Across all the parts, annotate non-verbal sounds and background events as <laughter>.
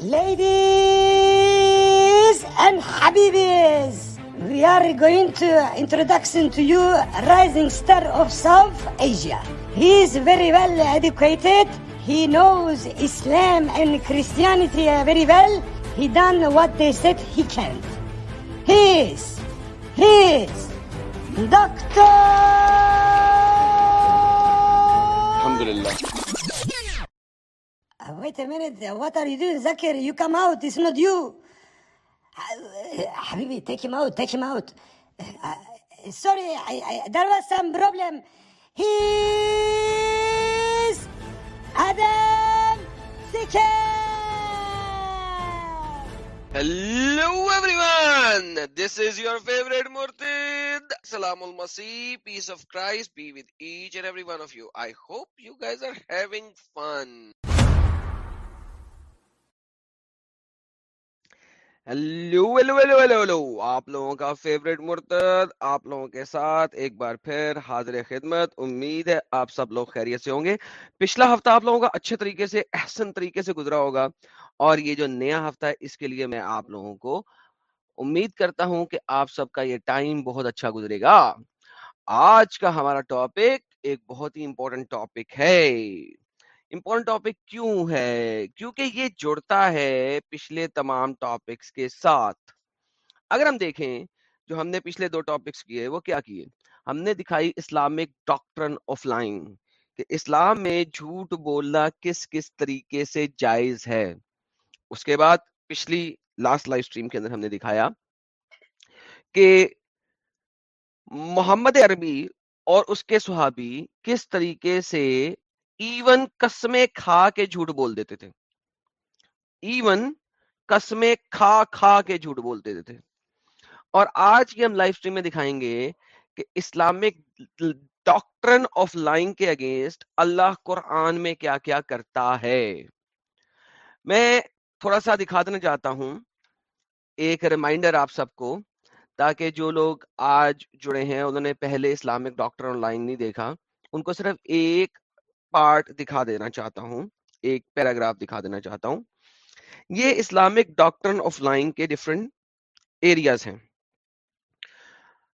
Ladies and Habibis, we are going to introduction to you rising star of South Asia. He is very well educated. He knows Islam and Christianity very well. He done what they said he can. He is, he is Doctor. Alhamdulillah. Uh, Wait a minute. What are you doing, Zakir? You come out. It's not you. Habibi, take him out. Take him out. Uh, sorry, I, I, there was some problem. He's Adam Zakir. Hello everyone! This is your favorite Murtid. Salamul Masih, peace of Christ be with each and every one of you. I hope you guys are having fun. Hello hello hello hello hello. آپ لوگوں کا favourite مرتد، آپ لوگوں کے ساتھ ایک بار پھر حاضر خدمت۔ امید ہے آپ سب لوگ خیریت سے ہوں گے۔ پچھلا ہفتہ آپ لوگوں کا اچھے طریقے سے، احسن طریقے سے گزرا ہوگا۔ اور یہ جو نیا ہفتہ ہے، اس کے لیے میں آپ لوگوں کو امید کرتا ہوں کہ آپ سب کا یہ ٹائم بہت اچھا گزرے گا۔ آج کا ہمارا ٹاپک ایک بہت ہی امپورٹنٹ ٹاپک ہے۔ امپورٹنٹ ٹاپک کیوں ہے؟ کیونکہ یہ جڑتا ہے پچھلے تمام ٹاپکس کے ساتھ۔ اگر ہم دیکھیں جو ہم نے پچھلے دو ٹاپکس کیے، وہ کیا کیے؟ ہم نے دکھائی اسلامک ڈاکٹرن آف لائن کہ اسلام میں جھوٹ بولنا کس کس طریقے سے جائز ہے۔ اس کے بعد پچھلی لاسٹ لائف سٹریم کے اندر ہم نے دکھایا کہ محمد عربی اور اس کے صحابی کس طریقے سے ایون قسمیں کھا کے جھوٹ بول دیتے تھے۔ ایون قسمیں کھا کھا کے جھوٹ بول دیتے تھے۔ اور آج کی ہم لائف سٹریم میں دکھائیں گے کہ اسلامک ڈاکٹرن آف لائن کے اگینسٹ اللہ قرآن میں کیا کیا کرتا ہے۔ میں تھوڑا سا دکھا دینا چاہتا ہوں۔ ایک ریمائنڈر آپ سب کو، تاکہ جو لوگ آج جڑے ہیں، انہوں نے پہلے اسلامک ڈاکٹر آن لائن نہیں دیکھا، ان کو صرف ایک پارٹ دکھا دینا چاہتا ہوں، ایک پیراگراف دکھا دینا چاہتا ہوں۔ یہ اسلامک ڈاکٹرن آف لائن کے ڈفرینٹ ایریاز ہیں۔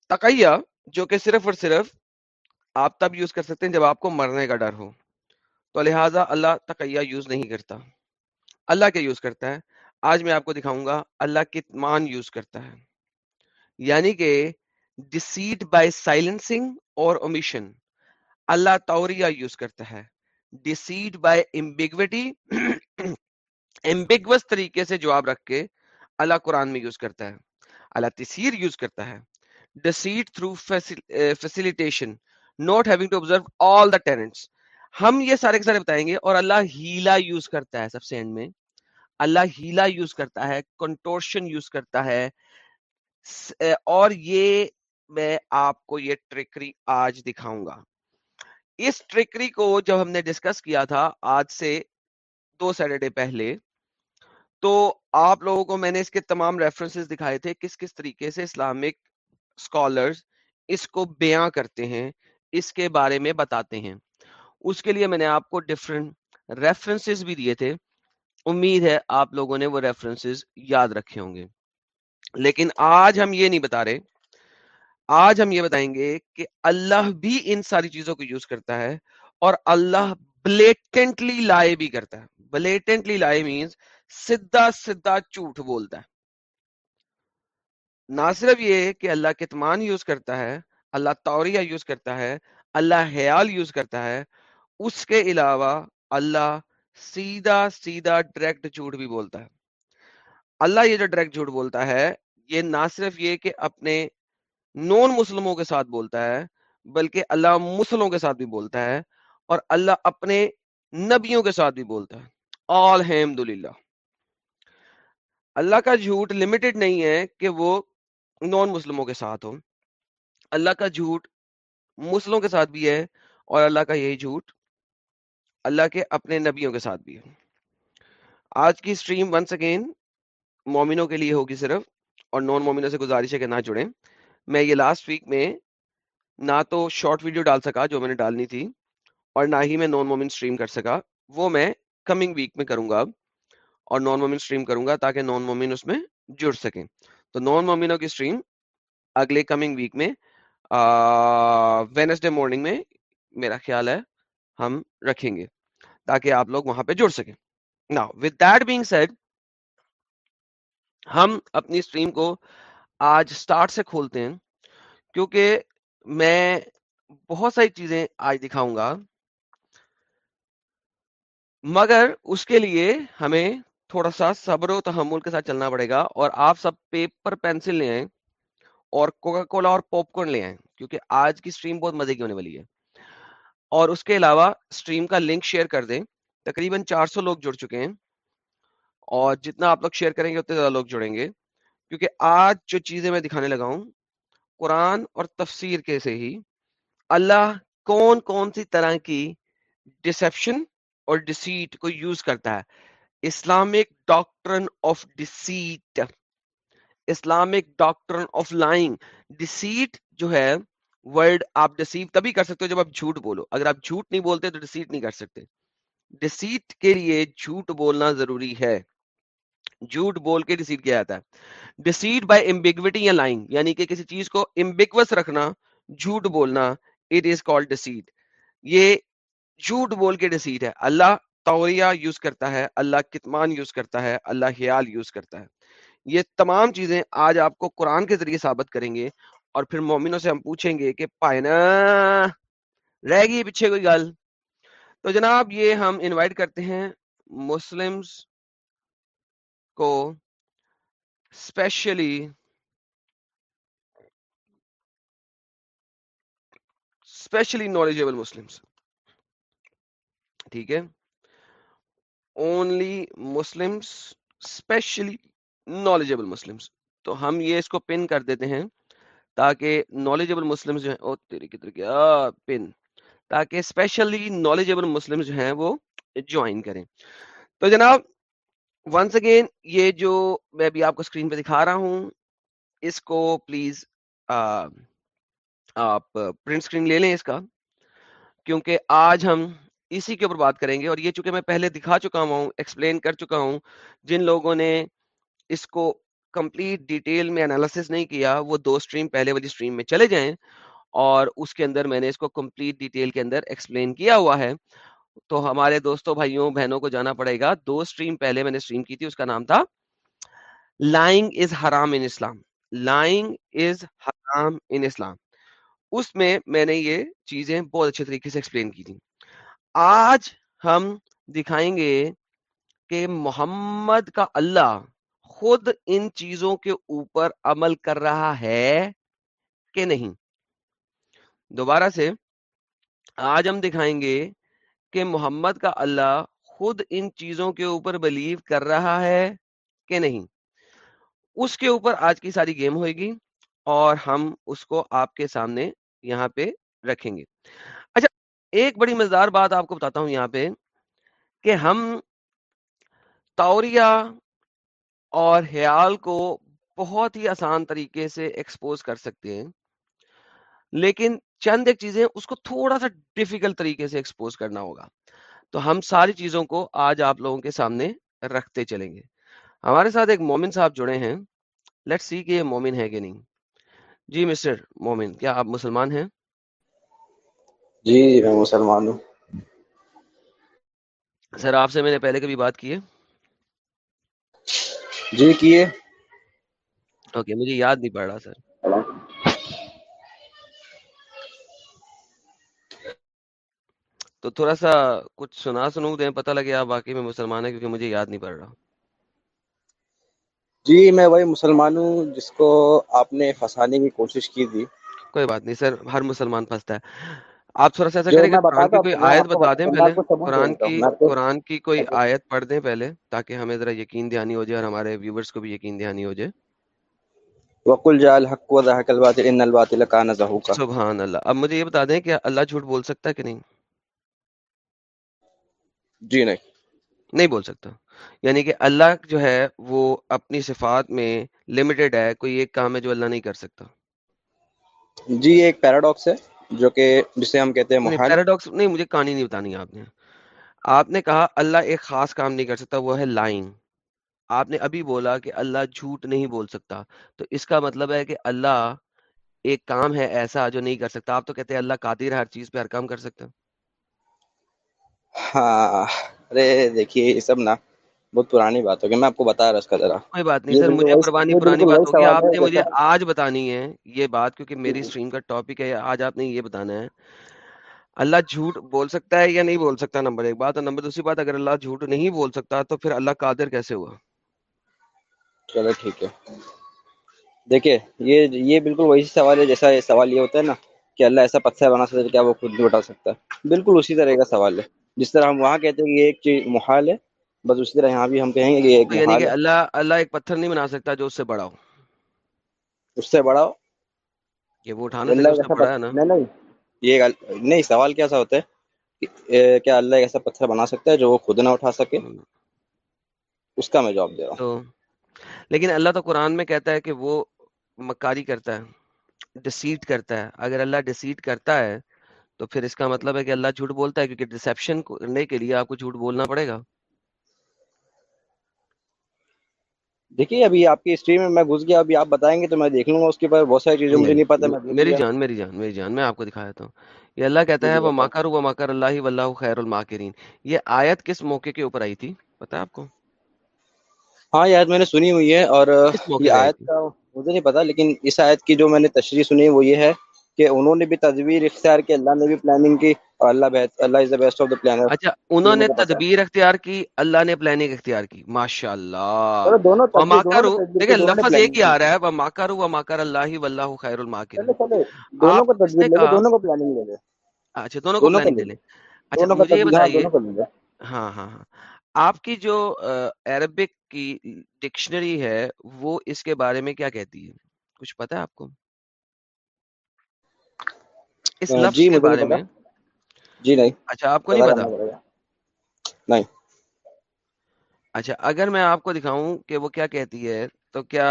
تقیا جو کہ صرف اور صرف آپ تب یوز کر سکتے ہیں جب آپ کو مرنے کا ڈر ہو۔ تو لہٰذا اللہ تقیا یوز نہیں کرتا۔ اللہ کیا یوز کرتا ہے؟ آج میں آپ کو دکھاؤں گا، اللہ کتمان یوز کرتا ہے۔ یعنی کہ ڈسیٹ بائی سائلنسنگ اور اومیشن اللہ توریا یوز کرتا ہے۔ ڈیسیڈ بائی امبیگوٹی امبیگوس طریقے سے جواب رکھ کے اللہ قرآن میں یوز کرتا ہے۔ اللہ تصیر یوز کرتا ہے۔ Deceit through facilitation not having to observe all the talents ہم یہ سارے کے سارے بتائیں گے اور اللہ ہیلا یوز کرتا ہے سب سے اینڈ میں۔ اللہ ہیلا یوز کرتا ہے کنٹورشن یوز کرتا ہے۔ eh, اور یہ میں آپ کو یہ ٹرکری آج دکھاؤں گا۔ اس ٹریکری کو جب ہم نے ڈسکس کیا تھا آج سے دو سیٹرڈے پہلے، تو آپ لوگوں کو میں نے اس کے تمام ریفرنسز دکھائے تھے کس کس طریقے سے اسلامک اسکالرز اس کو بیاں کرتے ہیں، اس کے بارے میں بتاتے ہیں۔ اس کے لیے میں نے آپ کو ڈفرینٹ ریفرنسز بھی دیے تھے۔ امید ہے آپ لوگوں نے وہ ریفرنسز یاد رکھے ہوں گے۔ لیکن آج ہم یہ نہیں بتا رہے آج ہم یہ بتائیں گے کہ اللہ بھی ان ساری چیزوں کو یوز کرتا ہے اور اللہ بلیٹنٹلی لائے بھی کرتا ہے۔ بلیٹنٹلی لائے مینس سدھا سدھا چوٹ بولتا ہے۔ نہ صرف یہ کہ اللہ کتمان یوز کرتا ہے، اللہ توریہ یوز کرتا ہے، اللہ حیال یوز کرتا ہے، اس کے علاوہ اللہ سیدھا سیدھا ڈائریکٹ جھوٹ بھی بولتا ہے۔ اللہ یہ جو ڈائریکٹ جھوٹ بولتا ہے، یہ نہ صرف یہ کہ اپنے نون مسلموں کے ساتھ بولتا ہے، بلکہ اللہ مسلموں کے ساتھ بھی بولتا ہے اور اللہ اپنے نبیوں کے ساتھ بھی بولتا ہے۔ الحمد للہ اللہ کا جھوٹ لمیٹڈ نہیں ہے کہ وہ نان مسلموں کے ساتھ ہو۔ اللہ کا جھوٹ مسلموں کے ساتھ بھی ہے اور اللہ کا یہی جھوٹ اللہ کے اپنے نبیوں کے ساتھ بھی ہے۔ آج کی اسٹریم ونس اگین مومنوں کے لیے ہوگی صرف اور نان مومنوں سے گزارش ہے کہ نہ جڑیں۔ میں یہ لاسٹ ویک میں نہ تو شارٹ ویڈیو ڈال سکا جو میں نے ڈالنی تھی اور نہ ہی میں نان مومن اسٹریم کر سکا، وہ میں کمنگ ویک میں کروں گا اور نان مومن اسٹریم کروں گا تاکہ نان مومن اس میں جڑ سکیں۔ تو نان مومنوں کی اسٹریم اگلے کمنگ ویک میں وینسڈے مارننگ میں میرا خیال ہے ہم رکھیں گے تاکہ آپ لوگ وہاں پہ جڑ سکیں۔ نا وتھ دیٹ بینگ سیڈ ہم اپنی اسٹریم کو آج سٹارٹ سے کھولتے ہیں، کیونکہ میں بہت ساری چیزیں آج دکھاؤں گا۔ مگر اس کے لیے ہمیں تھوڑا سا صبر و تحمل کے ساتھ چلنا پڑے گا اور آپ سب پیپر پینسل لے آئیں اور کوکا کولا اور پاپ کارن لے آئیں، کیونکہ آج کی اسٹریم بہت مزے کی ہونے والی ہے۔ اور اس کے علاوہ اسٹریم کا لنک شیئر کر دیں، تقریباً چار سو لوگ جڑ چکے ہیں اور جتنا آپ لوگ شیئر کریں گے، اتنے زیادہ لوگ جڑیں گے۔ کیونکہ آج جو چیزیں میں دکھانے لگا ہوں، قرآن اور تفسیر کے سے ہی، اللہ کون کون سی طرح کی ڈسپشن اور ڈسیٹ کو یوز کرتا ہے۔ Islamic doctrine of deceit Islamic doctrine of lying deceit جو ہے ورڈ آپ ڈسیو تبھی کر سکتے ہو جب آپ جھوٹ بولو۔ اگر آپ جھوٹ نہیں بولتے تو ڈسیٹ نہیں کر سکتے۔ ڈسیٹ کے لیے جھوٹ بولنا ضروری ہے۔ جھوٹ بول کے ڈسیٹ کیا جاتا ہے۔ ڈسیٹ بائی امبیگوٹی یا لائنگ یعنی کہ کسی چیز کو امبیگوس رکھنا، جھوٹ بولنا اٹ از کال ڈسیٹ یہ جھوٹ بول کے ڈسیٹ ہے۔ اللہ توریہ یوز کرتا ہے، اللہ کتمان یوز کرتا ہے، اللہ خیال یوز کرتا ہے۔ یہ تمام چیزیں آج آپ کو قرآن کے ذریعے ثابت کریں گے اور پھر مومنوں سے ہم پوچھیں گے کہ پائنا رہ گئی پیچھے کوئی گل؟ تو جناب یہ ہم انوائٹ کرتے ہیں مسلمز کو اسپیشلی اسپیشلی نالجبل مسلمس ٹھیک ہے؟ Only Muslims especially knowledgeable Muslims تو ہم یہ اس کو پن کر دیتے ہیں تاکہ نالجبل مسلم جو ہیں او تیری کدھر کیا پن تاکہ اسپیشلی نالجبل مسلم جو ہیں وہ جوائن کریں۔ تو جناب ونس اگین یہ جو میں ابھی آپ کو اسکرین پہ دکھا رہا ہوں، اس کو پلیز آپ پرنٹ اسکرین لے لیں اس کا، کیونکہ آج ہم اسی کے اوپر بات کریں گے اور یہ چونکہ میں پہلے دکھا چکا ہوں ایکسپلین کر چکا ہوں، جن لوگوں نے اس کو کمپلیٹ ڈیٹیل میں انالیسس نہیں کیا، وہ دو سٹریم پہلے والی سٹریم میں چلے جائیں اور اس کے اندر میں نے اس کو کمپلیٹ ڈیٹیل کے اندر ایکسپلین کیا ہوا ہے۔ تو ہمارے دوستوں، بھائیوں، بہنوں کو جانا پڑے گا۔ دو سٹریم پہلے میں نے سٹریم کی تھی، اس کا نام تھا لائنگ از حرام ان اسلام لائنگ از حرام ان اسلام اس میں میں نے یہ چیزیں بہت اچھے طریقے سے ایکسپلین کی تھی آج ہم دکھائیں گے کہ محمد کا اللہ خود ان چیزوں کے اوپر عمل کر رہا ہے کہ نہیں۔ دوبارہ سے آج ہم دکھائیں گے کہ محمد کا اللہ خود ان چیزوں کے اوپر بلیو کر رہا ہے کہ نہیں۔ اس کے اوپر آج کی ساری گیم ہوئے گی اور ہم اس کو آپ کے سامنے یہاں پہ رکھیں گے۔ اچھا ایک بڑی مزدار بات آپ کو بتاتا ہوں یہاں پہ کہ ہم توریا اور خیال کو بہت ہی آسان طریقے سے ایکسپوز کر سکتے ہیں، لیکن چند ایک چیزیں اس کو تھوڑا سا ڈیفیکلٹ طریقے سے ایکسپوز کرنا ہوگا۔ تو ہم ساری چیزوں کو آج آپ لوگوں کے سامنے رکھتے چلیں گے۔ ہمارے ساتھ ایک مومن صاحب جڑے ہیں۔ لیٹ سی کہ یہ مومن ہے کہ نہیں۔ جی مسٹر مومن کیا آپ مسلمان ہیں؟ جی میں مسلمان ہوں۔ سر آپ سے میں نے پہلے کبھی بات کی ہے؟ جی کیے۔ اوکے مجھے یاد نہیں پڑ رہا سر۔ تو تھوڑا سا کچھ سنا سنو دیں پتہ لگے آپ واقعی میں مسلمان ہیں کیونکہ مجھے یاد نہیں پڑ رہا۔ جی میں وہی مسلمان ہوں جس کو آپ نے پھنسانے کی کوشش کی تھی۔ کوئی بات نہیں سر ہر مسلمان پھنستا ہے۔ آپ تھوڑا سا ایسا کریں کہ قرآن کی کوئی آیت بتا دیں پہلے قرآن کی قرآن کی کوئی آیت پڑھ دیں پہلے تاکہ ہمیں ذرا یقین دہانی ہو جائے اور ہمارے ویورز کو بھی یقین دہانی ہو جائے۔ وقل جا الحق و ذاک الباطل ان الباطل کان زہوقا سبحان اللہ۔ اب مجھے یہ بتا دیں کہ اللہ جھوٹ بول سکتا ہے کہ نہیں؟ جی نہیں۔ نہیں بول سکتا۔ یعنی کہ اللہ جو ہے وہ اپنی صفات میں لمیٹڈ ہے کوئی ایک کام ہے جو اللہ نہیں کر سکتا۔ جی یہ ایک پیراڈاکس ہے جو کہ جسے ہم کہتے ہیں پیراڈاکس نہیں مجھے کہانی نہیں بتانی آپ نے۔ آپ نے کہا اللہ ایک خاص کام نہیں کر سکتا وہ ہے لائن آپ نے ابھی بولا کہ اللہ جھوٹ نہیں بول سکتا۔ تو اس کا مطلب ہے کہ اللہ ایک کام ہے ایسا جو نہیں کر سکتا۔ آپ تو کہتے ہیں اللہ قادر ہے ہر چیز پہ ہر کام کر سکتا۔ ہاں ارے دیکھیے یہ سب نا بہت پرانی بات ہوگی میں آپ کو بتا رہا اس کا ذرا۔ کوئی بات نہیں سر مجھے پروانی پرانی بات ہوگی آپ نے مجھے آج بتانی ہے یہ بات کیونکہ میری جی۔ اسٹریم کا ٹاپک ہے آج آپ نے یہ بتانا ہے۔ اللہ جھوٹ بول سکتا ہے یا نہیں بول سکتا نمبر ایک بات اور نمبر دوسری بات اگر اللہ جھوٹ نہیں بول سکتا تو پھر اللہ قادر کیسے ہوا؟ چلو ٹھیک ہے۔ دیکھیے یہ یہ بالکل وہی سوال ہے جیسا سوال یہ ہوتا ہے نا کہ اللہ ایسا پتھر بنا سکتا ہے کیا وہ خود نہیں اٹھا سکتا۔ بالکل اسی طرح کا سوال ہے۔ جس طرح ہم وہاں کہتے ہیں کہ یہ ایک چیز محال ہے بس اسی طرح یہاں بھی ہم کہیں گے کہ یہ ایک یعنی محال کہ اللہ اللہ ایک پتھر نہیں بنا سکتا جو اس سے بڑا ہو۔ اس سے بڑا ہو؟ یہ وہ اٹھانا اللہ ایسا بڑا ہے نا۔ نہیں یہ نہیں سوال کیسا ہوتا ہے کہ کیا اللہ ایک ایسا پتھر بنا سکتا ہے جو وہ خود نہ اٹھا سکے؟ اس کا میں جواب دے رہا ہوں۔ لیکن اللہ تو قرآن میں کہتا ہے کہ وہ مکاری کرتا ہے ڈسیٹ کرتا ہے۔ اگر اللہ ڈسیٹ کرتا ہے تو پھر اس کا مطلب ہے کہ اللہ جھوٹ بولتا ہے کیونکہ ڈسپشن کرنے کے لیے آپ کو جھوٹ بولنا پڑے گا۔ دیکھیے ابھی آپ کی اسٹریم میں میں گھس گیا ابھی آپ بتائیں گے تو میں دیکھ لوں گا اس کے اوپر بہت ساری چیزیں مجھے نہیں پتا میری جان میری جان میری جان میں آپ کو دکھا دیتا ہوں۔ یہ اللہ کہتا ہے وہ ماکر و ماکر اللہ واللہ خیر الماکرین۔ یہ آیت کس موقع کے اوپر آئی تھی؟ پتا ہے آپ کو؟ ہاں یہ آیت میں نے سنی ہوئی ہے اور یہ آیت کا مجھے نہیں پتا لیکن اس آیت کی جو میں نے تشریح سنی وہ یہ ہے۔ کہ انہوں نے بھی تدبیر اختیار کی اللہ نے بھی پلاننگ کی اور اللہ بہت اللہ is best of the planner اچھا انہوں نے تدبیر اختیار کی اللہ نے پلاننگ اختیار کی۔ ماشاء اللہ چلو دونوں تدبیر وما دونوں کرو نے تدبیر کی دیکھیں لفظ ایک ہی آ رہا ہے۔ وما کرو وما کر اللہ واللہ خیر چلے دونوں کو تدبیر لے دونوں کو پلاننگ لے لے اچھا دونوں کو پلاننگ لے لے اچھا مجھے یہ ہاں بتائیے ہاں ہاں ہاں۔ آپ کی جو عربک کی ڈکشنری ہے وہ اس کے بارے میں کیا کہتی ہے؟ کچھ پتا ہے آپ کو؟ اس لفظ جی کے بارے میں؟ جی نہیں۔ اچھا آپ کو نہیں پتا؟ نہیں اچھا اگر میں آپ کو دکھاؤں کہ وہ کیا کہتی ہے تو کیا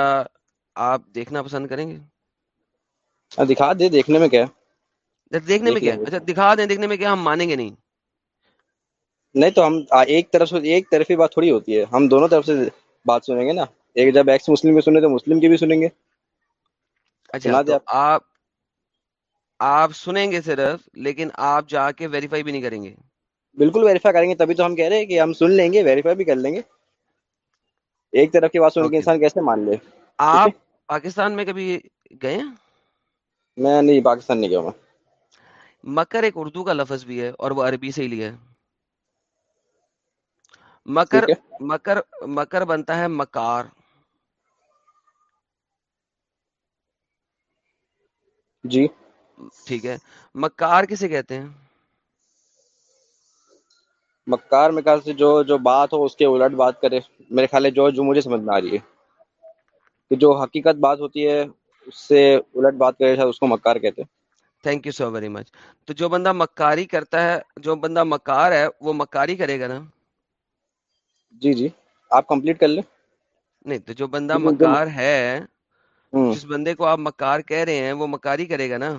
آپ دیکھنا پسند کریں گے؟ دکھا دے دیکھنے میں کیا؟ دیکھنے میں کیا؟ اچھا دکھا دیں دیکھنے میں کیا ہم مانیں گے نہیں؟ نہیں تو ہم ایک طرف سے ایک طرفی بات تھوڑی ہوتی ہے۔ ہم دونوں طرف سے بات سنیں گے نا۔ ایک جب ایکس مسلم کی سنیں تو مسلم کی بھی سنیں گے۔ اچھا آپ آپ سنیں گے صرف لیکن آپ جا کے ویریفائی بھی نہیں کریں گے۔ بالکل ویریفائی کریں گے تبھی تو ہم کہہ رہے ہیں کہ ہم سن لیں گے ویریفائی بھی کر لیں گے۔ ایک طرف کی بات سن کے انسان کیسے مان لے۔ آپ پاکستان میں کبھی گئے ہیں؟ میں نہیں پاکستان نہیں گیا ہوں مکر ایک اردو کا لفظ بھی ہے اور وہ عربی سے ہی لیا ہے۔ مکر مکر مکر بنتا ہے مکار۔ جی۔ ٹھیک ہے۔ مکار کسے کہتے ہیں؟ مکار میں خیال سے جو جو بات ہو اس کے الٹ بات کرے۔ میرے خیال ہے جو جو مجھے سمجھ میں آ رہی ہے۔ کہ جو حقیقت بات ہوتی ہے اس سے الٹ بات کرے شاید اس کو مکار کہتے۔ ہیں thank you so very much تو جو بندہ مکاری کرتا ہے جو بندہ مکار ہے وہ مکاری کرے گا نا؟ جی جی۔ آپ کمپلیٹ کر لیں۔ نہیں تو جو بندہ بالکل جو مکار ہے جس بندے کو آپ مکار کہہ رہے ہیں وہ مکاری کرے گا نا؟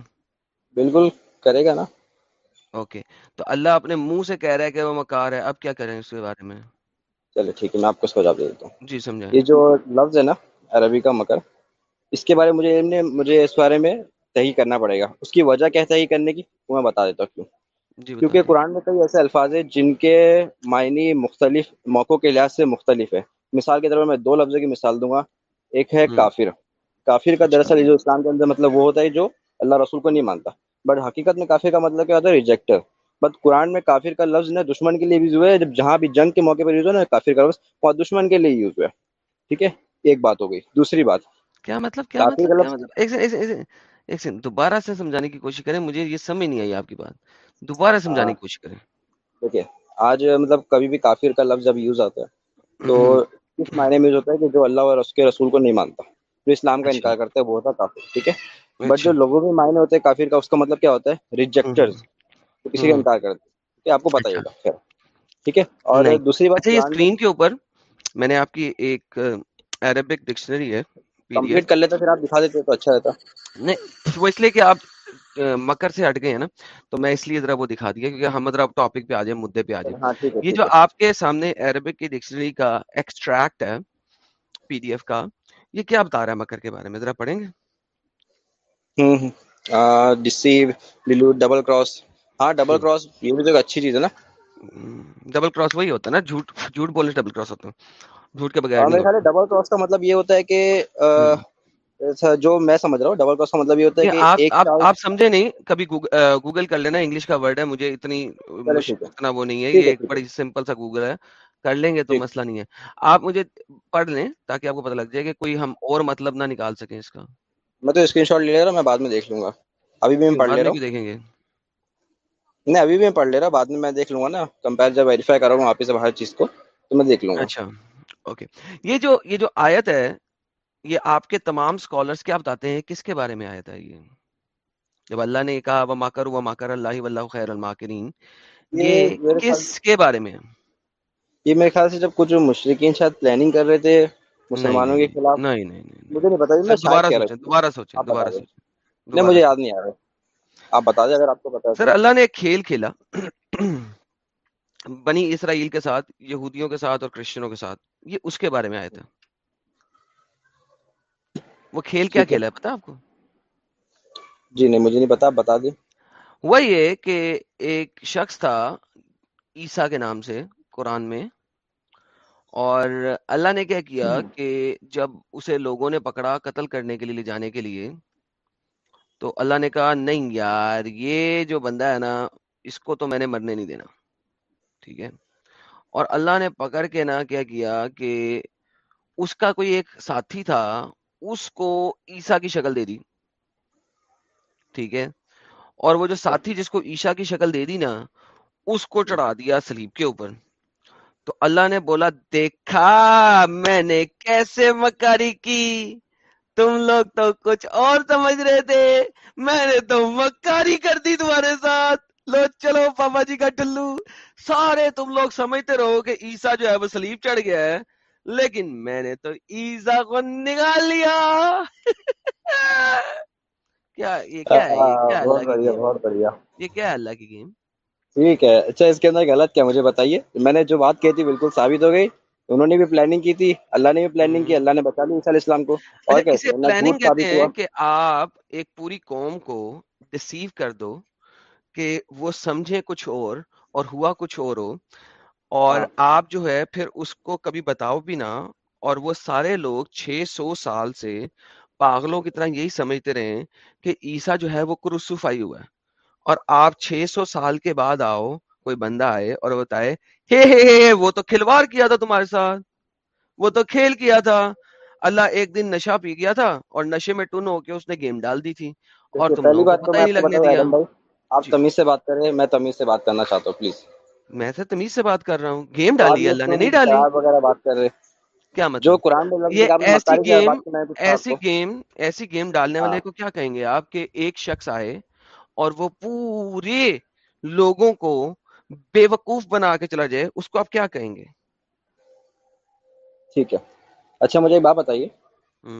بالکل کرے گا نا۔ اوکے۔ تو اللہ اپنے منہ سے کہہ رہا ہے کہ وہ مکار ہے۔ اب کیا کریں اس کے بارے میں؟ چلے ٹھیک ہے میں آپ کو اس کا جواب دے دیتا ہوں۔ جی سمجھائیں یہ جو لفظ ہے نا عربی کا مکر اس کے بارے مجھے نے مجھے اس بارے میں صحیح کرنا پڑے گا۔ اس کی وجہ کیا صحیح کرنے کی؟ وہ میں بتا دیتا ہوں کیوں۔ جی کیونکہ قرآن میں کئی ایسے الفاظ ہیں جن کے معنی مختلف موقعوں کے لحاظ سے مختلف ہے مثال کے طور پر میں دو لفظوں کی مثال دوں گا۔ ایک ہے کافر۔ کافر کا اچھا۔ دراصل جو اسلام کے اندر مطلب وہ ہوتا ہے جو اللہ رسول کو نہیں مانتا۔ بٹ حقیقت میں کافر کا مطلب کیا ہوتا ہے؟ ریجیکٹر بٹ قرآن میں کافر کا لفظ نا دشمن کے لیے بھی یوز ہوا ہے جب جہاں بھی جنگ کے موقع پر یوز ہوا نا کافر کا لفظ وہاں دشمن کے لیے یوز ہوا ہے ٹھیک ہے؟ ایک بات ہو گئی۔ دوسری بات۔ کیا مطلب کیا مطلب مطلب؟ ایک سیکنڈ دوبارہ سے سمجھانے کی کوشش کریں مجھے یہ سمجھ نہیں آئی آپ کی بات۔ دوبارہ سمجھانے ہاں، کی کوشش کریں۔ دیکھیے آج مطلب کبھی بھی کافر کا لفظ جب یوز آتا ہے تو اس معنی میں یوز ہوتا ہے کہ جو اللہ اور اس کے رسول کو نہیں مانتا جو اسلام کا اچھا۔ انکار کرتا ہے وہ ہوتا ہے کافر۔ ٹھیک ہے؟ بٹ جو لوگوں کے معنی ہوتے ہیں کافر کا اس کا مطلب کیا ہوتا ہے؟ تو کسی کا انکار کرتے آپ کو پتہ ہی ہوگا ٹھیک ہے؟ اور دوسری بات اچھا یہ میں اسکرین کے اوپر میں نے آپ کی ایک عربک ڈکشنری ہے کمپلیٹ کر لیتا پھر آپ دکھا دیتے تو اچھا رہتا۔ نہیں وہ اس لیے کہ آپ مکر سے ہٹ گئے ہیں نا تو میں اس لیے ذرا وہ دکھا دیا کیونکہ ہم ذرا ٹاپک پہ آ جائیں مدے پہ آ جائیں۔ ہاں یہ جو آپ کے سامنے عربک کی ڈکشنری کا ایکسٹریکٹ ہے پی ڈی ایف کا یہ کیا بتا رہا ہے مکر کے بارے میں؟ ذرا پڑھیں گے؟ ڈسیو ڈیلوٹ ڈبل کراس ہاں ڈبل کراس یہ بھی تو ایک اچھی چیز ہے نا۔ ڈبل کراس وہی ہوتا ہے نا جھوٹ جھوٹ بولنے ڈبل کراس ہوتا ہے۔ جھوٹ کے بغیر ہاں میرے خیال ڈبل کراس کا مطلب یہ ہوتا ہے کہ جو میں سمجھ رہا ہوں ڈبل کراس کا مطلب یہ ہوتا ہے کہ آپ سمجھے نہیں کبھی گوگل کر لینا انگلش کا ورڈ ہے مجھے اتنی اتنا وہ نہیں ہے یہ ایک بڑی سمپل سا گوگل ہے۔ کر لیں گے تو مسئلہ نہیں ہے۔ آپ مجھے پڑھ لیں تاکہ آپ کو پتہ لگ جائے کہ کوئی ہم اور مطلب نہ نکال سکیں اس کا۔ میں تو اسکرین شاٹ لے رہا ہوں میں بعد میں دیکھ لوں گا۔ ابھی بھی میں پڑھ لے رہا ہوں۔ دیکھیں گے۔ نہیں ابھی بھی میں پڑھ لے رہا بعد میں میں دیکھ لوں گا نا۔ کمپیئر جب ویریفائی کروں گا واپس سے ہر چیز کو تو میں دیکھ لوں گا۔ اچھا اوکے یہ جو یہ جو آیت ہے یہ آپ کے تمام اسکالرس کیا بتاتے ہیں؟ کس کے بارے میں آیت ہے یہ؟ جب اللہ نے کہا وہ ماکر و ماکر اللہ واللہ خیر الماکرین یہ کس کے بارے میں ہے؟ یہ میرے خیال سے جب کچھ مشرقین شاید پلاننگ کر رہے تھے مسلمانوں کے خلاف نہیں نہیں مجھے نہیں پتا دوبارہ سوچیں دوبارہ سوچیں دوبارہ نہیں مجھے یاد نہیں آ رہا آپ بتا دیں اگر آپ کو پتا سر اللہ نے ایک کھیل کھیلا۔ بنی اسرائیل کے ساتھ یہودیوں کے ساتھ اور کرسچنوں کے ساتھ۔ یہ اس کے بارے میں آیا تھا۔ وہ کھیل کیا کھیلا ہے پتا آپ کو؟ جی نہیں مجھے نہیں پتا آپ بتا دیں۔ وہ یہ کہ ایک شخص تھا عیسیٰ کے نام سے قرآن میں۔ اور اللہ نے کیا کیا کہ جب اسے لوگوں نے پکڑا قتل کرنے کے لیے لے جانے کے لیے تو اللہ نے کہا نہیں یار یہ جو بندہ ہے نا اس کو تو میں نے مرنے نہیں دینا۔ ٹھیک ہے؟ اور اللہ نے پکڑ کے نا کیا کیا کہ اس کا کوئی ایک ساتھی تھا اس کو عیسیٰ کی شکل دے دی۔ ٹھیک ہے؟ اور وہ جو ساتھی جس کو عیشا کی شکل دے دی نا اس کو چڑھا دیا سلیب کے اوپر۔ تو اللہ نے بولا دیکھا میں نے کیسے مکاری کی؟ تم لوگ تو کچھ اور سمجھ رہے تھے۔ میں نے تو مکاری کر دی تمہارے ساتھ۔ لو چلو پاپا جی کا ٹلو سارے تم لوگ سمجھتے رہو کہ عیسا جو ہے وہ سلیب چڑھ گیا ہے۔ لیکن میں نے تو عیسا کو نکال لیا۔ <laughs> کیا یہ کیا ہے؟ یہ کیا بہت اللہ کی گیم؟ ٹھیک ہے۔ اچھا اس کے اندر غلط کیا؟ مجھے بتائیے۔ میں نے جو بات کی تھی بالکل ثابت ہو گئی۔ انہوں نے بھی پلاننگ کی تھی۔ اللہ نے بھی پلاننگ کی۔ اللہ نے بتا دی عیسیٰ علیہ السلام کو۔ اور کیسے؟ پلاننگ کہتے ہیں کہ آپ ایک پوری قوم کو ڈسیو کر دو کہ وہ سمجھے کچھ اور اور ہوا کچھ اور ہو۔ اور ہاں۔ آپ جو ہے پھر اس کو کبھی بتاؤ بھی نہ۔ اور وہ سارے لوگ چھ سو سال سے پاگلوں کی طرح یہی سمجھتے رہے کہ عیسیٰ جو ہے وہ کروسیفائی ہوا ہے۔ اور آپ چھ سو سال کے بعد آؤ کوئی بندہ آئے اور بتائے ہے ہے ہے وہ تو کھلواڑ کیا تھا تمہارے ساتھ؟ وہ تو کھیل کیا تھا۔ اللہ ایک دن نشہ پی گیا تھا اور نشے میں ٹن ہو کے اس نے گیم ڈال دی تھی۔ اور تم لوگوں کو پتہ نہیں لگنے دیا۔ آپ جی۔ تمیز سے بات کر رہے ہیں میں تمیز سے بات کرنا چاہتا ہوں پلیز۔ میں سے تمیز سے بات کر رہا ہوں۔ گیم ڈالی اللہ نے نہیں ڈالی؟ وغیرہ بات کر رہے۔ کیا جو مطلب قرآن اللہ نے یہ ایسی گیم ایسی گیم ایسی گیم ڈالنے ہاں۔ والے کو کیا کہیں گے؟ آپ کہ ایک شخص آئے اور وہ پورے لوگوں کو بے وقوف بنا کے چلا جائے اس کو آپ کیا کہیں گے؟ ٹھیک ہے۔ اچھا مجھے ایک بات بتائیے۔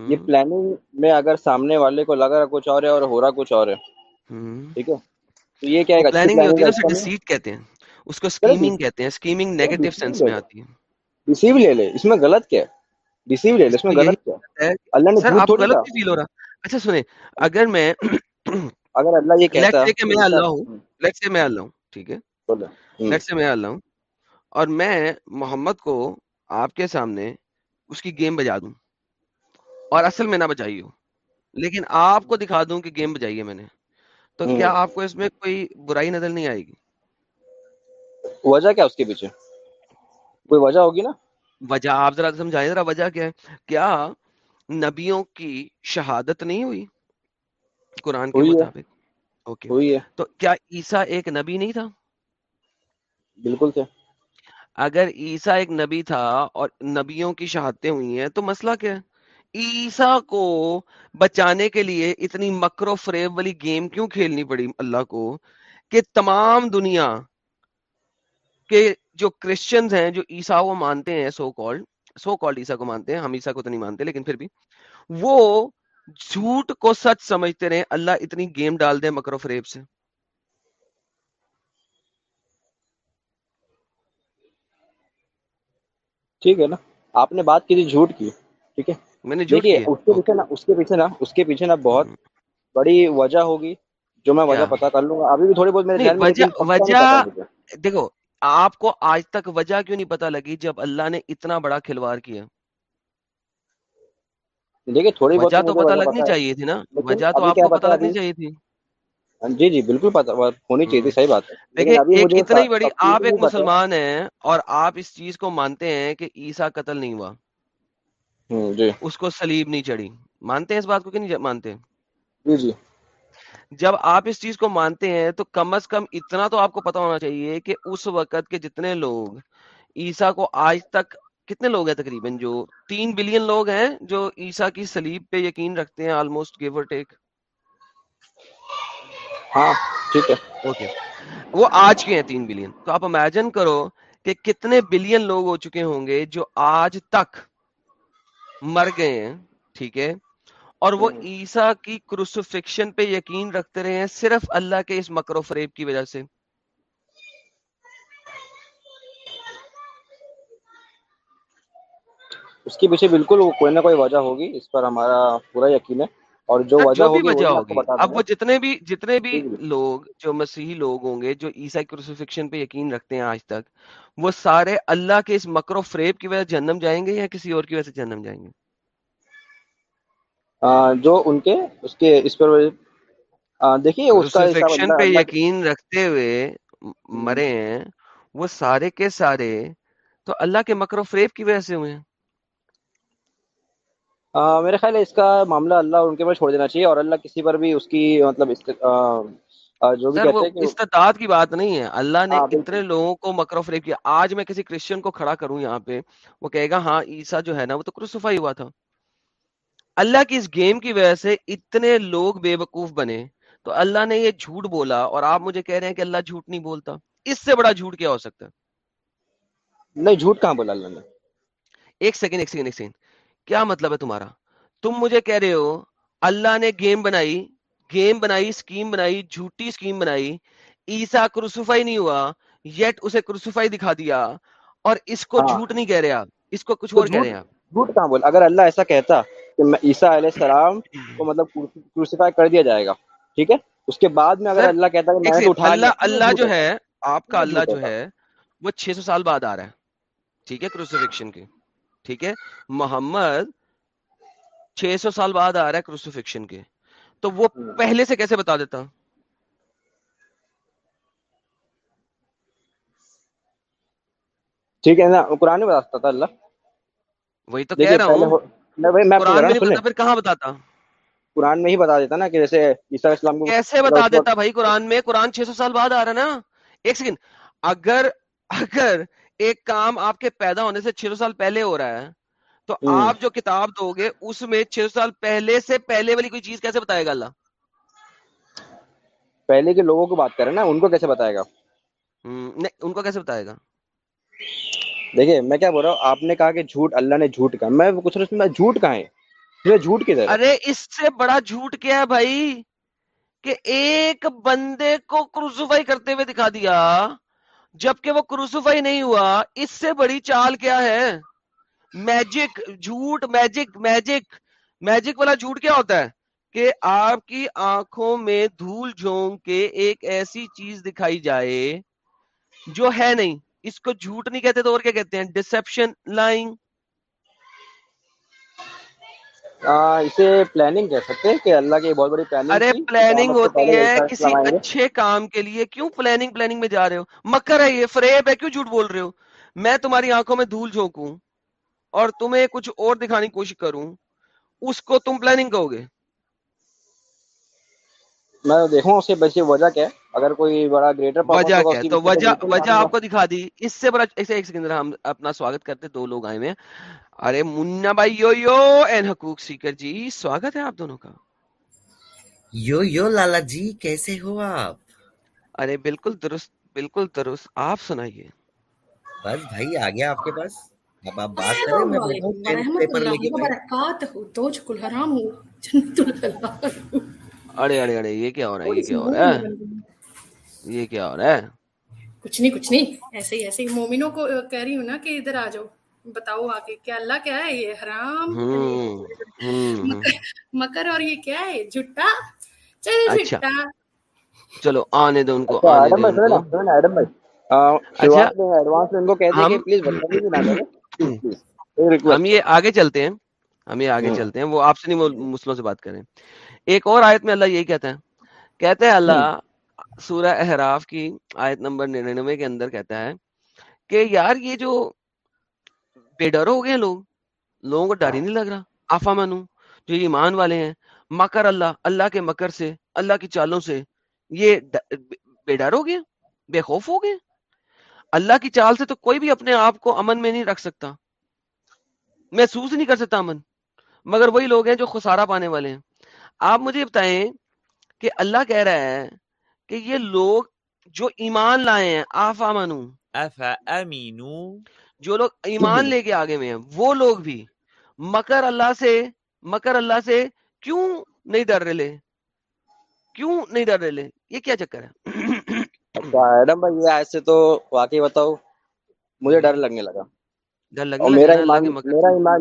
یہ پلاننگ میں اگر سامنے والے کو لگ رہا کچھ اور ہے اور ہو رہا کچھ اور ہے۔ ٹھک ہے؟ تو یہ کیا اچھی پلاننگ ہوتی کا اسے ڈسیٹ کہتے ہیں۔ اس کو چلو اسکیمنگ کہتے ہیں۔ اسکیمنگ نیگیٹو سینس میں آتی ہے۔ ڈسیو لے لے۔ اس میں غلط کیا ہے؟ ڈسیو لے لے۔ اس میں غلط کیا ہے؟ ہے اللہ نے جھوٹ تھوڑی کہا فیل ہو رہا۔ اچھا سنیں۔ اگر میں اگر اللہ یہ کہتا سے کہ میں اللہ ہوں ہوں، لیٹ سے میں اللہ ہوں. ٹھیک ہے؟ لیٹ سے میں اللہ ہوں اور میں محمد کو آپ کے سامنے اس کی گیم بجا دوں اور اصل میں نہ بجائی ہو لیکن آپ کو دکھا دوں کہ گیم بجائی ہے میں نے۔ تو۔ کیا آپ کو اس میں کوئی برائی نظر نہیں آئے گی؟ وجہ کیا اس کے پیچھے؟ کوئی وجہ ہوگی نا؟ وجہ آپ ذرا سمجھائیں ذرا وجہ کیا ہے؟ کیا نبیوں کی شہادت نہیں ہوئی؟ قرآن کے مطابق۔ اوکے تو کیا عیسیٰ ایک نبی نہیں تھا؟ بالکل تھے۔ اگر عیسیٰ ایک نبی تھا اور نبیوں کی شہادتیں ہوئی ہیں تو مسئلہ کیا ہے؟ عیسیٰ کو بچانے کے لیے اتنی مکر و فریب والی گیم کیوں کھیلنی پڑی اللہ کو؟ کہ تمام دنیا کے جو کرسچنز ہیں جو عیسیٰ کو مانتے ہیں سو کالڈ سو کالڈ عیسیٰ کو مانتے ہیں ہم عیسیٰ کو تو نہیں مانتے لیکن پھر بھی وہ جھوٹ کو سچ سمجھتے رہے اللہ اتنی گیم ڈال دے مکر و فریب سے۔ ٹھیک ہے نا؟ آپ نے بات کی تھی جھوٹ کی ٹھیک ہے؟ میں نے جھوٹ اس کے پیچھے نا اس کے پیچھے نا اس کے پیچھے نا بہت بڑی وجہ ہوگی جو میں وجہ پتا کر لوں گا۔ ابھی بھی تھوڑی بہت میرے وجہ وجہ دیکھو آپ کو آج تک وجہ کیوں نہیں پتا لگی جب اللہ نے اتنا بڑا کھلواڑ کیا؟ دیکھیے تھوڑی وجہ تو لگنی چاہیے تھی نا وجہ تو آپ کو لگنی چاہیے تھی۔ جی جی بالکل ہونی چاہیے تھی صحیح بات ہے۔ ایک اتنا ہی بڑی آپ ایک مسلمان ہیں اور آپ اس چیز کو مانتے ہیں کہ عیسیٰ قتل نہیں ہوا۔ جی۔ اس کو سلیب نہیں چڑھی۔ مانتے ہیں اس بات کو کہ نہیں مانتے؟ جی جی۔ جب آپ اس چیز کو مانتے ہیں تو کم از کم اتنا تو آپ کو پتا ہونا چاہیے کہ اس وقت کے جتنے لوگ عیسیٰ کو آج تک کتنے لوگ ہیں تقریباً جو تین بلین لوگ ہیں جو عیسیٰ کی سلیب پہ یقین رکھتے ہیں آلموسٹ گیو اور ٹیک ہاں ٹھیک ہے۔ اوکے وہ آج کے ہیں تین بلین۔ تو آپ امیجن کرو کہ کتنے بلین لوگ ہو چکے ہوں گے جو آج تک مر گئے ہیں ٹھیک ہے؟ اور وہ۔ عیسیٰ کی کروسفکشن پہ یقین رکھتے رہے ہیں صرف اللہ کے اس مکر و فریب کی وجہ سے۔ اس کے پیچھے بالکل وہ کوئی نہ کوئی وجہ ہوگی اس پر ہمارا پورا یقین ہے۔ اور جو ہاں، وجہ ہوگی وجہ ہوگی۔ اب وہ جتنے بھی جتنے بھی جی جی۔ لوگ جو مسیحی لوگ ہوں گے جو عیسائی کروسیفکشن پہ یقین رکھتے ہیں آج تک وہ سارے اللہ کے اس مکر و فریب کی وجہ سے جنم جائیں گے یا کسی اور کی وجہ سے جنم جائیں گے؟ جو ان کے اس کے اس پر دیکھیے اس کا کروسیفکشن پہ یقین رکھتے ہوئے ہم، مرے ہیں وہ سارے کے سارے تو اللہ کے مکر و فریب کی وجہ سے ہوئے ہیں۔ آ، میرے خیال ہے اس کا معاملہ اللہ ان کے پر چھوڑ دینا چاہیے اور اللہ کسی پر بھی اس کی مطلب اس آ، آ، جو بھی سر وہ کہتے ہیں کہ استطاعت کی بات نہیں ہے۔ اللہ نے ہاں اتنے لوگوں کو مکر و فریب کیا۔ آج میں کسی کرسچن کو کھڑا کروں یہاں پہ وہ کہے گا ہاں عیسیٰ جو ہے نا وہ تو کروسیفائی ہوا تھا۔ اللہ کی اس گیم کی وجہ سے اتنے لوگ بے وقوف بنے۔ تو اللہ نے یہ جھوٹ بولا اور آپ مجھے کہہ رہے ہیں کہ اللہ جھوٹ نہیں بولتا۔ اس سے بڑا جھوٹ کیا ہو سکتا ہے؟ نہیں جھوٹ کہاں بولا اللہ نے؟ ایک سیکنڈ ایک سیکنڈ ایک سیکنڈ۔ کیا مطلب ہے تمہارا؟ تم مجھے کہہ رہے ہو اللہ نے گیم بنائی گیم بنائی سکیم بنائی جھوٹی سکیم بنائی عیسا کروسیفائی نہیں ہوا یٹ اسے کروسیفائی دکھا دیا اور اس کو ہاں۔ جھوٹ نہیں کہہ رہے آپ اس کو کچھ اور کہہ رہے ہیں جھوٹ کہاں بولا اگر اللہ ایسا کہتا کہ میں عیسیٰ علیہ السلام کو مطلب کروسیفائی کر دیا جائے گا ٹھیک ہے؟ اس کے بعد میں اگر اللہ کہتا کہ میں نے اٹھا اللہ اللہ جو ہے۔ آپ کا اللہ جو ہے وہ چھ سو سال بعد آ رہا ہے ٹھیک ہے کروسیفکشن کے ٹھیک ہے؟ محمد چھ سو سال بعد آ رہا ہے کروسیفکشن کے۔ تو وہ ہوں۔ پہلے سے کیسے بتا دیتا؟ ٹھیک ہے نا قرآن میں بتا سکتا تھا اللہ۔ وہی تو کہہ رہا ہوں۔ قرآن میں نہیں پھر کہاں بتاتا؟ قرآن میں ہی بتا دیتا نا کہ جیسے عیسیٰ السلام کو کیسے بتا دیتا بھائی؟ قرآن میں قرآن چھ سو سال بعد آ رہا نا۔ ایک سیکنڈ۔ اگر اگر ایک کام آپ کے پیدا ہونے سے چھ سال پہلے ہو رہا ہے تو آپ جو کتاب دو گے اس میں چھ سال پہلے سے پہلے والی کوئی چیز کیسے بتائے گا اللہ؟ پہلے کے لوگوں کو بات کریں نا ان کو کیسے بتائے گا؟ نہیں ان کو کیسے بتائے گا؟ دیکھیے میں کیا بول رہا ہوں آپ نے کہا کہ جھوٹ اللہ نے جھوٹ کہا میں کچھ میں جھوٹ کہاں ہے؟ جھوٹ کدھر ارے اس سے بڑا جھوٹ کیا ہے بھائی؟ کہ ایک بندے کو کرتے ہوئے دکھا دیا۔ جبکہ وہ کروسیفائی نہیں ہوا، اس سے بڑی چال کیا ہے؟ میجک جھوٹ میجک میجک میجک والا جھوٹ کیا ہوتا ہے؟ کہ آپ کی آنکھوں میں دھول جھونک کے ایک ایسی چیز دکھائی جائے جو ہے نہیں۔ اس کو جھوٹ نہیں کہتے تو اور کیا کہتے ہیں؟ ڈسپشن لائنگ اسے پلاننگ کہہ سکتے ہیں کہ اللہ کی بہت بڑی پلاننگ ارے پلاننگ ہوتی ہے کسی اچھے کام کے لیے۔ کیوں پلاننگ پلاننگ میں جا رہے ہو؟ مکر ہے یہ فریب ہے کیوں جھوٹ بول رہے ہو؟ میں تمہاری آنکھوں میں دھول جھونکوں اور تمہیں کچھ اور دکھانے کی کوشش کروں۔ اس کو تم پلاننگ کہو گے؟ میں دیکھوں اس کے پیچھے وجہ کیا ہے؟ اگر کوئی بڑا گریٹر وجہ ہوگا کیا تو وجہ آپ کو دکھا دی۔ اس سے بڑا ایک سیکنڈ ہم اپنا سواگت کرتے دو لوگ آئے ہوئے ہیں۔ ارے منا بھائی یو یو این حقوق سیکر جی سواگت ہے آپ دونوں کا۔ یو یو لالا جی کیسے ہو آپ؟ ارے بالکل درست بالکل درست۔ آپ سنائیے۔ بس بھائی آ گیا آپ کے پاس۔ اب آپ بات کریں میں اللہ ہو۔ جنت اڑے اڑے اڑے یہ کیا ہو رہا ہے؟ یہ کیا ہو رہا ہے؟ یہ کیا ہو رہا ہے؟ کچھ نہیں کچھ نہیں ایسے ہی ایسے ہی۔ مومنوں کو کہہ رہی ہوں نا کہ ادھر آ جاؤ بتاؤ آ کے کیا اللہ کیا ہے یہ؟ حرام۔ مکر اور یہ کیا ہے؟ جھٹا۔ چل اچھا۔ جھٹا۔ چلو آنے دو ان کو آنے دو ایڈم بھائی اچھا۔ ہم یہ آگے چلتے ہیں۔ ہم یہ آگے چلتے ہیں۔ وہ آپ سے نہیں وہ مسلموں سے بات کریں ایک اور آیت میں اللہ یہی کہتا ہے۔ کہتے ہیں اللہ سورہ احراف کی آیت نمبر 99 کے اندر کہتا ہے کہ یار یہ جو بے ڈر ہو گئے لوگ، لوگوں کو ڈر ہی نہیں لگ رہا۔ آفا منو جو ایمان والے ہیں، مکر اللہ اللہ کے مکر سے، اللہ کی چالوں سے، یہ بے ڈر ہو گئے بے خوف ہو گئے اللہ کی چال سے تو کوئی بھی اپنے آپ کو امن میں نہیں رکھ سکتا۔ محسوس نہیں کر سکتا امن۔ مگر وہی لوگ ہیں جو خسارہ پانے والے ہیں۔ آپ مجھے بتائیں کہ اللہ کہہ رہا ہے کہ یہ لوگ جو ایمان لائے ہیں آف امنو امینو۔ جو لوگ ایمان لے کے آگے میں ہیں وہ لوگ بھی۔ مکر اللہ سے مکر اللہ سے کیوں نہیں ڈر رہے کیوں نہیں ڈر رہے یہ کیا چکر ہے؟ ایسے تو واقعی بتاؤ مجھے ڈر لگنے لگا۔ میرا ایمان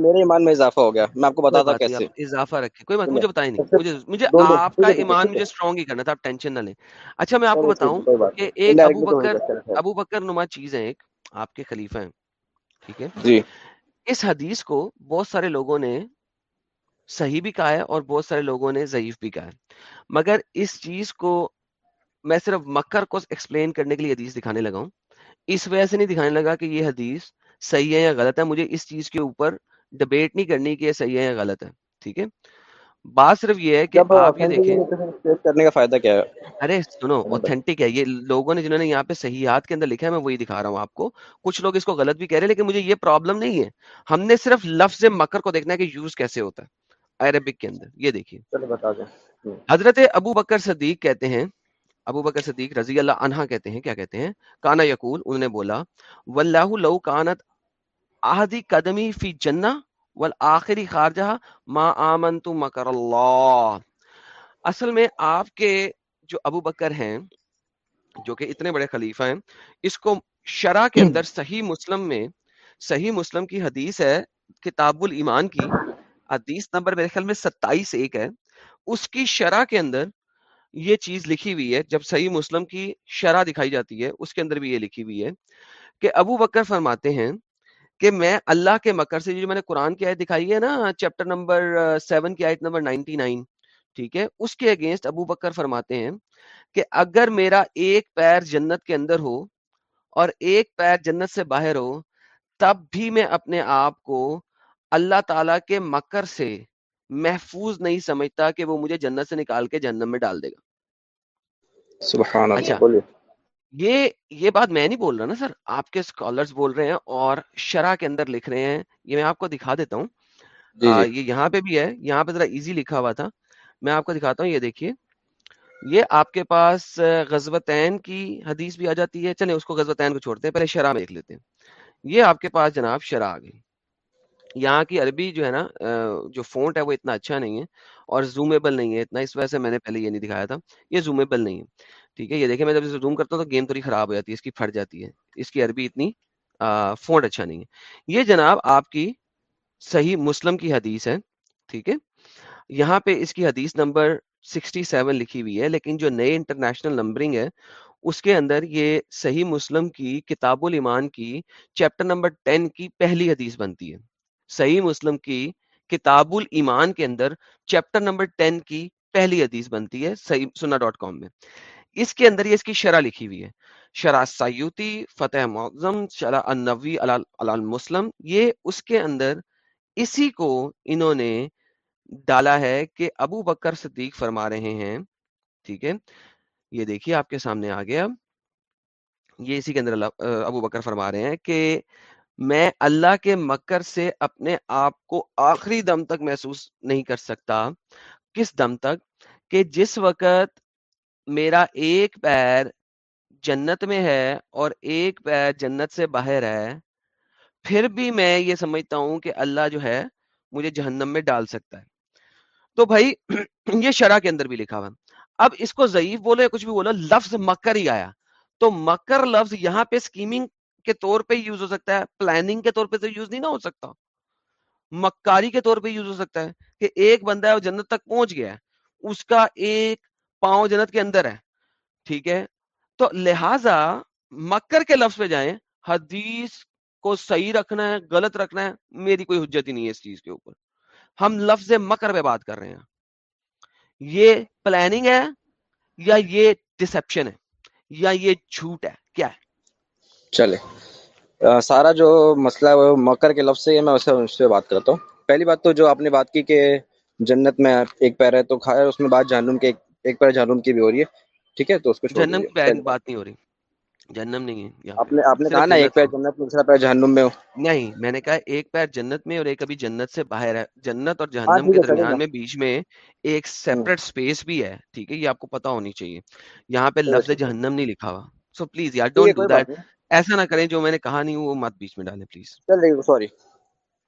میرے ایمان میں اضافہ ہو گیا۔ میں آپ کو بتاتا کیسے۔ اضافہ کوئی مطلب بات مجھے بتائیں نہیں۔ مجھے مجھے آپ کا ایمان مجھے اسٹرانگ ہی کرنا تھا آپ ٹینشن نہ لیں۔ اچھا میں آپ کو بتاؤں کہ ایک ابو بکر ابو بکر نما چیز ہے ایک آپ کے خلیفہ ہیں۔ ٹھیک ہے؟ جی۔ اس حدیث کو بہت سارے لوگوں نے صحیح بھی کہا ہے اور بہت سارے لوگوں نے ضعیف بھی کہا ہے۔ مگر اس چیز کو میں صرف مکر کو ایکسپلین کرنے کے لیے حدیث دکھانے لگا ہوں۔ اس وجہ سے نہیں دکھانے لگا کہ یہ حدیث صحیح ہے یا غلط ہے مجھے اس چیز کے اوپر ڈبیٹ نہیں کرنی کہ یہ صحیح ہے یا غلط ہے ٹھیک ہے؟ بات صرف یہ ہے کہ آپ یہ دیکھیں کرنے کا فائدہ کیا ہے؟ ارے سنو اوتھینٹک ہے یہ لوگوں نے جنہوں نے یہاں پہ صحیحات کے اندر لکھا ہے میں وہی دکھا رہا ہوں آپ کو۔ کچھ لوگ اس کو غلط بھی کہہ رہے ہیں لیکن مجھے یہ پرابلم نہیں ہے۔ ہم نے صرف لفظ مکر کو دیکھنا ہے کہ یوز کیسے ہوتا ہے عربک کے اندر یہ دیکھیے۔ حضرت ابو بکر صدیق کہتے ہیں ابو بکر صدیق رضی اللہ عنہ کہتے ہیں کیا کہتے ہیں؟ کانا یقول انہوں نے بولا واللہ لو کانت آہدی قدمی فی جنہ والآخری خارجہ ما آمنت مکر اللہ۔ اصل میں آپ کے جو ابو بکر ہیں جو کہ اتنے بڑے خلیفہ ہیں اس کو شرح کے اندر <clears throat> صحیح مسلم میں صحیح مسلم کی حدیث ہے کتاب الایمان کی حدیث نمبر میرے خیال میں ستائیس ایک ہے اس کی شرح کے اندر یہ چیز لکھی ہوئی ہے، جب صحیح مسلم کی شرح دکھائی جاتی ہے، اس کے اندر بھی یہ لکھی ہوئی ہے کہ ابو بکر فرماتے ہیں کہ میں اللہ کے مکر سے، جو میں نے قرآن کی آیت دکھائی ہے نا، چیپٹر نمبر سیون کی آیت نمبر نائنٹی نائن، ٹھیک ہے، اس کے اگینسٹ ابو بکر فرماتے ہیں کہ اگر میرا ایک پیر جنت کے اندر ہو اور ایک پیر جنت سے باہر ہو، تب بھی میں اپنے آپ کو اللہ تعالی کے مکر سے محفوظ نہیں سمجھتا کہ وہ مجھے جنت سے نکال کے جہنم میں ڈال دے گا۔ سبحان اچھا یہ یہ بات میں نہیں بول رہا نا سر آپ کے اسکالرس بول رہے ہیں اور شرح کے اندر لکھ رہے ہیں یہ میں آپ کو دکھا دیتا ہوں۔ جی، جی۔ یہ یہاں پہ بھی ہے یہاں پہ ذرا ایزی لکھا ہوا تھا۔ میں آپ کو دکھاتا ہوں یہ دیکھیے۔ یہ آپ کے پاس غزبتین کی حدیث بھی آ جاتی ہے۔ چلیں اس کو غزبتین کو چھوڑتے ہیں پہلے شرح میں لکھ لیتے ہیں۔ یہ آپ کے پاس جناب شرح آ گئی۔ یہاں کی عربی جو ہے نا جو فونٹ ہے وہ اتنا اچھا نہیں ہے اور زومیبل نہیں ہے، اتنا اس وجہ سے میں نے پہلے یہ نہیں دکھایا تھا۔ یہ زومیبل نہیں ہے، ٹھیک ہے؟ یہ دیکھیں، میں جب اسے زوم کرتا ہوں تو گیم تھوڑی خراب ہو جاتی ہے، اس کی پھٹ جاتی ہے۔ اس کی عربی اتنی فونٹ اچھا نہیں ہے۔ یہ جناب آپ کی صحیح مسلم کی حدیث ہے، ٹھیک ہے؟ یہاں پہ اس کی حدیث نمبر 67 لکھی ہوئی ہے، لیکن جو نئے انٹرنیشنل نمبرنگ ہے، اس کے اندر یہ صحیح مسلم کی کتاب المان کی چیپٹر نمبر 10 کی پہلی حدیث بنتی ہے۔ صحیح مسلم کی کتاب الایمان کے اندر چیپٹر نمبر 10 کی پہلی حدیث بنتی ہے سنا ڈاٹ کام میں۔ اس کے اندر یہ اس کی شرح لکھی ہوئی ہے۔ شرح سیوتی فتح معظم، شرح النوی مسلم یہ اس کے اندر اسی کو انہوں نے ڈالا ہے کہ ابو بکر صدیق فرما رہے ہیں۔ ٹھیک ہے؟ یہ دیکھیے آپ کے سامنے آ گیا۔ یہ اسی کے اندر ابو بکر فرما رہے ہیں کہ میں اللہ کے مکر سے اپنے آپ کو آخری دم تک محسوس نہیں کر سکتا۔ کس دم تک؟ کہ جس وقت میرا ایک پیر جنت میں ہے اور ایک پیر جنت سے باہر ہے، پھر بھی میں یہ سمجھتا ہوں کہ اللہ جو ہے، مجھے جہنم میں ڈال سکتا ہے۔ تو بھائی، <clears throat> یہ شرح کے اندر بھی لکھا ہوا اب اس کو ضعیف بولے کچھ بھی بولو لفظ مکر ہی آیا۔ تو مکر لفظ یہاں پہ سکیمنگ کے طور پہ یوز ہو سکتا ہے پلاننگ کے طور پہ تو یوز نہیں نہ ہو سکتا۔ مکاری کے طور پہ یوز ہو سکتا ہے کہ ایک بندہ ہے وہ جنت تک پہنچ گیا ہے۔ اس کا ایک پاؤں جنت کے اندر ہے۔ ٹھیک ہے؟ تو لہذا مکر کے لفظ پہ جائیں، حدیث کو صحیح رکھنا ہے، غلط رکھنا ہے، میری کوئی حجت ہی نہیں ہے اس چیز کے اوپر۔ ہم لفظ مکر پہ بات کر رہے ہیں۔ یہ پلاننگ ہے یا یہ ڈسپشن ہے یا یہ جھوٹ ہے؟ کیا ہے؟ چلے۔ آ، سارا جو مسئلہ ہے مکر کے لفظ سے ہے میں اسے اس سے بات کرتا ہوں۔ پہلی بات تو جو آپ نے بات کی کہ جنت میں ایک پیر ہے تو خیر اس میں بات جہنم کے ایک ایک پیر جہنم کی بھی ہو رہی ہے۔ ٹھیک ہے؟ تو اس کو جہنم کی بات- نہیں ہو رہی۔ جہنم نہیں ہے آپ نے آپ نے کہا نا ایک پیر جنت میں دوسرا پیر جہنم میں ہو۔ نہیں میں نے کہا ایک پیر جنت میں اور ایک ابھی جنت سے باہر ہے۔ جنت اور ہاں جہنم کے درمیان میں بیچ میں ایک سیپریٹ سپیس بھی ہے ٹھیک ہے؟ یہ آپ کو پتا ہونی چاہیے۔ یہاں پہ لفظ جہنم نہیں لکھا ہوا۔ سو پلیز یار ڈونٹ ڈو دیٹ ایسا نہ کریں جو میں نے کہا نہیں وہ مت بیچ میں ڈالیں پلیز چل سوری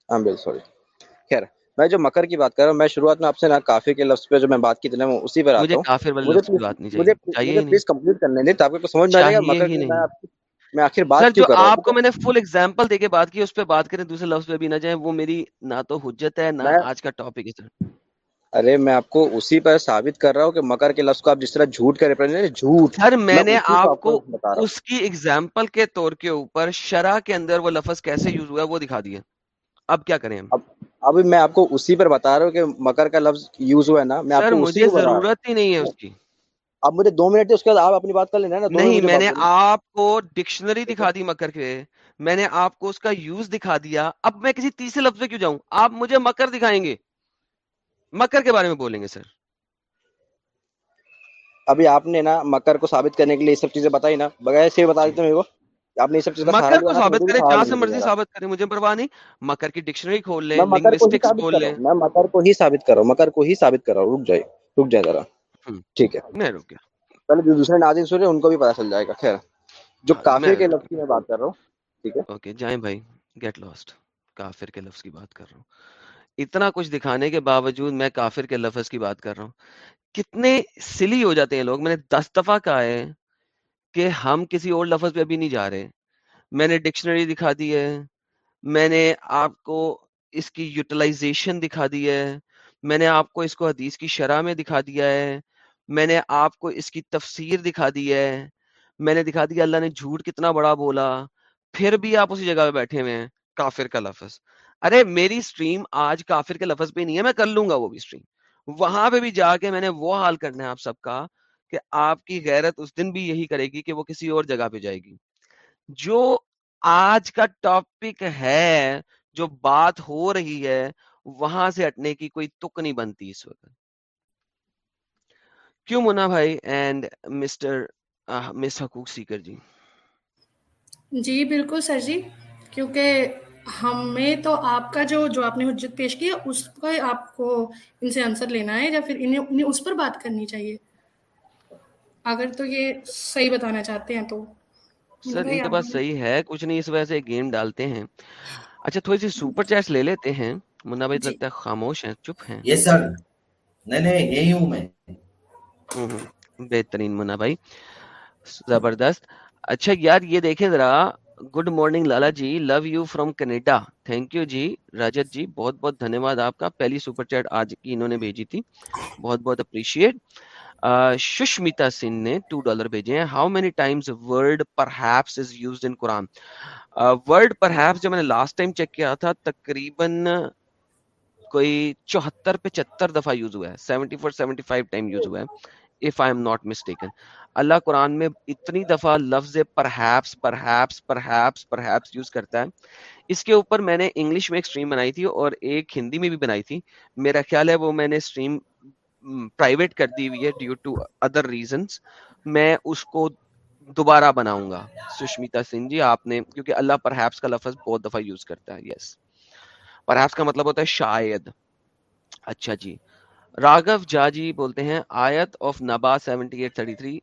آئی ایم سوری خیر میں جو مکر کی بات کر رہا ہوں میں شروعات میں آپ سے نا کافی کے لفظ پہ جو میں بات کی تھی اسی پر آتا ہوں۔ کافر والے لفظ پلیز بات نہیں مجھے چاہیے چاہیے مجھے ہی نہیں۔ پلیز کمپلیٹ کرنے دیں تاکہ آپ کو سمجھ میں گا مکر کی میں آپ آخر بات کیوں کر رہا ہوں؟ آپ کو میں نے فل ایگزامپل دے کے بات کی اس پہ بات کریں دوسرے لفظ پہ بھی نہ جائیں وہ میری نہ تو حجت ہے نہ آج کا ٹاپک ہے سر ارے میں آپ کو اسی پر ثابت کر رہا ہوں کہ مکر کے لفظ کو آپ جس طرح جھوٹ کا ریپرزینٹ جھوٹ۔ سر میں نے آپ کو اس کی ایگزامپل کے طور کے اوپر شرح کے اندر وہ لفظ کیسے یوز ہوا ہے وہ دکھا دیا اب کیا کریں اب میں آپ کو اسی پر بتا رہا ہوں کہ مکر کا لفظ یوز ہوا ہے نا میں آپ کو مجھے ضرورت ہی نہیں ہے اس کی۔ اب مجھے دو منٹ اس کے بعد آپ اپنی بات کر لینا نا نہیں میں نے آپ کو ڈکشنری دکھا دی مکر کے۔ میں نے آپ کو اس کا یوز دکھا دیا۔ اب میں کسی تیسرے لفظ پہ کیوں جاؤں؟ آپ مجھے مکر دکھائیں گے۔ مکر کے بارے میں بولیں گے سر۔ ابھی آپ نے نا مکر کو ثابت کرنے کے لیے سب چیزیں بتائی نا۔ بغیر سے بتا دیتے میرے کو آپ نے سب چیز کا سہارا مکر کو ثابت کریں جہاں سے مرضی ثابت کریں مجھے پرواہ نہیں۔ مکر کی ڈکشنری کھول لیں لنگوسٹکس لیں۔ میں مکر کو ہی ثابت کر رہا ہوں۔ مکر کو ہی ثابت کر رہا ہوں۔ رک جائے رک جائے ذرا۔ ٹھیک ہے۔ میں رک گیا۔ پہلے جو دوسرے ناظرین سن رہے ہیں ان کو بھی پتا چل جائے گا۔ خیر جو کافر کے لفظ کی میں بات کر رہا ہوں۔ ٹھیک ہے۔ اوکے جائیں بھائی گیٹ لاسٹ کافر کے لفظ کی بات کر رہا ہوں۔ اتنا کچھ دکھانے کے باوجود میں کافر کے لفظ کی بات کر رہا ہوں۔ کتنے سلی ہو جاتے ہیں لوگ۔ میں نے دس دفعہ کہا ہے کہ ہم کسی اور لفظ پہ ابھی نہیں جا رہے۔ میں نے ڈکشنری دکھا دی ہے۔ میں نے آپ کو اس کی یوٹیلائزیشن دکھا دی ہے۔ میں نے آپ کو اس کو حدیث کی شرح میں دکھا دیا ہے۔ میں نے آپ کو اس کی تفسیر دکھا دی ہے۔ میں نے دکھا دیا اللہ نے جھوٹ کتنا بڑا بولا۔ پھر بھی آپ اسی جگہ پہ بیٹھے ہوئے ہیں۔ کافر کا لفظ۔ ارے میری سٹریم آج کافر کے لفظ پہ نہیں ہے، میں کر لوں گا وہ بھی سٹریم وہاں پہ بھی جا کے میں نے وہ حال کرنا ہے آپ سب کا کہ آپ کی غیرت اس دن بھی یہی کرے گی کہ وہ کسی اور جگہ پہ جائے گی۔ جو آج کا ٹاپک ہے، جو بات ہو رہی ہے، وہاں سے ہٹنے کی کوئی تک نہیں بنتی اس وقت۔ کیوں منا بھائی اینڈ مسٹر مس حقوق سیکر جی؟ جی بالکل سر جی کیونکہ ہمیں تو آپ کا جو جو آپ نے حجت پیش کی ہے اس کا آپ کو ان سے آنسر لینا ہے یا پھر انہیں انہیں اس پر بات کرنی چاہیے؟ اگر تو یہ صحیح بتانا چاہتے ہیں تو۔ سر کے آپ پاس صحیح ہے کچھ نہیں اس وجہ سے گیم ڈالتے ہیں۔ اچھا تھوڑی سی سپر چیٹس لے لیتے ہیں۔ منا بھائی تو جی۔ لگتا ہے خاموش ہیں چپ ہیں۔ یس سر نہیں نہیں یہی ہوں میں۔ بہترین منا بھائی زبردست۔ اچھا یار یہ دیکھیں ذرا۔ Good morning Lala G love you from Canada thank you جی رجت جی بہت بہت دھنیہ واد آپ کا پہلی سپر چیٹ آج کی انہوں نے بھیجی تھی بہت بہت اپریشیٹ ششمیتا سنگھ نے ٹو ڈالر بھیجے ہیں how many times word perhaps is used in Quran word perhaps جب میں نے لاسٹ ٹائم چیک کیا تھا تقریباً کوئی چوہتر پچہتر دفعہ یوز ہوا ہے seventy four seventy five time use ہوا ہے if I am not mistaken اللہ قرآن میں اتنی دفعہ لفظ perhaps perhaps perhaps perhaps use کرتا ہے۔ اس کے اوپر میں نے انگلش میں ایک سٹریم بنائی تھی اور ایک ہندی میں بھی بنائی تھی۔ میرا خیال ہے وہ میں نے سٹریم پرائیویٹ کر دی ہوئی ہے ڈیو ٹو ادر ریزنس میں اس کو دوبارہ بناؤں گا۔ سشمیتا سنگھ جی آپ نے، کیونکہ اللہ پرہیپس کا لفظ بہت دفعہ یوز کرتا ہے یس yes. پرہیپس کا مطلب ہوتا ہے شاید۔ اچھا جی۔ راگو جا جی بولتے ہیں آیت آف نبا seventy eight thirty three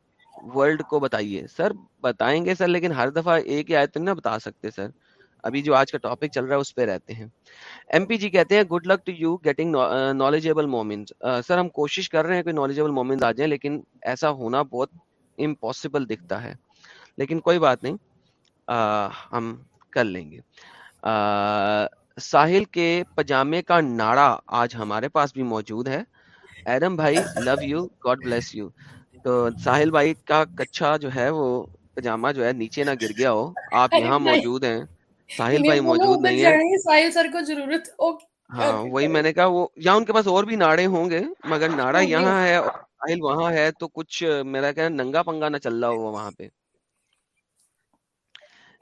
world کو بتائیے۔ سر بتائیں گے سر لیکن ہر دفعہ ایک ہی آیت تو نہیں نہ بتا سکتے سر۔ ابھی جو آج کا ٹاپک چل رہا ہے اس پہ رہتے ہیں۔ ایم پی جی کہتے ہیں good luck to you getting knowledgeable moment sir ہم کوشش کر رہے ہیں کہ نالجیبل مومنٹ آ جائیں لیکن ایسا ہونا بہت امپاسبل دکھتا ہے۔ لیکن کوئی بات نہیں آ, ہم کر لیں گے۔ آ, ساحل کے پجامے کا ناڑا آج ہمارے پاس بھی موجود ہے۔ ایڈم بھائی love you God bless you. تو ساحل بھائی کا کچھا جو ہے وہ پجامہ جو ہے نیچے نہ گر گیا ہو۔ آپ یہاں موجود ہیں۔ ساحل بھائی موجود نہیں ہے۔ گے ساحل سر کو ضرورت۔ ہاں وہی میں نے کہا وہ یا ان کے پاس اور بھی ناڑے ہوں گے مگر ناڑا۔ یہاں ہے ساحل وہاں ہے تو کچھ میرا کہنا ننگا پنگا نہ چل رہا ہوا وہاں پہ۔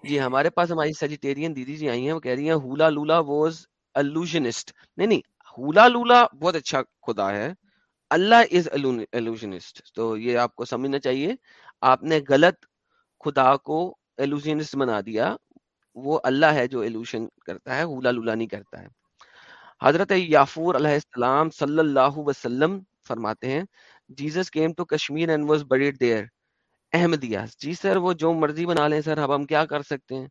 جی ہمارے پاس ہماری سیجیٹیرین دیدی جی آئی ہیں وہ کہہ رہی ہیں ہولا لولا واز الوژنسٹ۔ نہیں نہیں ہولا لولا بہت اچھا خدا ہے۔ اللہ از الوژنسٹ تو یہ آپ کو سمجھنا چاہیے، آپ نے غلط خدا کو ایلوژنسٹ بنا دیا، وہ اللہ ہے جو ایلوشن کرتا ہے ہولا لولا نہیں کرتا ہے۔ حضرت یافور علیہ السلام صلی اللہ وسلم فرماتے ہیں Jesus came to Kashmir and was buried there Ahmadiyya ji sir, وہ جو مرضی بنا لیں سر، اب ہم کیا کر سکتے ہیں؟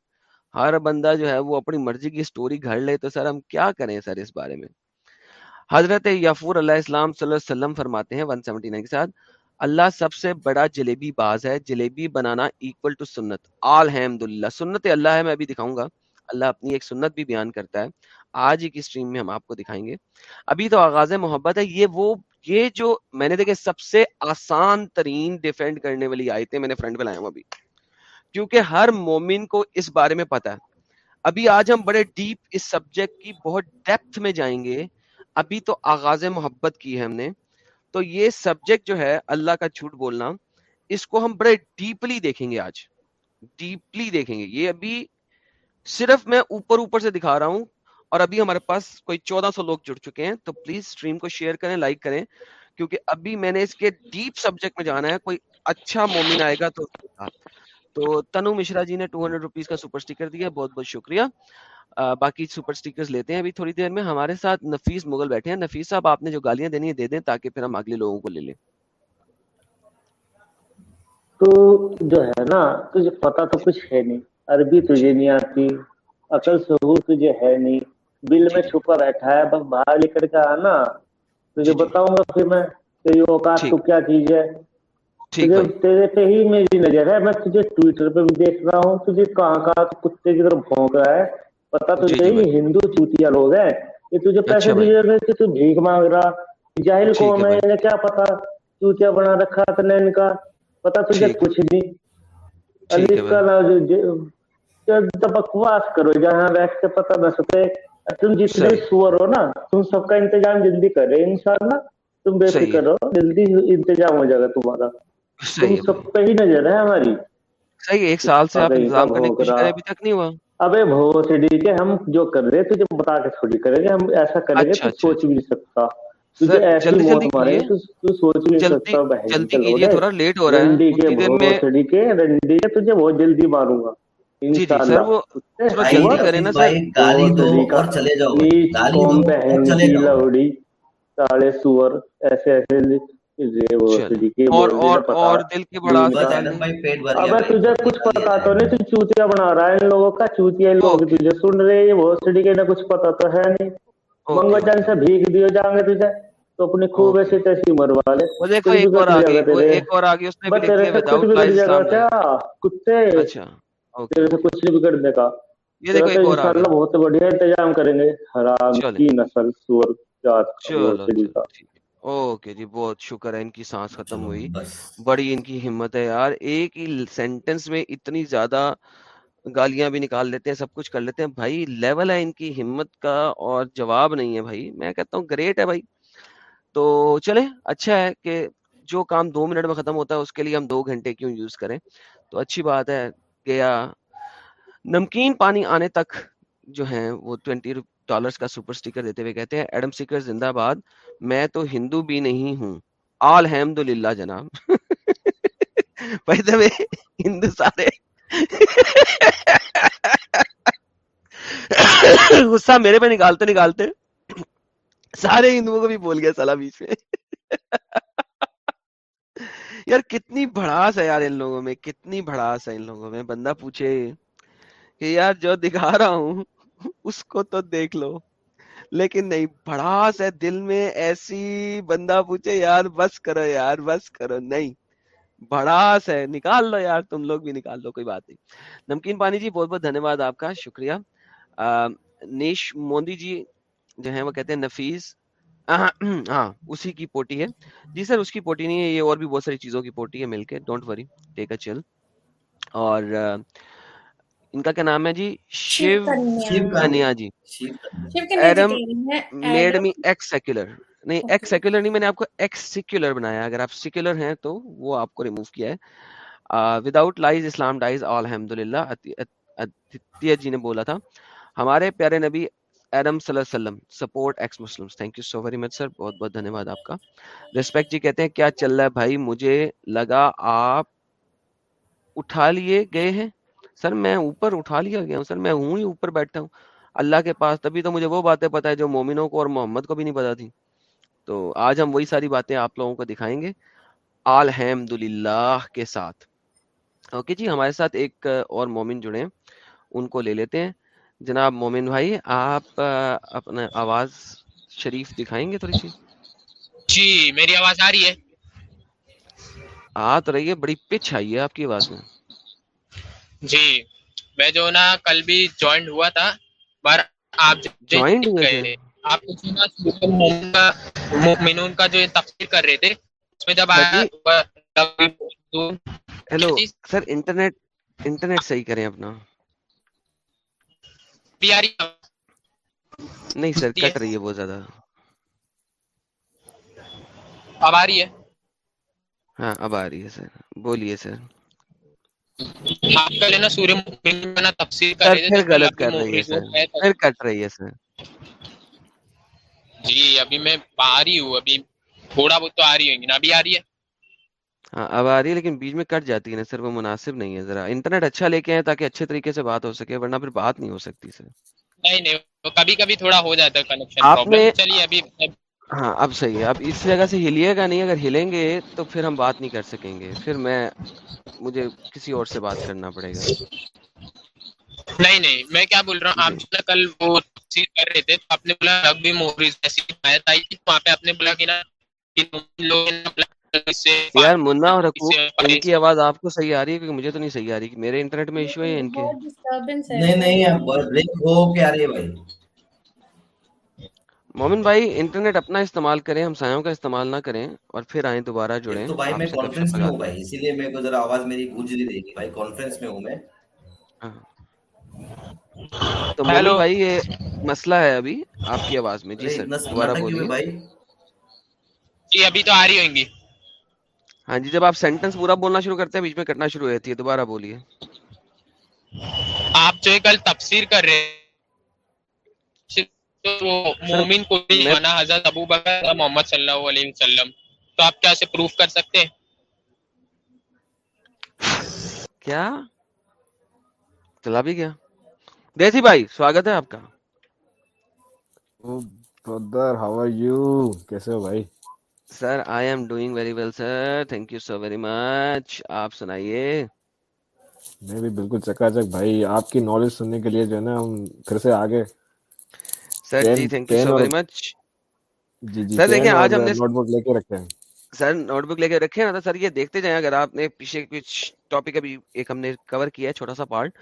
ہر بندہ جو ہے، وہ اپنی مرضی کی سٹوری گھڑ لے تو سر، ہم کیا کریں سر اس بارے میں؟ حضرت یافور علیہ السلام صلی اللہ علیہ وسلم فرماتے ہیں 179 کے ساتھ، اللہ سب سے بڑا جلیبی باز ہے، جلیبی بنانا ایکول ٹو سنت الحمد للہ سنت اللہ ہے، میں ابھی دکھاؤں گا۔ اللہ اپنی ایک سنت بھی بیان کرتا ہے۔ آج ہی کی اسٹریم میں ہم آپ کو دکھائیں گے۔ ابھی تو آغاز محبت ہے، یہ وہ، یہ جو میں نے دیکھے، سب سے آسان ترین ڈیفینڈ کرنے والی آیتیں میں نے فرنٹ پہ لایا ہوں ابھی۔ کیونکہ ہر مومن کو اس بارے میں پتا ہے۔ ابھی آج ہم بڑے ڈیپ اس سبجیکٹ کی بہت ڈیپتھ میں جائیں گے۔ ابھی تو آغاز محبت کی ہے ہم نے۔ تو یہ سبجیکٹ جو ہے اللہ کا جھوٹ بولنا، اس کو ہم بڑے ڈیپلی دیکھیں گے آج۔ ڈیپلی دیکھیں گے۔ یہ ابھی صرف میں اوپر اوپر سے دکھا رہا ہوں اور ابھی ہمارے پاس کوئی چودہ سو لوگ جڑ چکے ہیں۔ تو پلیز اسٹریم کو شیئر کریں، لائک کریں، کیونکہ ابھی میں نے اس کے ڈیپ سبجیکٹ میں جانا ہے۔ کوئی اچھا مومن آئے گا تو۔ تو تنو مشرا جی نے ٹو ہنڈریڈ روپیز کا سپر اسٹیکر دیا۔ بہت بہت شکریہ۔ باقی سپر اسٹیکر لیتے ہیں. ابھی تھوڑی دیر میں ہمارے ساتھ نفیس مغل بیٹھے ہیں. نفیس صاحب آپ نے جو گالیاں دینی ہے دے دیں تاکہ پھر ہم اگلے لوگوں کو لے لیں. تو جو ہے نا تجھے پتا تو کچھ ہے نہیں. عربی تجھے نہیں آتی عقل شعور تجھے ہے نہیں. دل میں چھپا بیٹھا ہے بس باہر لے کر کے آنا تجھے بتاؤں گا پھر میں تیری اوقات تو کیا چیز ہے؟ تجھے تیرے پہ ہی میری نظر ہے. میں تجھے ٹویٹر پہ بھی دیکھ رہا ہوں. تجھے کہاں کہاں کتے کی طرف بھونک رہا ہے. پتا تجھے یہ ہندو چوتیا لوگ ہیں۔ یہ تجھے پیسے دیے رہے کہ تو بھیک مانگ رہا۔ جاہل قوم ہے انہیں کیا پتا؟ چوتیا بنا رکھا تھا ان کا۔ پتا تجھے کچھ نہیں۔ علی کا بکواس کرو جہاں بیٹھ کے پتا نہ سکے۔ تم جتنے سور ہو نا تم سب کا انتظام جلدی کر رہے انشاءاللہ تم بے فکر ہو جلدی انتظام ہو جائے گا تمہارا۔ تم سب پہ ہی نظر ہے ہماری۔ صحیح ایک سال سے آپ انتظام کرنے کی کوشش کریں ابھی تک نہیں ہوا۔ ابے بہت ڈی کے ہم جو کر رہے تجھے بتا کے تھوڑی کریں گے ہم ایسا کریں گے تو سوچ بھی نہیں سکتا۔ تجھے ایسی موت مارے تو سوچ بھی نہیں سکتا بہن کیجیے تھوڑا لیٹ ہو رہا ہے۔ رنڈی کے کے رنڈی کے تجھے بہت جلدی ماروں گا۔ جی جی سر وہ تھوڑا جلدی کریں نا سر۔ گالی دو اور چلے جاؤ۔ گالی دو اور چلے جاؤ۔ ساڑے سور ایسے ایسے اور اور اور دل کے بڑا ابے تجھے کچھ پتا تو نہیں تو چوتیا بنا رہا ہے۔ ان لوگوں کا چوتیا لوگ تجھے سن رہے ہیں وہ سڑی کے کچھ پتا تو ہے نہیں۔ منگو جان سے بھیگ دیو جائیں گے تجھے۔ تو اپنی خوب ایسی تیسی مروا لے وہ دیکھو ایک اور آگے وہ ایک اور آگے اس نے بھی لکھ دیا وداؤٹ لائف اسلام کیا کتے۔ اچھا تیرے سے کچھ نہیں بگڑنے کا یہ دیکھو ایک اور انشاءاللہ بہت بڑھیا انتظام کریں گے۔ حرام کی نسل سور چلو اوکے جی بہت شکر ہے ان کی سانس ختم ہوئی۔ بڑی ان کی ہمت ہے یار۔ ایک ہی سینٹنس میں اتنی زیادہ گالیاں بھی نکال لیتے ہیں سب کچھ کر لیتے ہیں۔ بھائی لیول ہے ان کی ہمت کا اور جواب نہیں ہے بھائی۔ میں کہتا ہوں گریٹ ہے بھائی۔ تو چلے اچھا ہے کہ جو کام دو منٹ میں ختم ہوتا ہے اس کے لیے ہم دو گھنٹے کیوں یوز کریں؟ تو اچھی بات ہے گیا نمکین پانی آنے تک جو ہیں وہ ٹوینٹی ڈالرز کا سپر سٹیکر دیتے ہوئے کہتے ہیں۔ ایڈم سیکر زندہ باد میں تو ہندو بھی نہیں ہوں۔ الحمد للہ جناب <laughs> پیدا ہندو سارے۔ <coughs> غصہ میرے پہ نکالتے نکالتے سارے ہندوؤں کو بھی بول گیا سلا بیچ میں۔ <laughs> یار کتنی بڑاس ہے یار ان لوگوں میں، کتنی بڑاس ہے ان لوگوں میں۔ بندہ پوچھے کہ یار جو دکھا رہا ہوں، اس کو تو دیکھ لو۔ لیکن نہیں بڑاس ہے دل میں ایسی بندہ پوچھے یار بس کرو یار بس کرو نہیں۔ بڑاس ہے نکال لو یار تم لوگ بھی نکال لو کوئی بات نہیں۔ نمکین پانی جی بہت بہت دھنیہ واد آپ کا شکریہ۔ نیش موندی جی جو ہیں وہ کہتے ہیں نفیس۔ ہاں اسی کی پوٹی ہے۔ جی سر اس کی پوٹی نہیں ہے یہ اور بھی بہت ساری چیزوں کی پوٹی ہے مل کے۔ ڈونٹ وری ٹیک اے چل اور uh, ان کا کیا نام ہے جی؟ شیو شیو کنیا۔ جی۔, جی Adam made me ex secular. نہیں ایکس سیکولر نہیں میں نے آپ کو ایکس سیکولر بنایا۔ اگر آپ سیکولر ہیں تو وہ آپ کو ریموو کیا ہے۔ وداؤٹ لائز اسلام ڈائز الحمد للہ جی نے بولا تھا۔ ہمارے پیارے نبی ایڈم صلی اللہ علیہ وسلم support ex Muslim thank you so very much sir بہت بہت دھنیہ واد آپ کا۔ ریسپیکٹ جی کہتے ہیں کیا چل رہا ہے بھائی؟ مجھے لگا آپ اٹھا لیے گئے ہیں۔ سر میں اوپر اٹھا لیا گیا ہوں سر میں ہوں ہی اوپر بیٹھا ہوں۔ اللہ کے پاس تبھی تو مجھے وہ باتیں پتا ہے جو مومنوں کو اور محمد کو بھی نہیں پتا تھی تو آج ہم وہی ساری باتیں آپ لوگوں کو دکھائیں گے۔ الحمد للہ کے ساتھ۔ اوکے جی ہمارے ساتھ ایک اور مومن جڑے ہیں ان کو لے لیتے ہیں۔ جناب مومن بھائی آپ اپنا آواز شریف دکھائیں گے تھوڑی سی؟ جی میری آواز آ رہی ہے؟ آ تو رہی ہے بڑی پچ آئی ہے آپ کی آواز میں۔ جی میں جو نا کل بھی جوائنڈ ہوا تھا پر آپ جوائنڈ ہوئے آپ جو نا مومنون کا جو تفسیر کر رہے تھے اس میں جب آیا جی۔ ہیلو سر انٹرنیٹ انٹرنیٹ صحیح کریں اپنا۔ نہیں سر جی۔ کٹ رہی ہے بہت زیادہ۔ اب آ رہی ہے؟ ہاں اب آ رہی ہے سر۔ بولیے سر۔ آپ کا مکمل کر رہے غلط کر رہی ہے سر۔ پھر کٹ رہی ہے سر۔ جی ابھی میں آ رہی ہوں ابھی تھوڑا تو آ رہی ہوں گی نا ابھی آ رہی ہے؟ ہاں، اب آ رہی ہے لیکن بیچ میں کٹ جاتی ہے نا سر وہ مناسب نہیں ہے ذرا۔ انٹرنیٹ اچھا لے کے تاکہ اچھے طریقے سے بات ہو سکے ورنہ پھر بات نہیں ہو سکتی سر۔ نہیں نہیں کبھی کبھی تھوڑا ہو جاتا ہے کنیکشن پرابلم چلیے ابھی ہاں اب صحیح ہے۔ اب اس جگہ سے ہلیے گا نہیں اگر ہلیں گے تو پھر ہم بات نہیں کر سکیں گے۔ پھر میں مجھے کسی اور سے بات کرنا پڑے گا۔ نہیں نہیں میں کیا بول رہا ہوں؟ آپ جی۔ کل وہ چیز کر رہے تھے تو آپ نے بولا اب بھی موریز ایسی حمایت آئی تھی وہاں پہ آپ نے بولا کہ نا یار منا اور حقوق ان کی آواز آپ کو صحیح آ رہی ہے؟ کیونکہ مجھے تو نہیں صحیح آ رہی۔ میرے انٹرنیٹ میں ایشو ہے ان کے؟ نہیں نہیں بریک ہو کے رہی ہے بھائی۔ مومن بھائی انٹرنیٹ اپنا استعمال کریں ہم سایوں کا استعمال نہ کریں اور پھر آئیں دوبارہ جڑیں۔ تو بھائی میں کانفرنس میں ہوں بھائی اسی لیے میرے کو ذرا آواز میری گونج نہیں رہی۔ بھائی کانفرنس میں ہوں میں۔ ہاں۔ تو مومن بھائی یہ مسئلہ ہے ابھی آپ کی آواز میں۔ جی سر دوبارہ بولیے۔ بھائی؟ جی ابھی تو آ رہی ہوں گی۔ ہاں جی جب آپ سینٹنس پورا بولنا شروع کرتے ہیں بیچ میں کٹنا شروع ہوتی ہے۔ دوبارہ بولیے۔ آپ جو کل تفسیر کر رہے ہیں وہ مومن کو بھی مانا حضرت ابو بکر محمد صلی اللہ علیہ وسلم۔ تو آپ کیا اسے پروف کر سکتے ہیں؟ کیا؟ چلا بھی گیا دیسی بھائی سواگت ہے آپ کا۔ brother how are you کیسے ہو بھائی؟ Sir I am doing very well sir thank you so very much آپ سنائیے۔ میں بھی بالکل چکا چک بھائی آپ کی نالج سننے کے لیے جو ہے نا ہم پھر سے آگے sir G thank you so very much sir دیکھیں آج ہم نے نوٹ بک لے کے رکھے ہیں سر نوٹ بک لے کے رکھے نا سر یہ دیکھتے جائیں اگر آپ نے پیچھے کچھ ٹاپک ابھی ایک ہم نے کور کیا ہے چھوٹا سا پارٹ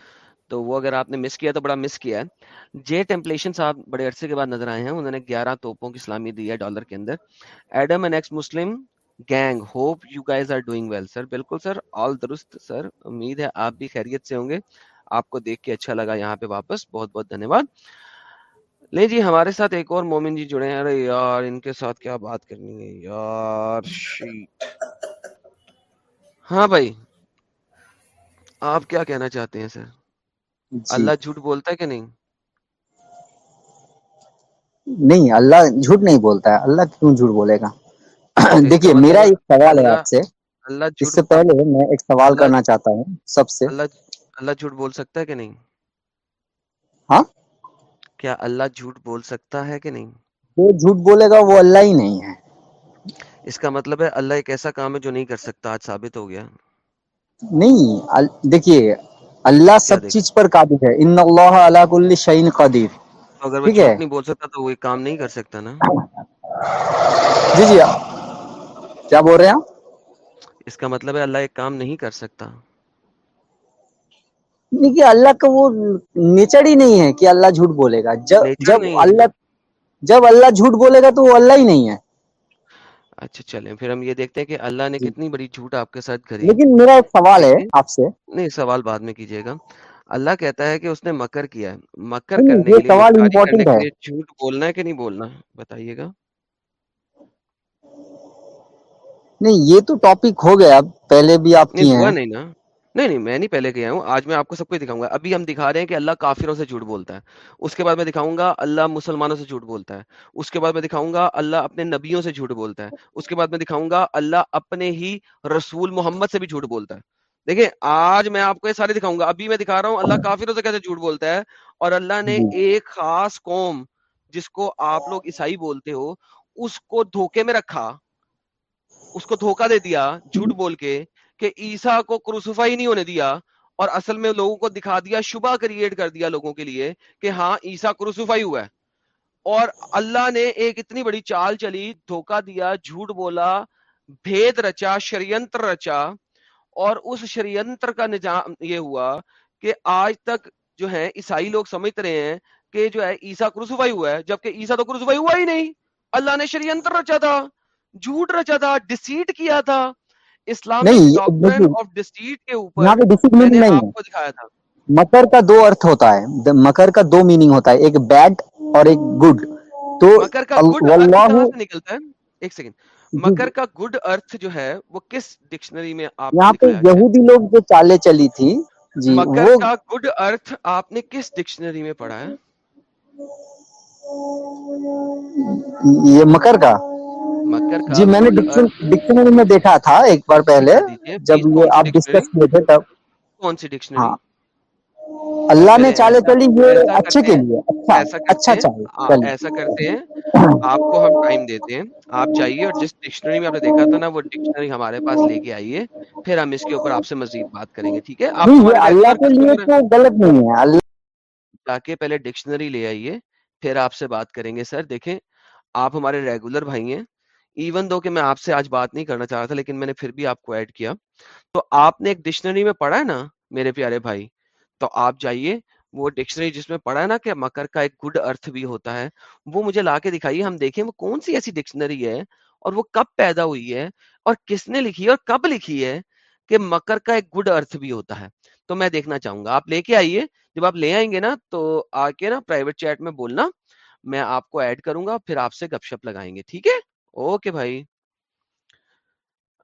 تو وہ اگر آپ نے مس کیا تو بڑا مس کیا ہے جے ٹیمپلیشن صاحب بڑے عرصے کے بعد نظر آئے ہیں انہوں نے گیارہ توپوں کی اسلامی دی ہے ڈالر کے اندر Adam and ex Muslim gang hope you guys are doing well sir بالکل سر آل درست سر امید ہے آپ بھی خیریت سے ہوں گے آپ کو دیکھ کے اچھا لگا یہاں پہ واپس بہت بہت دھنیہ واد نہیں جی ہمارے ساتھ ایک اور مومن جی جڑے ہیں۔ ارے یار ان کے ساتھ کیا بات کرنی ہے؟ یار ہاں بھائی آپ کیا کہنا چاہتے ہیں سر؟ جی۔ اللہ جھوٹ بولتا ہے کہ نہیں؟ نہیں اللہ جھوٹ نہیں بولتا ہے۔ اللہ کیوں جھوٹ بولے گا؟ دیکھیے میرا ایک سوال ہے آپ سے۔ اللہ اس سے پہلے میں ایک سوال کرنا چاہتا ہوں سب سے۔ اللہ اللہ جھوٹ بول سکتا ہے کہ نہیں؟ ہاں؟ کیا اللہ جھوٹ بول سکتا ہے کہ نہیں؟ وہ جھوٹ بولے گا وہ اللہ ہی نہیں ہے۔ اس کا مطلب ہے اللہ ایک ایسا کام ہے جو نہیں کر سکتا آج ثابت ہو گیا۔ نہیں دیکھیے اللہ سب چیز پر قادر ہے۔ ان اللہ علا کل شعین قادر اگر وہ جھوٹ نہیں بول سکتا تو وہ ایک کام نہیں کر سکتا نا۔ جی جی کیا بول رہے ہیں اس کا مطلب ہے اللہ ایک کام نہیں کر سکتا۔ نہیں کہ اللہ کا وہ نیچر ہی نہیں ہے کہ اللہ جھوٹ بولے گا۔ جب جب اللہ جب اللہ جھوٹ بولے گا تو وہ اللہ ہی نہیں ہے۔ اچھا چلیں۔ پھر ہم یہ دیکھتے ہیں کہ اللہ نے جی۔ کتنی بڑی جھوٹ آپ کے ساتھ کری۔ لیکن میرا ایک سوال ہے آپ سے۔ نہیں سوال بعد میں کیجیے گا۔ اللہ کہتا ہے کہ اس نے مکر کیا ہے۔ مکر کرنے کے لیے جھوٹ بولنا ہے کہ نہیں بولنا؟ بتائیے گا۔ نہیں یہ تو ٹاپک ہو گیا۔ پہلے بھی آپ ہوا ہیں۔ نہیں نا۔ نہیں نہیں میں نہیں پہلے گیا ہوں آج میں آپ کو سب کچھ دکھاؤں گا۔ ابھی ہم دکھا رہے ہیں کہ اللہ کافروں سے جھوٹ بولتا ہے۔ اس کے بعد میں دکھاؤں گا اللہ مسلمانوں سے جھوٹ بولتا ہے۔ اس کے بعد میں دکھاؤں گا اللہ اپنے نبیوں سے جھوٹ بولتا ہے۔ اس کے بعد میں دکھاؤں گا اللہ اپنے ہی رسول محمد سے بھی جھوٹ بولتا ہے۔ دیکھیں آج میں آپ کو یہ سارے دکھاؤں گا۔ ابھی میں دکھا رہا ہوں اللہ کافروں سے کیسے جھوٹ بولتا ہے۔ اور اللہ نے جی۔ ایک خاص قوم جس کو آپ لوگ عیسائی بولتے ہو اس کو دھوکے میں رکھا اس کو دھوکا دے دیا جھوٹ بول کے۔ کہ عیسیٰ کو کروسیفائی نہیں ہونے دیا اور اصل میں لوگوں کو دکھا دیا، شبہ کریٹ کر دیا لوگوں کے لیے کہ ہاں عیسیٰ کروسیفائی ہوا ہے۔ اور اللہ نے ایک اتنی بڑی چال چلی دھوکا دیا، جھوٹ بولا، بھید رچا شریعنتر رچا۔ اور اس شریعنتر کا نظام یہ ہوا کہ آج تک جو ہے عیسائی لوگ سمجھ رہے ہیں کہ جو ہے، عیسیٰ کروسیفائی ہوا ہے، جبکہ عیسیٰ تو کروسیفائی ہوا ہی نہیں۔ اللہ نے شریعنتر رچا تھا، جھوٹ رچا تھا ڈسیٹ کیا تھا۔ مکر کا دو ارتھ ہوتا ہے مکر کا دو میننگ ہوتا ہے ایک بیڈ اور ایک گڈ تو مکر کا گڈ نکلتا ہے؟ ایک سیکنڈ جی۔ مکر کا گڈ ارتھ جو ہے وہ کس ڈکشنری میں آپ یہاں پہ یہودی لوگ جو چالیں چلی تھی جی مکر کا گڈ ارتھ آپ نے کس ڈکشنری میں پڑھا ہے؟ یہ مکر کا۔ جی میں نے ڈکشنری میں دیکھا تھا ایک بار پہلے جب یہ آپ ڈسکس کیے تھے تب۔ کون سی ہاں۔ ڈکشنری اللہ نے ایسا چلی یہ اچھے کے لیے اچھا اچھا چلیے۔ ایسا کرتے ہیں آپ کو ہم ٹائم دیتے ہیں۔ آپ جائیے اور جس ڈکشنری میں آپ نے دیکھا تھا نا وہ ڈکشنری ہمارے پاس لے کے آئیے۔ پھر ہم اس کے اوپر آپ سے مزید بات کریں گے ٹھیک ہے؟ یہ اللہ کے لیے تو غلط نہیں ہے۔ اللہ کے پہلے ڈکشنری لے آئیے پھر آپ سے بات کریں گے سر۔ دیکھیں آپ ہمارے ریگولر بھائی ہیں۔ ایون دو کہ میں آپ سے آج بات نہیں کرنا چاہ رہا تھا، لیکن میں نے پھر بھی آپ کو ایڈ کیا۔ تو آپ نے ایک ڈکشنری میں پڑھا ہے نا، میرے پیارے بھائی؟ تو آپ جائیے، وہ ڈکشنری جس میں پڑھا ہے نا کہ مکر کا ایک گڈ ارتھ بھی ہوتا ہے، وہ مجھے لا کے دکھائیے، ہم دیکھیں وہ کون سی ایسی ڈکشنری ہے اور وہ کب پیدا ہوئی ہے اور کس نے لکھی ہے اور کب لکھی ہے کہ مکر کا ایک گڈ ارتھ بھی ہوتا ہے۔ تو میں دیکھنا چاہوں گا۔ آپ لے کے آئیے، جب آپ لے آئیں گے نا، تو آ کے نا پرائیویٹ چیٹ میں بولنا، میں آپ کو ایڈ کروں گا، پھر آپ سے گپ شپ لگائیں گے، ٹھیک ہے؟ اوکے بھائی۔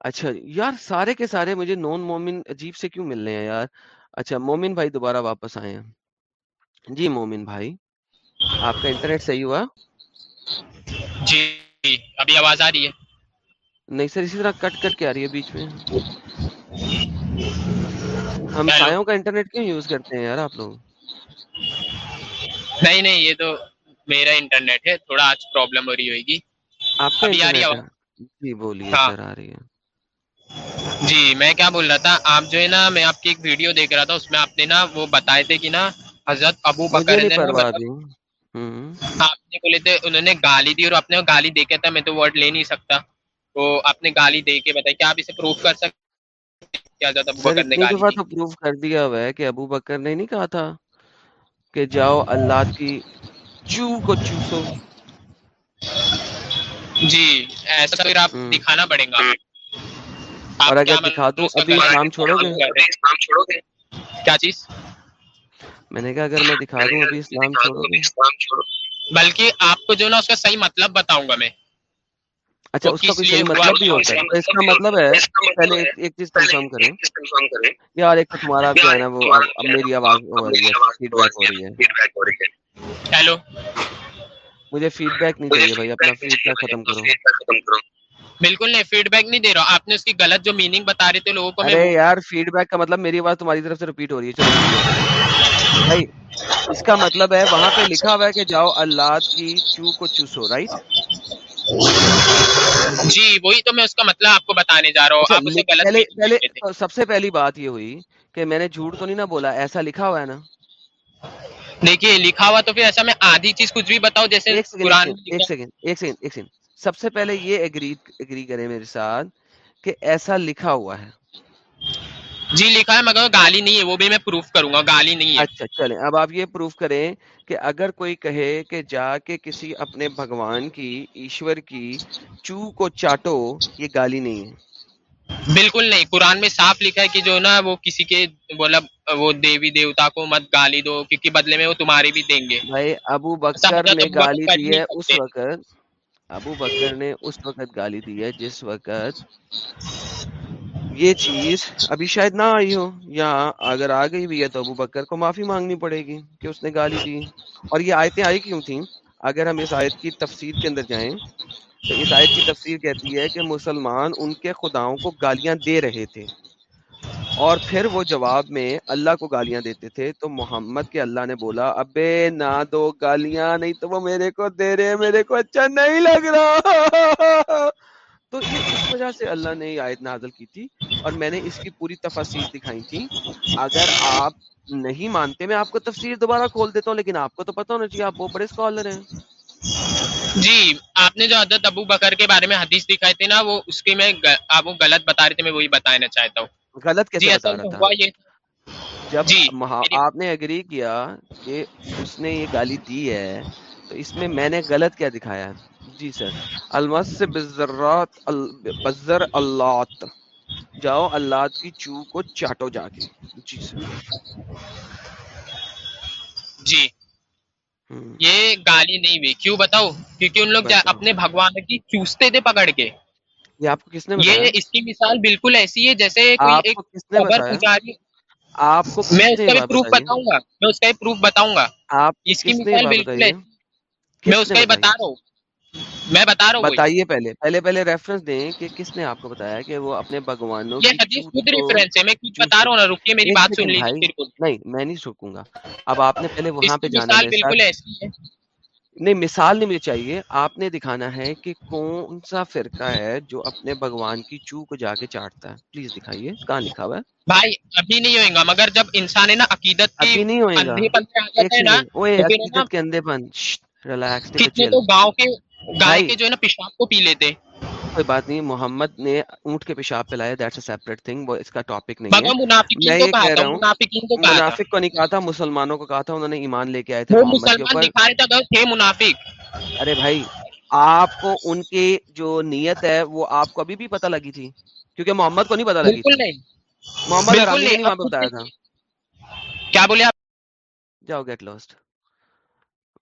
اچھا یار سارے کے سارے مجھے نون مومن عجیب سے کیوں مل رہے ہیں یار؟ اچھا مومن بھائی دوبارہ واپس آئے ہیں۔ جی مومن بھائی آپ کا انٹرنیٹ صحیح ہوا؟ جی ابھی آواز آ رہی ہے۔ نہیں سر اسی طرح کٹ کٹ کے آ رہی ہے بیچ میں۔ ہم سایوں کا انٹرنیٹ کیوں یوز کرتے ہیں یار آپ لوگ؟ نہیں نہیں یہ تو میرا انٹرنیٹ ہے تھوڑا آج پرابلم ہو رہی ہوئے گی آپ کا جی بولیے ہاں۔ سر آ رہی ہے۔ جی میں کیا بول رہا تھا؟ آپ جو ہے نا میں آپ کی ایک ویڈیو دیکھ رہا تھا اس میں آپ نے نا وہ بتائے تھے کہ نا حضرت ابو بکر ہوں۔ آپ نے بولے تھے انہوں نے گالی دی اور آپ نے گالی دے کے تھا میں تو ورڈ لے نہیں سکتا۔ تو آپ نے گالی دے کے بتایا کیا آپ اسے پروف کر سکتے حضرت ابو بکر نے اتنی گالی دفعہ دی۔ تو پروف کر دیا ہوا ہے کہ ابو بکر نے نہیں کہا تھا کہ جاؤ اللہ کی چو کو چوسو۔ جی ایسا پھر آپ ہوں دکھانا پڑے گا۔ اور اگر دکھا دوں ابھی اسلام چھوڑو گے؟ اسلام چھوڑو گے؟ کیا چیز؟ میں نے کہا اگر میں دکھا دوں ابھی اسلام چھوڑو گے۔ بلکہ آپ کو جو نا اس کا صحیح مطلب بتاؤں گا میں۔ اچھا اس کا کوئی صحیح مطلب بھی ہوتا ہے۔ ہوا تو اس کا مطلب ہے پہلے ایک چیز کنفرم کریں۔ یار ایک تو تمہارا جو ہے نا وہ اب میری آواز ہو رہی ہے فیڈ بیک ہو رہی ہے۔ ہیلو۔ مجھے فیڈ بیک نہیں چاہیے بھائی اپنا فیڈ بیک ختم کرو۔ بالکل نہیں فیڈ بیک نہیں دے رہا۔ آپ نے اس کی غلط جو میننگ بتا رہے تھے لوگوں کو ارے یار فیڈ بیک کا مطلب میری آواز تمہاری طرف سے ریپیٹ ہو رہی ہے چلو۔ بھائی اس کا مطلب ہے وہاں پہ لکھا ہوا ہے کہ جاؤ اللہ کی چو کو چوسو رائٹ جی وہی تو میں اس کا مطلب آپ کو بتانے جا رہا ہوں۔ اچھا آپ اسے غلط پہلے سب سے پہلی بات یہ ہوئی کہ میں نے جھوٹ تو نہیں نا بولا ایسا لکھا ہوا ہے نا۔ دیکھیے لکھا ہوا تو پھر ایسا میں آدھی چیز کچھ بھی بتاؤ جیسے ایک سیکنڈ قرآن ایک سیکنڈ ایک سیکنڈ ایک سیکنڈ سب سے پہلے یہ ایگری ایگری کریں میرے ساتھ کہ ایسا لکھا ہوا ہے۔ جی لکھا ہے مگر گالی نہیں ہے وہ بھی میں پروف کروں گا گالی نہیں ہے۔ اچھا چلیں اب آپ یہ پروف کریں کہ اگر کوئی کہے کہ جا کے کسی اپنے بھگوان کی ایشور کی چو کو چاٹو یہ گالی نہیں ہے۔ بالکل نہیں قرآن میں صاف لکھا ہے کہ جو نا وہ کسی کے مطلب وہ دیوی دیوتا کو مت گالی دو کیونکہ بدلے میں وہ تمہاری بھی دیں گے۔ بھائی ابو بکر نے گالی دی ہے اس وقت ابو بکر نے اس وقت گالی دی ہے جس وقت یہ چیز ابھی شاید نہ آئی ہو یا اگر آ گئی بھی ہے تو ابو بکر کو معافی مانگنی پڑے گی کہ اس نے گالی دی۔ اور یہ آیتیں آئی کیوں تھیں؟ اگر ہم اس آیت کی تفسیر کے اندر جائیں تو اس آیت کی تفسیر کہتی ہے کہ مسلمان ان کے خداؤں کو گالیاں دے رہے تھے اور پھر وہ جواب میں اللہ کو گالیاں دیتے تھے تو محمد کے اللہ نے بولا، ابے نہ دو گالیاں، نہیں تو وہ میرے کو دے رہے میرے کو اچھا نہیں لگ رہا۔ تو یہ اس وجہ سے اللہ نے یہ آیت نازل کی تھی اور میں نے اس کی پوری تفاصیر دکھائی تھی۔ اگر آپ نہیں مانتے، میں آپ کو تفسیر دوبارہ کھول دیتا ہوں، لیکن آپ کو تو پتہ ہونا چاہیے، آپ بہت بڑے اسکالر ہیں۔ جی آپ نے جو حضرت ابو بکر کے بارے میں حدیث دکھائے تھے نا وہ اس کی میں آپ وہ غلط بتا رہے تھے میں وہی بتانا چاہتا ہوں۔ غلط کیسے جی بتا اصل رہا میں تھا۔ جب جی آپ نے اگری کیا کہ اس نے یہ گالی دی ہے تو اس میں میں نے غلط کیا دکھایا۔ جی سر۔ المس بزرات بزر اللہ جاؤ اللہ کی چو کو چاٹو جا کے۔ جی سر۔ جی۔ یہ گالی نہیں ہوئی۔ کیوں بتاؤ؟ کیونکہ ان لوگ اپنے بھگوان کی چوستے تھے پکڑ کے۔ یہ آپ کو کس نے یہ اس کی مثال بالکل ایسی ہے جیسے کوئی ایک بتایا؟ پجاری آپ کو میں اس کا بھی پروف بتاؤں گا۔ میں اس کا پروف بتاؤں گا۔ آپ اس کی مثال بالکل میں اس کا ہی بتا رہا ہوں۔ میں بتا رہا ہوں بتائیے پہلے پہلے پہلے ریفرنس دیں کہ کس نے آپ کو بتایا کہ وہ اپنے بھگوانوں یہ حدیث خود ریفرنس ہے میں کچھ بتا رہا ہوں نا رکیے میری بات سن لیجیے نہیں میں نہیں رکوں گا۔ اب آپ نے پہلے وہاں پہ جانا ہے بالکل ایسی نہیں مثال نہیں مجھے چاہیے۔ آپ نے دکھانا ہے کہ کون سا فرقہ ہے جو اپنے بھگوان کی چو کو جا کے چاٹتا ہے۔ پلیز دکھائیے کہاں لکھا ہوا ہے؟ بھائی ابھی نہیں ہوئے گا مگر جب انسان ہے نا عقیدت ابھی نہیں ہوئے گا۔ عقیدت کے اندھے پن۔ ریلیکس کتنے تو گاؤں کے گائے کے جو ہے نا پیشاب کو پی لیتے۔ کوئی بات نہیں محمد نے اونٹ کے پیشاب پلایا دیٹس اے سیپریٹ تھنگ وہ اس کا ٹاپک نہیں ہے۔ میں یہ کہہ رہا ہوں منافق کو نہیں کہا تھا مسلمانوں کو کہا تھا انہوں نے ایمان لے کے آئے تھے وہ مسلمان دکھا رہے تھے تھے منافق۔ ارے بھائی آپ کو ان کی جو نیت ہے وہ آپ کو ابھی بھی پتہ لگی تھی کیونکہ محمد کو نہیں پتہ لگی تھی۔ محمد نے پہ بتایا تھا۔ کیا بولے آپ؟ جاؤ گیٹ لاسٹ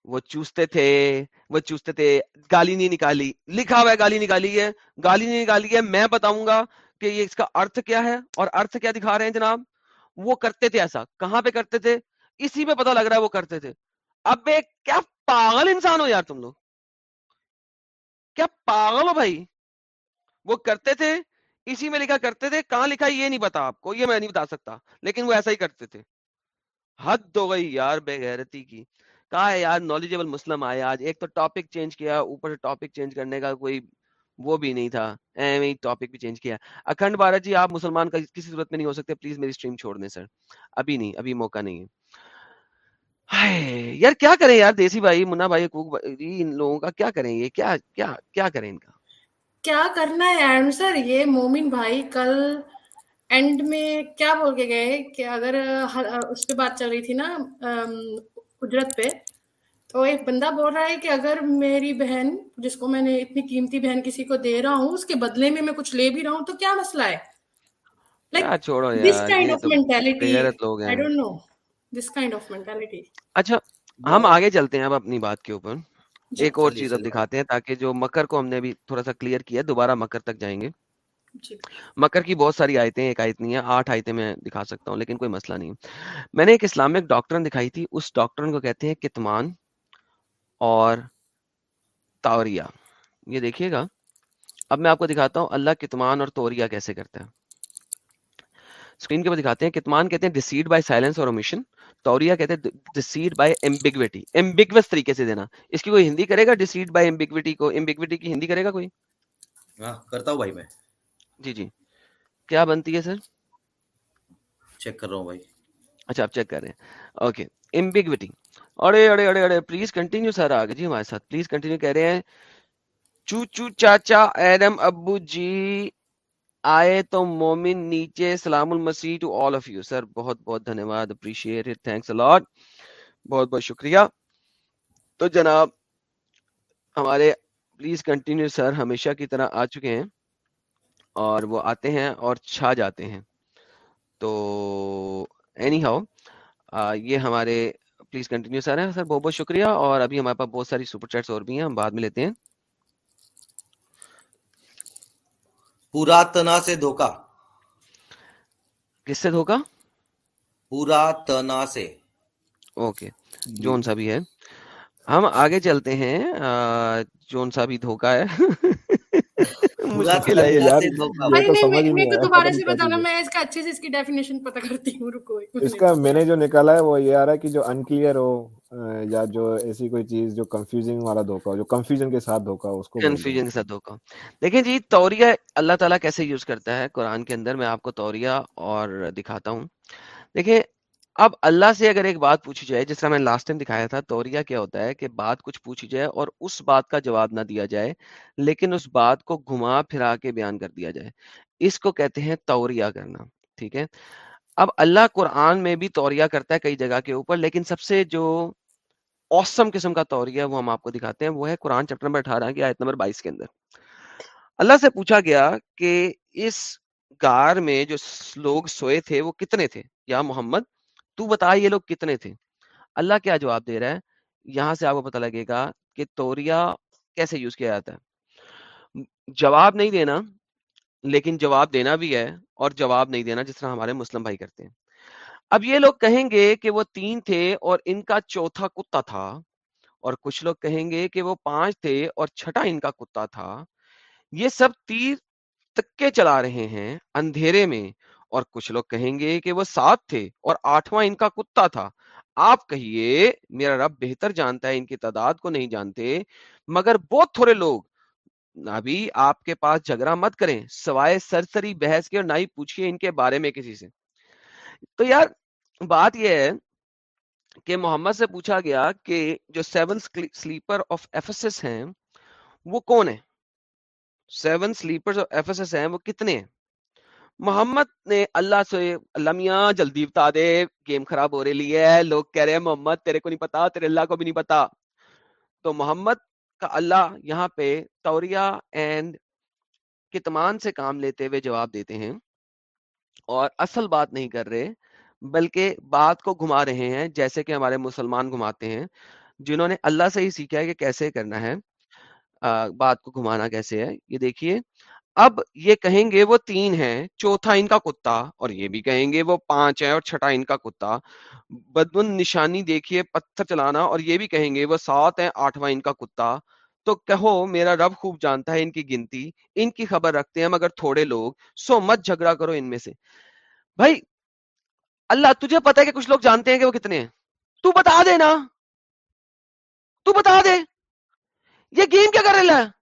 وہ چوستے تھے، وہ چوستے تھے، گالی نہیں نکالی۔ لکھا ہوا ہے، گالی نکالی ہے، گالی نہیں نکالی ہے۔ میں بتاؤں گا کہ یہ اس کا ارتھ کیا ہے اور ارتھ کیا دکھا رہے ہیں جناب؟ وہ کرتے تھے ایسا۔ کہاں پہ کرتے تھے؟ اسی پہ پتہ لگ رہا ہے وہ کرتے تھے۔ اب کیا پاگل انسان ہو یار تم لوگ؟ کیا پاگل ہو بھائی؟ وہ کرتے تھے، اسی میں لکھا کرتے تھے۔ کہاں لکھا یہ نہیں پتا آپ کو، یہ میں نہیں بتا سکتا، لیکن وہ ایسا ہی کرتے تھے۔ حد ہو گئی یار بے غیرتی کی۔ کہا ہے یار نالجیبل مسلم آئے آج؟ ایک تو ٹاپک چینج کیا، اوپر سے ٹاپک چینج کرنے کا کوئی وہ بھی نہیں تھا۔ ایویں ٹاپک بھی چینج کیا۔ اکھنڈ بھارت جی آپ مسلمان کا کسی صورت میں نہیں ہو سکتے پلیز میری اسٹریم چھوڑ دیں سر ابھی نہیں، ابھی موقع نہیں ہے۔ یار کیا کریں یار؟ دیسی بھائی، منا بھائی حقوق جی، ان لوگوں کا کیا کریں یہ؟ کیا کیا کیا کریں ان کا؟ کیا کرنا ہے آنسر یہ مومن بھائی کل اینڈ میں کیا بول کے گئے کہ اگر اس پہ بات چل رہی تھی نا اجرت پہ۔ تو ایک بندہ بول رہا ہے کہ اگر میری بہن جس کو میں نے اتنی قیمتی بہن کسی کو دے رہا ہوں اس کے بدلے میں میں کچھ لے بھی رہا ہوں تو کیا مسئلہ ہے؟ اچھا ہم آگے چلتے ہیں اب اپنی بات کے اوپر۔ جی۔ ایک اور چیز اب دکھاتے ہیں تاکہ جو مکر کو ہم نے بھی تھوڑا سا کلیئر کیا دوبارہ مکر تک جائیں گے۔ مکر کی بہت ساری آیتیں ایک آیت نہیں ہے آٹھ آیتیں میں دکھا سکتا ہوں لیکن کوئی مسئلہ نہیں۔ میں نے ایک اسلامک ڈاکٹرن دکھائی تھی اس ڈاکٹرن کو کہتے ہیں کتمان اور تاوریا یہ دیکھیے گا۔ اب میں آپ کو دکھاتا ہوں اللہ کتمان اور توریا کیسے کرتا ہے۔ اسکرین کے اوپر دکھاتے ہیں کتمان کہتے ہیں ڈسیڈ بائی سائلنس اور اومیشن توریا کہتے ہیں ڈسیڈ بائی ایمبیگوٹی ایمبیگوس طریقے سے دینا۔ اس کی کوئی ہندی کرے گا؟ ڈسیڈ بائی ایمبیگوٹی کو ایمبیگوٹی کی ہندی کرے گا کوئی؟ ہاں کرتا ہوں بھائی میں۔ جی جی۔ کیا بنتی ہے سر؟ چیک کر رہا ہوں بھائی۔ اچھا آپ چیک کر رہے ہیں۔ Okay. Ambiguity Uday Uday Uday Uday please continue سر آگے۔ جی ہمارے ساتھ۔ پلیز کنٹینیو کہہ رہے ہیں۔ چو چو چاچا ایڈم ابو جی آئے تو مومن نیچے۔ سلام المسیح to all of you sir بہت بہت دھنیہ واد اپریشیٹ تھینکس الاٹ بہت بہت شکریہ۔ تو جناب ہمارے پلیز کنٹینیو سر ہمیشہ کی طرح آ چکے ہیں۔ اور وہ آتے ہیں اور چھا جاتے ہیں۔ تو اینی ہاؤ یہ ہمارے پلیز کنٹینیو سر ہیں سر بہت بہت شکریہ۔ اور ابھی ہمارے پاس بہت ساری سپر چیٹس اور بھی ہیں ہم بعد میں لیتے ہیں۔ پورا تنا سے دھوکا۔ کس سے دھوکا؟ پورا تنا سے۔ اوکے جون سا بھی ہے۔ ہم آگے چلتے ہیں۔ جون سا بھی دھوکا ہے۔ <laughs> میں اس کا نے جو نکالا ہے وہ یہ آ رہا ہے کہ جو انکلیئر ہو یا جو ایسی کوئی چیز جو کنفیوزنگ والا دھوکا ہو جو کنفیوژن کے ساتھ دھوکا اس کو کنفیوژن کے ساتھ دھوکا دیکھیں جی توریہ اللہ تعالیٰ کیسے یوز کرتا ہے قرآن کے اندر میں آپ کو توریہ اور دکھاتا ہوں دیکھیں اب اللہ سے اگر ایک بات پوچھی جائے، جس طرح میں لاسٹ ٹائم دکھایا تھا، توریہ کیا ہوتا ہے کہ بات کچھ پوچھی جائے اور اس بات کا جواب نہ دیا جائے، لیکن اس بات کو گھما پھرا کے بیان کر دیا جائے۔ اس کو کہتے ہیں توریہ کرنا، ٹھیک ہے؟ اب اللہ قرآن میں بھی توریہ کرتا ہے کئی جگہ کے اوپر، لیکن سب سے جو اوسم قسم کا توریہ وہ ہم آپ کو دکھاتے ہیں، وہ ہے قرآن چیپٹر نمبر اٹھارہ کی آیت نمبر بائیس کے اندر۔ اللہ سے پوچھا گیا کہ اس گار میں جو لوگ سوئے تھے وہ کتنے تھے؟ یا محمد؟ تو بتا یہ لوگ کتنے تھے؟ اللہ کیا جواب دے رہا ہے؟ یہاں سے آپ کو پتہ لگے گا کہ توریہ کیسے یوز کیا جاتا ہے۔ جواب نہیں دینا، لیکن جواب دینا بھی ہے اور جواب نہیں دینا جس طرح ہمارے مسلم بھائی کرتے ہیں۔ اب یہ لوگ کہیں گے کہ وہ تین تھے اور ان کا چوتھا کتا تھا، اور کچھ لوگ کہیں گے کہ وہ پانچ تھے اور چھٹا ان کا کتا تھا۔ یہ سب تیر تکے چلا رہے ہیں اندھیرے میں اور کچھ لوگ کہیں گے کہ وہ سات تھے اور آٹھواں ان کا کتا تھا۔ آپ کہیے، میرا رب بہتر جانتا ہے، ان کی تعداد کو نہیں جانتے، مگر بہت تھوڑے لوگ۔ ابھی آپ کے پاس جھگڑا مت کریں، سوائے سرسری بحث کے اور نہ ہی پوچھیے ان کے بارے میں کسی سے۔ تو یار، بات یہ ہے کہ محمد سے پوچھا گیا کہ جو سیون سلیپر آف ایفسس ہیں، وہ کون ہیں؟ سیون سلیپر آف ایفسس ہیں، وہ کتنے ہیں؟ محمد نے اللہ سے اللہ میاں جلدی بتا دے گیم خراب ہو رہی ہے لوگ کہہ رہے ہیں محمد تیرے کو نہیں پتا تیرے اللہ کو بھی نہیں پتا۔ تو محمد کا اللہ یہاں پہ توریہ اینڈ کتمان سے کام لیتے ہوئے جواب دیتے ہیں۔ اور اصل بات نہیں کر رہے بلکہ بات کو گھما رہے ہیں جیسے کہ ہمارے مسلمان گھماتے ہیں جنہوں نے اللہ سے ہی سیکھا ہے کہ کیسے کرنا ہے آ، بات کو گھمانا کیسے ہے۔ یہ دیکھیے اب یہ کہیں گے وہ تین ہیں، چوتھا ان کا کتا اور یہ بھی کہیں گے وہ پانچ ہے اور چھٹا ان کا کتا۔ بدون نشانی دیکھیے، پتھر چلانا اور یہ بھی کہیں گے وہ سات ہے آٹھواں ان کا کتا۔ تو کہو، میرا رب خوب جانتا ہے ان کی گنتی، ان کی خبر رکھتے ہیں مگر تھوڑے لوگ۔ سو مت جھگڑا کرو ان میں سے۔ بھائی، اللہ، تجھے پتا ہے کہ کچھ لوگ جانتے ہیں کہ وہ کتنے ہیں۔ تو بتا دے نا تو بتا دے۔ یہ گیم کیا کر رہا ہے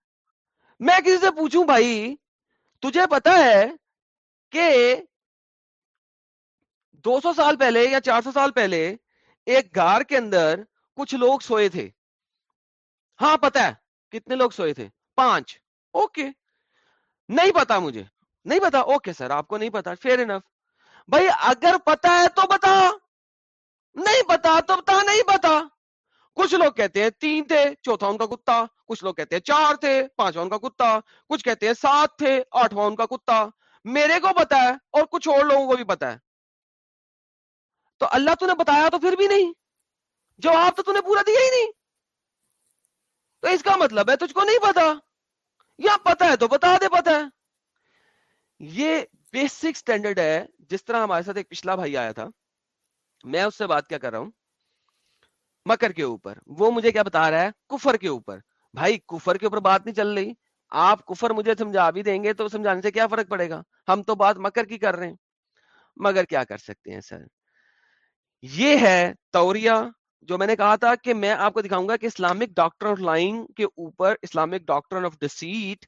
میں کسی سے پوچھوں بھائی، تجھے پتا ہے کہ دو سو سال پہلے یا چار سو سال پہلے ایک گار کے اندر کچھ لوگ سوئے تھے۔ ہاں پتا ہے کتنے لوگ سوئے تھے۔ پانچ۔ اوکے۔ نہیں پتا مجھے۔ نہیں پتا اوکے سر، آپ کو نہیں پتا فیئر انف بھائی، اگر پتا ہے تو بتا۔ نہیں پتا تو بتا، نہیں پتا کچھ لوگ کہتے ہیں تین تھے، چوتھا ان کا کتا، کچھ لوگ کہتے ہیں چار تھے، پانچواں ان کا کتا، کچھ کہتے ہیں سات تھے، آٹھواں ان کا کتا۔ میرے کو پتا ہے اور کچھ اور لوگوں کو بھی پتا ہے۔ تو اللہ تو نے بتایا تو پھر بھی نہیں۔ جواب تو تو نے پورا دیا ہی نہیں۔ تو اس کا مطلب ہے تجھ کو نہیں پتا یا پتا ہے تو بتا دے پتا ہے۔ یہ بیسک سٹینڈرڈ ہے، جس طرح ہمارے ساتھ ایک پچھلا بھائی آیا تھا۔ میں اس سے بات کیا کر رہا ہوں؟ مکر کے اوپر۔ وہ مجھے کیا بتا رہا ہے؟ کفر کے اوپر۔ بھائی، کفر کے اوپر بات نہیں چل رہی۔ آپ کفر مجھے سمجھا بھی دیں گے تو سمجھانے سے کیا فرق پڑے گا؟ ہم تو بات مکر کی کر رہے ہیں۔ مگر کیا کر سکتے ہیں سر؟ یہ ہے توریہ، جو میں نے کہا تھا کہ میں آپ کو دکھاؤں گا کہ اسلامک ڈاکٹر آف لائن کے اوپر، اسلامک ڈاکٹر آف ڈسیٹ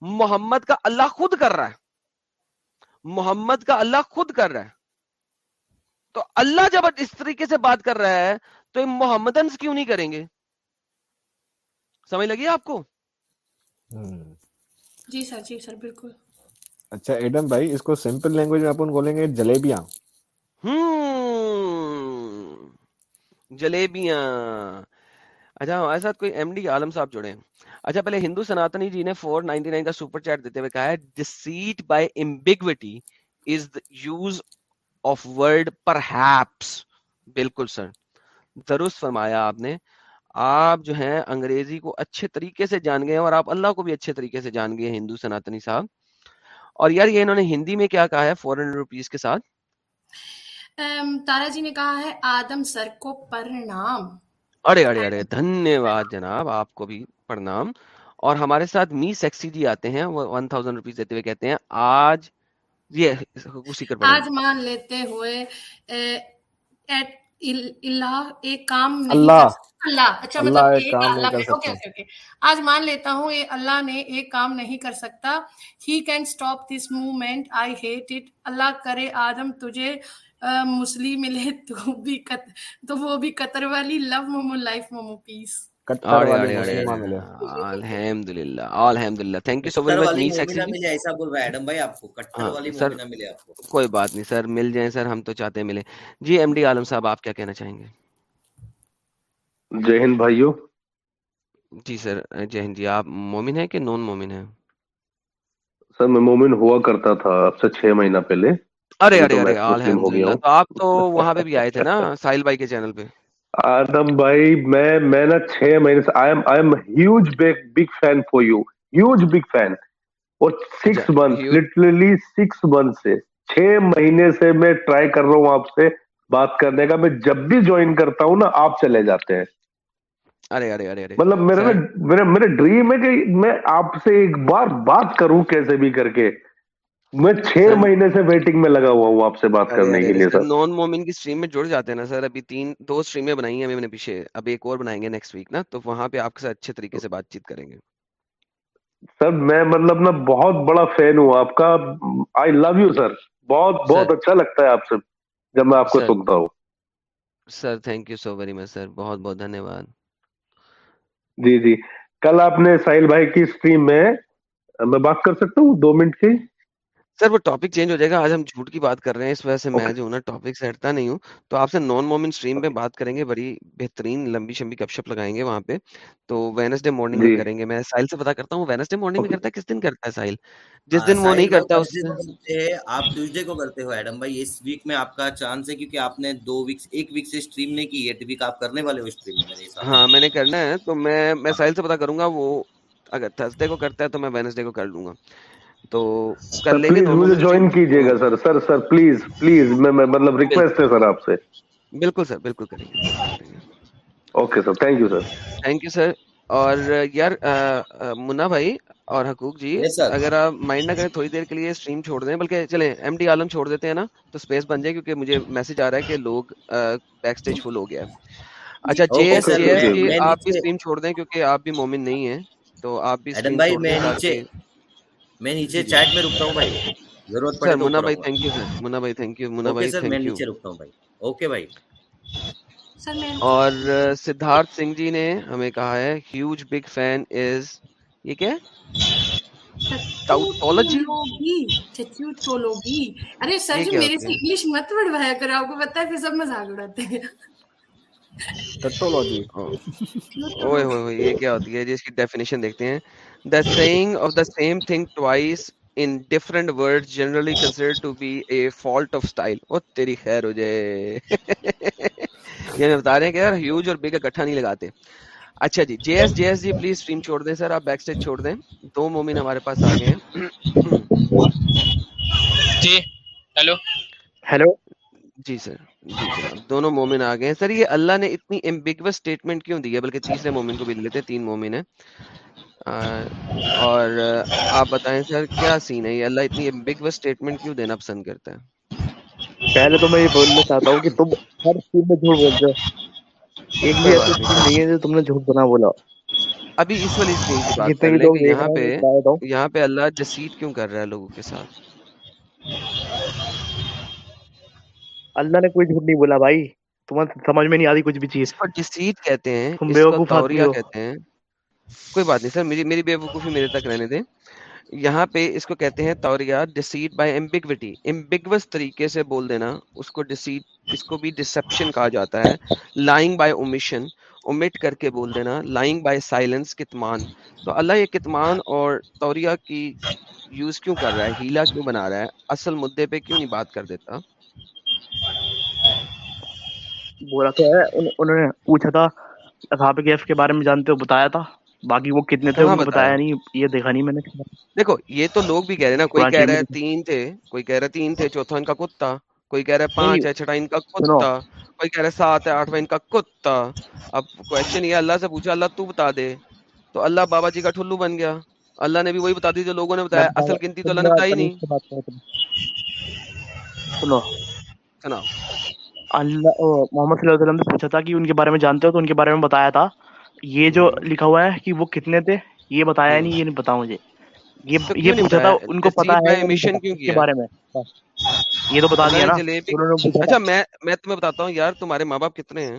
محمد کا اللہ خود کر رہا ہے۔ محمد کا اللہ خود کر رہا ہے۔ تو اللہ جب اس طریقے سے بات کر رہا ہے تو یہ محمدنس کیوں نہیں کریں گے؟ سمجھ لگی آپ کو؟ جی سر جی سر بالکل۔ اچھا ایڈم بھائی اس کو سمپل لینگویج میں اپن بولیں گے جلیبیاں۔ ہوں جلیبیاں۔ اچھا ہمارے ساتھ کوئی ایم ڈی عالم صاحب جڑے ہیں۔ اچھا پہلے ہندو سناتنی جی نے 499 کا سپر چیٹ دیتے ہوئے کہا ہے deceit by ambiguity is the use of word پر بالکل سر۔ درست فرمایا آپ نے۔ آپ جو ہیں انگریزی کو اچھے طریقے سے جان گئے ہیں اور آپ اللہ کو بھی اچھے طریقے سے جان گئے ہیں ہندو سناتنی صاحب۔ اور یار یہ انہوں نے ہندی میں کیا کہا ہے فورن روپیز کے ساتھ؟ تارا جی نے کہا ہے آدم سر کو پرنام۔ ارے ارے ارے دھنیہ واد جناب آپ کو بھی پرنام۔ اور ہمارے ساتھ می سیکسی جی آتے ہیں وہ ون تھاؤزینڈ روپیز دیتے ہوئے کہتے ہیں آج یہ اسی کر آج مان لیتے ہوئے اللہ ایک کام اللہ. اچھا مطلب آج مان لیتا ہوں اللہ نے ایک کام نہیں کر سکتا. He can stop this movement I hate it اللہ کرے آدم تجھے مسلی ملے تو بھی تو وہ بھی قطر والی. لو مومو لائف مومو پیس الحمد للہ الحمد للہ کوئی بات نہیں سر مل جائیں سر ہم تو چاہتے ملے جی ایم ڈی عالم صاحب آپ کیا کہنا چاہیں گے جے ہند بھائیو جی سر جے ہند جی آپ مومن ہیں کہ نون مومن ہیں سر میں مومن ہوا کرتا تھا اب سے چھ مہینہ پہلے ارے ارے ارے الحمد للہ تو آپ تو وہاں پہ بھی آئے تھے نا ساحل بھائی کے چینل پہ آدم بھائی میں میں نا چھ مہینے سے I am I am huge big big fan for you huge big fan اور six month literally six month سے۔ چھ مہینے سے میں ٹرائی کر رہا ہوں آپ سے بات کرنے کا۔ میں جب بھی جوائن کرتا ہوں نا آپ چلے جاتے ہیں۔ ارے ارے ارے مطلب میرا میرا ڈریم ہے کہ میں آپ سے ایک بار بات کروں کیسے بھی کر کے۔ میں چھ مہینے سے ویٹنگ میں لگا ہوا ہوں آپ سے بات کرنے کے لیے نان مومن کی سٹریم میں جڑ جاتے ہیں نا سر ابھی تین دو سٹریمیں بنائی ہیں میں نے پیچھے۔ اب ایک اور بنائیں گے نیکسٹ ویک نا تو وہاں پہ آپ کے ساتھ اچھے طریقے سے بات چیت کریں گے۔ سر میں مطلب نا بہت بڑا فین ہوں آپ کا۔ I love you sir. بہت بہت اچھا لگتا ہے آپ سے جب میں آپ کو سنتا ہوں۔ Sir thank you so very much sir. بہت بہت دھنیہ واد جی جی۔ کل آپ نے ساحل بھائی کی اسٹریم میں میں بات کر سکتا ہوں دو منٹ کی؟ سر وہ ٹاپک چینج ہو جائے گا۔ آج ہم جھوٹ کی بات کر رہے ہیں اس وجہ سے میں جو ہوں نا ٹاپک سے ہٹتا نہیں ہوں۔ تو آپ سے نان مومن اسٹریم پہ بات کریں گے بڑی بہترین لمبی شمبی گپ شپ لگائیں گے وہاں پہ۔ تو وینس ڈے مارننگ میں کریں گے۔ میں ساحل سے پتا کرتا ہوں وینس ڈے مارننگ میں کرتا ہے کس دن کرتا ہے ساحل جس ہاں، دن وہ نہیں کرتا اس دن آپ ٹیوزڈے کو کرتے ہو ایڈم بھائی اس ویک میں آپ کا چانس ہے کیونکہ آپ نے دو ویکس ایک ویک سے اسٹریم نہیں کی ایٹ ویک آپ کرنے والے ہو اسٹریم ہاں میں نے کرنا ہے تو میں میں ہاں۔ ساحل سے پتا کروں گا وہ اگر تھرسڈے کو کرتا ہے تو میں وینسڈے کو کر لوں گا۔ تو کر لیں گے مجھے جوائن کیجیے گا سر سر سر پلیز پلیز میں مطلب ریکویسٹ ہے سر آپ سے۔ بالکل سر بالکل کریں گے okay sir thank you sir thank you sir اور یار منا بھائی اور حقوق جی اگر آپ مائنڈ نہ کریں تھوڑی دیر کے لیے اسٹریم چھوڑ دیں بلکہ چلیں ایم ڈی عالم چھوڑ دیتے ہیں نا تو اسپیس بن جائے کیونکہ مجھے میسج آ رہا ہے کہ لوگ بیک اسٹیج فل ہو گیا ہے۔ اچھا جے ایس جی ایس آپ بھی اسٹریم چھوڑ دیں کیونکہ آپ بھی مومن نہیں ہیں تو آپ بھی میں نیچے چیٹ میں رکتا ہوں بھائی۔ ضرورت پڑے منا بھائی تھینک یو سر منا بھائی تھینک یو منا بھائی سر میں نیچے رکتا ہوں بھائی۔ اوکے بھائی۔ اور سدھارتھ سنگھ جی نے ہمیں کہا ہے ہیوج بگ فین از یہ کیا ارے کی ڈیفینیشن دیکھتے ہیں۔ The saying of the same thing twice in different words generally considered to be a fault of style. وہ تیری خیر ہو جائے یہ بتا رہے ہیں کہ یار ہیوج اور بگ اکٹھا نہیں لگاتے اچھا جی جے ایس جے ایس جی پلیز اسٹریم چھوڑ دیں سر آپ بیک سٹیج چھوڑ دیں دو مومن ہمارے پاس آ گئے ہیں جی ہیلو ہیلو جی سر جی سر دونوں مومن آ گئے ہیں سر یہ اللہ نے اتنی امبیگوس اسٹیٹمنٹ کیوں دی ہے بلکہ تیسرے مومن کو بھی لیتے تین مومن ہیں اور آپ بتائیں سر کیا سین ہے اللہ اتنی بگ و سٹیٹمنٹ کیوں دینا پسند کرتا ہے؟ پہلے تو میں یہ بولنا چاہتا ہوں کہ تم ہر سین میں جھوٹ بولتے ہو۔ ایک بھی ایسی سین نہیں ہے جو تم نے جھوٹ بنا بولا ابھی اس والی سین کی بات کر لیں یہاں پہ یہاں پہ اللہ جسید کیوں کر رہا ہے لوگوں کے ساتھ؟ اللہ نے کوئی جھوٹ نہیں بولا بھائی۔ تمہیں سمجھ میں نہیں آ رہی کچھ بھی چیز۔ جسید کہتے ہیں اس کو کہتے ہیں۔ کوئی بات نہیں سر، میری میری بے وقوفی میرے تک رہنے دیں۔ یہاں پہ اس کو کہتے ہیں توریات ڈسیٹ بائی ایمبیگوٹی ایمبیگوس طریقے سے بول دینا، اس کو ڈسیٹ اس کو بھی ڈسپشن کہا جاتا ہے۔ لائنگ بائی اومیشن اومٹ کر کے بول دینا۔ لائنگ بائی سائلنس کتمان۔ تو اللہ یہ کتمان اور توریا کی یوز کیوں کر رہا ہے؟ ہیلا کیوں بنا رہا ہے؟ اصل مدے پہ کیوں نہیں بات کر دیتا؟ بولا تو ہے، انہوں نے پوچھا تھا اصحاب کیف کے بارے میں جانتے ہو، بتایا تھا۔ باقی وہ کتنے تھے بتایا۔ نہیں یہ دیکھا نہیں میں نے۔ دیکھو یہ تو لوگ بھی کہہ رہے ہیں نا کوئی کہہ رہا ہے تین تھے کوئی کہہ رہا ہے تین تھے چوتھا ان کا کتا کوئی کہہ رہا ہے پانچ ہے چھٹا ان کا کتا کوئی کہہ رہا ہے سات ہے آٹھواں ان کا کتا۔ اب کوشچن یہ اللہ سے پوچھا اللہ تو بتا دے۔ تو اللہ بابا جی کا ٹھلو بن گیا۔ اللہ نے بھی وہی بتا دی جو لوگوں نے بتایا۔ بتا اصل گنتی تو اللہ نے بتائی نہیں سنو۔ سناؤ۔ اللہ محمد صلی اللہ علیہ وسلم سے پوچھا تھا کہ ان کے بارے میں جانتے ہو تو ان کے بارے میں بتایا تھا۔ یہ جو لکھا ہوا ہے کہ وہ کتنے تھے یہ بتایا نہیں یہ نہیں پتا مجھے۔ یہ پوچھا تھا ان کو پتا ہے پتا کیوں کے بارے میں۔ یہ تو بتا دیا نا۔ اچھا میں میں تمہیں بتاتا ہوں یار تمہارے ماں باپ کتنے ہیں؟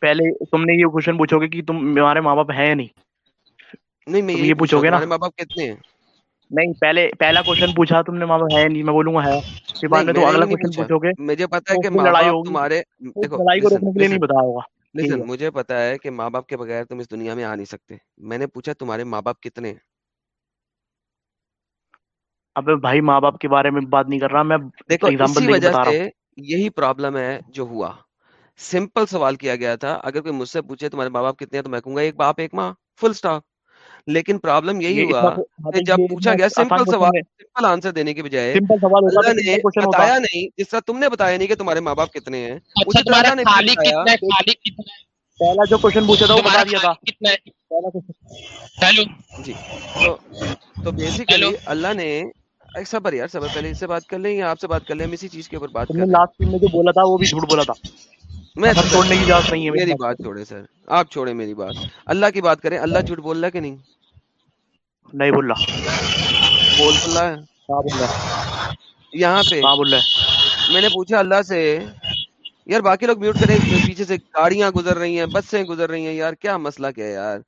پہلے تم نے یہ کوشچن پوچھو گے کہ تم ہمارے ماں باپ ہیں یا نہیں؟ نہیں میں یہ پوچھو گے نا۔ تمہارے ماں باپ کتنے ہیں؟ نہیں پہلے پہلا کوشچن پوچھا تم نے ماں باپ ہے نہیں میں بولوں گا ہے۔ پھر بعد میں نے اگلا کوشچن پوچھو گے مجھے پتا ہے تو کہ ماں لڑائی باپ ہوگی تمہارے تو دیکھو لڑائی کو روکنے کے لیے نہیں بتایا ہوگا۔ مجھے پتا ہے کہ ماں باپ کے بغیر تم اس دنیا میں آ نہیں سکتے۔ میں نے پوچھا تمہارے ماں باپ کتنے ہیں؟ ابے بھائی ماں باپ کے بارے میں بات نہیں کر رہا میں دیکھو اسی وجہ سے یہی پرابلم ہے جو ہوا۔ سمپل سوال کیا گیا تھا۔ اگر کوئی مجھ سے پوچھے تمہارے ماں باپ کتنے ہیں تو میں کہوں گا ایک باپ ایک ماں فل سٹاپ لیکن پرابلم یہی یہ ہوا کہ جب پوچھا گیا سمپل سوال ہے سمپل آنسر دینے کے بجائے سمپل سوال ہوتا اللہ نے بتایا نہیں جس طرح تم نے بتایا نہیں کہ تمہارے ماں باپ کتنے ہیں۔ اچھا پہلا جو کوشچن پوچھا تھا وہ بتا دیا تھا ہیلو۔ جی تو بیسیکلی اللہ نے صبر یار صبر پہلے اس سے بات کر لیں یا آپ سے بات کر لیں؟ ہم اسی چیز کے اوپر بات کر ہیں لاسٹ میں جو بولا تھا وہ بھی جھوٹ بولا تھا۔ میں قسم توڑنے کی اجازت نہیں ہے میری بات. چھوڑے سر۔ آپ چھوڑے میری بات۔ اللہ کی بات کریں اللہ جھوٹ بول رہا ہے کہ نہیں؟ نہیں بول رہا۔ بول تو رہا ہے۔ کہاں بول رہا۔ ہے یہاں پہ بول رہا میں نے پوچھا اللہ سے یار باقی لوگ میوٹ کریں پیچھے سے گاڑیاں گزر رہی ہیں بسیں گزر رہی ہیں یار کیا مسئلہ کیا ہے یار؟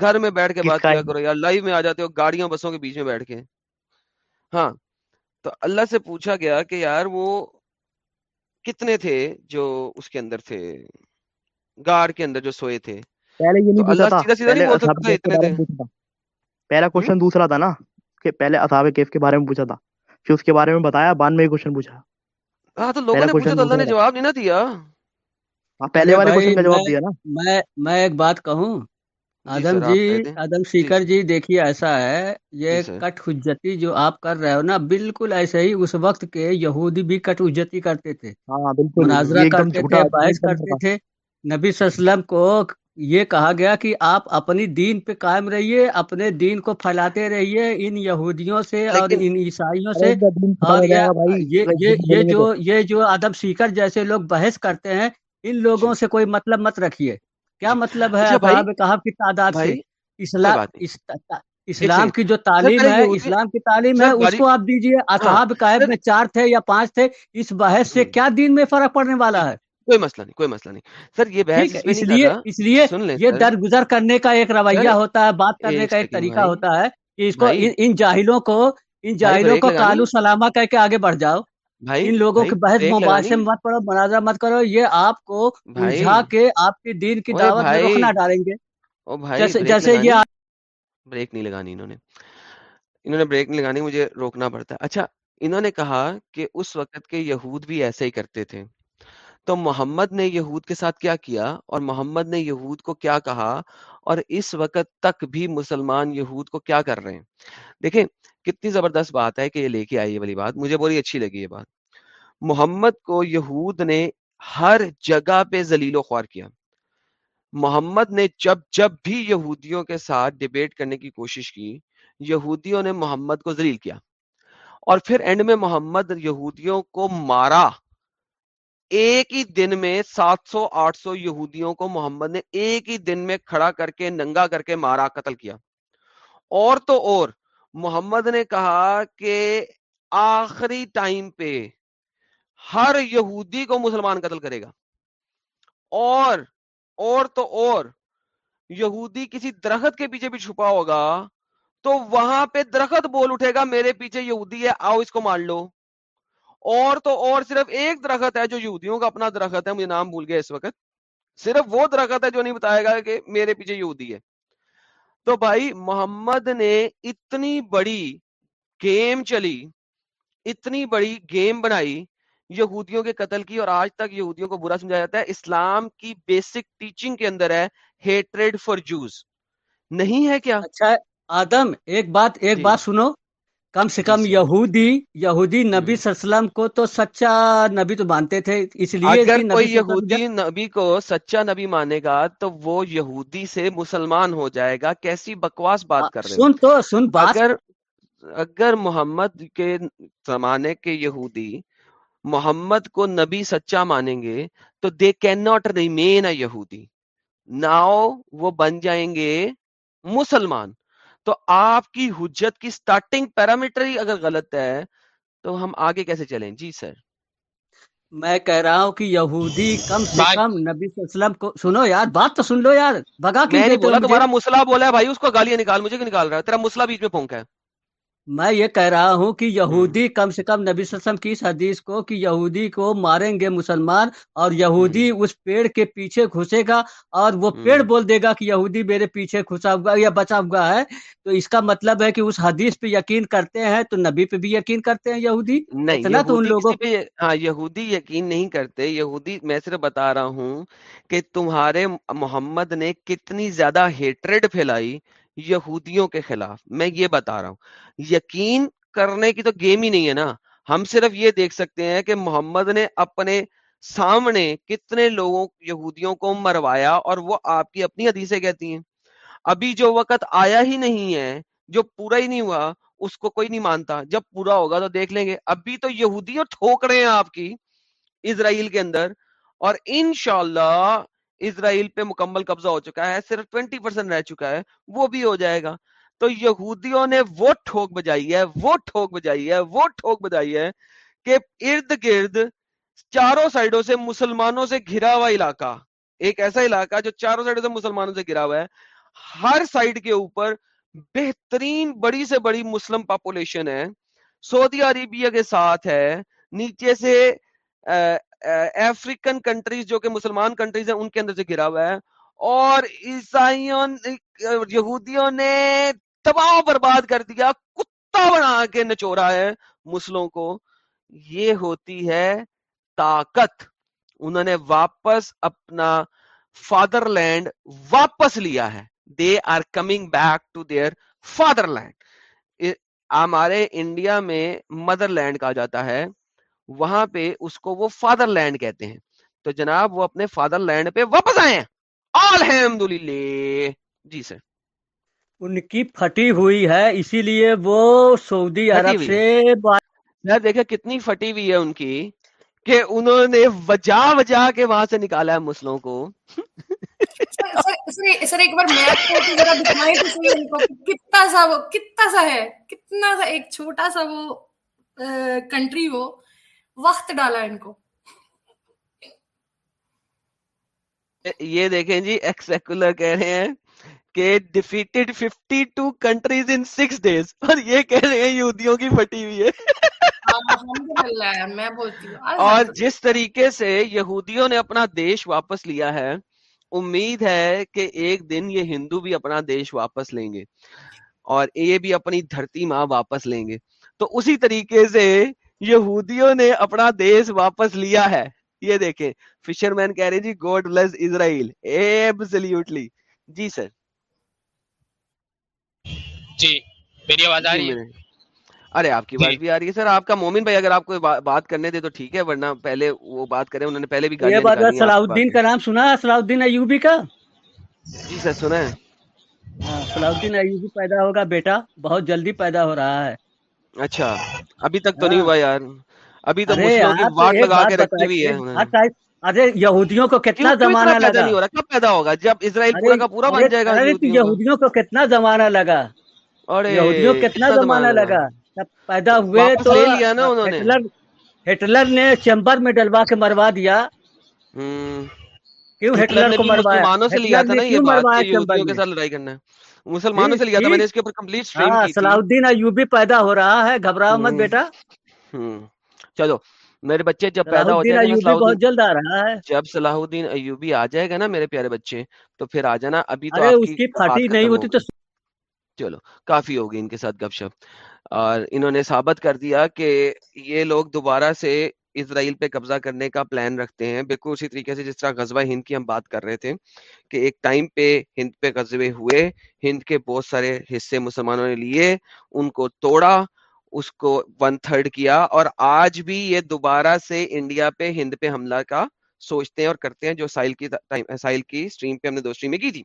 گھر میں بیٹھ کے بات کیا کرو یار لائیو میں آ جاتے ہو گاڑیوں بسوں کے بیچ میں بیٹھ کے۔ ہاں تو اللہ سے پوچھا گیا کہ یار وہ کتنے تھے جو اس کے اندر تھے؟ گار کے اندر جو سوئے تھے۔ پہلے یہ نہیں پوچھا تھا پہلا؟ کوشچن دوسرا تھا نا کہ پہلے اصحاب کیف کے بارے میں پوچھا تھا۔ پھر اس کے بارے میں بتایا بعد میں کوشچن پوچھا۔ ہاں تو لوگوں نے پوچھا تو اللہ نے جواب نہیں نہ دیا۔ ہاں پہلے ارے والے کوشچن کا میں جواب دیا نا۔ میں میں ایک بات کہوں؟ آدم جی آدم جی۔ سیکر سر جی دیکھیے ایسا ہے جی یہ سر۔ کٹ حجتی جو آپ کر رہے ہو نا بالکل ایسے ہی اس وقت کے یہودی بھی کٹ حجتی کرتے تھے۔ ہاں مناظرہ کرتے تھے دم کرتے تھے۔ نبی صلی اللہ علیہ وسلم کو یہ کہا گیا کہ آپ اپنی دین پہ قائم رہیے اپنے دین کو پھیلاتے رہیے ان یہودیوں سے اور ان عیسائیوں سے۔ اور یہ جو یہ جو ادب سیکر جیسے لوگ بحث کرتے ہیں ان لوگوں جی۔ سے کوئی مطلب مت رکھیے۔ کیا جی۔ مطلب ہے اچھا کی تعداد سے اسلام اسلام کی جو سر تعلیم ہے اسلام کی تعلیم ہے سر اس کو آپ دیجیے ہاں۔ اصحاب سر میں چار تھے یا پانچ تھے اس بحث سے کیا دین میں فرق پڑنے والا ہے؟ کوئی مسئلہ نہیں کوئی مسئلہ نہیں۔ سر یہ بحث اس لیے اس لیے یہ درگزر کرنے کا ایک رویہ ہوتا ہے بات کرنے کا ایک طریقہ ہوتا ہے کہ اس کو ان جاہلوں کو ان جاہلوں کو کالو سلامہ کہہ کے آگے بڑھ جاؤ۔ ان لوگوں کی بحث مباحثے مت پڑو مناظرہ مت کرو یہ آپ کو الجھا کے آپ کی دین کی دعوت میں رخ نہ ڈالیں گے۔ او بھائی جیسے یہ بریک نہیں لگانی انہوں نے۔ انہوں نے بریک نہیں لگانی مجھے روکنا پڑتا ہے۔ اچھا انہوں نے کہا کہ اس وقت کے یہود بھی ایسے ہی کرتے تھے۔ تو محمد نے یہود کے ساتھ کیا کیا؟ اور محمد نے یہود کو کیا کہا؟ اور اس وقت تک بھی مسلمان یہود کو کیا کر رہے ہیں؟ دیکھیں کتنی زبردست بات ہے کہ یہ لے کے آئی یہ والی بات۔ مجھے بڑی اچھی لگی یہ بات۔ محمد کو یہود نے ہر جگہ پہ ذلیل و خوار کیا۔ محمد نے جب جب بھی یہودیوں کے ساتھ ڈیبیٹ کرنے کی کوشش کی، یہودیوں نے محمد کو ذلیل کیا۔ اور پھر اینڈ میں محمد یہودیوں کو مارا۔ ایک ہی دن میں سات سو، آٹھ سو یہودیوں کو محمد نے ایک ہی دن میں کھڑا کر کے، ننگا کر کے مارا، قتل کیا۔ اور تو اور، محمد نے کہا کہ آخری ٹائم پہ ہر یہودی کو مسلمان قتل کرے گا۔ اور اور تو اور، یہودی کسی درخت کے پیچھے بھی چھپا ہوگا تو وہاں پہ درخت بول اٹھے گا، میرے پیچھے یہودی ہے، آؤ اس کو مار لو۔ اور تو اور صرف ایک درخت ہے جو یہودیوں کا اپنا درخت ہے، مجھے نام بھول گیا اس وقت۔ صرف وہ درخت ہے جو نہیں بتائے گا کہ میرے پیچھے یہودی ہے۔ تو بھائی، محمد نے اتنی بڑی گیم چلی، اتنی بڑی گیم بنائی یہودیوں کے قتل کی اور آج تک یہودیوں کو برا سمجھا جاتا ہے۔ اسلام کی بیسک ٹیچنگ کے اندر ہے ہیٹریڈ فار جوز نہیں ہے کیا؟ اچھا آدم ایک بات ایک جی۔ بات سنو۔ کم سے جی کم یہودی یہودی نبی ہم۔ صلی اللہ علیہ وسلم کو تو سچا نبی تو مانتے تھے۔ اس لیے اگر نبی کوئی یہودی نبی کو سچا نبی مانے گا تو وہ یہودی سے مسلمان ہو جائے گا۔ کیسی بکواس بات کر رہے سن تو سن اگر اگر محمد کے زمانے کے یہودی محمد کو نبی سچا مانیں گے تو they can not remain a یہودی۔ ناؤ وہ بن جائیں گے مسلمان۔ تو آپ کی حجت کی سٹارٹنگ پیرامیٹر ہی اگر غلط ہے تو ہم آگے کیسے چلیں؟ جی سر۔ میں کہہ رہا ہوں کہ یہودی کم سے کم نبی صلی اللہ علیہ وسلم کو سنو یار بات تو سن لو یار۔ بھگا ہو بولا تمہارا مسئلہ بولا ہے بھائی اس کو گالیاں نکال مجھے کیوں نکال رہا ہے؟ تیرا مسئلہ بیچ میں پھونکا ہے۔ میں یہ کہہ رہا ہوں کہ یہودی کم سے کم نبی صلی اللہ علیہ وسلم کی اس حدیث کو کہ یہودی کو ماریں گے مسلمان اور یہودی اس پیڑ کے پیچھے گھسے گا اور وہ پیڑ بول دے گا کہ یہودی میرے پیچھے گھسا ہوا یا بچا ہوا ہے۔ تو اس کا مطلب ہے کہ اس حدیث پہ یقین کرتے ہیں تو نبی پہ بھی یقین کرتے ہیں یہودی۔ نہیں اتنا تو ان لوگوں پہ ہاں یہودی یقین نہیں کرتے۔ یہودی میں صرف بتا رہا ہوں کہ تمہارے محمد نے کتنی زیادہ ہیٹریڈ پھیلائی۔ یہودیوں کے خلاف۔ میں یہ بتا رہا ہوں، یقین کرنے کی تو گیم ہی نہیں ہے نا۔ ہم صرف یہ دیکھ سکتے ہیں کہ محمد نے اپنے سامنے کتنے لوگوں، یہودیوں کو مروایا اور وہ آپ کی اپنی حدیثیں کہتی ہیں۔ ابھی جو وقت آیا ہی نہیں ہے، جو پورا ہی نہیں ہوا، اس کو کوئی نہیں مانتا۔ جب پورا ہوگا تو دیکھ لیں گے۔ ابھی تو یہودیوں ٹھوک رہے ہیں آپ کی، اسرائیل کے اندر۔ اور انشاءاللہ اسرائیل پہ مکمل قبضہ ہو چکا ہے، صرف ٹوینٹی پرسینٹ رہ چکا ہے، وہ بھی ہو جائے گا۔ تو یہودیوں نے وہ ٹھوک بجائی ہے، وہ ٹھوک بجائی ہے، وہ ٹھوک بجائی ہے کہ ارد گرد چاروں سائڈوں سے مسلمانوں سے گھرا ہوا علاقہ، ایک ایسا علاقہ جو چاروں سائڈوں سے مسلمانوں سے گھرا ہوا ہے، ہر سائڈ کے اوپر بہترین بڑی سے بڑی مسلم پاپولیشن ہے۔ سعودی عربیہ کے ساتھ ہے، نیچے سے افریقن کنٹریز جو کہ مسلمان کنٹریز ہیں، ان کے اندر سے گرا ہوا ہے۔ اور عیسائیوں یہودیوں نے تباہ برباد کر دیا، کتا بنا کے نچوڑا ہے مسلموں کو۔ یہ ہوتی ہے طاقت۔ انہوں نے واپس اپنا فادر لینڈ واپس لیا ہے۔ They are coming back to their father land ہمارے انڈیا میں مدر لینڈ کہا جاتا ہے۔ وہاں پہ اس کو وہ فادر لینڈ کہتے ہیں۔ تو جناب وہ اپنے فادر لینڈ پہ واپس آئے ہیں۔ الحمد جی سر۔ ان کی پھٹی ہوئی ہے اسی لیے وہ سعودی عرب سے با- یار دیکھے کتنی پھٹی ہوئی ہے ان کی کہ انہوں نے وجا وجا کے وہاں سے نکالا ہے مسلموں کو۔ سر سر- سر سر ایک بار میپ کر کے ذرا دکھائیں تو صحیح ان کو کتنا سا وہ کتنا سا ہے کتنا سا ایک چھوٹا سا وہ کنٹری وہ۔ وقت ڈالا ان کو۔ یہ دیکھیں جی ایکس سیکولر کہہ رہے ہیں کہ defeated 52 countries in six days اور یہ کہہ رہے ہیں یہودیوں کی پھٹی ہوئی ہے۔ الحمدللہ میں بولتی ہوں۔ اور جس طریقے سے یہودیوں نے اپنا دیش واپس لیا ہے امید ہے کہ ایک دن یہ ہندو بھی اپنا دیش واپس لیں گے۔ اور یہ بھی اپنی دھرتی ماں واپس لیں گے۔ تو اسی طریقے سے یہودیوں نے اپنا دیش واپس لیا ہے۔ یہ دیکھیں فشر مین کہہ رہے جی گوڈ بلیس اسرائیل ایبسلیوٹلی جی سر۔ جی میری آواز آ جی رہی ہے؟ ارے آپ کی جی۔ آواز بھی آ رہی ہے سر۔ آپ کا مومن بھائی اگر آپ کو با- بات کرنے دے تو ٹھیک ہے ورنہ پہلے وہ بات کریں انہوں نے پہلے بھی یہ بات صلاح بات۔ الدین کا نام سنا ہے صلاح الدین ایوبی کا؟ جی سر سنا ہے۔ ہاں صلاح الدین ایوبی پیدا ہوگا بیٹا بہت جلدی پیدا ہو رہا ہے۔ اچھا ابھی تک تو نہیں ہاں۔ ہوا یار۔ ابھی تو واٹ لگا کے رکھی ہوئی ہے۔ ارے یہودیوں کو کتنا زمانہ لگا؟ کب پیدا ہوگا؟ جب اسرائیل پورا کا پورا بن جائے گا یہودیوں کو کتنا زمانہ لگا؟ اور یہودیوں کتنا زمانہ لگا؟ جب پیدا ہوئے تو ہٹلر نے چیمبر میں ڈلوا کے مروا دیا۔ کیوں ہٹلر کو مروایا؟ سے لیا تھا نا یہ بات کہ یہودیوں کے ساتھ لڑائی کرنا۔ ہے مسلمانوں سے لیا تھا جی۔ میں نے اس کے اوپر کمپلیٹ سٹریم ہاں، کی صلاح الدین ایوبی پیدا ہو رہا ہے گھبراؤ مت بیٹا۔ چلو میرے بچے جب پیدا ہو جائے گے جب صلاح الدین ایوبی آ جائے گا نا میرے پیارے بچے تو پھر آ جانا۔ ابھی تو اس کی پھٹی نہیں ہوتی تو چلو کافی ہوگی ان کے ساتھ گپ شپ۔ اور انہوں نے ثابت کر دیا کہ یہ لوگ دوبارہ سے اسرائیل پہ قبضہ کرنے کا پلان رکھتے ہیں۔ بالکل اسی طریقے سے جس طرح غزوہ ہند کی ہم بات کر رہے تھے کہ ایک ٹائم پہ ہند پہ قبضے ہوئے، ہند کے بہت سارے حصے مسلمانوں نے لیے، ان کو توڑا، اس کو ون تھرڈ کیا اور آج بھی یہ دوبارہ سے انڈیا پہ، ہند پہ حملہ کا سوچتے ہیں اور کرتے ہیں جو سائل کی سائل کی سٹریم پہ ہم نے دو سٹریم میں کی تھی۔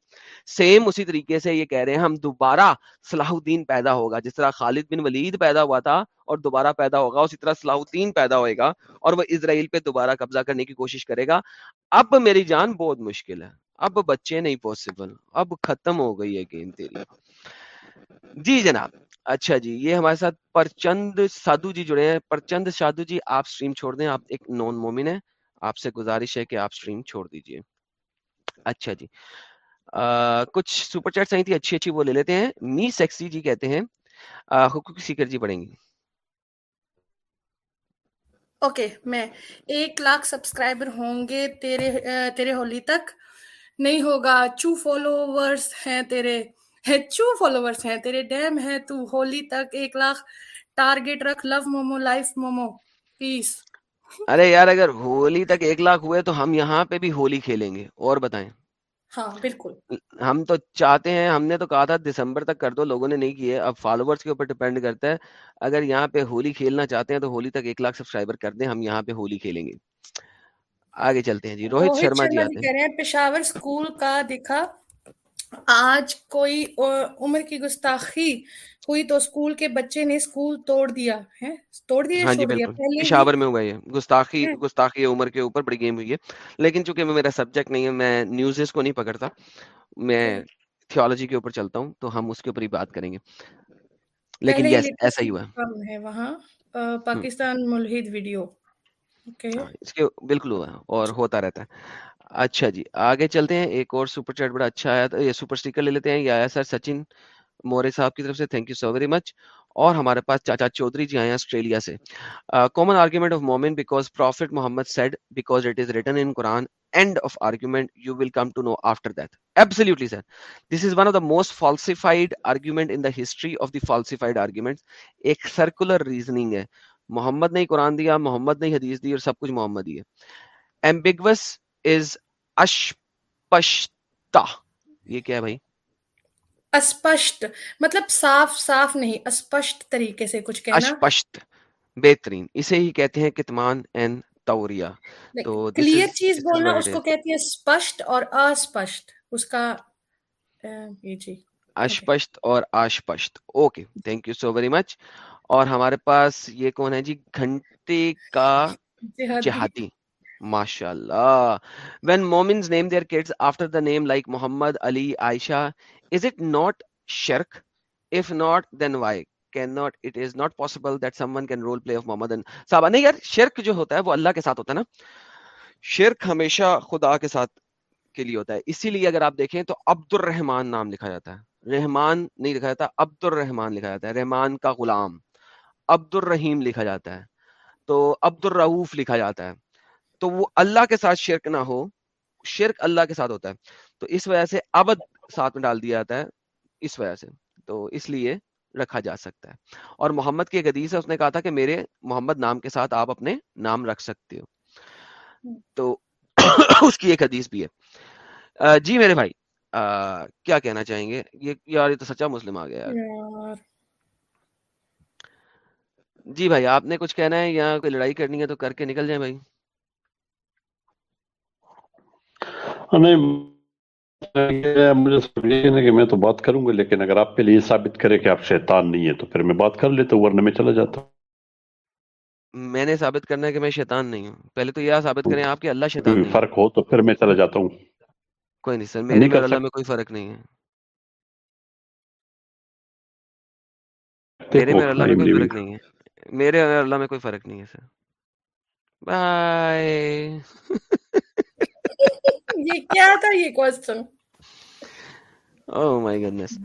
سیم اسی طریقے سے یہ کہہ رہے ہیں ہم دوبارہ صلاح الدین پیدا ہوگا۔ جس طرح خالد بن ولید پیدا ہوا تھا اور دوبارہ پیدا ہوگا، اسی طرح صلاح الدین پیدا ہوئے گا اور وہ اسرائیل پہ دوبارہ قبضہ کرنے کی کوشش کرے گا۔ اب میری جان بہت مشکل ہے۔ اب بچے نہیں پوسیبل اب ختم ہو گئی ہے گیم تیل جی جناب اچھا جی یہ ہمارے ساتھ پرچند سادھو جی جڑے ہیں۔ پرچند سادھو جی آپ سٹریم چھوڑ دیں، آپ ایک نان مومن ہیں۔ آپ سے گزارش ہے کہ آپ سٹریم چھوڑ دیجیے۔ اچھا۔, اچھا جی۔ کچھ سپر چیٹس آئی تھی اچھی اچھی وہ لے لیتے ہیں۔ می سیکسی جی کہتے ہیں۔ حقوق سیکر جی پڑھیں گی اوکے میں ایک لاکھ سبسکرائبر ہوں گے تیرے تیرے ہولی تک۔ نہیں ہوگا چو فالوورز ہیں تیرے۔ چو فالوورز ہیں تیرے۔ ڈیم ہے تو ہولی تک ایک لاکھ۔ ٹارگیٹ رکھ لو مومو لائف مومو۔ پیس ارے یار اگر ہولی تک ایک لاکھ ہوئے تو ہم یہاں پہ بھی ہولی کھیلیں گے۔ اور بتائیں۔ ہاں، ہم تو چاہتے ہیں ہم نے تو کہا تھا دسمبر تک کر دو لوگوں نے نہیں کیے۔ اب فالوورز کے اوپر ڈیپینڈ کرتا ہے۔ اگر یہاں پہ ہولی کھیلنا چاہتے ہیں تو ہولی تک ایک لاکھ سبسکرائبر کر دیں ہم یہاں پہ ہولی کھیلیں گے۔ آگے چلتے ہیں جی۔ روہت شرما جی, جی آتے ہیں۔ پشاور اسکول کا دکھا آج کوئی عمر کی گستاخی ہوئی تو اسکول کے بچے نے اسکول توڑ دیا ہے توڑ دیا ہاں جی بالکل۔ پشاور میں ہوا یہ۔ گستاخی ہاں۔ گستاخی عمر کے اوپر بڑی گیم ہوئی ہے۔ لیکن چونکہ میرا سبجیکٹ نہیں ہے میں نیوزز کو نہیں پکڑتا میں ہاں۔ تھیولوجی کے اوپر چلتا ہوں تو ہم اس کے اوپر ہی بات کریں گے۔ لیکن یہ ایسا ہی ہوا۔ ہے وہاں پاکستان ملحد ویڈیو ہاں، اس کے بالکل ہوا ہے اور ہوتا رہتا ہے۔ اچھا جی آگے چلتے ہیں، ایک اور سپر چیٹ بڑا اچھا آیا یہ سپر سٹیکر لے لیتے ہیں، یہ آیا سر سچن مورے صاحب کی طرف سے thank you so very much اور ہمارے پاس چاچا چودھری جی آئے ہیں آسٹریلیا سے۔ کامن آرگیومنٹ آف مومن because prophet Muhammad said because it is written in Quran end of argument you will come to know after that absolutely sir this is one of the most falsified argument in the history of the falsified argument ایک circular reasoning ہے۔ محمد نے قرآن دیا، محمد نے حدیث دی اور سب کچھ محمد ہی ہے۔ ایمبیگوس از اشپشتا یہ کیا بھائی؟ اسپشٹ مطلب صاف صاف نہیں اسپشٹ طریقے سے کچھ کہنا۔ اسپشٹ بہترین. اسے ہی کہتے ہیں کتمان اینڈ توریا۔ تو کلیئر چیز بولنا اس کو کہتی ہے اسپشٹ اور اسپشٹ اس کا جی۔ اشپشت اور آشپشت okay thank you so very much اور ہمارے پاس یہ کون ہے جی؟ گھنٹے کا جہادی۔ ماشاء اللہ when مومنز name their kids after the name like محمد علی عائشہ از اٹ ناٹ شرک؟ If not then why Cannot, it is not possible that someone can role play of mohammedan sahab nahi yaar shirk jo hota hai wo وہ اللہ کے ساتھ ہوتا ہے نا۔ شرک ہمیشہ خدا کے ساتھ کے لیے ہوتا ہے۔ اسی لیے اگر آپ دیکھیں تو عبد الرحمان نام لکھا جاتا ہے۔ رحمان نہیں لکھا جاتا عبد الرحمان لکھا جاتا ہے۔ رحمان کا غلام عبد الرحیم لکھا جاتا ہے۔ تو likha jata لکھا جاتا ہے۔ تو وہ اللہ کے ساتھ شرک نہ ہو شرک اللہ کے ساتھ ہوتا ہے۔ تو اس وجہ سے ابد ساتھ میں ڈال دیا جاتا ہے اس وجہ سے۔ تو اس لیے رکھا جا سکتا ہے۔ اور محمد کی ایک حدیث ہے اس نے کہا تھا کہ میرے محمد نام کے ساتھ آپ اپنے نام رکھ سکتے ہو۔ تو <coughs> اس کی ایک حدیث بھی ہے۔ جی میرے بھائی کیا کہنا چاہیں گے؟ یہ یار یہ تو سچا مسلم آ گیا جی بھائی آپ نے کچھ کہنا ہے یا کوئی لڑائی کرنی ہے تو کر کے نکل جائیں بھائی؟ مجھے کہ میں تو بات کروں گا لیکن اگر آپ کے یہ ثابت کرے کہ آپ شیطان نہیں ہے تو پھر میں بات کر لیتا ہوں ورنہ میں چلا جاتا میں نے ثابت کرنا ہے کہ میں شیطان نہیں ہوں پہلے تو یہ ثابت کریں آپ کے اللہ شیطان فرق ہو تو پھر میں چلا جاتا ہوں کوئی نہیں سر میرے اللہ میں کوئی فرق نہیں ہے میرے میں اللہ میں کوئی فرق نہیں ہے میرے اور اللہ میں کوئی فرق نہیں ہے سر بائے یہ کیا تھا یہ کوشچن او مائی گڈنس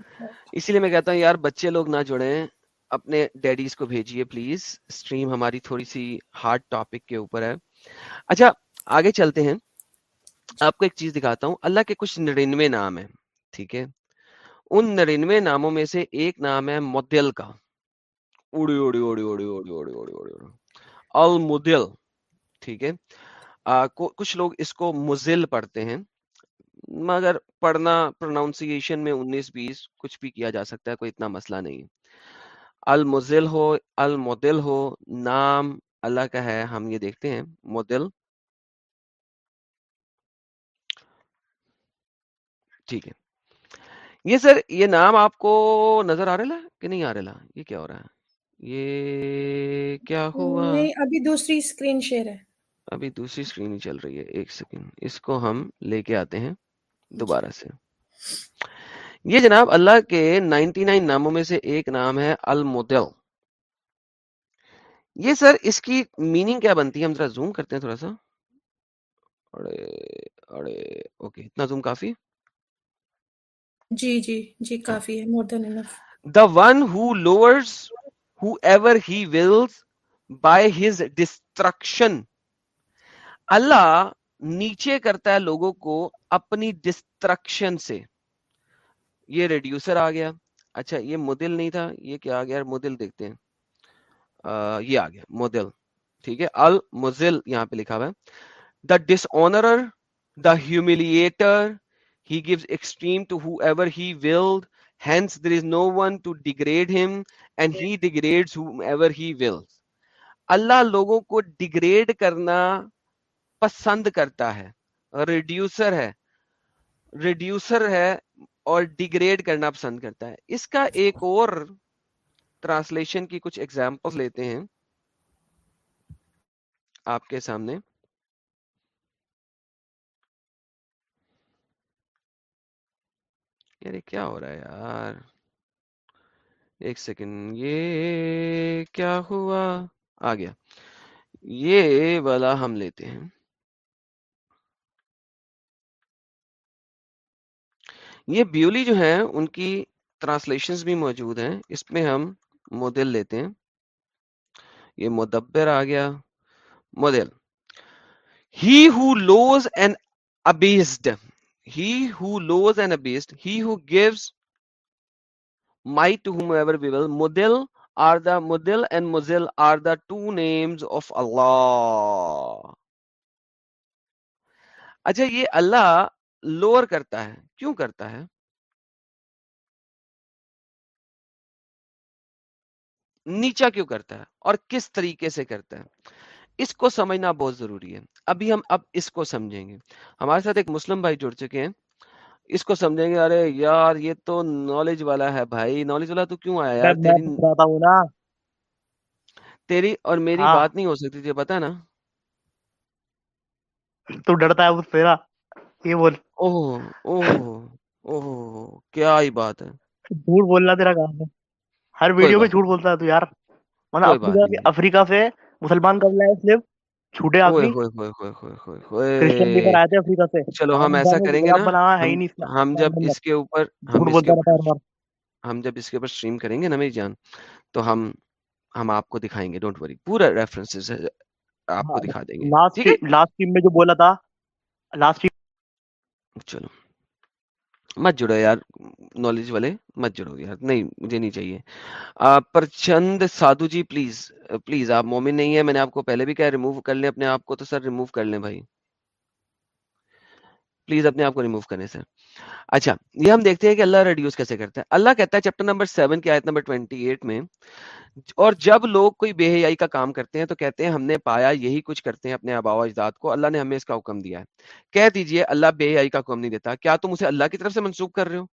اسی لیے میں کہتا ہوں یار بچے لوگ نہ جڑیں اپنے ڈیڈیز کو بھیجیے پلیز سٹریم ہماری تھوڑی سی ہارڈ ٹاپک کے اوپر ہے اچھا آگے چلتے ہیں آپ کو ایک چیز دکھاتا ہوں اللہ کے کچھ نڑنوے نام ہیں ٹھیک ہے ان نڑنوے ناموں میں سے ایک نام ہے مدل کا اڑی اڑی اڑی اڑی اڑی اڑی اڑی اڑی المدل ٹھیک ہے کچھ لوگ اس کو مزل پڑھتے ہیں، مگر پڑھنا پروناؤنسیشن میں انیس، بیس کچھ بھی کیا جا سکتا ہے، کوئی اتنا مسئلہ نہیں ہے۔ المزل ہو، المدل ہو، نام اللہ کا ہے، ہم یہ دیکھتے ہیں، مدل۔ ٹھیک ہے۔ یہ سر، یہ نام آپ کو نظر آ رہا کہ نہیں آ رہا یہ کیا ہو رہا ہے؟ یہ کیا ہوا؟ ابھی دوسری اسکرین شیئر ہے۔ ابھی دوسری اسکرین ہی چل رہی ہے ایک سیکنڈ اس کو ہم لے کے آتے ہیں جی۔ دوبارہ سے۔ یہ جناب اللہ کے نائنٹی نائن ناموں میں سے ایک نام ہے المدل یہ سر اس کی میننگ کیا بنتی ہے؟ ہم ذرا زوم کرتے ہیں تھوڑا سا۔ اڑے اڑے اوکے اتنا زوم کافی؟ جی جی جی کافی ہے more than the one who lowers whoever he wills by his destruction اللہ نیچے کرتا ہے لوگوں کو اپنی ڈسٹرکشن سے۔ یہ ریڈیوسر آ گیا۔ اچھا یہ مدل نہیں تھا۔ یہ کیا آ گیا؟ مدل دیکھتے ہیں۔ یہ آ گیا، مدل۔ ٹھیک ہے؟ المزل یہاں پہ لکھا ہوا ہے۔ The dishonour the humiliator he gives extreme to whoever he willed hence there is no one to degrade him and he degrade whoever he will لوگوں کو ڈیگریڈ کرنا پسند کرتا ہے ریڈیوسر ہے۔ ریڈیوسر ہے اور ڈیگریڈ کرنا پسند کرتا ہے۔ اس کا ایک اور ٹرانسلیشن کی کچھ ایگزامپل لیتے ہیں۔ آپ کے سامنے۔ یار کیا ہو رہا ہے یار؟ ایک سیکنڈ، یہ کیا ہوا؟ آ گیا۔ یہ والا ہم لیتے ہیں۔ یہ بیولی جو ہے ان کی ٹرانسلیشنز بھی موجود ہیں۔ اس میں ہم مدل لیتے ہیں۔ یہ مدبر آ گیا۔ مدل he who lowers and abased he who lowers and abased he who gives might to whomever we will مدل are the مدل and مزل are the two names of اللہ اچھا یہ اللہ لوور کرتا ہے۔ کیوں کرتا ہے نیچا کیوں کرتا ہے اور کس طریقے سے کرتا ہے اس کو سمجھنا بہت ضروری ہے ابھی ہم اب اس کو سمجھیں گے ہمارے ساتھ ایک مسلم بھائی جڑ چکے ہیں اس کو سمجھیں گے ارے یار یہ تو نالج والا ہے بھائی نالج والا تو کیوں آیا یار تیری تیری اور میری بات نہیں ہو سکتی تھی پتا نا تو ڈرتا ہے وہ تیرا بول اوہ اوہ اوہ کیا ہی بات ہے۔ جھوٹ بولنا تیرا کام ہے۔ ہر ویڈیو میں جھوٹ بولتا ہے تو یار۔ مطلب افریقہ سے مسلمان قبل ہے صرف۔ چھوٹے چلو ہم ایسا کریں گے ہم جب اس کے اوپر ہم جب اس کے اوپر کریں گے نا میری جان تو ہم ہم آپ کو دکھائیں گے۔ ڈونٹ وری پورا ریفرنس آپ کو ہاں۔ دکھا دیں گے۔ لاسٹ میں جو بولا تھا لاسٹ چلو۔ مت جڑو یار نالج والے مت جڑو یار۔ نہیں، مجھے نہیں چاہیے۔ پرچند سادھو جی پلیز پلیز آپ مومن نہیں ہے میں نے آپ کو پہلے بھی کہا ریموو کر لیں اپنے آپ کو تو سر ریموو کر لیں بھائی۔ پلیز اپنے آپ کو ریموو کریں سر اچھا یہ ہم دیکھتے ہیں کہ اللہ ریڈیوز کیسے کرتا ہے۔ اللہ کہتا ہے چیپٹر نمبر سیون کی آیت نمبر 28 میں اور جب لوگ کوئی بے حیائی کا کام کرتے ہیں تو کہتے ہیں ہم نے پایا یہی کچھ کرتے ہیں اپنے آبا و اجداد کو۔ اللہ نے ہمیں اس کا حکم دیا ہے۔ کہہ دیجیے اللہ بے حیائی کا حکم نہیں دیتا۔ کیا تم اسے اللہ کی طرف سے منسوخ کر رہے ہو؟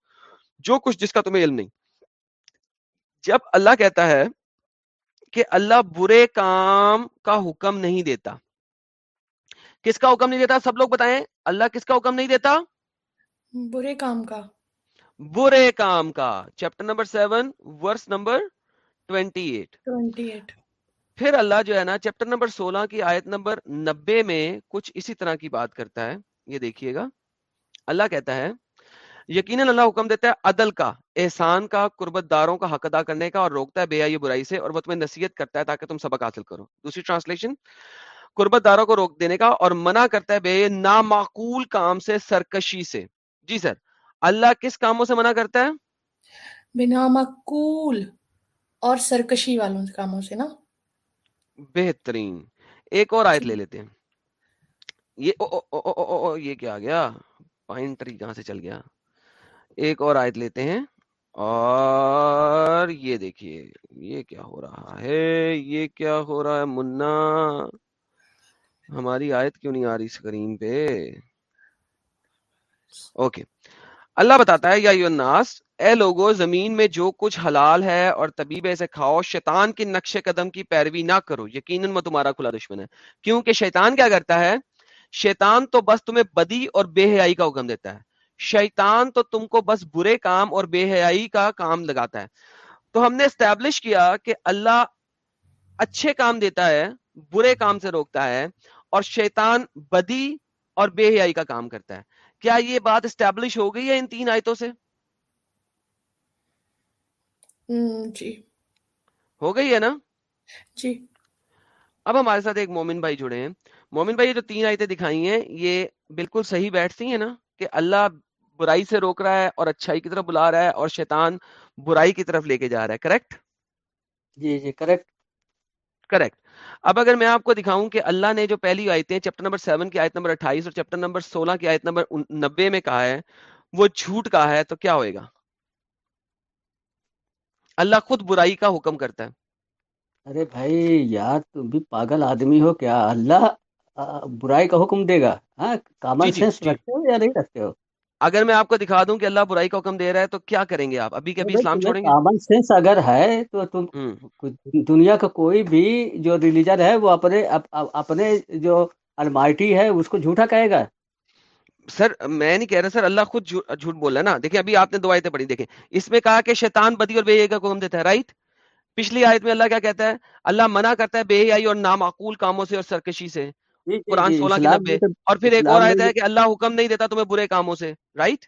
جو کچھ جس کا تمہیں علم نہیں۔ جب اللہ کہتا ہے کہ اللہ برے کام کا حکم نہیں دیتا۔ کس کا حکم نہیں دیتا؟ سب لوگ بتائیں اللہ کس کا حکم نہیں دیتا؟ برے کام کا۔ برے کام کا۔ Chapter number seven verse number twenty eight پھر اللہ جو ہے نا چیپٹر نمبر سولہ کی آیت نمبر نبے میں کچھ اسی طرح کی بات کرتا ہے یہ دیکھیے گا۔ اللہ کہتا ہے یقیناً اللہ حکم دیتا ہے عدل کا احسان کا قربت داروں کا حق ادا کرنے کا اور روکتا ہے بے آئی برائی سے اور وہ تمہیں نصیحت کرتا ہے تاکہ تم سبق حاصل کرو۔ دوسری ٹرانسلیشن قربت داروں کو روک دینے کا اور منع کرتا ہے بے نامعقول کام سے سرکشی سے۔ جی سر اللہ کس کاموں سے منع کرتا ہے؟ بے نامعقول۔ اور سرکشی والوں کاموں سے نا۔ بہترین۔ ایک اور آیت لے لیتے ہیں۔ یہ او او او او او او یہ کیا گیا؟ پوائنٹر کہاں سے چل گیا؟ ایک اور آیت لیتے ہیں۔ اور یہ دیکھیے یہ کیا ہو رہا ہے؟ یہ کیا ہو رہا ہے؟ منا۔ ہماری آیت کیوں نہیں آ رہی اسکرین پہ؟ اوکے۔ اللہ بتاتا ہے، یا الناس، اے لوگو، زمین میں جو کچھ حلال ہے اور طبیب سے کھاؤ، شیطان کے نقش قدم کی پیروی نہ کرو، یقیناً وہ تمہارا کھلا دشمن ہے۔ کیونکہ شیطان کیا کرتا ہے؟ شیطان تو بس تمہیں بدی اور بے حیائی کا حکم دیتا ہے۔ شیطان تو تم کو بس برے کام اور بے حیائی کا کام لگاتا ہے۔ تو ہم نے اسٹیبلش کیا کہ اللہ اچھے کام دیتا ہے، برے کام سے روکتا ہے اور شیطان بدی اور بے حیائی کا کام کرتا ہے۔ کیا یہ بات اسٹیبلش ہو گئی ہے ان تین آیتوں سے؟ جی۔ ہو گئی ہے نا؟ جی۔ اب ہمارے ساتھ ایک مومن بھائی جڑے ہیں۔ مومن بھائی یہ جو تین آیتیں دکھائی ہیں یہ بالکل صحیح بیٹھتی ہیں نا کہ اللہ برائی سے روک رہا ہے اور اچھائی کی طرف بلا رہا ہے اور شیطان برائی کی طرف لے کے جا رہا ہے کریکٹ جی جی کریکٹ کریکٹ اب اگر میں آپ کو دکھاؤں کہ اللہ نے جو پہلی آیتیں چیپٹر نمبر سیون کی آیت نمبر اٹھائیس اور چیپٹر نمبر سولہ کی آیت نمبر نبے میں کہا ہے وہ جھوٹ کہا ہے تو کیا ہوئے گا؟ اللہ خود برائی کا حکم کرتا ہے۔ ارے بھائی یار تم بھی پاگل آدمی ہو کیا؟ اللہ برائی کا حکم دے گا؟ ہاں جی کامن جی سینس جی۔ رکھتے ہو یا نہیں رکھتے ہو؟ اگر میں آپ کو دکھا دوں کہ اللہ برائی کا حکم دے رہا ہے تو کیا کریں گے آپ؟ ابھی کبھی اسلام چھوڑیں گے؟ کامن سینس اگر ہے تو تم دنیا کا کوئی بھی جو ریلیجن ہے وہ اپنے اپ- اپ- اپنے جو المائٹی ہے اس کو جھوٹا کہے گا۔ سر میں نہیں کہہ رہا سر اللہ خود جھو- جھوٹ بول رہا ہے نا۔ دیکھیں ابھی آپ نے دو آیتیں پڑھی دیکھیں۔ اس میں کہا کہ شیطان بدی اور بے حیائی کا حکم دیتا ہے رائٹ پچھلی آیت میں اللہ کیا کہتا ہے؟ اللہ منع کرتا ہے بے حیائی اور نامعقول کاموں سے اور سرکشی سے۔ قرآن جی سولہ کی نبے۔ اور پھر ایک اور آیت ہے کہ اللہ حکم نہیں دیتا تمہیں برے کاموں سے رائٹ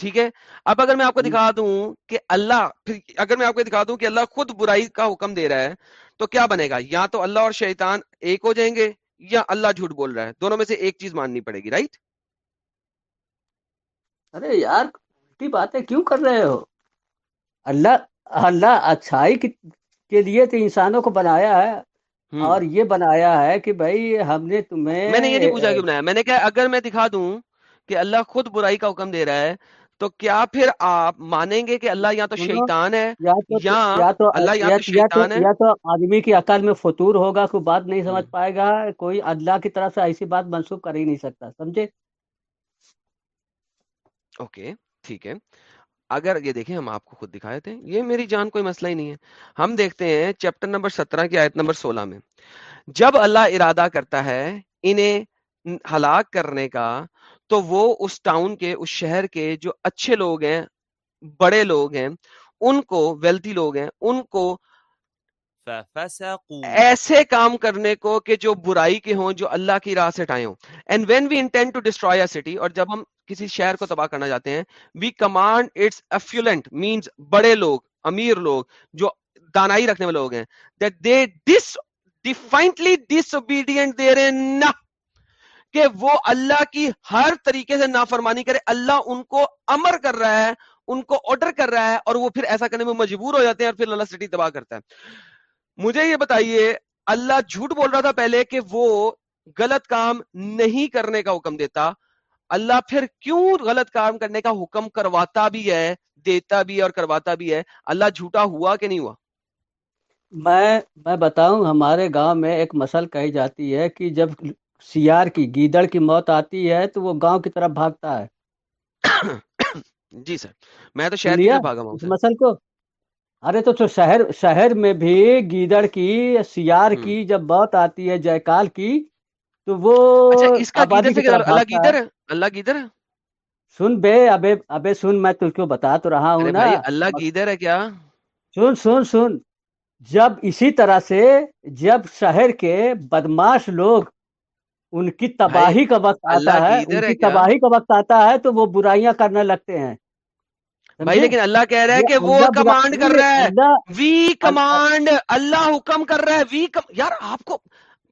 ٹھیک ہے؟ اب اگر میں آپ کو دکھا دوں کہ اللہ پھر اگر میں آپ کو دکھا دوں کہ اللہ خود برائی کا حکم دے رہا ہے تو کیا بنے گا؟ یا تو اللہ اور شیطان ایک ہو جائیں گے یا اللہ جھوٹ بول رہا ہے؟ دونوں میں سے ایک چیز ماننی پڑے گی رائٹ ارے یار الٹی باتیں کیوں کر رہے ہو؟ اللہ اللہ اچھائی کی کے لیے تو انسانوں کو بنایا ہے۔ اور یہ بنایا ہے کہ بھائی ہم نے میں نے یہ نہیں پوچھا تمہیں کیوں بنایا۔ میں نے کہا اگر میں دکھا دوں کہ اللہ خود برائی کا حکم دے رہا ہے تو کیا پھر آپ مانیں گے کہ اللہ یا تو شیطان ہے یا تو اللہ یا تو شیطان ہے؟ یا تو آدمی کی عقل میں فطور ہوگا کوئی بات نہیں سمجھ پائے گا کوئی اللہ کی طرف سے ایسی بات منسوخ کر ہی نہیں سکتا سمجھے؟ اوکے ٹھیک ہے۔ اگر یہ دیکھیں ہم آپ کو خود دکھا دیتے ہیں، یہ میری جان کوئی مسئلہ ہی نہیں ہے۔ ہم دیکھتے ہیں چیپٹر نمبر سترہ کی آیت نمبر سولہ میں۔ جب اللہ ارادہ کرتا ہے انہیں ہلاک کرنے کا، تو وہ اس ٹاؤن کے، اس شہر کے جو اچھے لوگ ہیں، بڑے لوگ ہیں، ان کو ویلتھی لوگ ہیں، ان کو ایسے کام کرنے کو کہ جو برائی کے ہوں، جو اللہ کی راہ سے ہٹائے ہوں۔ And when we intend to destroy city اور جب ہم کسی شہر کو تباہ کرنا چاہتے ہیں we command its affluent means بڑے لوگ، امیر لوگ، جو دانائی رکھنے والے لوگ ہیں that that they dis defiantly disobedient therein کہ وہ اللہ کی ہر طریقے سے نافرمانی کرے۔ اللہ ان کو امر کر رہا ہے، ان کو آرڈر کر رہا ہے اور وہ پھر ایسا کرنے میں مجبور ہو جاتے ہیں اور پھر اللہ سٹی تباہ کرتا ہے۔ مجھے یہ بتائیے اللہ جھوٹ بول رہا تھا پہلے کہ وہ غلط کام نہیں کرنے کا حکم دیتا۔ اللہ پھر کیوں غلط کام کرنے کا حکم کرواتا بھی ہے دیتا بھی ہے اور کرواتا بھی ہے؟ اللہ جھوٹا ہوا کہ نہیں ہوا؟ میں میں بتاؤں ہمارے گاؤں میں ایک مسل کہی جاتی ہے کہ جب سیار کی گیدڑ کی موت آتی ہے تو وہ گاؤں کی طرف بھاگتا ہے۔ <coughs> جی سر میں تو شہر کی لیا طرف بھاگا ہوں مسل کو ارے تو, تو شہر شہر میں بھی گیدڑ کی سیار کی جب بات آتی ہے جیکال کی تو وہ اچھا، اس کا اللہ گیدر اللہ گیدر سن بے ابے ابے سن میں تجھ کو بتا تو رہا ہوں نا۔ اللہ گیدر ہے کیا؟ سن سن سن۔ جب اسی طرح سے جب شہر کے بدماش لوگ ان کی تباہی کا وقت آتا ہے ان کی تباہی کا وقت آتا ہے تو وہ برائیاں کرنے لگتے ہیں۔ بھائی لیکن اللہ کہہ رہا ہے کہ وہ کمانڈ کر رہا ہے۔ وی کمانڈ اللہ حکم کر رہا ہے۔ وی یار آپ کو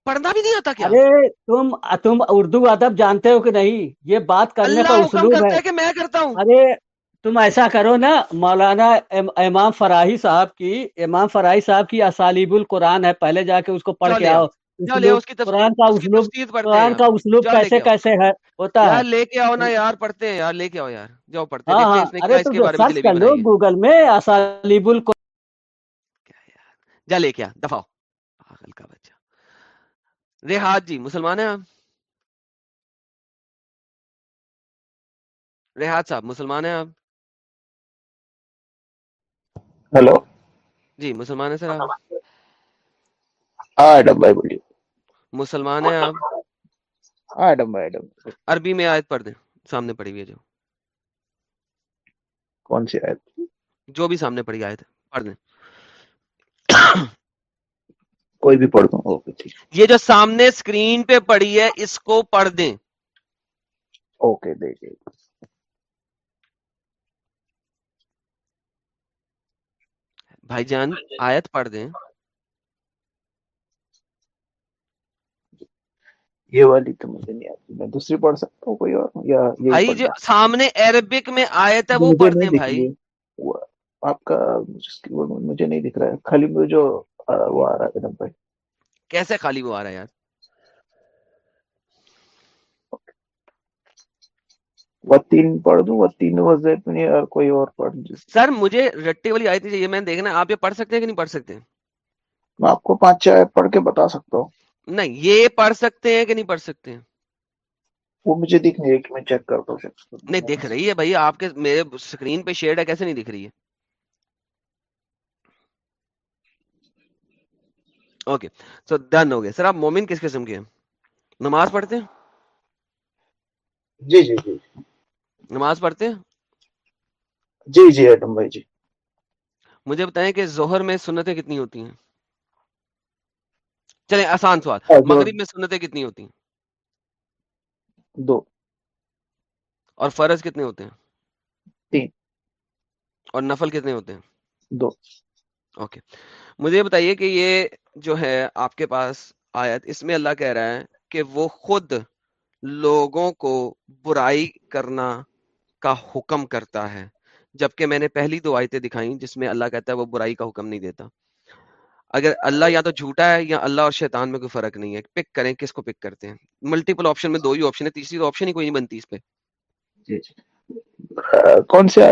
پڑھنا بھی نہیں آتا کیا؟ ارے تم تم اردو ادب جانتے ہو کہ نہیں؟ یہ بات کرنے کا اسلوب ہے۔ کہ میں کرتا ہوں۔ ارے تم ایسا کرو نا مولانا امام فراہی صاحب کی امام فراہی صاحب کی اسالیب القرآن ہے۔ پہلے جا کے اس کو پڑھ کے آؤ۔ قرآن کا اسلوب کیسے کیسے ہے؟ ہوتا ہے۔ لے کے آؤ نا ہاں۔ یار پڑھتے ہیں۔ یار لے کے آؤ یار۔ جاؤ پڑھتے ہاں، ہاں۔ کر لو گوگل میں اسالیب جا لے دفاع پاگل کا بچہ۔ ریحات جی مسلمان ہیں آپ؟ ریحات صاحب مسلمان ہیں آپ؟ ہلو۔ جی مسلمان ہیں سر آپ۔ ہاں ڈبائی بولیے۔ مسلمان ہیں آپ؟ ایڈم ایڈم عربی میں آیت پڑھ دیں۔ سامنے پڑھی ہوئی ہے جو۔ کون سی آیت؟ جو بھی سامنے پڑھی آیت پڑھ دیں۔ کوئی بھی پڑھ دوں۔ اوکے یہ جو سامنے سکرین پہ پڑھی ہے اس کو پڑھ دیں۔ اوکے دیکھیں بھائی جان آیت پڑھ دیں۔ یہ والی تو مجھے نہیں آتی۔ میں دوسری پڑھ سکتا ہوں کوئی اور؟ یا بھائی جو سامنے عربک میں آیت ہے وہ پڑھ دیں بھائی۔ آپ کا مجھے نہیں دکھ رہا ہے۔ خالی مجھے جو وہ آ رہا ہے بھائی کیسے خالی وہ آ رہا ہے یار؟ پڑھ دوں پڑھ سر مجھے رٹے والی آئی تھی میں دیکھنا آپ یہ پڑھ سکتے ہیں کہ نہیں پڑھ سکتے؟ میں آپ کو پانچ چھ پڑھ کے بتا سکتا ہوں۔ نہیں یہ پڑھ سکتے ہیں کہ نہیں پڑھ سکتے ہیں؟ وہ مجھے دیکھ نہیں رہی میں چیک کرتا ہوں نہیں دیکھ رہی ہے بھائی آپ کے میرے سکرین پہ شیڈ ہے کیسے نہیں دیکھ رہی ہے؟ اوکے سو ڈن ہو گئے سر آپ مومن کس قسم کے ہیں؟ نماز پڑھتے ہیں؟ جی جی جی۔ نماز پڑھتے ہیں؟ جی جی ایٹم بھائی جی۔ مجھے بتائیں کہ زہر میں سنتیں کتنی ہوتی ہیں؟ چلیں آسان سوال۔ مغرب میں سنتیں کتنی ہوتی ہیں؟ دو۔ اور فرض کتنے ہوتے ہیں؟ تین۔ اور نفل کتنے ہوتے ہیں؟ دو۔ اوکے۔ مجھے بتائیے کہ یہ جو ہے آپ کے پاس آیت اس میں اللہ کہہ رہا ہے کہ وہ خود لوگوں کو برائی کرنا کا حکم کرتا ہے جبکہ میں نے پہلی دو آیتیں دکھائیں جس میں اللہ کہتا ہے وہ برائی کا حکم نہیں دیتا۔ اگر اللہ یا تو جھوٹا ہے یا اللہ اور شیطان میں کوئی فرق نہیں ہے پک کریں کس کو پک کرتے ہیں۔ ملٹیپل آپشن میں دو ہی آپشن ہے تیسری تو آپشن ہی کوئی نہیں بنتی اس پہ۔ جی، جی۔ کون سے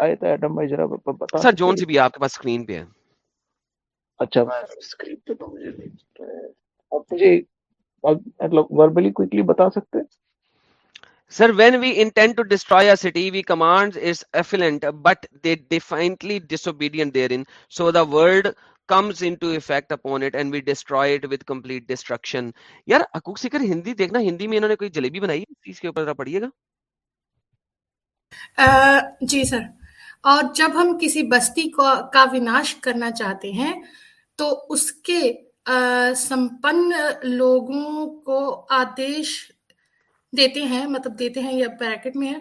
آیت ہے ایڈم بھائی ذرا بتا سر جون سی بھی آپ کے پاس سکرین پہ ہے۔ اچھا۔ سکرین پہ تو مجھے آپ مجھے مطلب وربلی کوئکلی بتا سکتے ہیں؟ Sir, when we intend to destroy a city, we command is affluent, but they defiantly disobedient therein. So the word comes into effect upon it and we destroy it with complete destruction. یار حقوق سیکر ہندی دیکھنا ہندی میں انہوں نے کوئی جلیبی بنائی اس چیز کے اوپر پڑھیے گا؟ جی سر، اور جب ہم کسی بستی کو، کا وناش کرنا چاہتے ہیں، تو اس کے سمپن لوگوں کو آدیش دیتے ہیں مطلب دیتے ہیں یا بریکٹ میں ہے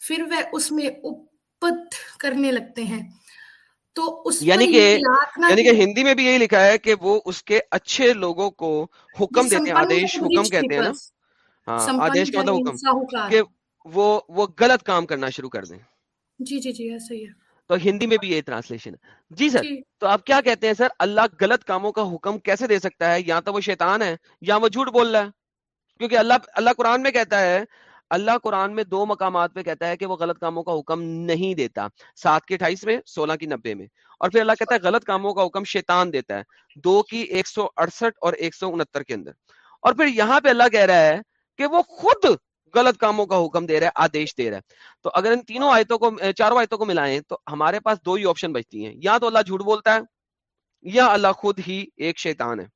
پھر وہ اس میں اپت کرنے لگتے ہیں۔ تو اس یعنی کہ یعنی کہ ہندی میں بھی یہی لکھا ہے کہ وہ اس کے اچھے لوگوں کو حکم دیتے ہیں آدیش حکم کہتے ہیں نا۔ ہاں، آدیش کا مطلب حکم کہ وہ وہ غلط کام کرنا شروع کر دیں۔ جی جی جی ایسا ہی ہے۔ تو ہندی میں بھی یہ ٹرانسلیشن ہے۔ جی سر تو آپ کیا کہتے ہیں سر؟ اللہ غلط کاموں کا حکم کیسے دے سکتا ہے؟ یا تو وہ شیطان ہے یا وہ جھوٹ بول رہا ہے۔ کیونکہ اللہ اللہ قرآن میں کہتا ہے اللہ قرآن میں دو مقامات پہ کہتا ہے کہ وہ غلط کاموں کا حکم نہیں دیتا، سات کی اٹھائیس میں، سولہ کی نبے میں۔ اور پھر اللہ کہتا ہے غلط کاموں کا حکم شیطان دیتا ہے، دو کی ایک سو اڑسٹھ اور ایک سو انہتر کے اندر۔ اور پھر یہاں پہ اللہ کہہ رہا ہے کہ وہ خود غلط کاموں کا حکم دے رہا ہے، آدیش دے رہا ہے۔ تو اگر ان تینوں آیتوں کو، چاروں آیتوں کو ملائیں تو ہمارے پاس دو ہی آپشن بچتی ہیں۔ یا تو اللہ جھوٹ بولتا ہے یا اللہ خود ہی ایک شیطان ہے۔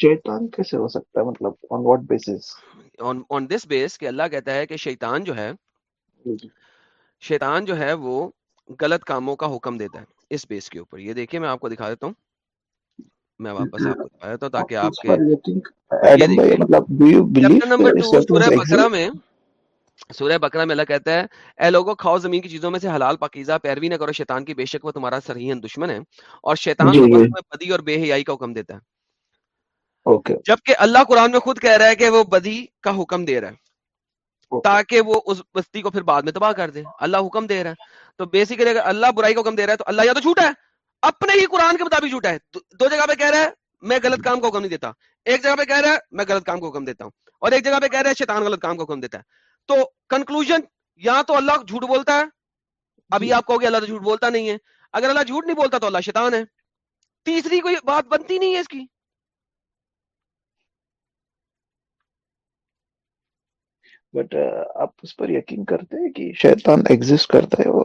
شیطان کیسے ہو سکتا ہے؟ مطلب on what on, on this base کہ اللہ کہتا ہے کہ شیطان جو ہے شیطان جو ہے وہ غلط کاموں کا حکم دیتا ہے اس بیس کے اوپر۔ یہ دیکھیے میں آپ کو دکھا دیتا ہوں۔ میں واپس آپ کو دکھا دیتا ہوں تاکہ آپ کے نمبر سورہ بکرا میں سورہ بکرا میں اللہ کہتا ہے اے لوگوں کھاؤ زمین کی چیزوں میں سے حلال پاکیزہ پیروی نہ کرو شیطان کی بے شک وہ تمہارا سرحین دشمن ہے اور شیطان بدی اور بے حیائی کا حکم دیتا ہے۔ اوکے جبکہ اللہ قرآن میں خود کہہ رہا ہے کہ وہ بدی کا حکم دے رہا ہے۔ اوکے تاکہ وہ اس بستی کو پھر بعد میں تباہ کر دے۔ اللہ حکم دے رہا ہے۔ تو بیسیکلی اگر اللہ برائی کا حکم دے رہا ہے تو اللہ یا تو جھوٹا ہے۔ اپنے ہی قرآن کے مطابق جھوٹا ہے۔ دو جگہ پہ کہہ رہا ہے میں غلط کام کا حکم نہیں دیتا۔ ایک جگہ پہ کہہ رہا ہے میں غلط کام کا حکم دیتا ہوں۔ اور ایک جگہ پہ کہہ رہا ہے شیطان غلط کام کا حکم دیتا ہے۔ تو کنکلوژن یا تو اللہ جھوٹ بولتا ہے ابھی جی۔ آپ کہو گے اللہ تو جھوٹ بولتا نہیں ہے۔ اگر اللہ جھوٹ نہیں بولتا تو اللہ شیطان ہے۔ تیسری کوئی بات بنتی نہیں ہے اس کی۔ بٹ آپ اس پر یقین کرتے ہیں کہ شیطان ایگزسٹ کرتا ہے وہ؟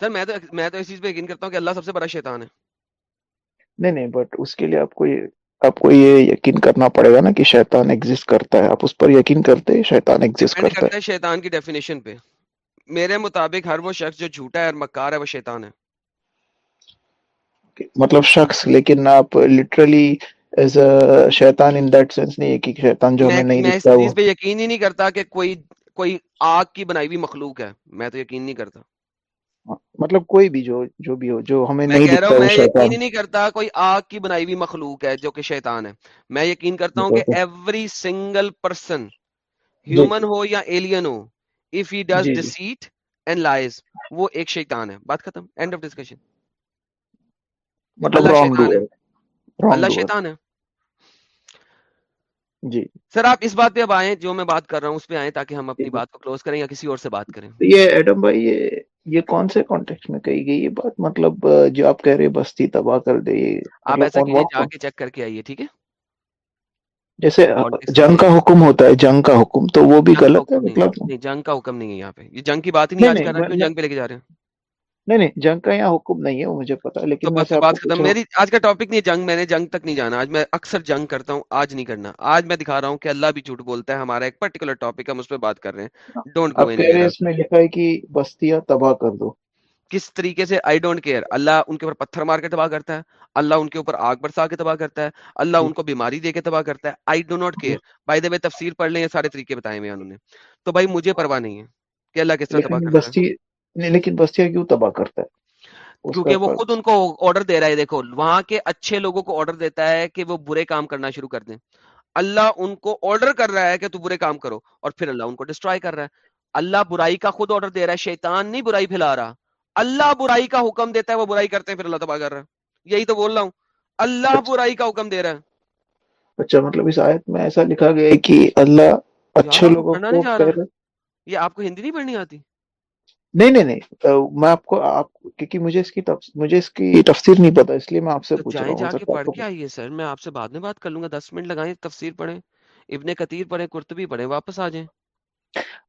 سر میں تو میں تو اس چیز پہ یقین کرتا ہوں کہ اللہ سب سے بڑا شیطان ہے۔ نہیں نہیں بٹ اس کے لیے آپ کو یہ آپ کو یہ یقین کرنا پڑے گا نا کہ شیطان ایگزسٹ کرتا ہے۔ آپ اس پر یقین کرتے ہیں شیطان ایگزسٹ ڈپینڈ کرتا ہے۔ شیطان کی ڈیفینیشن پہ۔ میرے مطابق ہر وہ شخص جو جھوٹا ہے اور مکار ہے وہ شیطان ہے۔ مطلب شخص لیکن آپ لٹرلی ایز اے شیطان ان دیٹ سینس نہیں ہے کہ شیطان جو میں ہمیں نہیں میں اس دکھتا وہ. چیز پہ یقین ہی نہیں کرتا کہ کوئی کوئی آگ کی بنائی ہوئی مخلوق ہے۔ میں تو یقین نہیں کرتا۔ مطلب کوئی بھی جو جو بھی ہو جو ہمیں میں نہیں دکھتا وہ میں یقین شیطان ہی نہیں کرتا کوئی آگ کی بنائی ہوئی مخلوق ہے جو کہ شیطان ہے۔ میں یقین کرتا ہوں کہ ایوری سنگل پرسن ہیومن ہو یا alien who if he does deceit and lies وہ ایک شیطان ہے۔ بات ختم۔ اینڈ آف ڈسکشن مطلب رانگ شیطان ہے۔ اللہ شیطان ہے۔ جی۔ سر آپ اس بات پہ اب آئیں جو میں بات کر رہا ہوں اس پہ آئیں تاکہ ہم اپنی بات کو کلوز کریں یا کسی اور سے بات کریں۔ یہ ایڈم بھائی یہ یہ کون سے کانٹیکس میں کہی گئی یہ بات؟ مطلب جو آپ کہہ رہے بستی تباہ کر دے آپ مطلب ایسا کیجیے جا کے چیک کر کے آئیے ٹھیک ہے؟ جیسے جنگ کا حکم ہوتا ہے جنگ کا حکم تو وہ بھی غلط ہے مطلب جنگ کا حکم نہیں ہے یہاں پہ۔ یہ جنگ کی بات ہی نہیں آج کر جنگ پہ لے کے جا رہے ہیں؟ نہیں نہیں جنگ کا یہاں حکم نہیں ہے وہ مجھے پتا لیکن میں بات ختم میری آج کا ٹاپک نہیں جنگ میں نے جنگ تک نہیں جانا آج میں اکثر جنگ کرتا ہوں آج نہیں کرنا آج میں دکھا رہا ہوں کہ اللہ بھی جھوٹ بولتا ہے ہمارا ایک پرٹیکولر ٹاپک ہم اس پہ بات کر رہے ہیں ڈونٹ گو ویئر ہیں اس میں لکھا ہے کہ بستیاں تباہ کر دو۔ کس طریقے سے؟ آئی ڈونٹ کیئر اللہ ان کے اوپر پتھر مار کے تباہ کرتا ہے اللہ ان کے اوپر آگ برسا کے تباہ کرتا ہے اللہ ان کو بیماری دے کے تباہ کرتا ہے I do not care by the way تفسیر پڑھ لیں یہ سارے طریقے بتائے ہوئے انہوں نے۔ تو بھائی مجھے پرواہ نہیں ہے کہ اللہ کس طرح تباہ کرتا ہے۔ لیکن بستیاں کیوں تباہ کرتا ہے؟ کیونکہ وہ خود ان کو آرڈر دے رہا ہے دیکھو وہاں کے اچھے لوگوں کو آرڈر دیتا ہے کہ وہ برے کام کرنا شروع کر دیں۔ اللہ ان کو آرڈر کر رہا ہے کہ تو برے کام کرو اور پھر اللہ ان کو ڈسٹرائے کر رہا ہے۔ اللہ برائی کا خود آرڈر دے رہا ہے شیطان نہیں برائی پھیلا رہا۔ اللہ برائی کا حکم دیتا ہے وہ برائی کرتے ہیں پھر اللہ تباہ کر رہا ہے۔ یہی تو بول رہا ہوں۔ اللہ اچھا۔ برائی کا حکم دے رہا ہے۔ اچھا مطلب اس آیت میں ایسا لکھا گیا کہ اللہ اچھے لوگوں کو یہ آپ کو ہندی نہیں پڑھنی آتی؟ نہیں نہیں نہیں میں آپ کو آپ کیونکہ مجھے اس کی. مجھے اس کی تفسیر نہیں پتا اس لیے میں آپ سے پوچھ رہا ہوں جا کے پڑھ کے آئیے سر میں آپ سے بعد میں بات کر لوں گا دس منٹ لگائیں تفسیر پڑھیں ابن کثیر پڑھیں قرطبی پڑھیں واپس آ جائیں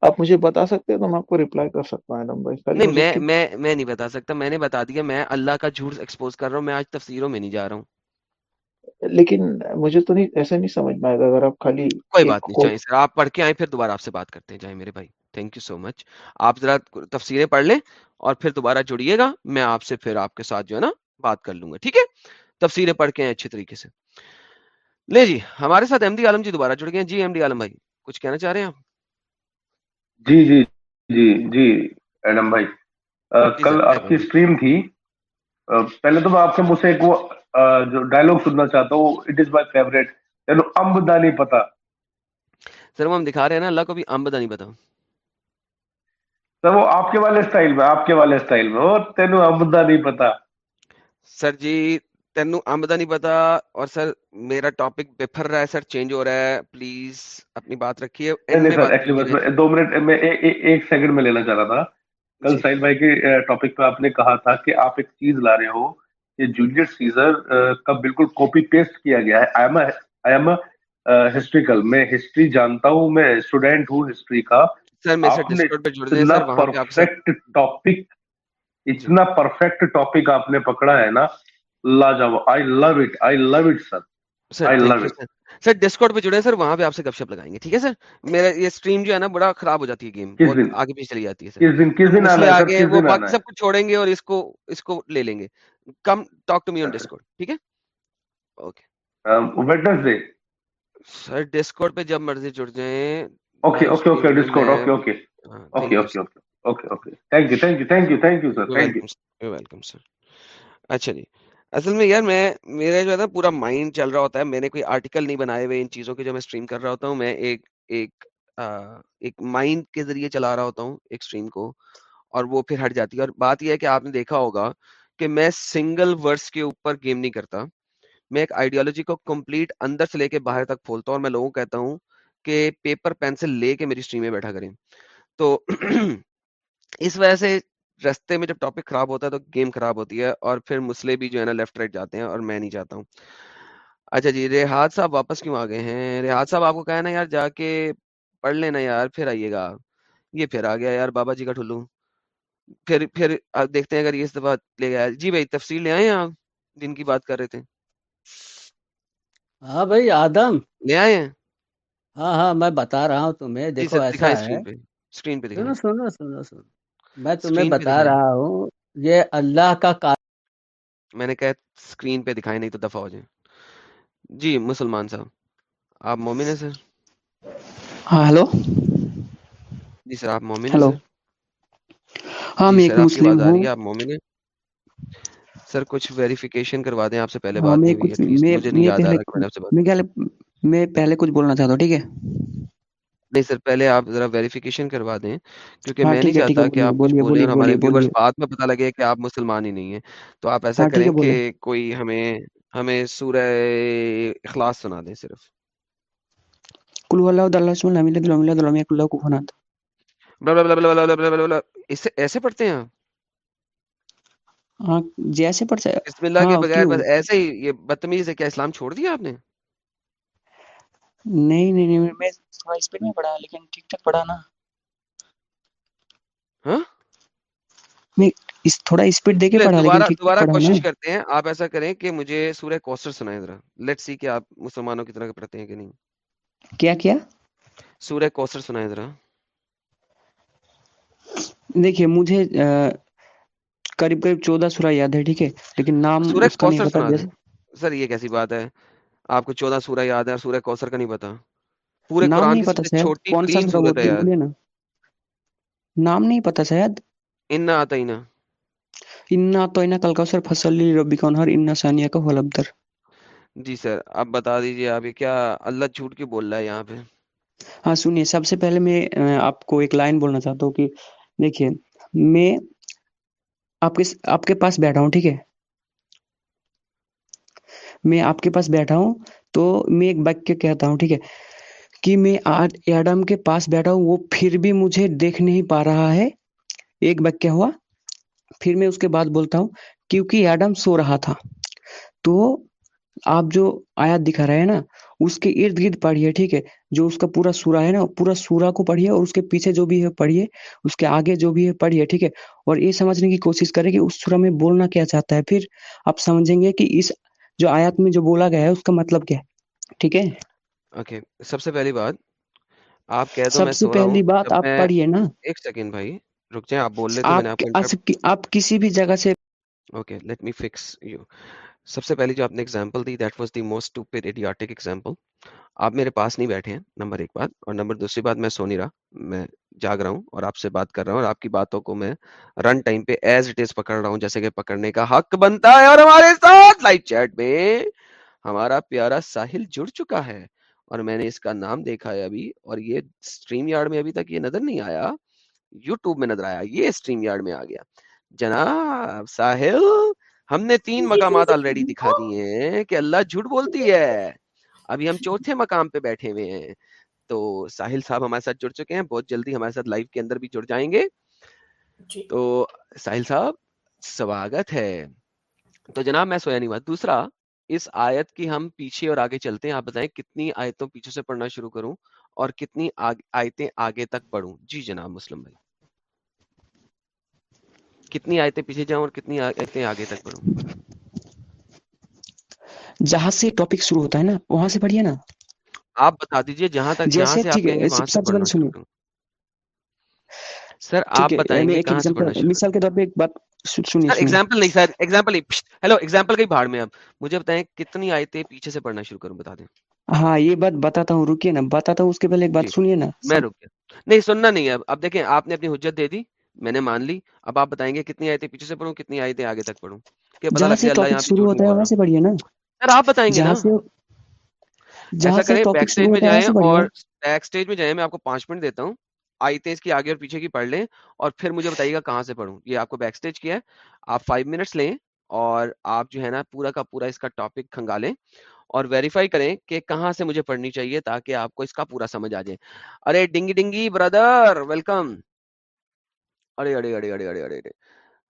آپ مجھے بتا سکتے ہیں تو میں آپ کو ریپلائی کر سکتا ہوں ایڈم بھائی نہیں میں میں نہیں بتا سکتا میں نے بتا دیا میں اللہ کا جھوٹ ایکسپوز کر رہا ہوں میں آج تفسیروں میں نہیں جا رہا ہوں لیکن مجھے تو نہیں ایسے نہیں سمجھ میں اگر آپ خالی کوئی بات نہیں چاہیے سر۔ آپ پڑھ کے آئیں پھر دوبارہ آپ سے بات کرتے ہیں۔ جائیں میرے بھائی تھینک یو سو مچ آپ ذرا تفسیریں پڑھ لیں اور پھر دوبارہ جڑیے گا۔ میں آپ سے پھر آپ کے ساتھ جو ہے نا بات کر لوں گا ٹھیک ہے؟ تفسیریں پڑھ کے آئیں اچھے طریقے سے۔ لے جی ہمارے ساتھ احمدی عالم جی دوبارہ جڑ گئے ہیں۔ جی احمدی عالم بھائی کچھ کہنا چاہ رہے ہیں آپ؟ جی جی جی جی ایڈم بھائی۔ آ، جی کل سر آپ کی اسٹریم تھی۔ پہلے تو میں آپ سے مجھ سے ایک وہ جو ڈائلگ سننا چاہتا ہوں اٹ از مائی فیوریٹ تینو امب دا نہیں پتا۔ سر وہ ہم دکھا رہے ہیں نا اللہ کو بھی آمدہ نہیں پتا۔ سر وہ آپ کے والے اسٹائل میں آپ کے والے اسٹائل میں۔ وہ تینو امب دا نہیں پتا۔ سر جی تینو آمدہ نہیں پتا۔ اور سر میرا ٹاپک بفر رہا ہے سر چینج ہو رہا ہے۔ پلیز اپنی بات رکھیے۔ نہیں سر ایکچولی دو منٹ میں ایک سیکنڈ میں لینا چاہ رہا تھا۔ کل جی۔ ساحل بھائی کے ٹاپک پہ آپ نے کہا تھا کہ آپ ایک چیز لا رہے ہو۔ کہ جولیٹ سیزر کا بالکل کاپی پیسٹ کیا گیا ہے۔ آئی ایم ہسٹریکل میں ہسٹری جانتا ہوں میں اسٹوڈینٹ ہوں ہسٹری کا۔ اتنا پرفیکٹ ٹاپک اتنا پرفیکٹ ٹاپک آپ نے پکڑا ہے نا۔ لاجواب I love it I love it sir sir I thank love you it sir sir Discord پہ جڑے سر وہاں پہ آپ سے گپ شپ لگائیں گے ٹھیک ہے سر میرا یہ اسٹریم جو ہے نا بڑا خراب ہو جاتی ہے گیم آگے پیچھے چلی جاتی ہے سر کس دن؟ کس دن آگے وہ باقی سب کچھ چھوڑیں گے اور اس کو اس کو لے لیں گے۔ Come talk to me on Discord ٹھیک ہے؟ اوکے ویڈنسڈے سر ڈسکورڈ پہ جب مرضی جڑ جائیں۔ Okay okay. Okay okay, okay okay okay okay. Okay okay thank you thank you thank you thank you sir thank you. Welcome sir اچھا جی اصل میں یار میں میرا جو ہے نا پورا مائنڈ چل رہا ہوتا ہے میں نے کوئی آرٹیکل نہیں بنائے ہوئے ان چیزوں کے جو میں اسٹریم کر رہا ہوتا ہوں میں ایک ایک مائنڈ کے ذریعے چلا رہا ہوتا ہوں ایک اسٹریم کو اور وہ پھر ہٹ جاتی ہے اور بات یہ ہے کہ آپ نے دیکھا ہوگا کہ میں سنگل ورس کے اوپر گیم نہیں کرتا۔ میں ایک آئیڈیالوجی کو کمپلیٹ اندر سے لے کے باہر تک پھولتا ہوں اور میں لوگوں کو کہتا ہوں کہ پیپر پینسل لے کے میری اسٹریم میں بیٹھا کریں۔ تو <clears throat> اس وجہ سے رستے میں جب ٹاپک خراب ہوتا ہے تو گیم خراب ہوتی ہے اور پھر مسلے بھی جو ہے نا لیفٹ رائٹ جاتے ہیں اور میں نہیں جاتا ہوں۔ اچھا جی ریحاد صاحب واپس کیوں آ گئے ہیں؟ ریحاد صاحب، آپ کو کہنا یار جا کے پڑھ لینا یار، پھر آئیے گا۔ یہ پھر آ گیا یار بابا جی کا ٹھلو۔ پھر پھر دیکھتے ہیں اگر یہ اس دفعہ لے گیا۔ جی بھائی تفصیل لے آئے آپ جن کی بات کر رہے تھے؟ ہاں بھائی آدم۔ لے آئے ہیں؟ ہاں ہاں میں بتا رہا ہوں تمہیں جی، دیکھو ایسا ہے۔ اسکرین پہ سنو سنو سنو سنو۔ میں تمہیں بتا رہا ہوں یہ اللہ کا کار میں نے کہا سکرین پہ دکھائیں نہیں تو دفعہ ہو جائیں جی مسلمان صاحب آپ مومن ہیں سر؟ ہاں ہلو۔ جی سر آپ مومن ہیں سر؟ ہم ایک مسلم ہوں آپ مومن ہیں سر کچھ ویریفیکیشن کروا دیں آپ سے پہلے بات نہیں ہوئی مجھے میں نے میں پہلے کچھ بولنا چاہتا ہوں ٹھیک ہے نہیں سر پہلے آپ ذرا ویریفیکیشن کروا دیں کیونکہ میں نہیں چاہتا کہ آپ کچھ بولیں اور ہمارے ویورز بعد میں پتہ لگے کہ آپ مسلمان ہی نہیں ہیں تو آپ ایسا کریں کہ کوئی ہمیں ہمیں سورہ اخلاص سنا دیں صرف قل هو الله احد الله الصمد لم يلد ولم يولد ولم يكن له كفوا احد ایسے پڑھتے ہیں جیسے پڑھتے بسم اللہ کے بغیر بس ایسے ہی یہ بدتمیز ہے کیا اسلام چھوڑ دیا آپ نے نہیں نہیں نہیں میں تھوڑا پہ نہیں پڑھا لیکن ٹھیک ٹھاک پڑھا نا تھوڑا اسپیڈ دوبارہ کوشش کرتے ہیں آپ ایسا کریں کہ مجھے سورہ سنائیں ذرا لیٹ سی کہ آپ مسلمانوں کی طرح پڑھتے ہیں کہ نہیں کیا کیا سورہ سنائیں ذرا دیکھیے مجھے قریب قریب چودہ سورہ یاد ہے ٹھیک ہے لیکن نام سر یہ کیسی بات ہے؟ آپ کو چودہ سورہ یاد ہے سورہ کوثر کا نہیں پتا۔ پورے نام نہیں پتا نام نہیں پتا شاید ان اتینا ان اتینا کل فصل ربی کون ہر ان ثانیہ کا ولبدر جی سر اب بتا دیجیے آپ کیا اللہ جھوٹ کے بول رہا ہے یہاں پہ؟ ہاں سنیے سب سے پہلے میں آپ کو ایک لائن بولنا چاہتا ہوں کہ دیکھیے، میں آپ کے آپ کے پاس بیٹھا ہوں، ٹھیک ہے؟ میں آپ کے پاس بیٹھا ہوں تو میں ایک واقعہ کہتا ہوں، ٹھیک ہے؟ کہ میں آج ایڈم کے پاس بیٹھا ہوں، وہ پھر بھی مجھے دیکھ نہیں پا رہا ہے۔ ایک واقعہ ہوا۔ پھر میں اس کے بعد بولتا ہوں، کیونکہ ایڈم سو رہا تھا۔ تو آپ جو آیا دکھا رہے ہیں نا اس کے ارد گرد پڑھیے ٹھیک ہے؟ جو اس کا پورا سورا ہے نا پورا سورا کو پڑھیے اور اس کے پیچھے جو بھی ہے پڑھیے اس کے آگے جو بھی ہے پڑھیے ٹھیک ہے؟ اور یہ سمجھنے کی کوشش کریں کہ اس سورا میں بولنا کیا چاہتا ہے۔ پھر آپ سمجھیں گے کہ اس جو آیات میں جو بولا گیا ہے اس کا مطلب کیا ہے؟ ٹھیک ہے؟ اوکے سب سے پہلی بات آپ کہہ دو میں سب سے پہلی بات آپ پڑھیے نا۔ ایک سیکنڈ بھائی رک جائیں آپ بول لیتے ہیں آپ کسی بھی جگہ سے okay let me fix you سب سے پہلی جو آپ نے example the that was the most stupid idiotic example آپ میرے پاس نہیں بیٹھے ہیں، نمبر ایک بات. اور نمبر دوسری بات، میں سونی رہا. میں جاگ رہا ہوں اور آپ سے بات کر رہا ہوں اور آپ کی باتوں کو میں رن ٹائم پہ ایز اٹ از پکڑ رہا ہوں، جیسے کہ پکڑنے کا حق بنتا ہے. اور ہمارے ساتھ لائف چیٹ میں ہمارا پیارا ساحل جڑ چکا ہے اور میں نے اس کا نام دیکھا ہے ابھی. اور یہ اسٹریم یارڈ میں ابھی تک یہ نظر نہیں آیا یوٹیوب میں نظر آیا، یہ اسٹریم یارڈ میں آ گیا. جناب ساحل ہم نے تین مقامات آلریڈی دکھا دیے ہیں کہ اللہ جھوٹ بولتی ہے۔ ابھی ہم چوتھے مقام پہ بیٹھے ہوئے ہیں۔ تو ساحل صاحب ہمارے ساتھ جڑ چکے ہیں۔ بہت جلدی ہمارے ساتھ لائف کے اندر بھی جڑ جائیں گے۔ تو ساحل صاحب سواگت ہے۔ تو جناب میں سویا نہیں ہوا۔ دوسرا اس آیت کی ہم پیچھے اور آگے چلتے ہیں۔ آپ بتائیں کتنی آیتوں پیچھے سے پڑھنا شروع کروں اور کتنی آیتیں آگے تک پڑھوں۔ جی جناب مسلم بھائی۔ کتنی آیتیں پیچھے جاؤں اور کتنی آیتیں آگے تک بڑھوں؟ جہاں سے ٹاپک شروع ہوتا ہے نا وہاں سے پڑھیے نا۔ آپ بتا دیجیے جہاں تک جہاں ٹھیک ہے سب سے سنو۔ سر آپ بتائیں گے کہاں مثال کے طور پہ ایک بات بھاڑ میں اب۔ مجھے بتائیں کتنی آیتیں پیچھے سے پڑھنا شروع کروں بتا دیں۔ ہاں یہ بات بتاتا ہوں رکیے نا بتاتا ہوں اس کے پہلے ایک بات سنیے نا۔ میں رکیے۔ نہیں سننا نہیں اب۔ اب دیکھیں آپ نے اپنی حجت دے دی۔ میں نے مان لی۔ اب آپ بتائیں گے کتنی آیتیں پیچھے سے پڑھوں کتنی آیتیں آگے تک پڑھوں؟ شروع ہوتا ہے وہاں سے نا۔ سر آپ بتائیں گے نا؟ اور بیک سٹیج میں جائیں میں آپ کو پانچ منٹ دیتا ہوں۔ آیتیں اس کی آگے اور پیچھے کی پڑھ لیں اور پھر مجھے بتائیے گا کہاں سے پڑھوں۔ یہ آپ کو بیک سٹیج کیا ہے۔ آپ فائیو منٹس لیں اور آپ جو ہے نا پورا کا پورا اس کا ٹاپک کھنگالیں اور ویریفائی کریں کہ کہاں سے مجھے پڑھنی چاہیے تاکہ آپ کو اس کا پورا سمجھ آ جائے۔ ارے ڈنگی ڈنگی بردر ویلکم ارے ارے ارے ارے ارے ارے ارے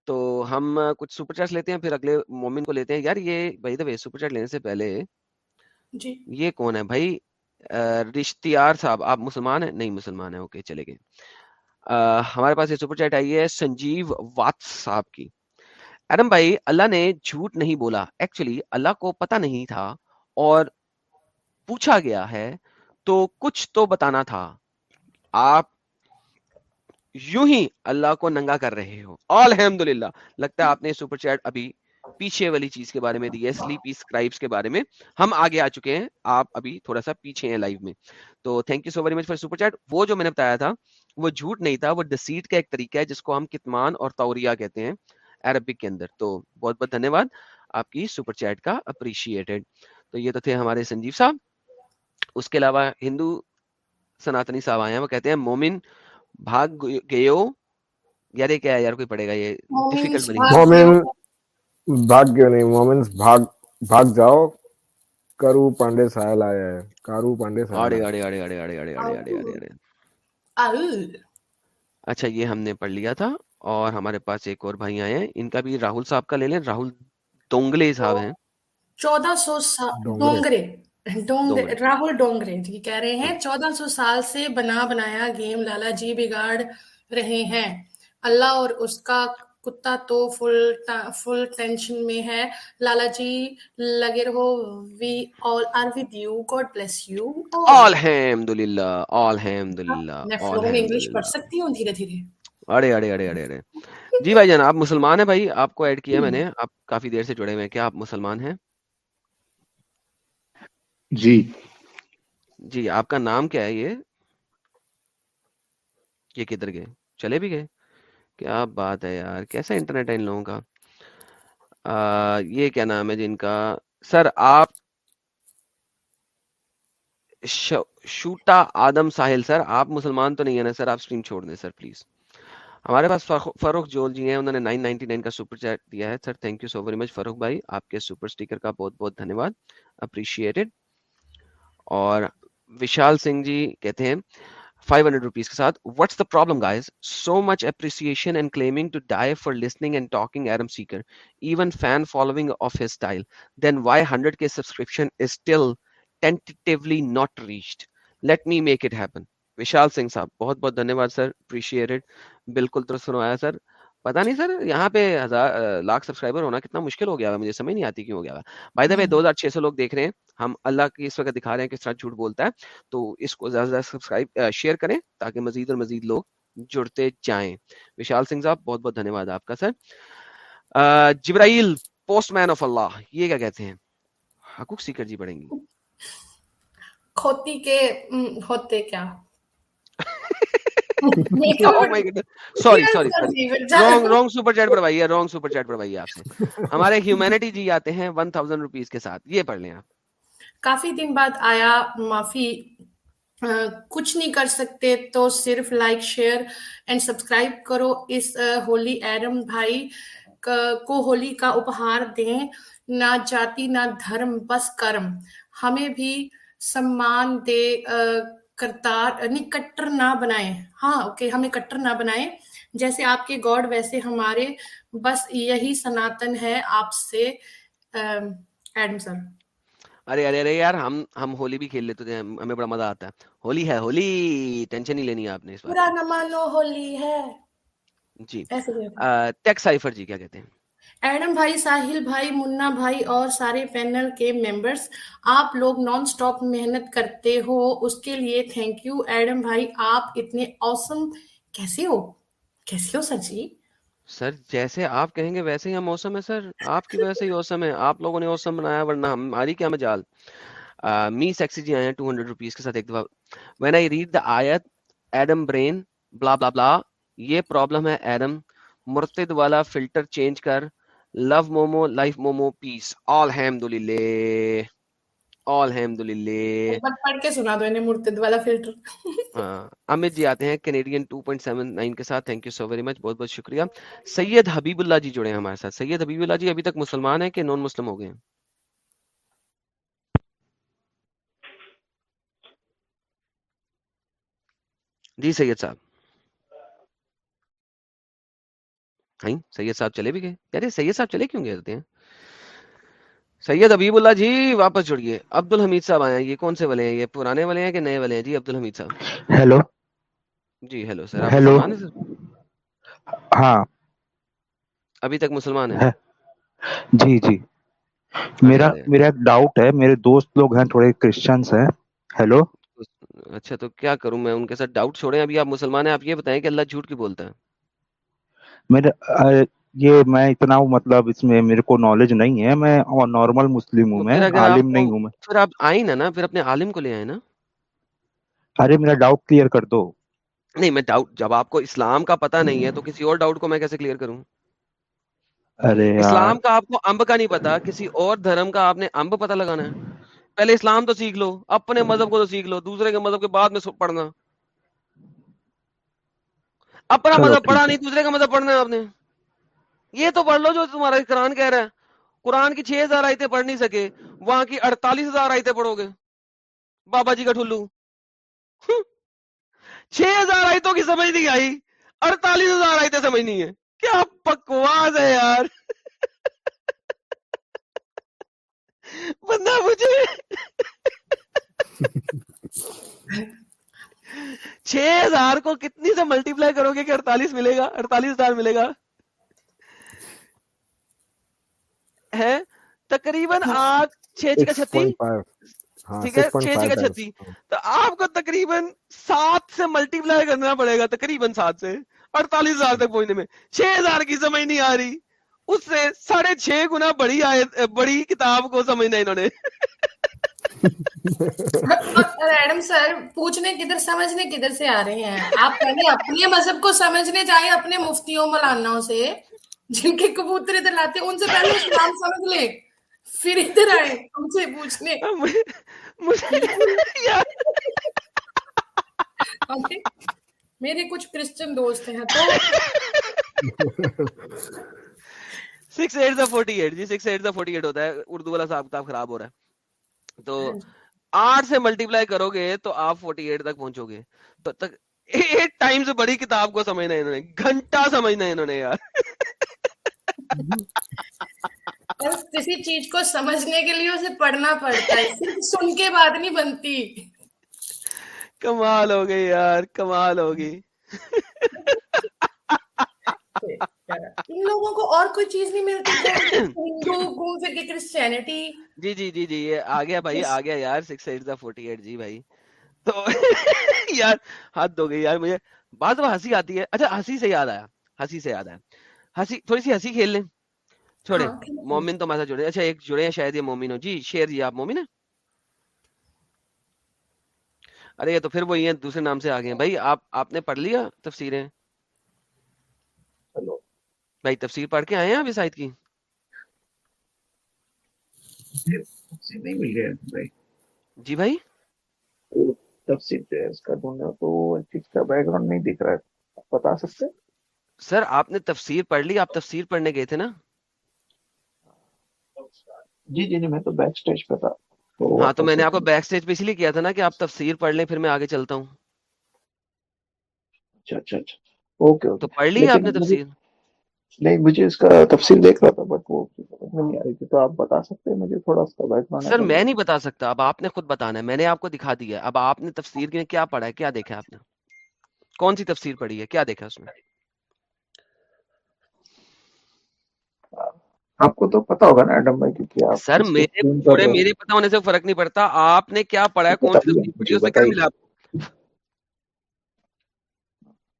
تو ہم کچھ سپر چیٹس لیتے ہیں پھر اگلے مومن کو لیتے ہیں یار یہ بھائی دفعہ سپر چیٹ لینے سے پہلے جی یہ کون ہے بھائی رشتیار صاحب آپ مسلمان ہیں نہیں مسلمان ہیں اوکے چلے گئے ہمارے پاس یہ سپر چیٹ آئی ہے سنجیو واتس صاحب کی ایڈم بھائی اللہ نے جھوٹ نہیں بولا ایکچولی اللہ کو پتا نہیں تھا اور پوچھا گیا ہے تو کچھ تو بتانا تھا آپ یوں ہی اللہ کو ننگا کر رہے ہو۔ الحمد للہ لگتا ہے آپ نے سپر چیٹ ابھی پیچھے والی چیز کے بارے میں دی ہے سلیپی اسکرائبس کے بارے میں۔ ہم آگے آ چکے ہیں، آپ ابھی تھوڑا سا پیچھے ہیں لائف میں۔ تو thank you so very much for super chat. وہ جو میں نے بتایا تھا، وہ جھوٹ نہیں تھا، وہ ڈسیٹ کا ایک طریقہ ہے، جس کو ہم کتمان اور توریا کہتے ہیں عربک کے اندر۔ تو بہت بہت دھنیہ واد آپ کی سپر چیٹ کا اپریشیٹڈ تو یہ تو تھے ہمارے سنجیو صاحب۔ اس کے علاوہ ہندو سناتنی صاحب آئے ہیں، وہ کہتے ہیں مومن بھاگ گئے یار کیا یار کوئی پڑے گا یہ بھاگ گئے نہیں مومنز بھاگ بھاگ جاؤ کرو پانڈے سائل آیا ہے کارو پانڈے اچھا یہ ہم نے پڑھ لیا تھا اور ہمارے پاس ایک اور بھائی آئے ہیں ان کا بھی راہل صاحب کا لے لیں راہل دونگلے صاحب ہیں چودہ سو دونگرے راہل ڈونگرے جی کہہ رہے ہیں چودہ سو سال سے بنا بنایا گیم لالا جی بگاڑ رہے ہیں۔ اللہ اور اس کا کتا تو فل فل ٹینشن میں ہے۔ لالا جی لگے رہو۔ We all are with you. God bless you. الحمدللہ الحمدللہ میں فلو میں انگلش پڑھ سکتی ہوں دھیرے دھیرے۔ اڑے اڑے اڑے اڑے اڑے۔ جی بھائی جان آپ مسلمان ہیں بھائی؟ آپ کو ایڈ کیا میں نے؟ آپ کافی دیر سے جڑے ہوئے ہیں۔ کیا آپ مسلمان ہیں؟ جی۔ جی آپ کا نام کیا ہے یہ؟ یہ کدھر گئے؟ چلے بھی گئے؟ کیا بات ہے یار، کیسا انٹرنیٹ ہے ان لوگوں کا؟ یہ کیا نام ہے جن کا؟ سر، آپ شوٹا آدم ساحل، سر، آپ مسلمان تو نہیں ہے نا؟ سر، آپ اسٹریم چھوڑ دیں، سر، پلیز۔ ہمارے پاس فروخ جول جی ہیں، انہوں نے نائن نائنٹی نائن کا سپر چیٹ دیا ہے۔ Sir thank you so very much Farrukh بھائی، آپ کے سپر اسٹیکر کا بہت بہت دھنیہ واد اپریشیٹڈ اور وشال سنگھ جی کہتے ہیں 500 روپیز کے ساتھ۔ What's the problem guys so much appreciation and claiming to die for listening and talking Iram Sikar even fan following of his style then why hundred K subscription is still tentatively not reached let me make it happen Vishal Singh صاحب، بہت بہت دھنیہ واد سر appreciate بالکل درست سنوایا سر۔ پتا نہیں سر یہاں پہ ہزار لاکھ سبسکرائبر ہونا کتنا مشکل ہو گیا ہے مجھے سمجھ نہیں آتی کیوں ہو گیا بھائی دفعہ دو ہزار چھ سو لوگ دیکھ رہے ہیں۔ ہم اللہ کی اس وقت دکھا رہے ہیں کس طرح جھوٹ بولتا ہے۔ تو اس کو زیادہ زیادہ سبسکرائب شیئر کریں تاکہ مزید اور مزید لوگ جڑتے جائیں۔ وشال سنگھ صاحب بہت بہت دھنیہ واد آپ کا سر۔ جبرائیل پوسٹ مین آف اللہ یہ کیا کہتے ہیں؟ حقوق سیکر جی پڑھیں گے کھوتی کے ہوتے کیا؟ <laughs> <laughs> ہمارے ہیومینٹی جی آتے ہیں ون تھاؤزینڈ روپیز کے ساتھ۔ یہ پڑھ لیں آپ۔ کافی دن بعد آیا معافی کچھ نہیں کر سکتے تو صرف لائک شیئر اینڈ سبسکرائب کرو۔ اس ہولی ایرم بھائی کو ہولی کا اپہار دیں نہ جاتی نہ دھرم بس کرم۔ ہمیں بھی سمان دے کرتار یعنی کٹر نہ بنائیں۔ ہاں اوکے ہمیں کٹر نہ بنائیں۔ جیسے آپ کے گاڈ ویسے ہمارے۔ بس یہی سناتن ہے آپ سے۔ ایڈم سر۔ ارے ارے ارے یار ہم ہم ہولی بھی کھیل لیتے ہیں ہمیں بڑا مزہ آتا ہے۔ ہولی ہے ہولی! ٹینشن نہیں لینی آپ نے اس بار۔ پورا نہ مان لو ہولی ہے۔ جی ٹیک سائفر جی کیا کہتے ہیں؟ ایڈم بھائی، ساحل بھائی، منا بھائی اور سارے پینل کے ممبرز، آپ لوگ نان سٹاپ محنت کرتے ہو، اس کے لیے تھینک یو ایڈم بھائی، آپ اتنے اوسم کیسے ہو؟ کیسے ہو سر جی؟ سر، جیسے آپ کہیں گے ویسے ہی ہم اوسم ہیں سر۔ آپ کی وجہ سے ہی اوسم ہے آپ لوگوں نے اوسم بنایا، ورنہ ہماری کیا مجال؟ می سیکسی جی آئے ہیں 200 روپیز کے ساتھ ایک دفعہ۔ وین آئی ریڈ دا آیت، ایڈم برین بلا بلا بلا یہ پرابلم ہے ایڈم مرتد والا فلٹر چینج کر۔ لو مومو لائف مومو پیس آل للہ للہ امت جی آتے ہیں کینیڈین 2.79 کے ساتھ۔ Thank you so very much بہت بہت شکریہ۔ سید حبیب اللہ جی جڑے ہیں ہمارے ساتھ۔ سید حبیب اللہ جی ابھی تک مسلمان ہیں کہ نان مسلم ہو گئے ہیں؟ جی سید صاحب۔ ہاں سید صاحب چلے بھی گئے؟ یار سید صاحب چلے کیوں گئے ہیں؟ سید ابیب اللہ جی واپس جڑیے۔ عبد الحمید صاحب آئے ہیں یہ کون سے والے ہیں؟ یہ پرانے والے ہیں کہ نئے والے ہیں؟ جی عبد الحمید صاحب۔ ہیلو۔ جی ہیلو سر ہیلو۔ ہاں۔ ابھی تک مسلمان ہیں۔ جی جی۔ میرا میرا ایک ڈاؤٹ ہے میرے دوست لوگ ہیں تھوڑے کرسچنس ہیں۔ ہیلو۔ اچھا تو کیا کروں میں؟ ان کے ساتھ ڈاؤٹ چھوڑیں ابھی آپ مسلمان ہیں آپ یہ بتائیں کہ اللہ جھوٹ کی بولتا ہے؟ یہ میں اتنا مطلب اس میں میرے کو نالج نہیں ہے میں نارمل مسلم ہوں میں عالم نہیں ہوں میں۔ پھر آپ آئیں نا نا پھر اپنے عالم کو لے آئیں نا۔ ارے میرا ڈاؤٹ کلیئر کر دو۔ نہیں میں ڈاؤٹ جب آپ کو اسلام کا پتہ نہیں ہے تو کسی اور ڈاؤٹ کو میں کیسے کلیئر کروں؟ ارے اسلام کا آپ کو امب کا نہیں پتا کسی اور دھرم کا آپ نے امب پتہ لگانا ہے۔ پہلے اسلام تو سیکھ لو اپنے مذہب کو تو سیکھ لو دوسرے کے مذہب کے بعد میں پڑھنا۔ اپنا مذہب مطلب پڑھا نہیں دوسرے کا مطلب مذہب پڑھنا ہے آپ نے یہ تو پڑھ لو جو تمہارا قرآن کہہ رہا ہے۔ قرآن کی چھ ہزار آیتیں پڑھ نہیں سکے وہاں کی اڑتالیس ہزار آیتیں پڑھو گے۔ بابا جی کا ٹھلو۔ چھ ہزار آیتوں کی سمجھ نہیں آئی۔ اڑتالیس ہزار آیتیں سمجھ نہیں ہے۔ کیا بکواس ہے یار۔ بندہ مجھے <laughs> چھ ہزار کو کتنی سے ملٹی پلائی کرو گے کہ اڑتالیس ملے گا؟ اڑتالیس ہزار ملے گا۔ ہے تقریباً آج چھ جگہ چھتی۔ ٹھیک ہے؟ چھ جگہ چھتی۔ تو آپ کو تقریباً سات سے ملٹی پلائی کرنا پڑے گا تقریباً سات سے۔ اڑتالیس ہزار تک پہنچنے میں۔ چھ ہزار کی سمجھ نہیں آ رہی۔ اس سے ساڑھے چھ گنا بڑی بڑی کتاب کو سمجھنا انہوں نے۔ <laughs> سر پوچھنے کدھر سمجھنے کدھر سے آ رہے ہیں؟ آپ پہلے اپنے مذہب کو سمجھنے جائیں اپنے مفتیوں سے جن کے کبوتر ادھر لاتے ان سے پہلے اسلام سمجھ لیں۔ پھر ادھر آئے ان سے پوچھنے۔ میرے کچھ کرسچن دوست ہیں تو six eight the forty eight G six eight the forty eight ہوتا ہے۔ اردو والا صاحب کتاب خراب ہو رہا ہے۔ تو ہاں جی۔ آٹھ سے ملٹیپلائی کرو گے تو آپ فورٹی ایٹ تک پہنچو گے تو تک ایٹ ٹائم سے بڑی کتاب کو سمجھنا انہوں نے۔ گھنٹہ سمجھنا انہوں نے یار۔ کسی چیز کو سمجھنے کے لیے اسے پڑھنا پڑتا ہے۔ صرف سن کے بات نہیں بنتی۔ کمال ہو گئی یار کمال ہو ہوگی <laughs> <laughs> ان لوگوں کو اور کوئی چیز نہیں ملتی ہندو کرسچینٹی جی جی جی جی بھائی یار six eight the forty eight جی بھائی۔ تو <laughs> یار حد ہو گئی یار مجھے۔ بعض ہنسی آتی ہے۔ اچھا سے یاد آیا۔ سے یاد آیا۔ تھوڑی سی کھیل لیں۔ چھوڑے ہاں، مومن تو ہمارے جڑے۔ اچھا ایک جڑے ہیں شاید یہ مومن ہو جی شیر جی آپ مومن ہیں؟ ارے یہ تو پھر وہی ہیں دوسرے نام سے آگے بھائی آپ آپ نے پڑھ لیا تفسیریں؟ بھائی تفسیر پڑھ کے آئے ہیں ابھی سائد کی؟ جی بھائی؟ سر آپ نے تفسیر پڑھ لی آپ تفسیر پڑھنے گئے تھے نا؟ جی جی میں تو بیک اسٹیج پہ تھا۔ ہاں تو میں نے آپ کو بیک اسٹیج پہ اس لیے کیا تھا نا کہ آپ تفسیر پڑھ لیں پھر میں آگے چلتا ہوں۔ اچھا اچھا اچھا۔ اوکے تو پڑھ لی آپ نے تفسیر نہیں مجھے اس کا تفصیل دیکھنا تھا بٹ وہ نہیں آ رہی تھی۔ تو آپ بتا سکتے مجھے تھوڑا سا سر میں نہیں بتا سکتا۔ اب آپ نے خود بتانا ہے میں نے آپ کو دکھا دیا اب آپ نے تفسیر میں کیا پڑھا ہے کیا دیکھا آپ نے؟ کون سی تفسیر پڑھی ہے؟ کیا دیکھا اس میں؟ آپ کو تو پتا ہوگا نا ایڈم بھائی سر میرے پتا ہونے سے فرق نہیں پڑتا۔ آپ نے کیا پڑھا ہے؟ کون سی تفسیر پڑھی کیا ملا؟ آپ کو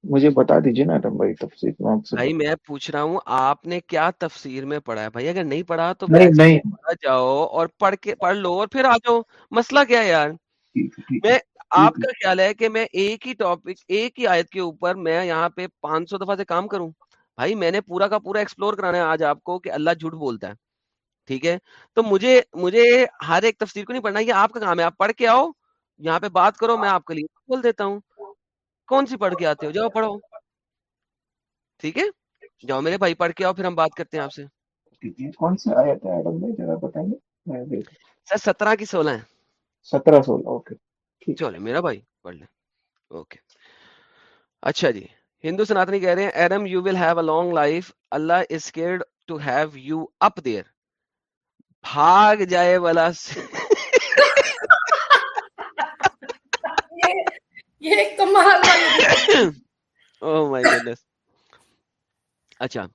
مجھے بتا دیجیے نا تم بھائی تفسیر آپ بھائی میں پوچھ رہا ہوں آپ نے کیا تفسیر میں پڑھا ہے؟ بھائی اگر نہیں پڑھا تو جاؤ اور پڑھ کے پڑھ لو اور پھر آ جاؤ۔ مسئلہ کیا ہے یار؟ میں آپ کا خیال ہے کہ میں ایک ہی ٹاپک ایک ہی آیت کے اوپر میں یہاں پہ پانچ سو دفعہ سے کام کروں؟ بھائی میں نے پورا کا پورا ایکسپلور کرانا ہے آج آپ کو کہ اللہ جھوٹ بولتا ہے۔ ٹھیک ہے؟ تو مجھے مجھے ہر ایک تفسیر کو نہیں پڑھنا یہ آپ کا کام ہے۔ آپ پڑھ کے آؤ یہاں پہ بات کرو میں ہاں۔ آپ کے لیے بول دیتا ہوں۔ کون سی پڑھ کے آتے ہو؟ جاؤ پڑھو۔ ٹھیک ہے؟ جاؤ میرے بھائی پڑھ کے آؤ پھر ہم بات کرتے ہیں آپ سے۔ سر سترہ کی سولہ ہے سترہ سولہ چلے میرا بھائی پڑھ لیں اوکے۔ اچھا جی ہندو سناتنی کہہ رہے ہیں Adam you will have a long life Allah scare to have you up there بھاگ جائے والا یہ کمال او مائی گڈنس اچھا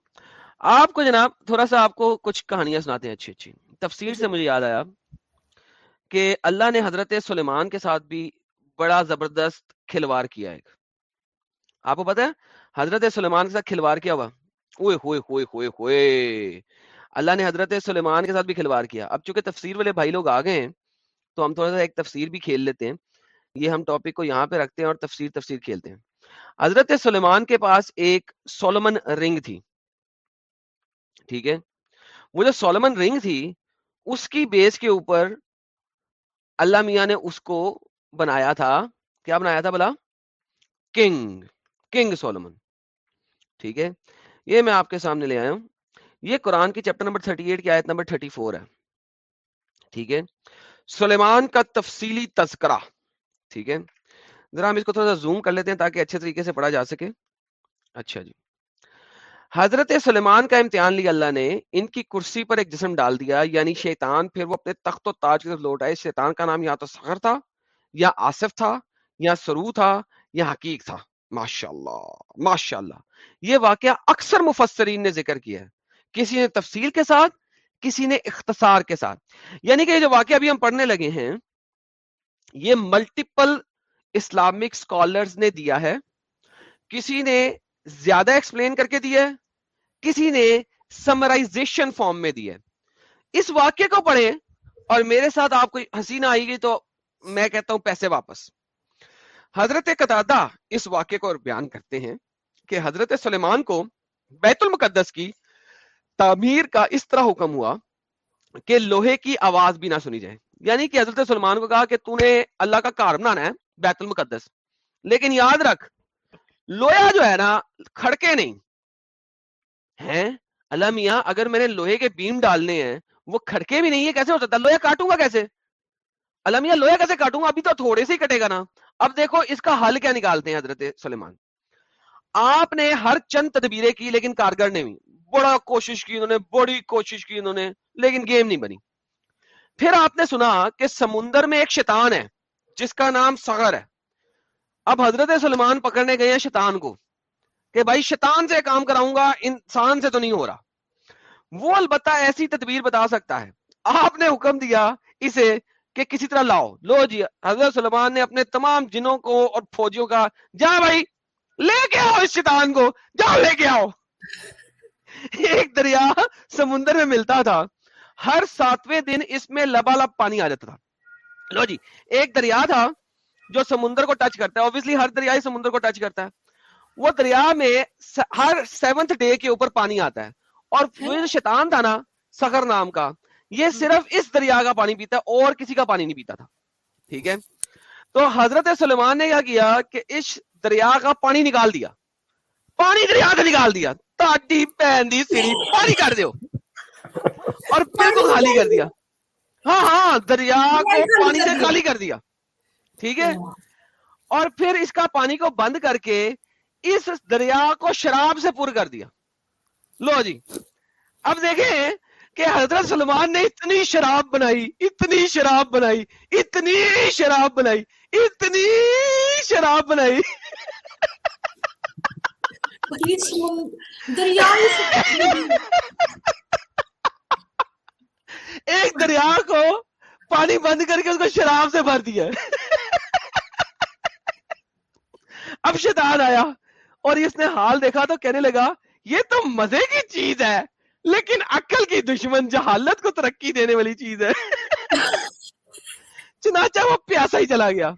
آپ کو جناب تھوڑا سا آپ کو کچھ کہانیاں سناتے ہیں اچھی اچھی تفسیر سے مجھے یاد آیا کہ اللہ نے حضرت سلیمان کے ساتھ بھی بڑا زبردست کھلواڑ کیا ایک آپ کو پتا ہے حضرت سلیمان کے ساتھ کھلوار کیا ہوا ہوئے ہوئے ہوئے ہوئے ہوئے اللہ نے حضرت سلیمان کے ساتھ بھی کھلواڑ کیا اب چونکہ تفسیر والے بھائی لوگ آ گئے ہیں تو ہم تھوڑا سا ایک تفسیر بھی کھیل لیتے ہیں یہ ہم ٹاپک کو یہاں پہ رکھتے ہیں اور تفسیر تفسیر کھیلتے ہیں۔ حضرت سلیمان کے پاس ایک سولمن رنگ تھی۔ ٹھیک ہے۔ وہ جو سولمن رنگ تھی، اس کی بیس کے اوپر اللہ میاں نے اس کو بنایا تھا۔ کیا بنایا تھا بلا کنگ کنگ سولمن۔ ٹھیک ہے۔ یہ میں آپ کے سامنے لے آیا ہوں۔ یہ قرآن کی چیپٹر نمبر 38 کی آیت نمبر 34 ہے۔ ٹھیک ہے۔ سلیمان کا تفصیلی تذکرہ۔ ٹھیک ہے۔ ذرا ہم اس کو تھوڑا سا زوم کر لیتے ہیں تاکہ اچھے طریقے سے پڑھا جا سکے۔ اچھا جی۔ حضرت سلیمان کا امتحان لیا، اللہ نے ان کی کرسی پر ایک جسم ڈال دیا یعنی شیطان پھر وہ اپنے تخت و تاج کی طرف لوٹ آئے۔ شیطان کا نام یا تو سخر تھا، یا آصف تھا، یا سرو تھا، یا حقیق تھا۔ ماشاء اللہ ماشاء یہ واقعہ اکثر مفسرین نے ذکر کیا ہے۔ کسی نے تفصیل کے ساتھ، کسی نے اختصار کے ساتھ۔ یعنی کہ یہ جو واقعہ ابھی ہم پڑھنے لگے ہیں یہ ملٹیپل اسلامک اسکالرز نے دیا ہے۔ کسی نے زیادہ ایکسپلین کر کے دیا ہے، کسی نے سمرائزیشن فارم میں دیا ہے۔ اس واقعے کو پڑھیں اور میرے ساتھ آپ کو حسینہ آئی گی تو میں کہتا ہوں پیسے واپس۔ حضرت قطع اس واقعے کو بیان کرتے ہیں کہ حضرت سلیمان کو بیت المقدس کی تعمیر کا اس طرح حکم ہوا کہ لوہے کی آواز بھی نہ سنی جائے۔ یعنی کہ حضرت سلمان کو کہا کہ تو نے اللہ کا کار بنانا ہے، بیت المقدس۔ لیکن یاد رکھ لوہا جو ہے نا، کھڑکے نہیں۔ ہیں؟ اللہ میاں، اگر میں نے لوہے کے بیم ڈالنے ہیں، وہ کھڑکے بھی نہیں ہے کیسے ہو سکتا؟ لوہے کاٹوں گا کیسے؟ اللہ میاں لوہا کیسے کاٹوں گا؟ ابھی تو تھوڑے سے ہی کٹے گا نا۔ اب دیکھو، اس کا حل کیا نکالتے ہیں حضرت سلیمان آپ نے ہر چند تدبیریں کی، لیکن کارگر نہیں بھی۔ بڑا کوشش کی انہوں نے، بڑی کوشش کی انہوں نے، لیکن گیم نہیں بنی۔ پھر آپ نے سنا کہ سمندر میں ایک شیطان ہے، جس کا نام سغر ہے۔ اب حضرت سلمان پکڑنے گئے ہیں شیطان کو کہ بھائی شیطان سے کام کراؤں گا، انسان سے تو نہیں ہو رہا۔ وہ البتہ ایسی تدبیر بتا سکتا ہے۔ آپ نے حکم دیا اسے کہ کسی طرح لاؤ۔ لو جی حضرت سلمان نے اپنے تمام جنوں کو اور فوجیوں کا، جا بھائی، لے کے آؤ اس شیطان کو۔ جاؤ، لے کے آؤ۔ ایک دریا سمندر میں ملتا تھا۔ ہر ساتویں دن اس میں لبا لب پانی آ جاتا تھا۔ لو جی ایک دریا تھا جو سمندر کو ٹچ کرتا ہے اوبیسلی ہر دریا سمندر کو ٹچ کرتا ہے۔ وہ دریا میں ہر سیونتھ ڈے کے اوپر پانی آتا ہے۔ اور جو شیطان تھا نا سخر نام کا۔ یہ صرف اس دریا کا پانی پیتا ہے، اور کسی کا پانی نہیں پیتا تھا۔ ٹھیک ہے؟ تو حضرت سلیمان نے کیا کیا کہ اس دریا کا پانی نکال دیا۔ پانی دریا کا نکال دیا۔ تاٹی پہن دی، سیری، پانی کر دیو۔ اور بالکل خالی کر دیا۔ ہاں ہاں دریا کو پانی سے خالی کر دیا۔ ٹھیک ہے؟ اور پھر اس کا پانی کو بند کر کے اس دریا کو شراب سے پور کر دیا۔ لو جی۔ اب دیکھیں کہ حضرت سلمان نے اتنی شراب بنائی اتنی شراب بنائی اتنی شراب بنائی اتنی شراب بنائی۔ دریا ایک دریا کو پانی بند کر کے اس کو شراب سے بھر دیا۔ اب شیطان آیا اور اس نے حال دیکھا تو کہنے لگا، یہ تو مزے کی چیز ہے، لیکن عقل کی دشمن جہالت کو ترقی دینے والی چیز ہے۔ چنانچہ وہ پیاسا ہی چلا گیا۔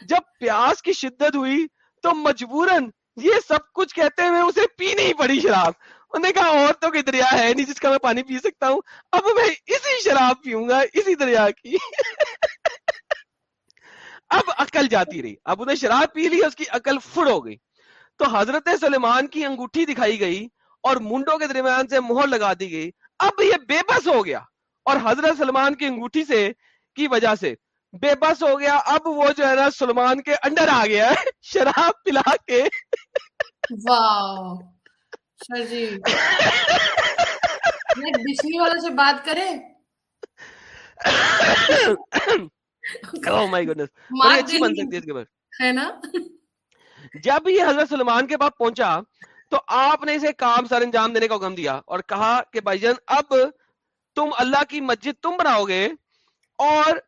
جب پیاس کی شدت ہوئی تو مجبوراً یہ سب کچھ کہتے ہوئے اسے پینی پڑی شراب۔ انہوں نے کہا اور تو کوئی دریا ہے نہیں جس کا میں پانی پی سکتا ہوں۔ اب میں اسی شراب پیوں گا، اسی دریا کی۔ اب عقل جاتی رہی۔ اب انہیں شراب پی لی، اس کی عقل فڑ ہو گئی۔ تو حضرت سلیمان کی انگوٹھی دکھائی گئی اور منڈوں کے درمیان سے مہر لگا دی گئی۔ اب یہ بے بس ہو گیا۔ اور حضرت سلمان کی انگوٹھی سے کی وجہ سے بے بس ہو گیا۔ اب وہ جو ہے نا سلمان کے انڈر آ گیا شراب پلا کے۔ سر جی۔ سے بات کریں؟ Oh my goodness. مار بڑی اچھی بن دیں گے۔ سکتی ہے اس کے بعد۔ ہے نا؟ جب یہ حضرت سلمان کے پاس پہنچا تو آپ نے اسے کام سر انجام دینے کا حکم دیا اور کہا کہ بھائی جان اب تم اللہ کی مسجد تم بناؤ گے اور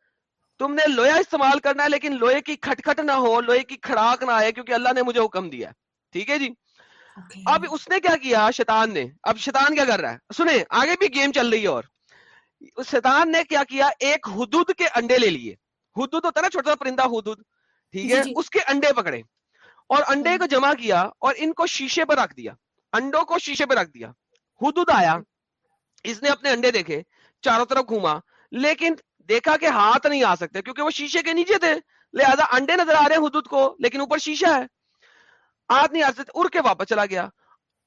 تم نے لویا استعمال کرنا ہے لیکن لوہے کی کھٹکھٹ نہ ہو لوہے کی کھڑاک نہ آئے کیونکہ اللہ نے مجھے حکم دیا ٹھیک ہے جی؟ اب اس نے کیا کیا شیطان نے؟ اب شیطان کیا کر رہا ہے؟ سنیں آگے بھی گیم چل رہی ہے اور۔ شیطان نے کیا کیا؟ ایک حدود کے انڈے لے لیے۔ حدود ہوتا ہے نا چھوٹا سا پرندہ حدود۔ ٹھیک جی، ہے؟ جی۔ اس کے انڈے پکڑے۔ اور انڈے کو جمع کیا اور ان کو شیشے پر رکھ دیا۔ انڈوں کو شیشے پہ رکھ دیا۔ حدود آیا۔ اس نے اپنے انڈے دیکھے۔ چاروں طرف گھوما۔ لیکن دیکھا کہ ہاتھ نہیں آ سکتے کیونکہ وہ شیشے کے نیچے تھے۔ لہذا انڈے نظر آ رہے ہیں حدود کو لیکن اوپر شیشہ ہے۔ ہاتھ نہیں آ سکتے اڑ کے واپس چلا گیا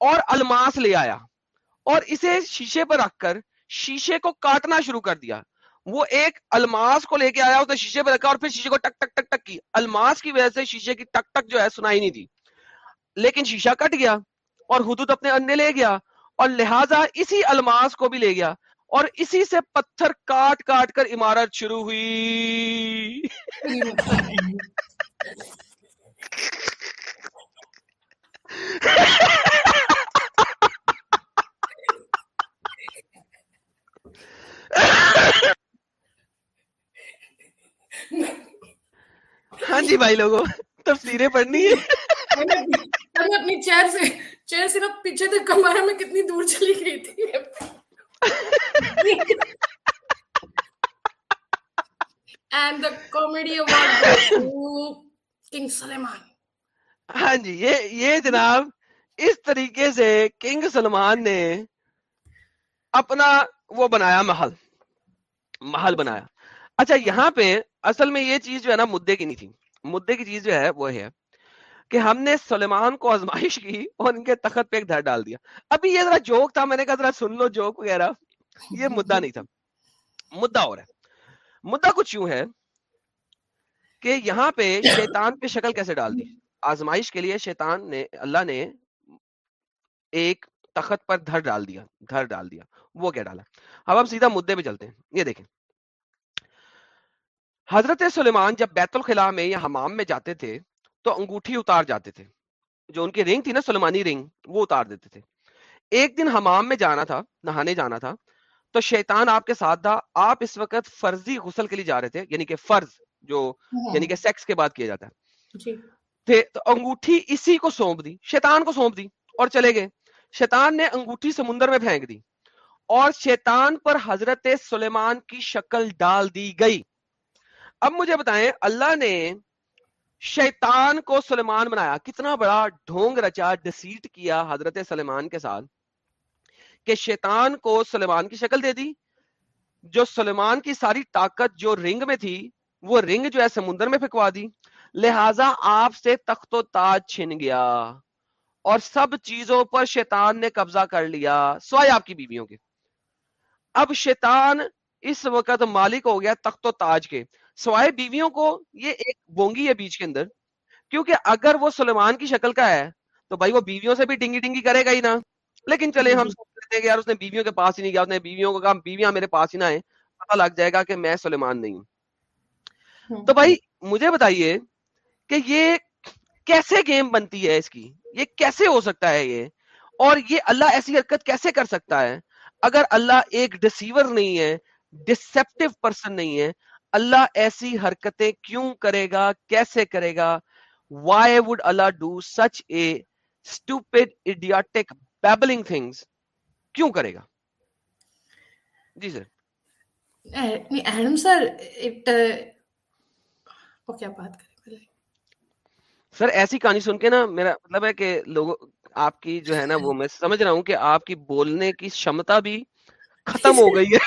اور الماس لے آیا اور اسے شیشے پر رکھ کر شیشے کو کاٹنا شروع کر دیا۔ وہ ایک الماس کو لے کے آیا، اس نے شیشے پہ رکھا اور پھر شیشے کو ٹک ٹک ٹک ٹک کی۔ الماس کی وجہ سے شیشے کی ٹک ٹک جو ہے سنائی نہیں دی۔ لیکن شیشہ کٹ گیا اور حدود اپنے انڈے لے گیا اور لہذا اسی الماس کو بھی لے گیا اور اسی سے پتھر کاٹ کاٹ کر عمارت شروع ہوئی۔ <laughs> ہاں جی بھائی لوگوں، تفسیریں پڑھنی ہے اپنی چیئر سے چیئر سے نا پیچھے تک کمرے میں کتنی دور چلی گئی تھی۔ And the comedy award king Suleman ہاں جی یہ یہ جناب اس طریقے سے کنگ سلمان نے اپنا وہ بنایا محل محل بنایا۔ اچھا یہاں پہ اصل میں یہ چیز جو ہے نا مدے کی نہیں تھی۔ مدے کی چیز جو ہے وہ ہے کہ ہم نے سلیمان کو آزمائش کی اور ان کے تخت پہ ایک دھر ڈال دیا۔ ابھی یہ ذرا جوک تھا، میں نے کہا ذرا سن لو جوک وغیرہ۔ یہ مدعا نہیں تھا۔ مدعا اور ہے۔ مدعا کچھ یوں ہے کہ یہاں پہ شیطان پہ شکل کیسے ڈال دی؟ آزمائش کے لیے شیطان نے اللہ نے ایک تخت پر دھر ڈال دیا دھر ڈال دیا وہ کیا ڈالا؟ اب ہم سیدھا مدے پہ چلتے ہیں یہ دیکھیں۔ حضرت سلیمان جب بیت الخلاء میں یا حمام میں جاتے تھے تو انگوٹھی اتار جاتے تھے۔ جو ان کی رنگ تھی نا سلمانی رنگ وہ اتار دیتے تھے۔ ایک دن حمام میں جانا تھا نہانے جانا تھا تو شیطان آپ کے ساتھ تھا۔ آپ اس وقت فرضی غسل کے لیے جا رہے تھے یعنی کہ فرض جو یعنی کہ سیکس کے بعد کیا جاتا ہے۔ جی۔ انگوٹھی اسی کو سونپ دی، شیطان کو سونپ دی اور چلے گئے۔ شیطان نے انگوٹھی سمندر میں پھینک دی اور شیطان پر حضرت سلیمان کی شکل ڈال دی گئی۔ اب مجھے بتائیں، اللہ نے شیطان کو سلیمان بنایا۔ کتنا بڑا ڈھونگ رچا، ڈسیٹ کیا حضرت سلیمان کے ساتھ کہ شیطان کو سلیمان کی شکل دے دی۔ جو سلیمان کی ساری طاقت جو رنگ میں تھی، وہ رنگ جو ہے سمندر میں پھکوا دی۔ لہذا آپ سے تخت و تاج چھن گیا اور سب چیزوں پر شیطان نے قبضہ کر لیا سوائے آپ کی بیویوں کے۔ اب شیطان اس وقت مالک ہو گیا تخت و تاج کے۔ سوائے بیویوں کو یہ ایک بونگی ہے بیچ کے اندر کیونکہ اگر وہ سلیمان کی شکل کا ہے تو بھائی وہ بیویوں سے بھی ڈنگی ڈنگی کرے گا ہی نا۔ لیکن چلے ہم سوچ لیتے ہیں کہ یار اس نے بیویوں کے پاس ہی نہیں گیا اس نے بیویوں کو کہا بیویاں میرے پاس ہی نہ آئے پتہ لگ جائے گا کہ میں سلیمان نہیں ہوں۔ تو بھائی مجھے بتائیے کہ یہ کیسے گیم بنتی ہے اس کی؟ یہ کیسے ہو سکتا ہے یہ؟ اور یہ اللہ ایسی حرکت کیسے کر سکتا ہے؟ اگر اللہ ایک ڈسیور نہیں ہے ڈسپٹیو پرسن نہیں ہے، اللہ ایسی حرکتیں کیوں کرے گا؟ کیسے کرے گا؟ Why would Allah do such a stupid idiotic babbling things? کیوں کرے گا؟ جی سر۔ ایڈم سر اٹ اوکے آپ بات کریں سر ایسی کہانی سن کے نا میرا مطلب ہے کہ لوگوں آپ کی جو ہے نا وہ میں سمجھ رہا ہوں کہ آپ کی بولنے کی شمتا بھی ختم ہو گئی ہے۔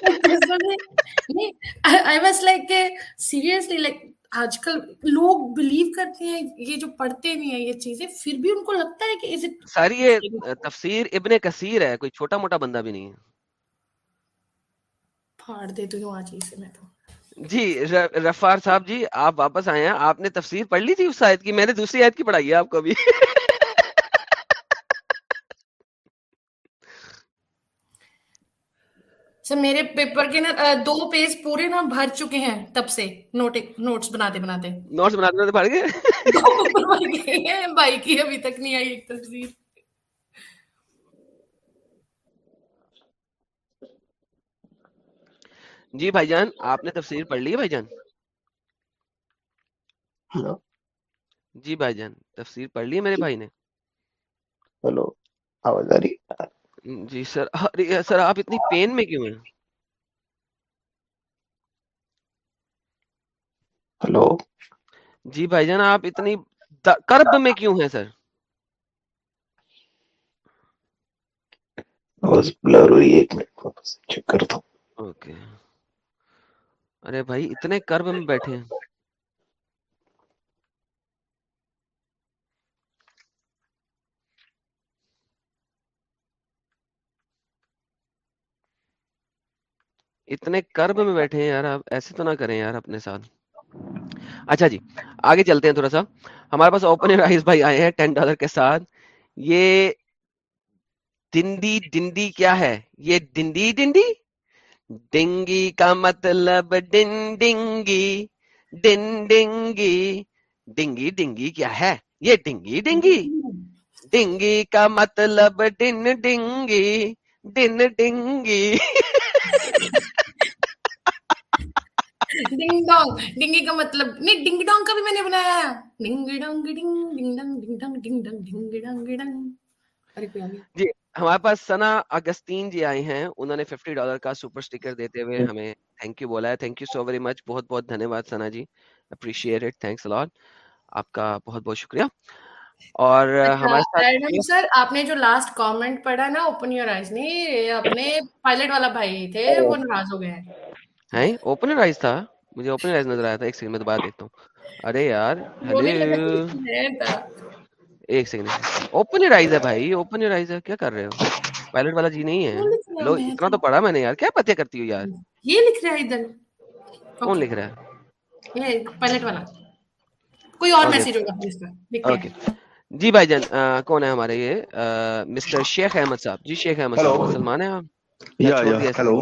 <laughs> سیریسلی لائک آج کل لوگ بلیو کرتے ہیں یہ جو پڑھتے نہیں ہیں یہ چیزیں پھر بھی ان کو لگتا ہے کہ ساری یہ <laughs> تفسیر ابن کثیر ہے کوئی چھوٹا موٹا بندہ بھی نہیں ہے۔ پھاڑ دے تو سے میں تو۔ جی رفار صاحب جی آپ واپس آئے ہیں۔ آپ نے تفسیر پڑھ لی تھی اس آیت کی؟ میں نے دوسری آیت کی پڑھائی ہے آپ کو ابھی سر میرے پیپر کے نا دو پیج پورے نا بھر چکے ہیں تب سے۔ نوٹ نوٹس بناتے بناتے۔ نوٹس بناتے بناتے بھر گئے بھائی کی ابھی تک نہیں آئی ایک تفسیر۔ جی بھائی جان آپ نے تفسیر پڑھ لی ہے بھائی جان؟ ہلو۔ جی بھائی جان تفسیر پڑھ لی میرے بھائی نے؟ ہلو آواز آ رہی ہے؟ جی سر ارے سر آپ اتنی پین میں کیوں ہیں؟ ہلو۔ جی بھائی جان آپ اتنی کرب میں کیوں ہیں سر؟ آواز بلر ہوئی ایک منٹ چیک کرتا ہوں۔ اوکے۔ ارے بھائی، اتنے کرب میں بیٹھے ہیں۔ اتنے کرب میں بیٹھے ہیں یار، آپ ایسے تو نہ کریں یار اپنے ساتھ۔ اچھا جی آگے چلتے ہیں تھوڑا سا۔ ہمارے پاس اوپن رائز بھائی آئے ہیں ٹین ڈالر کے ساتھ۔ یہ ڈنڈی ڈنڈی کیا ہے؟ یہ ڈنڈی ڈنڈی ڈنگی کا مطلب ڈن ڈنگی ڈن ڈنگی ڈنگی ڈنگی کیا ہے؟ یہ ڈنگی ڈنگی۔ ڈنگی کا مطلب ڈن ڈنگی ڈن ڈنگی ڈنگ ڈونگ ڈنگی کا مطلب نہیں ڈنگ ڈونگ کا بھی میں نے بنایا ڈنگ ڈونگ ڈنگ ڈنگ ڈنگ ڈنگ ڈنگ ڈنگ ڈنگ ڈنگ۔ ڈنگ جی۔ ہمارے پاس سنا اگستین جی آئے ہیں انہوں نے ففٹی ڈالر کا سپر اسٹیکر دیتے ہوئے ہمیں تھینک یو بولا ہے۔ Thank you so very much بہت بہت دھنیہ واد Sana ji appreciate it thanks a lot آپ کا بہت بہت شکریہ۔ اور ہمارے ساتھ ایڈم سر آپ نے جو لاسٹ کامنٹ پڑھا نا اوپن یور آئز نہیں اپنے پائلٹ والا بھائی تھے وہ ناراض ہو گئے ہیں۔ ہیں اوپن رائز تھا۔ مجھے اوپن رائز نظر آیا تھا۔ ایک سیکنڈ میں دوبارہ دیکھتا ہوں۔ ارے یار ایک سیکنڈ اوپن رائز ہے بھائی اوپن رائز ہے. کیا کر رہے ہو؟ پائلٹ والا جی نہیں ہے. لو اتنا تو پڑھا میں نے یار. کیا پتہ کرتی ہو یار؟ یہ لکھ رہا ہے ادھر. کون لکھ رہا ہے؟ یہ پائلٹ والا. کوئی اور میسج ہوگا اس کا اوکے جی بھائی جان کون ہے ہمارے یہ؟ مسٹر شیخ احمد صاحب. جی شیخ احمد صاحب. مسلمان ہیں آپ. یا یا ہیلو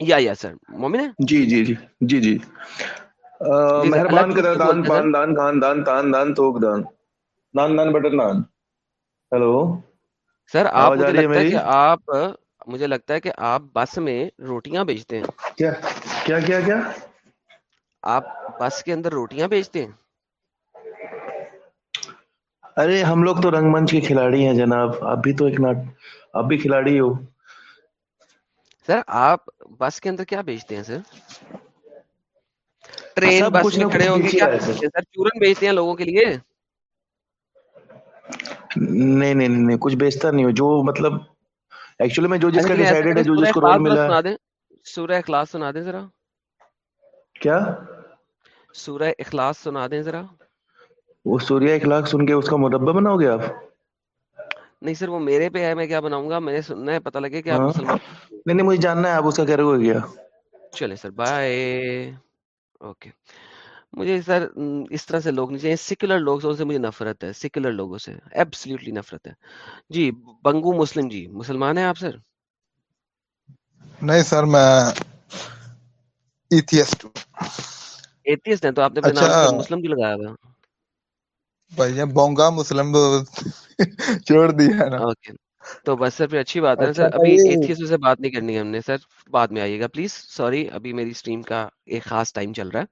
یا یا سر مومن ہے جی جی جی. جی جی. جی مہربان کیوں دان بولتے ہیں سر پان دان خان دان تان دان توک دان. Naan naan butter naan. Hello. Sir آپ مجھے لگتا ہے کہ آپ مجھے لگتا ہے کہ آپ بس میں روٹیاں بیچتے ہیں۔ کیا؟ کیا کیا کیا؟ آپ بس کے اندر روٹیاں بیچتے ہیں؟ ارے ہم لوگ تو رنگ منچ کے کھلاڑی ہیں جناب۔ آپ بھی تو ایک ناٹ آپ بھی کھلاڑی ہو۔ سر آپ بس کے اندر کیا بیچتے ہیں سر؟ ٹرین سب بس میں کھڑے کچھ ہو کے بیچ کیا رہا ہے بیچتے سر ہیں سر؟ چورن بیچتے ہیں لوگوں کے لیے؟ نہیں نہیں نہیں کچھ بیچتا نہیں ہو۔ جو مطلب ایکچولی میں جو جس کا چلیں ڈیسائیڈڈ ہے جو سورہ جس کو رول اخلاص ملا سنا دیں۔ سورہ اخلاص سنا دیں ذرا۔ کیا؟ سورہ اخلاص سنا دیں ذرا۔ وہ سوریہ اخلاق سن کے اس کا مربع بناؤ گے آپ؟ نہیں سر وہ میرے پہ ہے میں کیا بناؤں گا؟ میں نے سننا ہے پتہ لگے کہ آپ ہاں۔ مسلمان نہیں نہیں مجھے جاننا ہے آپ اس کا کیا رہو گیا۔ چلے سر بائے اوکے مجھے سر اس طرح سے لوگ نہیں چاہیے۔ سیکولر لوگوں سے مجھے نفرت ہے سیکولر لوگوں سے ایبسلیوٹلی نفرت ہے۔ جی بنگو مسلم جی مسلمان ہیں آپ سر؟ نہیں سر میں ایتھیسٹ ہوں۔ ایتھیسٹ ہیں تو آپ نے اپنے اچھا۔ نام پہ مسلم کیوں لگایا ہوا؟ بھائی یہ بونگا مسلم <laughs> چھوڑ دیا نا۔ اوکے۔ تو بس سر پھر اچھی بات ہے نا اچھا سر ابھی ایتھیسٹ سے بات نہیں کرنی ہم نے۔ سر بعد میں آئیے گا پلیز۔ سوری ابھی میری اسٹریم کا ایک خاص ٹائم چل رہا ہے۔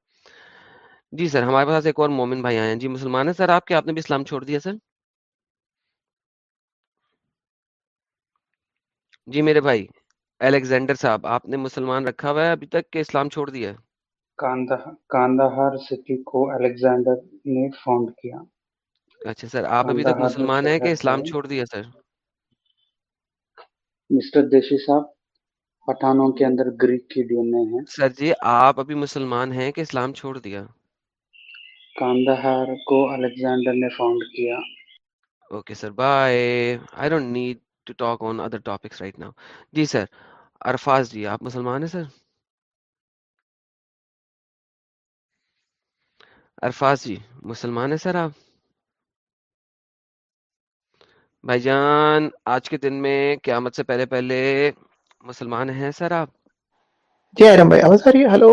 جی سر ہمارے پاس ایک اور مومن بھائی آئے ہیں۔ جی مسلمان ہیں۔ سر آپ کے آپ نے بھی اسلام چھوڑ دیا سر؟ جی میرے بھائی الیگزینڈر صاحب آپ نے مسلمان رکھا ہوا ہے ابھی تک کہ اسلام چھوڑ دیا ہے۔ کاندہار سٹی کو الیگزینڈر نے فاؤنڈ کیا۔ اچھا سر آپ ابھی تک مسلمان ہیں کہ اسلام چھوڑ دیا سر؟ مسٹر دیشی صاحب پٹھانوں کے اندر گریک کی ڈی این اے ہے۔ سر جی آپ ابھی مسلمان ہیں کہ اسلام چھوڑ دیا؟ کاندہار کو الیگزینڈر نے فاؤنڈ کیا۔ Okay sir bye I don't need to talk on other topics right now G sir Irfaz ji آپ مسلمان ہیں سر عرفاز جی مسلمان ہیں سر آپ؟ بھائی جان آج کے دن میں قیامت سے پہلے پہلے مسلمان ہیں سر آپ؟ جی آرم بھائی آواز آ رہی ہے؟ ہلو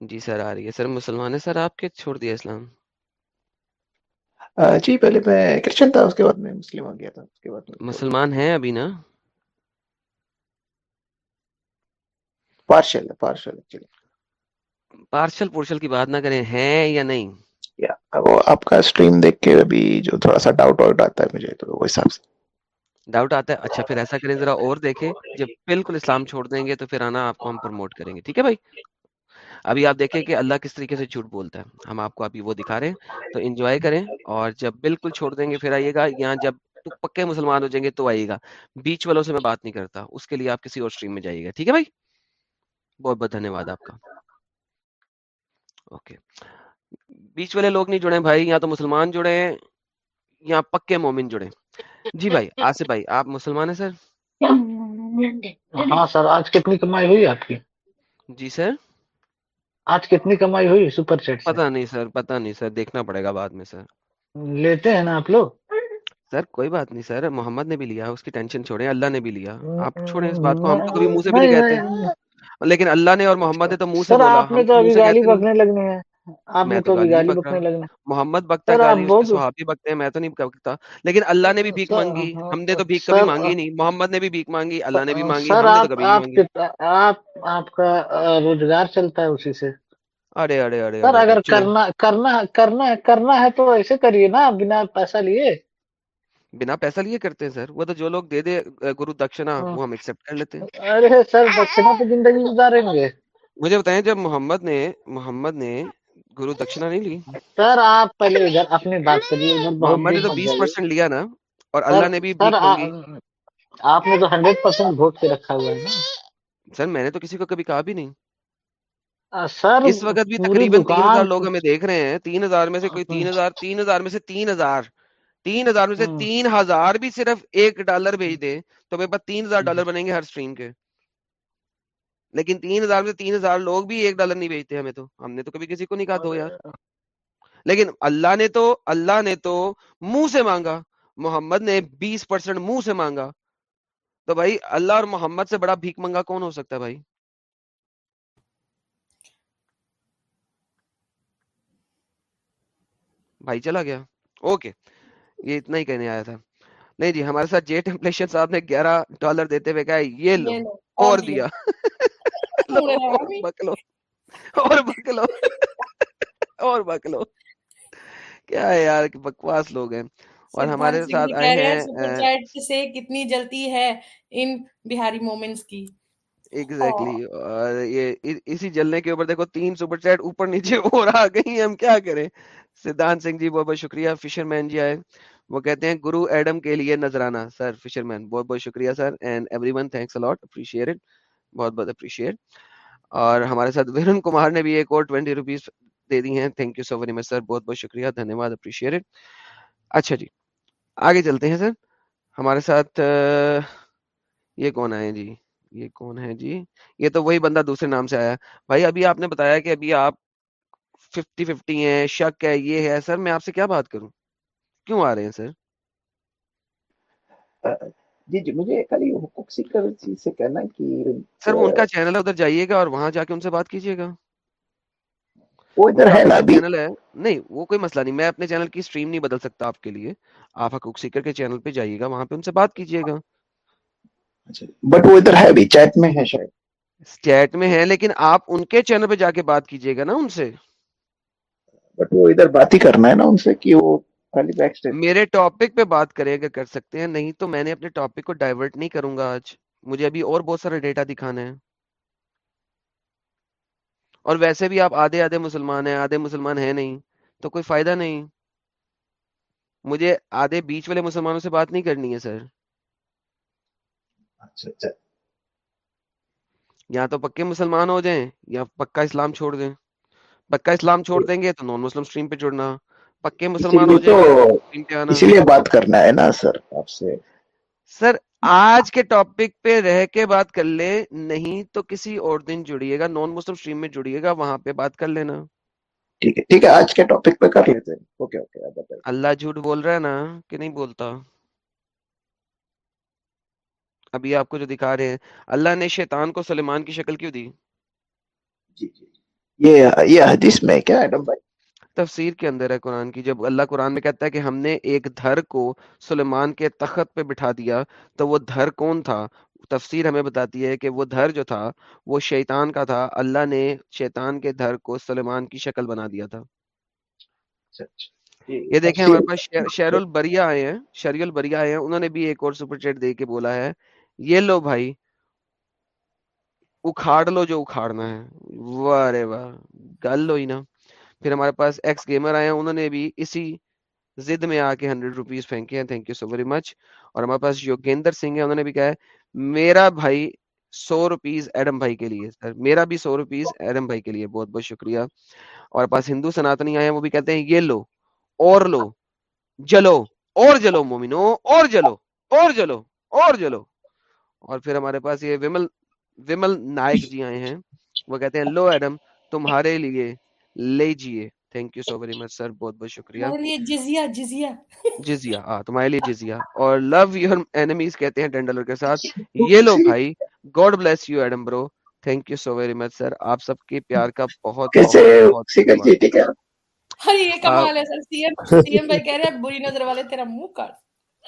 جی سر آ رہی ہے۔ سر مسلمان ہیں۔ سر آپ کے چھوڑ دیا اسلام؟ جی پہلے میں کرسچن تھا اس کے بعد میں مسلم ہو گیا تھا اس کے بعد مسلمان ہیں ابھی نا؟ Partial partial actually partial partial کی بات نہ کریں ہیں یا نہیں؟ یا وہ آپ کا اسٹریم دیکھ کے ابھی جو تھوڑا سا ڈاؤٹ واؤٹ آتا ہے مجھے تو وہ حساب سے۔ ڈاؤٹ آتا ہے؟ اچھا پھر ایسا کریں ذرا اور دیکھیں۔ جب بالکل اسلام چھوڑ دیں گے تو پھر آنا آپ کو ہم پروموٹ کریں گے۔ ٹھیک ہے بھائی؟ ابھی آپ دیکھیں کہ اللہ کس طریقے سے جھوٹ بولتا ہے۔ ہم آپ کو ابھی وہ دکھا رہے ہیں تو انجوائے کریں اور جب بالکل چھوڑ دیں گے پھر آئیے گا یہاں جب پکے مسلمان ہو جائیں گے تو آئیے گا۔ بیچ والوں سے میں بات نہیں کرتا اس کے لیے آپ کسی اور اسٹریم میں جائیے گا ٹھیک ہے بھائی؟ بہت بہت دھنیہ واد آپ کا۔ اوکے بیچ والے لوگ نہیں جڑے بھائی یا تو مسلمان جڑے ہیں یا پکے مومن جڑے جی بھائی آصف بھائی آپ مسلمان ہیں سر؟ ہاں سر آج کتنی کمائی ہوئی آپ کی؟ جی سر؟ آج کتنی کمائی ہوئی سپر چیٹ پتہ نہیں سر پتہ نہیں سر دیکھنا پڑے گا بعد میں سر۔ لیتے ہیں نا آپ لوگ؟ سر کوئی بات نہیں سر محمد نے بھی لیا اس کی ٹینشن چھوڑیں اللہ نے بھی لیا۔ آپ چھوڑیں اس بات کو ہم تو کبھی منہ سے بھی نہیں کہتے۔ لیکن اللہ نے اور محمد نے تو منہ سے بولا آپ نے تو ابھی گالی بکنے لگنے ہیں۔ آپ نے تو گالی بکنے محمد بکتا گالی اس صحابی بکتے ہیں میں تو نہیں بکتا لیکن اللہ نے بھی بھیک مانگی ہم نے تو بھیک کبھی مانگی نہیں محمد نے بھی بھیک مانگی اللہ نے بھی مانگی سر ہم نے تو آپ کبھی نہیں آپ مانگی۔ کت- آپ آپ کا روزگار چلتا ہے اسی سے۔ ارے ارے ارے سر ارے ارے اگر کرنا کرنا کرنا کرنا ہے تو ایسے کریے نا بنا پیسہ لیے۔ بنا پیسہ لیے کرتے ہیں سر وہ تو جو لوگ دے دے گرو دکشنا وہ ہم ایکسپٹ کر لیتے ہیں۔ ارے سر دکشنا پہ زندگی گزاریں گے۔ مجھے بتائیں جب محمد نے محمد نے گرو دکشنا نہیں لی سر آپ پہلے ادھر اپنی بات کریے محمد نے تو بیس پرسینٹ لیا نا اور اللہ نے بھی آپ نے تو ہنڈریڈ پرسینٹ ووٹ کے رکھا ہوا ہے نا۔ سر میں نے تو کسی کو کبھی کہا بھی نہیں۔ سر اس وقت بھی تقریباً تین ہزار لوگ ہمیں دیکھ رہے ہیں۔ تین ہزار میں سے کوئی تین ہزار تین ہزار میں سے تین ہزار۔ تین ہزار میں سے تین ہزار بھی صرف ایک ڈالر بھیج دیں تو میرے پاس تین ہزار ڈالر بنیں گے ہر اسٹریم کے۔ لیکن تین ہزار میں سے تین ہزار لوگ بھی ایک ڈالر نہیں بھیجتے ہمیں تو۔ ہم نے تو کبھی کسی کو نہیں کہا دو یار۔ لیکن اللہ نے تو اللہ نے تو منہ سے مانگا۔ محمد نے بیس پرسینٹ منہ سے مانگا۔ تو بھائی اللہ اور محمد سے بڑا بھیک منگا کون ہو سکتا ہے بھائی؟ بھائی چلا گیا۔ اوکے یہ اتنا ہی کہنے آیا تھا۔ نہیں جی ہمارے ساتھ جے ٹیمپلیشن صاحب نے گیارہ ڈالر دیتے ہوئے کہا یہ لو اور دیا۔ <laughs> بکلو۔ اور بکلو۔ اور بکلو۔ کیا یار بکواس لوگ ہیں۔ اور ہمارے ساتھ آئے ہیں سے کتنی جلتی ہے ان بہاری مومنٹس کی۔ ایگزیکٹلی اور یہ اسی جلنے کے اوپر دیکھو تین سپر چیٹ اوپر نیچے <laughs> اور آ گئی ہم کیا کریں؟ سدھانت سنگھ جی بہت بہت شکریہ۔ فشر مین جی آئے۔ وہ کہتے ہیں گرو ایڈم کے لیے نذرانہ سر فشر مین بہت بہت شکریہ sir and everyone thanks a lot appreciate بہت بہت اپریشیٹ اور ہمارے ساتھ ورن کمار نے بھی ایک اور ٹوینٹی روپیز دے دی ہیں۔ Thank you so very much sir, بہت بہت شکریہ دھنیہ واد اپریشیٹ اچھا جی آگے چلتے ہیں سر۔ ہمارے ساتھ یہ کون آئے جی؟ یہ کون ہے جی؟ یہ تو وہی بندہ دوسرے نام سے آیا۔ بھائی، ابھی آپ نے بتایا کہ ابھی آپ ففٹی ففٹی ہیں، شک ہے، یہ ہے۔ سر، میں آپ سے کیا بات کروں؟ کیوں آ رہے ہیں سر؟ جی جی مجھے حقوق سیکر سے کہنا کہ سر وہ ان کا چینل ہے ادھر جائیے گا اور وہاں جا کے ان سے بات کیجیے گا۔ چینل ہے۔ نہیں وہ کوئی مسئلہ نہیں میں اپنے چینل کی نہیں بدل سکتا آپ کے لیے۔ آپ حقوق سیکر کے چینل پہ جائیے گا وہاں پہ ان سے بات کیجیے گا۔ اچھا، بٹ وہ ادھر ہے چیٹ میں ہے شاید۔ چیٹ میں ہے لیکن آپ ان کے چینل پہ جا کے بات کیجیے گا نا ان سے۔ بٹ وہ ادھر بات ہی کرنا ہے نا ان سے کہ وہ میرے ٹاپک پہ بات کرے اگر کر سکتے ہیں۔ نہیں تو میں نے اپنے ٹاپک کو ڈائیورٹ نہیں کروں گا آج۔ مجھے ابھی اور بہت سارا ڈیٹا دکھانا ہے۔ اور ویسے بھی آپ آدھے آدھے مسلمان ہیں آدھے مسلمان ہیں نہیں تو کوئی فائدہ نہیں۔ مجھے آدھے بیچ والے مسلمانوں سے بات نہیں کرنی ہے سر۔ یا تو پکے مسلمان ہو جائیں یا پکا اسلام چھوڑ دیں۔ پکا اسلام چھوڑ دیں گے تو نان مسلم سٹریم پہ جڑنا۔ پکے مسلمان ہو جائیں اسی لیے بات کرنا ہے نا سر آپ سے۔ سر آج کے ٹاپک پہ رہ کے بات کر لے نہیں تو کسی اور دن جڑیے گا نان مسلم اسٹریم میں جڑیے گا وہاں پہ بات کر لینا۔ ٹھیک ہے ٹھیک ہے آج کے ٹاپک پہ کر لیتے ہیں۔ اوکے اوکے اللہ جھوٹ بول رہا ہے نا کہ نہیں بولتا؟ ابھی آپ کو جو دکھا رہے ہیں۔ اللہ نے شیطان کو سلیمان کی شکل کیوں دی؟ جی جی, جی۔ یہ یہ حدیث میں کیا ایڈم بھائی؟ تفسیر کے اندر ہے قرآن کی جب اللہ قرآن میں کہتا ہے کہ ہم نے ایک دھر کو سلیمان کے تخت پہ بٹھا دیا تو وہ دھر کون تھا؟ تفسیر ہمیں بتاتی ہے کہ وہ دھر جو تھا وہ شیطان کا تھا اللہ نے شیطان کے دھر کو سلیمان کی شکل بنا دیا تھا۔ اچھا، اچھا۔ یہ دیکھیں ہمارے پاس شیر البریا آئے ہیں شری البریا آئے ہیں انہوں نے بھی ایک اور سپر چیٹ دے کے بولا ہے۔ یہ لو بھائی اکھاڑ لو جو اکھاڑنا ہے۔ وارے وار گل ہوئی نا۔ پھر ہمارے پاس ایکس گیمر آئے ہیں، انہوں نے بھی اسی زد میں آ کے ہنڈریڈ روپیز پھینکے ہیں۔ Thank you so very much اور ہمارے پاس یوگیندر سنگھ ہے انہوں نے بھی کہا ہے، میرا بھائی سو روپیز ایڈم بھائی کے لیے، سر، میرا بھی سو روپیز ایڈم بھائی کے لیے، بہت بہت شکریہ۔ اور پاس ہندو سناتنی آئے ہیں، وہ بھی کہتے ہیں، یہ لو، اور لو، جلو، اور جلو مومنو، اور جلو اور جلو اور جلو۔ اور پھر ہمارے پاس یہ ومل ومل نائک جی آئے ہیں، وہ کہتے ہیں، لو ایڈم تمہارے لیے لیجیے thank you so very much sir بہت بہت شکریہ۔ جزیہ ہاں تمہارے لیے جزیہ۔ اور لو یور اینمیز کہتے ہیں ٹینڈلر کے ساتھ۔ یہ لو بھائی God bless you Adam bro thank you so very much sir آپ سب کے پیار کا بہت بہت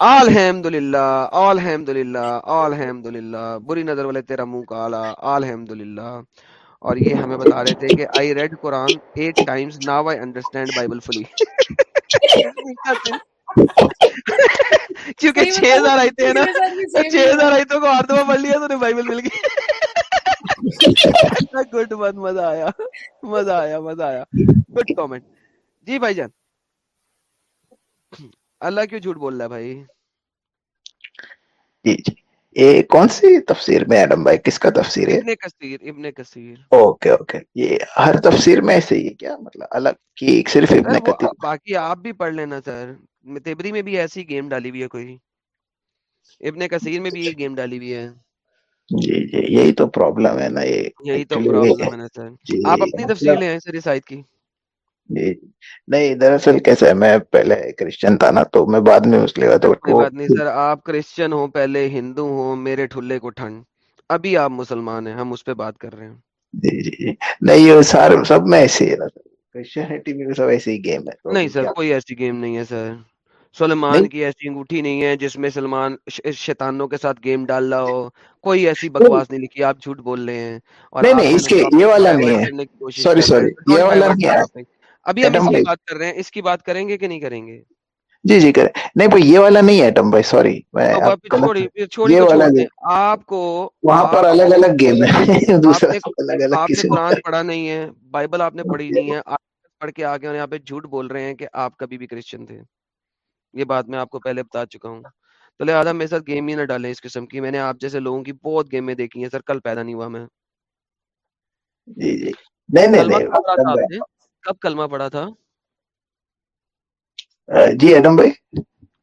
الحمد للہ الحمد للہ الحمد للہ بری نظر والے تیرا منہ کالا۔ الحمد للہ اور یہ ہمیں بتا رہے تھے کہ I read Quran eight times now I understand Bible fully کیونکہ چھ ہزار آئی تھے نا؟ چھ ہزار آئی تو کو ہر دفعہ پڑھ لیا تو نے بائبل مل گئی۔ گڈ بات مزہ آیا۔ مزہ آیا مزہ آیا۔ گڈ کامنٹ جی بھائی جان۔ اللہ کیوں جھوٹ بول رہا ہے بھائی؟ جی۔, جی۔ یہ کون سی تفسیر میں ایڈم بھائی؟ کس کا تفسیر ہے؟ ابن کثیر ابن کثیر۔ Okay okay. یہ ہر تفسیر میں ایسے ہی ہے کیا؟ مطلب الگ کی ایک صرف ابن کثیر۔ باقی آپ بھی پڑھ لینا سر۔ تیبری میں بھی ایسی گیم ڈالی ہوئی ہے کوئی۔ ابن کثیر میں بھی یہ گیم ڈالی ہوئی ہے۔ جی جی یہی تو پرابلم ہے نا یہ یہی تو پرابلم ہے۔ نا سر۔ جی، آپ اپنی تفسیر لے آئیں سر اس آیت کی۔ جی۔ نہیں دراصل کیسے میں پہلے کرسچن تھا نا تو میں بعد میں اس لیے سر آپ کرسچن ہوں پہلے ہندو ہوں میرے ٹھلے کو ٹھنڈ۔ ابھی آپ مسلمان ہیں ہم اس پہ بات کر رہے ہیں۔ جی جی, جی۔ نہیں سارے سب میں ایسے ہی نہیں سر کوئی ایسی گیم نہیں ہے سر۔ سلمان کی ایسی انگوٹھی نہیں ہے جس میں سلمان شیطانوں کے ساتھ گیم ڈال رہا ہو۔ کوئی ایسی بکواس نہیں لکھی آپ جھوٹ بول رہے ہیں۔ اور نہیں نہیں اس کے یہ والا نہیں ہے۔ سوری سوری یہ والا نہیں ہے۔ ابھی ہم اس بات کر رہے ہیں اس کی بات کریں گے کہ نہیں کریں گے؟ جی جی کریں۔ نہیں بھائی یہ والا نہیں ایٹم بھائی سوری یہ والا آپ کو وہاں پر الگ الگ گیم ہے <laughs> دوسرا الگ الگ قرآن پڑھا نہیں ہے بائبل آپ نے پڑھی <laughs> نہیں ہے پڑھ کے آگے یہاں پہ جھوٹ بول رہے ہیں کہ آپ کبھی بھی کرسچن تھے۔ یہ بات میں آپ کو پہلے بتا چکا ہوں۔ تو لہٰذا میرے ساتھ گیم ہی نہ ڈالیں اس قسم کی۔ میں نے آپ جیسے لوگوں کی بہت گیمیں دیکھی ہیں سر کل پیدا نہیں ہوا میں۔ جی جی۔ نہیں نہیں کب کلمہ پڑھا تھا؟ جی ایڈم بھائی؟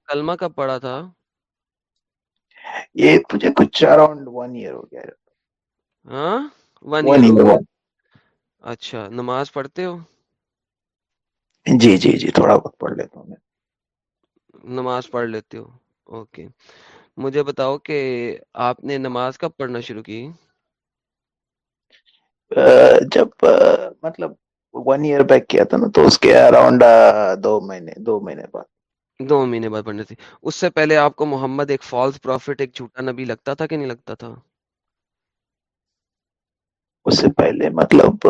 کلمہ کب پڑھا تھا؟ یہ مجھے کچھ اراؤنڈ ون ایئر ہو گیا ہاں؟ ون ایئر اچھا نماز پڑھتے ہو؟ جی جی جی تھوڑا بہت پڑھ لیتا ہوں میں۔ نماز پڑھ لیتے ہو۔ اوکے۔ مجھے بتاؤ کہ آپ نے نماز کب پڑھنا شروع کی؟ جب مطلب ون ایئر بیک کیا تھا نا تو اس کے اراؤنڈ دو مہینے دو مہینے بعد۔ دو مہینے بعد پڑھنے تھے اس سے پہلے آپ کو محمد ایک فالس پروفٹ ایک جھوٹا نبی لگتا تھا کہ نہیں لگتا تھا؟ اس سے پہلے مطلب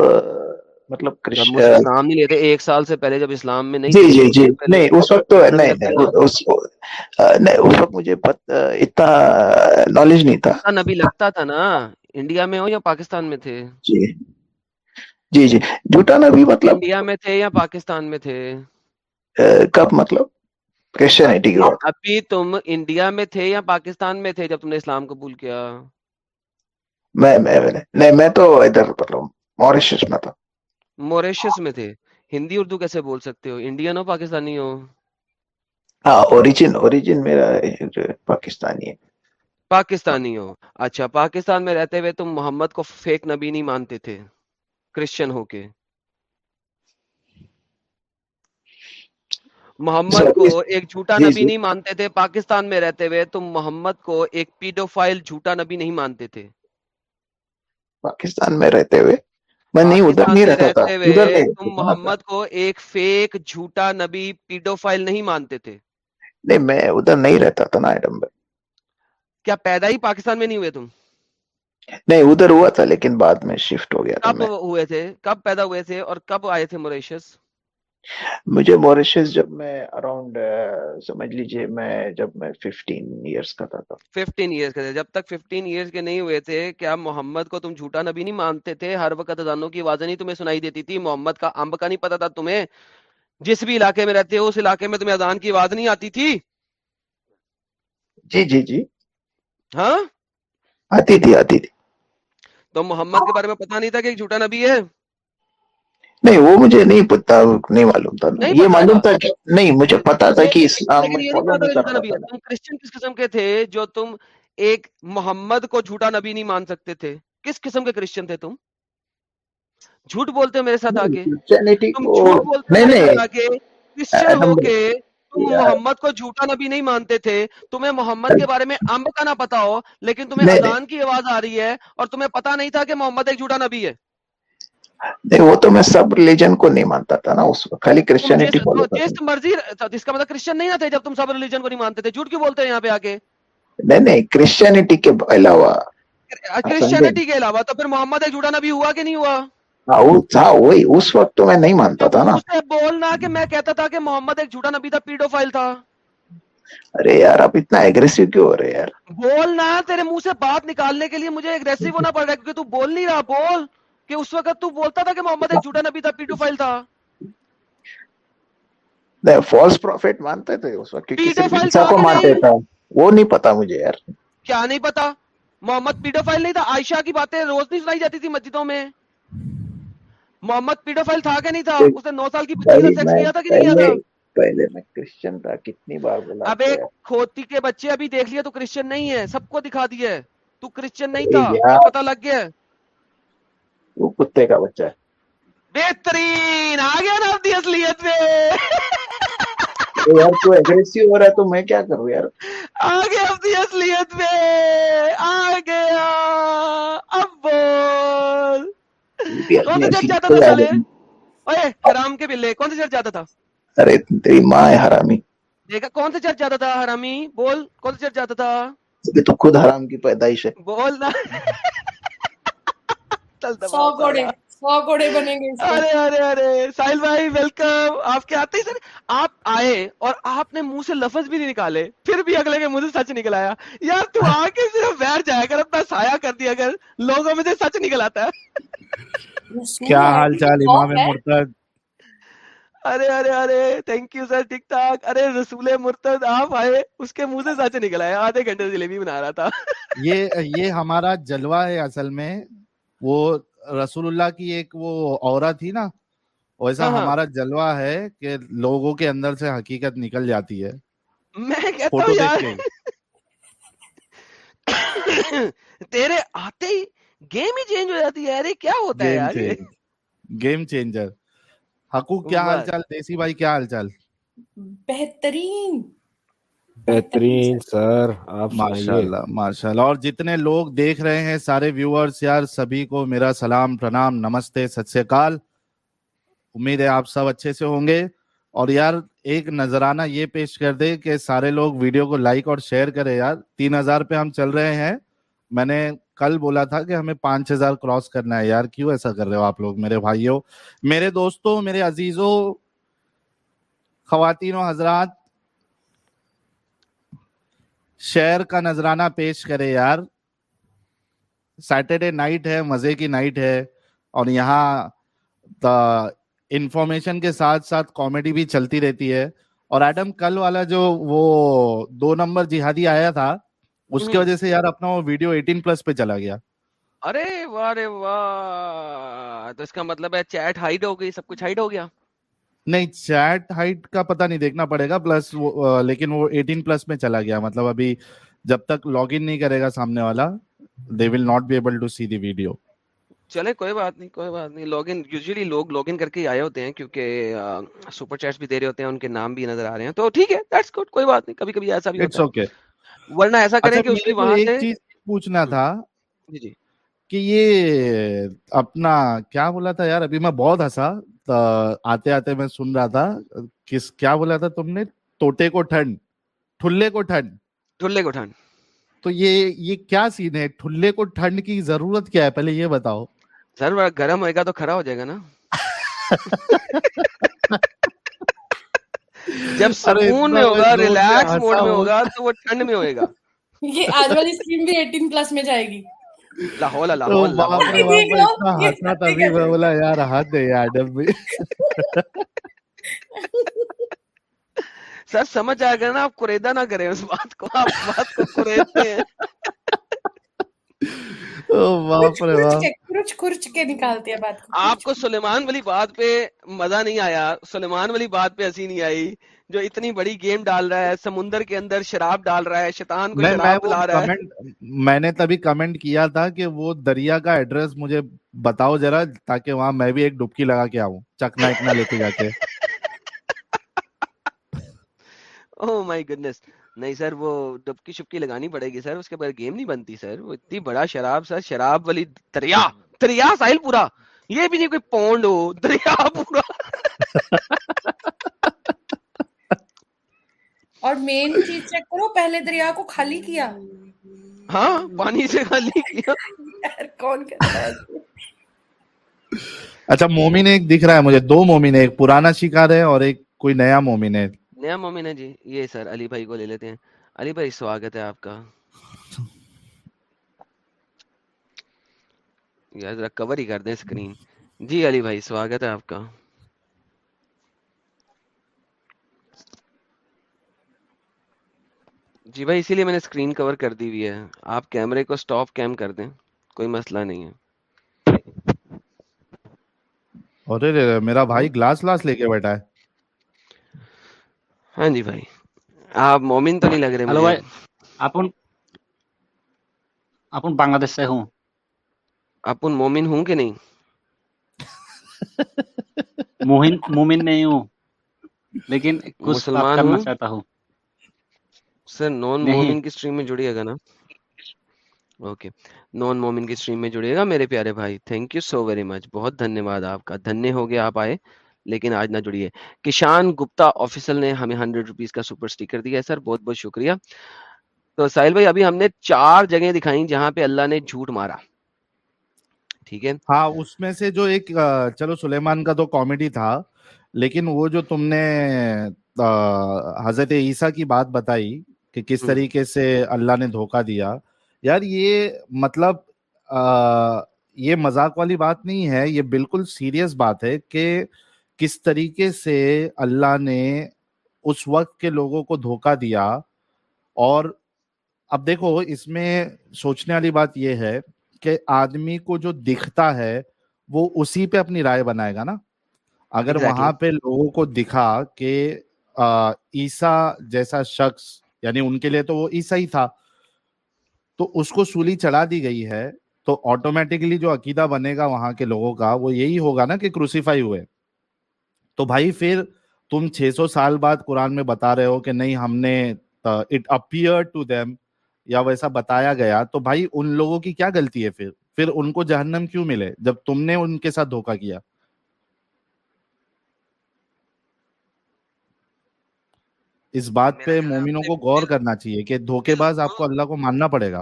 مطلب اسلام نہیں لیتے ایک سال سے پہلے جب اسلام میں نہیں جی جی جی۔ نہیں اس وقت تو نہیں اس وقت مجھے اتنا نالج نہیں تھا۔ نبی لگتا تھا نا انڈیا میں ہو یا پاکستان میں تھے؟ جی۔ جی جی۔ جھوٹا نبی مطلب انڈیا میں تھے یا پاکستان میں تھے؟ کب مطلب؟ ابھی تم انڈیا میں تھے یا پاکستان میں تھے جب تم نے اسلام قبول کیا؟ میں میں تو ادھر مطلب موریشس میں تھا۔ موریشس میں تھے۔ ہندی اردو کیسے بول سکتے ہو؟ انڈین ہو پاکستانی ہو؟ ہاں اوریجن اوریجن میرا پاکستانی ہے۔ پاکستانی ہو۔ اچھا پاکستان میں رہتے ہوئے تم محمد کو فیک نبی نہیں مانتے تھے؟ کرسچن ہو کے محمد کو ایک جھوٹا جی، نبی جی۔ نہیں مانتے تھے پاکستان میں رہتے ہوئے تو محمد کو ایک پیڈو فائل جھوٹا نبی نہیں مانتے تھے۔ پاکستان میں رہتے ہوئے؟ میں نہیں ادھر نہیں رہتا تھا تم محمد کو ایک فیک جھوٹا نبی پیڈو فائل نہیں مانتے تھے۔ نہیں میں ادھر نہیں رہتا تھا نا کیا پیدا ہی پاکستان میں نہیں ہوئے تم؟ نہیں ادھر ہوا تھا لیکن بعد میں شفٹ ہو گیا تھا کب ہوئے تھے؟ کب پیدا ہوئے تھے اور کب آئے تھے موریشس مجھے موریشس جب میں اراؤنڈ سمجھ لیجیے میں جب میں 15 ایئرز کا تھا 15 ایئرز کا تھا۔ جب تک 15 ایئرز کے نہیں ہوئے تھے کیا محمد کو تم جھوٹا نبی نہیں مانتے تھے؟ ہر وقت اذانوں کی آوازیں نہیں تمہیں سنائی دیتی تھی؟ محمد کا امب کا نہیں پتا تھا تمہیں؟ جس بھی علاقے میں رہتے ہو اس علاقے میں تمہیں اذان کی آواز نہیں آتی تھی؟ جی جی جی۔ ہاں؟ آتی تھی آتی تھی۔ تو محمد کے بارے میں پتا نہیں تھا کہ جھوٹا نبی ہے؟ نہیں وہ مجھے نہیں پتا نہیں معلوم تھا۔ یہ معلوم تھا نہیں مجھے پتا تھا کہ اسلام کرسچن کس قسم کے تھے جو تم ایک محمد کو جھوٹا نبی نہیں مان سکتے تھے؟ کس قسم کے کرسچن تھے تم؟ جھوٹ بولتے میرے ساتھ آگے۔ تم جھوٹ کرسچن ہو کے تم محمد کو جھوٹا نبی نہیں مانتے تھے تمہیں محمد کے بارے میں امب کا نہ پتا ہو لیکن تمہیں اذان کی آواز آ رہی ہے اور تمہیں پتا نہیں تھا کہ محمد ایک جھوٹا نبی ہے۔ وہ تو میں سب ریلیجن کو نہیں مانتا تھا نا اس وقت خالی کرسچینٹی جس مرضی جس کا مطلب کرسچن نہیں نہ تھے جب تم سب ریلیجن کو نہیں مانتے تھے جھوٹ کیوں بولتے ہیں یہاں پہ آ کے نہیں نہیں کرسچینٹی کے علاوہ۔ کرسچینٹی کے علاوہ تو پھر محمد ایک جھوٹا نبی ہوا کہ نہیں ہوا؟ تھا وہی اس وقت تو میں نہیں مانتا تھا نا۔ بولنا کہ میں کہتا تھا کہ محمد ایک جھوٹا نبی تھا پیڈو فائل تھا۔ ارے یار آپ اتنا اگریسو کیوں ہو رہے یار؟ بولنا تیرے منہ سے بات نکالنے کے لیے مجھے اگریسو ہونا پڑ رہا ہے کیونکہ تو بول نہیں رہا بول۔ کہ اس وقت تو بولتا تھا کہ محمد ایک جھوٹا نبی تھا پیڈو فائل تھا فالس پروفیٹ مانتے تھے اس وقت کیونکہ کو مانتے تھا۔ وہ نہیں پتا مجھے یار۔ کیا نہیں پتا؟ محمد پیڈو فائل نہیں تھا عائشہ کی باتیں روز نہیں سنائی جاتی تھی مسجدوں میں۔ محمد پیڈو فائل تھا کہ نہیں تھا؟ اس نے نو سال کی بچی سے سیکس کیا تھا کہ نہیں تھا پہلے میں کرسچن تھا کتنی بار بولا اب ایک کھوتی کے بچے ابھی دیکھ لیا تو کرسچن نہیں ہے سب کو دکھا دیا ہے۔ تو کرسچن نہیں تھا پتہ لگ گیا۔ وہ کتے کا بچہ ہے۔ بہترین آ گیا نا اپنی اصلیت میں۔ یار تو ایگریسو ہو رہا ہے تو میں کیا کروں یار؟ آ گیا اپنی اصلیت میں آ گیا۔ اب بول۔ کون سا چرچ جاتا تھا حرام کے بلے کون سی چرچ جاتا تھا؟ ارے تیری ماں ہے حرامی۔ دیکھا کون سے چرچ جاتا تھا حرامی؟ بول کون سے چرچ جاتا تھا؟ تو خود حرام کی پیدائش ہے۔ بول نا۔ سو گوڑے آپ آتے آپ آئے اور آپ نے منہ سے لفظ بھی نہیں نکالے پھر بھی اگلے کے منہ سے سچ نکل آیا۔ یار تو آ کے صرف بیٹھ جایا کر اپنا سایہ کر دیا اگر لوگوں میں سے سچ نکل آتا ہے۔ کیا حال چال امام مرتد؟ ارے ارے ارے تھینک یو سر ارے رسول مرتد آپ آئے۔ اس کے منہ سے آدھے گھنٹے جلیبی بنا رہا تھا۔ یہ یہ ہمارا جلوہ ہے اصل میں۔ وہ رسول اللہ کی ایک وہ عورت تھی نا ویسا ہاں، ہاں۔ ہمارا جلوہ ہے کہ لوگوں کے اندر سے حقیقت نکل جاتی ہے۔ میں کہتا ہوں یار۔ <coughs> تیرے آتے ہی گیم ہی چینج ہو جاتی ہے ارے کیا ہوتا ہے یار؟ گیم چینجر حقو کیا حال چال دیسی بھائی کیا حال چال بہترین۔ بہترین سر آپ ماشاء اللہ ماشاء اللہ اور جتنے لوگ دیکھ رہے ہیں سارے ویورس یار سبھی کو میرا سلام پرنام نمستے ست سے کال۔ امید ہے آپ سب اچھے سے ہوں گے۔ اور یار ایک نظرانہ یہ پیش کر دے کہ سارے لوگ ویڈیو کو لائک اور شیئر کرے یار تین ہزار پہ ہم چل رہے ہیں۔ میں نے کل بولا تھا کہ ہمیں پانچ ہزار کراس کرنا ہے۔ یار، کیوں ایسا کر رہے ہو آپ لوگ؟ میرے بھائیوں، میرے دوستوں، میرے عزیزوں، خواتین و حضرات، شہر کا نذرانہ پیش کرے یار۔ سیٹرڈے نائٹ ہے، مزے کی نائٹ ہے۔ اور یہاں انفارمیشن کے ساتھ ساتھ کامیڈی بھی چلتی رہتی ہے۔ اور ایڈم کل والا جو وہ دو نمبر جہادی آیا تھا اس کی وجہ سے یار اپنا وہ ویڈیو ایٹین پلس پہ چلا گیا۔ ارے واہ ارے واہ۔ تو اس کا مطلب ہے چیٹ ہائڈ ہو گئی سب کچھ ہائڈ ہو گیا؟ نہیں چیٹ ہائٹ کا پتہ نہیں دیکھنا پڑے گا۔ پلس لیکن وہ ایٹین پلس میں چلا گیا۔ مطلب ابھی جب تک لاگ ان نہیں کرے گا سامنے والا they will not be able to see the video چلے کوئی بات نہیں کوئی بات نہیں۔ لاگ ان یوزلی لوگ لاگ ان کر کے آئے ہوتے ہیں کیونکہ سپر چیٹس بھی دے رہے ہوتے ہیں ان کے نام بھی نظر آ رہے ہیں۔ تو ٹھیک ہے دیٹس گڈ کوئی بات نہیں۔ کبھی کبھی ایسا بھی ہوتا ہے۔ ورنہ ایسا کریں اچھا، کہ اس کی وہاں سے چیز پوچھنا تھا جی جی۔ کہ یہ اپنا کیا بولا تھا یار؟ ابھی میں بہت ہسا آتے آتے میں سن رہا تھا کس کیا بولا تھا تم نے؟ توتے کو ٹھنڈ ٹھلے کو ٹھنڈ۔ ٹھلے کو ٹھنڈ۔ تو یہ یہ کیا سین ہے؟ ٹھلے کو ٹھنڈ کی ضرورت کیا ہے؟ پہلے یہ بتاؤ۔ سر گرم ہوئے گا تو کھڑا ہو جائے گا نا۔ <laughs> جب سکون میں ہوگا ریلیکس موڈ میں ہوگا تو وہ ٹھنڈ میں ہوئے گا۔ یہ آج والی سکرین بھی 18 پلس میں جائے گی۔ لاہور لاہور ہنسنا تبھی بولا یار ہاتھ دے بھی۔ سر سمجھ آئے گا نا آپ کوریدا نہ کریں اس بات کو آپ بات کو ہیں۔ <laughs> آپ کو سلیمان والی بات پہ مزہ نہیں آیا۔ سلیمان والی بات پہ ہنسی نہیں آئی۔ جو اتنی بڑی گیم ڈال رہا ہے سمندر کے اندر شراب ڈال رہا ہے شیطان کو شراب پلا رہا ہے۔ میں نے تبھی کمنٹ کیا تھا کہ وہ دریا کا ایڈریس مجھے بتاؤ ذرا تاکہ وہاں میں بھی ایک ڈبکی لگا کے آؤں۔ چکنا اتنا لے کے جا کے۔ او مائی گڈنس نہیں سر وہ ڈبکی شپکی لگانی پڑے گی سر اس کے بغیر گیم نہیں بنتی سر وہ اتنی بڑا شراب سر شراب والی دریا دریا ساحل پورا یہ بھی نہیں کوئی پونڈ ہو دریا پورا۔ اور مین چیز چیک کرو پہلے دریا کو خالی کیا۔ ہاں پانی سے خالی کیا۔ کون اچھا مومن ایک دکھ رہا ہے مجھے دو مومن ایک پرانا شکار ہے اور ایک کوئی نیا مومن ہے۔ نیا مومن ہے جی؟ یہ سر علی بھائی کو لے لیتے ہیں۔ علی بھائی، سواگت ہے آپ کا۔ یار، ذرا کور ہی کر دیں اسکرین جی علی بھائی، سواگت ہے آپ کا۔ جی بھائی، اسی لیے میں نے اسکرین کور کر دی ہوئی ہے۔ آپ کیمرے کو اسٹاپ کیم کر دیں۔ کوئی مسئلہ نہیں ہے۔ میرا بھائی گلاس لاس لے کے بیٹھا ہے۔ ہاں جی بھائی۔ آپ مومن تو نہیں لگ رہے بھائی اپن بنگلہ سے ہوں۔ اپن مومن ہوں کہ نہیں؟ مومن نہیں ہوں۔ لیکن چاہتا ہوں۔ سر نان مومن کی اسٹریم میں جڑیے گا نا۔ اوکے نان مومن کی میں جڑیے گا میرے پیارے بھائی۔ Thank you so very much بہت دھنیہ واد آپ کا۔ دھنیہ ہو گیا آپ آئے۔ لیکن آج نہ جڑیے۔ کشان گپتا آفیسل نے ہمیں ہنڈریڈ روپیز کا سپر سٹیکر دیا ہے سر بہت بہت شکریہ۔ تو ساحل بھائی ابھی ہم نے چار جگہیں دکھائیں جہاں پہ اللہ نے جھوٹ مارا۔ ٹھیک ہے؟ ہاں اس میں سے جو ایک چلو سلیمان کا تو کامیڈی تھا لیکن وہ جو تم نے حضرت عیسیٰ کی بات بتائی کہ کس طریقے سے اللہ نے دھوکہ دیا یار یہ مطلب یہ مذاق والی بات نہیں ہے یہ بالکل سیریس بات ہے کہ کس طریقے سے اللہ نے اس وقت کے لوگوں کو دھوکہ دیا اور اب دیکھو اس میں سوچنے والی بات یہ ہے کہ آدمی کو جو دکھتا ہے وہ اسی پہ اپنی رائے بنائے گا نا اگر exactly. وہاں پہ لوگوں کو دکھا کہ عیسیٰ جیسا شخص یعنی ان کے لیے تو وہ عیسا ہی تھا تو اس کو سولی چڑھا دی گئی ہے تو آٹومیٹکلی جو عقیدہ بنے گا وہاں کے لوگوں کا وہ یہی ہوگا نا کہ کروسیفائی ہوئے تو بھائی پھر تم چھ سو سال بعد قرآن میں بتا رہے ہو کہ نہیں ہم نے اٹ اپیئر ٹو دیم یا ویسا بتایا گیا تو بھائی ان لوگوں کی کیا غلطی ہے پھر؟ پھر ان کو جہنم کیوں ملے جب تم نے ان کے ساتھ دھوکا کیا؟ اس بات پہ مومنوں کو غور کرنا چاہیے کہ دھوکے باز آپ کو اللہ کو ماننا پڑے گا۔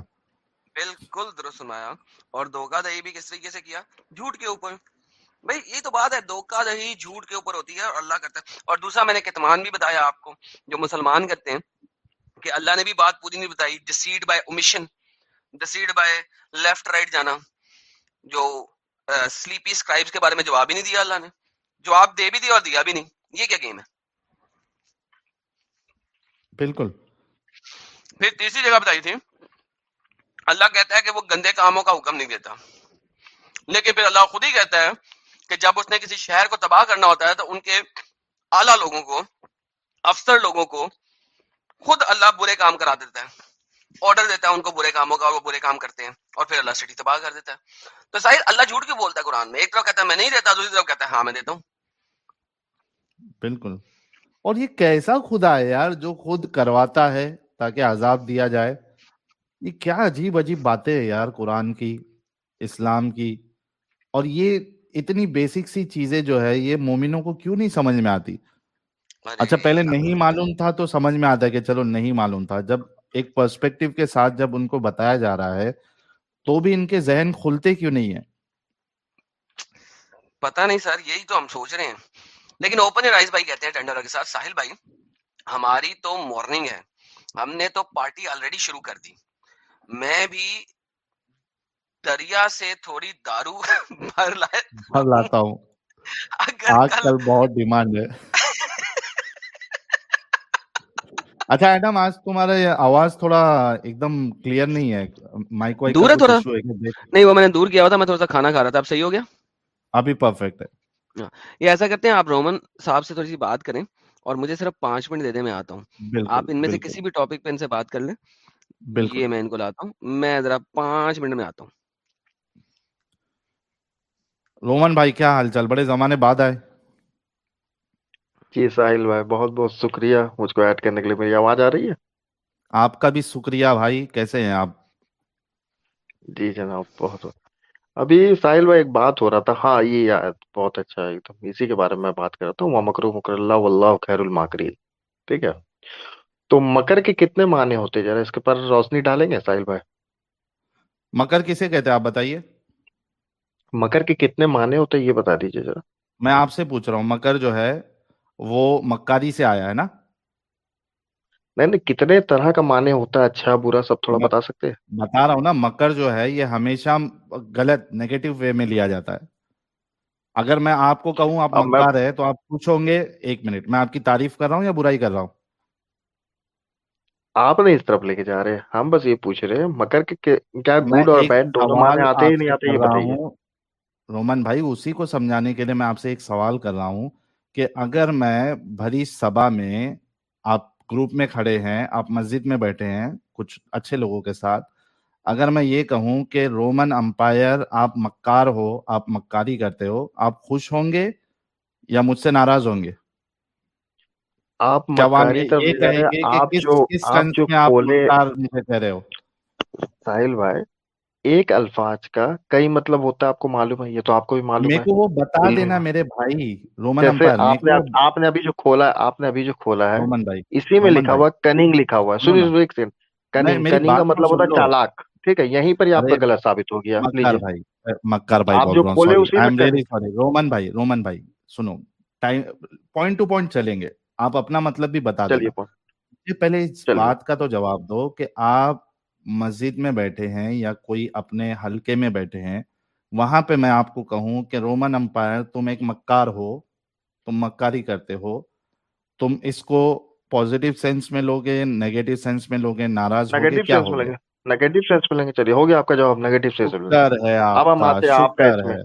بالکل درست سنایا اور دھوکہ دہی بھی کس طریقے سے کیا؟ جھوٹ کے اوپر۔ بھائی یہ تو بات ہے دھوکہ دہی جھوٹ کے اوپر ہوتی ہے اور اللہ کرتا ہے۔ اور دوسرا میں نے کتمان بھی بتایا آپ کو جو مسلمان کرتے ہیں کہ اللہ نے بھی بات پوری نہیں بتائی۔ Decide by omission decide by left right جانا۔ جو سلیپی اسکرائبس کے بارے میں جواب ہی نہیں دیا اللہ نے۔ جواب دے بھی دیا اور دیا بھی نہیں۔ یہ کیا گیم ہے؟ بالکل۔ پھر تیسری جگہ بتائی تھی۔ اللہ کہتا ہے کہ وہ گندے کاموں کا حکم نہیں دیتا۔ لیکن پھر اللہ خود ہی کہتا ہے کہ جب اس نے کسی شہر کو تباہ کرنا ہوتا ہے تو ان کے اعلیٰ لوگوں کو، افسر لوگوں کو خود اللہ برے کام کرا دیتا ہے آرڈر دیتا ہے ان کو برے کاموں کا اور وہ برے کام کرتے ہیں اور پھر اللہ سٹی تباہ کر دیتا ہے۔ تو ظاہر اللہ جھوٹ کیوں بولتا ہے قرآن میں؟ ایک طرف کہتا ہے میں نہیں دیتا، دوسری طرف کہتا ہے ہاں میں دیتا ہوں۔ بالکل۔ اور یہ کیسا خدا ہے یار جو خود کرواتا ہے تاکہ عذاب دیا جائے؟ یہ کیا عجیب عجیب باتیں ہیں یار قرآن کی، اسلام کی۔ اور یہ اتنی بیسک سی چیزیں جو ہے یہ مومنوں کو کیوں نہیں سمجھ میں آتی؟ اچھا پہلے نہیں معلوم تھا تو سمجھ میں آتا ہے کہ چلو نہیں معلوم تھا۔ جب ایک پرسپیکٹو کے ساتھ جب ان کو بتایا جا رہا ہے تو بھی ان کے ذہن کھلتے کیوں نہیں ہے پتہ نہیں سر یہی تو ہم سوچ رہے ہیں۔ لیکن اوپن رائز بھائی کہتے ہیں ٹنڈر کے ساتھ۔ ساحل بھائی ہماری تو مارننگ ہے۔ ہم نے تو پارٹی آلریڈی شروع کر دی۔ میں بھی دریا سے تھوڑی دارو <laughs> بھر لائے۔ بھر لاتا ہوں۔ اگر آج کل کل بہت ڈیمانڈ ہے۔ <laughs> اچھا ایڈم آج تمہارا یہ آواز تھوڑا ایک دم کلیئر نہیں ہے۔ مائک وائک دور ہے تھوڑا؟ نہیں وہ میں نے دور کیا ہوا تھا میں تھوڑا سا کھانا کھا رہا تھا۔ اب صحیح ہو گیا؟ ابھی پرفیکٹ ہے۔ ہاں، یہ ایسا کرتے ہیں آپ رومن صاحب سے تھوڑی سی بات کریں اور مجھے صرف پانچ منٹ دے دیں میں آتا ہوں۔ آپ ان میں سے کسی بھی ٹاپک پہ ان سے بات کر لیں۔ بالکل۔ یہ میں ان کو لاتا ہوں۔ میں ذرا پانچ منٹ میں آتا ہوں۔ رومن بھائی کیا حال چال؟ بڑے زمانے بعد آئے۔ جی ساحل بھائی بہت بہت شکریہ مجھ کو ایڈ کرنے کے لیے میری آواز آ رہی ہے؟ آپ کا بھی شکریہ بھائی کیسے ہیں آپ؟ جی جناب بہت بہت۔ ابھی ساحل بھائی ایک بات ہو رہا تھا۔ ہاں یہ یار بہت اچھا ایک دم اسی کے بارے میں بات کر رہا تھا۔ مکرو مکر اللہ واللہ خیر الماکرین ٹھیک ہے۔ تو مکر کے کتنے معنی ہوتے ہیں؟ ذرا اس کے پر روشنی ڈالیں گے ساحل بھائی؟ مکر کسے کہتے ہیں؟ آپ بتائیے۔ مکر کے کتنے معنی ہوتے ہیں یہ بتا دیجیے ذرا۔ میں آپ سے پوچھ رہا ہوں مکر جو ہے وہ مکاری سے آیا ہے نا؟ نہیں نہیں کتنے طرح کا معنی ہوتا ہے اچھا برا سب تھوڑا بتا سکتے ہیں۔ بتا رہا ہوں نا مکر جو ہے یہ ہمیشہ غلط نیگیٹو وے میں لیا جاتا ہے۔ اگر میں آپ کو کہوں آپ مکار ہے تو آپ پوچھو گے ایک منٹ میں آپ کی تعریف کر رہا ہوں یا برائی کر رہا ہوں؟ آپ نہیں اس طرف لے کے جا رہے ہم بس یہ پوچھ رہے ہیں مکر کے کیا گڈ اور بیڈ دونوں معنی آتے ہی نہیں آتے یہ بتائیے۔ ہوں۔ رومن بھائی اسی کو سمجھانے کے لیے میں آپ سے ایک سوال کر رہا ہوں کہ اگر میں بھری سبا میں آپ گروپ میں کھڑے ہیں آپ مسجد میں بیٹھے ہیں کچھ اچھے لوگوں کے ساتھ اگر میں یہ کہوں کہ رومن امپائر آپ مکار ہو آپ مکاری کرتے ہو آپ خوش ہوں گے یا مجھ سے ناراض ہوں گے؟ آپ کہہ رہے ہو؟ ساحل بھائی ایک الفاظ کا کئی مطلب ہوتا ہے آپ کو معلوم ہے یہ تو آپ کو بھی معلوم ہے۔ وہ بتا بالکل دینا میرے بھائی رومن آپ نے ابھی جو کھولا ہے آپ نے ابھی جو کھولا ہے اسی میں لکھا ہوا کننگ لکھا ہوا ہے۔ سنیے ایک سیکنڈ کننگ کا مطلب ہوتا ہے چالاک۔ ٹھیک ہے یہیں پر ہی آپ کا غلط ثابت ہو گیا مکار بھائی مکار بھائی آپ جو کھولے اسی میں رومن بھائی رومن بھائی سنو۔ ٹائم پوائنٹ ٹو پوائنٹ چلیں گے۔ آپ اپنا مطلب بھی بتا یہ پہلے اس بات کا تو جواب دو کہ آپ مسجد میں بیٹھے ہیں یا کوئی اپنے حلقے میں بیٹھے ہیں وہاں پہ میں آپ کو کہوں کہ رومن امپائر تم ایک مکار ہو تم مکاری کرتے ہو تم اس کو پازیٹیو سینس میں لوگے نیگیٹو سینس میں لوگے ناراض ہوگے کیا ہوگے؟ نیگیٹو سینس میں لیں گے چلیے ہو گیا آپ کا جواب نیگیٹو سینس میں شکر ہے اب آپ ہم کا آتے ہیں آپ کا شکر اس میں۔ ہے۔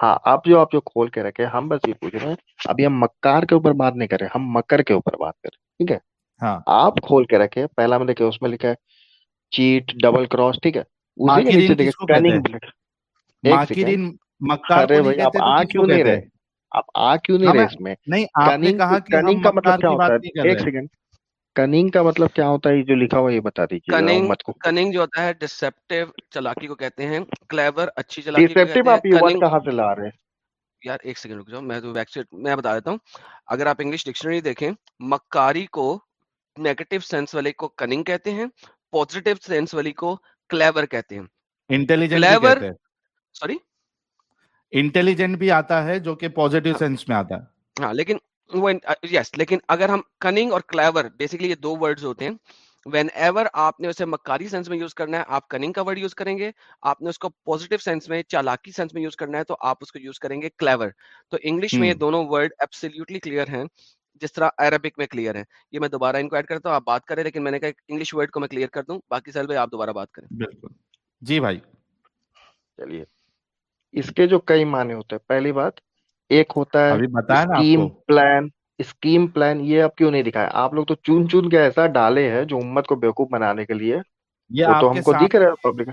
ہاں آپ جو آپ جو کھول کے رکھے ہم بس یہ پوچھ رہے ہیں ابھی ہم مکار کے اوپر بات نہیں کر رہے ہم مکر کے اوپر بات کر رہے ہیں ٹھیک ہے؟ ہاں۔ آپ کھول کے رکھے پہلا میں دیکھے اس میں لکھا ہے چیٹ ڈبل کراس ٹھیک ہے؟ آپ آ کیوں نہیں رہے؟ ہیں؟ آپ آ کیوں نہیں رہے اس میں؟ کننگ کا مطلب کیا کی ہوتا ہے؟ ایک سیکنڈ۔ کننگ کا مطلب کیا ہوتا ہے؟ جو لکھا ہوا یہ بتا دیجیے کننگ جو ہوتا ہے ڈسپٹیو چلاکی کو کہتے ہیں کلیور اچھی چلاکی ہیں آپ یہ ورڈ کہاں سے لا رہے ہیں؟ یار ایک سیکنڈ رک جاؤ میں تو ویب سائٹ میں بتا دیتا ہوں۔ اگر آپ انگلش ڈکشنری دیکھیں مکاری کو نیگیٹو سینس والے کو کننگ کہتے ہیں پازیٹو سینس والی کو کلیور کہتے ہیں انٹیلیجنٹ کلیور سوری انٹیلیجنٹ بھی آتا ہے جو کہ پازیٹو سینس میں آتا ہے ہاں لیکن یس لیکن اگر ہم کننگ اور کلیور یہ دو ورڈز ہوتے ہیں وین ایور آپ نے اسے مکاری سینس میں یوز کرنا ہے آپ کننگ کا ورڈ یوز کریں گے آپ نے اس کو پوزیٹو سینس میں چالاکی سینس میں یوز کرنا ہے تو آپ اس کو یوز کریں گے کلیور تو انگلش میں یہ دونوں ورڈ ایبسلیوٹلی کلیئر ہیں جس طرح عربک میں کلیئر ہے۔ یہ میں دوبارہ ان کو ایڈ کرتا ہوں آپ بات کریں لیکن میں نے کہا انگلش ورڈ کو میں کلیئر کر دوں باقی سال بھائی آپ دوبارہ بات کریں۔ بالکل۔ جی بھائی۔ چلیے۔ اس کے جو کئی معنی ہوتے ہیں پہلی بات ایک ہوتا ہے اسکیم پلان اسکیم پلان یہ آپ کیوں نہیں دکھایا؟ آپ لوگ تو چون چون کے ایسا ڈالے ہیں جو امت کو بیوقوف بنانے کے لیے۔ یہ تو ہم کو دکھ رہا ہے پبلک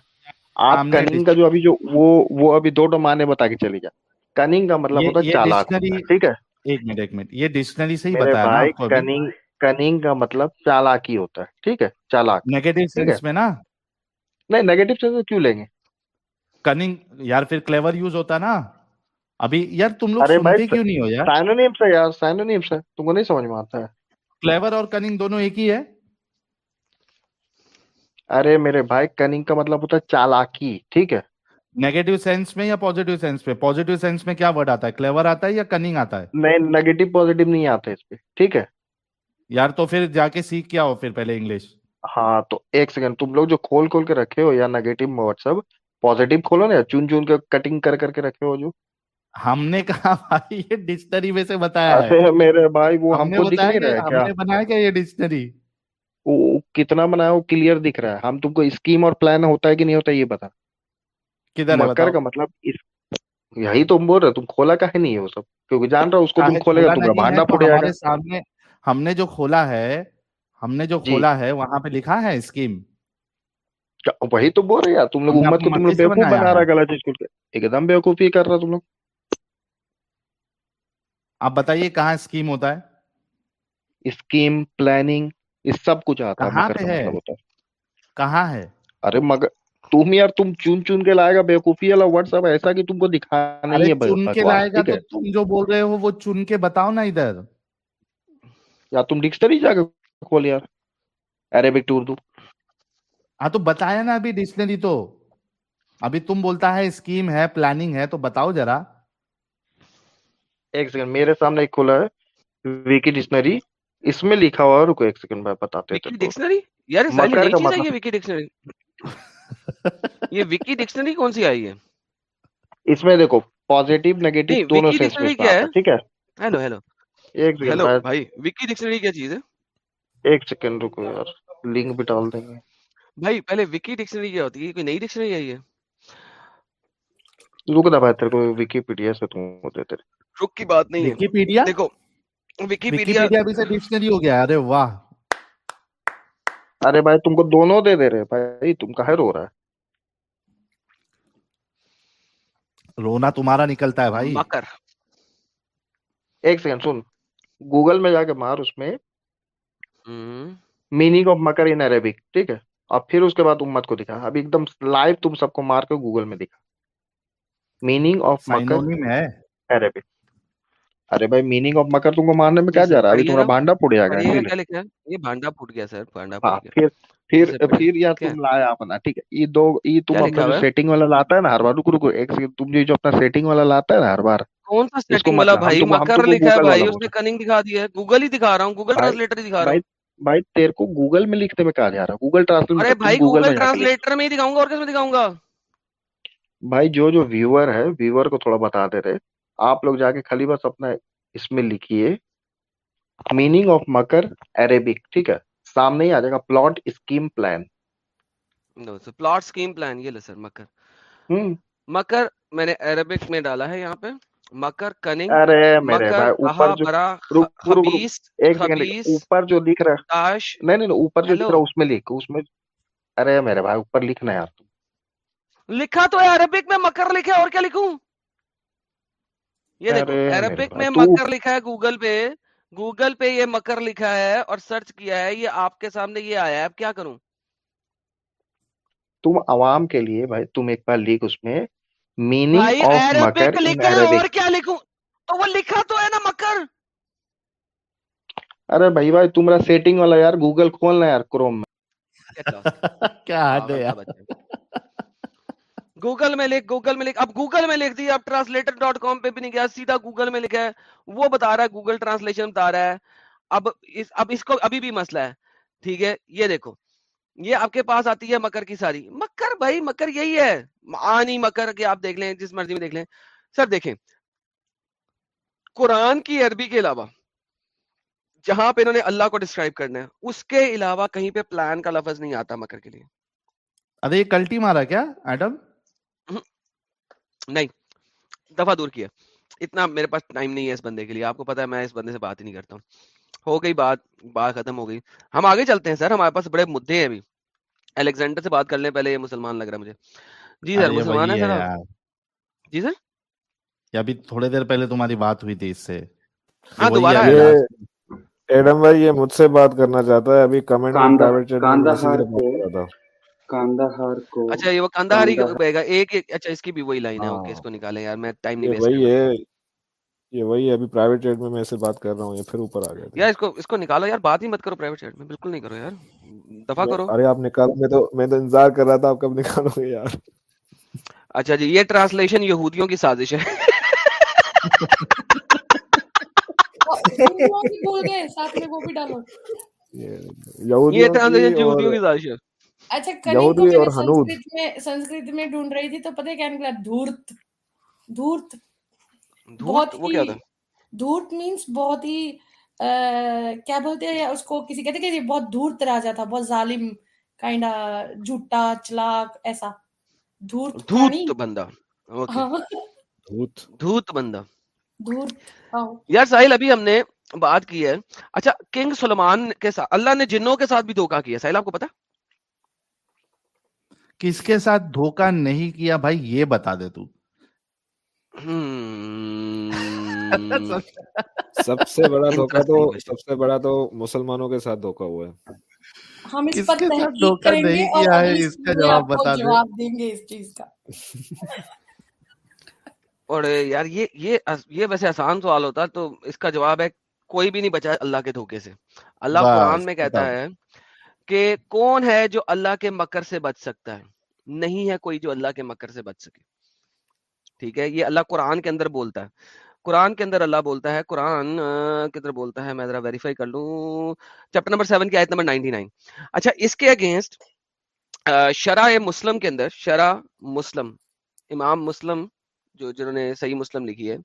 آپ کننگ کا جو ابھی جو وہ ابھی دو ڈو معنی بتا کے چلی گیا۔ کننگ کا مطلب ہوتا ہے چالاک ٹھیک ہے؟ ایک منٹ ایک منٹ یہ ڈکشنری سے ہی بتایا کننگ کننگ کا مطلب چالاکی ہوتا ہے ٹھیک ہے؟ چالاک نیگیٹو سینس میں نا؟ نہیں نیگیٹو سینس کیوں لیں گے؟ کننگ یار پھر کلیور یوز ہوتا نا۔ ابھی یار تم لوگ سنتے کیوں نہیں ہو یار؟ سینونیمز ہے یار سینونیمز ہے تم کو نہیں سمجھ میں آتا ہے۔ کلیور اور کننگ دونوں ایک ہی ہے؟ ارے میرے بھائی کننگ کا مطلب ہوتا ہے چالاکی ٹھیک ہے؟ نیگیٹو سینس میں یا پوزیٹو سینس میں? پوزیٹو سینس میں کیا ورڈ آتا ہے؟ کلیور آتا ہے یا کننگ آتا ہے؟ نہیں نیگیٹو پوزیٹو نہیں آتا اس پہ ٹھیک ہے؟ یار تو پھر جا کے سیکھ کیا ہو پھر پہلے انگلش ہاں تو ایک سیکنڈ تم لوگ جو کھول کھول کے رکھے ہو یا نیگیٹو واٹس ایپ پوزیٹو کھولو نا چن چن کے کٹنگ کر کر کے رکھے ہو جو۔ ہم نے کہا بھائی یہ ڈکشنری میں سے بتایا ہے۔ میرے بھائی وہ ہم کو دکھ نہیں رہا ہے کیا؟ ہم نے بنایا کیا یہ ڈکشنری کتنا بنایا؟ وہ کلیئر دکھ رہا ہے۔ ہم تم کو اسکیم اور پلان ہوتا ہے کہ نہیں ہوتا یہ بتا۔ مطلب ہم نے جو کھولا ہے ہم نے جو کھولا ہے وہاں پہ لکھا ہے اسکیم وہی تو بول رہے تم لوگ ایک دم بیوقوفی کر رہا تم لوگ آپ بتائیے کہاں اسکیم ہوتا ہے اسکیم پلاننگ اس سب کچھ آتا کہاں ہے کہاں ہے ارے مگر تم یار تم چن چن کے لائے گا بے بیوقوفی والا واٹس ایپ ایسا کہ تم کو دکھانا نہیں ہے چن کے لائے گا تو تم جو بول رہے ہو وہ چن کے بتاؤ نا ادھر۔ یا تم ڈکشنری جا کے کھول یار۔ عربک ٹو اردو ہاں تو بتایا نا ابھی ڈکشنری تو۔ ابھی تم بولتا ہے اسکیم ہے پلاننگ ہے تو بتاؤ ذرا۔ ایک سیکنڈ میرے سامنے ایک کھولا ہے۔ ویکی ڈکشنری اس میں لکھا ہوا ہے رکو ایک سیکنڈ میں بتاتے ہیں ویکی ڈکشنری یار ساری نئی چیز ہے یہ ویکی ڈکشنری یہ وکی ڈکشنری کون سی آئی ہے؟ اس میں دیکھو پازیٹیو نیگیٹو دونوں سینس میں ٹھیک ہے؟ ہیلو ہیلو ایک ہیلو بھائی۔ وکی ڈکشنری کیا چیز ہے؟ ایک سیکنڈ رکو یار لنک بھی ڈال دیں گے۔ بھائی پہلے وکی ڈکشنری کیا ہوتی ہے؟ کوئی نئی ڈکشنری آئی ہے؟ رک دا بھائی تیرے کو وکیپیڈیا سے تو ہوتے تیرے رک کی بات نہیں ہے۔ وکیپیڈیا دیکھو وکیپیڈیا ابھی سے ڈکشنری ہو گیا ارے واہ۔ ارے بھائی تم کو دونوں دے دے رہے بھائی تم کا رو رہا ہے؟ رونا تمہارا نکلتا ہے بھائی۔ مکر۔ ایک سیکنڈ سن۔ گوگل میں جا کے مار اس میں۔ میننگ آف مکر ان عربک ٹھیک ہے۔ اور پھر اس کے بعد امت کو دکھا۔ اب ایک دم لائیو تم سب کو مار کے گوگل میں دکھا۔ میننگ آف مکر عربک ارے بھائی میننگ آف مکر تم کو مارنے میں کیا جا رہا ہے؟ ابھی تمہارا بھانڈا پھوٹ گیا ہے؟ یہ بھانڈا پھوٹ گیا سر بھانڈا ہاں، پھر پھر یا تم لایا اپنا ٹھیک ہے۔ یہ دو یہ تم اپنا سیٹنگ والا لاتا ہے نا ہر بار رکو رکو ایک سیکنڈ تم جو اپنا سیٹنگ والا لاتا ہے نا ہر بار کون سا سیٹنگ والا بھائی؟ مکر لکھا ہے بھائی اس نے کننگ دکھا دی ہے۔ گوگل ہی دکھا رہا ہوں گوگل ٹرانسلیٹر ہی دکھا رہا ہوں۔ بھائی تیرے کو گوگل میں لکھنے میں کہا جا رہا ہے۔ گوگل ٹرانسلیٹر ارے بھائی گوگل ٹرانسلیٹر میں ہی دکھاؤں گا اور کس میں دکھاؤں گا؟ بھائی جو جو ویور ہے ویور کو تھوڑا بتا دے رہے آپ لوگ جا کے خالی بس اپنا اس میں لکھیے میننگ آف مکر عربک ٹھیک ہے؟ سامنے ہی آ جائے گا plot scheme plan plot scheme plan یہ لو سر مکر مکر میں نے عربک میں ڈالا ہے یہاں پہ۔ مکر کننگ ارے میرے بھائی اوپر جو رک رک ایک سیکنڈ اوپر جو لکھ رہا ہے۔ نہیں نہیں اوپر جو لکھ رہا اس میں لکھ اس میں ارے میرے بھائی اوپر لکھنا ہے یار۔ لکھا تو ہے عربک میں مکر لکھے اور کیا لکھوں؟ یہ دیکھو عربک میں مکر لکھا ہے گوگل پہ گوگل پہ یہ مکر لکھا ہے اور سرچ کیا ہے یہ آپ کے سامنے یہ آیا ہے اب کیا کروں؟ تم عوام کے لیے بھائی تم ایک بار لکھ اس میں میننگ آف مکر لکھا اور کیا لکھوں؟ تو وہ لکھا تو ہے نا مکر۔ ارے بھائی بھائی تمہارا سیٹنگ والا یار گوگل کھولنا یار کروم میں۔ کیا <laughs> یار؟ گوگل میں لکھ گوگل میں لکھ، اب گوگل میں لکھ دی، اب ٹرانسلیٹر ڈاٹ کام پہ بھی نہیں گیا، سیدھا گوگل میں لکھا ہے، وہ بتا رہا ہے گوگل ٹرانسلیشن بتا رہا ہے، اب اس اب اس کو ابھی بھی مسئلہ ہے، ٹھیک ہے، یہ دیکھو، یہ آپ کے پاس آتی ہے مکر کی ساری، مکر بھائی، مکر یہی ہے، آنی مکر کہ آپ دیکھ لیں، جس مرضی میں دیکھ لیں، سر دیکھیں، قرآن کی عربی کے علاوہ، جہاں پہ انہوں نے اللہ کو ڈسکرائب کرنا ہے، اس کے علاوہ کہیں پہ پلان کا لفظ نہیں آتا مکر کے لیے. ارے کلٹی مارا کیا ایڈم نہیں دفعہ دور کیا۔ اتنا میرے پاس ٹائم نہیں ہے اس بندے کے لیے۔ آپ کو پتا ہے میں اس بندے سے بات ہی نہیں کرتا ہوں۔ ہو گئی بات بات ختم ہو گئی۔ ہم آگے چلتے ہیں سر ہمارے پاس بڑے مدعے ہیں ابھی۔ الیگزینڈر سے بات کر لیں پہلے یہ مسلمان لگ رہا مجھے۔ جی سر مسلمان ہے سر جی سر؟ ابھی تھوڑے دیر پہلے تمہاری بات ہوئی تھی اس سے۔ ہاں دوبارہ ایڈم بھائی یہ مجھ سے بات کرنا چاہتا ہے۔ ابھی کمنٹ کاندہار کو اچھا یہ وہ کاندہار ہی گا۔ ایک اچھا اس کی بھی وہی لائن ہے۔ ہاں۔ اوکے اس کو یار میں ٹائم نہیں ویسٹ وہی ہے۔ یہ وہی ہے ابھی پرائیویٹ چیٹ میں میں سے بات کر رہا ہوں یہ پھر اوپر آ گیا۔ یار اس کو اس کو نکالو یار بات ہی مت کرو پرائیویٹ چیٹ میں بالکل نہیں کرو یار۔ کرو۔ ارے نکال میں تو میں تو انتظار کر رہا تھا کب نکالو گے یار؟ اچھا جی یہ ٹرانسلیشن یہودیوں کی سازش ہے۔ یہ ٹرانسلیشن یہودیوں کی سازش ہے۔ اچھا اور میں سنسکرت میں ڈھونڈ رہی تھی تو پتہ کیا نکلا؟ دھورت۔ دھورت۔ وہ کیا تھا؟ دھورت مینس بہت ہی کیا بولتے ہیں اس کو کسی کہتے کہ بہت دھورت تھا بہت ظالم کائنڈا جھوٹا چلاک ایسا۔ دھورت دھوت بندہ۔ ہاں۔ دھوت دھوت بندہ۔ ہاں۔ یار ساحل ابھی ہم نے بات کی ہے۔ اچھا کنگ سلمان کے ساتھ اللہ نے جنوں کے ساتھ بھی دھوکا کیا ساحل آپ کو پتا کس کے ساتھ دھوکا نہیں کیا بھائی یہ بتا دے تو۔ <laughs> سب سے بڑا دھوکا تو سب سے بڑا تو مسلمانوں کے ساتھ دھوکا ہوا ہے۔ ہم اس پر دھوکہ نہیں کیا ہے؟ اس کا جواب بتا دیں گے اس چیز کا۔ <laughs> اور یار یہ یہ ویسے آسان سوال ہوتا تو اس کا جواب ہے کوئی بھی نہیں بچا اللہ کے دھوکے سے۔ اللہ قرآن میں کہتا ہے کہ کون ہے جو اللہ کے مکر سے بچ سکتا ہے؟ نہیں ہے کوئی جو اللہ کے مکر سے بچ سکے۔ ٹھیک ہے، یہ اللہ قرآن کے اندر بولتا ہے۔ قرآن کے اندر اللہ بولتا ہے، قرآن کے اندر بولتا ہے، میں ذرا ویریفائی کر لوں۔ چیپٹر نمبر سیون کی آیت نمبر نائنٹی نائن اچھا اس کے اگینسٹ شرح مسلم کے اندر شرح مسلم، امام مسلم، جو جنہوں نے صحیح مسلم لکھی ہے،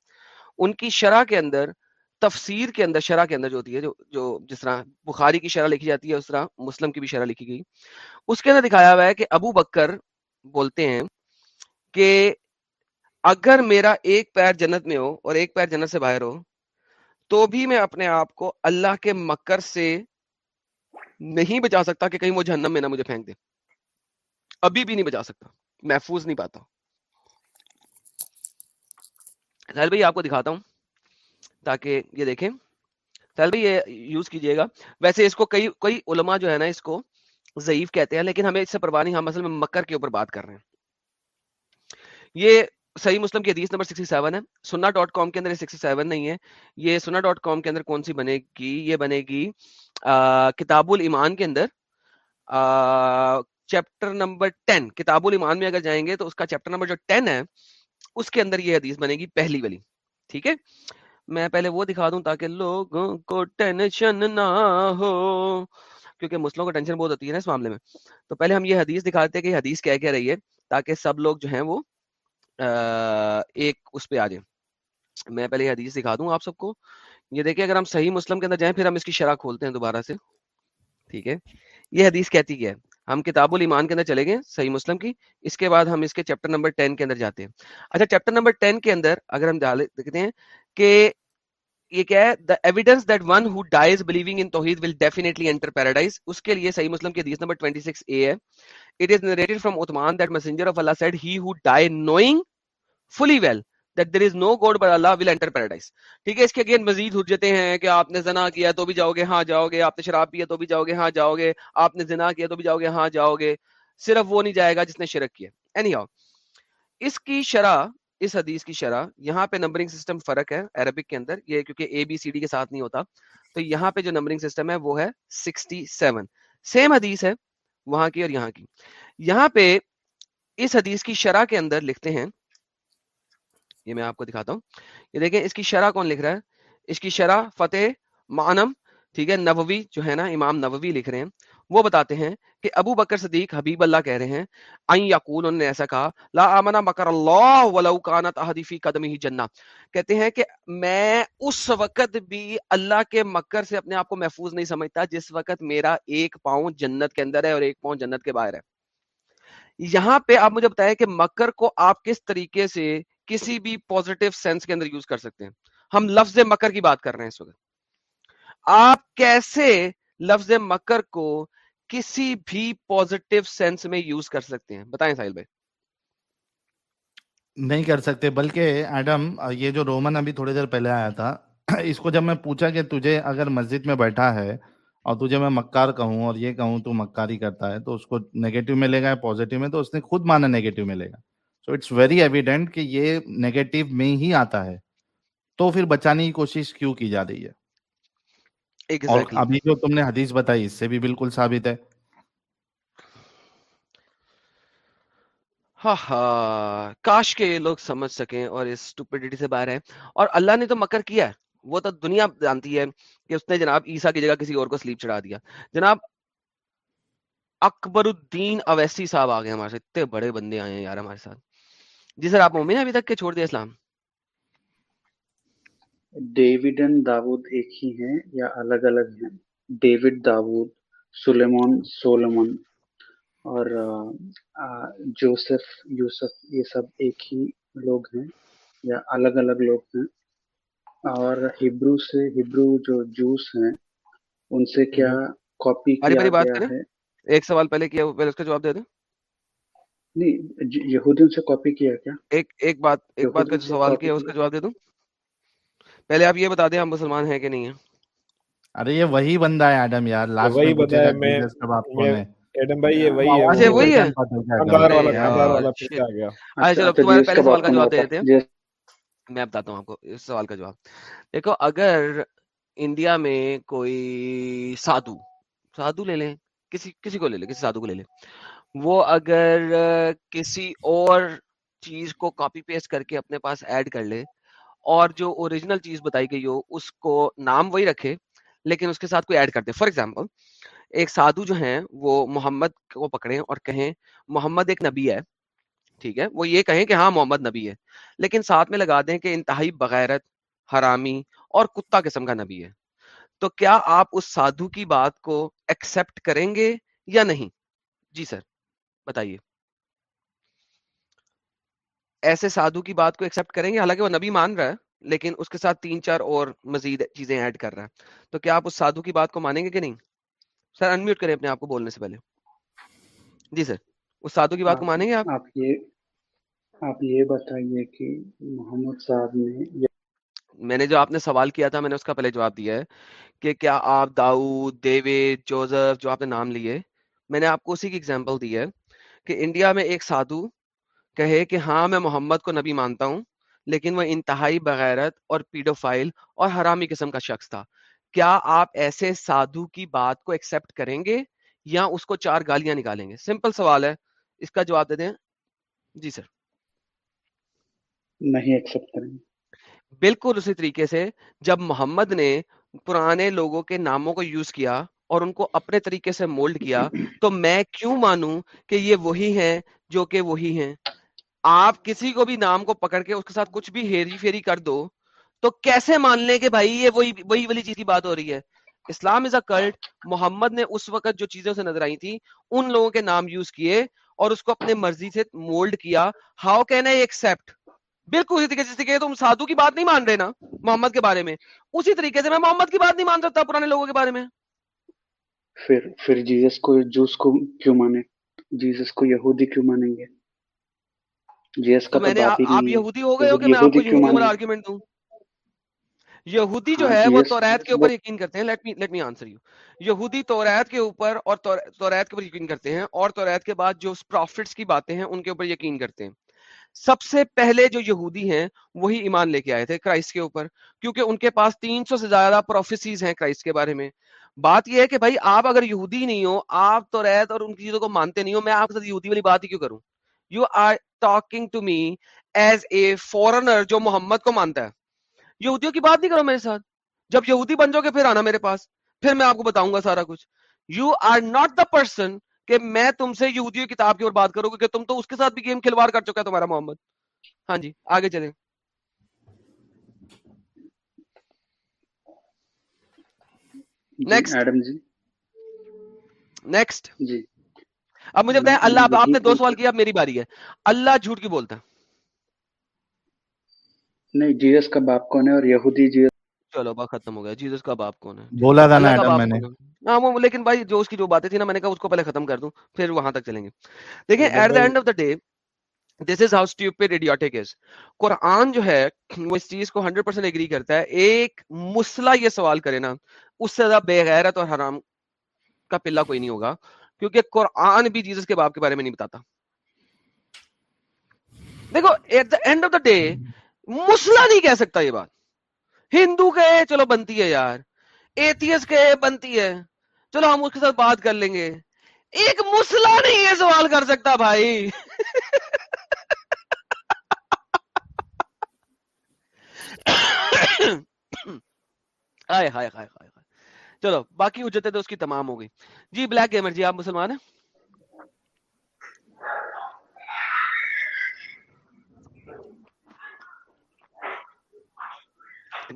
ان کی شرح کے اندر تفسیر کے اندر، شرح کے اندر جو ہوتی ہے، جو جو جس طرح بخاری کی شرح لکھی جاتی ہے، اس طرح مسلم کی بھی شرح لکھی گئی۔ اس کے اندر دکھایا ہوا ہے کہ ابو بکر بولتے ہیں کہ اگر میرا ایک پیر جنت میں ہو اور ایک پیر جنت سے باہر ہو، تو بھی میں اپنے آپ کو اللہ کے مکر سے نہیں بچا سکتا کہ کہیں وہ جہنم میں نہ مجھے پھینک دے۔ ابھی بھی نہیں بچا سکتا، محفوظ نہیں پاتا۔ ظاہر بھائی، آپ کو دکھاتا ہوں۔ تاکہ یہ دیکھیں۔ طالب یہ یوز کیجیے گا۔ ویسے اس کو کئی کئی علماء جو ہے نا، اس کو ضعیف کہتے ہیں، لیکن ہمیں اس سے پرواہ نہیں، ہم اصل میں مکر کے اوپر بات کر رہے ہیں۔ یہ صحیح مسلم کی حدیث نمبر 67 ہے۔ سنا ڈاٹ کام کے اندر 67 نہیں ہے۔ یہ سنا ڈاٹ کام کے اندر کون سی بنے گی؟ یہ بنے گی کتاب الایمان کے اندر۔ چیپٹر نمبر 10 کتاب الایمان میں اگر جائیں گے تو اس کا چیپٹر نمبر جو 10 ہے، اس کے اندر یہ حدیث بنے گی پہلی والی۔ ٹھیک ہے؟ میں پہلے وہ دکھا دوں تاکہ لوگوں کو ٹینشن نہ ہو۔ کیونکہ مسلموں کو ٹینشن بہت ہوتی ہے نا اس معاملے میں۔ تو پہلے ہم یہ حدیث دکھاتے ہیں کہ حدیث کیا کہہ رہی ہے تاکہ سب لوگ جو ہیں وہ ایک اس پہ آ جائیں۔ میں پہلے یہ حدیث دکھا دوں آپ سب کو۔ یہ دیکھیں اگر ہم صحیح مسلم کے اندر جائیں پھر ہم اس کی شرح کھولتے ہیں دوبارہ سے۔ ٹھیک ہے؟ یہ حدیث کہتی کیا ہے؟ ہم کتاب المان کے اندر چلے گئے صحیح مسلم کی۔ اس کے بعد ہم اس کے چیپٹر نمبر ٹین کے اندر جاتے ہیں۔ اچھا چیپٹر نمبر ٹین کے اندر اگر ہم دیکھتے ہیں کہ یہ کیا ہے the evidence that one who dies believing in توحید ول ڈیفینیٹلی انٹر پیراڈائز اس کے لیے صحیح مسلم کی حدیث نمبر 26 اے ہے. It is narrated from Usman that messenger of Allah said he who die knowing fully well that there is no god but Allah will enter paradise ٹھیک ہے، اس کے اگین مزید حجتیں ہیں کہ آپ نے زنا کیا تو بھی جاؤ گے ہاں جاؤ گے آپ نے شراب پیا تو بھی جاؤ گے ہاں جاؤ گے آپ نے زنا کیا تو بھی جاؤ گے ہاں جاؤ گے صرف وہ نہیں جائے گا جس نے شرک کیا. اینی ہاؤ اس کی شرح اس حدیث کی شرح، یہاں پہ نمبرنگ سسٹم فرق ہے عربک کے اندر، یہ کیونکہ اے بی سی ڈی کے ساتھ نہیں ہوتا۔ تو یہاں پہ جو نمبرنگ سسٹم ہے وہ ہے سکسٹی سیون سیم حدیث ہے وہاں کی اور یہاں کی۔ یہاں پہ اس حدیث کی شرح کے اندر لکھتے ہیں۔ یہ میں آپ کو دکھاتا ہوں۔ یہ دیکھیں، اس کی شرح کون لکھ رہا ہے؟ اس کی شرح فتح معنم، ٹھیک ہے نووی جو ہے نا، امام نووی لکھ رہے ہیں۔ وہ بتاتے ہیں کہ ابو بکر صدیق حبیب اللہ کہہ رہے ہیں این یقول، انہوں نے ایسا کہا، لا آمنا مکر اللہ ولو کانت احدی فی قدمی جنہ کہتے ہیں کہ میں اس وقت بھی اللہ کے مکر سے اپنے آپ کو محفوظ نہیں سمجھتا جس وقت میرا ایک پاؤں جنت کے اندر ہے اور ایک پاؤں جنت کے باہر ہے۔ یہاں پہ آپ مجھے بتائیں کہ مکر کو آپ کس طریقے سے کسی بھی پوزیٹو سینس کے اندر یوز کر سکتے ہیں۔ ہم لفظ مکر کی بات کر رہے ہیں اس وقت۔ آپ کیسے لفظ مکر کو کسی بھی پوزیٹو سینس میں یوز کر سکتے ہیں؟ بتائیں ساحل بھائی۔ نہیں کر سکتے، بلکہ ایڈم، یہ جو رومن ابھی تھوڑی دیر پہلے آیا تھا، اس کو جب میں پوچھا کہ تجھے اگر مسجد میں بیٹھا ہے اور تجھے میں مکار کہوں اور یہ کہوں تو مکاری کرتا ہے، تو اس کو نیگیٹو ملے گا پوزیٹو میں، تو اس نے خود مانا نیگیٹو ملے گا۔ سو اٹس ویری ایویڈینٹ کہ یہ نیگیٹو میں ہی آتا ہے۔ تو پھر بچانے کی کوشش کیوں کی جا رہی ہے؟ اور. ابھی جو تم نے حدیث بتائی اس سے بھی بالکل ثابت ہے۔ ہاں ہاں کاش کے یہ لوگ سمجھ سکیں اور اس اسٹوپیڈیٹی سے باہر ہیں۔ اور اللہ نے تو مکر کیا ہے۔ وہ تو دنیا جانتی ہے کہ اس نے جناب عیسیٰ کی جگہ کسی اور کو سلیپ چڑھا دیا۔ جناب اکبر الدین اویسی صاحب آ گئے ہمارے ساتھ۔ اتنے بڑے بندے آئے ہیں یار ہمارے ساتھ۔ جی سر آپ مومن ہیں ابھی تک کے چھوڑ دیا اسلام؟ ڈیوڈ اینڈ داود ایک ہی ہیں یا الگ الگ ہیں؟ ڈیوڈ داود سلیمان سولمن اور جوسف یوسف یہ سب ایک ہی لوگ ہیں یا الگ الگ لوگ ہیں۔ اور ہبرو سے ہبرو جو جوس ہیں ان سے کیا کاپی کیا گیا ہے؟ ایک سوال پہلے کیا پہلے اس کا جواب دے دیں۔ نہیں یہودیوں سے کاپی کیا کیا؟ ایک ایک بات ایک بات کا جو سوال کیا اس کا جواب دے دوں۔ پہلے آپ یہ بتا دیں ہم مسلمان ہیں کہ نہیں ہیں؟ ارے یہ وہی بندہ ہے ایڈم یار لاسٹ وہی گا ہے میں ایڈم بھائی یہ وہی وہ ہے اچھا وہ وہی ہے۔ والا والا پھر. آ گیا۔ اچھا اچھا چلو اچھا تمہارے کا پہلے سوال کا جواب دے دیتے ہیں۔ میں بتاتا ہوں آپ کو اس سوال کا جواب۔ دیکھو اگر انڈیا میں کوئی سادھو سادھو لے لیں کسی کسی کو لے لیں کسی سادھو کو لے لیں۔ وہ اگر کسی اور چیز کو کاپی پیسٹ کر کے اپنے پاس ایڈ کر لے اور جو اوریجنل چیز بتائی گئی ہو، اس کو نام وہی رکھے، لیکن اس کے ساتھ کوئی ایڈ کر دے۔ فار ایگزامپل ایک سادھو جو ہیں، وہ محمد کو پکڑیں اور کہیں، محمد ایک نبی ہے، ٹھیک ہے، وہ یہ کہیں کہ ہاں محمد نبی ہے۔ لیکن ساتھ میں لگا دیں کہ انتہائی بغیرت، حرامی اور کتا قسم کا نبی ہے۔ تو کیا آپ اس سادھو کی بات کو ایکسپٹ کریں گے یا نہیں؟ جی سر، بتائیے۔ ایسے سادھو کی بات کو ایکسپٹ کریں گے حالانکہ وہ نبی مان رہا ہے لیکن اس کے ساتھ تین چار اور مزید چیزیں ایڈ کر رہا ہے۔ تو کیا آپ اس سادھو کی بات کو مانیں گے کہ نہیں؟ سر انمیوٹ کریں اپنے آپ کو بولنے سے پہلے۔ جی سر اس سادھو کی بات کو مانیں گے آپ؟ آپ یہ آپ یہ بتائیے کہ محمد صاحب نے میں نے جو آپ نے سوال کیا تھا میں نے اس کا پہلے جواب دیا ہے کہ کیا آپ داؤد ڈیوڈ جوزف جو آپ نے نام لیے میں نے آپ کو اسی کی اگزامپل دی ہے کہ انڈیا میں ایک سادھو کہے کہ ہاں میں محمد کو نبی مانتا ہوں لیکن وہ انتہائی بغیرت اور پیڈوفائل اور حرامی قسم کا شخص تھا۔ کیا آپ ایسے سادھو کی بات کو ایکسپٹ کریں گے یا اس کو چار گالیاں نکالیں گے؟ سمپل سوال ہے۔ اس کا جواب دے دیں۔ جی سر۔ نہیں ایکسپٹ کریں گے۔ بالکل اسی طریقے سے جب محمد نے پرانے لوگوں کے ناموں کو یوز کیا اور ان کو اپنے طریقے سے مولڈ کیا تو میں کیوں مانوں کہ یہ وہی ہیں جو کہ وہی ہیں؟ آپ کسی کو بھی نام کو پکڑ کے اس کے ساتھ کچھ بھی ہیری فیری کر دو، تو کیسے مان لیں کہ بھائی یہ وہی وہی والی چیز کی بات ہو رہی ہے؟ اسلام از اے کلٹ محمد نے اس وقت جو چیزیں اسے نظر آئی تھی، ان لوگوں کے نام یوز کیے اور اس کو اپنے مرضی سے مولڈ کیا۔ ہاؤ کین آئی ایکسپٹ بالکل اسی طریقے سے تم سادھو کی بات نہیں مان رہے نا، محمد کے بارے میں۔ اسی طریقے سے میں محمد کی بات نہیں مان سکتا پرانے لوگوں کے بارے میں۔ پھر پھر جیسس کو جوس کو کیوں مانے؟ جیسس کو یہودی کیوں مانیں گے؟ کا تو باپ ہی آپ یہودی ہو گئے ہو کہ میں آپ کو یہودی والا دوں؟ یہودی جو ہاں ہے وہ جیسس توریت کے وہ اوپر یقین کرتے ہیں۔ Let me let me answer you یہودی توریت کے اوپر اور توریت کے اوپر یقین کرتے ہیں اور توریت کے بعد جو پروفٹس کی باتیں ہیں ان کے اوپر یقین کرتے ہیں۔ سب سے پہلے جو یہودی ہیں وہی ایمان لے کے آئے تھے کرائسٹ کے اوپر کیونکہ ان کے پاس تین سو سے زیادہ پروفیسیز ہیں کرائسٹ کے بارے میں۔ بات یہ ہے کہ بھائی آپ اگر یہودی نہیں ہو آپ تو ریت اور ان کی چیزوں کو مانتے نہیں ہو میں آپ کے ساتھ یہودی والی بات ہی کیوں کروں؟ You are talking to me as a foreigner جو محمد کو مانتا ہے۔ یہودیوں کی بات نہیں کرو میرے ساتھ۔ جب یہودی بن جاؤ گے پھر آنا میرے پاس۔ پھر میں آپ کو بتاؤں گا سارا کچھ۔ You are not the person کہ میں تم سے یہودیوں کی کتاب کی اور بات کروں گی کہ تم تو اس کے ساتھ بھی گیم کھلواڑ کر چکا ہے تمہارا محمد۔ ہاں جی آگے چلیں۔ نیکسٹ جی۔ نیکسٹ جی۔ اب مجھے بتائیں اللہ اب آپ نے دو سوال کیا اب میری باری ہے۔ اللہ جھوٹ کی بولتا ہے؟ نہیں جیسس کا باپ کون ہے اور یہودی جیسس چلو بات ختم ہو گیا۔ جیزس کا باپ کون ہے؟ بولا تھا نا ایڈم میں نے۔ ہاں وہ لیکن بھائی جو اس کی جو باتیں تھی نا میں نے کہا اس کو پہلے ختم کر دوں پھر وہاں تک چلیں گے۔ دیکھیں at the end of the day this is how stupid idiotic is. Quran جو ہے وہ اس چیز کو 100% ایگری کرتا ہے ایک مسئلہ یہ سوال کرے نا اس سے زیادہ بے غیرت اور حرام کا پلہ کوئی نہیں ہوگا۔ کیونکہ قرآن بھی جیزس کے باپ کے بارے میں نہیں بتاتا دیکھو at the end of the day مسئلہ نہیں کہہ سکتا یہ بات ہندو کے چلو بنتی ہے یار ایتھیس کے بنتی ہے چلو ہم اس کے ساتھ بات کر لیں گے ایک مسئلہ نہیں یہ سوال کر سکتا بھائی ہائے ہائے ہائے ہائے چلو، باقی اجتیں تو اس کی تمام ہو گئی۔ جی بلیک گیمر جی آپ مسلمان ہیں؟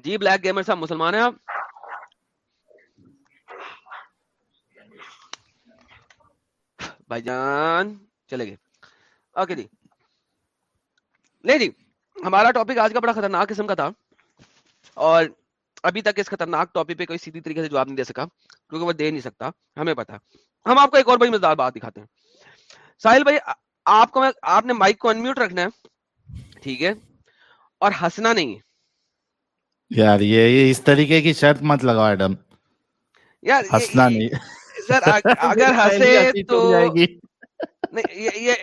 جی بلیک گیمر صاحب مسلمان ہیں آپ؟ بھائی جان، چلے گئے۔ اوکے جی۔ نہیں جی ہمارا ٹاپک آج کا بڑا خطرناک قسم کا تھا اور ابھی تک اس خطرناک ٹاپک پہ کوئی سیدھی طریقے سے جواب نہیں دے سکا کیونکہ وہ دے نہیں سکتا ہمیں پتا۔ ہم آپ کو ایک اور بڑی مزدار بات دکھاتے ہیں۔ ساحل بھائی آپ کو آپ نے مائک کو انمیوٹ رکھنا ہے ٹھیک ہے؟ اور ہنسنا نہیں۔ یار یہ اس طریقے کی شرط مت لگاؤ ایڈم۔ یار ہنسنا نہیں۔ سر اگ- اگر <laughs> ہنسے تو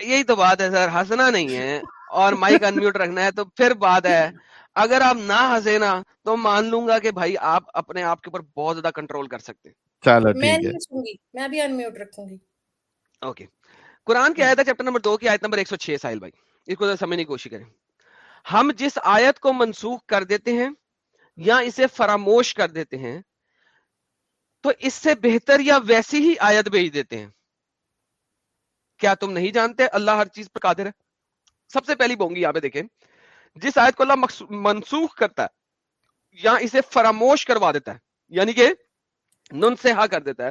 یہی تو بات ہے سر ہنسنا نہیں ہے۔ اور مائک انمیوٹ رکھنا ہے تو پھر بات ہے۔ اگر آپ نہ ہنسے نا تو مان لوں گا کہ بھائی آپ اپنے آپ کے اوپر بہت زیادہ کنٹرول کر سکتے ہیں۔ چلو میں ٹھیک ہے۔ نہیں سوں گی میں بھی انمیوٹ رکھوں گی۔ اوکے قرآن کی آیت ہے چیپٹر نمبر دو کی آیت نمبر 106 ساحل بھائی۔ اس کو ذرا سمجھنے کی کوشش کریں۔ ہم جس آیت کو منسوخ کر دیتے ہیں یا اسے فراموش کر دیتے ہیں تو اس سے بہتر یا ویسی ہی آیت بھیج دیتے ہیں۔ کیا تم نہیں جانتے اللہ ہر چیز پر قادر ہے؟ سب سے پہلی بونگی یہاں پہ دیکھیں۔ جس آیت کو اللہ منسوخ کرتا ہے، یا اسے فراموش کروا دیتا ہے یعنی کہ نن سے ہا کر دیتا ہے،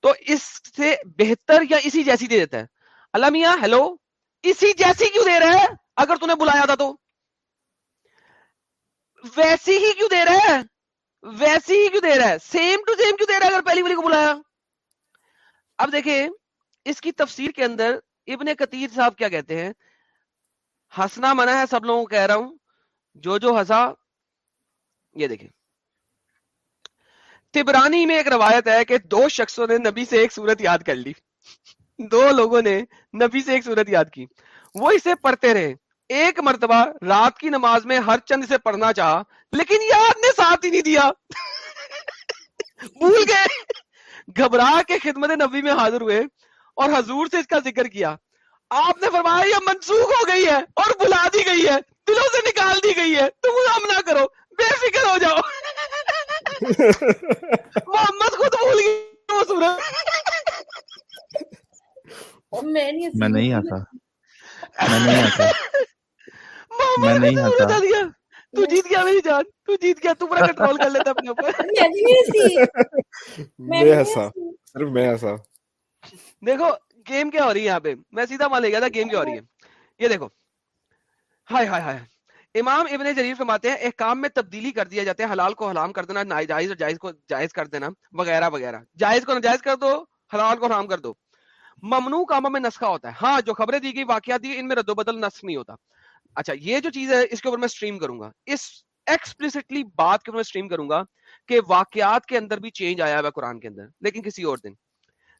تو اس سے بہتر یا اسی جیسی دے دیتا ہے۔ اللہ میاں، ہیلو، اسی جیسی کیوں دے رہا ہے؟ اگر تُو نے بلایا تھا تو۔ ویسی ہی کیوں دے رہا ہے؟ ویسی ہی کیوں دے رہا ہے؟ سیم ٹو سیم کیوں دے رہا ہے اگر پہلی والی کو بلایا؟ اب دیکھیں، اس کی تفسیر کے اندر ابن کتیر صاحب کیا کہتے ہیں؟ ہنسنا منع ہے سب لوگوں کو کہہ رہا ہوں۔ جو جو ہنسا، یہ دیکھیں۔ تبرانی میں ایک روایت ہے کہ دو شخصوں نے نبی سے ایک صورت یاد کر لی۔ دو لوگوں نے نبی سے ایک صورت یاد کی۔ وہ اسے پڑھتے رہے۔ ایک مرتبہ رات کی نماز میں ہر چند سے پڑھنا چاہا، لیکن یاد نے ساتھ ہی نہیں دیا۔ بھول گئے۔ گھبرا کے خدمت نبی میں حاضر ہوئے اور حضور سے اس کا ذکر کیا۔ آپ نے فرمایا یہ منسوخ ہو گئی ہے اور بلا دی گئی ہے دلوں سے نکال دی گئی ہے۔ تم غم نہ کرو بے فکر ہو جاؤ۔ <laughs> محمد خود بھول گئی وہ سورت میں نہیں میں نہیں ہنسا میں نہیں ہنسا میں نہیں دیا۔ تو جیت گیا میری جان۔ تو جیت گیا تو پورا کنٹرول کر لیتا اپنے اوپر۔ میں <laughs> ہنسا۔ صرف میں ہنسا۔ دیکھو گیم کیا ہو رہی ہے یہاں پہ؟ میں سیدھا مان لے گیا تھا گیم کیا ہو رہی ہے یہ دیکھو۔ ہائے ہائے ہائے۔ امام ابن جریر فرماتے ہیں احکام میں تبدیلی کر دیا جاتے ہیں حلال کو حرام کر دینا، ناجائز اور جائز کو جائز کر دینا، وغیرہ وغیرہ۔ جائز کو ناجائز کر دو، حلال کو حرام کر دو۔ ممنوع کاموں میں نسخہ ہوتا ہے۔ ہاں جو خبریں دی گئی، واقعات دی ان میں رد و بدل نسخ نہیں ہوتا۔ اچھا یہ جو چیز ہے، اس کے اوپر میں سٹریم کروں گا۔ اس ایکسپلسٹلی بات کے اوپر میں سٹریم کروں گا کہ واقعات کے اندر بھی چینج آیا ہوا ہے قرآن کے اندر، لیکن کسی اور دن۔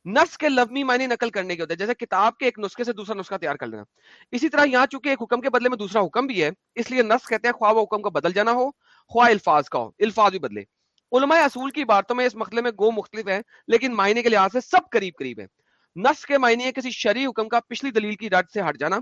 نفس کے لفمی معنی نقل کرنے کے ہوتے ہیں۔ جیسے کتاب کے ایک نسخے سے دوسرا نسخہ تیار کر لینا۔ اسی طرح یہاں چونکہ ایک حکم کے بدلے میں دوسرا حکم بھی ہے، اس لیے نس کہتے ہیں خواہ وہ حکم کا بدل جانا ہو، خواہ الفاظ کا ہو، الفاظ بھی بدلے۔ علماء اصول کی عبارتوں میں اس مسئلے میں گو مختلف ہیں، لیکن معنی کے لحاظ سے سب قریب قریب ہیں۔ نس کے معنی ہے کسی شرعی حکم کا پچھلی دلیل کی رد سے ہٹ جانا،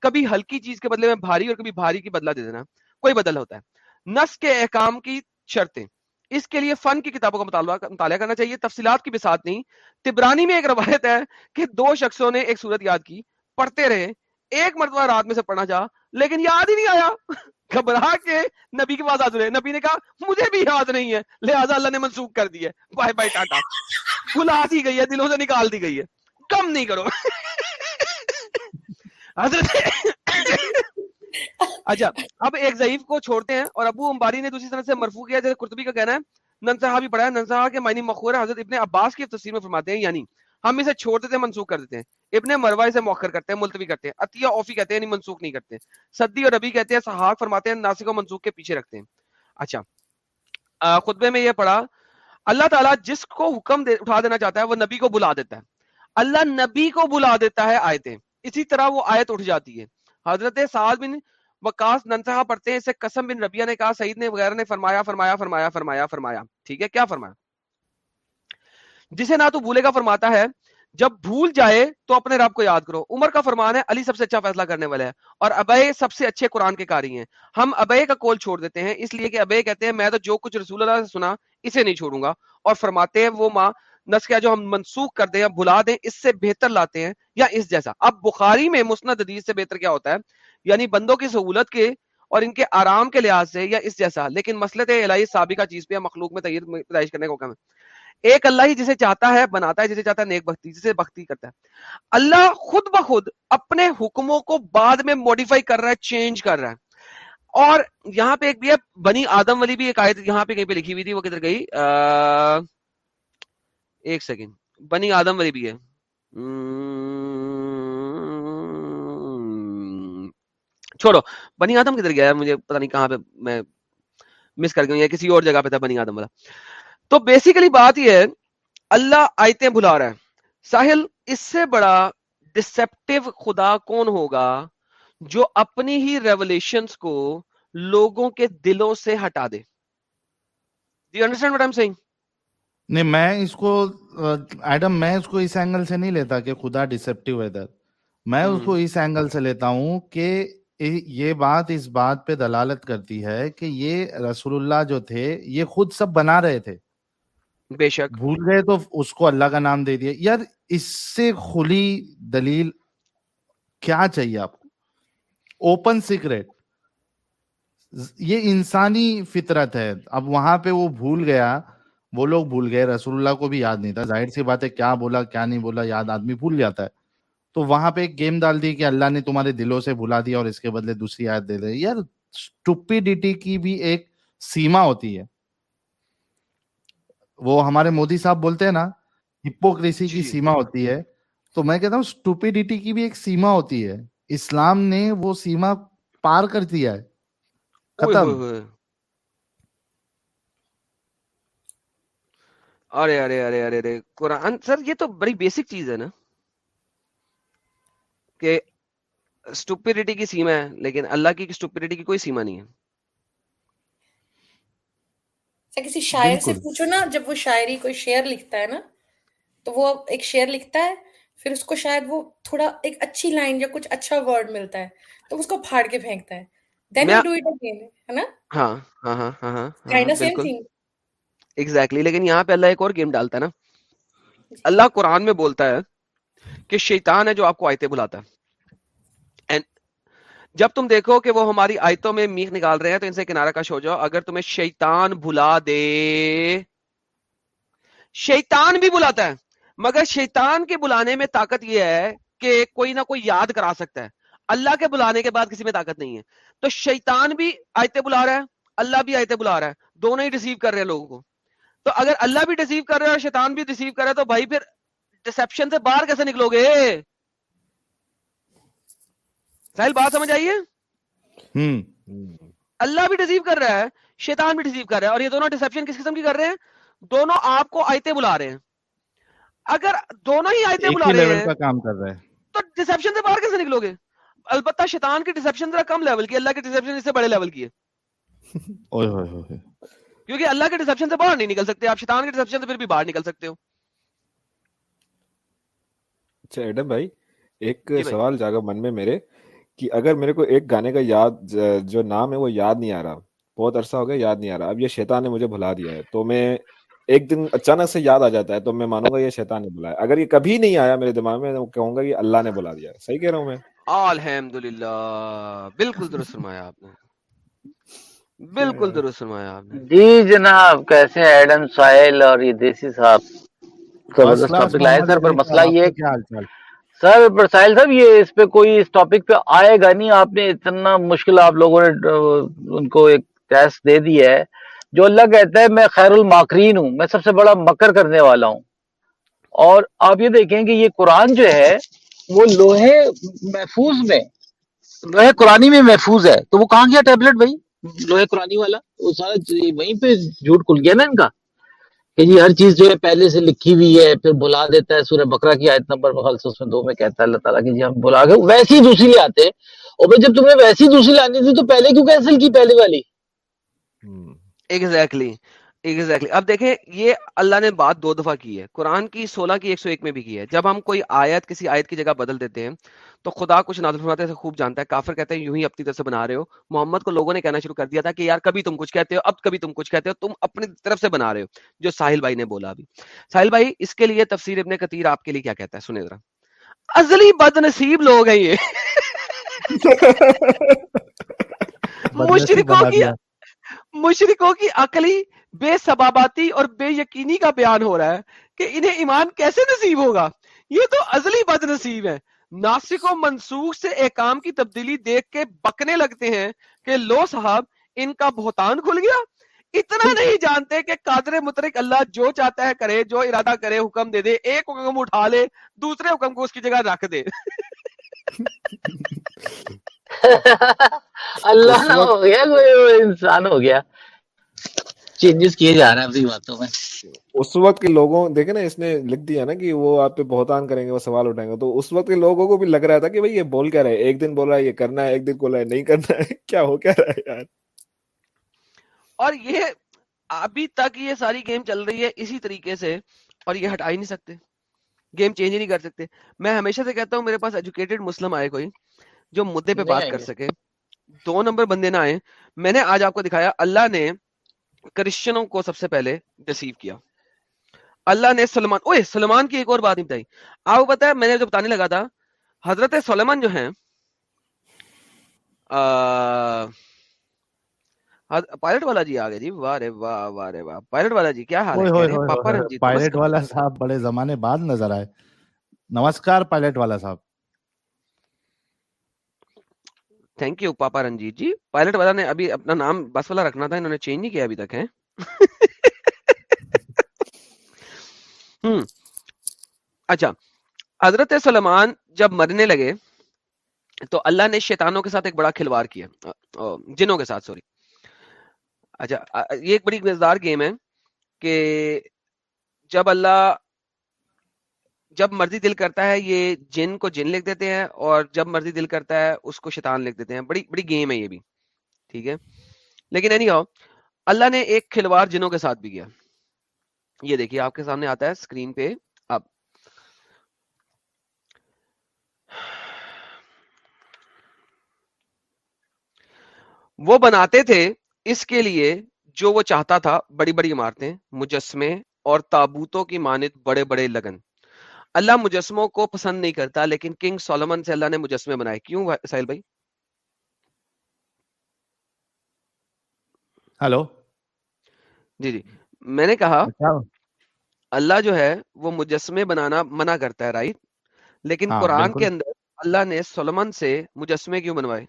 کبھی ہلکی چیز کے بدلے میں بھاری اور کبھی بھاری کی بدلا دے دینا، کوئی بدل ہوتا ہے۔ نس کے احکام کی شرطیں۔ اس کے لیے فن کی کتابوں کا مطالعہ کرنا چاہیے۔ تفصیلات کی بسات نہیں۔ تبرانی میں ایک روایت ہے کہ دو شخصوں نے ایک صورت یاد کی، پڑھتے رہے۔ ایک مرتبہ رات میں سے پڑھنا جا، لیکن یاد ہی نہیں آیا۔ <laughs> گھبرا کے نبی کے پاس حاضر ہے نبی نے کہا، مجھے بھی یاد نہیں ہے۔ لہٰذا اللہ نے منسوخ کر دی ہے۔ بھائی ٹاٹا۔ بلا دی گئی ہے، دلوں سے نکال دی گئی ہے۔ کم نہیں کرو۔ <laughs> حضرت اچھا اب ایک ضعیف کو چھوڑتے ہیں اور ابو امباری نے دوسری طرح سے مرفو کیا جیسے قرطبی کا کہنا ہے نن صاحب بھی پڑھا ہے نن صاحب کے معنی مخور ہے حضرت ابن عباس کی تصویر میں فرماتے ہیں یعنی ہم اسے چھوڑ دیتے ہیں منسوخ کر دیتے ہیں۔ ابن مروا اسے موخر کرتے ہیں ملتوی کرتے ہیں۔ عطیہ اوفی کہتے ہیں یعنی منسوخ نہیں کرتے۔ سدی اور ربی کہتے ہیں صحاق فرماتے ہیں ناسک و منسوخ کے پیچھے رکھتے ہیں۔ اچھا خطبے میں یہ پڑھا اللہ تعالیٰ جس کو حکم دے, اٹھا دینا چاہتا ہے وہ نبی کو بلا دیتا ہے۔ اللہ نبی کو بلا دیتا ہے آیتیں۔ اسی طرح وہ آیت اٹھ جاتی ہے۔ حضرت سعد بن وقاص ننسہا پڑھتے ہیں، اسے قسم بن ربیہ نے کہا، سعید نے وغیرہ نے فرمایا فرمایا فرمایا فرمایا فرمایا۔ ٹھیک ہے، کیا فرمایا؟ جسے نہ تو بھولے گا فرماتا ہے، جب بھول جائے تو اپنے رب کو یاد کرو۔ عمر کا فرمان ہے، علی سب سے اچھا فیصلہ کرنے والا ہے اور ابے سب سے اچھے قرآن کے کاری ہیں۔ ہم ابے کا کول چھوڑ دیتے ہیں، اس لیے کہ ابے کہتے ہیں، میں تو جو کچھ رسول اللہ سے سنا، اسے نہیں چھوڑوں گا۔ اور فرماتے ہیں، وہ ماں نس کیا جو ہم منسوخ کر دیں یا بھلا دیں، اس سے بہتر لاتے ہیں یا اس جیسا۔ اب بخاری میں مسند حدیث سے بہتر کیا ہوتا ہے؟ یعنی بندوں کی سہولت کے اور ان کے آرام کے لحاظ سے یا اس جیسا۔ لیکن مسلط الہی سابقہ چیز پہ مخلوق میں تیار پیدائش کرنے کا حکم ہے۔ ایک اللہ ہی جسے چاہتا ہے بناتا ہے، جسے چاہتا ہے نیک بختی، جسے بختی کرتا ہے۔ اللہ خود بخود اپنے حکموں کو بعد میں موڈیفائی کر رہا ہے چینج کر رہا ہے۔ اور یہاں پہ ایک بھی ہے، بنی آدم والی بھی ایک آیت یہاں پہ کہیں پہ لکھی ہوئی تھی، وہ کدھر گئی؟ آ... ایک سیکنڈ۔ بنی آدم والی بھی ہے۔ چھوڑو۔ بنی آدم کدھر گیا مجھے پتہ نہیں کہاں پہ میں مس کر گیا کسی اور جگہ پہ تھا بنی آدم والا۔ تو بیسیکلی بات یہ ہے، اللہ آیتیں بھلا رہا ہے۔ ساحل، اس سے بڑا ڈسپٹیو خدا کون ہوگا جو اپنی ہی ریولیشنز کو لوگوں کے دلوں سے ہٹا دے؟ You understand what am saying نہیں میں اس کو ایڈم میں اس کو اس اینگل سے نہیں لیتا کہ خدا ڈسپٹیو ہے در میں اس کو اس اینگل سے لیتا ہوں کہ یہ بات اس بات پہ دلالت کرتی ہے کہ یہ رسول اللہ جو تھے یہ خود سب بنا رہے تھے۔ بے شک۔ بھول گئے تو اس کو اللہ کا نام دے دیا یار اس سے کھلی دلیل کیا چاہیے آپ کو؟ اوپن سیکریٹ یہ انسانی فطرت ہے۔ اب وہاں پہ وہ بھول گیا۔ وہ لوگ بھول گئے رسول اللہ کو بھی یاد نہیں تھا۔ ظاہر سی بات ہے کیا بولا کیا نہیں بولا یاد آدمی بھول جاتا ہے۔ تو وہاں پہ ایک گیم ڈال دی کہ اللہ نے تمہارے دلوں سے بھلا دیا اور اس کے بدلے دوسری آیت دے دی۔ یار اسٹوپیڈیٹی کی بھی ایک سیما ہوتی ہے۔ وہ ہمارے مودی صاحب بولتے ہیں نا ہپوکریسی کی سیما ہوتی ہے۔ تو میں کہتا ہوں اسٹوپیڈیٹی کی بھی ایک سیما ہوتی ہے۔ اسلام نے وہ سیما پار کر دیا ہے۔ ختم۔ ارے ارے ارے ارے ارے قرآن سر یہ تو بڑی بیسک چیز ہے نا کہ اسٹوپیڈیٹی کی سیما ہے لیکن اللہ کی اسٹوپیڈیٹی کی کوئی سیما نہیں ہے۔ کسی شاعر سے پوچھو نا جب وہ شاعری کوئی شعر لکھتا ہے نا تو وہ ایک شعر لکھتا ہے پھر اس کو شاید وہ تھوڑا ایک اچھی لائن یا کچھ اچھا ورڈ ملتا ہے تو اس کو پھاڑ کے پھینکتا ہے۔ دین ڈو اٹ اگین ہے نا؟ ہاں ہاں ہاں ہاں ہاں, ہاں، exactly. لیکن یہاں پہ اللہ ایک اور گیم ڈالتا ہے نا۔ اللہ قرآن میں بولتا ہے کہ شیطان ہے جو آپ کو آیتیں بلاتا ہے۔ جب تم دیکھو کہ وہ ہماری آیتوں میں میخ نکال رہے ہیں تو ان سے کنارہ کش ہو جاؤ۔ اگر تمہیں شیطان بھلا دے، شیطان بھی بلاتا ہے۔ مگر شیطان کے بلانے میں طاقت یہ ہے کہ کوئی نہ کوئی یاد کرا سکتا ہے۔ اللہ کے بلانے کے بعد کسی میں طاقت نہیں ہے۔ تو شیطان بھی آیتیں بلا رہا ہے، اللہ بھی آیتیں بلا رہا ہے۔ دونوں ہی ریسیو کر رہے ہیں لوگوں کو۔ تو اگر اللہ بھی ڈیسیو کر رہا ہے اور شیطان بھی ڈیسیو کر رہا ہے تو بھائی پھر ڈسپشن سے باہر کیسے نکلو گے؟ ساحل بات سمجھ آئیے اللہ بھی ڈیسیو کر رہا ہے شیطان بھی ڈیسیو کر رہا ہے اور یہ دونوں ڈسپشن کس قسم کی کر رہے ہیں؟ دونوں آپ کو آیتیں بلا رہے ہیں۔ اگر دونوں ہی آیتیں بلا رہے ہیں کام کر رہے ہیں۔ تو ڈسپشن سے باہر کیسے نکلو گے؟ البتہ شیطان کی ڈسپشن ذرا کم لیول کی اللہ کی ڈسپشن اس سے بڑے لیول کی ہے۔ کیونکہ اللہ کے ڈسپشن سے باہر نہیں نکل سکتے آپ شیطان کے ڈسپشن سے پھر بھی باہر نکل سکتے ہو۔ اچھا ایڈم بھائی ایک جی سوال جاگا من میں میرے کہ اگر میرے کو ایک گانے کا یاد جو نام ہے وہ یاد نہیں آ رہا۔ بہت عرصہ ہو گیا یاد نہیں آ رہا۔ اب یہ شیطان نے مجھے بھلا دیا ہے۔ تو میں ایک دن اچانک سے یاد آ جاتا ہے تو میں مانوں گا یہ شیطان نے بلایا اگر یہ کبھی نہیں آیا میرے دماغ میں تو کہوں گا یہ اللہ نے بلا دیا صحیح کہہ رہا ہوں میں؟ الحمدللہ بالکل درست فرمایا آپ نے۔ بالکل درست فرمایا آپ نے۔ جی جناب کیسے ایڈم سائل اور یہ دیسی صاحب۔ مسئلہ یہ سر پر صاحب یہ اس پہ کوئی اس ٹاپک پہ آئے گا نہیں۔ آپ نے اتنا مشکل آپ لوگوں نے ان کو ایک ٹیسٹ دے دی ہے۔ جو اللہ کہتا ہے میں خیر الماکرین ہوں میں سب سے بڑا مکر کرنے والا ہوں۔ اور آپ یہ دیکھیں کہ یہ قرآن جو ہے وہ لوہے محفوظ میں لوہے قرآن میں محفوظ ہے۔ تو وہ کہاں گیا ٹیبلٹ بھائی؟ لوہے قرآن والا، وہ سارا وہیں پہ جھوٹ کھل گیا نا ان کا، کہ جی ہر چیز جو ہے پہلے سے لکھی ہوئی ہے، پھر بلا دیتا ہے سورہ بکرا کی آیت نمبر مخلص میں دو میں کہتا ہے اللہ تعالیٰ کہ جی ہم بلا گئے، ویسی دوسری لے آتے اور جب تم نے ویسی دوسری لانی تھی تو پہلے کیوں کینسل کی پہلے والی ایگزیکٹلی exactly. exactly. اب دیکھیں یہ اللہ نے بات دو دفعہ کی ہے۔ قرآن کی سولہ کی ایک سو ایک میں بھی کی ہے۔ جب ہم کوئی آیت کسی آیت کی جگہ بدل دیتے ہیں تو خدا کچھ نازل فرماتے سے خوب جانتا ہے۔ کافر کہتے ہیں یوں ہی اپنی طرف سے بنا رہے ہو۔ محمد کو لوگوں نے کہنا شروع کر دیا تھا کہ یار کبھی تم کچھ کہتے ہو اب کبھی تم کچھ کہتے ہو تم اپنی طرف سے بنا رہے ہو۔ جو ساحل بھائی نے بولا ابھی۔ ساحل بھائی اس کے لیے تفسیر ابن کتیر آپ کے لیے کیا کہتا ہے؟ سنے ذرا۔ ازلی بد نصیب لوگ ہیں یہ۔ <laughs> مشرقوں کی مشرقوں کی عقلی بے سباباتی اور بے یقینی کا بیان ہو رہا ہے کہ انہیں ایمان کیسے نصیب ہوگا؟ یہ تو ازلی بد نصیب ہے ناسک و منسوخ سے احکام کی تبدیلی دیکھ کے بکنے لگتے ہیں کہ لو صاحب ان کا بہتان کھل گیا۔ اتنا نہیں جانتے کہ قادر مترک اللہ جو چاہتا ہے کرے جو ارادہ کرے حکم دے دے ایک حکم اٹھا لے دوسرے حکم کو اس کی جگہ رکھ دے۔ <laughs> اللہ ہو گیا انسان ہو گیا۔ چینجز کیے جا رہے ہیں اپنی باتوں میں۔ اس وقت کے لوگوں دیکھیں نا اس نے لکھ دیا نا کہ وہ آپ پہ بہتان کریں گے وہ سوال اٹھائیں گے۔ تو اس وقت کے لوگوں کو بھی لگ رہا تھا کہ بھائی یہ بول کیا رہا ہے؟ ایک دن بول رہا ہے یہ کرنا ہے ایک دن بول رہا ہے نہیں کرنا ہے۔ <laughs> کیا ہو کیا رہا ہے یار؟ اور یہ ابھی تک یہ ساری گیم چل رہی ہے اسی طریقے سے اور یہ ہٹا ہی نہیں سکتے۔ گیم چینج ہی نہیں کر سکتے۔ میں ہمیشہ سے کہتا ہوں میرے پاس ایجوکیٹڈ مسلم آئے کوئی جو مدے پہ بات کر سکے۔ دو نمبر بندے نہ آئے۔ میں نے آج آپ کو دکھایا اللہ نے کرسچنوں کو سب سے پہلے ڈسیو کیا۔ اللہ نے سلمان اوے سلمان کی ایک اور بات بتائی آپ کو پتا ہے میں نے جو بتانے لگا تھا حضرت سلمان جو ہیں پائلٹ والا جی آگے جی۔ واہ رے واہ واہ رے واہ۔ پائلٹ والا جی کیا حال ہے؟ پائلٹ والا صاحب بڑے زمانے بعد نظر آئے۔ نمسکار پائلٹ والا صاحب۔ Thank you papa Ranjit ji pilot والا نے ابھی اپنا نام بس والا رکھنا تھا انہوں نے چینج نہیں کیا ابھی تک ہے اچھا حضرت سلمان جب مرنے لگے تو اللہ نے شیطانوں کے ساتھ ایک بڑا کھلواڑ کیا جنوں کے ساتھ سوری اچھا یہ ایک بڑی مزدار گیم ہے کہ جب اللہ جب مرضی دل کرتا ہے، یہ جن کو جن لکھ دیتے ہیں اور جب مرضی دل کرتا ہے، اس کو شیطان لکھ دیتے ہیں۔ بڑی بڑی گیم ہے یہ بھی۔ ٹھیک ہے؟ لیکن اینی ہاؤ اللہ نے ایک کھلواڑ جنوں کے ساتھ بھی کیا۔ یہ دیکھیے، آپ کے سامنے آتا ہے اسکرین پہ۔ اب۔ وہ بناتے تھے اس کے لیے جو وہ چاہتا تھا، بڑی بڑی عمارتیں، مجسمے اور تابوتوں کی مانت بڑے بڑے لگن۔ اللہ مجسموں کو پسند نہیں کرتا لیکن کنگ سولمن سے اللہ نے مجسمے بنائے۔ کیوں ساحل بھائی؟ ہلو؟ جی جی۔ میں نے کہا اچھا۔ اللہ جو ہے وہ مجسمے بنانا منع کرتا ہے رائٹ لیکن ہاں، قرآن کے اندر اللہ نے سولمن سے مجسمے کیوں بنوائے؟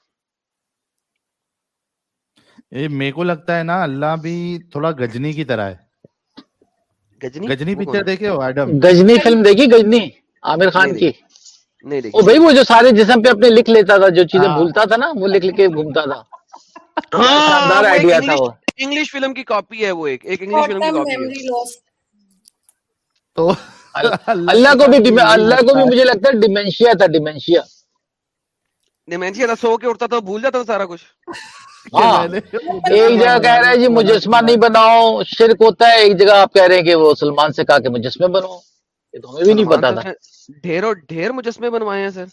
میرے کو لگتا ہے نا اللہ بھی تھوڑا گجنی کی طرح ہے۔ گجنی؟ گجنی پکچر دیکھے ہو ایڈم گجنی فلم دیکھی گجنی عامر خان کی۔ نہیں دیکھی۔ بھائی وہ جو سارے جسم پہ اپنے لکھ لیتا تھا جو چیزیں ہاں۔ بھولتا تھا نا وہ لکھ لکھ کے گھومتا تھا۔ ہاں، شاندار آئیڈیا تھا وہ۔ انگلش فلم کی کاپی ہے وہ ایک۔ ایک انگلش فلم کی کاپی ہے۔ تو <laughs> اللہ کو بھی اللہ کو بھی مجھے لگتا ہے ڈیمنشیا تھا ڈیمنشیا ڈیمنشیا تھا سو کے اٹھتا تھا بھول جاتا تھا سارا کچھ۔ <laughs> ہاں۔ ایک جگہ کہہ رہے ہیں جی مجسمہ نہیں بناؤ شرک ہوتا ہے ایک جگہ آپ کہہ رہے ہیں کہ وہ سلمان سے کہا کہ مجسمے بنو یہ تو ہمیں بھی نہیں پتا تھا۔ ڈھیر اور ڈھیر مجسمے بنوائے ہیں سر۔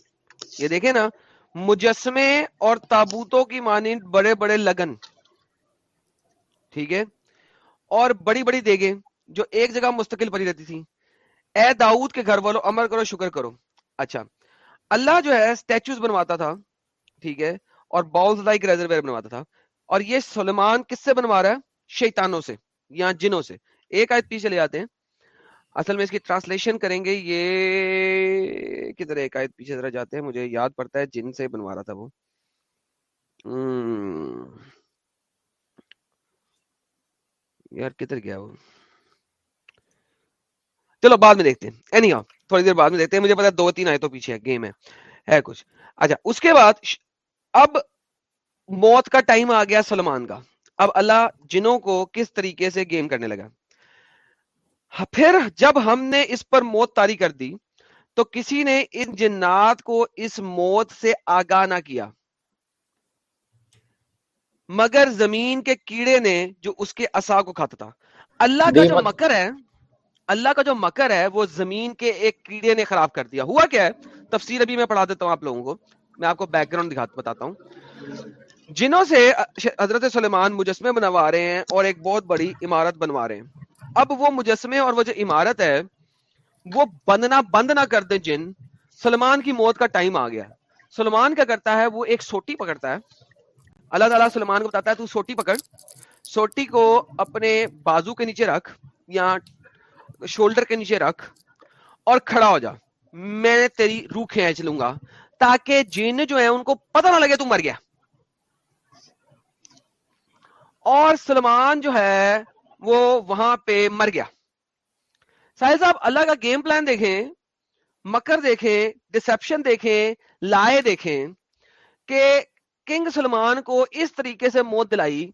یہ دیکھیں نا مجسمے اور تابوتوں کی مانند بڑے بڑے لگن۔ ٹھیک ہے؟ اور بڑی بڑی دیگے جو ایک جگہ مستقل پڑی رہتی تھی اے داؤد کے گھر والوں امر کرو شکر کرو۔ اچھا۔ اللہ جو ہے اسٹیچوز بنواتا تھا۔ ٹھیک ہے؟ اور باؤلز لائک ریزرویئر بنواتا تھا۔ اور یہ سلیمان کس سے بنوا رہا ہے؟ شیطانوں سے، یا جنوں سے۔ ایک آیت پیچھے لے جاتے ہیں۔ اصل میں اس کی ٹرانسلیشن کریں گے۔ یہ کدھر ایک آیت پیچھے ذرا جاتے ہیں، مجھے یاد پڑتا ہے جن سے بنوا رہا تھا وہ۔ یار کدھر گیا وہ؟ چلو بعد میں دیکھتے ہیں۔ اینی تھوڑی دیر بعد میں دیکھتے ہیں۔ مجھے پتا دو تین آئے تو پیچھے گیم ہے ہے کچھ۔ اچھا اس کے بعد اب موت کا ٹائم آ گیا سلمان کا۔ اب اللہ جنوں کو کس طریقے سے گیم کرنے لگا؟ پھر جب ہم نے اس پر موت تاری کر دی تو کسی نے ان جنات کو اس موت سے آگاہ نہ کیا۔ مگر زمین کے کیڑے نے جو اس کے اصا کو کھاتا تھا۔ اللہ کا جو مکر ہے اللہ کا جو مکر ہے وہ زمین کے ایک کیڑے نے خراب کر دیا۔ ہوا کیا ہے؟ تفسیر ابھی میں پڑھا دیتا ہوں آپ لوگوں کو۔ میں آپ کو بیک گراؤنڈ بتاتا ہوں۔ جنہوں سے حضرت سلیمان مجسمے بنوا رہے ہیں اور ایک بہت بڑی عمارت بنوا رہے ہیں۔ اب وہ مجسمے اور وہ جو عمارت ہے، وہ بندنا بند نہ کر دیں جن سلمان کی موت کا ٹائم آ گیا۔ سلمان کیا کرتا ہے؟ وہ ایک سوٹی پکڑتا ہے۔ اللہ تعالیٰ سلمان کو بتاتا ہے، تو سوٹی پکڑ۔ سوٹی کو اپنے بازو کے نیچے رکھ، یا شولڈر کے نیچے رکھ اور کھڑا ہو جا۔ میں تیری روح کھینچ لوں گا۔ تاکہ جن جو ہیں ان کو پتہ نہ لگے تو مر گیا۔ اور سلمان جو ہے وہ وہاں پہ مر گیا۔ ساحل صاحب، اللہ کا گیم پلان دیکھیں، مکر دیکھیں ڈسپشن دیکھیں، لائے دیکھیں کہ کنگ سلمان کو اس طریقے سے موت دلائی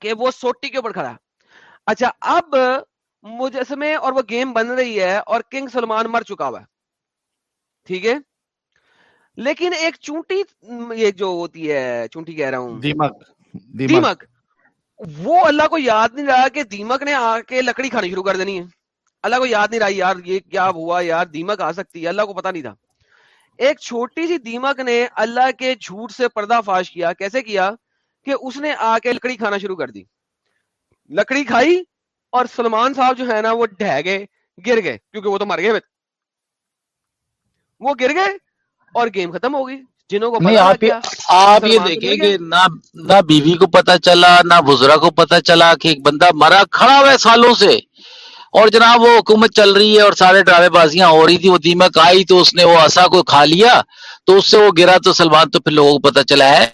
کہ وہ سوٹی کے اوپر کھڑا۔ اچھا اب مجسمے اور وہ گیم بن رہی ہے اور کنگ سلمان مر چکا ہوا ہے۔ ٹھیک ہے؟ لیکن ایک چونٹی یہ جو ہوتی ہے چونٹی کہہ رہا ہوں۔ دیمک دیمک۔ وہ اللہ کو یاد نہیں رہا کہ دیمک نے آ کے لکڑی کھانی شروع کر دینی ہے۔ اللہ کو یاد نہیں رہا یار یہ کیا ہوا؟ یار دیمک آ سکتی ہے۔ اللہ کو پتا نہیں تھا۔ ایک چھوٹی سی دیمک نے اللہ کے جھوٹ سے پردہ فاش کیا۔ کیسے کیا؟ کہ اس نے آ کے لکڑی کھانا شروع کر دی۔ لکڑی کھائی اور سلمان صاحب جو ہے نا وہ ڈہ گئے گر گئے کیونکہ وہ تو مر گئے۔ وہ گر گئے۔ اور گیم ختم ہو گئی جنہوں کو آپ یہ دیکھیں کہ نہ بیوی کو پتا چلا نہ بزرا کو پتا چلا کہ ایک بندہ مرا کھڑا ہوا ہے سالوں سے۔ اور جناب وہ حکومت چل رہی ہے اور سارے ڈرامے بازیاں ہو رہی تھی وہ دیمک آئی تو اس نے وہ آسا کو کھا لیا تو اس سے وہ گرا تو سلمان تو پھر لوگوں کو پتا چلا ہے۔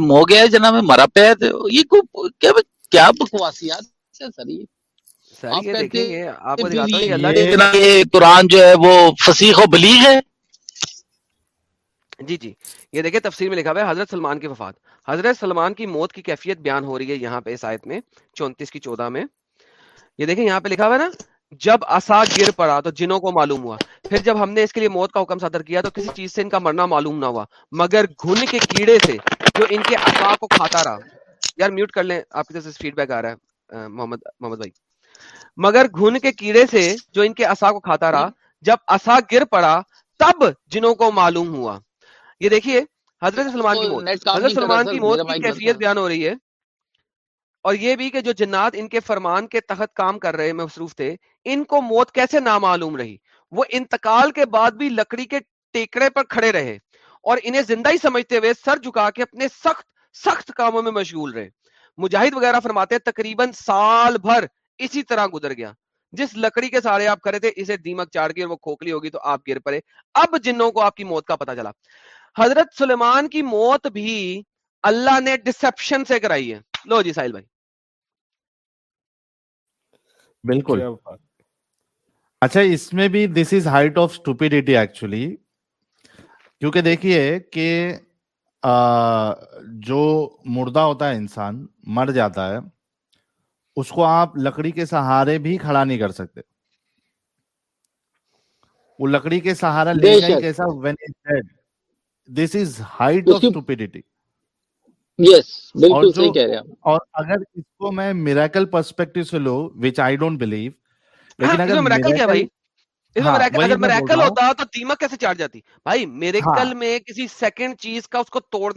مو گیا ہے جناب مرا پہ ہے یہ کیا بکواسیات سر یہ؟ قرآن جو ہے وہ فصیح و بلیغ ہے۔ جی جی۔ یہ دیکھیں، تفسیر میں لکھا ہوا ہے، حضرت سلمان کی وفات۔ حضرت سلمان کی موت کی کیفیت بیان ہو رہی ہے یہاں پہ اس آیت میں، چونتیس کی چودہ میں۔ یہ دیکھیں، یہاں پہ لکھا ہوا ہے نا، جب اصا گر پڑا تو جنوں کو معلوم ہوا۔ پھر جب ہم نے اس کے لیے موت کا حکم صدر کیا تو کسی چیز سے ان کا مرنا معلوم نہ ہوا۔ مگر گھن کے کیڑے سے جو ان کے اصا کو کھاتا رہا۔ یار، میوٹ کر لیں، آپ کی طرف سے فیڈ بیک آ رہا ہے محمد محمد بھائی۔ مگر گھن کے کیڑے سے جو ان کے اصا کو کھاتا رہا، جب اصا گر پڑا تب جنوں کو معلوم ہوا۔ یہ دیکھیے حضرت سلمان کی موت حضرت سلمان کی موت کی کیفیت بیان ہو رہی ہے۔ اور یہ بھی کہ جو جنات ان کے فرمان کے تحت کام کر رہے مصروف تھے ان کو موت کیسے نامعلوم رہی؟ وہ انتقال کے بعد بھی لکڑی کے ٹیکرے پر کھڑے رہے اور انہیں زندہ ہی سمجھتے ہوئے سر جھکا کے اپنے سخت سخت کاموں میں مشغول رہے۔ مجاہد وغیرہ فرماتے تقریباً سال بھر اسی طرح گزر گیا۔ جس لکڑی کے سارے آپ کرے تھے اسے دیمک چاڑ کے اور وہ کھوکھلی ہوگی تو آپ گر پڑے۔ اب جنوں کو آپ کی موت کا پتا چلا۔ حضرت سلیمان کی موت بھی اللہ نے ڈسپشن سے کرائی ہے۔ لو جی ساحل بھائی۔ بالکل۔ اچھا اس میں بھی this is height of stupidity actually کیونکہ دیکھیے کہ آ, جو مردہ ہوتا ہے انسان مر جاتا ہے اس کو آپ لکڑی کے سہارے بھی کھڑا نہیں کر سکتے۔ وہ لکڑی کے سہارا لے جائے کیسا when this is height of stupidity اور اگر اس کو میں میریکل پرسپیکٹو سے لو وچ آئی ڈونٹ بلیو لیکن اگر میریکل کیا بھائی؟ ہاں، ہاں۔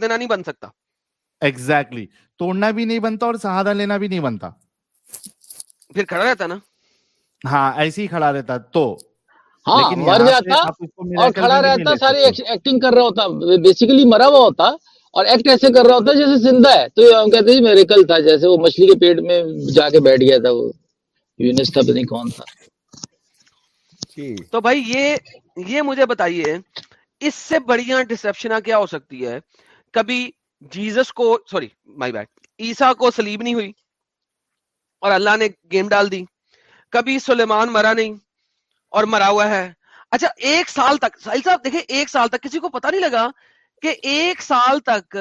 نہیں بن سکتا۔ توڑنا بھی نہیں بنتا اور سہارا لینا بھی نہیں بنتا۔ پھر کھڑا رہتا نا؟ ہاں ایسے ہی کھڑا رہتا۔ تو ہاں مر جاتا اور کھڑا رہتا ساری ایکٹنگ کر رہا ہوتا بیسیکلی مرا ہوا ہوتا اور ایکٹ ایسے کر رہا ہوتا جیسے زندہ ہے۔ تو ہم کہتے ہیں میریکل تھا جیسے وہ مچھلی کے پیٹ میں جا کے بیٹھ گیا تھا وہ۔ یونس تھا نہیں کون تھا۔ جی۔ تو بھائی یہ یہ مجھے بتائیے اس سے بڑھیا ڈسپشن کیا ہو سکتی ہے؟ کبھی جیزس کو سوری مائی بیٹ عیسا کو سلیب نہیں ہوئی اور اللہ نے گیم ڈال دی۔ کبھی سلیمان مرا نہیں۔ اور مرا ہوا ہے۔ اچھا ایک سال تک ساحل صاحب دیکھیں ایک سال تک کسی کو پتا نہیں لگا کہ ایک سال تک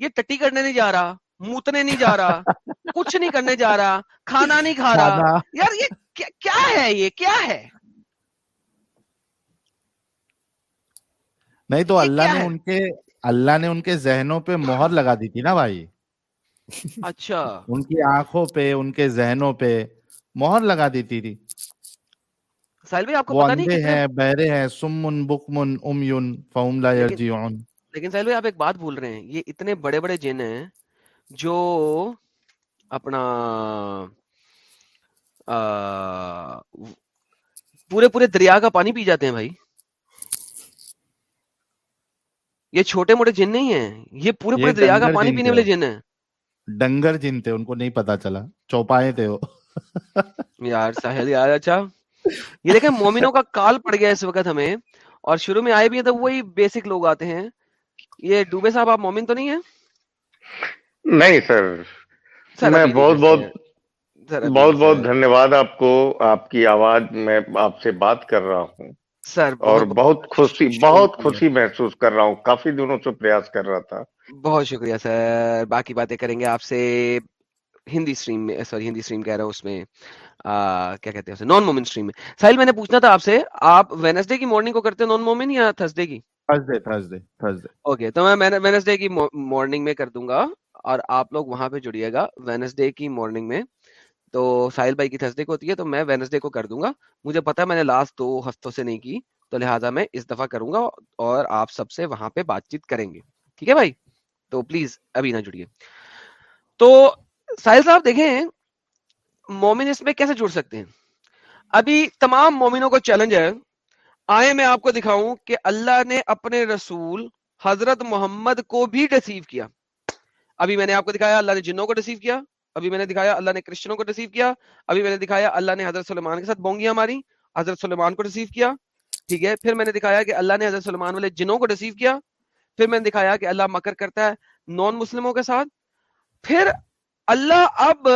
یہ ٹٹی کرنے نہیں جا رہا موتنے نہیں جا رہا <laughs> کچھ نہیں کرنے جا رہا کھانا نہیں کھا رہا۔ یار یہ کیا ہے یہ؟ کیا ہے؟ نہیں تو اللہ نے ان کے اللہ نے ان کے ذہنوں پہ مہر لگا دی تھی نا بھائی۔ اچھا۔ ان کی آنکھوں پہ ان کے ذہنوں پہ مہر لگا دیتی تھی۔ ساحل بھائی آپ کو نہیں بہرے ہیں سمن بکمن امیون فہم لا یرجعون۔ لیکن ساحل بھائی آپ ایک بات بھول رہے ہیں یہ اتنے بڑے بڑے جن ہیں جو اپنا پورے پورے دریا کا پانی پی جاتے ہیں بھائی۔ یہ چھوٹے موٹے جن نہیں ہیں یہ پورے پورے دریا کا پانی پینے والے جن ہیں۔ ڈنگر جن تھے ان کو نہیں پتا چلا۔ چوپائے تھے وہ۔ یار ساحل یار اچھا۔ یہ دیکھیں مومنوں کا کال پڑ گیا اس وقت ہمیں اور شروع میں آئے بھی ہیں تو وہی بیسک لوگ آتے ہیں۔ یہ ڈوبے صاحب آپ مومن تو نہیں ہیں؟ نہیں سر میں بہت بہت بہت بہت دھنیہ واد آپ کو آپ کی آواز میں آپ سے بات کر رہا ہوں۔ سر اور بہت خوشی بہت خوشی محسوس کر رہا ہوں۔ کافی دنوں سے پریاس کر رہا تھا۔ بہت شکریہ سر۔ باقی باتیں کریں گے آپ سے ہندی سٹریم میں سوری ہندی اسٹریم کہہ رہا ہوں اس میں۔ کیا کہتے ہیں نان مومن اسٹریم میں۔ ساحل میں نے پوچھنا تھا آپ سے آپ وینسڈے کی مارننگ کو کرتے ہیں نان مومن یا تھرسڈے کی؟ اوکے تو میں وینسڈے کی مارننگ میں کر دوں گا اور آپ لوگ وہاں پہ جڑیے گا وینسڈے کی مارننگ میں۔ تو ساحل بھائی کی تھرسڈے کو ہوتی ہے تو میں وینسڈے کو کر دوں گا۔ مجھے پتا میں نے لاسٹ دو ہفتوں سے نہیں کی تو لہٰذا میں اس دفعہ کروں گا اور آپ سب سے وہاں پہ بات چیت کریں گے۔ ٹھیک ہے بھائی؟ تو پلیز ابھی نہ جڑیے۔ تو ساحل صاحب دیکھیں مومن اس میں کیسے جڑ سکتے ہیں؟ ابھی تمام مومنوں کو چیلنج ہے۔ آئے میں آپ کو دکھاؤں کہ اللہ نے اپنے رسول حضرت محمد کو بھی ڈسیو کیا۔ ابھی میں نے آپ کو دکھایا اللہ نے جنوں کو ڈسیو کیا۔ ابھی میں نے دکھایا اللہ نے کرسچنوں کو ڈسیو کیا۔ ابھی میں نے دکھایا اللہ نے حضرت سلمان کے ساتھ بونگیاں ماری۔ حضرت سلمان کو ڈسیو کیا۔ ٹھیک ہے، پھر میں نے دکھایا کہ اللہ نے حضرت سلمان والے جنوں کو ڈسیو کیا۔ پھر میں نے دکھایا کہ اللہ مکر کرتا ہے نان مسلموں کے ساتھ۔ پھر اللہ اب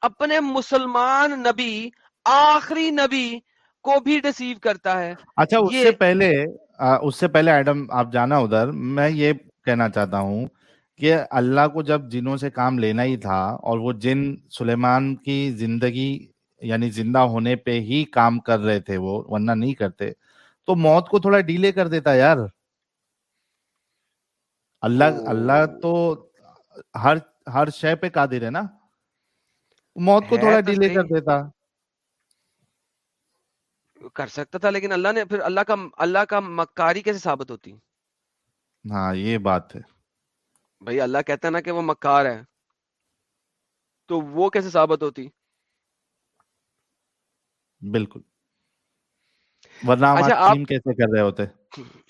اپنے مسلمان نبی آخری نبی کو بھی ڈسیو کرتا ہے۔ اچھا اس سے پہلے اس سے پہلے ایڈم آپ جانا ادھر۔ میں یہ کہنا چاہتا ہوں کہ اللہ کو جب جنوں سے کام لینا ہی تھا اور وہ جن سلیمان کی زندگی یعنی زندہ ہونے پہ ہی کام کر رہے تھے وہ ورنہ نہیں کرتے تو موت کو تھوڑا ڈیلے کر دیتا یار۔ اللہ اللہ تو ہر ہر شے پہ قادر ہے نا۔ موت کو تھوڑا ڈیلے کر دیتا۔ کر سکتا تھا لیکن اللہ نے پھر اللہ کا اللہ کا مکاری کیسے ثابت ہوتی؟ ہاں یہ بات ہے۔ بھائی اللہ کہتا ہے نا کہ وہ مکار ہے۔ تو وہ کیسے ثابت ہوتی؟ بالکل۔ ورنہ اچھا، کیسے کر رہے ہوتے؟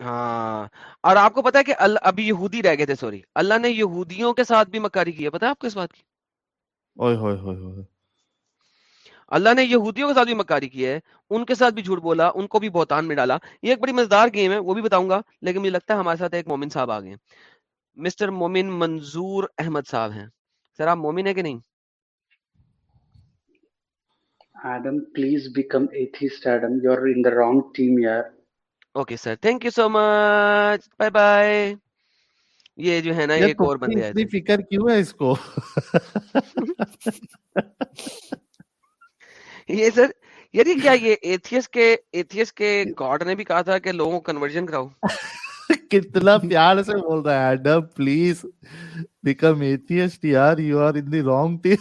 ہاں اور آپ کو پتا ہے کہ ابھی یہودی رہ گئے تھے سوری۔ اللہ نے یہودیوں کے ساتھ بھی مکاری کی ہے پتا آپ کو اس بات کی؟ اللہ نے یہودیوں کے ساتھ بھی مکاری کی ہے ان کے ساتھ بھی جھوٹ بولا ان کو بھی بہتان میں ڈالا یہ ایک بڑی مزدار گیم ہے وہ بھی بتاؤں گا لیکن مجھے لگتا ہے ہمارے ساتھ ایک مومن صاحب آ گئے مسٹر مومن منظور احمد صاحب ہیں سر آپ مومن ہیں کہ نہیں Adam, please become atheist, Adam. You're in the wrong team, yeah. Okay, sir. Thank you so much. Bye-bye. یہ جو ہے نا ایک اور بندے آئے فکر کیوں ہے اس کو؟ یہ سر یار یہ کیا یہ ایتھیس کے ایتھیس کے گاڈ نے بھی کہا تھا کہ لوگوں کنورژن کراؤ۔ کتنا پیار سے بول رہا ہے ایڈم پلیز بیکم ایتھیسٹ یار you are in the wrong team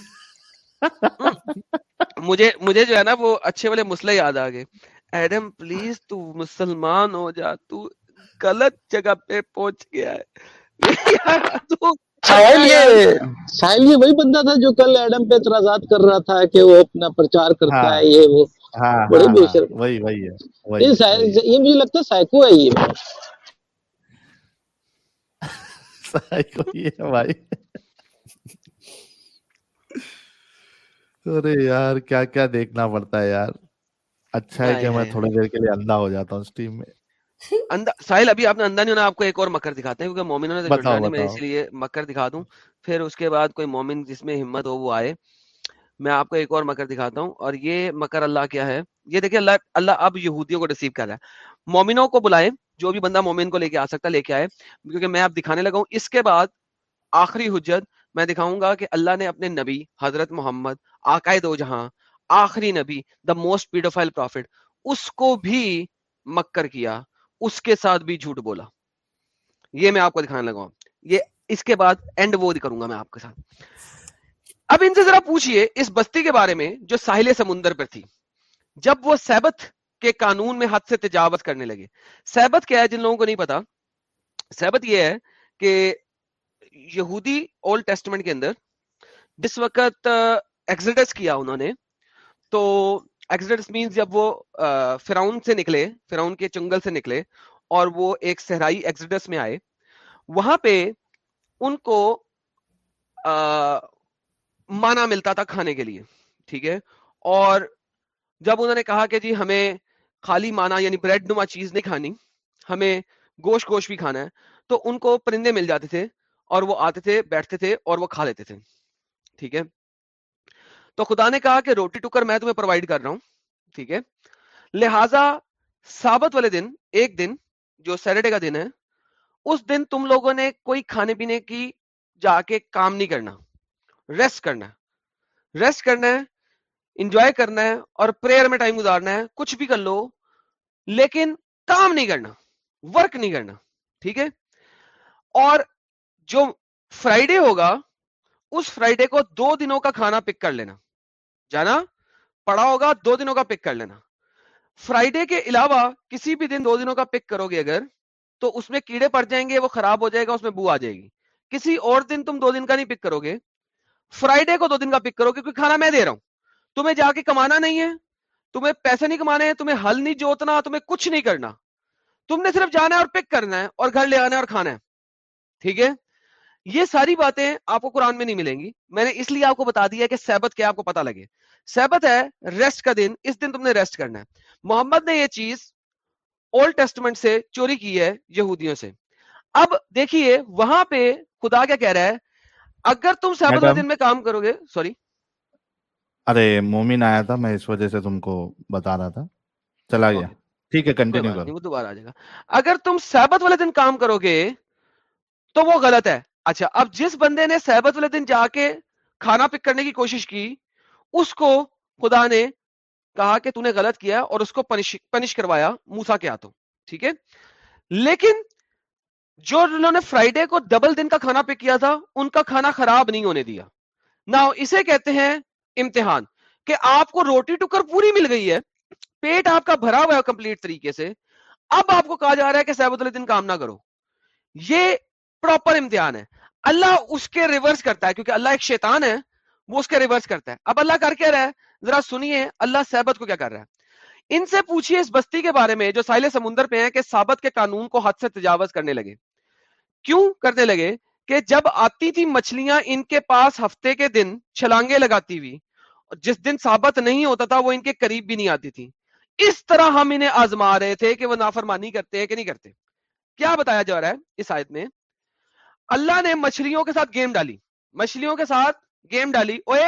مجھے مجھے جو ہے نا وہ اچھے والے مسئلے یاد آ گئے۔ ایڈم پلیز تو مسلمان ہو جا تو غلط جگہ پہ پہنچ گیا ہے۔ تو ساحل یہ <laughs> ساحل یہ وہی بندہ تھا جو کل ایڈم پہ اعتراضات کر رہا تھا کہ وہ اپنا پرچار کرتا ہاں۔ ہے یہ وہ۔ ہاں بڑے ہاں بے ہاں شرم وہی وہی ہے یہ یہ مجھے لگتا ہے سائیکو ہے یہ۔ سائیکو ہی ہے بھائی۔ ارے یار کیا کیا دیکھنا پڑتا ہے یار۔ اچھا ہے کہ میں تھوڑی دیر کے لیے اندھا ہو جاتا ہوں اسٹریم میں۔ اندھا ساحل ابھی آپ نے اندھا نہیں ہونا آپ کو ایک اور مکر دکھاتے ہیں کیونکہ مومنوں نے تو میں اس لیے مکر دکھا دوں۔ پھر اس کے بعد کوئی مومن جس میں ہمت ہو وہ آئے۔ میں آپ کو ایک اور مکر دکھاتا ہوں اور یہ مکر اللہ کیا ہے؟ یہ دیکھیں اللہ اللہ اب یہودیوں کو ریسیو کر رہا ہے۔ مومنوں کو بلائیں جو بھی بندہ مومن کو لے کے آ سکتا ہے لے کے آئے۔ کیونکہ میں اب دکھانے لگا ہوں۔ اس کے بعد آخری حجت میں دکھاؤں گا کہ اللہ نے اپنے نبی حضرت محمد آقائے دو جہاں آخری نبی دا موسٹ پیڈوفائل پروفٹ اس کو بھی مکر کیا۔ اس کے ساتھ بھی جھوٹ بولا۔ یہ میں آپ کو دکھانے لگا ہوں۔ یہ اس کے بعد اینڈ وہ کروں گا میں آپ کے ساتھ۔ اب ان سے ذرا پوچھئے اس بستی کے بارے میں جو ساحل سمندر پر تھی۔ جب وہ سیبت کے قانون میں حد سے تجاوز کرنے لگے۔ سیبت کیا ہے جن لوگوں کو نہیں پتا؟ سیبت یہ ہے کہ یہودی اولڈ ٹیسٹمنٹ کے اندر جس وقت ایکزیڈس کیا انہوں نے، تو ایکزیڈس مینس جب وہ فراؤن سے نکلے فراؤن کے چنگل سے نکلے اور وہ ایک صحرائی ایکزیڈس میں آئے، وہاں پہ ان کو مانا ملتا تھا کھانے کے لیے، ٹھیک ہے؟ اور جب انہوں نے کہا کہ جی ہمیں خالی مانا یعنی بریڈ نما چیز نہیں کھانی، ہمیں گوشت گوشت بھی کھانا ہے، تو ان کو پرندے مل جاتے تھے اور وہ آتے تھے، بیٹھتے تھے اور وہ کھا لیتے تھے، ٹھیک ہے؟ تو خدا نے کہا کہ روٹی ٹکر میں تمہیں پرووائڈ کر رہا ہوں، ٹھیک ہے؟ لہذا سابت والے دن، ایک دن، جو سیٹرڈے کا دن ہے، اس دن تم لوگوں نے کوئی کھانے پینے کی جا کے کام نہیں کرنا ریسٹ کرنا ہے۔ ریسٹ کرنا ہے انجوائے کرنا ہے اور پریئر میں ٹائم گزارنا ہے، کچھ بھی کر لو، لیکن کام نہیں کرنا ورک نہیں کرنا، ٹھیک ہے؟ اور جو فرائیڈے ہوگا اس فرائیڈے کو دو دنوں کا کھانا پک کر لینا۔ جانا، پڑا ہوگا، دو دنوں کا پک کر لینا۔ فرائیڈے کے علاوہ کسی بھی دن دو دنوں کا پک کرو گے اگر، تو اس میں کیڑے پڑ جائیں گے، وہ خراب ہو جائے گا، اس میں بو آ جائے گی۔ کسی اور دن تم دو دن کا نہیں پک کرو گے۔ فرائیڈے کو دو دن کا پک کرو گے، کیونکہ کھانا میں دے رہا ہوں۔ تمہیں جا کے کمانا نہیں ہے، تمہیں پیسے نہیں کمانے ہیں، تمہیں ہل نہیں جوتنا، تمہیں کچھ نہیں کرنا۔ تم نے صرف جانا ہے اور پک کرنا ہے اور گھر لے آنا ہے اور کھانا ہے۔ ٹھیک ہے؟ یہ ساری باتیں آپ کو قرآن میں نہیں ملیں گی۔ میں نے اس لیے آپ کو بتا دیا کہ سیبت کیا آپ کو پتا لگے۔ سیبت ہے ریسٹ کا دن اس دن تم نے ریسٹ کرنا ہے۔ محمد نے یہ چیز اولڈ ٹیسٹمنٹ سے چوری کی ہے یہودیوں سے۔ اب دیکھیے وہاں پہ خدا کیا کہہ رہا ہے؟ اگر تم سیبت والے دن میں کام کرو گے سوری۔ ارے مومن آیا تھا میں اس وجہ سے تم کو بتا رہا تھا۔ چلا گیا۔ ٹھیک ہے کنٹینیو کرو۔ دوبارہ آ جائے گا۔ اگر تم سیبت والے دن کام کرو گے تو وہ غلط ہے۔ اچھا اب جس بندے نے سیبت والے دن جا کے کھانا پک کرنے کی کوشش کی، اس کو خدا نے کہا کہ تو نے غلط کیا اور اس کو پنش پنش کروایا موسا کے ہاتھوں، ٹھیک ہے؟ لیکن جو انہوں نے فرائیڈے کو ڈبل دن کا کھانا پک کیا تھا، ان کا کھانا خراب نہیں ہونے دیا۔ نہ اسے کہتے ہیں امتحان کہ آپ کو روٹی ٹکر پوری مل گئی ہے، پیٹ آپ کا بھرا ہوا ہے کمپلیٹ طریقے سے، اب آپ کو کہا جا رہا ہے کہ سیبت الدین کام نہ کرو۔ یہ پراپر امتحان ہے۔ اللہ اس کے ریورس کرتا ہے، کیونکہ اللہ ایک شیطان ہے، وہ اس کے ریورس کرتا ہے۔ اب اللہ کر کے رہا ہے؟ ذرا سنیے، اللہ سیبت کو کیا کر رہا ہے؟ ان سے پوچھیے اس بستی کے بارے میں جو ساحل سمندر پہ ہیں کہ سابت کے قانون کو حد سے تجاوز کرنے لگے۔ کیوں کرنے لگے؟ کہ جب آتی تھی مچھلیاں ان کے پاس ہفتے کے دن چھلانگے لگاتی ہوئی، جس دن ثابت نہیں ہوتا تھا، وہ ان کے قریب بھی نہیں آتی تھی۔ اس طرح ہم انہیں آزما رہے تھے کہ وہ نافرمانی کرتے ہیں کہ نہیں کرتے۔ کیا بتایا جا رہا ہے اس آیت میں؟ اللہ نے مچھلیوں کے ساتھ گیم ڈالی۔ مچھلیوں کے ساتھ گیم ڈالی۔ اوے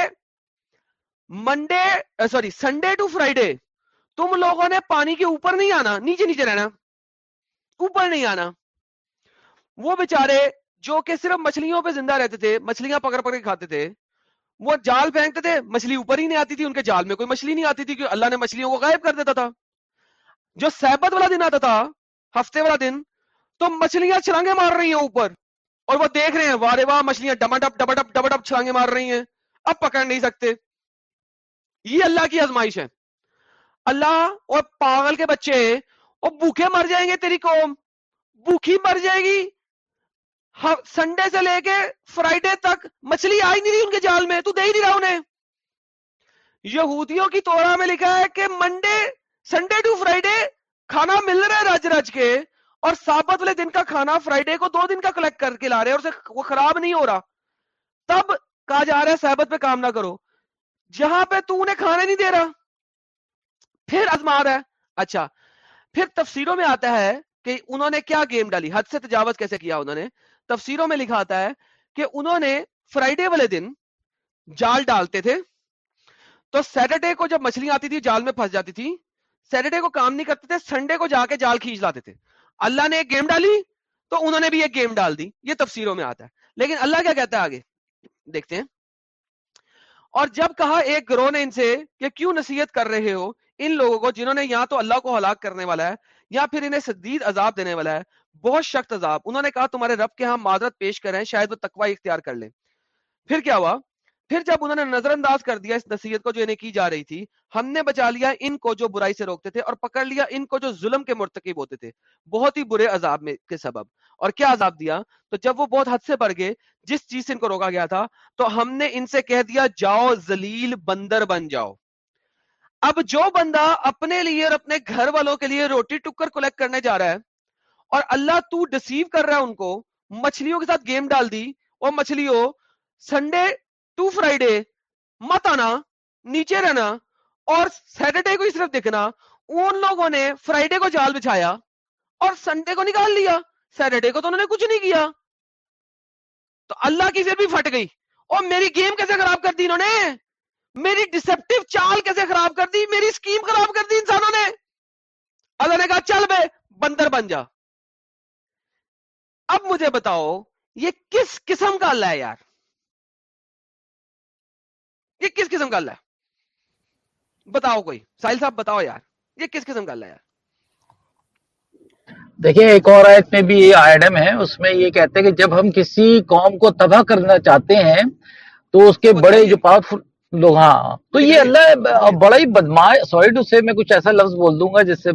Monday sorry Sunday to Friday تم لوگوں نے پانی کے اوپر نہیں آنا، نیچے نیچے رہنا۔ اوپر نہیں آنا۔ وہ بےچارے جو کہ صرف مچھلیوں پہ زندہ رہتے تھے، مچھلیاں پکڑ پکڑ کے کھاتے تھے، وہ جال پھینکتے تھے، مچھلی اوپر ہی نہیں آتی تھی، ان کے جال میں کوئی مچھلی نہیں آتی تھی کہ اللہ نے مچھلیوں کو غائب کر دیتا تھا۔ جو سیبت والا دن آتا تھا، ہفتے والا دن، تو مچھلیاں چھلانگے مار رہی ہیں اوپر۔ اور وہ دیکھ رہے ہیں، وارے واہ مچھلیاں ڈبا ڈب ڈبا ڈب ڈبا ڈب چھلانگے مار رہی ہیں۔ اب پکڑ نہیں سکتے۔ یہ اللہ کی آزمائش ہے۔ اللہ اور پاگل کے بچے، اور بھوکے مر جائیں گے تیری قوم۔ بھوکی مر جائے گی۔ سنڈے سے لے کے فرائیڈے تک مچھلی آئی نہیں رہی ان کے جال میں، تو دے ہی نہیں رہا انہیں۔ یہودیوں کی تورا میں لکھا ہے کہ منڈے، سنڈے ٹو فرائیڈے کھانا مل رہا ہے رج رج کے۔ اور سابت والے دن کا کھانا فرائیڈے کو دو دن کا کلیکٹ کر کے لا رہے ہیں اور وہ خراب نہیں ہو رہا۔ تب کہا جا رہا ہے صحبت پہ کام نہ کرو۔ جہاں پہ تو انہیں کھانے نہیں دے رہا۔ پھر ازما رہا ہے۔ اچھا۔ پھر تفسیروں میں آتا ہے کہ انہوں نے کیا گیم ڈالی؟ حد سے تجاوز کیسے کیا انہوں نے؟ تفسیروں میں لکھا آتا ہے کہ انہوں نے فرائیڈے والے دن جال ڈالتے تھے۔ تو سیٹرڈے کو جب مچھلی آتی تھی جال میں پھنس جاتی تھی سیٹرڈے کو کام نہیں کرتے تھے سنڈے کو جا کے جال کھینچ لاتے تھے۔ اللہ نے ایک گیم ڈالی تو انہوں نے بھی ایک گیم ڈال دی۔ یہ تفسیروں میں آتا ہے۔ لیکن اللہ کیا کہتا ہے آگے؟ دیکھتے ہیں۔ اور جب کہا ایک گروہ نے ان سے کہ کیوں نصیحت کر رہے ہو ان لوگوں کو جنہوں نے یا تو اللہ کو ہلاک کرنے والا ہے یا پھر انہیں شدید عذاب دینے والا ہے، بہت سخت عذاب۔ انہوں نے کہا تمہارے رب کے ہاں معذرت پیش کریں، شاید وہ تقوی اختیار کر لیں۔ پھر کیا ہوا؟ پھر جب انہوں نے نظر انداز کر دیا اس نصیحت کو جو انہیں کی جا رہی تھی، ہم نے بچا لیا ان کو جو برائی سے روکتے تھے اور پکڑ لیا ان کو جو ظلم کے مرتکب ہوتے تھے۔ بہت ہی برے عذاب میں کے سبب۔ اور کیا عذاب دیا؟ تو جب وہ بہت حد سے بڑھ گئے، جس چیز سے ان کو روکا گیا تھا، تو ہم نے ان سے کہہ دیا، جاؤ زلیل بندر بن جاؤ۔ اب جو بندہ اپنے لیے اور اپنے گھر والوں کے لیے روٹی ٹکر کلیکٹ کرنے جا رہا ہے اور اللہ تو ڈسیو کر رہا ہے ان کو، مچھلیوں کے ساتھ گیم ڈال دی، اور مچھلیوں سنڈے ٹو فرائیڈے مت آنا، نیچے رہنا اور سیٹرڈے کو ہی صرف دیکھنا۔ ان لوگوں نے فرائیڈے کو جال بچھایا اور سنڈے کو نکال لیا۔ سیٹرڈے کو تو انہوں نے کچھ نہیں کیا۔ تو اللہ کی پھر بھی پھٹ گئی۔ اور میری گیم کیسے خراب کر دی انہوں نے؟ میری ڈسپٹیو چال کیسے خراب کر دی؟ میری اسکیم خراب کر دی انسانوں نے۔ اللہ نے کہا، چل بے، بندر بن جا۔ اب مجھے بتاؤ، یہ کس قسم کا اللہ ہے یار؟ یہ کس قسم کا اللہ ہے؟ بتاؤ کوئی۔ ساحل صاحب، بتاؤ یار۔ یہ کس قسم کا اللہ ہے یار؟ دیکھیں ایک اور آیت میں بھی یہ آئیڈم ہے۔ اس میں یہ کہتے ہیں کہ جب ہم کسی قوم کو تباہ کرنا چاہتے ہیں، تو اس کے بڑے جو پاورفل لوگ ہاں۔ تو یہ اللہ بڑا ہی بدماش۔ سوری ٹو سے میں کچھ ایسا لفظ بول دوں گا جس سے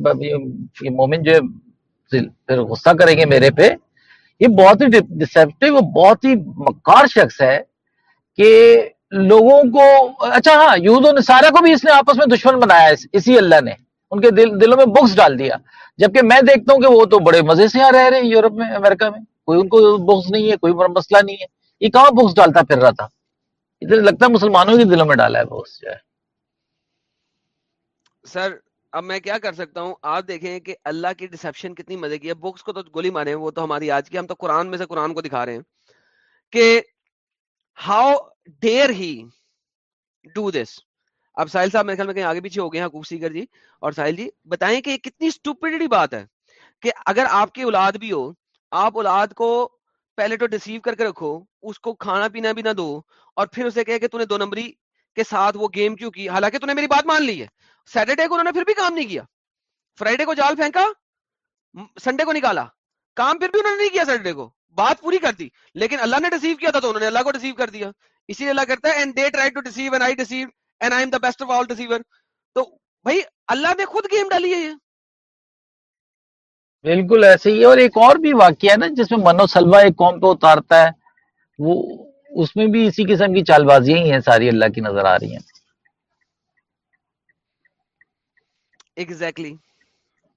یہ مومن جو پھر غصہ کریں گے میرے پہ۔ یہ بہت ہی ڈسپٹیو بہت ہی مکار شخص ہے کہ لوگوں کو اچھا ہاں یہود و نصارہ کو بھی اس نے آپس میں دشمن بنایا اسی اللہ نے۔ ان کے دل، دلوں میں بکس ڈال دیا۔ جبکہ میں دیکھتا ہوں کہ وہ تو بڑے مزے سے یہاں رہ رہے ہیں یورپ میں، امریکہ میں۔ کوئی ان کو بکس نہیں ہے، کوئی مسئلہ نہیں ہے۔ یہ کہاں بکس ڈالتا پھر رہا تھا؟ ادھر لگتا ہے مسلمانوں کے دلوں میں ڈالا ہے بکس جو ہے۔ سر، اب میں کیا کر سکتا ہوں؟ آپ دیکھیں کہ اللہ کی ڈسپشن کتنی مزے کی ہے۔ بکس کو تو گولی مارے ہیں، وہ تو ہماری آج کی، ہم تو قرآن میں سے قرآن کو دکھا رہے ہیں کہ how dare he do this اب ساحل صاحب میرے خیال میں کہیں آگے پیچھے ہو گئے ہیں، حقوق سیکر جی۔ اور ساحل جی بتائیں کہ یہ کتنی اسٹوپڈی بات ہے کہ اگر آپ کی اولاد بھی ہو، آپ اولاد کو پہلے تو ڈسیو کر کے رکھو، اس کو کھانا پینا بھی نہ دو، اور پھر اسے کہے کہ تو نے دو نمبری کے ساتھ وہ گیم کیوں کی؟ حالانکہ تو نے میری بات مان لی ہے۔ سیٹرڈے کو انہوں نے پھر بھی کام نہیں کیا۔ فرائیڈے کو جال پھینکا سنڈے کو نکالا۔ کام پھر بھی انہوں نے نہیں کیا سیٹرڈے کو۔ بات پوری کر دی۔ لیکن اللہ نے ڈسیو کیا تھا تو انہوں نے اللہ کو ڈسیو کر دیا۔ اسی لیے اللہ کرتا ہے and they try to deceive and I deceive and I am the best of all deceiver تو بھائی اللہ نے خود گیم ڈالی ہے یہ۔ بالکل ایسے ہی ہے۔ اور ایک اور بھی واقعہ ہے نا جس میں منو سلوا ایک قوم پہ اتارتا ہے وہ اس میں بھی اسی قسم کی چال بازیاں ہی ہیں ساری اللہ کی نظر آ رہی ہیں۔ ایگزیکٹلی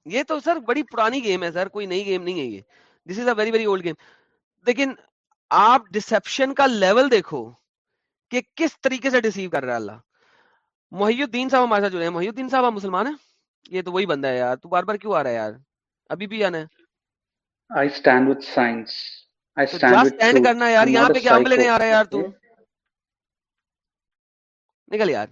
یہ تو سر بڑی پرانی گیم ہے سر کوئی نئی گیم نہیں ہے یہ۔ This is a very very old game لیکن آپ ڈسپشن کا لیول دیکھو۔ کہ کس طریقے سے ڈسیو کر رہا ہے اللہ؟ محی الدین صاحب ہمارے ساتھ جڑے ہیں۔ محی الدین صاحب آپ مسلمان ہیں؟ یہ تو وہی بندہ ہے یار۔ تو بار بار کیوں آ رہا ہے یار؟ ابھی بھی جانا ہے۔ سٹینڈ. کرنا یار یہاں پہ کیا psycho. آ رہا ہے یار تو? نکل یار۔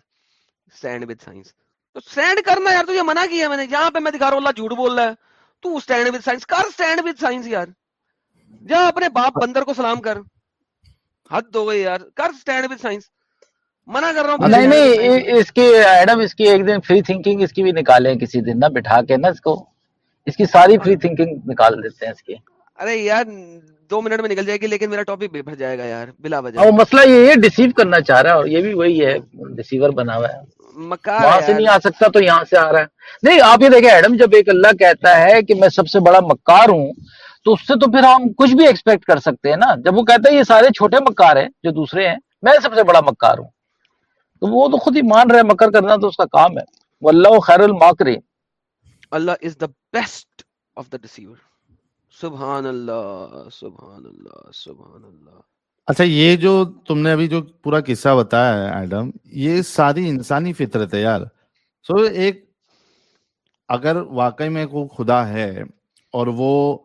سٹینڈ وتھ سائنس تو سٹینڈ کرنا یار تجھے منع کیا ہے میں نے؟ یہاں پہ میں دکھا رہا ہوں اللہ جھوٹ بول رہا ہے۔ تو سٹینڈ وتھ سائنس کر سٹینڈ وتھ سائنس یار۔ جا اپنے باپ بندر کو سلام کر۔ حد ہو گئی یار۔ کر سٹینڈ وتھ سائنس منع کر رہا ہوں۔ نہیں نہیں اس کی ایڈم اس کی ایک دن فری تھنکنگ اس کی بھی نکالیں کسی دن نہ بٹھا کے نا اس کو۔ اس کی ساری فری تھنکنگ نکال دیتے ہیں اس کی۔ ارے یار دو منٹ میں نکل جائے گی لیکن میرا ٹاپک بے بھر جائے گا یار بلا وجہ۔ وہ مسئلہ یہ ہے ڈیسیو کرنا چاہ رہا ہے اور یہ بھی وہی ہے ڈیسیور بنا ہوا ہے۔ وہاں سے نہیں آ سکتا تو یہاں سے آ رہا ہے۔ نہیں آپ یہ دیکھیں ایڈم جب ایک اللہ کہتا ہے کہ میں سب سے بڑا مکار ہوں تو اس سے تو پھر ہم کچھ بھی ایکسپیکٹ کر سکتے ہیں نا؟ جب وہ کہتا ہے یہ سارے چھوٹے مکار ہیں جو دوسرے ہیں میں سب سے بڑا مکار ہوں۔ تو وہ تو خود ہی مان رہے مکر کرنا تو اس کا کام ہے۔ وہ اللہ خیر الماکری اللہ از دا بیسٹ آف دا ڈیسیور سبحان اللہ سبحان اللہ سبحان اللہ اچھا یہ جو تم نے ابھی جو پورا قصہ بتایا ہے ایڈم یہ ساری انسانی فطرت ہے یار۔ سو so, ایک اگر واقعی میں کوئی خدا ہے اور وہ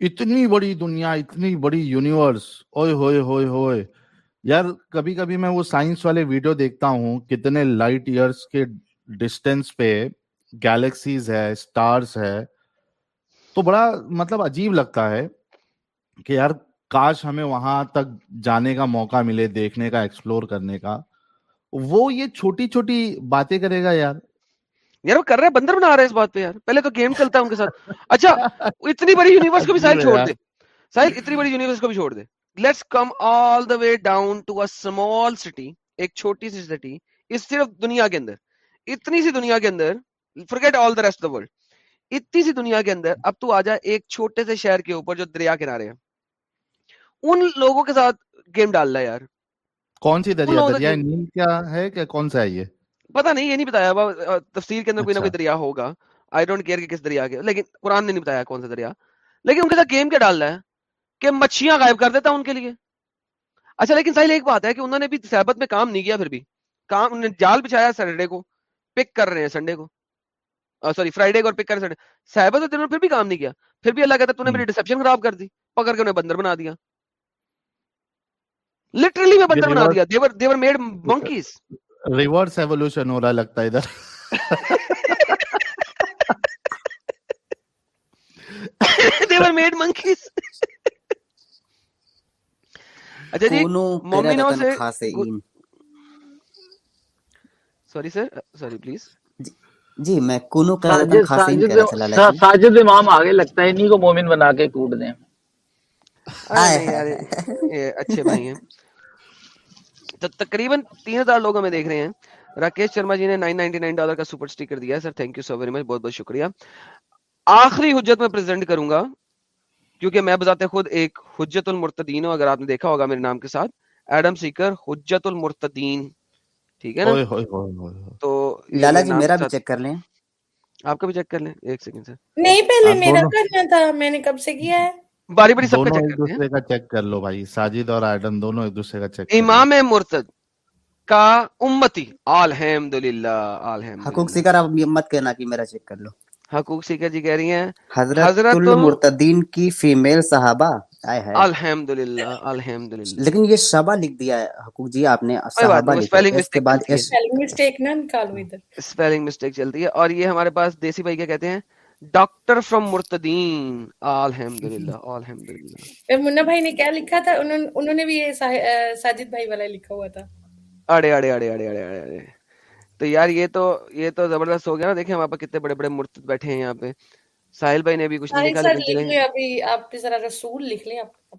اتنی بڑی دنیا، اتنی بڑی یونیورس اوئے، ہوئے ہوئے ہوئے۔ یار کبھی کبھی میں وہ سائنس والے ویڈیو دیکھتا ہوں، کتنے لائٹ ایئرس کے ڈسٹینس پہ گیلیکسیز ہے سٹارز ہے۔ تو بڑا مطلب عجیب لگتا ہے کہ یار، کاش ہمیں وہاں تک جانے کا موقع ملے، دیکھنے کا ایکسپلور کرنے کا۔ وہ یہ چھوٹی چھوٹی باتیں کرے گا یار۔ یار وہ کر رہے ہیں بندر بنا رہے ہیں اس بات پہ یار۔ پہلے تو گیم چلتا ہے ان کے ساتھ۔ اچھا اتنی بڑی یونیورس کو بھی ساحل چھوڑ دے۔ ساحل اتنی بڑی یونیورس کو بھی چھوڑ دے۔ Let's come all the way down to small city ایک چھوٹی سی سٹی اس صرف دنیا کے اندر۔ اتنی سی دنیا کے اندر forget all the rest of the world اتنی سی دنیا کے اندر اب تو آ جا ایک چھوٹے سے شہر کے اوپر جو دریا کنارے ہیں۔ ان لوگوں کے ساتھ گیم ڈال رہا یار۔ کون سی دریا؟ دریا نیل کیا ہے کہ کون سا ہے یہ؟ پتا نہیں یہ نہیں بتایا تفسیر کے اندر کوئی نہ کوئی اچھا۔ دریا ہوگا۔ آئی ڈونٹ کیئر کہ کس دریا کے لیکن قرآن نے نہیں بتایا کون سا دریا۔ لیکن ان کے ساتھ گیم کیا ڈال رہا ہے؟ کہ مچھیاں غائب کر دیتا ان کے لیے۔ اچھا لیکن ساحل ایک بات ہے کہ انہوں نے بھی صحبت میں کام نہیں کیا پھر بھی۔ کام انہوں نے جال بچھایا سیٹرڈے کو پک کر رہے ہیں سنڈے کو۔ سوری فرائیڈے کو اور پک کر سنڈے صحبت میں پھر بھی کام نہیں کیا۔ پھر بھی اللہ کہتا ہے تو نے میری ڈسپشن خراب کر دی۔ پکڑ کے انہیں بندر بنا دیا۔ لٹرلی میں بندر یعنی بنا دیا۔ دیور دیور میڈ منکیز ریورس ایولیوشن ہو رہا لگتا ہے ادھر۔ میڈ منکیز اچھا جی مومنوں سے سوری سر سوری پلیز جی میں کونو ساجد امام آگے لگتا ہے انہی کو مومن بنا کے کوٹ دیں۔ اچھے بھائی ہیں۔ تقریباً تین ہزار لوگ ہمیں دیکھ رہے ہیں راکیش شرما جی نے نائن نائنٹی نائن ڈالر کا سپر اسٹیکر دیا sir thank you so very much بہت بہت شکریہ۔ آخری حجت میں پریزنٹ کروں گا کیونکہ میں بتاتے خود ایک حجت المرتدین ہوں اگر آپ نے دیکھا ہوگا میرے نام کے ساتھ ایڈم سیکر حجت المرتدین ٹھیک ہے نا؟ تو لالا جی میرا بھی چیک کر لیں۔ آپ کا بھی چیک کر لیں ایک سیکنڈ سر نہیں پہلے میرا کرنا تھا میں نے کب سے کیا ہے؟ باری باری سب کا ایک دوسرے کا چیک کر لو بھائی۔ ساجد اور آئیڈن دونوں ایک دوسرے کا چیک امام مرتد کا امتی۔ الحمد للہ حقوق سیکر آپ امت کہنا کہ میرا چیک کر لو۔ حقوق سیکر جی کہہ رہی ہیں۔ حضرت المرتدین کی فیمیل صحابہ۔ الحمد للہ الحمد للہ لیکن یہ شبہ لکھ دیا ہے۔ حقوق جی آپ نے اسپیلنگ مسٹیک چلتی ہے۔ اور یہ ہمارے پاس دیسی بھائی کیا کہتے ہیں؟ ڈاکٹر فرام مرتدین منا بھائی نے کیا لکھا تھا؟ انہوں, نے بھی یہ ساجد بھائی والا لکھا ہوا تھا۔ اڑے اڑے اڑے اڑے اڑے اڑے اڑے۔ تو یار یہ تو یہ تو زبردست ہو گیا نا۔ دیکھیں ہمارے پاس کتنے بڑے بڑے مرتد بیٹھے ہیں یہاں پہ۔ ساحل بھائی نے بھی کچھ نہیں لکھا لکھ لیں ابھی آپ کی ذرا رسول لکھ لیں آپ۔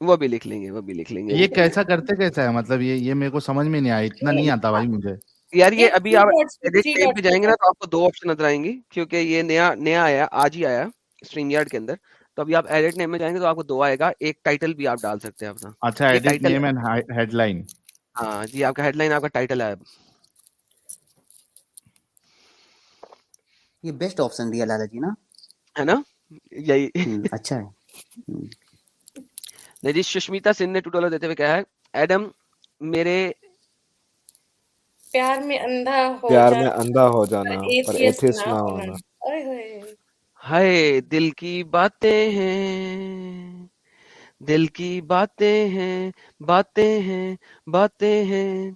وہ بھی لکھ لیں گے وہ بھی لکھ لیں گے۔ یہ کیسا کرتے کیسا ہے؟ مطلب یہ یہ میرے کو سمجھ میں نہیں آیا اتنا نہیں آتا بھائی مجھے۔ یار یہ ابھی آپ پہ جائیں گے نا تو آپ کو دو آپشن نظر آئیں گی کیونکہ یہ نیا نیا آیا آج ہی آیا اسٹریم یارڈ کے اندر۔ تو ابھی آپ ایڈٹ نیم میں جائیں گے تو آپ کو دو آئے گا۔ ایک ٹائٹل بھی آپ ڈال سکتے ہیں اپنا۔ اچھا edit name and headline ہاں جی آپ کا ہیڈ لائن آپ کا ٹائٹل ہے یہ بیسٹ آپشن دیا لالا جی نا۔ ہے نا؟ یہی۔ اچھا ہے۔ نہیں جی سشمیتا سندھ نے 2 دیتے ہوئے کہا ہے ایڈم میرے پیار میں اندھا ہو پیار میں اندھا ہو جانا پر ایتھیس نہ ہونا۔ ہائے دل کی باتیں ہیں۔ دل کی باتیں ہیں باتیں ہیں باتیں ہیں۔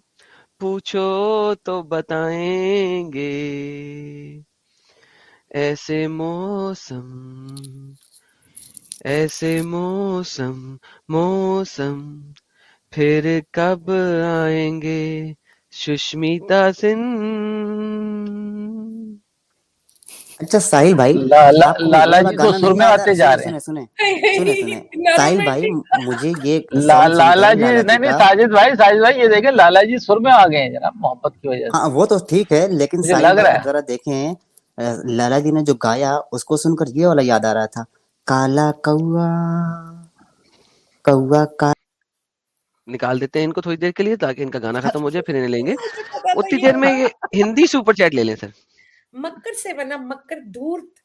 پوچھو تو بتائیں گے۔ ایسے موسم ایسے موسم موسم۔ پھر کب آئیں گے؟ سشمیتا سن اچھا ساحل بھائی لالا جی تو سر میں آتے جا رہے ہیں ساحل بھائی مجھے یہ لالا جی نہیں نہیں ساجد بھائی ساجد بھائی یہ دیکھیں لالا جی سر میں آ گئے ہیں جناب محبت کی وجہ سے وہ تو ٹھیک ہے لیکن ساحل ذرا دیکھیں لالا جی نے جو گایا اس کو سن کر یہ والا یاد آ رہا تھا کالا کوا کوا کالا نکال دیتے ہیں ان کو تھوڑی دیر کے لیے تاکہ ان کا گانا ختم ہو جائے پھر انہیں لیں گے۔ اتنی دیر میں یہ ہندی سپر چیٹ لے لیں سر۔ مکر سے بنا مکر دھورت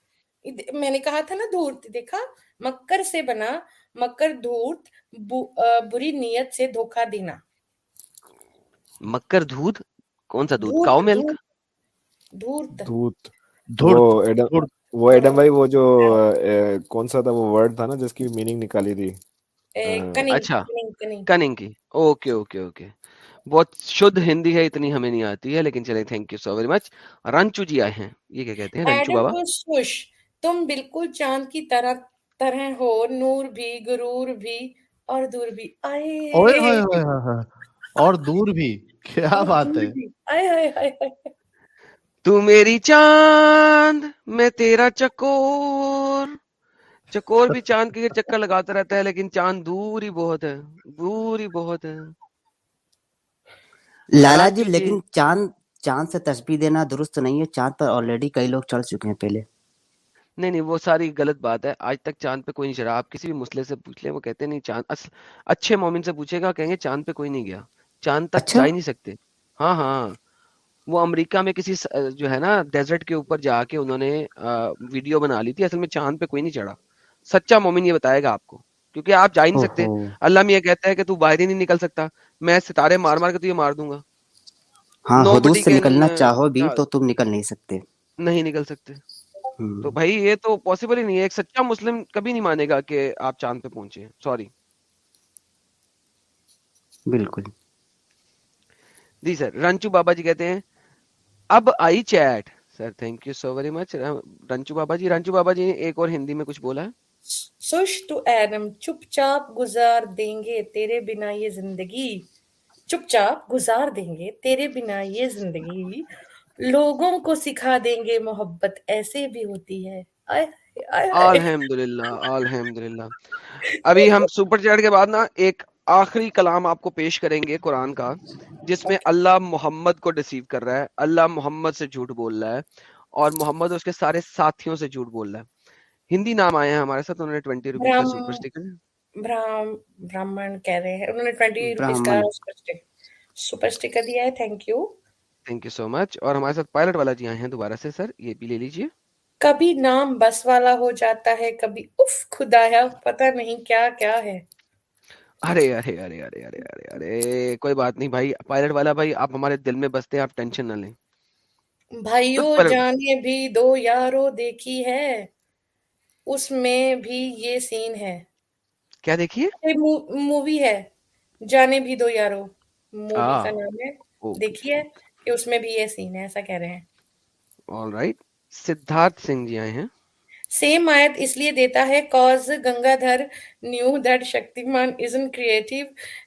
میں نے کہا تھا نا دھورت دیکھا؟ مکر سے بنا مکر دھورت بری نیت سے دھوکا دینا۔ مکر دھوت کون سا دھوت کاؤ ملک؟ دھورت دھورت وہ ایڈم بھائی وہ جو کون سا تھا وہ ورڈ تھا نا جس کی میننگ نکالی تھی۔ اچھا۔ کننگ کی۔ Okay okay okay. بہت شدھ ہندی ہے اتنی ہمیں نہیں آتی ہے لیکن چلیں thank you so very much Rancho ji آئے ہیں یہ کیا کہتے ہیں؟ رنچو بابا۔ خوش تم بالکل چاند کی طرح طرح ہو نور بھی غرور بھی اور دور بھی۔ اور دور بھی۔ کیا بات ہے۔ تو میری چاند میں تیرا چکور۔ چکور بھی چاند کے چکر لگاتا رہتا ہے لیکن چاند دور ہی بہت ہے دور ہی بہت ہے۔ لالا جی لیکن چاند چاند سے تسبیح دینا درست نہیں ہے۔ چاند پر آلریڈی کئی لوگ چڑھ چکے ہیں پہلے۔ نہیں نہیں وہ ساری غلط بات ہے۔ آج تک چاند پہ کوئی نہیں چڑھا۔ آپ کسی بھی مسئلے سے پوچھ لیں وہ کہتے نہیں چاند اچھے مومن سے پوچھے گا کہیں گے چاند پہ کوئی نہیں گیا۔ چاند تک اچھا؟ جا ہی نہیں سکتے۔ ہاں ہاں۔ وہ امریکہ میں کسی جو ہے نا ڈیزرٹ کے اوپر جا کے انہوں نے ویڈیو بنا لی تھی۔ اصل میں چاند پہ کوئی نہیں چڑھا۔ سچا مومن یہ بتائے گا آپ کو کیونکہ آپ جا ہی نہیں سکتے۔ اللہ میں یہ کہتا ہے کہ تو باہر ہی نہیں نکل سکتا میں ستارے مار مار کے تو یہ مار دوں گا۔ ہاں حدود سے نکلنا چاہو بھی تو تم نکل نہیں سکتے۔ نہیں نکل سکتے۔ تو بھائی یہ تو پوسبل ہی نہیں ہے۔ ایک سچا مسلم کبھی نہیں مانے گا کہ آپ چاند پہ پہنچے سوری بالکل۔ جی سر رنچو بابا جی کہتے ہیں اب I chat. Sir thank you so very much Rancho بابا جی رنچو بابا جی نے ایک اور ہندی میں کچھ بولا۔ ہے سوش تو ایرم، چپ چاپ گزار دیں گے تیرے بنا یہ زندگی۔ چپ چاپ گزار دیں گے تیرے بنا یہ زندگی۔ لوگوں کو سکھا دیں گے محبت، ایسے بھی ہوتی ہے۔ الحمد للہ الحمد للہ ابھی ہم سپر چیٹ کے بعد نا ایک آخری کلام آپ کو پیش کریں گے قرآن کا، جس میں اللہ محمد کو ڈسیو کر رہا ہے، اللہ محمد سے جھوٹ بول رہا ہے اور محمد اس کے سارے ساتھیوں سے جھوٹ بول رہا ہے۔ ہندی نام آئے ہیں ہمارے ساتھ انہوں نے ٹوینٹی روپیز کا سپر اسٹیکر براہمن کہہ رہے ہیں۔ انہوں نے ٹوینٹی روپیز کا سپر اسٹیکر دیا ہے۔ Thank you thank you so much اور ہمارے ساتھ پائلٹ والا جی آئے ہیں دوبارہ سے سر یہ بھی لے لیجیے کبھی نام بس والا ہو جاتا ہے کبھی اف خدا ہے پتا نہیں کیا کیا ہے۔ ارے ارے ارے ارے ارے ارے ارے کوئی بات نہیں بھائی۔ پائلٹ والا بھائی آپ ہمارے دل میں بستے آپ ٹینشن نہ لیں۔ بھائیو جانے بھی دو یارو دیکھی ہے۔ اس میں بھی یہ سین ہے۔ کیا دیکھیے؟ مووی ہے۔ جانے بھی دو یارو۔ مووی کا نام ہے۔ دیکھیے کہ اس میں بھی یہ سین ہے ایسا کہہ رہے ہیں۔ آل رائٹ سدھارتھ سنگھ جی آئے ہیں۔ سیم آیت اس لیے دیتا ہے کاز گنگا دھر new that Shaktimaan isn't creative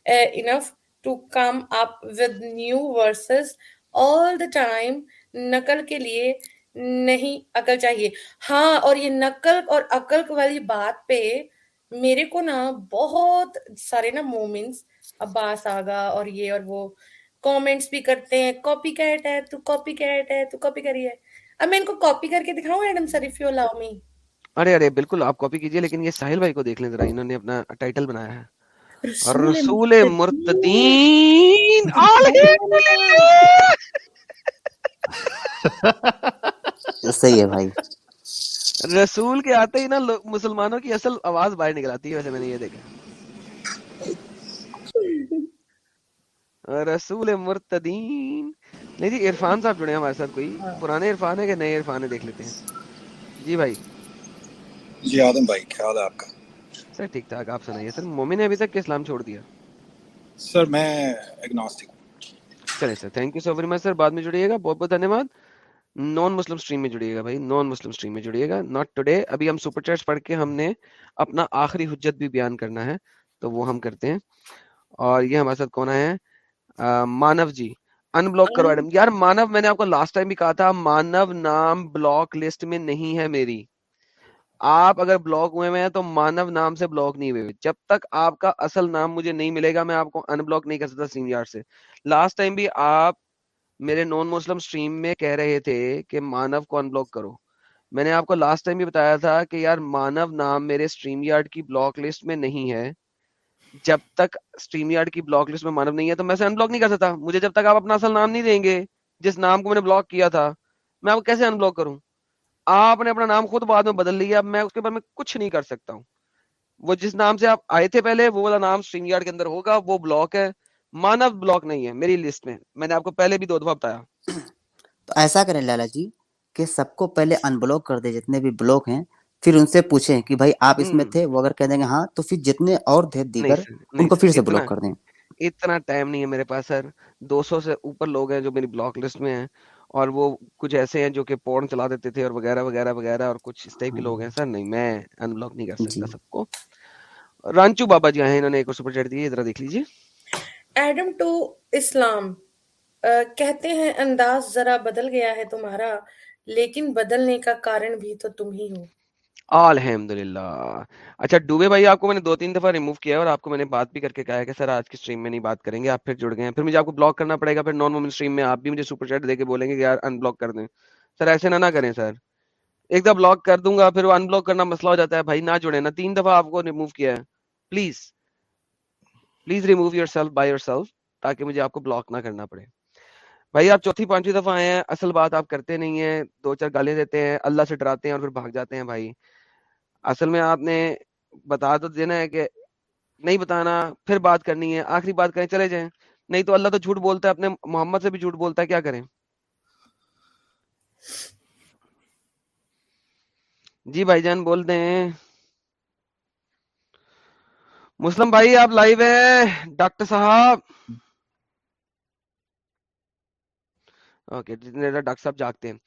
enough to come up with new verses all the time نقل کے لیے نہیں عقل چاہیے۔ ہاں اور یہ نقل اور عقل والی بات پہ میرے کو نا بہت سارے نا مومنٹس عباس آگا اور یہ اور وہ کامنٹس بھی کرتے ہیں کاپی کیٹ ہے تو کاپی کیٹ ہے تو کاپی کری ہے۔ اب میں ان کو کاپی کر کے دکھاؤں Adam sir if you allow me ارے ارے بالکل آپ کاپی کیجیے لیکن یہ ساحل بھائی کو دیکھ لیں ذرا انہوں نے اپنا ٹائٹل بنایا ہے۔ رسول مرتدین <laughs> صحیح ہے بھائی۔ رسول کے آتے ہی نا مسلمانوں کی اصل آواز باہر نکل آتی ہے ویسے میں نے یہ دیکھا۔ رسول مرتدین۔ نہیں جی عرفان صاحب جڑے ہمارے ساتھ کوئی پرانے عرفان ہے کہ نئے عرفان ہے دیکھ لیتے ہیں۔ جی بھائی۔ جی آدم بھائی کیا حال ہے آپ کا؟ سر ٹھیک ٹھاک آپ سنائیے۔ سر مومن نے ابھی تک اسلام چھوڑ دیا؟ سر میں اگنوسٹک چلیں sir thank you so very much sir بعد میں جڑیے گا۔ بہت بہت دھنیہ واد۔ نان مسلم سٹریم میں جڑیے گا بھائی نان مسلم سٹریم میں جڑیے گا۔ ناٹ ٹوڈے ابھی ہم سپر چیٹس پڑھ کے ہم نے اپنا آخری حجت بھی بیان کرنا ہے، تو وہ ہم کرتے ہیں۔ اور یہ ہمارے ساتھ کون ہے؟ مانو جی۔ ان بلاک کرو ایڈم یار مانو، میں نے آپ کو لاسٹ ٹائم بھی کہا تھا، مانو نام بلاک لسٹ میں نہیں ہے میری۔ آپ اگر بلاک ہوئے ہوئے ہیں تو مانو نام سے بلاک نہیں ہوئے جب تک آپ کا اصل نام مجھے نہیں ملے گا، میں آپ کو ان بلاک نہیں کر سکتا سینئر سے۔ لاسٹ ٹائم بھی آپ میرے نان مسلم سٹریم میں کہہ رہے تھے کہ مانو کو بلاک کرو۔ میں نے آپ کو لاسٹ ٹائم بھی بتایا تھا کہ یار مانو نام میرے سٹریم یارڈ کی بلاک لسٹ میں نہیں ہے۔ جب تک سٹریم یارڈ کی بلاک لسٹ میں مانو نہیں ہے تو میں سے ان بلاک نہیں کر سکتا۔ مجھے جب تک آپ اپنا اصل نام نہیں دیں گے، جس نام کو میں نے بلاک کیا تھا، میں آپ کو کیسے ان بلاک کروں؟ آپ نے اپنا نام خود بعد میں بدل لیا اب میں اس کے بارے میں کچھ نہیں کر سکتا ہوں۔ وہ جس نام سے آپ آئے تھے پہلے، وہ والا نام سٹریم یارڈ کے اندر ہوگا، وہ بلاک ہے۔ مانو بلاک نہیں ہے میری لسٹ میں۔ میں نے آپ کو پہلے بھی دو دفعہ بتایا۔ تو ایسا کریں لالا جی کہ سب کو پہلے ان بلاک کر دے جتنے بھی بلاک ہیں پھر ان سے پوچھیں کہ بھائی آپ اس میں تھے؟ وہ اگر کہہ دیں گے ہاں تو پھر جتنے اور تھے دیگر ان کو پھر سے بلاک کر دیں۔ اتنا ٹائم نہیں ہے میرے پاس سر۔ دو سو سے اوپر لوگ ہیں جو میری بلاک لسٹ میں ہیں اور وہ کچھ ایسے ہیں جو کہ پورن چلا دیتے تھے اور وغیرہ وغیرہ وغیرہ اور کچھ اس ٹائپ کے لوگ ہیں۔ سر نہیں میں ان بلاک نہیں کر سکتا جی۔ سب کو۔ رانچو بابا جی ہیں انہوں نے ایک اور سپر چیٹ دی ہے ذرا دیکھ لیجیے۔ ایڈم ٹو اسلام کہتے ہیں انداز ذرا بدل گیا ہے تمہارا، لیکن بدلنے کا کارن بھی تو تم ہی ہو۔ الحمدللہ۔ اچھا ڈوبے بھائی، آپ کو میں نے دو تین دفعہ ریموو کیا ہے اور آپ کو میں نے بات بھی کر کے کہا ہے کہ سر آج کی اسٹریم میں نہیں بات کریں گے، آپ پھر جڑ گئے ہیں۔ پھر مجھے آپ کو بلاک کرنا پڑے گا، پھر نان وومن اسٹریم میں آپ بھی مجھے سپر چیٹ دے کے بولیں گے کہ یار ان بلاک کر دیں۔ سر ایسے نہ نہ کریں سر۔ ایک دفعہ بلاک کر دوں گا، پھر وہ ان بلاک کرنا مسئلہ ہو جاتا ہے۔ بھائی نہ جڑے نا تین دفعہ آپ کو ریموو کیا ہے۔ Please please remove yourself by yourself تاکہ مجھے آپ کو بلاک نہ کرنا پڑے۔ بھائی، آپ چوتھی پانچویں دفعہ آئے ہیں، اصل بات آپ کرتے نہیں ہیں، دو چار گالیں دیتے ہیں، اللہ سے ڈراتے ہیں اور پھر بھاگ جاتے ہیں بھائی۔ اصل میں آپ نے بتا تو دینا ہے کہ نہیں بتانا، پھر بات کرنی ہے، آخری بات کریں، چلے جائیں۔ نہیں تو اللہ تو جھوٹ بولتا ہے، اپنے محمد سے بھی جھوٹ بولتا ہے، کیا کریں؟ جی بھائی جان، بول دیں۔ مسلم بھائی، آپ لائیو ہیں۔ ڈاکٹر صاحب۔ اوکے جتنے ڈاکٹر صاحب جاگتے ہیں۔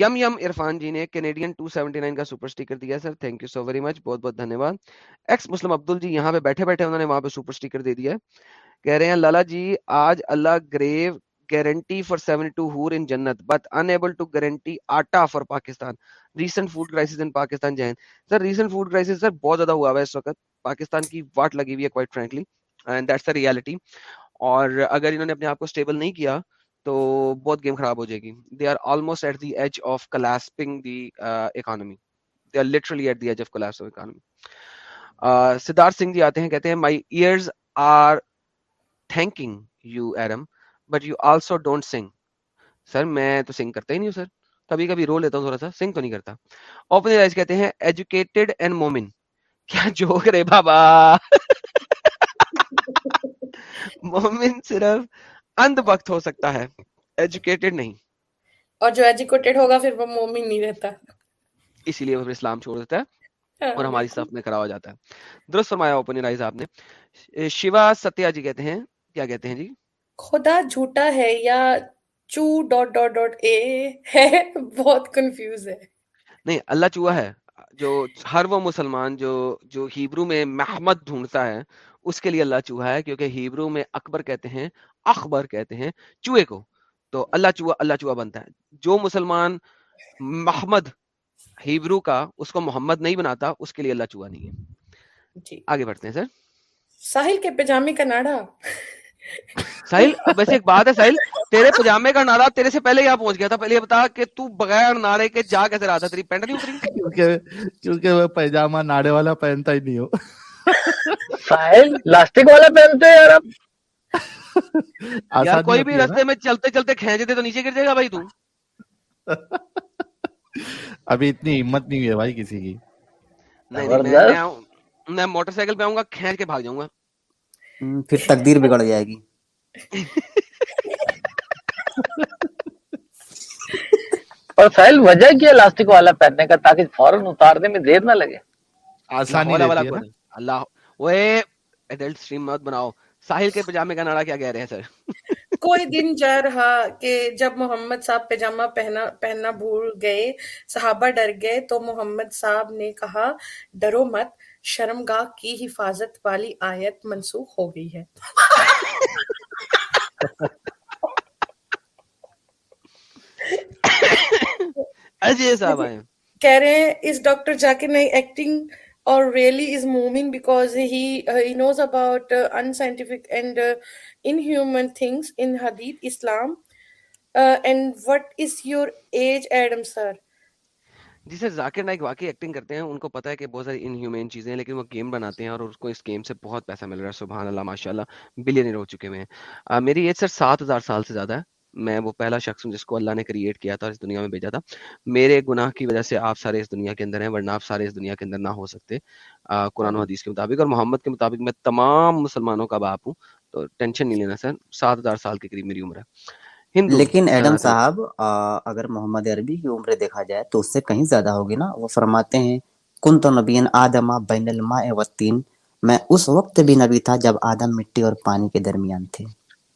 یم یم عرفان جی نے کینیڈین 279 کا سپر سٹیکر دیا sir thank you so very much بہت بہت دھنیہ واد ایکس مسلم عبدل جی یہاں پہ بیٹھے بیٹھے انہوں نے وہاں پہ سپر سٹیکر دے دیا ہے۔ کہہ رہے ہیں، لالا جی آج اللہ گریو گارنٹی فار 72 ہور ان جنت but unable to guarantee atta for Pakistan. Recent food crisis in Pakistan جائیں sir recent food crisis sir بہت زیادہ ہوا ہوا ہے اس وقت۔ پاکستان کی واٹ لگی ہوئی ہے quite frankly and that's the reality اور اگر انہوں نے اپنے آپ کو اسٹیبل نہیں کیا تو بہت گیم خراب ہو جائے گی. They are almost at the edge of collapsing the economy they are literally at the edge of collapse of economy Siddharth Singh ji آتے ہیں کہتے ہیں my ears are thanking you um but you also don't sing sir میں تو سنگ کرتا ہی نہیں ہوں سر کبھی کبھی رو لیتا ہوں تھوڑا سا سنگ تو نہیں کرتا اوپن کہتے ہیں ایجوکیٹڈ اینڈ مومن کیا جوک رے بابا مومن صرف اند وقت ہو سکتا ہے ایجوکیٹڈ نہیں اور جو ایجوکیٹڈ ہوگا پھر وہ مومن نہیں رہتا اسی لیے وہ اسلام چھوڑ دیتا ہے اور ہماری صف میں کھڑا ہو جاتا ہے درست فرمایا اوپن رائز آپ نے شیوا ستیا جی کہتے ہیں کیا کہتے ہیں جی خدا جھوٹا ہے یا چو ڈاٹ ڈاٹ ڈاٹ اے ہے بہت کنفیوز ہے نہیں اللہ چوہا ہے جو ہر وہ مسلمان جو جو ہیبرو میں محمد ڈھونڈتا ہے اس کے لیے اللہ چوہا ہے کیونکہ ہیبرو میں اکبر کہتے ہیں اخبر کہتے ہیں چوہے کو۔ تو اللہ چوہا اللہ چوہا بنتا ہے۔ جو مسلمان محمد ہیبرو کا اس کو محمد نہیں بناتا اس کے لیے اللہ چوہا نہیں ہے۔ جی۔ آگے بڑھتے ہیں سر۔ ساحل کے پیجامی کا ناڑا ساحل ویسے ایک بات ہے ساحل تیرے پجامے کا نعرہ تیرے سے پہلے یہاں پہنچ گیا تھا پہلے بتا کہ تو بغیر نعرے کے جا کیسے رہا تھا؟ تیری پینٹ نہیں اتری؟ کیونکہ کیونکہ وہ پیجامہ نعرے والا پہنتا ہی نہیں ہو ساحل لاسٹک والا پہنتے ہیں یار اب یار کوئی بھی راستے میں چلتے چلتے کھینچ دے تو نیچے گر جائے گا بھائی تو۔ ابھی اتنی ہمت نہیں ہوئی ہے بھائی کسی کی۔ نہیں میں موٹر سائیکل پہ آؤں گا کھینچ کے بھاگ جاؤں گا۔ پھر تقدیر بگڑ جائے گی۔ <laughs> اور سائل وجہ کیا الاسٹک والا پہننے کا تاکہ فوراً اتارنے میں دیر نہ لگے؟ آسانی اللہ اوے ایڈلٹ سٹریم مت بناؤ۔ ساحل کے پجامے کا نارا کیا کہہ رہے ہیں سر؟ کوئی دن جا رہا کہ جب محمد صاحب پیجامہ پہنا پہننا بھول گئے صحابہ ڈر گئے تو محمد صاحب نے کہا ڈرو مت شرمگاہ کی حفاظت والی آیت منسوخ ہو گئی ہے۔ <laughs> اجے صاحب آئے کہہ رہے ہیں اس ڈاکٹر جاکر نے ایکٹنگ اور ریئلی از مومن because he he knows about in scientific and in human things in hadith Islam and what is your age Adam sir ji sir Zakir Naik واقعی ایکٹنگ کرتے ہیں۔ ان کو پتا ہے کہ بہت ساری انہیومین چیزیں ہیں لیکن وہ گیم بناتے ہیں اور اس کو اس گیم سے بہت پیسہ مل رہا ہے۔ سبحان اللہ ماشاء اللہ بلینئر ہو چکے ہوئے ہیں۔ میری ایج سر سات ہزار سال سے زیادہ ہے۔ میں وہ پہلا شخص ہوں جس کو اللہ نے کریٹ کیا تھا اور اس دنیا میں بھیجا تھا۔ میرے گناہ کی وجہ سے آپ سارے اس دنیا کے اندر ہیں ورنہ آپ سارے اس دنیا کے اندر نہ ہو سکتے۔ آ, قرآن و حدیث کے مطابق اور محمد کے مطابق میں تمام مسلمانوں کا باپ ہوں تو ٹینشن نہیں لینا سر سات ہزار سال کے قریب میری عمر ہے۔ ہندو۔ لیکن ایڈم صاحب آ, اگر محمد عربی کی عمر دیکھا جائے تو اس سے کہیں زیادہ ہوگی نا؟ وہ فرماتے ہیں کن تو نبین آدم بین الماء والتین میں اس وقت بھی نبی تھا جب آدم مٹی اور پانی کے درمیان تھے۔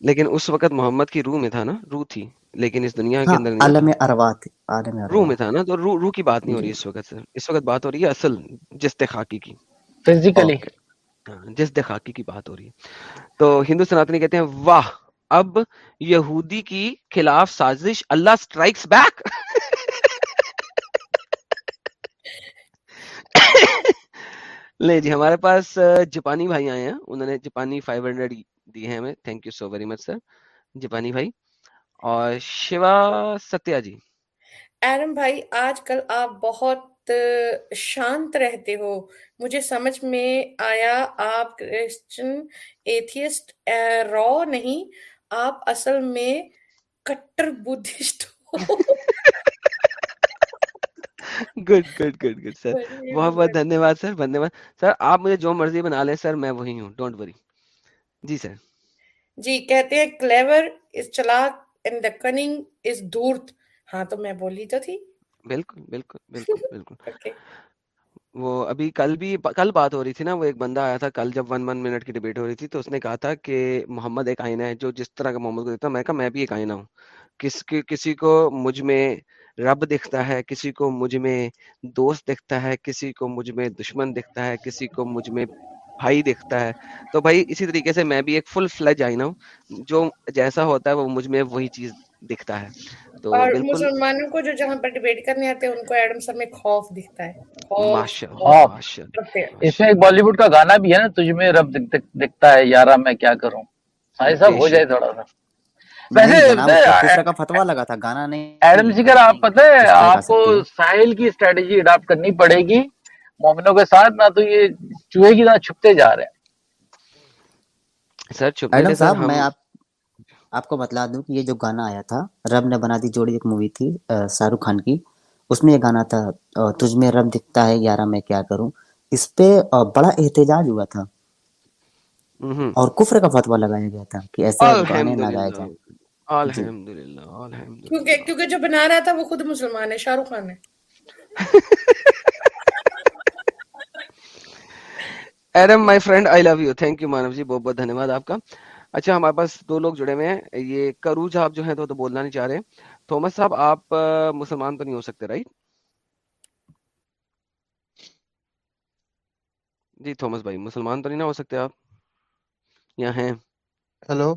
لیکن اس وقت محمد کی روح میں تھا نا روح تھی لیکن اس دنیا کے ہاں اندر نہیں عالم تھا ارواح تھے عالم روح ارواح میں تھا نا تو روح روح کی بات نہیں ہو رہی جی۔ اس وقت سر۔ اس وقت بات ہو رہی ہے اصل جس خاکی کی۔ فزیکلی جس خاکی کی بات ہو رہی ہے۔ تو ہندو سناتنی کہتے ہیں واہ اب یہودی کی خلاف سازش اللہ اسٹرائکس بیک <laughs> لے جی ہمارے پاس جاپانی بھائی آئے ہیں انہوں نے جاپانی 500 دی ہیں ہمیں۔ Thank you so very much sir جاپانی بھائی اور شیوا ستیا جی۔ ایرم بھائی آج کل آپ بہت شانت رہتے ہو۔ مجھے سمجھ میں آیا آپ کرسچن ایتھیسٹ رو نہیں آپ اصل میں کٹر بدھسٹ ہو۔ Good good good good sir بہت بہت دھنیہ واد سر دھنیہ واد سر آپ مجھے جو مرضی بنا لیں سر میں وہی ہوں ڈونٹ وری جی سر۔ جی کہتے ہیں کلیور از چلاک اینڈ دا کننگ از دھورت۔ ہاں تو میں بولی تو تھی۔ بالکل بالکل بالکل <laughs> بالکل۔ وہ ابھی کل بھی کل بات ہو رہی تھی نا وہ ایک بندہ آیا تھا کل جب ون ون منٹ کی ڈیبیٹ ہو رہی تھی تو اس نے کہا تھا کہ محمد ایک آئینہ ہے جو جس طرح کا محمد کو دیکھتا ہوں میں کہا میں بھی ایک آئینہ ہوں۔ کس کی کسی کو مجھ میں رب دکھتا ہے کسی کو مجھ میں دوست دکھتا ہے کسی کو مجھ میں دشمن دکھتا ہے کسی کو مجھ میں بھائی دکھتا ہے۔ تو بھائی اسی طریقے سے میں بھی ایک فل فلیج آئینہ ہوں۔ جو جیسا ہوتا ہے وہ مجھ میں وہی چیز دکھتا ہے۔ تو اور بالکل مسلمانوں کو جو جہاں پر ڈیبیٹ کرنے آتے ہیں ان کو ایڈم سر میں خوف دکھتا ہے۔ اس میں ایک بالی ووڈ کا گانا بھی ہے نا تجھ میں رب دکھ- دکھ- دکھتا ہے یارا میں کیا کروں؟ سائی صاحب ہو جائے تھوڑا سا۔ ویسے کا فتوا لگا تھا گانا نہیں۔ ایڈم سیکر تھا آپ پتہ ہے آپ کو ساحل کی اسٹریٹجی اڈاپٹ کرنی پڑے گی۔ مومنوں کے ساتھ نہ تو یہ چوہے کی طرح چھپتے جا رہے ہیں۔ سر چھپنے صاحب میں آپ آپ کو بتلا دوں کہ یہ جو گانا آیا تھا رب نے بنا دی جوڑی ایک مووی تھی شاہ رخ خان کی۔ اس میں یہ گانا تھا تجھ میں رب دکھتا ہے یارا میں کیا کروں؟ اس پہ بڑا احتجاج ہوا تھا۔ اور کفر کا فتوا لگایا گیا تھا کہ ایسے گانے نہ گائے جائیں۔ جی۔ الحمد للہ الحمد کیونکہ کیونکہ جو بنا رہا تھا وہ خود مسلمان ہے شاہ رخ خان ہے <laughs> Adam my friend I love you thank you Manu ji بہت بہت دھنیہ واد آپ کا اچھا ہمارے پاس دو لوگ جڑے ہوئے ہیں یہ کرو صاحب جو ہیں تو, بولنا نہیں چاہ رہے تھومس صاحب آپ مسلمان تو نہیں ہو سکتے رائٹ جی تھومس بھائی مسلمان تو نہیں نہ ہو سکتے آپ یا ہیں ہیلو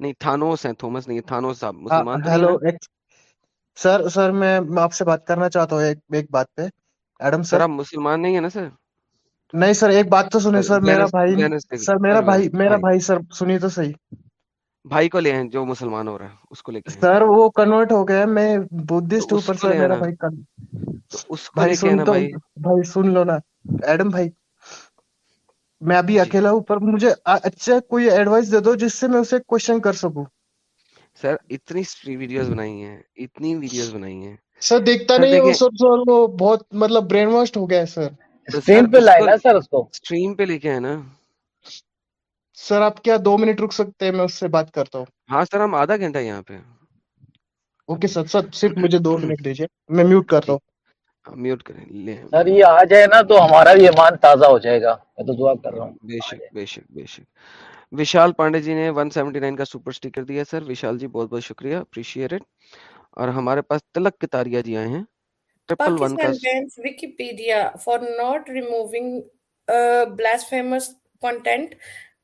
نہیں تھانوس ہیں تھومس نہیں تھانوس صاحب مسلمان ہیلو سر سر میں آپ سے بات کرنا چاہتا ہوں ایک بات پہ ایڈم سر آپ مسلمان نہیں ہے نا سر نہیں سر ایک بات تو سنیں سر میرا بھائی سر میرا بھائی میرا بھائی۔ سر سنیے تو صحیح۔ بھائی کو لے ہیں جو مسلمان ہو رہا ہے اس کو لے کے سر وہ کنورٹ ہو گیا میں بدھسٹ ہوں پر سر میرا بھائی اس کو بھائی لے کے بھائی۔ بھائی سن لو نا۔ ایڈم بھائی میں ابھی جی۔ اکیلا ہوں پر مجھے اچھا کوئی ایڈوائس دے دو جس سے میں اسے کوشچن کر سکوں۔ سر اتنی ویڈیوز بنائی ہیں اتنی ویڈیوز بنائی ہیں۔ سر دیکھتا نہیں وہ سب سر وہ بہت مطلب برین واشڈ ہو گیا ہے سر۔ اسکرین پہ لائے نا سر اس کو۔ اسٹریم پہ لے کے آئے نا۔ سر آپ کیا دو منٹ رک سکتے ہیں؟ میں اس سے بات کرتا ہوں۔ ہاں سر ہم آدھا گھنٹہ یہاں پہ اوکے سر سر صرف مجھے دو منٹ دیجیے میں میوٹ کر رہا ہوں۔ میوٹ کریں لے۔ سر یہ آ جائے نا تو ہمارا بھی ایمان تازہ ہو جائے گا۔ میں تو دعا کر رہا ہوں۔ بے شک بے شک بے شک۔ وشال پانڈے جی نے 179 کا سپر سٹیکر دیا سر۔ وشال جی بہت بہت شکریہ اپریشیٹ۔ اور ہمارے پاس تلک کتاریا جی آئے ہیں۔ For not removing uh, blasphemous content.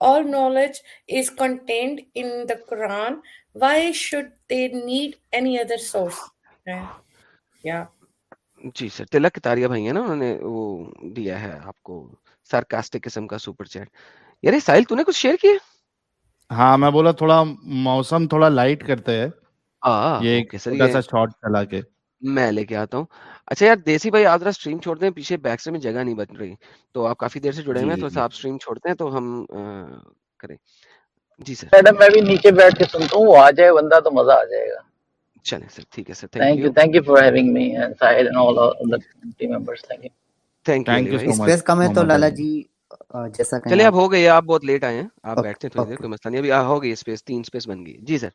All knowledge is contained in the Quran. Why should they need any other source? Yeah. Yeah. جی سر تلک کتاریا بھائی ہیں نا انہوں نے وہ دیا ہے آپ کو سرکاسٹک قسم کا سپر چیٹ یار ساحل تو نے کچھ شیئر کیا ہاں میں بولا تھوڑا موسم تھوڑا لائٹ کرتے ہیں یہ سا شارٹ چلا کے میں لے کے آتا ہوں۔ اچھا یار دیسی بھائی آپ اسٹریم چھوڑ دیں پیچھے بیک سے میں جگہ نہیں بچ رہی۔ تو آپ کافی دیر سے جڑے ہوئے ہیں جی تو جی۔ آپ اسٹریم چھوڑتے ہیں تو ہم کریں۔ جی سر میڈم میں بھی نیچے بیٹھ کے سنتا ہوں وہ آ جائے بندہ تو مزہ آ جائے گا۔ چلیں سر ٹھیک ہے sir thank you thank you for having me and Sahil and all other team members thank you thank you space کم ہے تو لالا جی جیسا کہیں چلیے آپ اب ہو گئی آپ بہت لیٹ آئے ہیں آپ بیٹھتے ہیں تھوڑی دیر کوئی مسئلہ نہیں ابھی ہو گئی اسپیس تین اسپیس بن گئی جی سر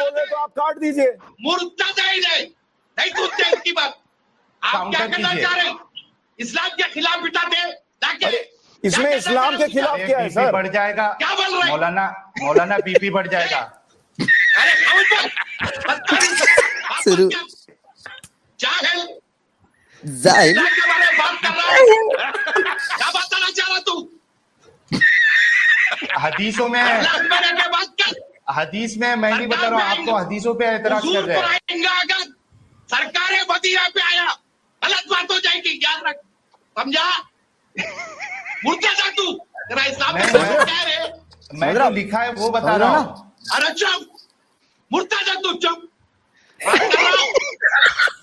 بولے تو آپ کاٹ دیجیے۔ مرتد ہے نہیں نہیں سنتے اس کی بات۔ آپ کیا کرنا چاہ رہے ہیں؟ اسلام کے خلاف تاکہ اس میں اسلام کے خلاف کیا ہے سر؟ بڑھ جائے گا۔ کیا بول رہے مولانا مولانا بی پی بڑھ جائے گا۔ ارے خاموش کر بدتمیز آپ شروع۔ جاہل۔ زائل۔ اسلام کے بارے میں بات کر رہا ہے۔ کیا بتانا چاہ رہا تو؟ حدیثوں میں بات کر۔ حدیث میں میں نہیں بتا رہا ہوں آپ کو حدیثوں پہ اعتراض کر رہے ہیں۔ اگر سرکار مدینہ پہ آیا غلط بات ہو جائے گی یاد رکھ۔ سمجھا؟ مرتضی تو تیرا اسلام میں کا جو لکھا ہے وہ بتا رہا ہوں۔ ارے چپ۔ مرتضی تو چپ۔ رہا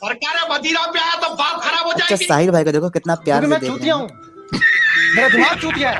سرکار مدینہ پہ آیا تو بات خراب ہو اچھا جائے گی۔ ساحل بھائی کو دیکھو کتنا پیار میں دیکھ چوتیا ہیں ہوں۔ میرا دماغ چوتیا ہے۔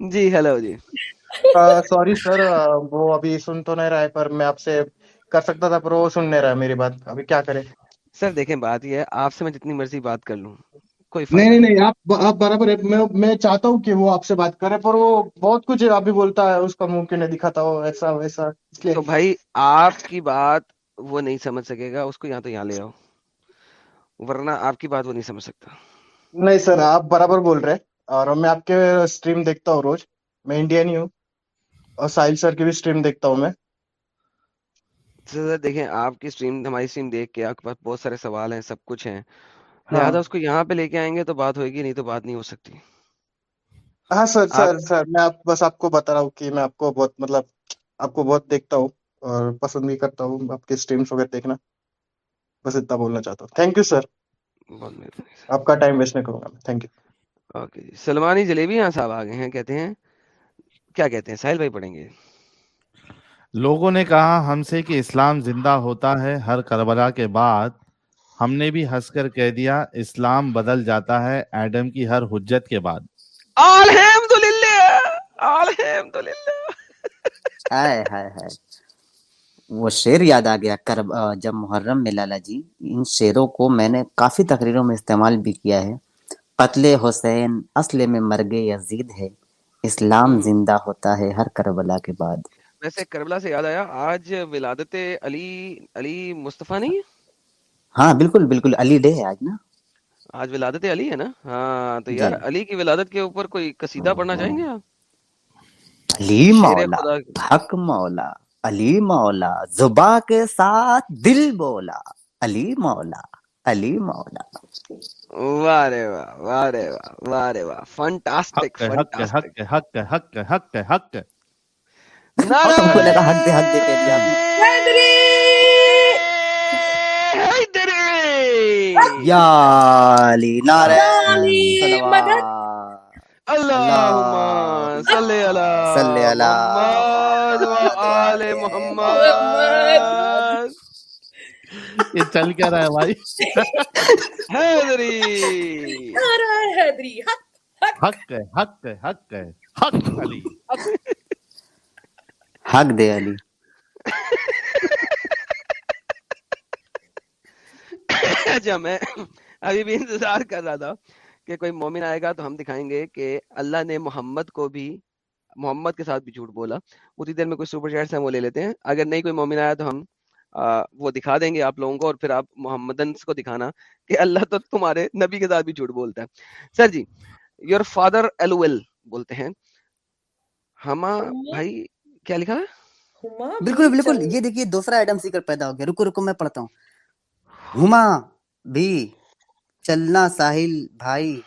جی ہیلو جی۔ سوری سر وہ ابھی سن تو نہیں رہا ہے پر میں آپ سے کر سکتا تھا پر وہ سن نہیں رہا میری بات۔ ابھی کیا کرے سر دیکھیں بات یہ ہے آپ سے میں جتنی مرضی بات کر لوں نہیں نہیں آپ برابر میں چاہتا ہوں کہ وہ آپ سے بات کرے پر وہ بہت کچھ ابھی بولتا ہے اس کا منہ کیوں نہیں دکھاتا ہو ایسا ویسا۔ تو بھائی آپ کی بات وہ نہیں سمجھ سکے گا اس کو یہاں تو یہاں لے آؤ ورنہ آپ کی بات وہ نہیں سمجھ سکتا۔ نہیں سر آپ برابر بول رہے۔ اور میں آپ کے اسٹریم دیکھتا ہوں روز۔ میں انڈین ہی ہوں۔ اور ساحل سر کی بھی اسٹریم دیکھتا ہوں میں۔ سر دیکھیں آپ کی سٹریم ہماری سٹریم دیکھ کے آپ کے پاس بہت سارے سوال ہیں سب کچھ ہیں۔ ہاں۔ لہٰذا اس کو یہاں پہ لے کے آئیں گے تو بات ہوئے گی نہیں تو بات نہیں ہو سکتی۔ ہاں سر سر سر میں بس آپ کو بتا رہا ہوں کہ میں آپ کو بہت مطلب آپ کو بہت دیکھتا ہوں اور پسند بھی کرتا ہوں آپ کے اسٹریمس وغیرہ دیکھنا۔ بس اتنا بولنا چاہتا ہوں۔ تھینک یو سر آپ کا ٹائم ویسٹ نہیں کروں گا میں۔ تھینک یو اوکے جی۔ سلمانی جلیبی یہاں صاحب آ گئے ہیں کہتے ہیں کیا کہتے ہیں؟ ساحل بھائی پڑھیں گے۔ لوگوں نے کہا ہم سے کہ اسلام زندہ ہوتا ہے ہر کربلا کے بعد۔ ہم نے بھی ہنس کر کہہ دیا اسلام بدل جاتا ہے ایڈم کی ہر حجت کے بعد۔ الحمدللہ الحمدللہ۔ ہائے ہائے ہائے۔ وہ شعر یاد آ گیا کرب جب محرم میں لالا جی۔ ان شعروں کو میں نے کافی تقریروں میں استعمال بھی کیا ہے۔ قتل حسین اصل میں مرگ یزید ہے۔ اسلام زندہ ہوتا ہے ہر کربلا کے بعد۔ ویسے کربلا سے یاد آیا آج ولادت علی علی مصطفیٰ نہیں ہے؟ ہاں بالکل بالکل علی ڈے ہے آج نا۔ آج ولادت علی ہے نا؟ ہاں تو جی۔ یار علی کی ولادت کے اوپر کوئی قصیدہ پڑھنا چاہیں گے آپ؟ علی مولا حق مولا علی مولا زبا کے ساتھ دل بولا۔ علی مولا علی مولا۔ واہ رے واہ واہ رے واہ واہ رے واہ فنٹاسٹک حق ہے حق ہے فنٹاسٹک حق ہے حق ہے حق ہے حق ہے حق ہے اور تم کو لگا حق دے حق دے کہہ دیا آپ نے یا علی نعرہ صلوات اللہم صلی علی صلی علی محمد و آل محمد کیا رہا ہے بھائی حیدری حیدری حق حق ہے حق ہے حق ہے حق علی حق حق دے علی اچھا میں ابھی بھی انتظار کر رہا تھا کہ کوئی مومن آئے گا تو ہم دکھائیں گے کہ اللہ نے محمد کو بھی محمد کے ساتھ بھی جھوٹ بولا اتنی دیر میں کوئی سپر چیٹس ہیں وہ لے لیتے ہیں اگر نہیں کوئی مومن آیا تو ہم آ, وہ دکھا دیں گے آپ لوگوں کو اور پھر آپ محمدن کو دکھانا کہ اللہ تو تمہارے نبی کے ساتھ بھی جھوٹ بولتا ہے۔ سر جی یور فادر ایل بولتے ہیں۔ ہما بھائی کیا لکھا ہے؟ بالکل بالکل یہ دیکھیے دوسرا ایڈم سیکر پیدا ہو گیا۔ رکو رکو میں پڑھتا ہوں۔ ہما بھی چلنا ساحل بھائی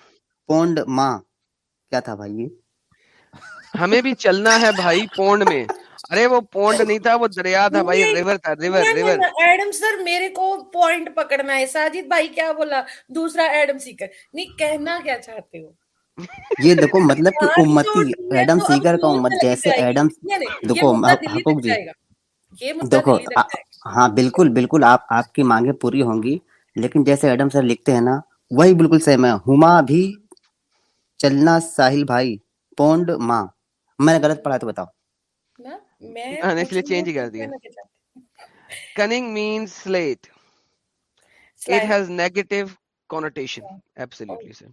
پونڈ ماں۔ کیا تھا بھائی یہ؟ ہمیں بھی چلنا ہے بھائی پونڈ میں۔ ارے وہ پونڈ نہیں تھا وہ دریا تھا بھائی ریور تھا ریور ریور ایڈم سر میرے کو پوائنٹ پکڑنا ہے۔ ساجد بھائی کیا بولا؟ دوسرا ایڈم سیکر۔ نہیں کہنا کیا چاہتے ہو؟ یہ دیکھو مطلب کہ امتی ایڈم سیکر کا امت مطلب جیسے ایڈم دیکھو مطلب حقوق جی۔ مطلب دیکھو ہاں بالکل بالکل آپ آپ کی مانگیں پوری ہوں گی۔ لیکن جیسے ایڈم سر لکھتے ہیں نا وہی بالکل سیم ہے۔ ہما بھی چلنا ساحل بھائی پونڈ ماں۔ میں نے غلط پڑھا تو بتاؤ۔ میں آنے لیے چینج کر دیا۔ Cunning means sly it has negative connotation absolutely sir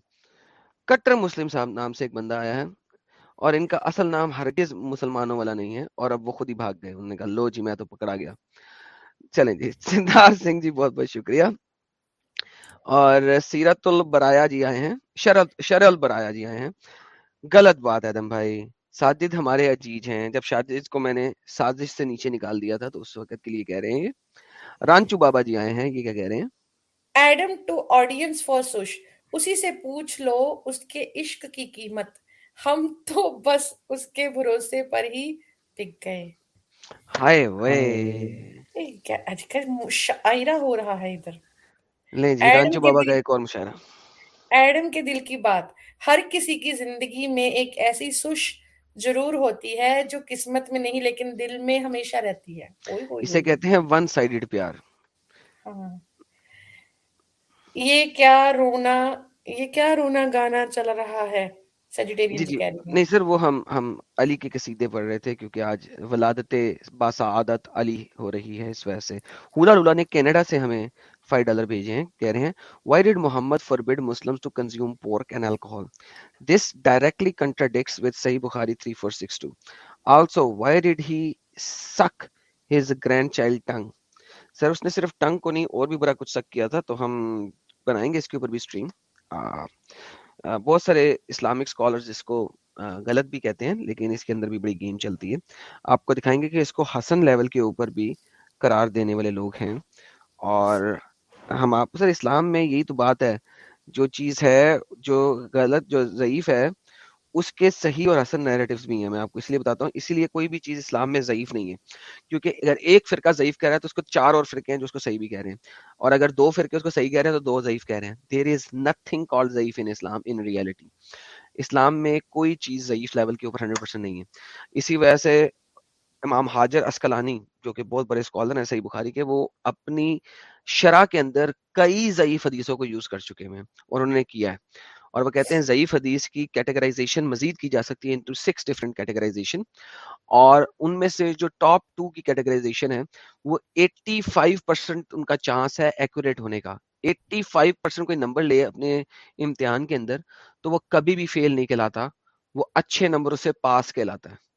کٹر مسلم صاحب نام سے ایک بندہ آیا ہے اور ان کا اصل نام ہرگز مسلمانوں والا نہیں ہے اور اب وہ خود ہی بھاگ گئے۔ انہوں نے کہا لو جی میں تو پکڑا گیا۔ چلیں جی سدھار سنگھ جی بہت بہت شکریہ۔ اور سیرت البرایا جی آئے ہیں شرع البرایا جی آئے ہیں۔ غلط بات ہے دم بھائی۔ ساجد ہمارے عجیج ہیں۔ جب ساجد کو میں نے سازش سے نیچے نکال دیا تھا تو اس وقت کے لیے کہہ رہے ہیں رانچو بابا جی آئے ہیں۔ یہ کیا کہہ رہے ہیں؟ Adam to audience for sure. اسی سے پوچھ لو اس کے عشق کی قیمت۔ ہم تو بس اس کے بھروسے پر ہی ٹک گئے۔ ہائے وے۔ کیا آج کل مشاعرہ ہو رہا ہے ادھر۔ نہیں جی رانچو بابا کا ایک اور مشاعرہ۔ ایڈم کے دل کی بات۔ ہر کسی کی زندگی میں ایک ایسی سوش ضرور ہوتی ہے جو قسمت میں نہیں لیکن دل میں ہمیشہ رہتی ہے۔ اسے کہتے ہیں ون سائیڈڈ پیار۔ ہاں۔ یہ کیا رونا یہ کیا رونا گانا چل رہا ہے؟ جی، جی۔ نہیں سر وہ ہم ہم علی کے قصیدے پڑھ رہے تھے کیونکہ آج ولادت باسعادت علی ہو رہی ہے اس وجہ سے۔ ہولا رولا نے کینیڈا سے ہمیں فائیو ڈالر بھیجے ہیں کہہ رہے ہیں why did Muhammad forbid Muslim to consume pork and alcohol this directly contradicts with Sahih Bukhari 3462 also why did he seek his grand grandchild tongue sir اس نے صرف ٹنگ کو نہیں اور بھی برا کچھ سک کیا تھا تو ہم بنائیں گے اس کے اوپر بھی اسٹریم بہت سارے اسلامک اسکالرز اس کو غلط بھی کہتے ہیں، لیکن اس کے اندر بھی بڑی گیم چلتی ہے۔ آپ کو دکھائیں گے کہ اس کو حسن لیول کے اوپر بھی قرار دینے والے لوگ ہیں۔ اور ہم آپ، سر اسلام میں یہی تو بات ہے، جو چیز ہے، جو غلط، جو ضعیف ہے اس کے صحیح اور حسن نیریٹوز بھی ہیں، میں آپ کو اس لیے بتاتا ہوں، اسی لیے کوئی بھی چیز اسلام میں ضعیف نہیں ہے۔ کیونکہ اگر ایک فرقہ ضعیف کہہ رہا ہے تو اس کو چار اور فرقے ہیں جو اس کو صحیح بھی کہہ رہے ہیں۔ اور اگر دو فرقے اس کو صحیح کہہ رہے ہیں تو دو ضعیف کہہ رہے ہیں۔ دیر از نتھنگ کال ضعیف ان اسلام ان ریئلٹی اسلام میں کوئی چیز ضعیف لیول کے اوپر ہنڈریڈ پرسینٹ نہیں ہے۔ اسی وجہ سے امام حاجر اسکلانی جو کہ بہت بڑے اسکالر ہیں، صحیح بخاری کے، وہ اپنی شرح کے اندر کئی ضعیف حدیثوں کو یوز کر چکے ہیں۔ اور انہوں نے کیا ہے۔ اور وہ کہتے ہیں ضعیف حدیث کی کیٹیگرائزیشن مزید کی جا سکتی ہے انٹو سکس ڈفرینٹ کیٹیگرائزیشن اور ان میں سے جو ٹاپ ٹو کی کیٹیگرائزیشن ہے وہ ایٹی فائیو پرسینٹ ان کا چانس ہے ایکوریٹ ہونے کا۔ ایٹی فائیو پرسینٹ کوئی نمبر لے اپنے امتحان کے اندر تو وہ کبھی بھی فیل نہیں کہلاتا، وہ اچھے نمبروں سے پاس کہلاتا ہے۔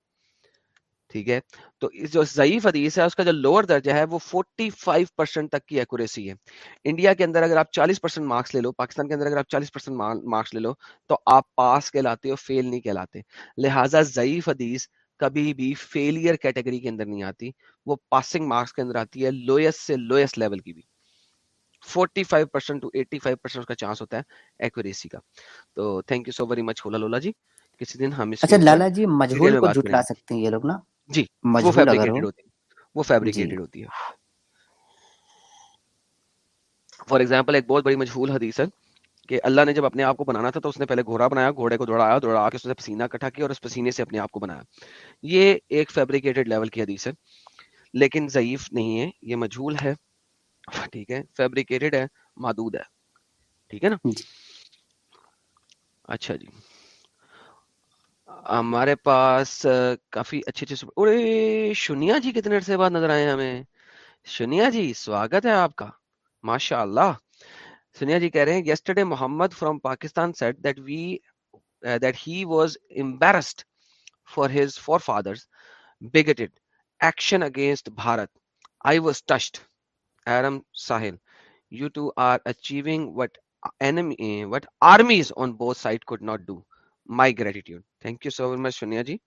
ٹھیک ہے؟ تو جو ضعیف حدیث ہے اس کا جو لوور درجہ ہے وہ 45% تک کی ایکوریسی ہے۔ انڈیا کے اندر اگر آپ 40% مارکس لے لو پاکستان کے اندر اگر آپ 40% مارکس لے لو تو آپ پاس کہلاتے ہو فیل نہیں کہلاتے۔ لہٰذا ضعیف حدیث کبھی بھی فیلئر کیٹیگری کے اندر نہیں آتی۔ وہ پاسنگ مارکس کے اندر آتی ہے لوئسٹ سے لوئسٹ لیول کی بھی۔ 45% ٹو 85% کا چانس ہوتا ہے ایکوریسی کا۔ تو thank you so very much Hola Lola ji. کسی دن ہم اچھا لالا جی مجہول کو جھٹلا سکتے ہیں یہ لوگ نا؟ جی وہ فیبریکیٹڈ ہوتی وہ فیبریکیٹڈ ہوتی ہے فار ایگزامپل ایک بہت بڑی مجہول حدیث ہے کہ اللہ نے جب اپنے آپ کو بنانا تھا تو اس نے پہلے گھوڑا بنایا گھوڑے کو دوڑایا دوڑا کے اس نے پسینہ اکٹھا کیا اور اس پسینے سے اپنے آپ کو بنایا۔ یہ ایک فیبریکیٹڈ لیول کی حدیث ہے لیکن ضعیف نہیں ہے یہ مجھول ہے۔ ٹھیک ہے فیبریکیٹڈ ہے محدود ہے۔ ٹھیک ہے نا؟ اچھا جی۔ ہمارے پاس کافی اچھے اچھی ارے شنیا جی کتنے عرصے بعد نظر آئے ہمیں؟ شنیا جی سواگت ہے آپ کا ماشاء اللہ سنیا جی کہہ رہے ہیں yesterday Muhammad from Pakistan said that we that he was embarrassed for his forefather bigoted action against Bharat I was touched um Sahil you two are achieving what enemy what armies on both side could not do my gratitude thank you so much Sania ji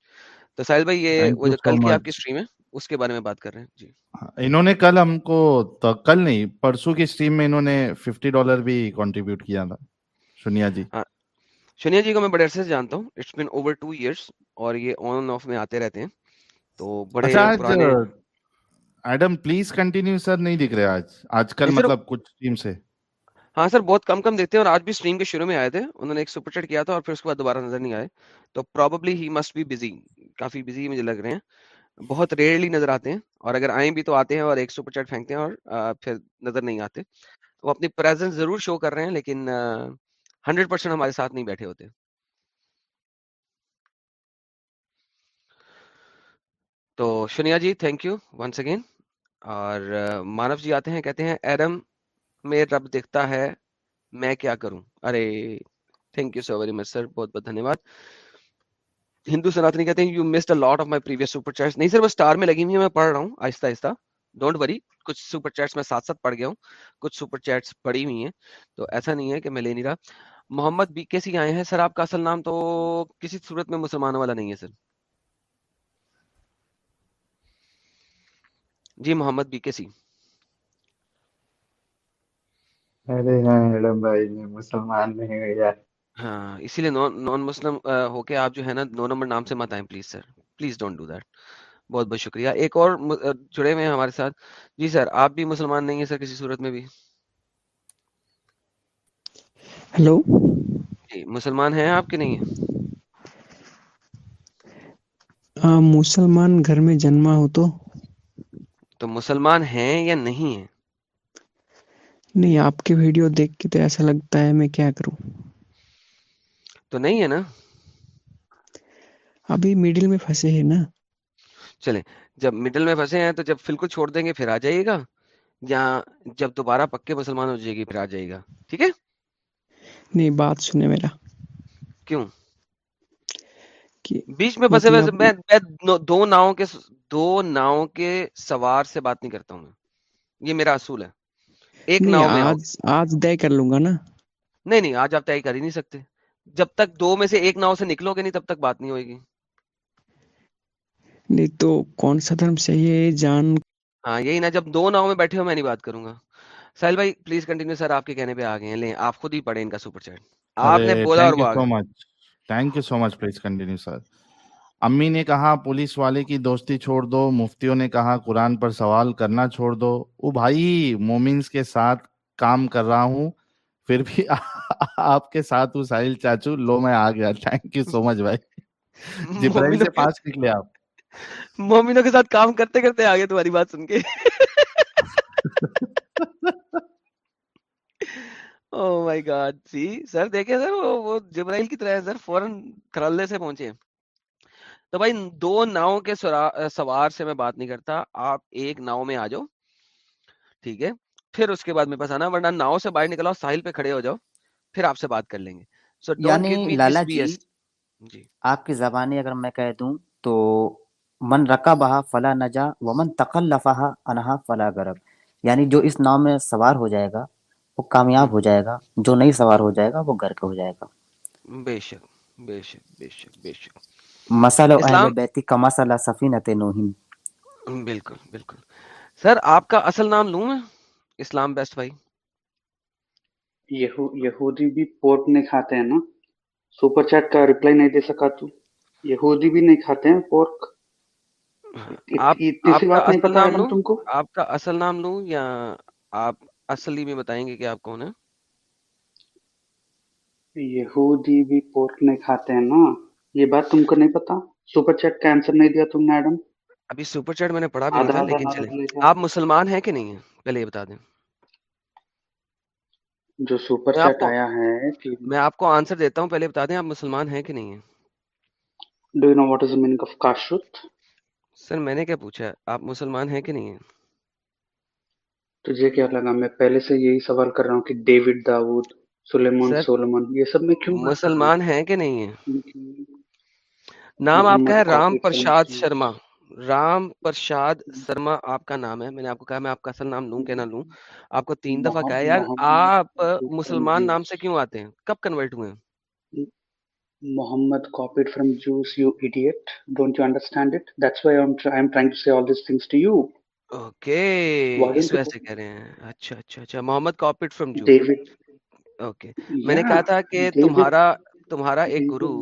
تو ساحل بھائی یہ وہ جو کل کی آپ کی stream ہے اس کے بارے میں بات کر رہے ہیں جی انہوں نے کل ہم کو کل نہیں پرسوں کی اسٹریم میں انہوں نے 50 ڈالر بھی کانٹریبیوٹ کیا تھا سنیا جی سنیا جی کو میں بڑے عرصے سے جانتا ہوں it's been over two years اور یہ آن اینڈ آف میں آتے رہتے ہیں تو بڑے ایڈم پلیز کنٹینیو سر نہیں دکھ رہے آج آج کل مطلب کچھ ٹیم سے ہاں سر، بہت کم کم دیکھتے ہیں اور آج بھی اسٹریم کے شروع میں آئے تھے۔ انہوں نے ایک سپر چیٹ کیا تھا اور پھر اس کے بعد دوبارہ نظر نہیں آئے۔ تو probably he must be busy coffee busy مجھے لگ رہے ہیں۔ بہت ریئرلی نظر آتے ہیں اور اگر آئیں بھی تو آتے ہیں اور ایک سپر چیٹ پھینکتے ہیں اور پھر نظر نہیں آتے۔ وہ اپنی پریزنس ضرور شو کر رہے ہیں لیکن ہنڈریڈ پرسینٹ ہمارے ساتھ نہیں بیٹھے ہوتے۔ تو Shania ji thank you once again اور مانو جی آتے ہیں، کہتے ہیں ایرم میں رب دیکھتا ہے، میں کیا کروں؟ ارے thank you so very much sir بہت بہت دھنیہ واد ہندو سناتنی کہتے ہیں you missed a lot of my previous super chats نہیں سر، وہ اسٹار میں لگی ہوئی ہے میں پڑھ رہا ہوں۔ آہستہ آہستہ۔ ڈونٹ وری کچھ سپر چیٹس میں ساتھ ساتھ پڑھ گیا ہوں۔ کچھ سپر چیٹس پڑھی ہوئی ہیں۔ تو ایسا نہیں ہے کہ میں لے نہیں رہا۔ محمد بی کے سی آئے ہیں؟ سر، آپ کا اصل نام تو کسی صورت میں مسلمانوں والا نہیں ہے، سر۔ جی محمد بی کے سی ہاں بھائی میں مسلمان نہیں ہوں یار۔ ہاں اسی لیے نان مسلم ہو کے آپ جو ہے نا نو نمبر نام سے مت آئیں please sir please don't do that بہت بہت شکریہ۔ ایک اور جڑے ہوئے ہیں ہمارے ساتھ۔ جی سر آپ بھی مسلمان نہیں ہیں سر کسی صورت میں بھی۔ ہلو۔ جی، مسلمان ہیں آپ کے نہیں ہیں؟ مسلمان گھر میں جنما ہو تو مسلمان ہیں یا نہیں ہیں؟ نہیں آپ کی ویڈیو دیکھ کے تو ایسا لگتا ہے میں کیا کروں؟ تو نہیں ہے نا؟ ابھی میڈل میں پھنسے ہیں نا۔ چلیں جب میڈل میں پھنسے ہیں تو جب فل کو چھوڑ دیں گے پھر آ جائیے گا؟ یا جب دوبارہ پکے مسلمان ہو جائے گی پھر آ جائیے گا۔ ٹھیک ہے؟ نہیں بات سنے میرا۔ کیوں؟ بیچ میں پھنسے مطلب میں دو ناؤں کے دو ناؤں کے سوار سے بات نہیں کرتا ہوں یہ میرا اصول ہے۔ ایک ناؤ میں آج آج کر لوں گا نا۔ نہیں نہیں آج آپ طے کر ہی نہیں سکتے۔ جب تک دو میں سے ایک ناؤ سے نکلو گے نہیں تب تک بات نہیں ہوئے گی۔ نہیں تو کون سا دھرم صحیح جان۔ ہاں یہی نا جب دو ناؤ میں بیٹھے ہو میں نہیں بات کروں گا۔ سہیل بھائی پلیز کنٹینیو سر آپ کے کہنے پہ آ گئے ہیں۔ لیں آپ خود ہی پڑھیں ان کا سپر چیٹ۔ آپ نے بولا اور بات۔ Thank you so much please continue sir امی نے کہا پولیس والے کی دوستی چھوڑ دو مفتیوں نے کہا قرآن پر سوال کرنا چھوڑ دو۔ او بھائی مومنز کے ساتھ کام کر رہا ہوں۔ پھر بھی <laughs> آپ کے ساتھ ہوں ساحل چاچو۔ لو میں آ گیا تھینک یو سو مچ بھائی۔ <laughs> جبرائیل سے پاس نکلے آپ۔ مومنوں کے ساتھ کام کرتے کرتے آگے تمہاری بات سن کے۔ او مائی گاڈ سی سر دیکھیں سر وہ جبرائیل کی طرح ہے سر فوراً کھرالے سے پہنچے تو بھائی دو ناؤ کے سوار سے میں بات نہیں کرتا آپ ایک ناؤ میں آ جاؤ ٹھیک ہے؟ پھر اس کے بعد میں پاس آنا ورنہ ناؤ سے باہر نکلاؤ ساحل پہ کھڑے ہو جاؤ پھر آپ سے بات کر لیں گے۔ So یعنی لالا جی جی۔ آپ کی زبانی اگر میں کہہ دوں تو من رکا بہا فلا نجا ومن تقلفہ انہا فلا گرب یعنی جو اس ناؤ میں سوار ہو جائے گا وہ کامیاب ہو جائے گا جو نہیں سوار ہو جائے گا وہ گرک ہو جائے گا۔ بے شک بے شک بے شک بے شک۔ مسئلہ اہل بیتی کا مسئلہ سفینت نوہین۔ بالکل بالکل۔ سر آپ کا اصل نام لوں میں اسلام بیسٹ بھائی۔ یہودی بھی پورک نہیں کھاتے ہیں نا؟ سپر چیٹ کا ریپلائی نہیں دے سکا تو؟ یہودی بھی نہیں کھاتے ہیں پورک آپ کا اصل نام لوں؟ یا آپ اصلی میں بتائیں گے کہ آپ کون ہیں؟ یہودی بھی پورک نہیں کھاتے ہیں نا؟ یہ بات تم کو نہیں پتا؟ سپر چیٹ کا آنسر نہیں دیا تم نے ایڈم؟ ابھی سپر چیٹ میں نے پڑھا بھی تھا لیکن چلیں۔ آپ مسلمان ہیں کہ نہیں ہیں؟ پہلے یہ بتا دیں۔ جو سپر چیٹ آیا ہے میں آپ کو آنسر دیتا ہوں پہلے بتا دیں آپ مسلمان ہیں کہ نہیں ہیں؟ Do you know what is meaning of کاشرت sir میں نے کیا پوچھا آپ مسلمان ہیں کہ نہیں ہیں؟ تجھے کیا لگا؟ میں پہلے سے یہی سوال کر رہا ہوں کہ ڈیوڈ داؤد سلیمان سولمن یہ سب میں کیوں مسلمان ہیں کہ نہیں ہیں؟ نام آپ کا ہے رام پرشاد جی۔ شرما رام پرشاد شرما آپ کا نام ہے میں نے آپ کو کہا میں آپ کا اصل نام لوں کہ نہ لوں آپ کو تین دفعہ کہا یار آپ جی۔ مسلمان نام سے کیوں آتے ہیں کب کنورٹ ہوئے ہیں محمد copied from Jews, you idiot. Don't you understand it? That's why I'm, try I'm trying to say all these things to you. Okay. اس ویسے کہہ رہے ہیں اچھا اچھا اچھا Muhammad copied from Jews. David. Okay میں نے کہا تھا کہ تمہارا تمہارا ایک گرو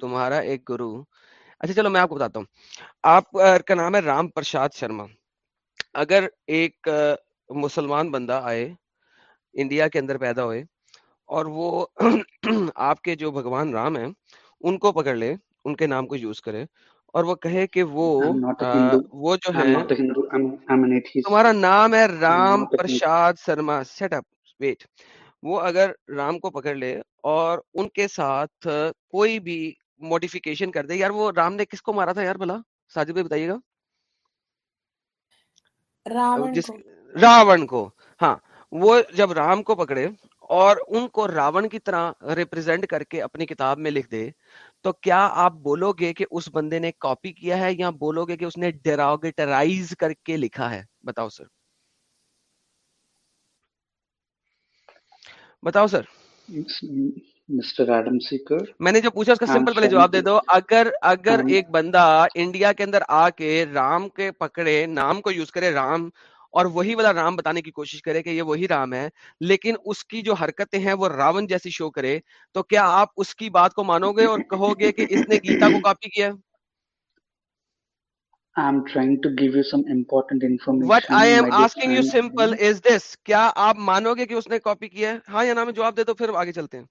تمہارا ایک گرو۔ اچھا چلو میں آپ کو بتاتا ہوں۔ آپ کا نام ہے رام پرساد شرما۔ اگر ایک مسلمان بندہ آئے انڈیا کے اندر پیدا ہوئے اور وہ <clears throat> آپ کے جو بھگوان رام ہیں ان کو پکڑ لے ان کے نام کو یوز کرے اور وہ کہے کہ وہ وہ جو ہے تمہارا نام ہے Ram Prasad Sharma. Set up wait وہ اگر رام کو پکڑ لے اور ان کے ساتھ کوئی بھی موڈیفیکیشن کر دے۔ یار وہ رام نے کس کو مارا تھا یار بلا ساجد بھائی بتائیے گا۔ راون جس راون کو۔ ہاں وہ جب رام کو پکڑے اور ان کو راون کی طرح ریپرزینٹ کر کے اپنی کتاب میں لکھ دے تو کیا آپ بولو گے کہ اس بندے نے کاپی کیا ہے یا بولو گے کہ اس نے ڈیراگیٹرائز کر کے لکھا ہے؟ بتاؤ سر۔ بتاؤ سر۔ میں نے جو پوچھا اس کا I'm سمپل پہلے جواب دے to. دو۔ اگر اگر I'm, ایک بندہ انڈیا کے اندر آ کے رام کے پکڑے نام کو یوز کرے رام اور وہی والا رام بتانے کی کوشش کرے کہ یہ وہی رام ہے لیکن اس کی جو حرکتیں ہیں وہ راون جیسی شو کرے تو کیا آپ اس کی بات کو مانو گے اور کہو گے کہ اس نے گیتا کو <coughs> کاپی کیا I'm trying to give you some important information, my dear asking you friend. Simple is this کیا آپ مانو گے کہ اس نے کاپی کیا ہے ہاں یا نام جواب دے دو پھر آگے چلتے ہیں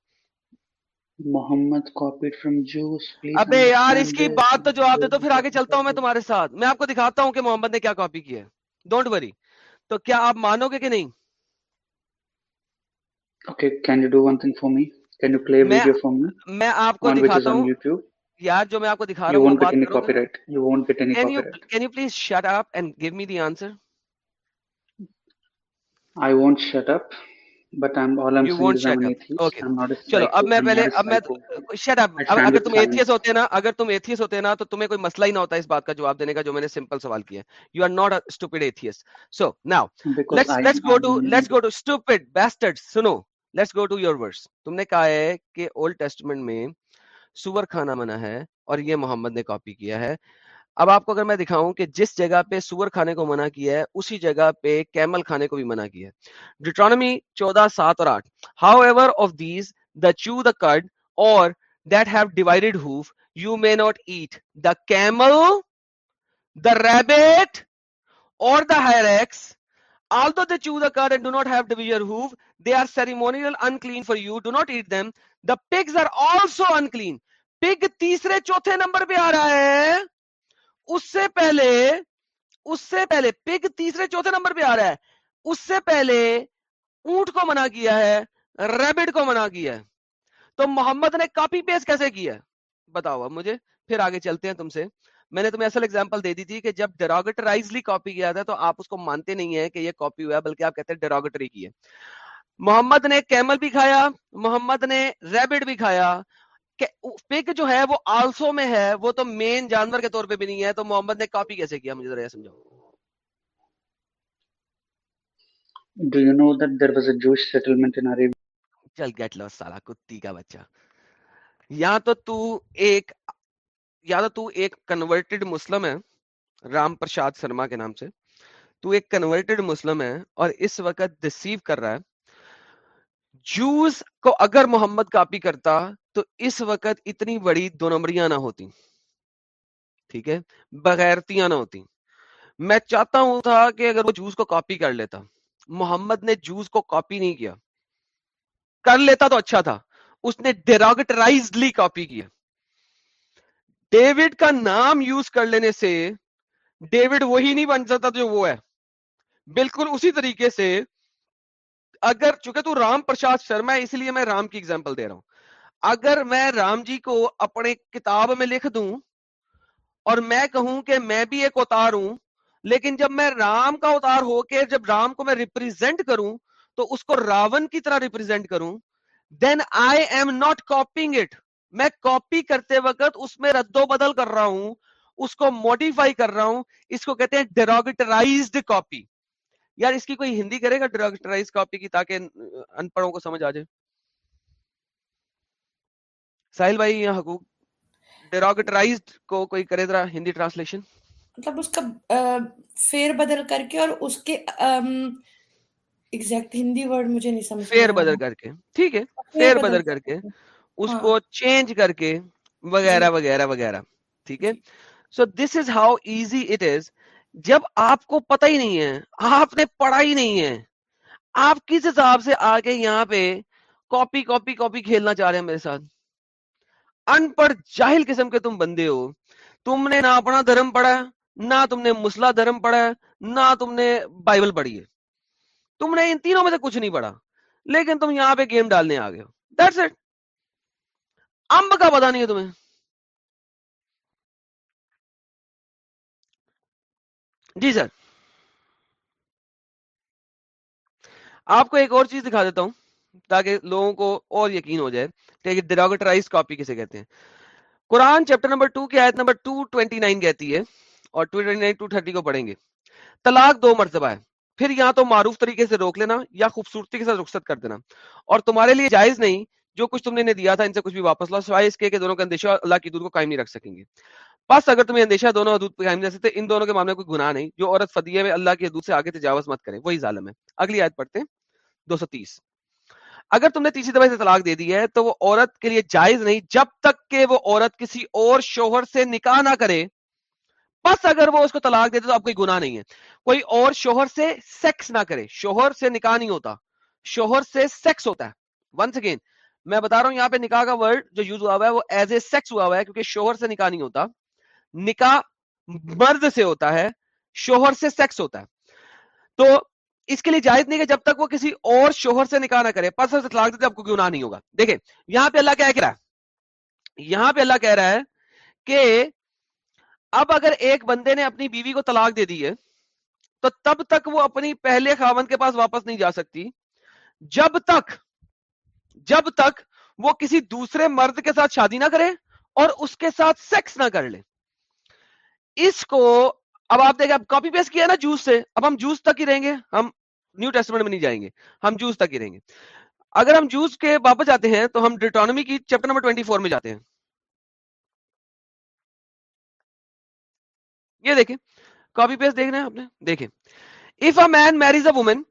Muhammad copied from Jews. Please ابے یار اس کی this. بات تو جواب دے دو پھر آگے چلتا ہوں میں تمہارے ساتھ میں آپ کو دکھاتا ہوں کہ محمد نے کیا کاپی کیا ہے ڈونٹ وری تو کیا آپ مانو گے کہ نہیں Okay, can you do one thing for me? Can you play a میں video for me? میں آپ کو is دکھاتا ہوں. یار جو میں آپ کو دکھا رہا ہوں can you please shut up and give me the answer saying won't shut up atheist. Okay I'm not a چلو اب psycho. میں I'm پہلے not a اب میں psycho. شٹ اپ I اب stand اگر with تم science. ایتھیس ہوتے نا اگر تم ایتھیس ہوتے نا تو تمہیں کوئی مسئلہ ہی نہ ہوتا اس بات کا جواب دینے کا جو میں نے سمپل سوال کیا you are not stupid atheist so now Because let's I let's go to am let's go to stupid bastard سنو let's go to your words تم نے کہا ہے کہ اولڈ ٹیسٹمنٹ میں سور کھانا منع ہے اور یہ محمد نے کاپی کیا ہے۔ اب آپ کو اگر میں دکھاؤں کہ جس جگہ پہ سور کھانے کو منع کیا ہے اسی جگہ پہ کیمل کھانے کو بھی منع کیا ہے۔ ڈیٹرانومی چودہ سات اور آٹھ۔ However of these the chew the cud اور that have divided hoof you may not eat the camel the rabbit or the hyrax, although they chew the cud and do not have divisor hoof, they are ceremonial unclean for you. Do not eat them. The pigs are also unclean. Pig تیسرے چوتھے number پہ آ رہا ہے اس سے پہلے اس سے پہلے پگ تیسرے چوتھے نمبر پہ آ رہا ہے اس سے پہلے اونٹ کو منع کیا ہے ریبٹ کو منع کیا ہے تو محمد نے کاپی پیسٹ کیسے کیا ہے بتاؤ مجھے پھر آگے چلتے ہیں تم سے میں نے تمہیں اصل اگزامپل دے دی تھی کہ جب ڈیروگیٹرائزلی کاپی کیا تھا تو آپ اس کو مانتے نہیں ہیں کہ یہ کاپی ہوا ہے بلکہ آپ کہتے ہیں ڈیروگیٹری کی ہے۔ محمد نے کیمل بھی کھایا محمد نے ریبٹ بھی کھایا۔ پگ جو ہے وہ آلسو میں ہے وہ تو مین جانور کے طور پہ بھی نہیں ہے تو محمد نے کاپی کیسے کیا؟ مجھے ذرا یہ سمجھاؤ۔ Do you know that there was a Jewish settlement in Arabia? چل گیٹ لو سالا کتی کا بچہ۔ یا تو تو ایک یا تو ایک کنورٹڈ مسلم ہے، رام پرشاد شرما کے نام سے۔ تو ایک کنورٹڈ مسلم ہے اور اس وقت ڈسیو کر رہا ہے۔ جوز کو اگر محمد کاپی کرتا تو اس وقت اتنی بڑی دو نمبریاں نہ ہوتی۔ ٹھیک ہے؟ بغیرتیاں نہ ہوتی۔ میں چاہتا ہوں تھا کہ اگر وہ جوز کو کاپی کر لیتا۔ محمد نے جوز کو کاپی نہیں کیا۔ کر لیتا تو اچھا تھا۔ اس نے ڈیروگیٹرائزلی کاپی کیا۔ ڈیوڈ کا نام یوز کر لینے سے ڈیوڈ وہی نہیں بن سکتا جو وہ ہے۔ بالکل اسی طریقے سے اگر چونکہ تو رام پرساد شرما ہے، اس لیے میں رام کی اگزامپل دے رہا ہوں۔ اگر میں رام جی کو اپنے کتاب میں لکھ دوں اور میں کہوں کہ میں بھی ایک اوتار ہوں، لیکن جب میں رام کا اوتار ہو کے جب رام کو میں ریپرزینٹ کروں تو اس کو راون کی طرح ریپرزینٹ کروں then I am not copying it میں کاپی کرتے وقت اس میں رد و بدل کر رہا ہوں اس کو موڈیفائی کر رہا ہوں اس کو کہتے ہیں ڈیروگیٹرائزڈ کاپی یار اس کی کوئی ہندی کرے گا ڈیروگیٹرائز کاپی کی تاکہ ان پڑھوں کو سمجھ آ جائے؟ ساحل بھائی یہ حقوق ڈیروگیٹرائزڈ کو کوئی کرے ذرا ہندی ٹرانسلیشن مطلب اس کا فیر بدل کر کے اور اس کے ایگزیکٹ ہندی ورڈ مجھے نہیں سمجھ فیر بدل کر کے۔ ٹھیک ہے فیر بدل کر کے۔ اس کو چینج کر کے وغیرہ وغیرہ وغیرہ ٹھیک ہے؟ So this is how easy it is جب آپ کو پتہ ہی نہیں ہے آپ نے پڑھا ہی نہیں ہے آپ کس حساب سے آگے یہاں پہ کاپی کاپی کاپی کھیلنا چاہ رہے ہیں میرے ساتھ؟ ان پڑھ جاہل قسم کے تم بندے ہو۔ تم نے نہ اپنا دھرم پڑھا نہ تم نے مسلح دھرم پڑھا ہے نہ تم نے بائبل پڑھی ہے۔ تم نے ان تینوں میں سے کچھ نہیں پڑھا لیکن تم یہاں پہ گیم ڈالنے آ گئے ہو۔ دیٹس اٹ امب کا پتا نہیں ہے تمہیں۔ جی سر۔ آپ کو ایک اور چیز دکھا دیتا ہوں تاکہ لوگوں کو اور یقین ہو جائے۔ کہ ڈیروگٹرائز کاپی کسے کہتے ہیں۔ قرآن چیپٹر نمبر ٹو کی آیت نمبر ٹو ٹوینٹی نائن کہتی ہے اور two twenty nine two thirty کو پڑھیں گے۔ طلاق دو مرتبہ ہے۔ پھر یا تو معروف طریقے سے روک لینا یا خوبصورتی کے ساتھ رخصت کر دینا۔ اور تمہارے لیے جائز نہیں جو کچھ تم نے انہیں دیا تھا، ان سے کچھ بھی واپس لو سوائے اس کے کہ دونوں کا اندیشہ اللہ کی دودھ کو قائم نہیں رکھ سکیں گے۔ بس اگر تمہیں اندیشہ دونوں حدود پہ قائم نہیں رکھ سکتے، ان دونوں کے معاملے کوئی گناہ نہیں۔ جو عورت فدیہ میں اللہ کی حدود سے آگے تجاوز مت کرے وہی ظالم ہے۔ اگلی آیت پڑھتے ہیں، دو سو تیس۔ اگر تم نے تیسری دفعہ سے طلاق دے دی ہے، تو وہ عورت کے لیے جائز نہیں، جب تک کہ وہ عورت کسی اور شوہر سے نکاح نہ کرے۔ بس اگر وہ اس کو طلاق دے دے تو اب کوئی گناہ نہیں ہے۔ کوئی اور شوہر سے سیکس نہ کرے۔ شوہر سے نکاح نہیں ہوتا، شوہر سے سیکس ہوتا ہے۔ ونس اگین میں بتا رہا ہوں، یہاں پہ نکاح کا ورڈ جو یوز ہوا ہوا ہے، وہ ایز اے سیکس ہوا ہوا ہے، کیونکہ شوہر سے نکاح نہیں ہوتا۔ نکاح مرد سے ہوتا ہے، شوہر سے سیکس ہوتا ہے۔ تو اس کے لیے جائز نہیں کہ جب تک وہ کسی اور شوہر سے نکاح نہ کرے پس سے طلاق دیتے آپ کو گناہ نہیں ہوگا۔ دیکھیں، یہاں پہ اللہ کیا کہہ رہا ہے؟ یہاں پہ اللہ کہہ رہا ہے کہ اب اگر ایک بندے نے اپنی بیوی کو طلاق دے دی ہے، تو تب تک وہ اپنی پہلے خاون کے پاس واپس نہیں جا سکتی۔ جب تک جب تک وہ کسی دوسرے مرد کے ساتھ شادی نہ کرے اور اس کے ساتھ سیکس نہ کر لے۔ اس کو اب آپ دیکھیں، اب کاپی پیسٹ کیا نا جوس سے۔ اب ہم جوس تک ہی رہیں گے۔ ہم نیو ٹیسٹمنٹ میں نہیں جائیں گے۔ ہم جوس تک ہی رہیں گے۔ اگر ہم جوس کے واپس جاتے ہیں تو ہم ڈیٹانومی کی چیپٹر نمبر 24 میں جاتے ہیں۔ یہ دیکھیں۔ کاپی پیسٹ دیکھ رہے ہیں آپ نے؟ دیکھیں۔ If a man marries a woman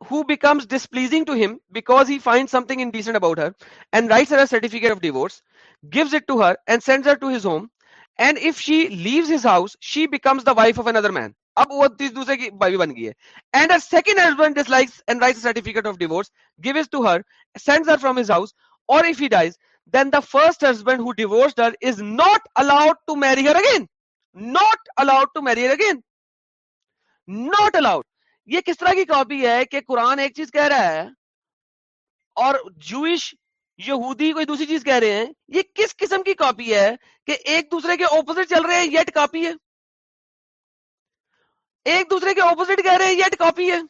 who becomes displeasing to him because he finds something indecent about her and writes her a certificate of divorce, gives it to her and sends her to his home. And if she leaves his house, she becomes the wife of another man. اب وہ دوسرے کی بیوی بن گئی ہے. And second husband dislikes and writes certificate of divorce give is to her sends her from his house اور if he dies then the first husband who divorced her is not allowed to marry her again not allowed to marry her again not allowed یہ کس طرح کی copy ہے کہ قرآن ایک چیز کہہ رہا ہے اور جوئش یہودی کوئی دوسری چیز کہہ رہے ہیں؟ یہ کس قسم کی کاپی ہے کہ ایک دوسرے کے اپوزٹ چل رہے ہیں یٹ کاپی ہے؟ ایک دوسرے کے اپوزٹ کہہ رہے ہیں یٹ کاپی ہے؟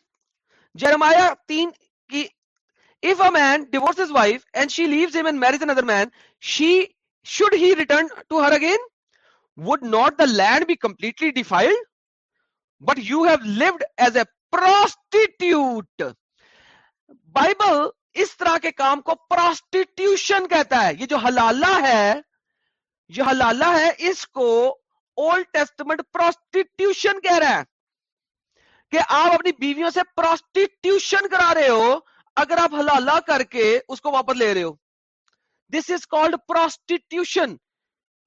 جرمایا تین کی if a man divorces his wife and she leaves him and marries another man she should he return to her again? Would not the land be completely defiled? But you have lived as a prostitute. Bible اس طرح کے کام کو پراسٹیٹیوشن کہتا ہے۔ یہ جو حلالہ ہے جو حلالہ ہے، اس کو اولڈ ٹیسٹمنٹ پراسٹیٹیوشن کہہ رہا ہے کہ آپ اپنی بیویوں سے پراسٹیٹیوشن کرا رہے ہو، اگر آپ حلالہ کر کے اس کو واپس لے رہے ہو۔ دس از کالڈ پراسٹیٹیوشن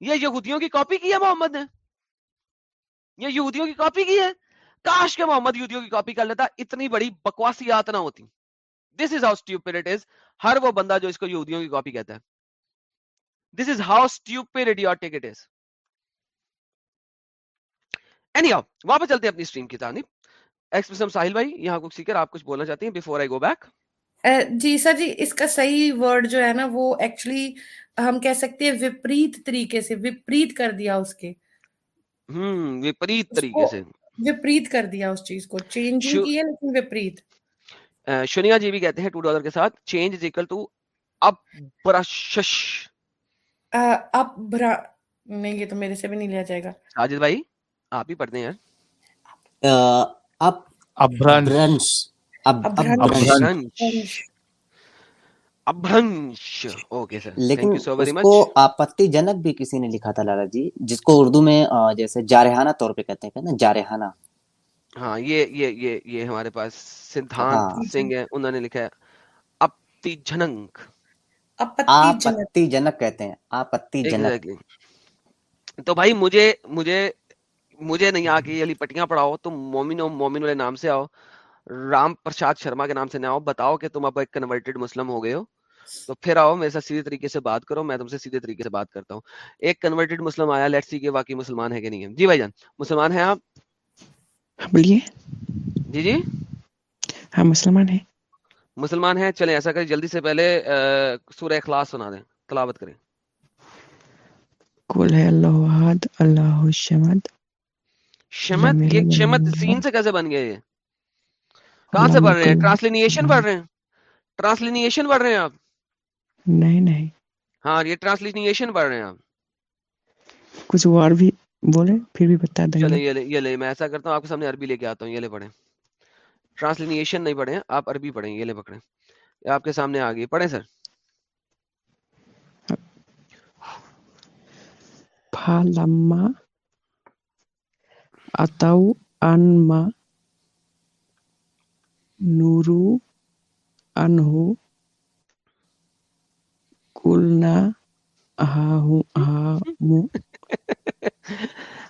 یہ یہودیوں کی کاپی کی ہے محمد نے۔ یہ یہودیوں کی کاپی کی ہے۔ کاش کے محمد یہودیوں کی کاپی کر لیتا اتنی بڑی بکواسیات نہ ہوتی۔ دس از ہاؤ اسٹیوپر اٹ از ہر وہ بندہ جو اس کو یہودیوں کی کاپی کہتا ہے۔ This is how stupid or idiotic it is anyhow واپس چلتے ہیں اپنی اسٹریم کی جانب ایکسپریسم ساحل بھائی یہاں کچھ سیکر آپ کچھ بولنا چاہتے ہیں before I go back G sir جی اس کا صحیح ورڈ جو ہے نا وہ ایکچولی ہم کہہ سکتے ہیں وپریت طریقے سے وپریت کر دیا اس کے۔ ہم وپریت طریقے سے۔ وپریت کر دیا اس چیز کو۔ چینج شو- کی ہے لیکن وپریت۔ شنیا جی بھی کہتے ہیں ٹو ڈالر کے ساتھ چینج از اکول ٹو اب برشش اب برا نہیں یہ تو میرے سے بھی نہیں لیا جائے گا۔ ساجد بھائی آپ ہی پڑھتے ہیں۔ اب ابرنش اب ابرنش ابرنش اوکے سر تھینک لیکن اس کو آپتی جنک بھی کسی نے لکھا تھا لالا جی جس کو اردو میں جیسے جارحانہ طور پہ کہتے ہیں نا جارحانہ۔ ہاں یہ یہ یہ یہ ہمارے پاس سدھانت ہاں۔ سنگھ ہے انہوں نے لکھا ہے اپتی جنک آپتی جنک کہتے ہیں آپتی جنک۔ تو بھائی مجھے مجھے مجھے نہیں آ کے علی پٹیاں پڑھاؤ تم مومن و مومن والے نام سے آؤ۔ رام پرساد شرما کے نام سے نہ آؤ بتاؤ کہ تم اب ایک کنورٹڈ مسلم ہو گئے ہو۔ تو پھر آؤ میرے ساتھ سیدھے طریقے سے بات کرو میں تم سے سیدھے طریقے سے بات کرتا ہوں۔ ایک کنورٹڈ مسلم آیا لیٹ سی کہ واقعی مسلمان ہے کہ نہیں ہے۔ جی بھائی جان مسلمان ہیں آپ؟ بولیے۔ جی جی۔ ہاں مسلمان ہے مسلمان ہیں چلیں ایسا کریں جلدی سے پہلے سورہ اخلاص سنا دیں تلاوت کریں۔ کل ہے اللہ احد اللہ الشمد۔ لم یہ سین یولد سے کیسے بن گئے یہ؟ کہاں سے پڑھ رہے ہیں؟ ٹرانسلینیشن پڑھ رہے ہیں۔ ٹرانسلینیشن پڑھ رہے ہیں آپ؟ نہیں نہیں۔ ہاں یہ ٹرانسلینیشن پڑھ رہے ہیں آپ۔ کچھ اور بھی بولے پھر بھی بتا دیں چلیں یہ لے میں ایسا کرتا ہوں آپ کے سامنے عربی لے کے آتا ہوں یہ لے پڑھیں۔ ٹرانسلینیشن نہیں پڑھیں آپ عربی پڑھیں یہ لے پکڑیں۔ یہ آپ کے سامنے آ گئی پڑھیں سر۔ فلما اتوا انما نورو انہو قلنا ہاہو ہامو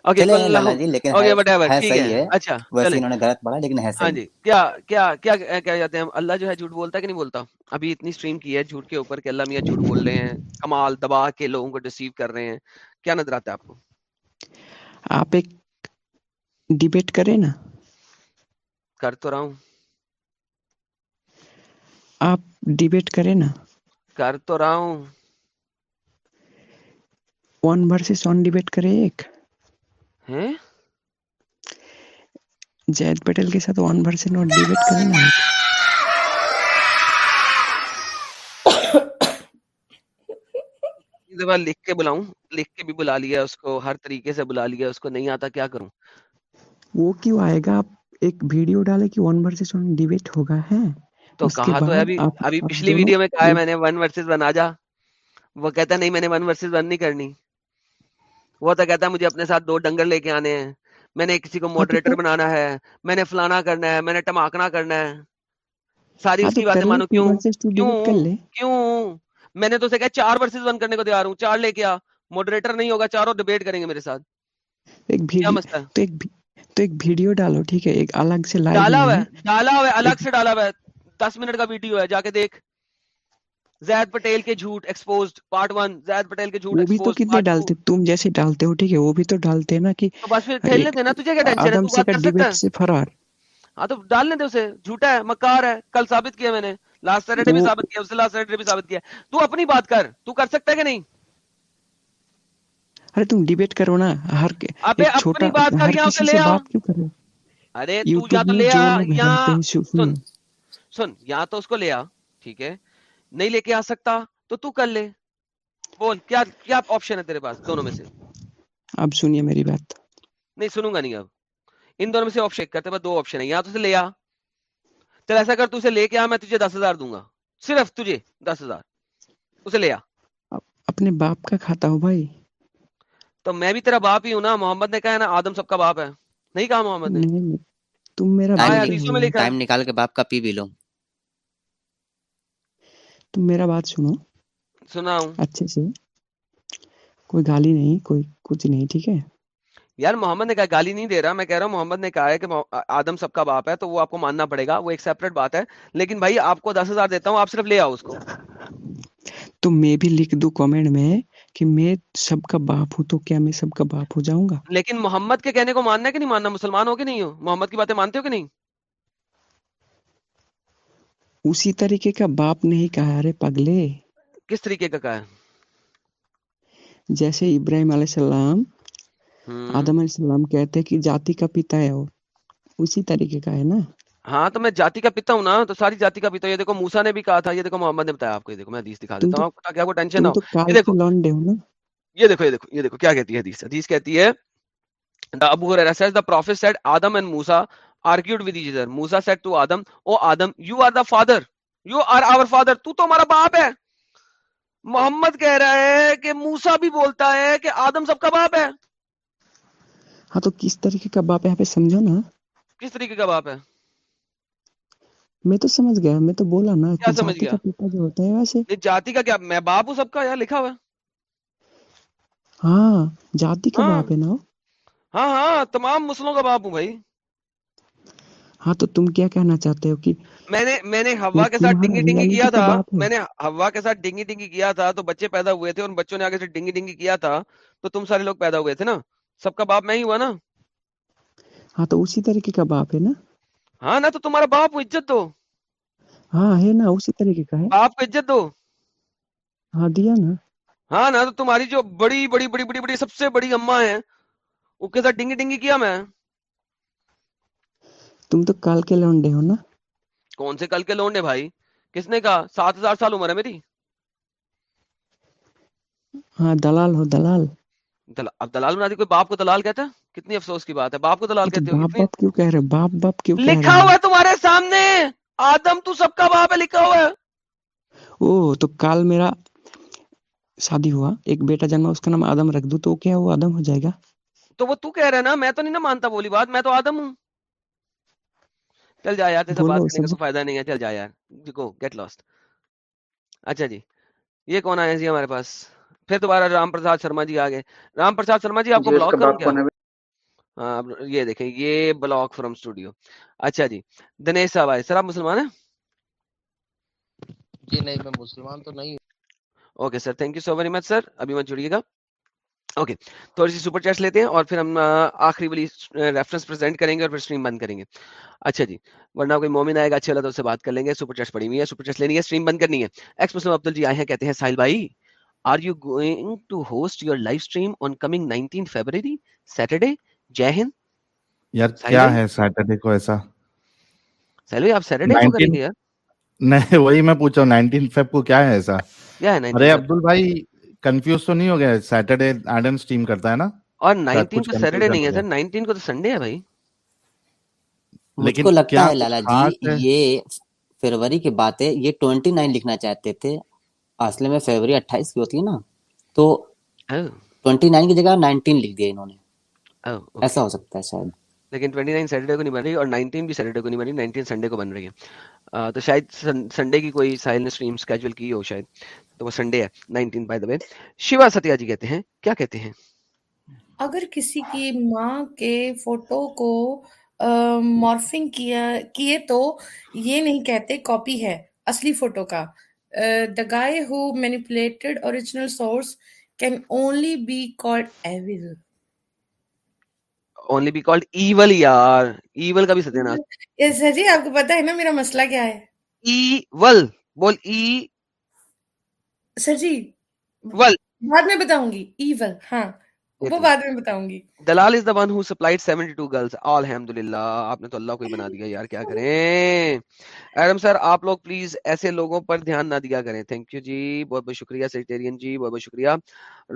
اوکے چلے کل لالا جی لیکن اوکے ہے وٹ ایور ہے ٹھیک صحیح ہے۔ ہے۔ اچھا ویسے چلیں۔ انہوں نے غلط پڑھا لیکن ہے ہاں صحیح جی کیا کیا کیا کیا جاتے ہیں؟ اللہ جو ہے جھوٹ بولتا ہے کہ نہیں بولتا؟ ابھی اتنی سٹریم کی ہے جھوٹ کے اوپر کہ اللہ میاں جھوٹ بول رہے ہیں۔ کمال دبا کے لوگوں کو ڈسیو کر رہے ہیں۔ کیا نظر آتا ہے آپ کو؟ آپ ایک ڈیبیٹ کریں نا۔ کر تو رہا ہوں۔ آپ ڈیبیٹ کریں نا۔ کر تو رہا ہوں۔ ون ورسز ون ڈیبیٹ کرے ایک۔ ہیں؟ جید پٹیل کے ساتھ ون ورسز ون ڈیبیٹ کریں نا دفعہ لکھ کے بلاؤں لکھ کے بھی بلا لیا اس کو ہر طریقے سے بلا لیا اس کو نہیں آتا کیا کروں؟ وہ کیوں آئے گا؟ آپ ایک ویڈیو ڈالے کہ ون ورسز ون ڈیبیٹ ہوگا ہے تو کہا تو ابھی ابھی پچھلی ویڈیو میں کہا ہے میں نے ون ورسز ون آ جا۔ وہ کہتا نہیں میں نے ون ورسز ون نہیں کرنی۔ وہ تو کہتا مجھے اپنے ساتھ دو ڈنگر لے کے آنے ہیں۔ میں نے کسی کو ماڈریٹر بنانا ہے۔ میں نے فلانا کرنا ہے۔ میں نے ٹماکنا کرنا ہے۔ ساری ہاں اس کی باتیں مانو۔ کیوں؟ کیوں؟ کیوں؟ میں نے تو اسے کہا چار ورسز ون کرنے کو تیار ہوں۔ چار لے کے آ۔ ماڈریٹر نہیں ہوگا چاروں ڈیبیٹ کریں گے میرے ساتھ۔ ایک کیا ویڈیو مسئلہ ہے؟ تو ایک بھی- ویڈیو ڈالو ٹھیک ہے؟ ایک الگ سے ڈالا ہوا ہے۔ ڈالا ہوا ہے الگ سے ڈالا ہوا ہے۔ دس منٹ کا ویڈیو ہے جا کے دیکھ۔ زید پٹیل کے جھوٹ exposed part one Zaid Patel کے جھوٹ وہ بھی تو ایکسپوزڈ کتنے ڈالتے؟ تم جیسے ڈالتے ہو ٹھیک ہے وہ بھی تو ڈالتے ہیں نا کہ بس پھر کھیلنے ایک دینا تجھے کیا ٹینشن ہے؟ تو سے کر سکتا ہے؟ سے فرار۔ ہاں تو ڈالنے دے اسے۔ جھوٹا ہے مکار ہے کل ثابت کیا میں نے۔ لاسٹ سیٹرڈے بھی ثابت کیا اس سے لاسٹ سیٹرڈے بھی ثابت کیا۔ تو اپنی بات کر تو کر سکتا ہے کہ نہیں؟ ارے تم ڈیبیٹ کرو نا ہر کے- ابے اپنی بات کر اسے کسی لے سے آ ارے تو یا تو لے آ سن سنو سن یا تو اس کو لے آ ٹھیک ہے؟ نہیں لے کے آ سکتا تو تو کر لے۔ بول کیا کیا آپشن ہے تیرے پاس؟ دونوں میں سے۔ اب سنیے میری بات۔ نہیں سنوں گا نہیں اب۔ ان دونوں میں سے آپشن کرتے بس دو آپشن ہے یا تو اسے لے آ۔ چل ایسا کر تو اسے لے کے آ میں تجھے دس ہزار دوں گا۔ صرف تجھے دس ہزار۔ اسے لے آ۔ اپنے باپ کا کھاتا ہو بھائی۔ تو میں بھی تیرا باپ ہی ہوں نا۔ محمد نے کہا ہے نا آدم سب کا باپ ہے۔ نہیں کہا محمد نے؟ تم میرا ٹائم نکال کے باپ کا پی بھی لو۔ تم میرا بات سنو۔ سنا ہوں اچھے سے۔ کوئی گالی نہیں کوئی کچھ نہیں ٹھیک ہے؟ یار محمد نے کہا گالی نہیں دے رہا میں کہہ رہا ہوں محمد نے کہا ہے کہ آدم سب کا باپ ہے تو وہ آپ کو ماننا پڑے گا وہ ایک سیپریٹ بات ہے۔ لیکن بھائی آپ کو دس ہزار دیتا ہوں آپ صرف لے آؤ اس کو۔ تو میں بھی لکھ دوں کمنٹ میں کہ میں سب کا باپ ہوں تو کیا میں سب کا باپ ہو جاؤں گا؟ لیکن محمد کے کہنے کو ماننا ہے کہ نہیں ماننا؟ مسلمان ہو کہ نہیں ہو؟ محمد کی باتیں مانتے ہو کہ نہیں؟ اسی طریقے کا باپ نہیں کہا ارے پگلے۔ کس طریقے کا کہا؟ جیسے ابراہیم علیہ السلام آدم علیہ السلام کہتے کہ جاتی کا پتا ہے وہ اسی طریقے کا ہے نا۔ ہاں تو میں جاتی کا پتا ہوں نا تو ساری جاتی کا پتا۔ یہ دیکھو موسا نے بھی کہا تھا یہ دیکھو محمد نے بتایا آپ کو یہ دیکھو میں حدیث دکھا دیتا ہوں۔ تاکہ آپ کو ٹینشن نہ ہو۔ یہ دیکھو۔ یہ دیکھو یہ دیکھو یہ دیکھو کیا کہتی ہے حدیث؟ حدیث کہتی ہے Abu Huraira says the prophet said Adam and Musa argued with each other Musa said to Adam O Adam you are the father you are our father تو تو ہمارا باپ ہے محمد کہہ رہا ہے کہ موسا بھی بولتا ہے کہ آدم سب کا باپ ہے ہاں تو کس طریقے کا باپ ہے؟ سمجھو نا۔ کس طریقے کا باپ ہے؟ میں تو سمجھ گیا میں تو بولا نا کیا سمجھ گیا؟ پیتا جو ہوتا ہے ویسے۔ جاتی کا کیا میں باپ ہوں سب کا یار لکھا ہوا ہاں جاتی کا ہاں۔ باپ ہے نا ہاں ہاں تمام مسلموں کا باپ ہوں بھائی۔ ہاں تو تم کیا کہنا چاہتے ہو کہ میں نے میں نے ہوا کے ساتھ ڈنگی ڈنگی کیا تھا۔ میں نے ہوا کے ساتھ ڈنگی ڈنگی کیا تھا تو بچے پیدا ہوئے تھے ان بچوں نے آگے سے ڈنگی ڈنگی کیا تھا تو تم سارے لوگ پیدا ہوئے تھے نا۔ سب کا باپ میں ہی ہوا نا۔ ہاں تو اسی طریقے کا باپ ہے نا۔ ہاں نا تو تمہارا باپ عزت دو۔ ہاں ہے نا اسی طریقے کا ہے۔ باپ کو عزت دو۔ ہاں دیا نا۔ ہاں نا تو تمہاری جو بڑی بڑی بڑی بڑی بڑی سب سے بڑی اما ہے ان کے ساتھ ڈنگی ڈنگی کیا میں؟ تم تو کل کے لونڈے ہو نا؟ کون سے کل کے لونڈے بھائی؟ کس نے کہا؟ سات ہزار سال عمر ہے میری۔ ہاں دلال ہو دلال۔ دل... اب دلال بنا دی کوئی باپ کو دلال کہتا ہے؟ کتنی افسوس کی بات ہے باپ کو دلال اچھا، کہتے ہو باپ کیوں کہہ رہے باپ باپ کیوں لکھا ہوا ہے تمہارے سامنے۔ آدم تو سب کا باپ ہے لکھا ہوا ہے۔ او تو کال میرا شادی ہوا ایک بیٹا جنما اس کا نام آدم رکھ دوں تو کیا وہ آدم ہو جائے گا؟ تو وہ تو کہہ رہا ہے نا میں تو نہیں نا مانتا بولی بات میں تو آدم ہوں۔ چل جا یار بات کرنے کا فائدہ نہیں ہے۔ چل جا یار گو گیٹ لاسٹ اچھا جی یہ کون آئے جی ہمارے پاس؟ پھر دوبارہ رام پرساد شرما جی آ گئے رام پرساد شرما جی آپ کو بلاک کروں کیا؟ ہاں، یہ دیکھیں یہ بلاک فرام اسٹوڈیو اچھا جی دنیش صاحب آئے۔ سر آپ مسلمان ہیں؟ جی نہیں میں مسلمان تو نہیں okay sir thank you so very much sir ابھی مت جڑیے گا۔ اوکے تھوڑی سی سپر چیٹس لیتے ہیں اور پھر ہم آخری والی ریفرنس پریزنٹ کریں گے اور پھر اسٹریم بند کریں گے۔ اچھا جی ورنہ کوئی مومن آئے گا اچھا اللہ تو اس سے بات کر لیں گے۔ سپر چیٹس پڑی ہوئی ہے سپر چیٹس لینی ہے اسٹریم بند کرنی ہے۔ ایکس مسلم عبدل جی آئے ہیں کہتے ہیں ساحل بھائی are you going to host your livestream on coming nineteen February Saturday Jai Hind یار کیا ہے سیٹرڈے کو ایسا؟ ساحل بھائی آپ سیٹرڈے کو کریں گے یار؟ نہیں وہی میں پوچھا ہوں نائنٹین فیب کو کیا ہے ایسا؟ ارے بھائی کنفیوز تو نہیں ہو گیا؟ سیٹرڈے ایڈمز ٹیم کرتا ہے نا؟ اور 19 کو سیٹرڈے نہیں ہے سر 19 کو تو سنڈے ہے بھائی۔ مجھ کو لگتا ہے لالا جی یہ فروری کی بات ہے یہ 29 لکھنا چاہتے تھے۔ اصل میں فروری 28 کی ہوتی ہے نا۔ تو 29 کی جگہ 19 لکھ دیا انہوں نے۔ oh, ایسا ہو سکتا ہے شاید۔ لیکن 29 سیٹرڈے کو نہیں بن رہی اور 19 بھی سیٹرڈے کو نہیں بن رہی 19 سنڈے کو بن رہی ہے۔ تو شاید سنڈے کی کوئی ساحل نے سٹریم سکیجول کی ہو شاید۔ تو وہ سنڈے ہے 19 بائی دا وے شیوا ستیا جی کہتے ہیں، کیا کہتے ہیں؟ اگر کسی کی ماں کے فوٹو کو مارفنگ کیا، کیے تو یہ نہیں کہتے کاپی ہے، اصلی فوٹو کا۔ The guy who manipulated original source can only be called evil only be called evil yaar. Evil ka bhi satya جی آپ کو پتا ہے نا میرا مسئلہ کیا ہے ایول بول ای سر جی ول بعد میں بتاؤں گی ایول ہاں وہ بعد میں بتاؤں گی دلال از دا ون ہو سپلائیڈ 72 گرلز الحمدللہ آپ نے تو اللہ کو ہی بنا دیا یار کیا کریں ایڈم سر آپ لوگ پلیز ایسے لوگوں پر دھیان نہ دیا کریں تھینک یو جی بہت بہت شکریہ جی بہت بہت شکریہ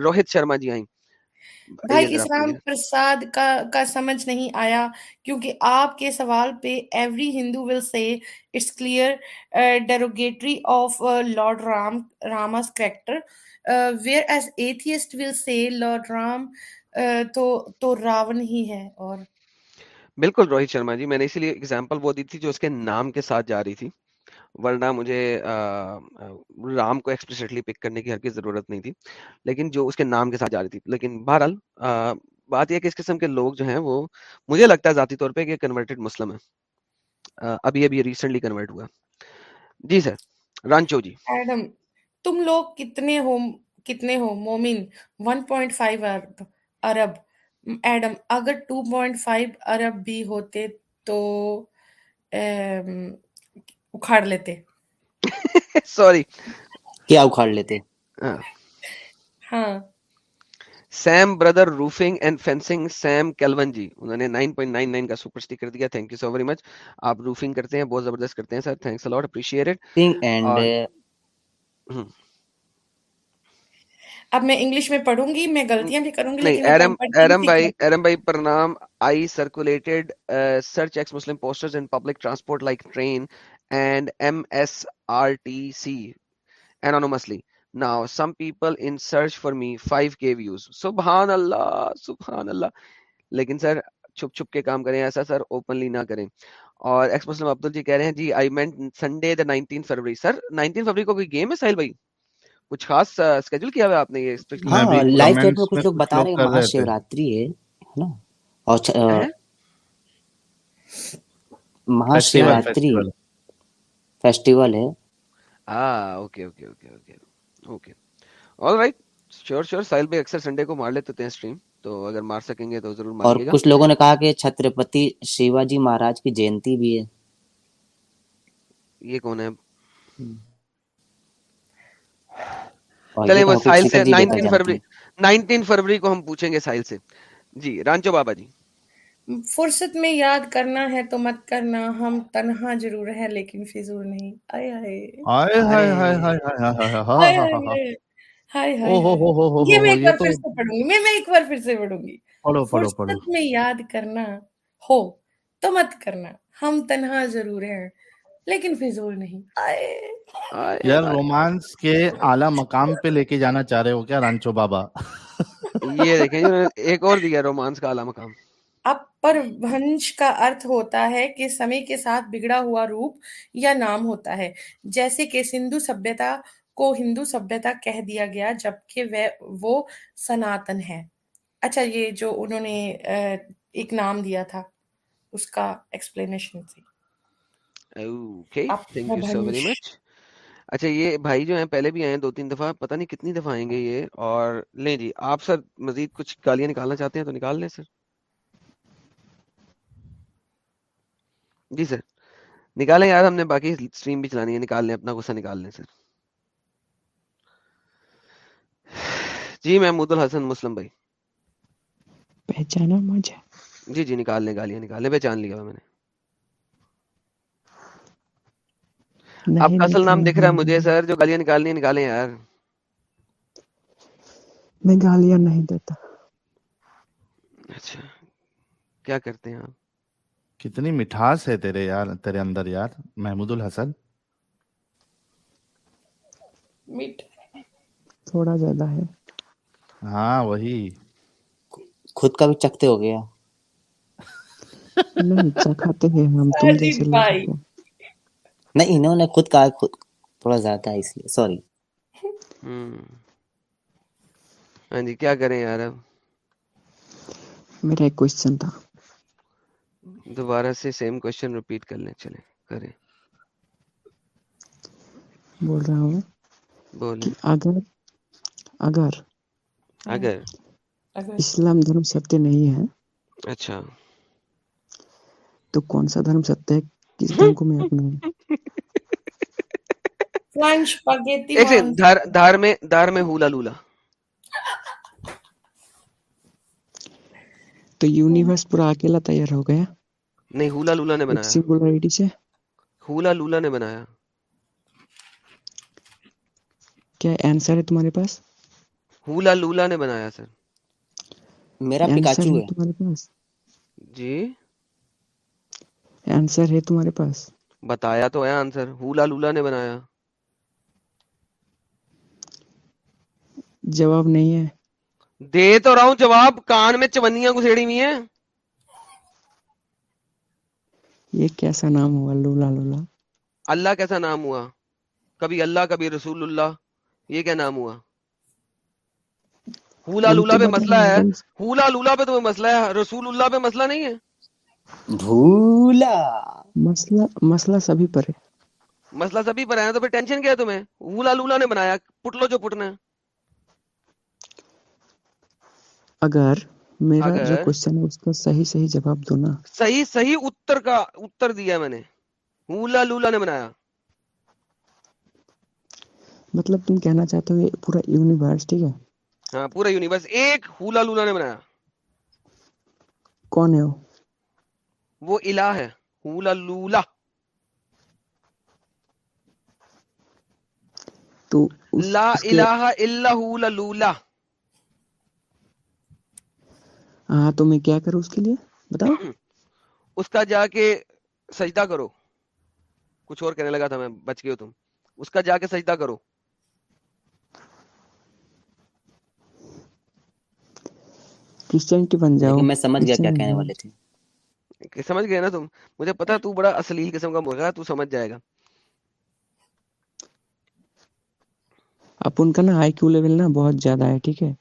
روہت شرما جی آئیں بھائی اسلام پرساد کا کا سمجھ نہیں آیا کیونکہ آپ کے سوال پہ every Hindu will say it's clear derogatory of Lord Ram Rama's character whereas atheist will say Lord Ram تو تو راون ہی ہے اور بالکل روہت شرما جی میں نے اسی لیے اگزامپل وہ دی تھی جو اس کے نام کے ساتھ جا رہی تھی۔ ورنہ مجھے رام کو ایکسپلسٹلی پک کرنے کی ہر کی ضرورت نہیں تھی، لیکن جو اس کے نام کے ساتھ جا رہی تھی۔ لیکن بہرحال بات یہ کہ اس قسم کے لوگ جو ہیں وہ، مجھے لگتا ہے ذاتی طور پہ کہ کنورٹڈ مسلم ہیں۔ ابھی ابھی ریسنٹلی کنورٹ ہوا۔ جی سر، رانچو جی۔ میڈم تم لوگ کتنے ہو کتنے ہو؟ مومن 1.5 ارب ارب۔ ایڈم اگر 2.5 ارب بھی ہوتے تو اکھاڑ لیتے سوری کیا اکھاڑ لیتے ہاں Sam brother roofing and fencing Sam Calvin ji انہوں نے 9.99 کا سپر سٹیکر دیا thank you so very much آپ روفنگ کرتے ہیں بہت زبردست کرتے ہیں sir thanks uh a lot appreciate it and اب میں انگلش میں پڑھوں گی میں غلطیاں بھی کروں گی نہیں ایرم ایرم بھائی ایرم بھائی پرنام I circulated search ex Muslim posters in public transport like train and MSRTC anonymously. Now, some people in search for me 5k views. سبحان اللہ سبحان اللہ لیکن سر چھپ چھپ کے کام کریں ایسا سر اوپنلی نہ کریں اور ایکس مسلم عبدل جی کہہ رہے ہیں جی I meant Sunday the nineteen February sir nineteen فروری کو کوئی گیم ہے ساحل بھائی کچھ خاص اسکیڈول کیا ہوا آپ نے یہ لائیو چیٹ میں کچھ لوگ بتا رہے ہیں مہا شیوراتری ہے ہے نا اور مہا شیوراتری فیسٹیول ہے okay okay okay okay okay all right sure sure سائل بھائی اکثر سنڈے کو مار لیتے ہیں سٹریم تو اگر مار سکیں گے تو ضرور مار اور کچھ لوگوں نے کہا کہ چھترپتی شیوا جی مہاراج کی جینتی بھی ہے یہ کون ہے چلیں وہ سائل سے 19 فروری 19 فروری کو ہم پوچھیں گے سائل سے جی رانچو بابا جی فرصت میں یاد کرنا ہے تو مت کرنا ہم تنہا ضرور ہے لیکن فضول نہیں آئے آئے یہ میں ایک بار پھر سے پڑھوں گی میں میں ایک بار پھر سے پڑھوں گی میں یاد کرنا ہو تو مت کرنا ہم تنہا ضرور ہیں لیکن فضول نہیں یار رومانس کے اعلی مقام پہ لے کے جانا چاہ رہے ہو کیا رانچو بابا یہ دیکھیں ایک اور دیا رومانس کا اعلیٰ مقام اب پرونش کا ارتھ ہوتا ہے کہ سمے کے ساتھ بگڑا ہوا روپ یا نام ہوتا ہے۔ جیسے کہ سندھو سبھیتا کو ہندو سبھیتا کہہ دیا گیا جبکہ وہ سناتن ہے۔ اچھا یہ جو انہوں نے ایک نام دیا تھا اس کا ایکسپلینیشن تھی۔ اچھا یہ بھائی جو ہیں پہلے بھی آئے ہیں دو تین دفعہ پتہ نہیں کتنی دفعہ آئیں گے یہ۔ اور لیں جی آپ سر مزید کچھ گالیاں نکالنا چاہتے ہیں تو نکال لیں سر۔ جی سر نکالیں یار ہم نے باقی سٹریم بھی چلانی ہے نکال لیں اپنا غصہ نکال لیں سر۔ جی محمود الحسن مسلم بھائی۔ پہچانا مجھے؟ جی جی نکال لیں گالیاں نکال لیں پہچان لیا میں نے۔ آپ کا اصل نام دکھ رہا ہے مجھے سر جو گالیاں نکالنی نکالیں یار۔ میں گالیاں نہیں دیتا۔ اچھا کیا کرتے ہیں آپ؟ کتنی مٹھاس ہے تیرے یار تیرے اندر یار محمود الحسن؟ تھوڑا زیادہ ہے۔ ہاں وہی۔ خود کا بھی چکتے ہو گیا۔ نہیں چکھاتے ہیں ہم تم جیسے نہیں انہوں نے خود کہا خود تھوڑا زیادہ ہے اس لیے سوری۔ ہاں جی کیا کریں یار اب؟ میرا ایک کوشچن تھا۔ دوبارہ سے سیم کوشچن ریپیٹ کر لیں چلیں کریں۔ بول رہا ہوں۔ بول اگر اگر۔ اگر۔ اسلام دھرم ستیہ نہیں ہے۔ اچھا۔ تو کون سا دھرم ستیہ ہے؟ کس دھرم کو میں اپنا دھار دھار میں دھار میں ہولا لولا تو یونیورس پورا اکیلا تیار ہو گیا؟ نہیں ہولا لولا نے بنایا۔ سنگولیرٹی سے؟ ہولا لولا نے بنایا۔ کیا آنسر ہے تمہارے پاس؟ ہولا لولا نے بنایا سر۔ میرا پکاچو ہے تمہارے پاس؟ جی۔ آنسر ہے تمہارے پاس؟ بتایا تو ہے آنسر ہولا لولا نے بنایا۔ جواب نہیں ہے۔ دے تو رہا ہوں جواب کان میں چونیاں گسیڑی ہوئی ہیں۔ یہ کیسا نام ہوا؟ لولا لولا۔ اللہ کیسا نام ہوا؟ کبھی اللہ کبھی رسول اللہ یہ کیا نام ہوا؟ ہولا لولا پہ مسئلہ ہے۔ ہولا لولا پہ تو مسئلہ ہے؟ رسول اللہ پہ مسئلہ نہیں ہے؟ بھولا۔ مسئلہ مسئلہ سبھی پر ہے۔ مسئلہ سبھی پر ہے تو پھر ٹینشن کیا ہے تمہیں؟ ہولا لولا نے بنایا پٹ لو جو پٹنا ہے۔ اگر میرا جو کوشچن ہے اس کا صحیح صحیح جواب دو نا۔ صحیح صحیح اتر کا اتر دیا میں نے۔ ہولا لولا نے بنایا۔ مطلب تم کہنا چاہتے ہو پورا یونیورس ٹھیک ہے؟ ہاں پورا یونیورس ایک ہولا لولا نے بنایا۔ کون ہے وہ؟ وہ الہ ہے۔ ہولا لولا۔ تو لا الہ الا ہولا لولا۔ ہاں تو میں کیا کروں اس کے لیے؟ بتاؤ۔ <clears throat> اس کا جا کے سجدہ کرو۔ کچھ اور کہنے لگا تھا میں بچ گئے ہو تم۔ اس کا جا کے سجدہ کرو۔ کرسچن کی بن جاؤ۔ میں سمجھ گیا کیا کہنے والے تھے۔ سمجھ گئے نا تم؟ مجھے پتا تو بڑا اصلی قسم کا مرغا تو سمجھ جائے گا۔ اب ان کا نا آئی کیو لیول نا بہت زیادہ ہے ٹھیک ہے؟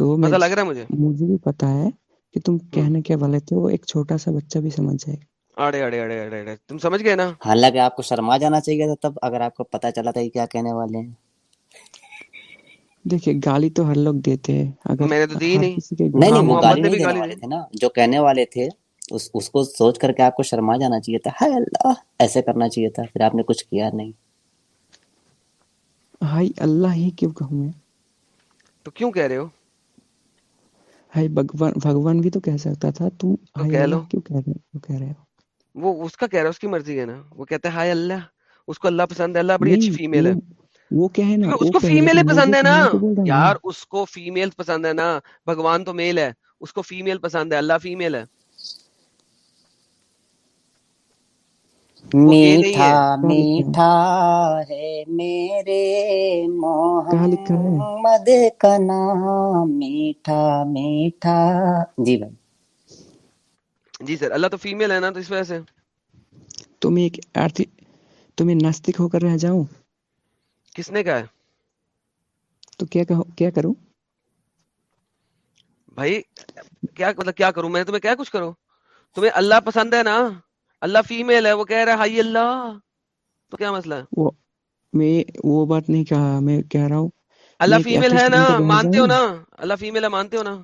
تو لگ رہا مجھے؟ مجھے بھی پتا ہے کہ تم کہنے کے والے تھے وہ ایک چھوٹا سا بچہ بھی سمجھ جائے گا۔ اڑے اڑے اڑے اڑے تم سمجھ گئے نا؟ حالانکہ آپ کو شرما جانا چاہیے تھا تب اگر آپ کو پتا چلا تھا کیا کہنے والے ہیں۔ دیکھیں گالی تو ہر لوگ دیتے ہیں۔ نہیں۔ نہیں وہ گالی نہیں تھے نا۔ جو کہنے والے تھے اس کو سوچ کر کے آپ کو شرما جانا چاہیے تھا۔ ہائے اللہ ایسے کرنا چاہیے تھا۔ پھر آپ نے کچھ کیا نہیں۔ ہائی اللہ ہی کیوں کہوں میں؟ تو کیوں کہہ رہے ہو؟ ہائی بھگوان بھگوان بھی تو کہہ سکتا تھا تم ہائی اللہ کیوں کہہ رہے ہو؟ کہہ رہے ہو؟ وہ اس کا کہہ رہا ہے اس کی مرضی ہے نا۔ وہ کہتا ہے ہائے اللہ اس کو اللہ پسند ہے اللہ بڑی اچھی فیمیل ہے۔ وہ کہے نا اس کو فیمیل پسند ہے نا۔ یار اس کو فیمیل پسند ہے نا۔ بھگوان تو میل ہے اس کو فیمیل پسند ہے اللہ فیمیل ہے۔ میٹھا میٹھا ہے۔ میرے محمد کا نام میٹھا میٹھا۔ جی بھائی۔ جی سر اللہ تو فیمل ہے نا تو اس وجہ سے۔ تم ایک آرتی تمہیں ناستک ہو کر رہ جاؤں؟ کس نے کہا ہے؟ تو کیا کہو کیا کروں؟ بھائی کیا مطلب کیا کروں؟ میں تمہیں کیا کچھ کروں؟ تمہیں اللہ پسند ہے نا؟ اللہ فیمل ہے وہ کہہ رہا ہے اللہ۔ تو کیا مسئلہ ہے؟ وہ میں وہ بات نہیں کہا میں کہہ رہا ہوں۔ اللہ فیمل ہے نا مانتے ہو نا؟ اللہ فیمل ہے مانتے ہو نا؟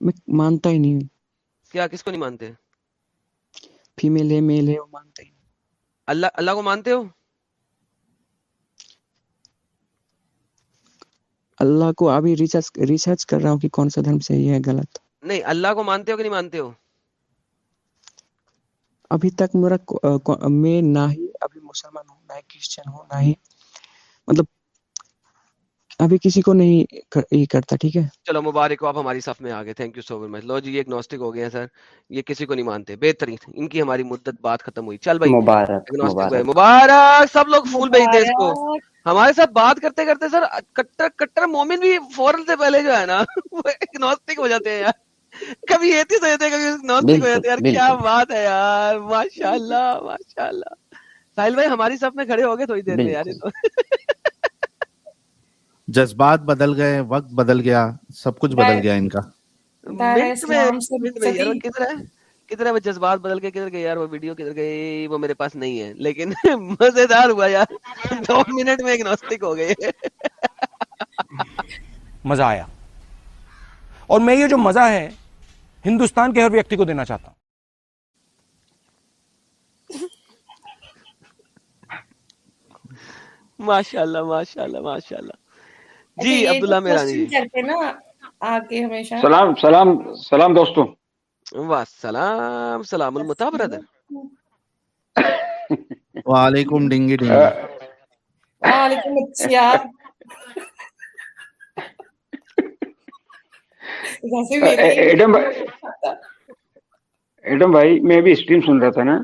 میں مانتا ہی نہیں کیا کس کو نہیں مانتے؟ فیمل ہے میل ہے وہ مانتا ہی اللہ اللہ کو مانتے ہو؟ اللہ کو ابھی ریسرچ ریسرچ کر رہا ہوں کہ کون سا دھرم صحیح ہے غلط۔ نہیں اللہ کو مانتے ہو کہ نہیں مانتے ہو؟ ابھی تک میرا میں نہ ہی ابھی مسلمان ہوں نہ ہی کرسچن ہوں نہ ہی مطلب ابھی کسی کو نہیں یہ کرتا ٹھیک ہے؟ چلو مبارک ہو آپ ہماری صف میں آگے thank you so very much لو جی یہ اگنوسٹک ہو گئے ہیں سر یہ کسی کو نہیں مانتے بہترین ان کی ہماری مدت بات ختم ہوئی۔ چل بھائی مبارک مبارک, سب لوگ پھول بھیجتے ہیں اس کو۔ ہمارے ساتھ بات کرتے کرتے سر کٹر کٹر مومن بھی فورن سے پہلے جو ہے نا <laughs> وہ اگنوسٹک ہو جاتے ہیں یار۔ کبھی ایتھیس ہو جاتے ہیں کبھی نوستک کو جاتے یار کیا بات ہے یار ماشاءاللہ ماشاءاللہ۔ ماشاء ساحل بھائی ہماری سب میں کھڑے ہو گئے تھوڑی دیر میں یار جذبات بدل گئے وقت بدل گیا سب کچھ بدل گیا ان کا۔ کدھر ہے؟ وہ جذبات بدل کے کدھر گئے یار وہ ویڈیو کدھر گئی؟ وہ میرے پاس نہیں ہے۔ لیکن <laughs> مزے دار ہوا یار۔ دو منٹ میں ایک نوستک ہو گئے۔ مزہ آیا۔ اور میں یہ جو مزہ ہے ہندوستان کے ہر ویکتی کو دینا چاہتا ہوں۔ ماشاء اللہ ماشاء اللہ ماشاء اللہ جی عبداللہ میرا ہمیشہ۔ سلام سلام سلام دوستوں سلام سلام المتا بردر وعلیکم ڈنگی ڈنگی۔ وعلیکم السلام۔ ایڈم بھائی میں ابھی اسٹریم سن رہا تھا نا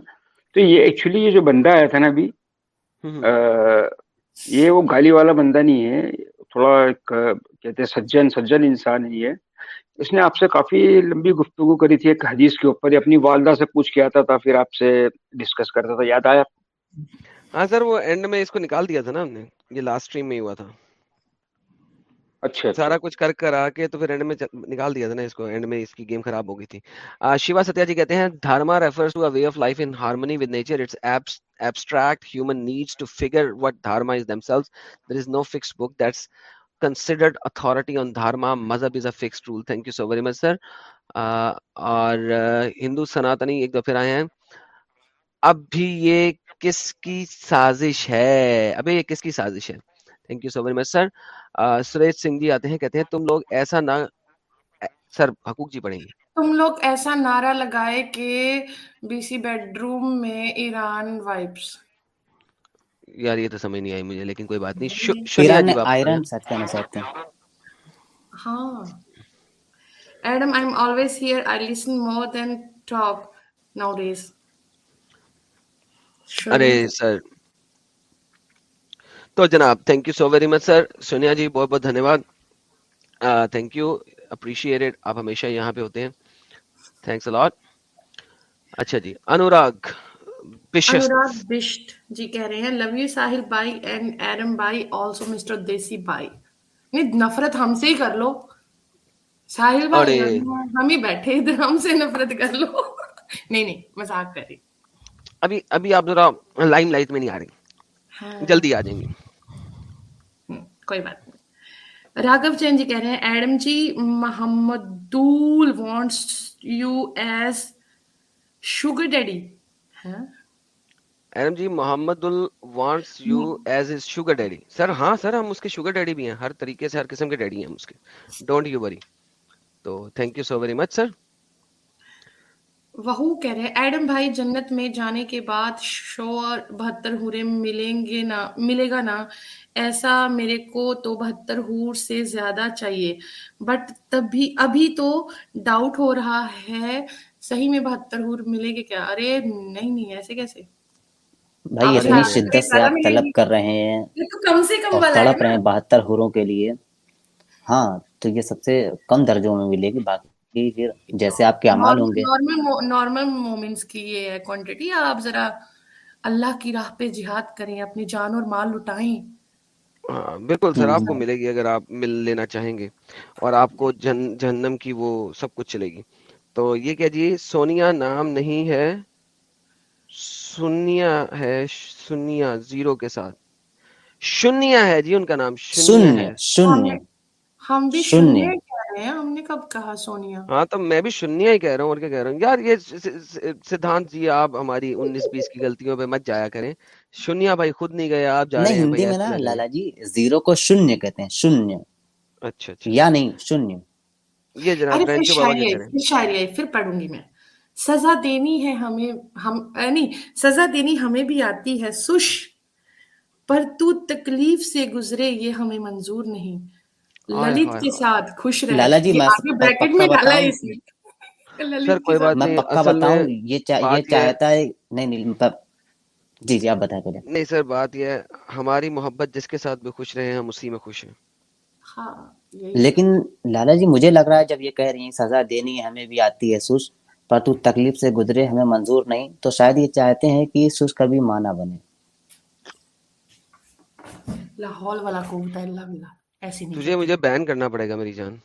تو یہ ایکچولی یہ جو بندہ آیا تھا نا ابھی یہ وہ گالی والا بندہ نہیں ہے تھوڑا کہتے ہیں سجن سجن انسان ہی ہے اس نے آپ سے کافی لمبی گفتگو کری تھی ایک حدیث کے اوپر اپنی والدہ سے پوچھ کے آتا تھا پھر آپ سے ڈسکس کرتا تھا یاد آیا ہاں سر وہ اینڈ میں اس کو نکال دیا تھا نا ہم نے یہ لاسٹ اسٹریم میں ہوا تھا اچھا،, اچھا سارا کچھ کر کر آ کے تو پھر اینڈ میں نکال دیا تھا نا اس کو اینڈ میں اس کی گیم خراب ہو گئی تھی۔ شیوا ستیا جی کہتے ہیں، dharma refers to a way of life in harmony with nature its apps human human to figure figure dharma is is themselves. There is no fixed book that's considered authority on dharma مذہب is a fixed rule thank you so very much sir. اور ہندو سناتنی ایک دو آئے ہیں۔ اب بھی یہ کس کی سازش ہے؟ ابھی یہ کس کی سازش ہے؟ Thank you so very much sir Sarij Singh ji آتے ہیں کہتے ہیں تم لوگ ایسا نہ سر حقوق جی پڑھیں گے تم لوگ ایسا نعرہ لگائے کہ بی سی بیڈ روم میں ایران وائپس یار یہ تو سمجھ نہیں آئی مجھے لیکن کوئی بات نہیں ایران چاہتے ہیں ہاں Adam I am always here I listen more than talk nowadays array sir تو جناب thank you so very much sir Sonia ji بہت بہت دھنیہ واد تھینک یو اپریشیٹ آپ ہمیشہ یہاں پہ ہوتے ہیں. تھینکس الاٹ اچھا جی انوراگ جی نفرت ہم سے ہی کر لو. ساحل بھائی ہم ہی بیٹھے ادھر ہم سے نفرت کر لو. نہیں نہیں مذاق ابھی ابھی آپ ذرا لائم لائٹ میں نہیں آ رہی. ہاں۔ جلدی آ جائیں گے. کوئی بات نہیں۔ راگو جین جی کہہ رہے ہیں، Adam ji Mohammad wants you as sugar daddy. ہاں۔ Adam ji Mohammad wants you as is sugar daddy. Sir ہاں سر، ہم اس کے شوگر ڈیڈی بھی ہیں۔ ہر طریقے سے، ہر قسم کے ڈیڈی ہیں ہم اس کے۔ ڈونٹ یو وری تو thank you so very much sir. وہو کہہ رہے ایڈم بھائی جنت میں جانے کے بعد شور بہتر ہورے ملیں گے نا ملے گا نا ایسا میرے کو تو بہتر ہور سے زیادہ چاہیے۔ بٹ تب بھی ابھی تو ڈاؤٹ ہو رہا ہے صحیح میں بہتر ہور ملے گے کیا؟ ارے نہیں نہیں ایسے کیسے؟ بھائی اتنی شدت سے آپ طلب کر رہے ہیں کم سے کم تڑپ رہے ہیں بہتر ہوروں کے لیے۔ ہاں تو یہ سب سے کم درجوں میں ملے گی باقی کی پھر جیسے آپ کے امال ہوں گے۔ نارمل مومنس کی یہ ہے کوانٹٹی آپ ذرا اللہ کی راہ پہ جہاد کریں اپنی جان اور مال لٹائیں۔ ہاں، بالکل سر آپ کو ملے گی اگر آپ مل لینا چاہیں گے۔ اور آپ کو جہنم کی وہ سب کچھ چلے گی۔ تو یہ کیا جی سونیا نام نہیں ہے۔ سنیا ہے سنیا زیرو کے ساتھ۔ شنیا ہے جی ان کا نام شنیا ہم بھی ہیں ہم نے کب کہا سونیا؟ ہاں تو میں بھی شنیا ہی کہہ رہا ہوں اور کیا کہہ رہا ہوں؟ یار یہ سدھانت جی آپ ہماری انیس بیس کی غلطیوں پہ مت جایا کریں۔ شنیا بھائی خود نہیں گئے آپ جانے ہیں ہندی میں نا لالا جی زیرو کو شنیہ کہتے ہیں شنیہ۔ اچھا اچھا۔ یا نہیں یہ جناب شاعری پھر پڑھوں گی میں۔ سزا دینی ہے ہمیں ہم سزا دینی ہمیں بھی آتی ہے سش۔ پر تو تکلیف سے گزرے یہ ہمیں منظور نہیں۔ للت کے ساتھ خوش رہے۔ لالا جی بریکٹ میں ڈالا ہے اس سر کوئی بات نہیں پکا بتاؤں یہ چاہتا ہے نہیں نہیں جی جی آپ بتا دیں نہیں سر بات یہ ہے ہماری محبت جس کے ساتھ بھی خوش رہے ہم اسی میں خوش ہیں۔ ہاں، لیکن لالا جی مجھے لگ رہا ہے جب یہ کہہ رہی ہیں سزا دینی ہے ہمیں بھی آتی ہے سوس پر تو تکلیف سے گزرے ہمیں منظور نہیں۔ تو شاید یہ چاہتے ہیں کہ سوس کبھی مانا بنے۔ لاہور والا کو اللہ ایسی نہیں تجھے مجھے بین کرنا پڑے گا میری جان۔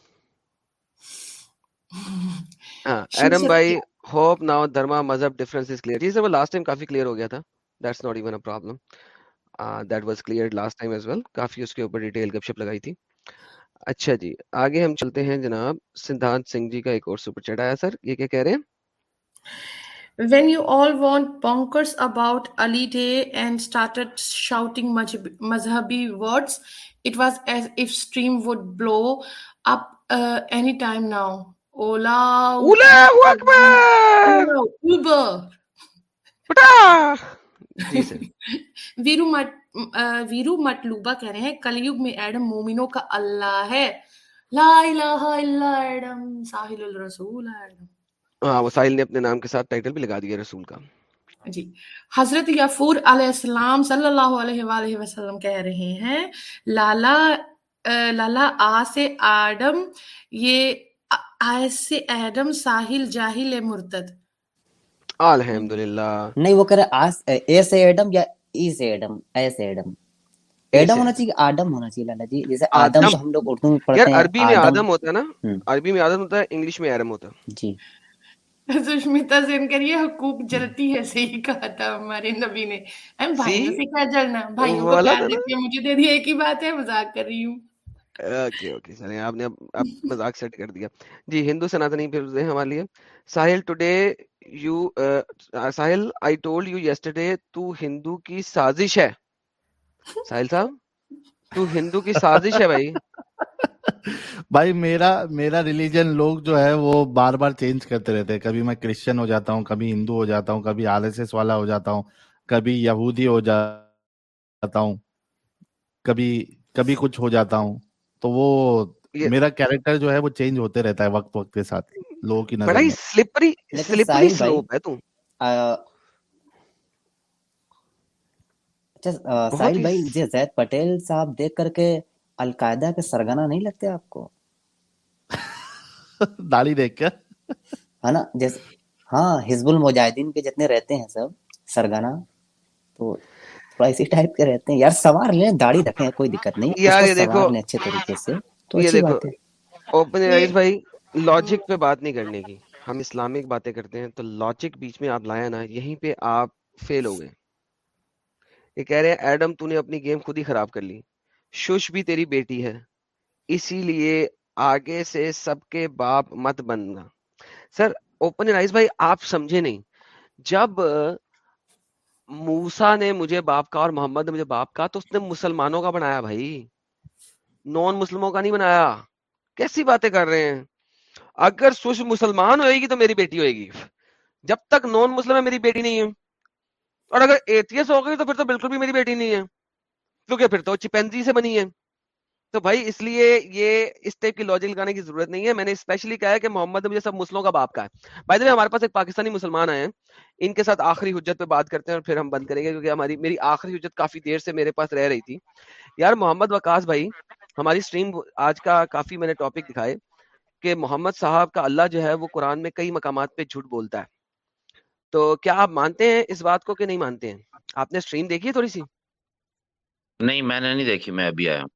ہاں ایرم بھائی ہوپ ناؤ دھرما مذہب ڈفرنس از کلیئر یہ وہ لاسٹ ٹائم کافی کلیئر ہو گیا تھا۔ That's not even a problem that was clear last time as well کافی اس کے اوپر ڈیٹیل گپ شپ لگائی تھی۔ اچھا جی آگے ہم چلتے ہیں جناب سدھانت سنگھ جی کا ایک اور سپر چیٹ آیا سر۔ یہ کیا کہہ رہے ہیں؟ وین یو آل وان ویرو مٹلوبا کہ ایڈم مومنو کا اللہ ہے ہاں، وسائل نے اپنے نام کے ساتھ ٹائٹل بھی لگا دیا رسول کا۔ جی۔ حضرت یافور علیہ السلام صلی اللہ علیہ وآلہ وسلم کہہ رہے ہیں لالا لالا آ سے آدم یہ آئس سے ایڈم ساحل جاہل مرتد۔ الحمدللہ۔ نہیں وہ کرے آس اے سے ایڈم یا ای سے ایڈم اے سے ایڈم ایڈم ہونا چاہیے آڈم ہونا چاہیے لالا جی جیسے آدم ہم لوگ اردو میں پڑھتے ہیں عربی میں آدم۔ ہوتا ہے نا؟ عربی میں آدم ہوتا ہے انگلش میں ایرم ہوتا ہے۔ جی۔ آپ نے اب سیٹ کر دیا۔ جی ہندو سناتنی پھر ہمارے لیے۔ Sahil today you Sahil I told you yesterday تو ہندو کی سازش ہے۔ ساحل صاحب تو ہندو کی سازش ہے بھائی۔ بھائی میرا میرا ریلیجن لوگ جو ہے وہ بار بار چینج کرتے رہتے ہیں۔ کبھی میں کرسچن ہو جاتا ہوں کبھی ہندو ہو جاتا ہوں کبھی آر ایس ایس والا ہو جاتا ہوں کبھی یہودی ہو جاتا ہوں کبھی کبھی کچھ ہو جاتا ہوں۔ تو وہ میرا کیریکٹر جو ہے وہ چینج ہوتے رہتا ہے وقت وقت کے ساتھ لوگوں کی نظر بڑا سلپری سلپری سلوپ ہے تو۔ اچھا سائل بھائی جی زید پٹیل صاحب دیکھ کر کے القاعدہ کے سرگنا نہیں لگتے آپ کو؟ <laughs> داڑھی دیکھ کر۔ ہے نا؟ جیسے ہاں حزب المجاہدین کے جتنے رہتے ہیں سب سرگنا تو تھوڑا اسی ٹائپ کے رہتے ہیں۔ یار سوار لیں داڑھی رکھیں کوئی دقت نہیں۔ یار یہ دیکھو۔ اچھے طریقے سے تو یہ دیکھو اوپن رائز بھائی لاجک پہ بات نہیں کرنے کی۔ ہم اسلامک باتیں کرتے ہیں تو لاجک بیچ میں آپ لایا نا یہیں پہ آپ فیل ہو گئے۔ یہ کہہ رہے ہیں ایڈم تو نے اپنی گیم خود ہی خراب کر لی۔ شش بھی تیری بیٹی ہے۔ اسی لیے آگے سے سب کے باپ مت بننا۔ سر اوپن رائز بھائی، آپ سمجھے نہیں۔ جب موسا نے مجھے باپ کا اور محمد نے مجھے باپ کا، تو اس نے مسلمانوں کا بنایا بھائی۔ نان مسلموں کا نہیں بنایا۔ کیسی باتیں کر رہے ہیں؟ اگر سوش مسلمان ہوئے گی تو میری بیٹی ہوئے گی۔ جب تک نان مسلم ہے، میری بیٹی نہیں ہے۔ اور اگر ایتھیس ہو گئی تو پھر تو بالکل بھی میری بیٹی نہیں ہے۔ کیونکہ پھر تو چپینزی سے بنی ہے؟ تو بھائی اس لیے یہ اس ٹائپ کی لاجک لگانے کی ضرورت نہیں ہے۔ میں نے اسپیشلی کہا ہے کہ محمد مجھے سب مسلموں کا باپ کا ہے۔ بھائی دے ہمارے پاس ایک پاکستانی مسلمان آئے ہیں۔ ان کے ساتھ آخری حجت پہ بات کرتے ہیں اور پھر ہم بند کریں گے کیونکہ ہماری میری آخری حجت کافی دیر سے میرے پاس رہ رہی تھی۔ یار محمد وکاس بھائی، ہماری اسٹریم آج کا کافی میں نے ٹاپک دکھائے کہ محمد صاحب کا اللہ جو ہے وہ قرآن میں کئی مقامات پہ جھوٹ بولتا ہے۔ تو کیا آپ مانتے ہیں اس بات کو کہ نہیں مانتے ہیں؟ آپ نے اسٹریم دیکھی ہے تھوڑی سی؟ نہیں میں نے نہیں دیکھی میں ابھی آیا ہوں۔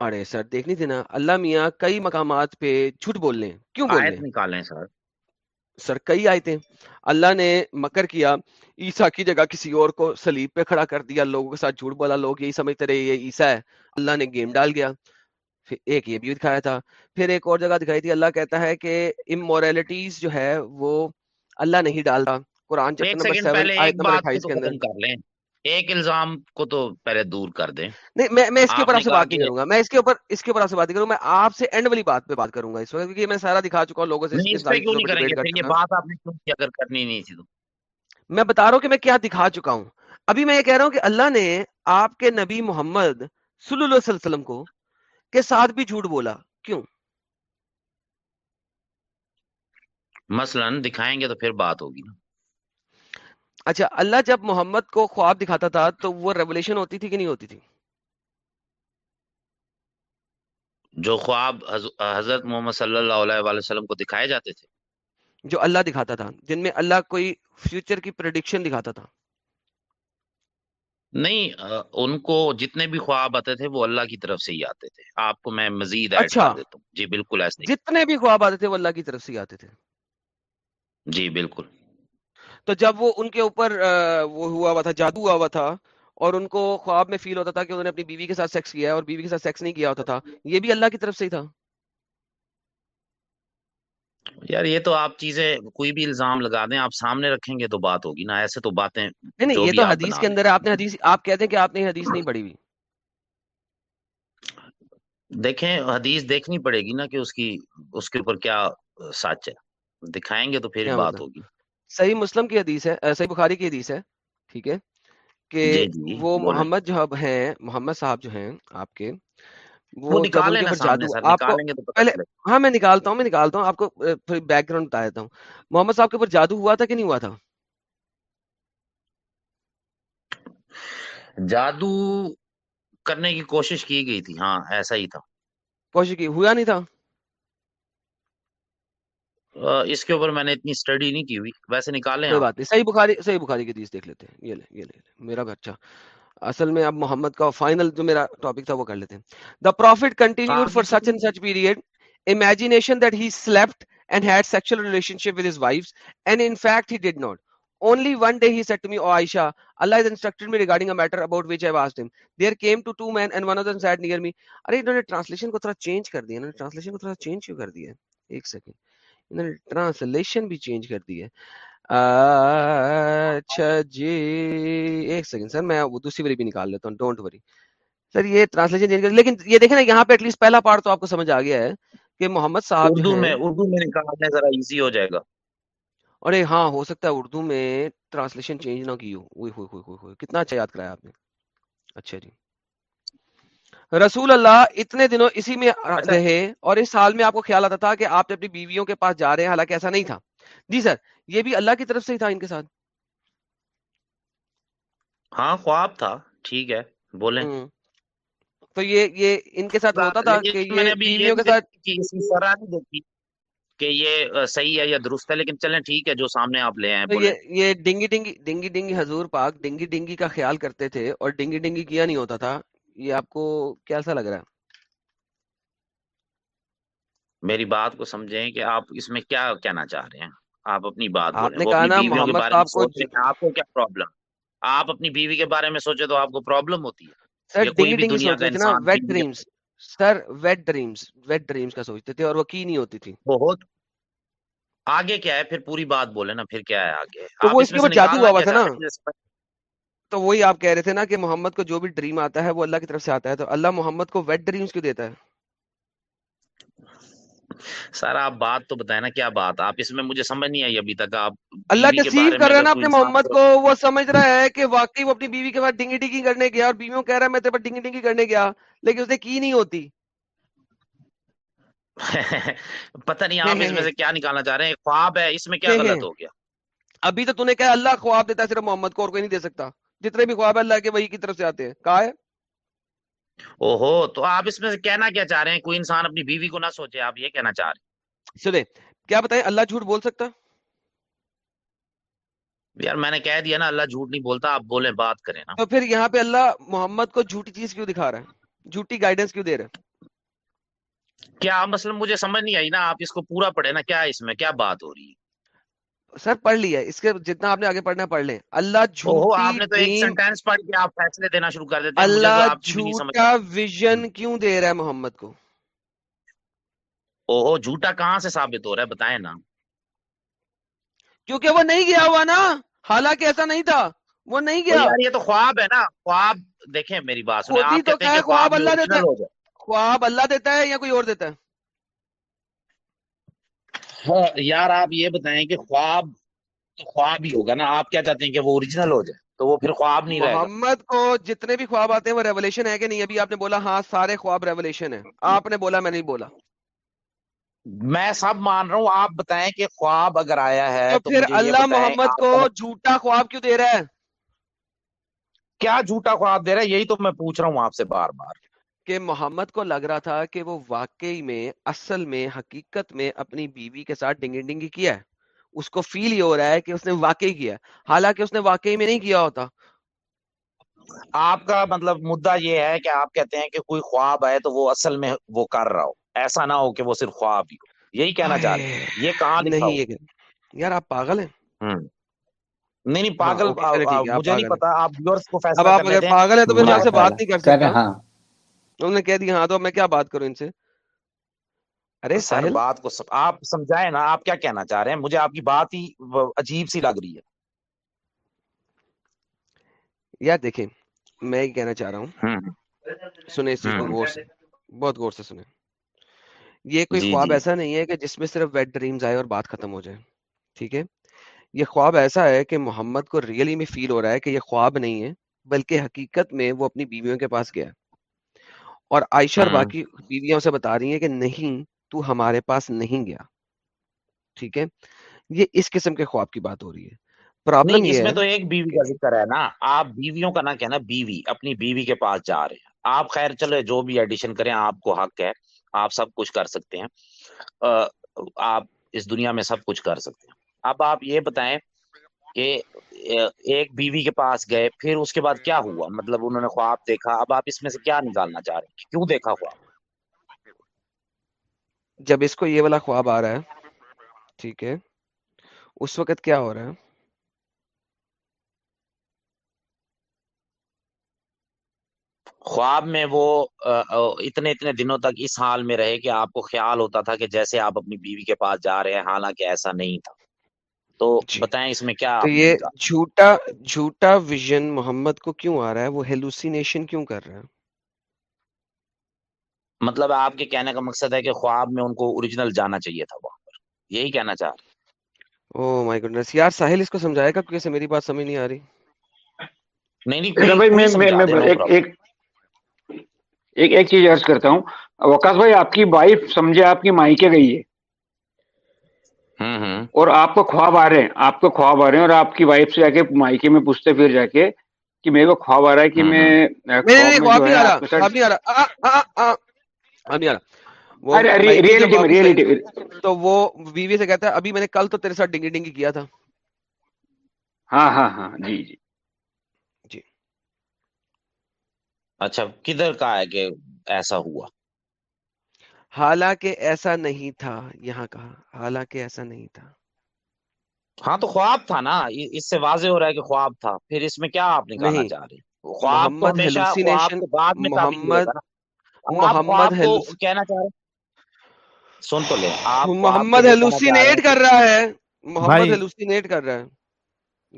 ارے سر دیکھنی تھی نا۔ اللہ میاں کئی مقامات پہ جھوٹ بول لیں۔ کیوں بول لیں؟ نکالیں سر۔ سر کئی آیتیں۔ اللہ نے مکر کیا عیسا کی جگہ کسی اور کو سلیب پہ کھڑا کر دیا لوگوں کے ساتھ جھوٹ بولا لوگ یہی سمجھتے رہے یہ عیسا ہے۔ اللہ نے گیم ڈال گیا۔ پھر ایک یہ بھی دکھایا تھا۔ پھر ایک اور جگہ دکھائی تھی۔ اللہ کہتا ہے کہ امورلٹیز جو ہے وہ اللہ نہیں ڈالتا۔ قرآن چیپٹر نمبر سیون آیت نمبر 28 کے اندر۔ ایک الزام کو تو پہلے دور کر دیں۔ نہیں میں اس کے اوپر آپ سے بات نہیں کروں گا۔ میں اس کے اوپر اس کے اوپر آپ سے بات نہیں کروں میں آپ سے اینڈ والی بات پہ بات کروں گا اس وقت کیونکہ میں سارا دکھا چکا ہوں لوگوں سے یہ بات آپ نے کیوں اگر کرنی نہیں تھی تو۔ میں بتا رہا ہوں کہ میں کیا دکھا چکا ہوں۔ ابھی میں یہ کہہ رہا ہوں کہ اللہ نے آپ کے نبی محمد صلی اللہ علیہ وسلم کو کے ساتھ بھی جھوٹ بولا۔ کیوں؟ مثلا دکھائیں گے تو پھر بات ہوگی نا۔ اچھا اللہ جب محمد کو خواب دکھاتا تھا تو وہ ریولیشن ہوتی تھی کہ نہیں ہوتی تھی؟ جو خواب حضرت محمد صلی اللہ علیہ وآلہ وسلم کو دکھائے جاتے تھے۔ جو اللہ دکھاتا تھا جن میں اللہ کوئی فیوچر کی پریڈکشن دکھاتا تھا۔ نہیں ان کو جتنے بھی خواب آتے تھے وہ اللہ کی طرف سے ہی آتے تھے۔ آپ کو میں مزید اچھا۔ دیتا ہوں۔ جی بالکل ایسے جتنے بھی خواب آتے تھے وہ اللہ کی طرف سے ہی آتے تھے۔ جی بالکل۔ تو جب وہ ان کے اوپر وہ ہوا ہوا تھا جادو ہوا ہوا تھا اور ان کو خواب میں فیل ہوتا تھا کہ انہوں نے اپنی بیوی کے ساتھ سیکس کیا ہے اور بیوی کے ساتھ سیکس نہیں کیا ہوتا تھا یہ بھی اللہ کی طرف سے ہی تھا۔ یار یہ تو آپ چیزیں کوئی بھی الزام لگا دیں آپ سامنے رکھیں گے تو بات ہوگی نا ایسے تو باتیں نہیں نہیں یہ تو حدیث کے اندر آپ نے حدیث آپ کہتے ہیں کہ آپ نے حدیث نہیں پڑھی ہوئی۔ دیکھیں حدیث دیکھنی پڑے گی نا کہ اس کی اس کے اوپر کیا سچ ہے۔ دکھائیں گے تو پھر بات ہوگی۔ صحیح مسلم کی حدیث ہے صحیح بخاری کی حدیث ہے ٹھیک ہے کہ جی، جی، وہ محمد جو ہیں محمد صاحب جو ہیں آپ کے وہ پہلے ہاں میں نکالتا ہوں میں نکالتا ہوں آپ کو بیک گراؤنڈ بتا دیتا ہوں۔ محمد صاحب کے اوپر جادو ہوا تھا کہ نہیں ہوا تھا؟ جادو کرنے کی کوشش کی گئی تھی ہاں ایسا ہی تھا۔ کوشش کی ہوا نہیں تھا؟ اس کے اوپر میں نے اتنی اسٹڈی نہیں کی ہوئی ویسے نکالیں کوئی بات نہیں صحیح بخاری صحیح بخاری کی حدیث دیکھ لیتے ہیں یہ لے یہ لے میرا بھی اچھا۔ اصل میں اب محمد کا فائنل جو میرا ٹاپک تھا وہ کر لیتے ہیں۔ The prophet continued for such and such period imagination that he slept and had sexual relationship with his wives and in fact he did not Only one day he said to me, O Aisha, Allah has instructed me regarding a matter about which I have asked him. There came to two men and one of them sat near me. ارے انہوں نے translation کو تھوڑا change کر دیا انہوں نے translation کو تھوڑا چینج کیوں انہوں نے ٹرانسلیشن بھی چینج کر دی ہے۔ اچھا جی ایک سیکنڈ سر میں وہ دوسری وری بھی نکال لیتا ہوں ڈونٹ وری سر یہ ٹرانسلیشن چینج کر لیکن یہ دیکھیں نا یہاں پہ ایٹ لیسٹ پہلا پارٹ تو آپ کو سمجھ آ گیا ہے کہ محمد صاحب اردو میں اردو میں نکالنا ذرا ایزی ہو جائے گا۔ ارے ہاں ہو سکتا ہے اردو میں ٹرانسلیشن چینج نہ کی ہو کتنا اچھا یاد کرایا آپ نے۔ اچھا جی۔ رسول اللہ اتنے دنوں اسی میں اچھا۔ رہے اور اس سال میں آپ کو خیال آتا تھا کہ آپ اپنی بیویوں کے پاس جا رہے ہیں حالانکہ ایسا نہیں تھا۔ جی سر یہ بھی اللہ کی طرف سے ہی تھا ان کے ساتھ۔ ہاں خواب تھا ٹھیک ہے بولیں۔ تو یہ یہ ان کے ساتھ ہوتا تھا کہ یہ کہ یہ صحیح ہے یا درست ہے لیکن چلیں ٹھیک ہے جو سامنے آپ لے آئے یہ ڈنگی ڈنگی ڈنگی ڈنگی حضور پاک ڈنگی ڈنگی کا خیال کرتے تھے اور ڈنگی ڈنگی کیا نہیں ہوتا تھا۔ یہ آپ کو کیسا لگ رہا ہے؟ میری بات کو سمجھیں کہ آپ اس میں کیا کہنا چاہ رہے ہیں؟ آپ اپنی بات آپ نے کہا نا محمد صاحب کو آپ کیا پرابلم آپ اپنی بیوی کے بارے میں سوچے تو آپ کو پرابلم ہوتی ہے۔ سر ڈنگی ڈنگی تھے نا wet dreams sir wet dreams wet dreams کا سوچتے تھے اور وہ کی نہیں ہوتی تھی۔ بہت۔ آگے کیا ہے؟ پھر پوری بات بولے نا پھر کیا ہے آگے؟ تو وہ اس کے اوپر جادو ہوا تھا نا چاہ رہے ہیں مجھے سمجھ- تو وہی آپ کہہ رہے تھے نا کہ محمد کو جو بھی ڈریم آتا ہے وہ اللہ کی طرف سے آتا ہے تو اللہ محمد کو ویٹ ڈریمز کیوں دیتا ہے؟ سر آپ بات تو بتائیں نا کیا بات؟ آپ اس میں مجھے سمجھ نہیں آئی ابھی تک آپ اللہ بارے کر میں رہا ہے اگر نا کوئی اپنے محمد کو وہ سمجھ رہا ہے کہ واقعی وہ اپنی بیوی کے بعد ڈنگی ڈنگی کرنے گیا اور بیویوں کہہ رہا ہے میں تیرے پر ڈنگی ڈنگی کرنے گیا لیکن اس نے کی نہیں ہوتی۔ <laughs> پتہ نہیں آپ اس میں سے کیا نکالنا چاہ رہے ہیں خواب ہے اس میں کیا غلط ہو گیا؟ ابھی تو تو نے کہا اللہ خواب دیتا ہے صرف محمد کو اور کوئی نہیں دے سکتا۔ جتنے بھی خواب اللہ کے وہی کی طرف سے آتے ہیں۔ کہا ہے؟ اوہو تو آپ اس میں سے کہنا کیا چاہ رہے ہیں؟ کوئی انسان اپنی بیوی کو نہ سوچے آپ یہ کہنا چاہ رہے ہیں۔ سنے کیا بتائیں اللہ جھوٹ بول سکتا؟ یار میں نے کہہ دیا نا اللہ جھوٹ نہیں بولتا آپ بولیں بات کریں نا۔ تو پھر یہاں پہ اللہ محمد کو جھوٹی چیز کیوں دکھا رہا ہے؟ جھوٹی گائیڈنس کیوں دے رہا ہے؟ کیا مثلا مجھے سمجھ نہیں آئی نا آپ اس کو پورا پڑھے نا کیا اس میں کیا بات ہو رہی ہے؟ سر پڑھ لیا اس کے جتنا آپ نے آگے پڑھنا پڑھ لیں۔ اللہ اللہ جھوٹا ویژن کیوں دے رہا ہے محمد کو؟ اوہو جھوٹا کہاں سے ثابت ہو رہا ہے؟ بتائیں نا۔ کیونکہ وہ نہیں گیا ہوا نا۔ حالانکہ ایسا نہیں تھا۔ وہ نہیں گیا۔ یہ تو خواب ہے نا۔ خواب دیکھیں میری بات خواب اللہ دیتا ہے۔ خواب اللہ دیتا ہے یا کوئی اور دیتا ہے؟ یار آپ یہ بتائیں کہ خواب تو خواب ہی ہوگا نا۔ آپ کیا چاہتے ہیں کہ وہ اوریجنل ہو جائے؟ تو وہ پھر خواب نہیں رہے محمد کو جتنے بھی خواب آتے ہیں وہ ریولیشن ہے کہ نہیں؟ ابھی آپ نے بولا ہاں سارے خواب ریولیشن ہے آپ نے بولا میں نہیں بولا۔ میں سب مان رہا ہوں آپ بتائیں کہ خواب اگر آیا ہے تو پھر اللہ محمد کو جھوٹا خواب کیوں دے رہا ہے؟ کیا جھوٹا خواب دے رہا ہے؟ یہی تو میں پوچھ رہا ہوں آپ سے بار بار۔ کہ محمد کو لگ رہا تھا کہ وہ واقعی میں اصل میں حقیقت میں اپنی بیوی کے ساتھ ڈنگی ڈنگی کیا ہے۔ اس کو فیل یہ ہو رہا ہے کہ اس نے واقعی کیا ہے۔ حالانکہ اس نے واقعی میں نہیں کیا ہوتا۔ آپ کا مطلب مدعا یہ ہے کہ آپ کہتے ہیں کہ کوئی خواب آئے تو وہ اصل میں وہ کر رہا ہو۔ ایسا نہ ہو کہ وہ صرف خواب ہی ہو۔ یہی کہنا چاہ رہے ہیں۔ یہ کہاں نہیں یار آپ پاگل ہیں۔ نہیں نہیں ہاں پاگل ہے مجھے نہیں پتا آپ ویورز کو اب فیصلہ آپ اگر پاگل ہیں تو پھر میں آپ سے بات نہیں کر سکتا ہاں۔ انہوں نے کہہ دیا ہاں تو میں کیا بات کروں ان سے؟ ارے ساحل۔ بات کو سب آپ سمجھائیں نا آپ کیا کہنا چاہ رہے ہیں؟ مجھے آپ کی بات ہی عجیب سی لگ رہی ہے۔ یار دیکھیں میں یہ کہنا چاہ رہا ہوں۔ سنیں اس چیز کو غور سے۔ بہت غور سے سنیں۔ یہ کوئی جی خواب جی۔ ایسا نہیں ہے کہ جس میں صرف ویٹ ڈریمز آئے اور بات ختم ہو جائے ٹھیک ہے؟ یہ خواب ایسا ہے کہ محمد کو ریئلی میں فیل ہو رہا ہے کہ یہ خواب نہیں ہے بلکہ حقیقت میں وہ اپنی بیویوں کے پاس گیا۔ ہے اور عائشہ اور ہوں باقی بیویاں اسے بتا رہی ہیں کہ نہیں تو ہمارے پاس نہیں گیا۔ ٹھیک ہے؟ یہ اس قسم کے خواب کی بات ہو رہی ہے۔ پرابلم اس یہ میں ہے تو ایک بیوی کا ذکر ہے نا۔ آپ بیویوں کا نہ کہنا بیوی اپنی بیوی کے پاس جا رہے ہیں۔ آپ خیر چلے جو بھی ایڈیشن کریں آپ کو حق ہے۔ آپ سب کچھ کر سکتے ہیں۔ آپ اس دنیا میں سب کچھ کر سکتے ہیں۔ اب آپ یہ بتائیں کہ ایک بیوی کے پاس گئے پھر اس کے بعد کیا ہوا؟ مطلب انہوں نے خواب دیکھا اب آپ اس میں سے کیا نکالنا چاہ رہے ہیں؟ کیوں دیکھا خواب؟ جب اس کو یہ والا خواب آ رہا ہے ٹھیک ہے اس وقت کیا ہو رہا ہے؟ خواب میں وہ اتنے اتنے دنوں تک اس حال میں رہے کہ آپ کو خیال ہوتا تھا کہ جیسے آپ اپنی بیوی کے پاس جا رہے ہیں حالانکہ ایسا نہیں تھا۔ تو جی۔ بتائیں اس میں کیا تو یہ جھوٹا جھوٹا ویژن محمد کو کیوں آ رہا ہے؟ وہ ہیلوسینیشن کیوں کر رہا ہے؟ مطلب آپ کے کہنے کا مقصد ہے کہ خواب میں ان کو اوریجنل جانا چاہیے تھا وہاں پر۔ یہی کہنا چاہ رہے او مائی گڈنس یار ساحل اس کو سمجھائے گا کیونکہ میری بات سمجھ نہیں آ رہی۔ ہیں نہیں نہیں بھائی میں ایک ایک چیز عرض کرتا ہوں۔ وکاس بھائی آپ کی وائف سمجھے آپ کی مائکے گئی ہے۔ اور آپ کو خواب آ رہے ہیں آپ کو خواب آ رہے ہیں اور آپ کی وائف سے جا کے مائکے میں پوچھتے پھر جا کے کہ میرے کو خواب آ رہا ہے کہ میں ہوں۔ اہ، نہیں نہیں خواب نہیں میں خواب جو نہیں ہے آ آپ رہا کے خواب ساتھ نہیں آ رہا۔ آ، آ، آ، خواب نہیں آ رہا۔ وہ ارے مائکی جب ریئلٹی میں واپس ریئلٹی آئی تو وہ بیوی سے کہتا ہے ابھی میں نے کل تو تیرے ساتھ ڈنگی ڈنگی کیا تھا۔ ہاں ہاں ہاں جی۔ جی۔ اچھا کدھر کا ہے کہ ایسا ہوا؟ حالانکہ ایسا نہیں تھا یہاں کہا حالانکہ ایسا نہیں تھا۔ ہاں تو خواب تھا نا اس سے واضح ہو رہا ہے کہ خواب تھا۔ پھر اس میں کیا آپ نکالنا چاہ رہے خواب محمد بعد میں محمد محمد کہنا چاہ رہے سن تو لیں خواب محمد ہیلوسینیٹ کر رہا ہے۔ محمد ہیلوسینیٹ کر رہا ہے۔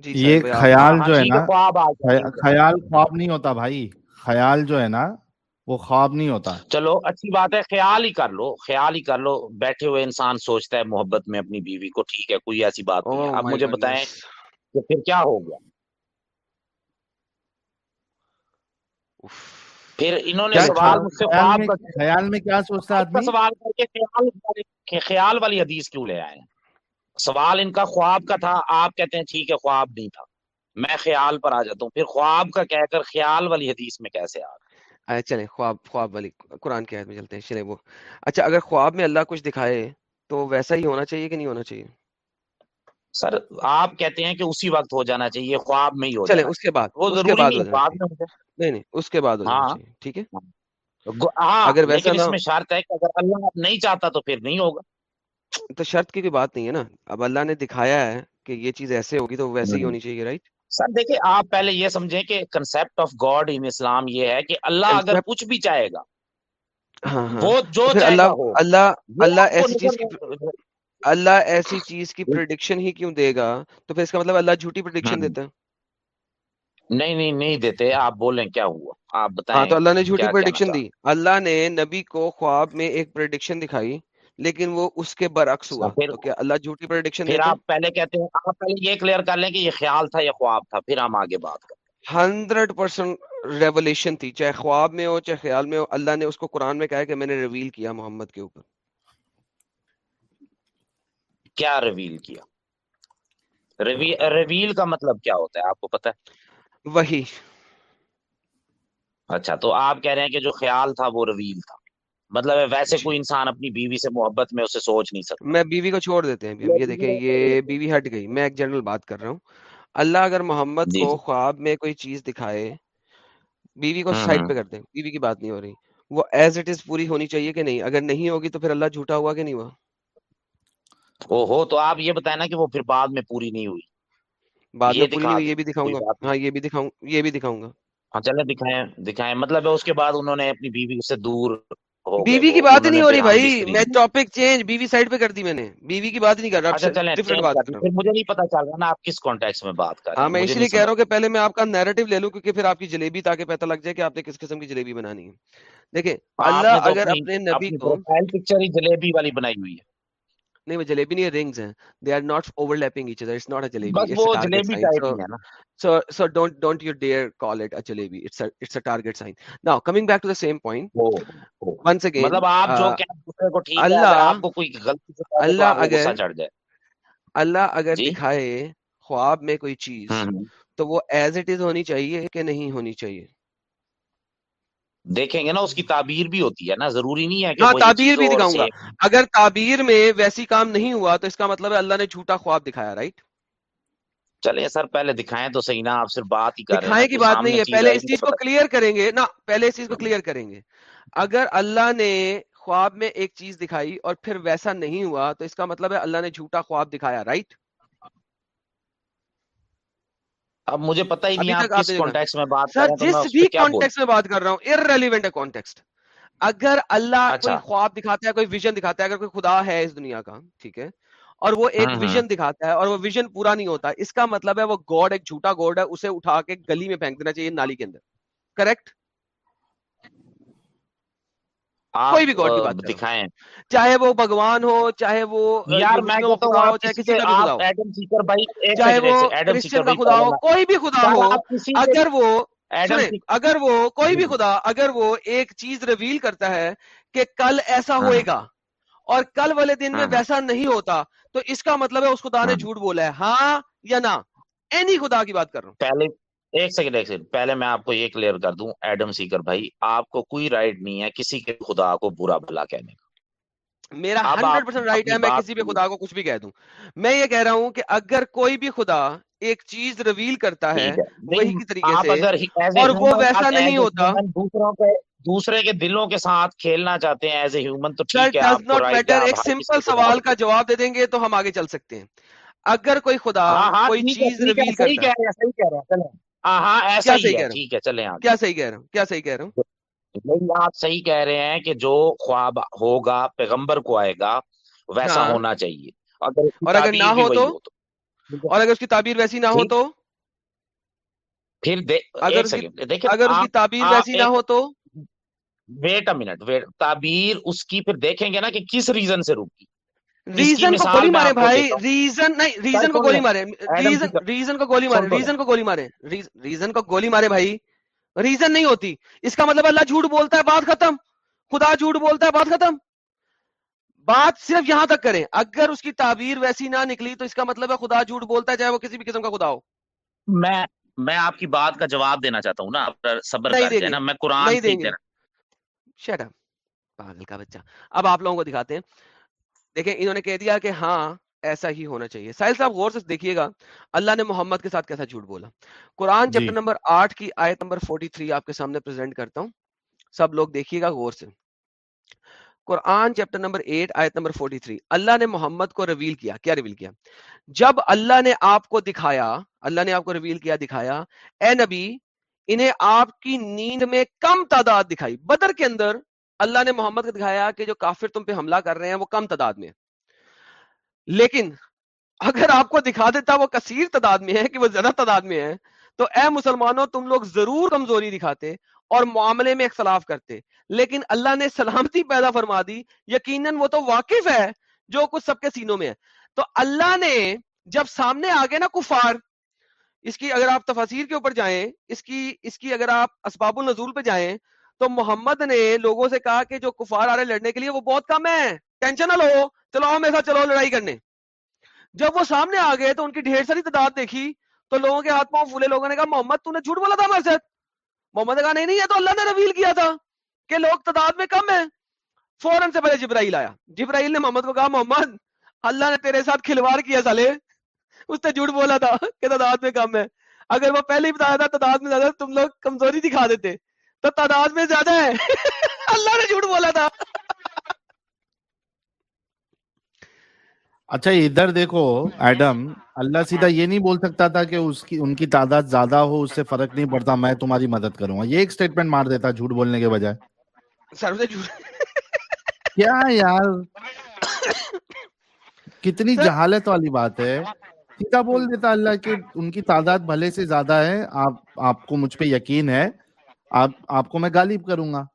جی یہ خیال ہاں جو ہے ہے نا خیال خواب نہیں ہوتا بھائی۔ خیال جو ہے نا وہ خواب نہیں ہوتا۔ چلو اچھی بات ہے خیال ہی کر لو خیال ہی کر لو۔ بیٹھے ہوئے انسان سوچتا ہے محبت میں اپنی بیوی کو ٹھیک ہے کوئی ایسی بات نہیں ہے۔ او اب مجھے بتائیں کہ پھر کیا ہو گیا؟ پھر انہوں نے کیا سوال مجھ سے خواب خیال میں کیا سوچتا آدمی؟ سوال کر کے خیال والی خیال والی حدیث کیوں لے آئے؟ سوال ان کا خواب کا تھا آپ کہتے ہیں ٹھیک ہے خواب نہیں تھا۔ میں خیال پر آ جاتا ہوں۔ پھر خواب کا کہہ کر خیال والی حدیث میں کیسے آ گئے چلیں خواب خواب والی قرآن کی آیت میں چلتے ہیں چلیں وہ۔ اچھا اگر خواب میں اللہ کچھ دکھائے تو ویسا ہی ہونا چاہیے کہ نہیں ہونا چاہیے؟ سر آپ کہتے ہیں کہ اسی وقت ہو جانا چاہیے خواب میں ہی ہو چلیں اس کے بعد وہ ضروری نہیں بعد میں نہیں نہیں اس کے بعد ہو جانا ہاں۔ چاہیے ٹھیک ہے؟ ہاں اگر ویسا اس میں شرط ہے کہ اگر اللہ نہیں چاہتا تو پھر نہیں ہوگا۔ تو شرط کی کوئی بات نہیں ہے نا۔ اب اللہ نے دکھایا ہے کہ یہ چیز ایسے ہوگی تو ویسے ہی ہونی چاہیے رائٹ سر دیکھیں آپ پہلے یہ سمجھیں کہ concept of God in Islam یہ ہے کہ اللہ اگر کچھ بھی چاہے گا ہاں ہاں۔ وہ جو اللہ اللہ اللہ ایسی چیز کی اللہ ایسی چیز کی پریڈکشن ہی کیوں دے گا؟ تو پھر اس کا مطلب اللہ جھوٹی پریڈکشن ہوں، دیتا ہے۔ نہیں نہیں نہیں دیتے آپ بولیں کیا ہوا؟ آپ ہاں بتائیں تو اللہ نے جھوٹی پریڈکشن دی۔ اللہ نے نبی کو خواب میں ایک پریڈکشن دکھائی۔ لیکن وہ اس کے برعکس ہوا۔ تو کیا اللہ جھوٹی پریڈکشن پھر آپ پہلے کہتے ہیں آپ پہلے یہ کلیئر کر لیں کہ یہ خیال تھا یا خواب تھا پھر ہم آگے بات کریں ہنڈریڈ پرسینٹ ریولیشن تھی چاہے خواب میں ہو چاہے خیال میں ہو اللہ نے اس کو قرآن میں کہا کہ میں نے ریویل کیا محمد کے اوپر۔ کیا ریویل کیا؟ ریویل کا مطلب کیا ہوتا ہے؟ آپ کو پتہ ہے؟ وہی اچھا تو آپ کہہ رہے ہیں کہ جو خیال تھا وہ ریویل تھا۔ مطلب ویسے کوئی انسان اپنی بیوی سے محبت میں اسے سوچ نہیں سکتا۔ میں بیوی کو چھوڑ دیتے ہیں یہ دیکھیں یہ بیوی ہٹ گئی۔ میں ایک جنرل بات کر رہا ہوں۔ اللہ اگر محمد جی کو جی۔ خواب میں کوئی چیز دکھائے بیوی کو ہوں سائڈ ہوں پہ کر دیں۔ بیوی کی بات نہیں ہو رہی۔ وہ ایز اٹ از پوری ہونی چاہیے کہ نہیں؟ اگر نہیں ہوگی تو پھر اللہ جھوٹا ہوا کہ نہیں ہوا؟ او ہو تو آپ یہ بتائیں نا کہ وہ پھر بعد میں پوری نہیں ہوئی۔ بعد میں پوری نہیں ہوئی یہ بھی دکھاؤں گا۔ ہاں یہ بھی دکھاؤں یہ بھی دکھاؤں گا۔ ہاں چلے دکھائیں دکھائیں۔ مطلب ہے اس کے بعد انہوں نے اپنی بیوی سے دور بیوی کی بات ہی نہیں ہو رہی بھائی میں ٹاپک چینج بیوی سائڈ پہ کر دی میں نے۔ بیوی کی بات ہی نہیں کر اچھا رہا ڈفرنٹ چینج بات کر رہا مجھے نہیں پتا چل رہا نا آپ کس کانٹیکس میں بات کر رہے ہاں ہیں میں نہیں لیے کہہ رہا ہوں کہ پہلے میں آپ کا نیریٹو لے لوں کیونکہ پھر آپ کی جلیبی تاکہ پتہ لگ جائے کہ آپ نے کس قسم کی جلیبی بنانی ہے۔ دیکھیں اللہ اگر اپنے نبی کو پروفائل پکچر ہی جلیبی والی بنائی ہوئی ہے۔ نہیں وہ جلیبی نہیں رنگز ہیں۔ They are not overlapping each other it's not a jalebi بس اٹس وہ جلیبی سائن ٹائپ سو ہے نا۔ don't don't you dare call it a jalebi. It's a it's a target sign. Now coming back to the same point who who once again مطلب آپ جو uh, کہ دوسرے کو ٹھیک ہے اگر اللہ آپ کو کوئی غلطی سے کہہ اللہ اگر چڑھ جائے۔ اللہ اگر جی؟ دکھائے خواب میں کوئی چیز تو وہ ایز اٹ از ہونی چاہیے کہ نہیں ہونی چاہیے۔ دیکھیں گے نا اس کی تعبیر بھی ہوتی ہے نا ضروری نہیں ہے کہ ہاں تعبیر بھی دکھاؤں گا۔ اگر تعبیر میں ویسی کام نہیں ہوا تو اس کا مطلب ہے اللہ نے جھوٹا خواب دکھایا رائٹ چلے سر پہلے دکھائیں تو صحیح نا آپ صرف بات ہی کر رہے ہیں کی بات نہیں ہے۔ پہلے اس چیز کو کلیئر کریں گے۔ نا پہلے اس چیز کو کلیئر کریں گے۔ اگر اللہ نے خواب میں ایک چیز دکھائی اور پھر ویسا نہیں ہوا تو اس کا مطلب ہے اللہ نے جھوٹا خواب دکھایا رائٹ اب مجھے پتہ ہی نہیں آپ کس کانٹیکس میں بات کر رہے ہیں جس بھی کانٹیکس میں بات کر رہا ہوں ارریلیونٹ ہے کانٹیکسٹ اگر اللہ کوئی اچھا خواب دکھاتا ہے کوئی ویژن دکھاتا ہے اگر کوئی خدا ہے اس دنیا کا ٹھیک ہے اور وہ ایک ویژن دکھاتا ہے اور وہ ویژن پورا نہیں ہوتا اس کا مطلب ہے وہ گاڈ ایک جھوٹا گاڈ ہے اسے اٹھا کے گلی میں پھینک دینا چاہیے نالی کے اندر۔ کریکٹ کوئی بھی گاڈ کی بات دکھائیں۔ چاہے وہ بھگوان ہو چاہے وہ یار میں کہتا ہوں ہو چاہے کسی کسی سے کا بھی خدا آپ ہو۔ ایڈم سیکر بھائی چاہے وہ کرسچن کا خدا ہو کوئی بھی خدا ہو اگر وہ اگر وہ کوئی جی۔ بھی خدا اگر وہ ایک چیز ریویل کرتا ہے کہ کل ایسا ہاں۔ ہوئے گا اور کل والے دن میں ہاں۔ ویسا نہیں ہوتا تو اس کا مطلب ہے اس خدا نے ہاں۔ جھوٹ بولا ہے۔ ہاں یا نہ؟ اینی خدا کی بات کر رہا ہوں۔ پہلے ایک سیکنڈ ایک سیکنڈ پہلے میں آپ کو یہ کلیئر کر دوں ایڈم سیکر بھائی آپ کو کوئی رائٹ نہیں ہے کسی کے خدا کو برا بھلا کہنے کا۔ میرا ہنڈریڈ پرسینٹ رائٹ ہے میں کسی بھی خدا کو کچھ بھی کہہ دوں۔ میں یہ کہہ رہا ہوں کہ اگر کوئی بھی خدا ایک چیز ریویل کرتا ہے وہی کی طریقے سے اور وہ ویسا نہیں ہوتا۔ دوسروں کے دوسرے کے دلوں کے ساتھ کھیلنا چاہتے ہیں ایز اے ہیومن تو ٹھیک ہے ڈز ناٹ میٹر ایک سمپل سوال کا جواب دے دیں گے تو ہم آگے چل سکتے ہیں۔ اگر کوئی خدا ہاں ہاں کوئی چیز ریویل کرتا ہے۔ ہاں ہاں ایسا ہی ہے ٹھیک ہے چلیں کیا صحیح کہہ رہا ہوں کیا صحیح کہہ رہا ہوں نہیں آپ صحیح کہہ رہے ہیں کہ جو خواب ہوگا پیغمبر کو آئے گا ویسا ہاں۔ ہونا چاہیے۔ اور اگر نہ ہو تو؟ اور اگر اس کی تعبیر ویسی نہ ہو تو؟ پھر اگر اگر اس کی تعبیر ویسی نہ ہو تو؟ ویٹ اے منٹ ویٹ تعبیر اس کی پھر دیکھیں گے نا کہ کس ریزن سے رکی اس کی ریزن کو گولی مارے بھائی ریزن نہیں ریزن کو گولی مارے ریزن ریزن کو گولی مارے ریزن کو گولی مارے ریزن کو گولی مارے بھائی۔ ریزن نہیں ہوتی۔ اس کا مطلب اللہ جھوٹ بولتا ہے بات ختم۔ خدا جھوٹ بولتا ہے بات ختم۔ بات صرف یہاں تک کریں۔ اگر اس کی تعبیر ویسی نہ نکلی تو اس کا مطلب ہے خدا جھوٹ بولتا ہے چاہے وہ کسی بھی قسم کا خدا ہو۔ میں میں آپ کی بات کا جواب دینا چاہتا ہوں نا صبر نا میں قرآن نہیں دیں گے۔ دینا شٹ اپ پاگل کا بچہ۔ اب آپ لوگوں کو دکھاتے ہیں۔ دیکھیں انہوں نے کہہ دیا کہ ہاں ایسا ہی ہونا چاہیے۔ ساحل صاحب غور سے دیکھیے گا اللہ نے محمد کے ساتھ کیسا جھوٹ بولا۔ قرآن جی۔ چیپٹر نمبر آٹھ کی آیت نمبر 43 آپ کے سامنے پریزنٹ کرتا ہوں۔ سب لوگ دیکھیے گا غور سے۔ قرآن چیپٹر نمبر 8 آیت نمبر 43 اللہ نے محمد کو ریویل کیا۔ کیا ریویل کیا؟ جب اللہ نے آپ کو دکھایا اللہ نے آپ کو ریویل کیا دکھایا اے نبی انہیں آپ کی نیند میں کم تعداد دکھائی۔ بدر کے اندر اللہ نے محمد کو دکھایا کہ جو کافر تم پہ حملہ کر رہے ہیں وہ کم تعداد میں لیکن اگر آپ کو دکھا دیتا وہ کثیر تعداد میں ہے کہ وہ زیادہ تعداد میں ہے، تو اے مسلمانوں تم لوگ ضرور کمزوری دکھاتے اور معاملے میں اختلاف کرتے۔ لیکن اللہ نے سلامتی پیدا فرما دی، یقیناً وہ تو واقف ہے جو کچھ سب کے سینوں میں ہے۔ تو اللہ نے جب سامنے آگے نا کفار، اس کی اگر آپ تفاصیر کے اوپر جائیں، اس کی اس کی اگر آپ اسباب النزول پہ جائیں تو محمد نے لوگوں سے کہا کہ جو کفار آ رہے لڑنے کے لیے، وہ بہت کم ہے ٹینشن نہ لو۔ چلو، ہم ایسا چلو لڑائی کرنے۔ جب وہ سامنے آ گئے تو ان کی ڈھیر ساری تعداد دیکھی تو لوگوں کے ہاتھ پاؤں پھولے، لوگوں نے کہا، محمد، تو نے جھوٹ بولا تھا ہمارے ساتھ محمد نے کہا، نہیں نہیں، یہ تو اللہ نے رویل کیا تھا کہ لوگ تعداد میں کم ہیں۔ فوراً سے پہلے جبرائیل آیا۔ جبرائیل نے محمد کو کہا، محمد، اللہ نے تیرے ساتھ کھلواڑ کیا سالے۔ اس نے جھوٹ بولا تھا کہ تعداد میں کم ہے۔ اگر وہ پہلے ہی بتایا تھا تعداد میں زیادہ، تم لوگ کمزوری دکھا دیتے۔ تو تعداد میں زیادہ ہے۔ <laughs> اللہ نے جھوٹ بولا تھا۔ اچھا ادھر دیکھو ایڈم اللہ سیدھا یہ نہیں بول سکتا تھا کہ اس کی ان کی تعداد زیادہ ہو اس سے فرق نہیں پڑتا میں تمہاری مدد کروں گا۔ یہ ایک سٹیٹمنٹ مار دیتا جھوٹ بولنے کے بجائے۔ سر سے جھوٹ کیا یار؟ کتنی جہالت والی بات ہے۔ سیدھا بول دیتا اللہ کہ ان کی تعداد بھلے سے زیادہ ہے آپ آپ کو مجھ پہ یقین ہے۔ آپ آپ کو میں غالب کروں گا۔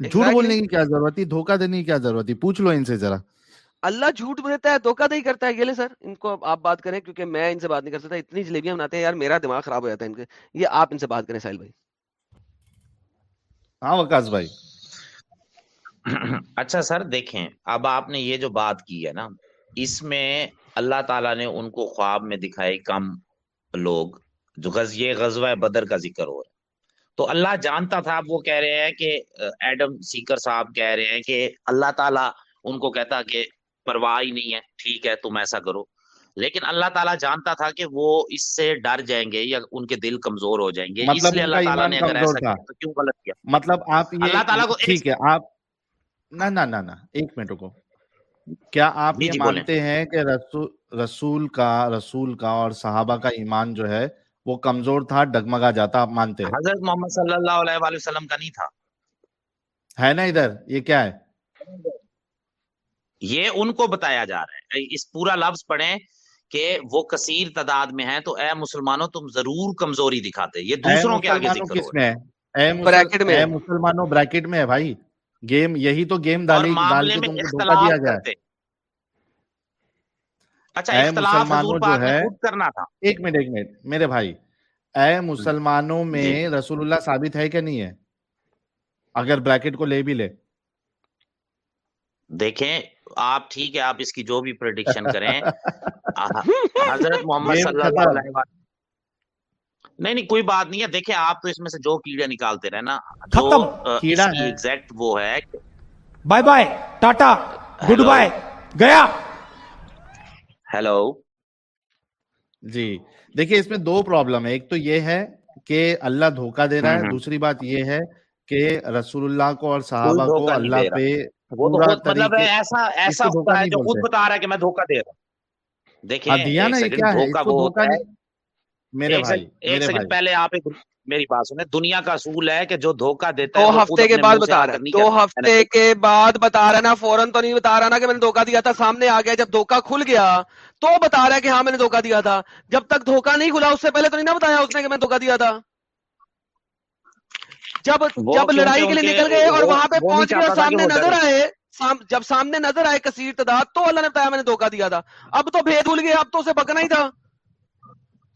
جھوٹ بولنے کی کیا ضرورت تھی؟ دھوکہ دینے کی کیا ضرورت تھی؟ پوچھ لو ان سے ذرا۔ اللہ جھوٹ دیتا ہے دھوکہ دہی کرتا ہے۔ یہ لے سر ان کو آپ بات کریں کیونکہ میں ان سے بات نہیں کر سکتا اتنی جلیبیاں بناتے ہیں یار میرا دماغ خراب ہو جاتا ہے ان کے۔ یہ آپ ان سے بات کریں ساحل بھائی۔ ہاں وکاس بھائی۔ <clears throat> اچھا سر دیکھیں اب آپ نے یہ جو بات کی ہے نا اس میں اللہ تعالیٰ نے ان کو خواب میں دکھائے کم لوگ جو غزیہ غزوہ بدر کا ذکر ہو رہا ہے۔ تو اللہ جانتا تھا اب وہ کہہ رہے ہیں کہ ایڈم سیکر صاحب کہہ رہے ہیں کہ اللہ تعالیٰ ان کو کہتا کہ پرواہ ہی نہیں ہے ٹھیک ہے تم ایسا کرو۔ لیکن اللہ تعالیٰ جانتا تھا کہ وہ اس سے ڈر جائیں گے یا ان کے دل کمزور ہو جائیں گے۔ اس مطلب لیے ان کا اللہ تعالیٰ نے اگر ایسا کیا تو کیوں غلط کیا؟ مطلب آپ یہ اللہ تعالیٰ کو ٹھیک ہے آپ نہ نہ نہ نہ ایک منٹ کو کیا آپ یہ جی مانتے ہیں کہ رسول رسول کا رسول کا اور صحابہ کا ایمان جو ہے وہ کمزور تھا ڈگمگا جاتا آپ مانتے۔ ہیں حضرت محمد صلی اللہ علیہ وآلہ وسلم کا نہیں تھا۔ ہے نا ادھر؟ یہ کیا ہے؟ یہ ان کو بتایا جا رہا ہے۔ اس پورا لفظ پڑھیں کہ وہ کثیر تعداد میں ہیں تو اے مسلمانوں تم ضرور کمزوری دکھاتے۔ یہ دوسروں کے آگے ذکر کس ہو میں ہے. بریکٹ میں اے ہے۔ مسلمانوں بریکٹ میں ہے بھائی۔ گیم یہی تو گیم ڈالی ڈال کے تم کو دھوکہ اختلاف دیا گیا۔ ہے کرتے۔ اچھا اختلاف حضور پاک کرنا تھا۔ ایک منٹ ایک منٹ میرے بھائی اے مسلمانوں جی۔ میں رسول اللہ ثابت ہے کہ نہیں ہے؟ اگر بریکٹ کو لے بھی لے۔ دیکھیں آپ ٹھیک ہے آپ اس کی جو بھی پریڈکشن کریں۔ <laughs> حضرت محمد صلی اللہ علیہ وسلم نہیں نہیں کوئی بات نہیں ہے۔ دیکھیں آپ تو اس میں سے جو کیڑے نکالتے رہے نا کیڑا ایگزیکٹ وہ ہے bye bye tata good bye گیا۔ ہیلو جی۔ دیکھیے اس میں دو پرابلم ہے ایک تو یہ ہے کہ اللہ دھوکا دے رہا ہے دوسری بات یہ ہے کہ رسول اللہ کو اور صحابہ کو اللہ پہ مطلب ایسا ایسا ہوتا ہے جو خود بتا رہا ہے کہ میں دھوکا دے رہا ہوں۔ دیکھیں دیا نا یہ کیا ہے؟ میرے بھائی۔ پہلے آپ ایک میری بات سنیں دنیا کا اصول ہے کہ جو دھوکہ دیتا ہے دو ہفتے یعنی کے بعد بتا رہا ہے دو ہفتے کے بعد بتا رہا ہے نا فوراً تو نہیں بتا رہا نا کہ میں نے دھوکہ دیا تھا سامنے آ گیا جب دھوکہ کھل گیا تو بتا رہا ہے کہ ہاں میں نے دھوکہ دیا تھا۔ جب تک دھوکہ نہیں کھلا اس سے پہلے تو نہیں نا بتایا اس نے کہ میں دھوکہ دیا تھا۔ جب جب لڑائی کے لیے نکل گئے اور وہاں پہ پہنچ گیا سامنے نظر آئے جب سامنے نظر آئے کثیر تعداد تو اللہ نے بتایا میں نے دھوکہ دیا تھا۔ اب تو بھید بھول گیا اب تو اسے بکنا ہی تھا۔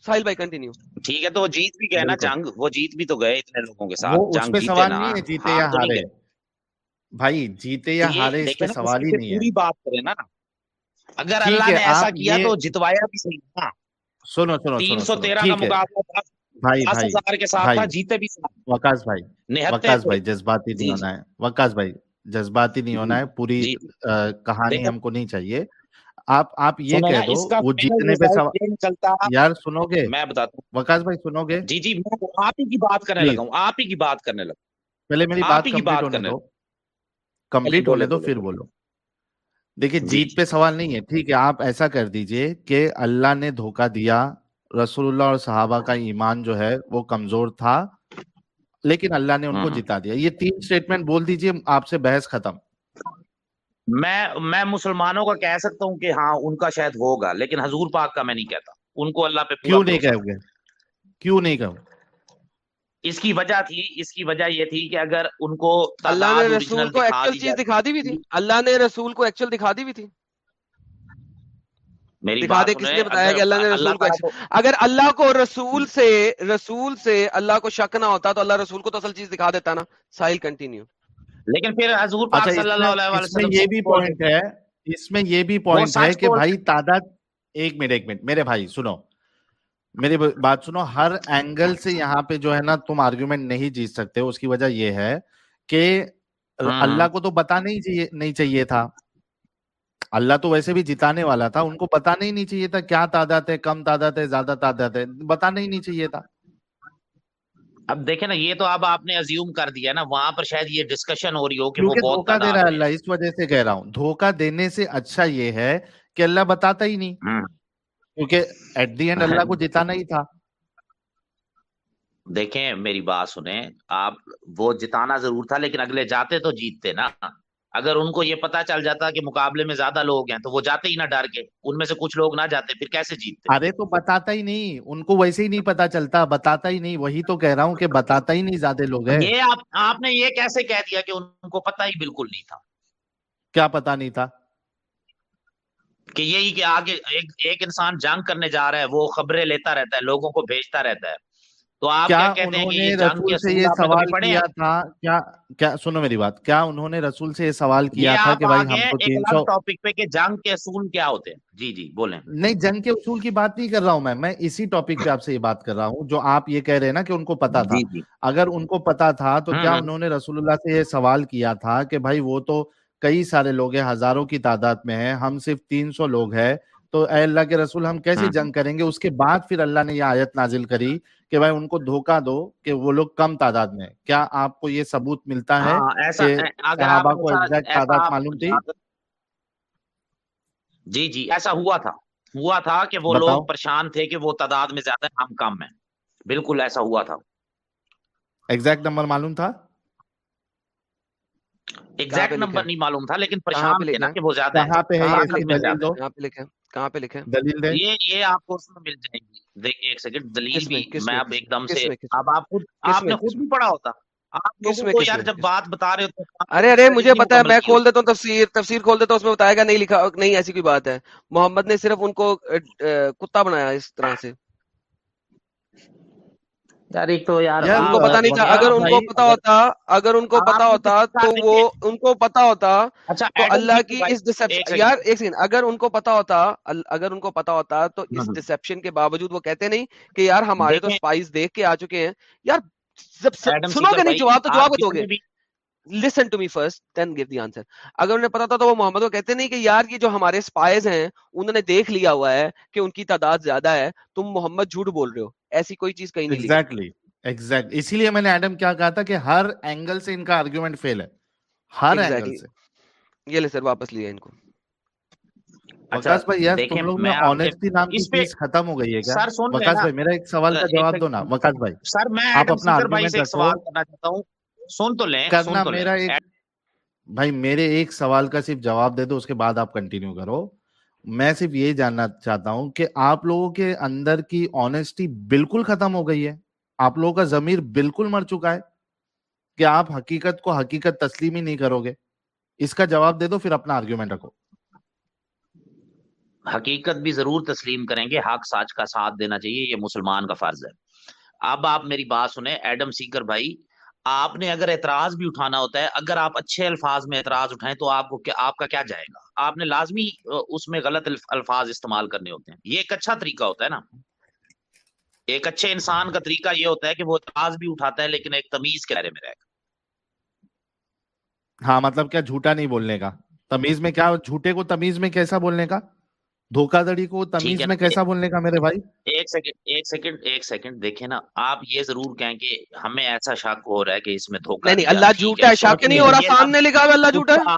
ساحل بھائی کنٹینیو ٹھیک ہے تو وہ جیت بھی گئے نا جنگ۔ وہ جیت بھی تو گئے اتنے لوگوں کے ساتھ۔ جنگ سوال نہیں ہے جیتے ہاں، یا ہارے۔ بھائی جیتے یا ہارے اس پہ سوال ہی نہیں ہے۔ پوری بات کریں نا۔ اگر اللہ نے ایسا کیا تو جتوایا بھی صحیح تھا۔ سنو سنو تین سو تیرہ کا مقابلہ تھا۔ جیتے بھی وکاس بھائی وکاس جی، جی۔ بھائی جذباتی نہیں جی، ہونا ہے۔ وکاس بھائی جذباتی نہیں ہونا ہے۔ پوری کہانی ہم کو نہیں چاہیے۔ آپ آپ یہ کہہ دو وہ جیتنے پہ سوال یار سنو گے۔ میں بتاتا ہوں وکاس بھائی سنو گے۔ جی جی میں آپ ہی کی بات کرنے جی۔ لگا ہوں آپ ہی کی بات کرنے لگا پہلے میری بات کمپلیٹ ہونے دو۔ کمپلیٹ ہونے دو پھر بولو۔ دیکھیں جی، جیت جی۔ پہ سوال نہیں ہے ٹھیک ہے آپ ایسا کر دیجیے کہ اللہ نے دھوکہ دیا رسول اللہ اور صحابہ کا ایمان جو ہے وہ کمزور تھا لیکن اللہ نے ان کو ہاں۔ جتا دیا۔ یہ تین سٹیٹمنٹ بول دیجیے آپ سے بحث ختم۔ میں میں مسلمانوں کا کہہ سکتا ہوں کہ ہاں ان کا شاید ہوگا لیکن حضور پاک کا میں نہیں کہتا۔ ان کو اللہ پہ کیوں نہیں کہو گے؟ کیوں نہیں کہو؟ اس کی وجہ تھی اس کی وجہ یہ تھی کہ اگر ان کو اللہ نے رسول کو ایکچول چیز دکھا دی بھی تھی۔ اللہ نے رسول کو ایکچول دکھا دی بھی تھی۔ اگر اللہ کو رسول سے رسول سے اللہ کو شک نہ ہوتا تو اللہ رسول کو تو اصل چیز دکھا دیتا نا۔ ساحل کنٹینیو لیکن پھر حضور پاک اچھا، صلی اللہ علیہ وسلم یہ بھی پوائنٹ ہے اس میں یہ بھی پوائنٹ ہے کہ بھائی تعداد ایک منٹ ایک منٹ میرے بھائی سنو۔ میری بات سنو ہر اینگل سے یہاں پہ جو ہے نا تم آرگیومنٹ نہیں جیت سکتے اس کی وجہ یہ ہے کہ ہاں۔ اللہ کو تو بتا نہیں چاہیے نہیں چاہیے تھا۔ اللہ تو ویسے بھی جتانے والا تھا ان کو بتانا ہی نہیں چاہیے تھا کیا تعداد ہے کم تعداد ہے زیادہ تعداد ہے بتانا ہی نہیں چاہیے تھا۔ اب دیکھیں نا یہ تو اب آپ نے ازیوم کر دیا نا وہاں پر شاید یہ ڈسکشن ہو رہی ہو کہ وہ بہت دھوکہ دے رہا اللہ اس وجہ سے کہہ رہا ہوں۔ دھوکہ دینے سے اچھا یہ ہے کہ اللہ بتاتا ہی نہیں۔ کیونکہ ایٹ دی اینڈ اللہ کو جتانا ہی تھا۔ دیکھیں میری بات سنیں آپ وہ جتانا ضرور تھا لیکن اگلے جاتے تو جیتتے نا۔ اگر ان کو یہ پتا چل جاتا کہ مقابلے میں زیادہ لوگ ہیں تو وہ جاتے ہی نہ ڈر کے ان میں سے کچھ لوگ نہ جاتے پھر کیسے جیتتے؟ ارے تو بتاتا ہی نہیں ان کو ویسے ہی نہیں پتا چلتا بتاتا ہی نہیں وہی تو کہہ رہا ہوں کہ بتاتا ہی نہیں زیادہ لوگ ہیں۔ یہ آپ نے یہ کیسے کہہ دیا کہ ان کو پتا ہی بالکل نہیں تھا؟ کیا پتا نہیں تھا؟ کہ یہی کہ آگے ایک ایک انسان جنگ کرنے جا رہا ہے وہ خبریں لیتا رہتا ہے لوگوں کو بھیجتا رہتا ہے۔ تو آپ کیا کہتے ہیں کہ رسول سے یہ سوال کیا تھا؟ کیا کیا سنو میری بات۔ کیا انہوں نے رسول سے یہ سوال کیا تھا کہ بھائی ہم کو تین سو ٹاپک پہ کہ جنگ کے اصول کیا ہوتے ہیں؟ جی جی بولیں۔ نہیں جنگ کے اصول کی بات نہیں کر رہا ہوں میں۔ میں اسی ٹاپک پہ آپ سے یہ بات کر رہا ہوں جو آپ یہ کہہ رہے ہیں نا کہ ان کو پتا جی، تھا۔ جی۔ اگر ان کو پتا تھا تو کیا انہوں نے رسول اللہ سے یہ سوال کیا تھا کہ بھائی وہ تو کئی سارے لوگ ہیں ہزاروں کی تعداد میں ہیں ہم صرف تین سو لوگ ہیں۔ تو اے اللہ کے رسول ہم کیسے جنگ کریں گے؟ اس کے بعد پھر اللہ نے یہ آیت نازل کری کہ بھائی ان کو دھوکا دو کہ وہ لوگ کم تعداد میں کیا آپ کو یہ ثبوت ملتا ہے ہاں، صحابہ کو ایگزیکٹ تعداد معلوم تھی؟ جی جی ایسا ہوا تھا۔ ہوا تھا کہ وہ لوگ پریشان تھے کہ وہ تعداد میں زیادہ ہم کم ہیں۔ بالکل ایسا ہوا تھا۔ ایگزیکٹ نمبر معلوم تھا؟ ایگزیکٹ نمبر نہیں معلوم تھا لیکن پریشان تھے نا کہ وہ زیادہ کہاں پہ کہاں پہ یہ آپ کو مل جائے گی۔ ایک سیکنڈ دلیل بھی میں اب ایک دم سے اب آپ خود آپ نے خود بھی پڑھا ہوتا ارے ارے مجھے پتا ہے میں کھول دیتا ہوں تفسیر تفسیر کھول دیتا ہوں اس میں بتائے گا نہیں لکھا نہیں ایسی کوئی بات ہے محمد نے صرف ان کو کتا بنایا اس طرح سے ان کو پتا نہیں تھا اگر ان کو پتا ہوتا اگر ان کو پتا ہوتا تو وہ ان کو پتا ہوتا تو اللہ کی اگر ان کو پتا ہوتا اگر ان کو پتا ہوتا تو اس ڈسپشن کے باوجود وہ کہتے نہیں کہ یار ہمارے تو اسپائس دیکھ کے آ چکے ہیں۔ یار جب سنو گے نہیں جواب تو جواب دو گے۔ Listen to me first then give the answer اگر انہیں پتا تھا تو وہ محمد کو کہتے نہیں کہ یار یہ جو ہمارے اسپائز ہیں انہوں نے دیکھ لیا ہوا ہے کہ ان کی تعداد زیادہ ہے تم محمد جھوٹ بول رہے ہو۔ ایسی کوئی چیز کہیں نہیں ایگزیکٹلی ایگزیکٹ اسی لیے میں نے ایڈم کیا کہا تھا کہ ہر اینگل سے ان کا آرگیومنٹ فیل ہے۔ ہر اینگل سے۔ یہ لے سر واپس لیا ان کو۔ وکاس بھائی یار تم لوگ میں آنےسٹی نام کی چیز ختم ہو گئی ہے کیا؟ وکاس بھائی میرا ایک سوال کا جواب دو نا وکاس بھائی سر میں آپ اپنا آرگیومنٹ رکھو۔ سوال کرنا چاہتا ہوں سن تو لیں کرنا میرا ایک بھائی میرے ایک سوال کا صرف جواب دے دو اس کے بعد آپ کنٹینیو کرو۔ میں صرف یہ جاننا چاہتا ہوں کہ آپ لوگوں کے اندر کی آنےسٹی بالکل ختم ہو گئی ہے۔ آپ لوگوں کا ضمیر بالکل مر چکا ہے کہ آپ حقیقت کو حقیقت تسلیم ہی نہیں کرو گے۔ اس کا جواب دے دو، پھر اپنا آرگیومنٹ رکھو۔ حقیقت بھی ضرور تسلیم کریں گے، حق ساچ کا ساتھ دینا چاہیے، یہ مسلمان کا فرض ہے۔ اب آپ میری بات سنیں، ایڈم سیکر بھائی آپ نے اگر اعتراض بھی اٹھانا ہوتا ہے، اگر آپ اچھے الفاظ میں اعتراض اٹھائیں تو آپ کو آپ کا کیا جائے گا؟ آپ نے لازمی اس میں غلط الفاظ استعمال کرنے ہوتے ہیں۔ یہ ایک اچھا طریقہ ہوتا ہے نا۔ ایک اچھے انسان کا طریقہ یہ ہوتا ہے کہ وہ اعتراض بھی اٹھاتا ہے لیکن ایک تمیز کے بارے میں رہے گا۔ ہاں مطلب کیا جھوٹا نہیں بولنے کا؟ تمیز میں کیا، جھوٹے کو تمیز میں کیسا بولنے کا؟ دھوکا دڑی کو تمیز میں کیسا بولنے کا میرے بھائی؟ ایک سیکنڈ ایک سیکنڈ ایک سیکنڈ دیکھیں نا آپ یہ ضرور کہیں کہ ہمیں ایسا شک ہو رہا ہے کہ اس میں دھوکا نہیں اللہ جھوٹا ہے شک نہیں ہو رہا سامنے لکھا ہوا اللہ جھوٹا ہے۔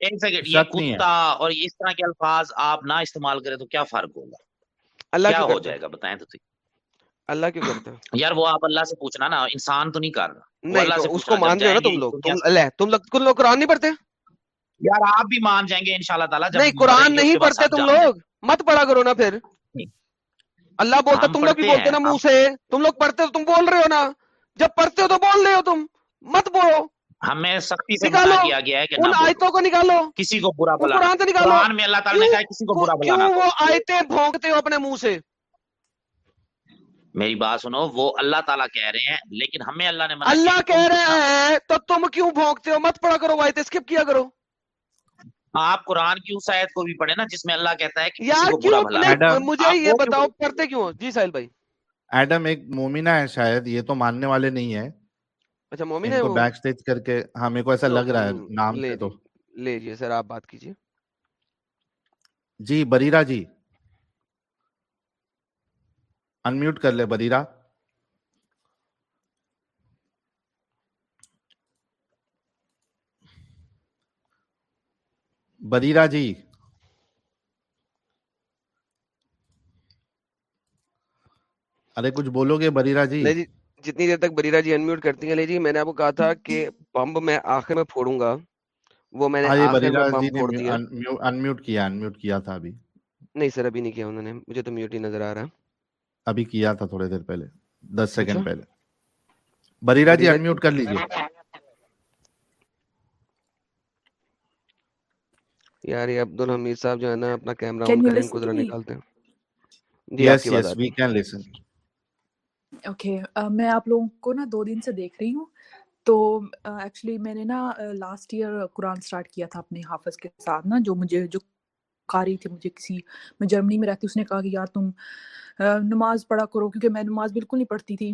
ایک سیکنڈ یہ کتا اور اس طرح کے الفاظ آپ نہ استعمال کریں تو کیا فرق ہوگا؟ اللہ کیا ہو جائے گا؟ بتائیں تو اللہ کیوں کرتا ہے یار وہ آپ اللہ سے پوچھنا نا انسان تو نہیں کر رہا نہیں اللہ سے اس کو مان نا لوگ تم اللہ تم لوگ تم لوگ قرآن نہیں پڑھتے؟ یار آپ بھی مان جائیں گے انشاءاللہ تعالی نہیں قرآن نہیں پڑھتے تم لوگ مت پڑھا کرو نا پھر۔ اللہ بولتا تم لوگ بھی بولتے نا منہ سے تم لوگ پڑھتے ہو تم بول رہے ہو نا۔ جب پڑھتے ہو تو بول رہے ہو تم مت بولو۔ ہمیں سختی سے منع کیا گیا ہے کہ ان آیتوں کو نکالو۔ کسی کو برا بلا۔ قرآن سے نکالو۔ قرآن میں اللہ تعالی نے کہا کسی کو برا بلا کیوں وہ آیتیں بھونکتے ہو اپنے منہ سے؟ میری بات سنو وہ اللہ تعالیٰ کہہ رہے ہیں لیکن ہمیں اللہ نے اللہ کہہ رہے ہیں تو تم کیوں بھونکتے ہو؟ مت پڑھا کرو آیتیں اسکپ کیا کرو۔ آپ قرآن کی اس آیت کو بھی پڑھے نا جس میں اللہ کہتا ہے کہ یار کیوں مجھے یہ بتاؤ پڑھتے کیوں جی ساحل بھائی۔ ایڈم ایک مومنہ ہے شاید یہ تو ماننے والے نہیں ہے اچھا مومن ہے وہ؟ بیک سٹیج کر کے ہاں میرے کو ایسا لگ رہا ہے نام سے تو۔ لے جی سر آپ بات کیجیے۔ جی بریرا جی۔ انمیوٹ کر لے بریرا۔ بریرا جی۔ ارے کچھ بولو گے بریرا جی؟ جتنی دیر تک بریرا جی انمیوٹ کرتی ہیں لے جی میں نے آپ کو کہا تھا کہ بمب میں آخر میں پھوڑوں گا وہ میں نے آخر میں بمب پھوڑ دیا۔ انمیوٹ کیا انمیوٹ کیا تھا ابھی۔ نہیں سر ابھی نہیں کیا انہوں نے مجھے تو میوٹ ہی نظر آ رہا ابھی کیا تھا تھوڑے دیر پہلے دس سیکنڈ پہلے۔ بریرا جی انمیوٹ کر لیجیے یار یہ عبد الحمید صاحب جو ہے نا اپنا کیمرہ آن کریں کو ذرا نکالتے ہیں۔ جی یس یس وی کین لسن اوکے میں آپ لوگوں کو نا دو دن سے دیکھ رہی ہوں۔ تو ایکچولی میں نے نا لاسٹ ایئر قرآن سٹارٹ کیا تھا اپنے حافظ کے ساتھ نا جو مجھے جو قاری تھی مجھے کسی میں جرمنی میں رہتی اس نے کہا کہ یار تم نماز پڑھا کرو کیونکہ میں نماز بالکل نہیں پڑھتی تھی۔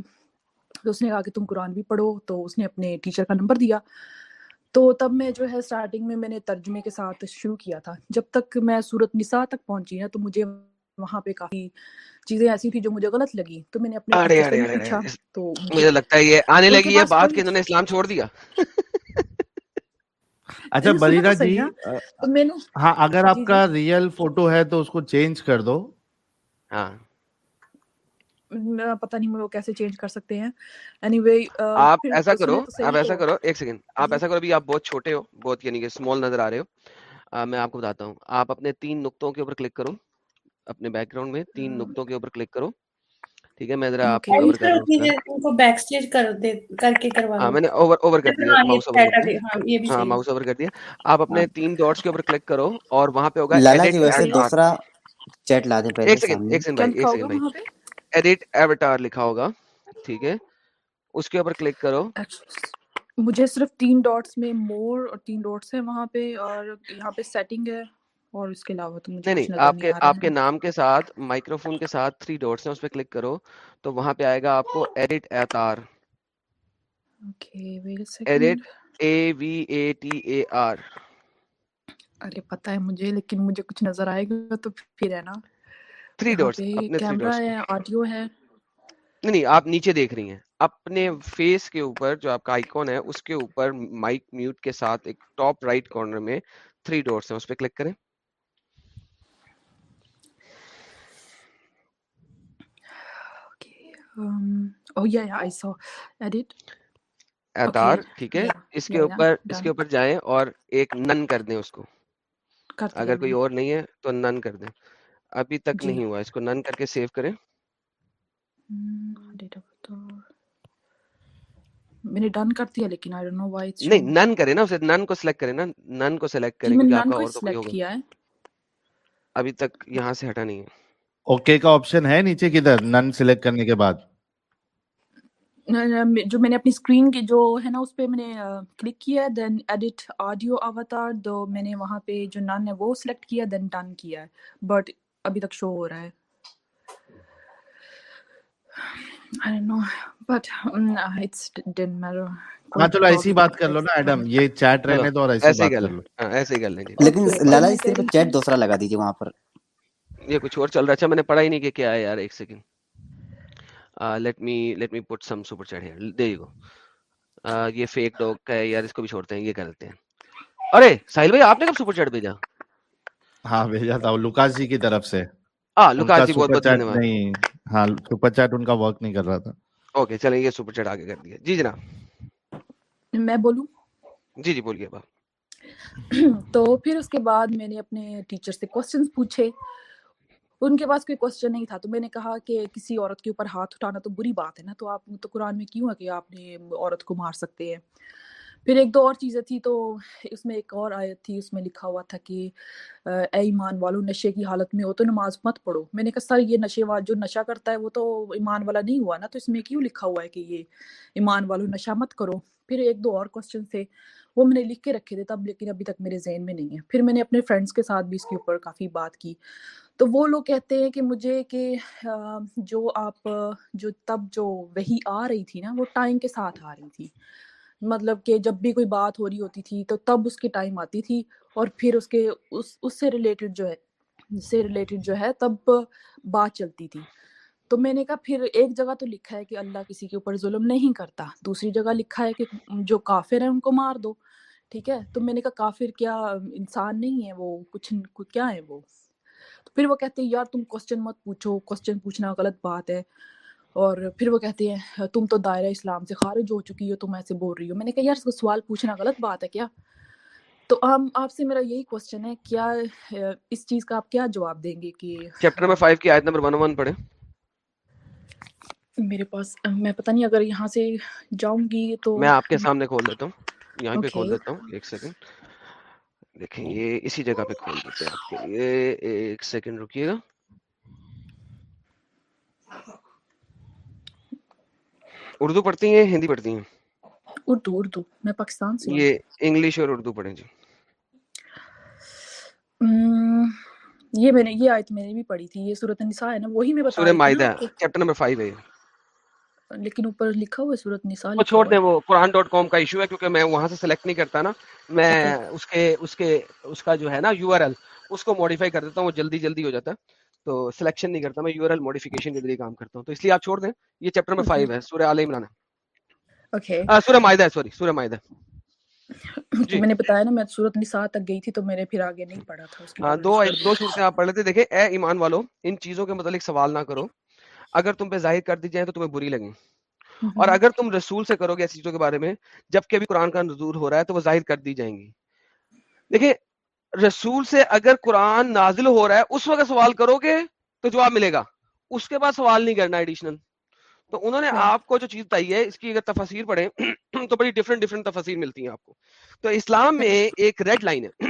تو اس نے کہا کہ تم قرآن بھی پڑھو۔ تو اس نے اپنے ٹیچر کا نمبر دیا۔ تو تب میں جو ہے سٹارٹنگ میں میں نے ترجمے کے ساتھ شروع کیا تھا۔ جب تک میں صورت نساء تک پہنچی نا تو مجھے وہاں پہ کافی چیزیں ایسی تھی جو مجھے غلط لگی۔ تو میں نے اپنے پوچھا تو مجھے لگتا ہے یہ آنے لگی ہے بات کہ انہوں نے اسلام چھوڑ دیا۔ <laughs> اچھا بریرا جی ہاں اگر آپ کا ریئل فوٹو ہے تو اس کو چینج کر دو۔ ہاں۔ پتہ نہیں وہ کیسے چینج کر سکتے ہیں. اینی وے آپ ایسا کرو آپ ایسا کرو ایک سیکنڈ آپ ایسا کرو ابھی آپ بہت چھوٹے ہو بہت یعنی کہ اسمال نظر آ رہے ہو. میں آپ کو بتاتا ہوں آپ اپنے تین نقطوں کے اوپر کلک کرو اپنے بیک گراؤنڈ میں تین نقطوں کے اوپر کلک کرو. ٹھیک ہے میں ذرا آپ کو کور کر کو بیک سٹیج کر دے کر کے کروا ہاں میں نے اوور اوور کر دیا ماؤس اوور ہاں ماؤس اوور کر دیا. آپ اپنے تین ڈاٹس کے اوپر کلک کرو اور وہاں پہ ہوگا لالا جی ویسے دوسرا چیٹ لا دیں پہلے ایک سیکنڈ ایک سیکنڈ بھائی ایک سیکنڈ بھائی۔ ایڈیٹ ایوٹار لکھا ہوگا ٹھیک ہے؟ اس کے اوپر کلک کرو۔ مجھے صرف تین ڈاٹس میں مور اور تین ڈاٹس ہیں وہاں پہ اور یہاں پہ سیٹنگ ہے اور اس کے علاوہ تو مجھے نہیں آپ کے آپ کے نام کے ساتھ مائکرو فون کے ساتھ تھری ڈاٹس ہیں اس پہ کلک کرو۔ تو وہاں پہ آئے گا آپ کو edit ایتار edit A V A T A R ارے پتہ ہے مجھے لیکن مجھے کچھ نظر آئے گا تو پھر ہے نا۔ تھری ڈاٹس آڈیو ہے۔ نہیں نہیں آپ نیچے دیکھ رہی ہیں۔ اپنے فیس کے اوپر جو آپ کا آئیکن ہے اس کے اوپر مائک میوٹ کے ساتھ ایک ٹاپ رائٹ کارنر میں تھری ڈاٹس ہیں۔ اس پہ کلک کریں۔ اگر کوئی اور نہیں ہے تو نن کر دیں ابھی تک جی۔ نہیں ہوا اس کو نن کر کے سیو کریں۔ جی، جو میں نے اپنی اسکرین جو ہے نا اس پہ میں نے کلک کیا دین آڈیو میں نے وہاں پہ جو نن ہے وہ سلیکٹ کیا دین ڈن کیا بٹ ابھی تک شو ہو رہا ہے میں نے ہی نہیں کہ کیا یہ بھی چھوڑتے ہیں یہ کرتے ہیں ارے ساحل بھائی آپ نے کب سپر چیٹ بھیجا ہاں بھیجا تھا لوکاس جی کی طرف سے۔ ہاں لوکاس جی بہت بہت نہیں ہاں سپر چیٹ ان کا ورک نہیں کر رہا تھا۔ اوکے چلیں یہ سپر چیٹ آگے کر دیا جی جناب۔ میں بولوں؟ جی جی بولیے باپ <clears throat> تو پھر اس کے بعد میں نے اپنے ٹیچر سے کوسچنز پوچھے۔ ان کے پاس کوئی کوشچن نہیں تھا تو میں نے کہا کہ کسی عورت کے اوپر ہاتھ اٹھانا تو بری بات ہے نا۔ تو آپ تو قرآن میں کیوں ہے کہ آپ نے عورت کو مار سکتے ہیں؟ پھر ایک دو اور چیزیں تھی تو اس میں ایک اور آیت تھی، اس میں لکھا ہوا تھا کہ اے ایمان والو، نشے کی حالت میں ہو تو نماز مت پڑھو۔ میں نے کہا، سر، یہ نشے والا جو نشہ کرتا ہے وہ تو ایمان والا نہیں ہوا نا، تو اس میں کیوں لکھا ہوا ہے کہ یہ ایمان والو نشہ مت کرو؟ پھر ایک دو اور کوشچن تھے، وہ میں نے لکھ کے رکھے تھے تب، لیکن ابھی تک میرے ذہن میں نہیں ہے۔ پھر میں نے اپنے فرینڈس کے ساتھ بھی اس کے اوپر کافی بات کی۔ تو وہ لوگ کہتے ہیں کہ مجھے کہ جو آپ، جو تب جو وہی آ رہی تھی نا، وہ ٹائم کے ساتھ آ رہی تھی۔ مطلب کہ جب بھی کوئی بات ہو رہی ہوتی تھی تو تب اس کی ٹائم آتی تھی اور پھر اس کے اس اس سے ریلیٹڈ جو ہے، سے ریلیٹڈ جو ہے تب بات چلتی تھی۔ تو میں نے کہا پھر ایک جگہ تو لکھا ہے کہ اللہ کسی کے اوپر ظلم نہیں کرتا، دوسری جگہ لکھا ہے کہ جو کافر ہیں ان کو مار دو، ٹھیک ہے؟ تو میں نے کہا کافر کیا انسان نہیں ہے وہ، کچھ کیا ہے وہ؟ پھر وہ کہتے ہیں یار تم کوشچن مت پوچھو کوشچن پوچھنا غلط بات ہے۔ اور پھر وہ کہتے ہیں تم تو دائرہ اسلام سے خارج ہو چکی ہو تم ایسے بول رہی ہو۔ میں نے کہا یار اس کو سوال پوچھنا غلط بات ہے کیا؟ تو ہم آپ سے میرا یہی کوشچن ہے کیا اس چیز کا آپ کیا جواب دیں گے کہ چیپٹر نمبر 5 کی ایت نمبر 101 پڑھیں۔ میرے پاس میں پتہ نہیں اگر یہاں سے جاؤں گی تو میں آپ کے سامنے کھول دیتا ہوں۔ یہاں پہ کھول دیتا ہوں۔ ایک سیکنڈ دیکھیں یہ اسی جگہ پہ کھول دیتے ہیں آپ کے لیے۔ ایک سیکنڈ رکیے گا۔ اردو پڑھتی ہیں ہندی پڑھتی ہیں؟ اردو اردو۔ میں پاکستان سے یہ انگلش اور اردو پڑھیں جی۔ یہ میں نے یہ آیت میں نے بھی پڑھی تھی۔ یہ سورۃ النساء ہے نا وہی میں بتا سورہ مائدہ چیپٹر نمبر 5 ہے لیکن اوپر لکھا ہوا ہے سورۃ النساء وہ چھوڑ دیں وہ قران ڈاٹ کام کا ایشو ہے کیونکہ میں وہاں سے سلیکٹ نہیں کرتا نا۔ میں اچھا۔ اس کے اس کے اس کا جو ہے نا یو آر ایل اس کو موڈیفائی کر دیتا ہوں وہ جلدی جلدی ہو جاتا ہے۔ تو سلیکشن نہیں کرتا میں یو آر ایل موڈیفیکیشن کے ذریعے کام کرتا ہوں۔ تو اس لیے آپ چھوڑ دیں یہ چیپٹر میں فائیو ہے سورہ آل عمران ہے۔ سورہ معاہدہ ہے سوری سورہ معاہدہ جی۔ میں نے بتایا نا میں سورت نساء تک گئی تھی تو میں نے پھر آگے نہیں پڑھا تھا ہاں دو دو صورتیں آپ پڑھ لیتے دیکھیں اے ایمان والو ان چیزوں کے متعلق سوال نہ کرو۔ اگر تم پہ ظاہر کر دی جائیں تو تمہیں بری لگیں۔ اور اگر تم رسول سے کرو گے ایسی چیزوں کے بارے میں جبکہ ابھی قرآن کا نظور ہو رہا ہے تو وہ ظاہر کر دی جائیں گی۔ دیکھیں رسول سے اگر قرآن نازل ہو رہا ہے اس وقت سوال کرو گے تو جواب ملے گا۔ اس کے بعد سوال نہیں کرنا ایڈیشنل تو انہوں نے ہاں۔ آپ کو جو چیز بتائی ہے اس کی اگر تفاصیر پڑھیں تو بڑی ڈفرنٹ ڈفرنٹ تفاصیر ملتی ہیں آپ کو۔ تو اسلام میں ایک ریڈ لائن ہے۔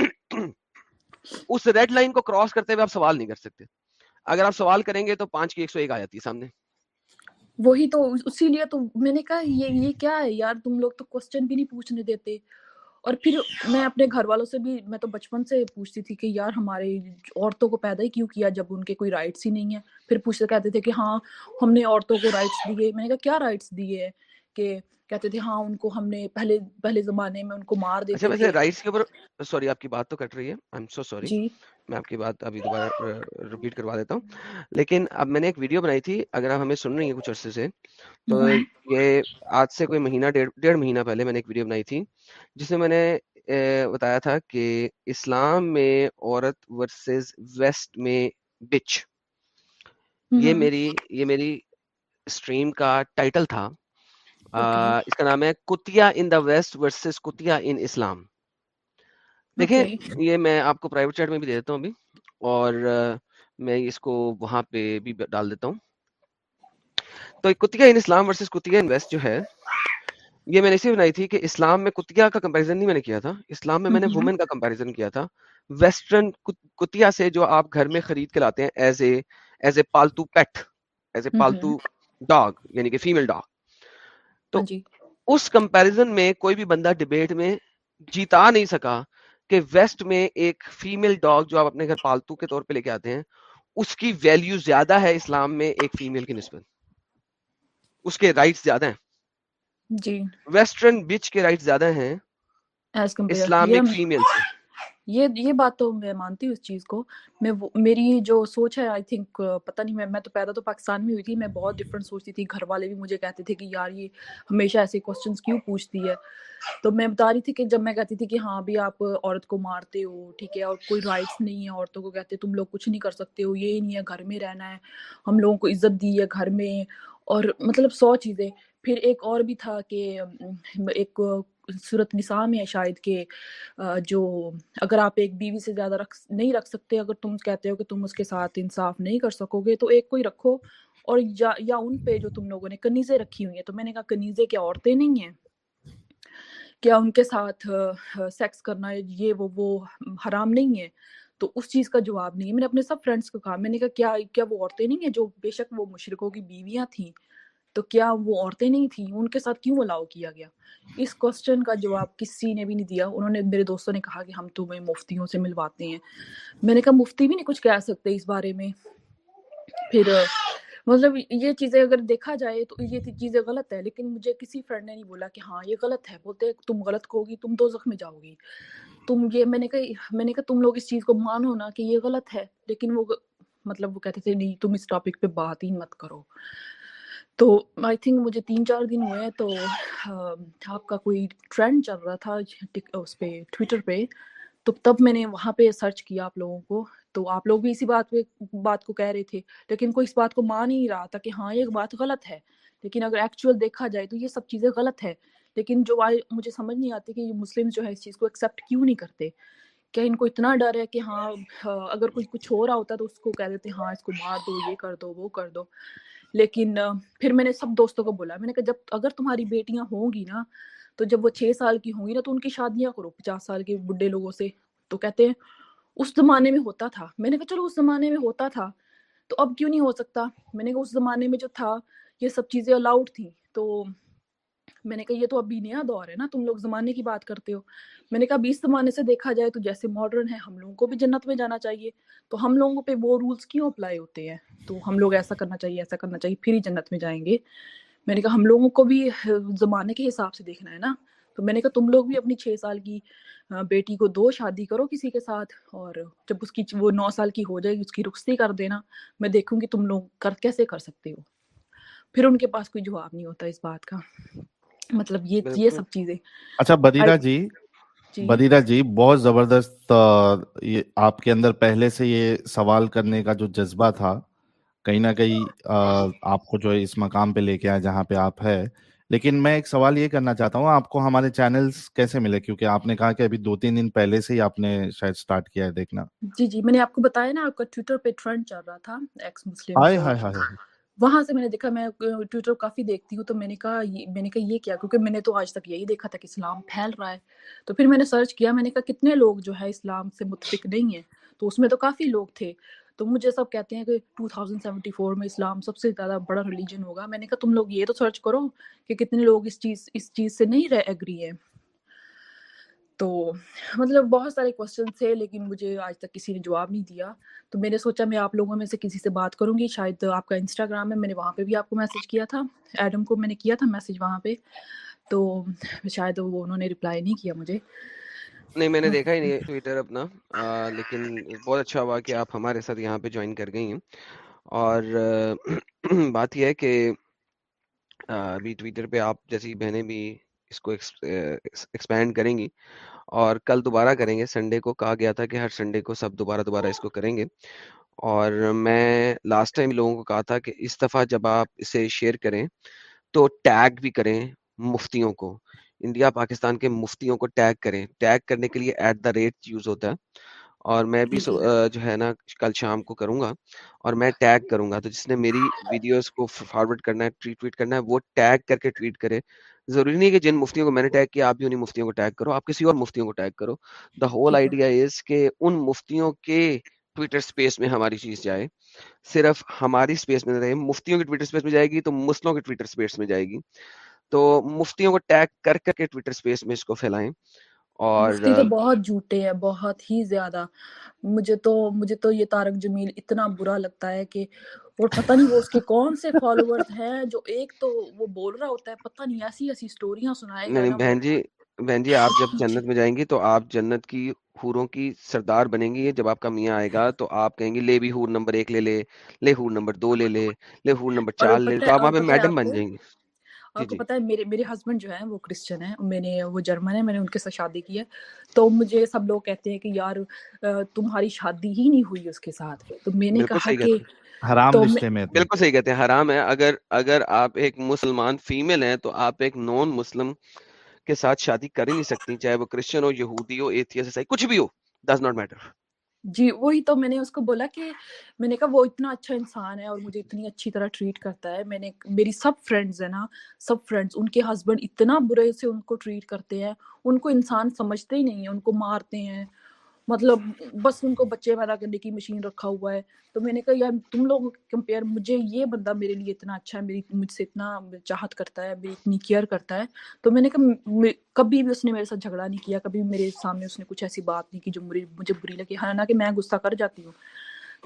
اس ریڈ لائن کو کراس کرتے ہوئے آپ سوال نہیں کر سکتے۔ اگر آپ سوال کریں گے تو پانچ کی ایک سو ایک آ جاتی ہے سامنے۔ وہی تو اسی لیے تو میں نے کہا یہ کیا ہے یار؟ تم لوگ تو کوشچن بھی نہیں پوچھنے دیتے۔ اور پھر میں اپنے گھر والوں سے بھی میں تو بچپن سے پوچھتی تھی کہ یار ہمارے عورتوں کو پیدا ہی کیوں کیا جب ان کے کوئی رائٹس ہی نہیں ہیں؟ پھر پوچھتے کہتے تھے کہ ہاں ہم نے عورتوں کو رائٹس دیے۔ میں نے کہا کیا رائٹس دیے ہیں؟ کہ کہتے تھے ہاں ان کو ہم نے پہلے پہلے زمانے میں ان کو مار دیتے اچھا، تھے۔ رائٹس کے اوپر سوری آپ کی بات تو کٹ رہی ہے۔ آئی ایم سو سوری جی۔ میں آپ کی بات ابھی دوبارہ ریپیٹ کروا دیتا ہوں۔ لیکن اب میں نے ایک ویڈیو بنائی تھی اگر آپ ہمیں سن رہی ہیں کچھ عرصے سے تو یہ آج سے کوئی مہینہ ڈیڑھ مہینہ پہلے میں نے ایک ویڈیو بنائی تھی جس میں میں نے بتایا تھا کہ اسلام میں عورت ورسز ویسٹ میں بچ۔ یہ میری یہ میری اسٹریم کا ٹائٹل تھا۔ اس کا نام ہے کتیا ان دا ویسٹ ورسز کتیا ان اسلام۔ دیکھیں یہ میں آپ کو پرائیویٹ چیٹ میں بھی دے دیتا ہوں ابھی اور میں اس کو وہاں پہ بھی ڈال دیتا ہوں۔ تو کتیا ان اسلام ورسز کتیا ان ویسٹ جو ہے یہ میں نے اسی بنائی تھی کہ اسلام میں کتیا کا کمپیریزن نہیں میں نے کیا تھا اسلام میں میں نے وومن کا کمپیریزن کیا تھا۔ ویسٹرن کتیا سے جو آپ گھر میں خرید کے لاتے ہیں ایز اے ایز اے پالتو پیٹ ایز اے پالتو ڈاگ یعنی کہ فیمل ڈاگ تو جی۔ اس کمپیریزن میں کوئی بھی بندہ ڈبیٹ میں جیتا نہیں سکا۔ کہ ویسٹ میں ایک فیمل ڈاگ جو آپ اپنے گھر پالتو کے طور پہ لے کے آتے ہیں اس کی ویلیو زیادہ ہے اسلام میں ایک فیمل کی نسبت۔ اس کے رائٹس زیادہ ہیں۔ جی۔ ویسٹرن بچ کے رائٹس زیادہ ہیں۔ اسلامک فیمل سے۔ یہ یہ بات تو میں مانتی ہوں اس چیز کو۔ میں میری جو سوچ ہے آئی تھنک پتہ نہیں، میں میں تو پیدا تو پاکستان میں ہوئی تھی۔ میں بہت ڈفرینٹ سوچتی تھی۔ گھر والے بھی مجھے کہتے تھے کہ یار، یہ ہمیشہ ایسے کوشچنس کیوں پوچھتی ہے؟ تو میں بتا رہی تھی کہ جب میں کہتی تھی کہ ہاں بھی آپ عورت کو مارتے ہو، ٹھیک ہے، اور کوئی رائٹس نہیں ہے عورتوں کو، کہتے تم لوگ کچھ نہیں کر سکتے ہو، یہ نہیں ہے، گھر میں رہنا ہے، ہم لوگوں کو عزت دی ہے گھر میں۔ اور مطلب سو چیزیں۔ پھر ایک اور بھی تھا کہ ایک صورت نساء میں ہے شاید کہ جو اگر آپ ایک بیوی سے زیادہ رکھ نہیں رکھ سکتے اگر تم کہتے ہو کہ تم اس کے ساتھ انصاف نہیں کر سکو گے تو ایک کوئی رکھو اور یا, یا ان پہ جو تم لوگوں نے کنیزیں رکھی ہوئی ہیں تو میں نے کہا کنیزیں کیا عورتیں نہیں ہیں؟ کیا ان کے ساتھ سیکس کرنا یہ وہ وہ حرام نہیں ہے تو اس چیز کا جواب نہیں ہے۔ میں نے اپنے سب فرینڈس کو کہا میں نے کہا کیا کیا وہ عورتیں نہیں ہیں جو بے شک وہ مشرقوں کی بیویاں تھیں؟ تو کیا وہ عورتیں نہیں تھیں؟ ان کے ساتھ کیوں الاؤ کیا گیا؟ اس کوشچن کا جواب کسی نے بھی نہیں دیا۔ انہوں نے میرے دوستوں نے کہا کہ ہم تمہیں مفتیوں سے ملواتے ہیں۔ میں نے کہا مفتی بھی نہیں کچھ کہہ سکتے اس بارے میں۔ پھر مطلب یہ چیزیں اگر دیکھا جائے تو یہ چیزیں غلط ہے لیکن مجھے کسی فرینڈ نے نہیں بولا کہ ہاں یہ غلط ہے۔ بولتے تم غلط کہو گی تم دو میں جاؤ گی۔ تم یہ میں نے کہا میں نے کہا تم لوگ اس چیز کو مانو نا کہ یہ غلط ہے۔ لیکن وہ مطلب وہ کہتے تھے نہیں تم اس ٹاپک پہ بات ہی مت کرو۔ تو آئی تھنک مجھے تین چار دن ہوئے ہیں تو آپ کا کوئی ٹرینڈ چل رہا تھا اس پہ ٹویٹر پہ، تو تب میں نے وہاں پہ سرچ کیا آپ لوگوں کو۔ تو آپ لوگ بھی اسی بات پہ، بات کو کہہ رہے تھے، لیکن کوئی اس بات کو مان ہی رہا تھا کہ ہاں یہ بات غلط ہے۔ لیکن اگر ایکچوئل دیکھا جائے تو یہ سب چیزیں غلط ہے لیکن جو مجھے سمجھ نہیں آتی کہ یہ مسلم جو ہے اس چیز کو ایکسیپٹ کیوں نہیں کرتے۔ کیا ان کو اتنا ڈر ہے کہ ہاں اگر کوئی کچھ ہو رہا ہوتا تو اس کو کہہ دیتے ہاں اس کو مار دو، یہ کر دو، وہ کر دو۔ لیکن پھر میں نے سب دوستوں کو بولا، میں نے کہا جب اگر تمہاری بیٹیاں ہوں گی نا، تو جب وہ چھ سال کی ہوں گی نا، تو ان کی شادیاں کرو، پچاس سال کے بڈھے لوگوں سے۔ تو کہتے ہیں، اس زمانے میں ہوتا تھا۔ میں نے کہا چلو، اس زمانے میں ہوتا تھا۔ تو اب کیوں نہیں ہو سکتا؟ میں نے کہا اس زمانے میں جو تھا، یہ سب چیزیں الاؤڈ تھیں۔ تو میں نے کہا، یہ تو ابھی نیا دور ہے نا، تم لوگ زمانے کی بات کرتے ہو. میں نے کہا، بیس زمانے سے دیکھا جائے تو جیسے ماڈرن ہے، ہم لوگوں کو بھی جنت میں جانا چاہیے۔ تو ہم لوگوں پہ وہ رولس کیوں اپلائی ہوتے ہیں؟ تو ہم لوگ ایسا کرنا چاہیے، ایسا کرنا چاہیے، پھر ہی جنت میں جائیں گے۔ میں نے کہا، ہم لوگوں کو بھی زمانے کے حساب سے دیکھنا ہے نا؟ تو میں نے کہا، تم لوگ بھی اپنی چھ سال کی بیٹی کو دو، شادی کرو کسی کے ساتھ اور جب اس کی وہ نو سال کی ہو جائے گی، اس کی رخصتی کر دینا۔ میں دیکھوں گی تم لوگ کر، کیسے کر سکتے ہو؟ پھر ان کے پاس کوئی جواب نہیں ہوتا اس بات کا۔ مطلب یہ یہ سب چیزیں۔ اچھا بدیرہ جی بدیرہ جی بہت زبردست آپ کے اندر پہلے سے یہ سوال کرنے کا جو جذبہ تھا کہیں نہ کہیں آپ کو جو اس مقام پہ لے کے آئے جہاں پہ آپ ہے۔ لیکن میں ایک سوال یہ کرنا چاہتا ہوں آپ کو ہمارے چینلز کیسے ملے؟ کیونکہ آپ نے کہا کہ ابھی دو تین دن پہلے سے ہی آپ نے شاید سٹارٹ کیا ہے دیکھنا۔ جی جی میں نے آپ کو بتایا نا آپ کا ٹویٹر پہ ٹرینڈ چل رہا تھا ایکس مسلم ہائے ہائے ہائے۔ وہاں سے میں نے دیکھا، میں ٹویٹر کافی دیکھتی ہوں، تو میں نے کہا میں نے کہا یہ کیا؟ کیونکہ میں نے تو آج تک یہی دیکھا تھا کہ اسلام پھیل رہا ہے۔ تو پھر میں نے سرچ کیا، میں نے کہا کتنے لوگ جو ہے اسلام سے متفق نہیں ہیں؟ تو اس میں تو کافی لوگ تھے۔ تو مجھے سب کہتے ہیں کہ ٹو تھاؤزینڈ سیونٹی فور میں اسلام سب سے زیادہ بڑا ریلیجن ہوگا۔ میں نے کہا تم لوگ یہ تو سرچ کرو کہ کتنے لوگ اس چیز اس چیز سے نہیں رہ ایگری ہیں۔ تو مطلب بہت سارے کوشچن تھے لیکن مجھے آج تک کسی نے جواب نہیں دیا۔ تو میں نے سوچا میں آپ لوگوں میں سے کسی سے بات کروں گی۔ شاید آپ کا انسٹاگرام ہے میں نے وہاں پہ بھی آپ کو میسج کیا تھا۔ ایڈم کو میں نے کیا تھا میسج وہاں پہ۔ تو شاید وہ انہوں نے رپلائی نہیں کیا مجھے۔ نہیں میں نے دیکھا ہی نہیں <laughs> ٹویٹر اپنا۔ لیکن بہت اچھا ہوا کہ آپ ہمارے ساتھ یہاں پہ جوائن کر گئی ہیں۔ اور <clears throat> بات یہ ہے کہ ابھی ٹویٹر پہ آپ جیسی بہنیں بھی اس کو ایکسپینڈ کریں گی۔ اور کل دوبارہ کریں گے۔ سنڈے کو کہا گیا تھا کہ ہر سنڈے کو سب دوبارہ دوبارہ اس کو کریں گے۔ اور میں لاسٹ ٹائم لوگوں کو کہا تھا کہ اس دفعہ جب آپ اسے شیئر کریں تو ٹیگ بھی کریں مفتیوں کو۔ انڈیا پاکستان کے مفتیوں کو ٹیگ کریں۔ ٹیگ کرنے کے لیے ایٹ دا ریٹ یوز ہوتا ہے۔ اور میں بھی جو ہے نا کل شام کو کروں گا۔ اور میں ٹیگ کروں گا۔ تو جس نے میری ویڈیوز کو فارورڈ کرنا ہے ٹویٹ ٹویٹ کرنا ہے وہ ٹیگ کر کے ٹویٹ کرے۔ ضروری نہیں کہ جن مفتیوں کو میں نے ٹیگ کیا آپ بھی انہیں مفتیوں کو ٹیگ کرو آپ کسی اور مفتیوں کو ٹیگ کرو۔ دا ہول آئیڈیا از کہ ان مفتیوں کے ٹویٹر اسپیس میں ہماری چیز جائے۔ صرف ہماری اسپیس میں رہے مفتیوں کے ٹویٹر اسپیس میں جائے گی تو مسلموں کے ٹویٹر اسپیس میں جائے گی۔ تو مفتیوں کو ٹیگ کر کر کے ٹویٹر اسپیس میں اس کو پھیلائیں۔ اور مفتی تو بہت جھوٹے ہیں بہت ہی زیادہ۔ مجھے تو مجھے تو یہ تارک جمیل اتنا برا لگتا ہے کہ اور پتہ نہیں وہ اس کے کون سے فالوورز ہیں جو ایک تو وہ بول رہا ہوتا ہے پتہ نہیں ایسی ایسی سٹوریاں سنائے گا نہیں بہن جی بہن جی آپ جب جنت میں جائیں گی تو آپ جنت کی حوروں کی سردار بنیں گی۔ جب آپ کا میاں آئے گا تو آپ کہیں گے لے بھی حور نمبر ایک لے لے لے حور نمبر دو لے لے لے حور نمبر چار لے تو آپ وہاں پہ میڈم بن جائیں گی جی آپ کو جی۔ پتہ ہے میرے میرے ہسبینڈ جو ہیں وہ کرسچن ہیں میں نے وہ جرمن ہے میں نے ان کے ساتھ شادی کی ہے۔ تو مجھے سب لوگ کہتے ہیں کہ یار تمہاری شادی ہی نہیں ہوئی اس کے ساتھ۔ تو میں نے بالکل کہا صحیح کہ کہتے ہیں۔ حرام رشتے میں بالکل صحیح کہتے ہیں حرام ہے۔ اگر اگر آپ ایک مسلمان فیمیل ہیں تو آپ ایک نان مسلم کے ساتھ شادی کر ہی نہیں سکتی چاہے وہ کرسچن ہو یہودی ہو ایتھیس عیسائی کچھ بھی ہو ڈز ناٹ میٹر جی وہی تو میں نے اس کو بولا کہ میں نے کہا وہ اتنا اچھا انسان ہے اور مجھے اتنی اچھی طرح ٹریٹ کرتا ہے۔ میں نے میری سب فرینڈز ہیں نا، سب فرینڈز ان کے ہسبینڈ اتنا برے سے ان کو ٹریٹ کرتے ہیں۔ ان کو انسان سمجھتے ہی نہیں ہیں، ان کو مارتے ہیں۔ مطلب بس ان کو بچے پیدا کرنے کی مشین رکھا ہوا ہے۔ تو میں نے کہا یار تم لوگ کمپیئر مجھے یہ بندہ میرے لیے اتنا اچھا ہے میری مجھ سے اتنا چاہت کرتا ہے میری اتنی کیئر کرتا ہے۔ تو میں نے کہا کبھی بھی اس نے میرے ساتھ جھگڑا نہیں کیا کبھی بھی میرے سامنے اس نے کچھ ایسی بات نہیں کی جو مجھے مجھے بری لگی۔ حالانکہ میں غصہ کر جاتی ہوں۔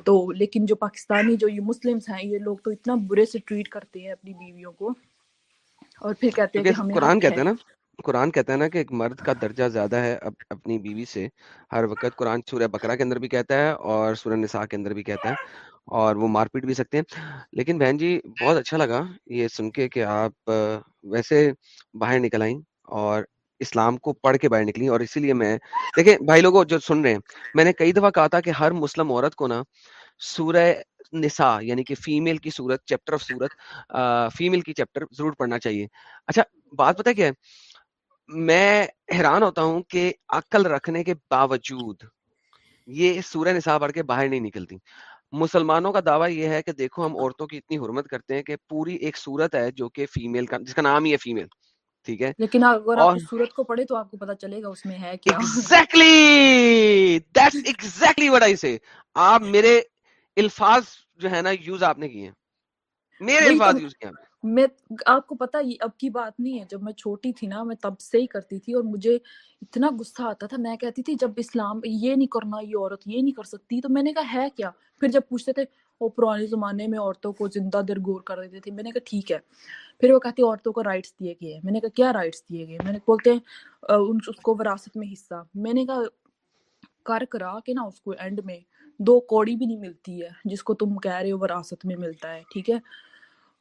تو لیکن جو پاکستانی جو یہ مسلمس ہیں یہ لوگ تو اتنا برے سے ٹریٹ کرتے ہیں اپنی بیویوں کو۔ اور پھر کہتے ہیں کہ ہمیں قرآن کہتا ہے۔ نا قرآن کہتا ہے نا کہ ایک مرد کا درجہ زیادہ ہے اپنی بیوی سے۔ ہر وقت قرآن سورہ بقرہ کے اندر بھی کہتا ہے اور سورہ نساء کے اندر بھی کہتا ہے اور وہ مار پیٹ بھی سکتے ہیں۔ لیکن بہن جی بہت اچھا لگا یہ سن کے کہ آپ ویسے باہر نکل آئیں اور اسلام کو پڑھ کے باہر نکلی اور اسی لیے میں، دیکھیں بھائی لوگوں جو سن رہے ہیں، میں نے کئی دفعہ کہا تھا کہ ہر مسلم عورت کو نا سورہ نساء یعنی کہ فیمیل کی صورت، چیپٹر آف صورت فیمیل کی چیپٹر ضرور پڑھنا چاہیے۔ اچھا بات پتہ کیا ہے؟ میں حیران ہوتا ہوں کہ عقل رکھنے کے باوجود یہ سورہ نساء پڑھ کے باہر نہیں نکلتی۔ مسلمانوں کا دعویٰ یہ ہے کہ دیکھو ہم عورتوں کی اتنی حرمت کرتے ہیں کہ پوری ایک صورت ہے جو کہ فیمیل کا جس کا نام ہی ہے فیمیل ٹھیک ہے؟ لیکن اگر آپ اور صورت کو پڑھے تو آپ کو پتہ چلے گا اس میں ہے کیا۔ Exactly that's exactly what I say آپ میرے الفاظ جو ہے نا یوز آپ نے کیے ہیں۔ میرے الفاظ یوز نے میں آپ کو پتا یہ اب کی بات نہیں ہے جب میں چھوٹی تھی نا میں تب سے ہی کرتی تھی اور مجھے اتنا غصہ آتا تھا۔ میں کہتی تھی جب اسلام یہ نہیں کرنا یہ عورت یہ نہیں کر سکتی۔ تو میں نے کہا ہے کیا؟ پھر جب پوچھتے تھے وہ پرانے زمانے میں عورتوں کو زندہ درگور کر دیتے تھے۔ میں نے کہا ٹھیک ہے۔ پھر وہ کہتی عورتوں کو رائٹس دیے گئے۔ میں نے کہا کیا رائٹس دیے گئے؟ میں نے بولتے ہیں "آ، ان اس کو وراثت میں حصہ۔ میں نے کہا کر کرا کے نا اس کو اینڈ میں۔ دو کوڑی بھی نہیں ملتی ہے جس کو تم کہہ رہے ہو وراثت میں ملتا ہے ٹھیک ہے؟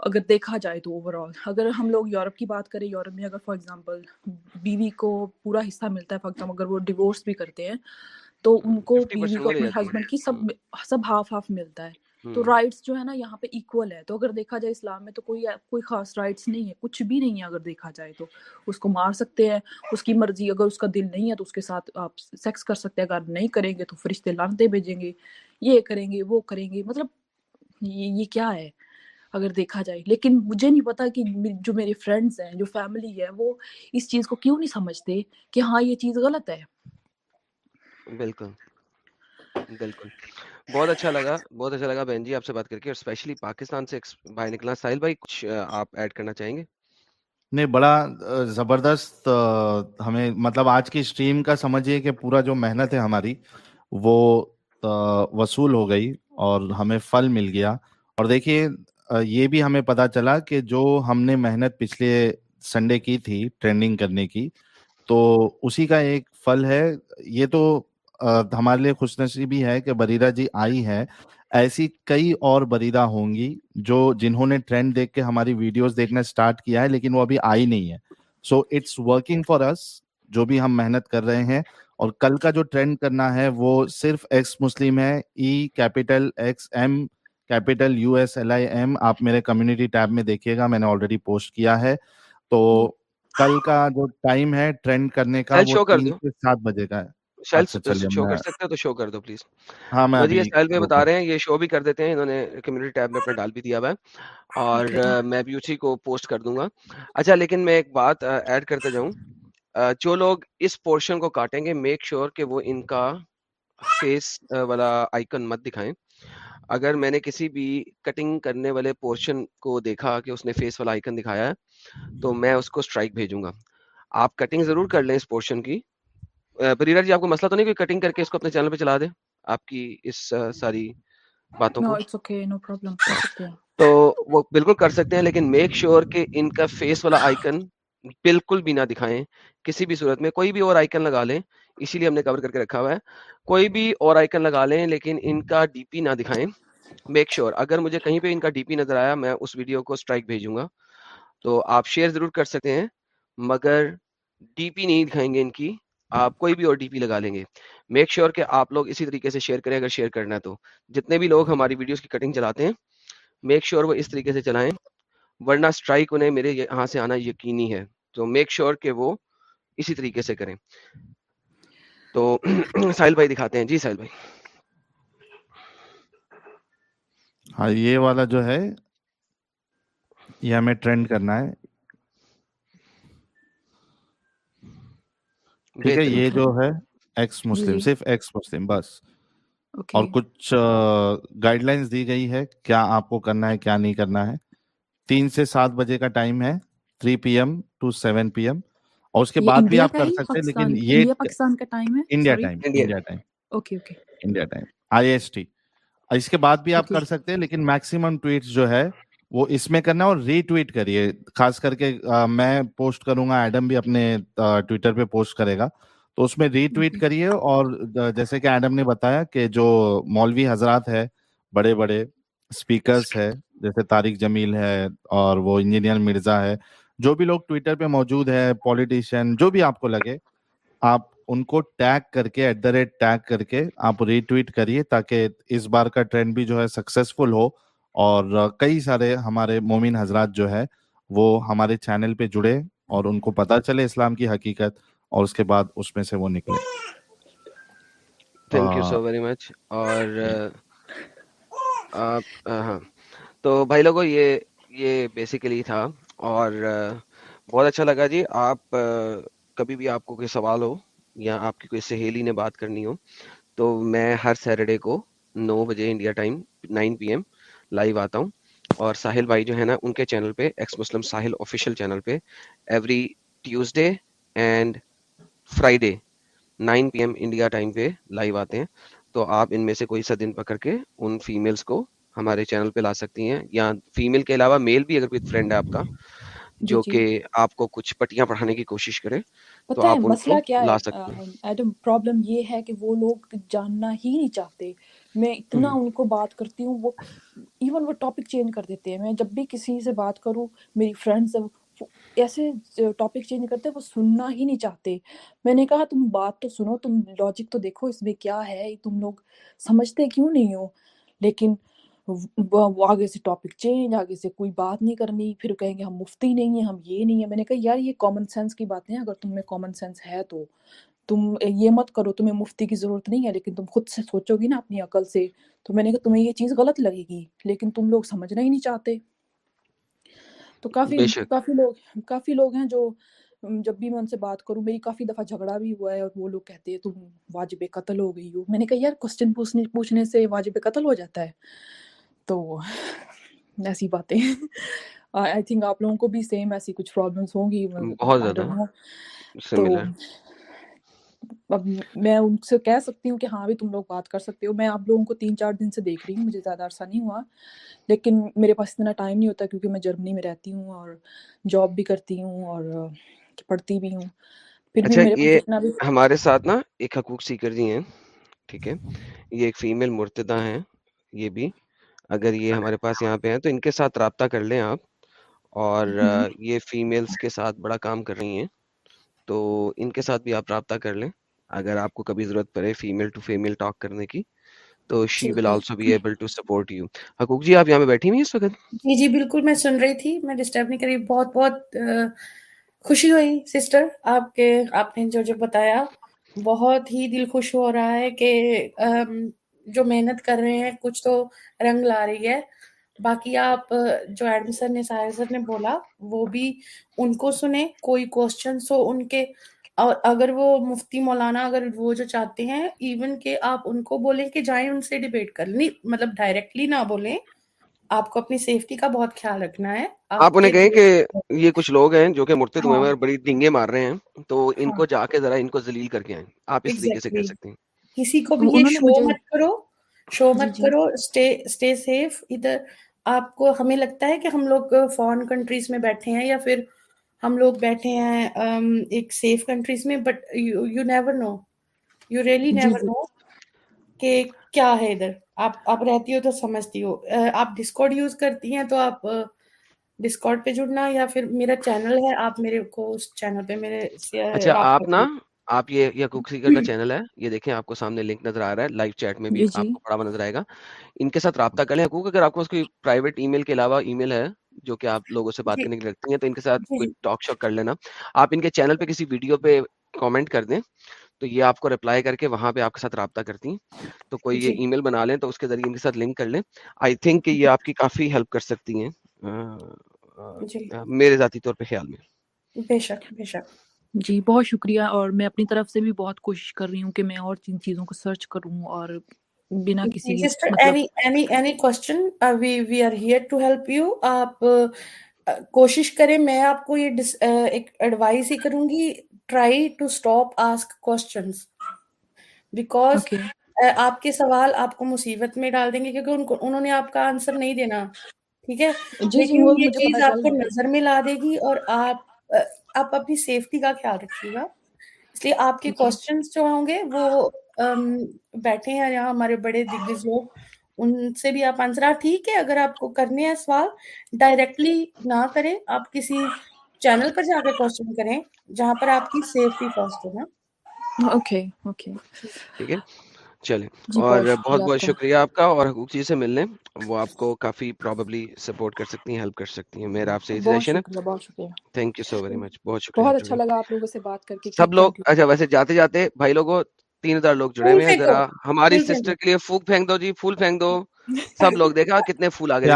اگر دیکھا جائے تو اوور آل اگر ہم لوگ یورپ کی بات کریں یورپ میں اگر فار ایگزامپل بیوی کو پورا حصہ ملتا ہے فار ایگزامپل اگر وہ ڈیورس بھی کرتے ہیں تو ان کو بیوی کو اپنے ہسبینڈ کی سب سب ہاف ہاف ملتا ہے۔ تو رائٹس جو ہے نا یہاں پہ ایکول ہے۔ تو اگر دیکھا جائے اسلام میں تو کوئی کوئی خاص رائٹس نہیں ہے کچھ بھی نہیں ہے اگر دیکھا جائے تو۔ اس کو مار سکتے ہیں اس کی مرضی اگر اس کا دل نہیں ہے تو اس کے ساتھ آپ سیکس کر سکتے ہیں۔ اگر نہیں کریں گے تو فرشتے لانتے بھیجیں گے یہ کریں گے وہ کریں گے۔ مطلب یہ کیا ہے؟ اگر دیکھا جائے۔ لیکن مجھے نہیں پتا کہ جو میرے فرینڈس ہیں جو فیملی ہے وہ اس چیز کو کیوں نہیں سمجھتے کہ ہاں یہ چیز غلط ہے؟ بالکل۔ بالکل۔ بہت اچھا لگا بہت اچھا لگا بہن جی آپ سے بات کر کے اور اسپیشلی پاکستان سے بھائی نکلا ساحل بھائی کچھ آپ ایڈ کرنا چاہیں گے؟ نہیں بڑا زبردست ہمیں مطلب آج کی اسٹریم کا سمجھیے کہ پورا جو محنت ہے ہماری وہ وصول ہو گئی اور ہمیں پھل مل گیا۔ اور دیکھیے یہ بھی ہمیں پتا چلا کہ جو ہم نے محنت پچھلے سنڈے کی تھی ٹرینڈنگ کرنے کی، تو اسی کا ایک فل ہے۔ یہ تو ہمارے لیے خوش نصیبی ہے کہ بریرا جی آئی ہے ایسی کئی اور بریرا ہوں گی جو جنہوں نے ٹرینڈ دیکھ کے ہماری ویڈیوز دیکھنا سٹارٹ کیا ہے، لیکن وہ ابھی آئی نہیں ہے so it's working for us, جو بھی ہم محنت کر رہے ہیں۔ اور کل کا جو ٹرینڈ کرنا ہے، وہ صرف ایکس مسلم ہے، E capital X M capital U S L I M آپ میرے کمیونٹی ٹیب میں دیکھیے گا میں نے آلریڈی پوسٹ کیا ہے۔ تو کل کا جو ٹائم ہے ٹرینڈ کرنے کا شو سات بجے کا ہے۔ شو اچھا، کر سکتے تو شو کر دو پلیز ہاں میں یہ شو بھی کر دیتے ہیں ڈال بھی دیا ہوا ہے۔ اور میں بھی اسی کو پوسٹ کر دوں گا۔ اچھا لیکن میں ایک بات ایڈ کرتا جاؤں۔ جو لوگ اس پورشن کو کاٹیں گے میک شیور کہ وہ ان کا فیس والا آئیکن مت دکھائیں۔ اگر میں نے کسی بھی کٹنگ کرنے والے پورشن کو دیکھا کہ اس نے فیس والا آئکن دکھایا ہے تو میں اس کو اسٹرائک بھیجوں گا۔ آپ کٹنگ ضرور کر لیں اس پورشن کی۔ بریرا جی آپ کو مسئلہ تو نہیں کوئی کٹنگ کر کے اس کو اپنے چینل پہ چلا دیں آپ کی اس ساری باتوں کو۔ تو وہ بالکل کر سکتے ہیں لیکن میک شیور کہ ان کا فیس والا آئکن بالکل بھی نہ دکھائیں۔ کسی بھی صورت میں کوئی بھی اور آئکن لگا لیں اسی لیے ہم نے کور کر کے رکھا ہوا ہے۔ کوئی بھی اور آئکن لگا لیں لیکن ان کا ڈی پی نہ دکھائیں۔ میک شیور اگر مجھے کہیں پہ ان کا ڈی پی نظر آیا، میں اس ویڈیو کو اسٹرائک بھیجوں گا۔ تو آپ شیئر ضرور کر سکتے ہیں، مگر ڈی پی نہیں دکھائیں گے ان کی، آپ کوئی بھی اور ڈی پی لگا لیں گے۔ میک شیور کہ آپ لوگ اسی طریقے سے شیئر کریں، اگر شیئر کرنا ہے تو۔ جتنے بھی لوگ ہماری ویڈیوز کی کٹنگ چلاتے ہیں میک شیور وہ اس طریقے سے چلائیں، ورنہ اسٹرائک انہیں میرے یہاں سے آنا یقینی ہے۔ تو میک شیور کہ وہ اسی طریقے سے کریں۔ تو <clears throat> ساحل بھائی دکھاتے ہیں۔ جی ساحل بھائی۔ ہاں یہ والا جو ہے یہ ہمیں ٹرینڈ کرنا ہے۔ ٹھیک ہے یہ جو ہے ایکس مسلم جی۔ صرف ایکس مسلم بس۔ اور کچھ گائیڈ لائنز دی گئی ہے کیا آپ کو کرنا ہے کیا نہیں کرنا ہے۔ تین سے سات بجے کا ٹائم ہے three P M to seven P M اور اس کے بعد بھی آپ کر سکتے لیکن یہ پاکستان کا ٹائم ہے؟ India time India time. Okay okay. India time. I S T اس کے بعد بھی آپ کر سکتے ہیں لیکن میکسیمم ٹویٹ جو ہے وہ اس میں کرنا اور ری ٹویٹ کریے۔ خاص کر کے میں پوسٹ کروں گا ایڈم بھی اپنے ٹویٹر پہ پوسٹ کرے گا۔ تو اس میں ری ٹویٹ کریے اور جیسے کہ ایڈم نے بتایا کہ جو مولوی حضرات ہے بڑے بڑے اسپیکرس ہے جیسے طارق جمیل ہے اور وہ انجینئر مرزا ہے جو بھی لوگ ٹویٹر پہ موجود ہے پولیٹیشین جو بھی آپ کو لگے آپ ان کو ٹیگ کر کے ایٹ دا ریٹ ٹیگ کر کے آپ ری ٹویٹ کریے تاکہ اس بار کا ٹرینڈ بھی جو ہے سکسیزفل ہو اور کئی سارے ہمارے مومن حضرات جو ہے وہ ہمارے چینل پہ جڑے اور ان کو پتا چلے اسلام کی حقیقت اور اس کے بعد اس میں سے وہ نکلے۔ Thank you so very much اور آپ ہاں۔ تو بھائی لوگوں یہ یہ بیسیکلی تھا اور بہت اچھا لگا جی۔ آپ کبھی بھی آپ کو کوئی سوال ہو یا آپ کی کوئی سہیلی نے بات کرنی ہو تو میں ہر سیٹرڈے کو نو بجے India time nine P M live آتا ہوں۔ اور ساحل بھائی جو ہے نا ان کے چینل پہ ex Muslim Sahil official channel پہ every Tuesday and Friday nine P M India time پہ لائیو آتے ہیں۔ تو آپ ان میں سے کوئی سا دن پکڑ کے ان فیمیلس کو ہمارے چینل پہ لا سکتی ہیں۔ یا فیمیل کے علاوہ میل بھی اگر کوئی فرینڈ ہے آپ کا جی، جو جی۔ کہ آپ کو کچھ پٹیاں پڑھانے کی کوشش کرے پتہ ہے مسئلہ کیا ہے؟ ایڈم پرابلم یہ ہے کہ وہ لوگ جاننا ہی نہیں چاہتے۔ میں اتنا ان کو بات کرتی ہوں وہ ایون وہ ٹاپک چینج کر دیتے ہیں۔ میں جب بھی کسی سے بات کروں میری فرینڈز ایسے ٹاپک چینج کرتے وہ سننا ہی نہیں چاہتے۔ میں نے کہا تم بات تو سنو تم لاجک تو دیکھو اس میں کیا ہے؟ تم لوگ سمجھتے کیوں نہیں ہو؟ لیکن وہ آگے سے ٹاپک چینج آگے سے کوئی بات نہیں کرنی پھر کہیں گے ہم مفتی نہیں ہیں ہم یہ نہیں ہیں۔ میں نے کہا یار یہ کامن سینس کی باتیں ہیں اگر تم میں کامن سینس ہے تو۔ تم یہ مت کرو تمہیں مفتی کی ضرورت نہیں ہے لیکن تم خود سے سوچو گی نا اپنی عقل سے۔ تو میں نے کہا تمہیں یہ چیز غلط لگے گی لیکن تم لوگ سمجھنا ہی نہیں چاہتے۔ تو کافی کافی لوگ کافی لوگ ہیں جو جب بھی میں ان سے بات کروں میری کافی دفعہ جھگڑا بھی ہوا ہے اور وہ لوگ کہتے ہیں تم واجب قتل ہو گئی ہو۔ میں نے کہا یار کوشچن پوچھنے پوچھنے سے واجب قتل ہو جاتا ہے۔ تو ایسی باتیں۔ آئی تھنک آپ لوگوں کو بھی سیم ایسی کچھ پرابلمس ہوں گی بہت زیادہ۔ اب میں ان سے کہہ سکتی ہوں کہ ہاں بھی تم لوگ بات کر سکتے ہو۔ میں آپ لوگوں کو تین چار دن سے دیکھ رہی ہوں مجھے زیادہ عرصہ نہیں ہوا۔ لیکن میرے پاس اتنا ٹائم نہیں ہوتا کیونکہ میں جرمنی میں رہتی ہوں اور جاب بھی کرتی ہوں اور پڑھتی بھی ہوں۔ پھر اچھا یہ ہمارے ساتھ نا ایک حقوق سیکر جی ہیں ٹھیک ہے؟ یہ ایک فیمل مرتدہ ہیں یہ بھی۔ اگر یہ ہمارے پاس یہاں پہ ہیں تو ان کے ساتھ رابطہ کر لیں آپ اور یہ فیمیلز کے ساتھ بڑا کام کر رہی ہیں تو ان کے ساتھ بھی آپ رابطہ کر لیں اگر آپ کو کبھی ضرورت پڑے فیمیل ٹو فیمیل ٹاک کرنے کی تو she will also be able to support you. حقوق جی آپ یہاں پہ بیٹھی ہوئی اس وقت؟ جی جی بالکل میں سن رہی تھی میں ڈسٹرب نہیں کری بہت بہت خوشی ہوئی سسٹر آپ کے آپ نے جو جو بتایا بہت ہی دل خوش ہو رہا ہے کہ جو محنت کر رہے ہیں کچھ تو رنگ لا رہی ہے۔ باقی آپ جو ایڈم سر نے ساحر سر نے بولا وہ بھی ان کو سنیں۔ کوئی کوشچنس ہو ان کے۔ اور اگر وہ مفتی مولانا اگر وہ جو چاہتے ہیں ایون کہ آپ ان کو بولیں کہ جائیں ان سے ڈیبیٹ کر۔ لیں مطلب ڈائریکٹلی نہ بولیں۔ آپ کو اپنی سیفٹی کا بہت خیال رکھنا ہے۔ آپ انہیں کہیں کہ یہ کچھ لوگ ہیں جو کہ مرتد ہوئے ہاں۔ ہیں اور بڑی ڈینگے مار رہے ہیں تو ان کو ہاں۔ جا کے ذرا ان کو ذلیل کر کے آئیں۔ آپ اس طریقے سے کر سکتے ہیں۔ کسی کو بھی یہ شو مت کرو شو مت کرو اسٹے سیف ادھر آپ کو ہمیں لگتا ہے کہ ہم لوگ فارن کنٹریز میں بیٹھے ہیں یا پھر ہم لوگ بیٹھے ہیں ایک سیف کنٹریز میں but you never know you really never know کہ کیا ہے ادھر۔ آپ آپ رہتی ہو تو سمجھتی ہو۔ آپ ڈسکارڈ یوز کرتی ہیں تو آپ ڈسکارڈ پہ جڑنا یا پھر میرا چینل ہے آپ میرے کو اس چینل پہ میرے اچھا، آپ نا آپ یہ یا کوک سیکر کا چینل ہے۔ یہ دیکھیں آپ کو سامنے لنک نظر آ رہا ہے۔ لائیو چیٹ میں بھی جی، جی۔ آپ کو پڑا ہوا نظر آئے گا۔ ان کے ساتھ رابطہ کریں حقوق اگر آپ کو کوئی پرائیویٹ ای میل کے علاوہ ای میل ہے جو کہ آپ لوگوں سے بات جی۔ کرنے کے رکھتی ہیں تو ان کے ساتھ کوئی ٹاک شاک کر لینا۔ آپ ان کے چینل پہ کسی ویڈیو پہ کامنٹ کر دیں تو یہ آپ کو رپلائی کر کے وہاں پہ آپ کے ساتھ رابطہ کرتی ہیں۔ تو کوئی یہ ای میل بنا لیں تو اس کے ذریعے ان کے ساتھ لنک کر لیں۔ آئی تھنک کہ یہ آپ کی کافی ہیلپ کر سکتی ہیں۔ میرے ذاتی طور پہ خیال میں۔ بے شک بے شک۔ جی بہت شکریہ اور میں اپنی طرف سے بھی بہت کوشش کر رہی ہوں کہ میں اور ان چیزوں کو سرچ کروں اور بنا جی، کسی مطلب uh, آپ uh, کوشش کریں میں آپ کو یہ uh, ایک ایڈوائس ہی کروں گی try to stop ask questions because آپ کے سوال آپ کو مصیبت میں ڈال دیں گے کیونکہ ان کو انہوں نے آپ کا آنسر نہیں دینا ٹھیک ہے؟ جی، جی، لیکن یہ چیز آپ کو نظر میں لا دے گی اور آپ آپ اپنی سیفٹی کا خیال رکھیے گا۔ اس لیے آپ کے کوشچن جو ہوں گے وہ بیٹھے ہیں یہاں ہمارے بڑے دگز لوگ۔ ان سے بھی آپ آنسر ہاں ٹھیک ہے اگر آپ کو کرنے ہیں سوال ڈائریکٹلی نہ کریں۔ آپ کسی چینل پر جا کے کوشچن کریں جہاں پر آپ کی سیفٹی فرسٹ ہو نا۔ اوکے اوکے ٹھیک ہے۔ چلے جی، اور بہت بہت شکریہ آپ کا۔ اور حقوق جی سے ملنے وہ آپ کو کافی پراببلی سپورٹ کر سکتی ہیں ہیلپ کر سکتی ہیں۔ میرا آپ سے بہت شکریہ thank you so very much بہت شکریہ۔ بہت اچھا لگا آپ لوگوں سے بات کر کے سب لوگ اچھا ویسے جاتے جاتے بھائی لوگوں تین ہزار لوگ جڑے ہوئے ہیں۔ ذرا ہماری سسٹر کے لیے پھوک پھینک دو جی پھول پھینک دو۔ <laughs> سب لوگ دیکھا کتنے پھول آ گئے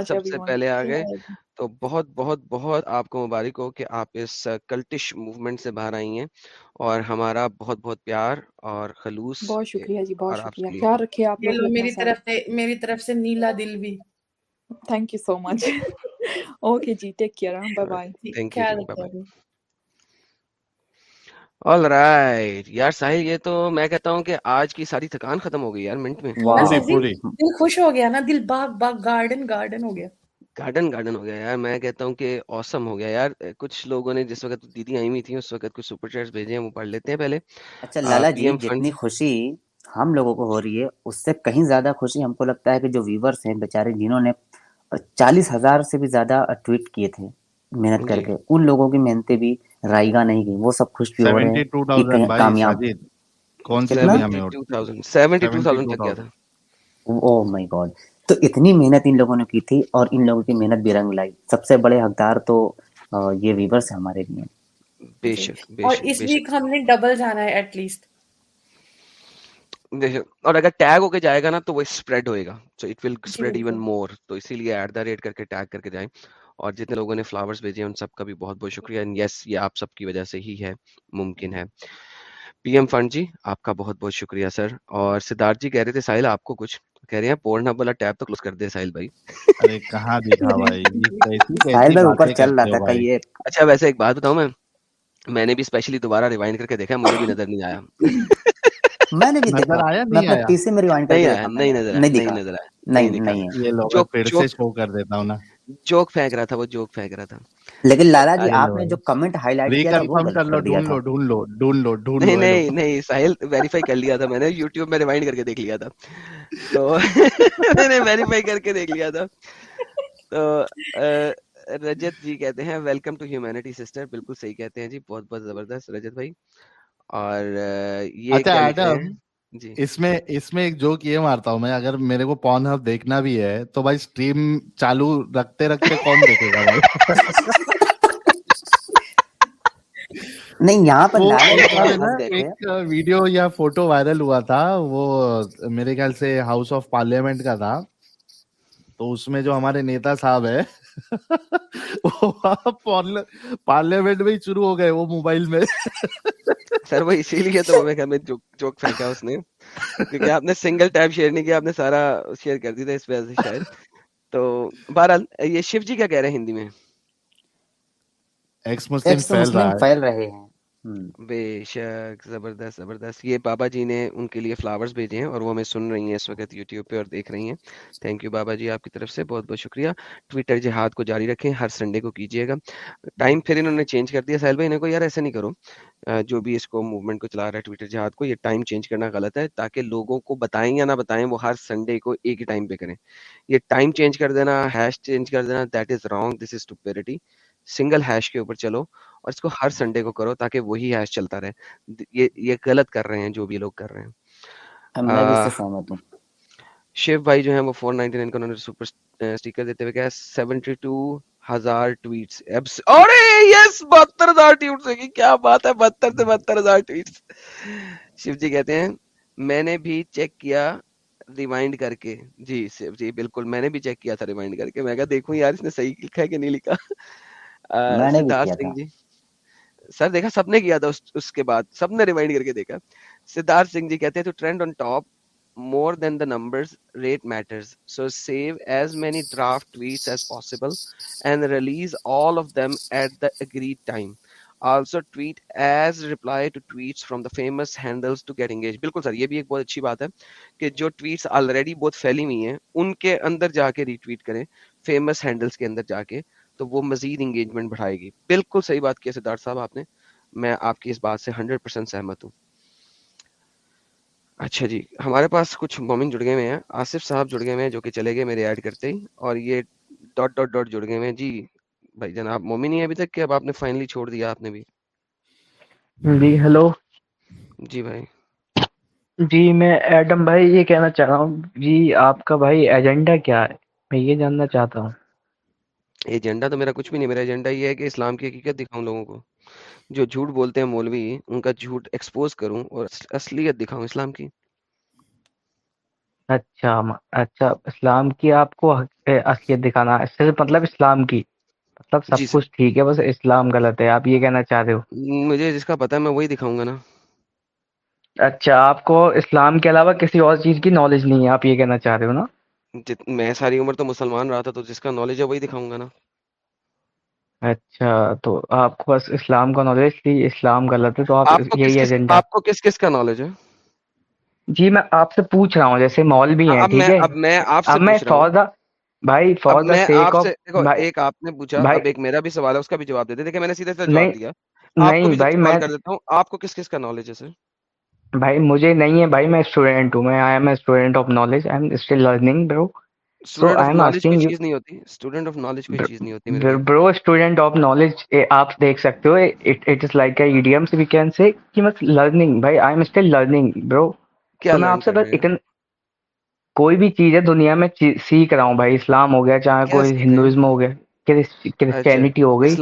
سب سے پہلے آ گئے۔ تو بہت بہت بہت آپ کو مبارک ہو کہ آپ اس کلٹش موومنٹ سے باہر آئی ہیں اور ہمارا بہت بہت پیار اور خلوص بہت شکریہ جی بہت شکریہ۔ خیال رکھیے آپ میری طرف سے میری طرف سے نیلا دل بھی۔ Thank you so much okay G take care bye bye all right یار ساحل یہ تو میں کہتا ہوں کہ آج کی ساری تھکان ختم ہو گئی یار منٹ میں دل خوش ہو گیا نا دل باغ باغ گارڈن گارڈن ہو گیا گارڈن گارڈن ہو گیا یار میں کہتا ہوں کہ اوسم ہو گیا یار کچھ لوگوں نے جس وقت دیدی آئی ہوئی تھی اس وقت کچھ سپر چیٹس بھیجے ہیں وہ پڑھ لیتے ہیں پہلے اچھا لالا جی جتنی خوشی ہم لوگوں کو ہو رہی ہے اس سے کہیں زیادہ خوشی ہم کو لگتا ہے کہ جو ویورس ہیں بیچارے جنہوں نے چالیس ہزار سے بھی زیادہ ٹویٹ کیے تھے محنت کر کے ان لوگوں کی محنتیں بھی رائیگا نہیں گئی وہ سب خوش بھی ہو رہے ہیں کامیاب تو اتنی محنت ان لوگوں نے کی تھی اور ان لوگوں کی محنت بھی رنگ لائی۔ سب سے بڑے حقدار تو یہ ویورس ہے ہمارے لیے۔ اور اور اگر ٹیگ ہو کے جائے گا نا تو وہ اسپریڈ ہوئے گا۔ So it will spread even more تو اسی لیے ایٹ دا ریٹ کر کے ٹیگ کر کے جائیں۔ اور جتنے لوگوں نے فلاورز بھیجے ان سب کا بھی بہت بہت شکریہ۔ اینڈ یس یہ آپ سب کی وجہ سے ہی ہے ممکن ہے۔ پی ایم فنڈ جی آپ کا بہت بہت شکریہ سر۔ اور سدھارتھ جی کہہ رہے تھے ساحل آپ کو کچھ کہہ رہے ہیں پورن ہب والا ٹیب تو کلوز کر دے ساحل بھائی۔ ارے کہاں دیکھا بھائی؟ ساحل بھائی اوپر چل رہا تھا کہ اچھا ویسے ایک بات بتاؤں میں میں نے بھی اسپیشلی دوبارہ ریوائنڈ کر کے دیکھا مجھے بھی نظر نہیں آیا۔ میں نے بھی دیکھا۔ آیا اپنے پیسی میں ریوائنڈ کر کے دیکھا نہیں نظر آیا نہیں نظر آیا۔ نہیں نہیں یہ لوگ پھر سے شو کر دیتا ہوں نا۔ جوک پھینک رہا تھا وہ جوک پھینک رہا تھا۔ لیکن لالا جی آپ نے جو کمنٹ ہائی لائٹ کیا تھا وہ ریکنفرم کر غلط لو کر دیا ڈھونڈ تھا۔ لو ڈھونڈ لو ڈھونڈ لو ڈھونڈ نہیں لو نہیں نہیں ساحل ویریفائی کر لیا تھا میں نے یوٹیوب میں ریوائنڈ کر کے دیکھ لیا تھا۔ تو <laughs> میں نے ویریفائی کر کے دیکھ لیا تھا۔ تو رجت جی کہتے ہیں ویلکم ٹو ہیومینٹی سسٹر بالکل صحیح کہتے ہیں جی بہت بہت زبردست رجت بھائی۔ اور یہ جی۔ اس میں اس میں ایک جوک یہ مارتا ہوں میں اگر میرے کو پون ہب دیکھنا بھی ہے تو بھائی سٹریم چالو رکھتے رکھتے کون دیکھے گا بھائی؟ نہیں یہاں پر ایک ویڈیو یا فوٹو وائرل ہوا تھا وہ میرے خیال سے ہاؤس آف پارلیمنٹ کا تھا۔ تو اس میں جو ہمارے نیتا صاحب ہے <laughs> پارلیمنٹ میں ہی شروع ہو گئے وہ موبائل میں۔ سر وہ اسی لیے تو ہمیں ہمیں جوک پھینکا اس نے۔ کیونکہ آپ نے سنگل ٹیب شیئر نہیں کیا آپ نے سارا شیئر کر دی تھا اس وجہ سے شاید۔ تو بہرحال یہ شیو جی کیا کہہ رہے ہیں ہندی میں؟ ایکس مسلم پھیل رہے ہیں۔ بے شک، زبردست زبردست۔ یہ بابا جی نے ان کے لیے فلاورز بھیجے ہیں اور وہ ہمیں سن رہی ہیں اس وقت یوٹیوب پہ اور دیکھ رہی ہیں۔ تھینک یو بابا جی آپ کی طرف سے بہت بہت شکریہ۔ ٹویٹر جہاد کو جاری رکھیں، ہر سنڈے کو کیجیے گا۔ ٹائم پھر انہوں نے چینج کر دیا۔ ساحل بھائی، انہیں کو یار ایسا نہیں کرو۔ جو بھی اس کو موومنٹ کو چلا رہا ہے ٹویٹر جہاد کو، یہ ٹائم چینج کرنا غلط ہے۔ تاکہ لوگوں کو بتائیں یا نہ بتائیں، وہ ہر سنڈے کو ایک ہی ٹائم پہ کریں۔ یہ ٹائم چینج کر دینا ہیش چینج کر دینا that is wrong this is ٹوپیرٹی single hash کے اوپر چلو۔ اور اس کو ہر سنڈے کو کرو تاکہ وہی ہیش چلتا رہے۔ یہ یہ غلط کر رہے ہیں جو بھی لوگ کر رہے ہیں۔ شیو بھائی جو ہیں وہ فور نائنٹی نائن کا انہوں نے سپر اسٹیکر دیتے ہوئے کہا سیونٹی ٹو ہزار ٹویٹس ارے یس بہتر ہزار ٹویٹس ہوگی کیا بات ہے بہتر سے بہتر ہزار ٹویٹس شیو جی کہتے ہیں میں نے بھی چیک کیا ریمائنڈ کر کے۔ جی شیو جی بالکل میں نے بھی چیک کیا تھا ریمائنڈ کر کے۔ میں کہا دیکھوں یار اس نے صحیح لکھا ہے کہ نہیں لکھا۔ میں نے بھی سدھارتھ کیا سنگھ تھا۔ جی۔ سر دیکھا سب نے کیا تھا اس, اس کے بعد سب نے ریمائنڈ کر کے دیکھا۔ سدھارتھ سنگھ جی کہتے ہیں تو trend on top more than the numbers rate matters. So save as many draft tweets as possible and release all of them at the agreed time. Also tweet as reply to tweets from the famous handles to get engaged. بالکل sir یہ بھی ایک بہت اچھی بات ہے کہ جو ٹویٹس آلریڈی بہت پھیلی ہوئی ہیں ان کے اندر جا کے ری ٹویٹ کریں فیمس ہینڈلس کے اندر جا کے۔ تو وہ مزید انگیجمنٹ بڑھائے گی۔ بالکل صحیح بات کی سدھارتھ صاحب آپ نے۔ میں آپ کی اس بات سے ہنڈریڈ پرسینٹ سہمت ہوں۔ اچھا جی ہمارے پاس کچھ مومن جڑ گئے ہوئے ہیں۔ آصف صاحب جڑ گئے ہوئے ہیں جو کہ چلے گئے میرے ایڈ کرتے ہی۔ اور یہ ڈاٹ ڈاٹ ڈاٹ جڑ گئے ہوئے ہیں۔ جی بھائی جناب مومن ہی ابھی تک کہ اب آپ نے فائنلی چھوڑ دیا آپ نے بھی۔ جی ہلو جی بھائی۔ جی میں ایڈم بھائی یہ کہنا چاہ رہا ہوں۔ جی آپ کا بھائی ایجنڈا کیا ہے؟ میں یہ جاننا چاہتا ہوں۔ ایجنڈا تو میرا کچھ بھی نہیں میرا ایجنڈا یہ ہے کہ اسلام کی حقیقت دکھاؤں لوگوں کو۔ جو جھوٹ بولتے ہیں مولوی ان کا جھوٹ ایکسپوز کروں اور اصلیت دکھاؤں اسلام کی۔ اچھا اچھا اسلام کی آپ کو اصلیت دکھانا سے مطلب اسلام کی۔ مطلب جی سب سر۔ کچھ ٹھیک ہے بس اسلام غلط ہے آپ یہ کہنا چاہ رہے ہو۔ مجھے جس کا پتا ہے میں وہی دکھاؤں گا نا۔ اچھا آپ کو اسلام کے علاوہ کسی اور چیز کی نالج نہیں ہے آپ یہ کہنا چاہ رہے ہو نا؟ جت میں ساری عمر تو مسلمان رہا تھا تو جس کا نالج ہے وہی دکھاؤں گا نا۔ اچھا تو آپ کو بس اسلام کا نالج تھی اسلام غلط ہے تو آپ یہی ایجنڈا آپ کو کس کس کا نالج ہے؟ جی میں آپ سے پوچھ رہا ہوں جیسے مولوی ہاں ہیں ٹھیک ہے؟ اب میں آپ سے میں دا بھائی میں سیک آف سے ایک آپ نے پوچھا اب ایک میرا بھی سوال ہے اس کا بھی جواب دے دے دیکھیں میں نے سیدھے نہیں جواب دیا۔ نہیں بھی بھائی میں کر دیتا ہوں آپ کو کس کس کا نالج ہے سر؟ بھائی مجھے نہیں ہے بھائی میں اسٹوڈینٹ ہوں میں I am student of knowledge I am still learning bro so student of I am knowledge کوئی آسکنگ یو چیز نہیں ہوتی۔ اسٹوڈنٹ آف نالج کوئی چیز نہیں ہوتی میرے بھائی برو اسٹوڈینٹ آف نالج آپ دیکھ سکتے ہو it is like a Adams we can say کہ مت لرننگ بھائی آئی ایم اسٹل لرننگ برو کیا میں آپ سے بس اتنا کوئی بھی چیز ہے دنیا میں سیکھ رہا ہوں بھائی اسلام ہو گیا چاہے کوئی ہندوازم ہو گیا کرس- کرسچینٹی ہو گئی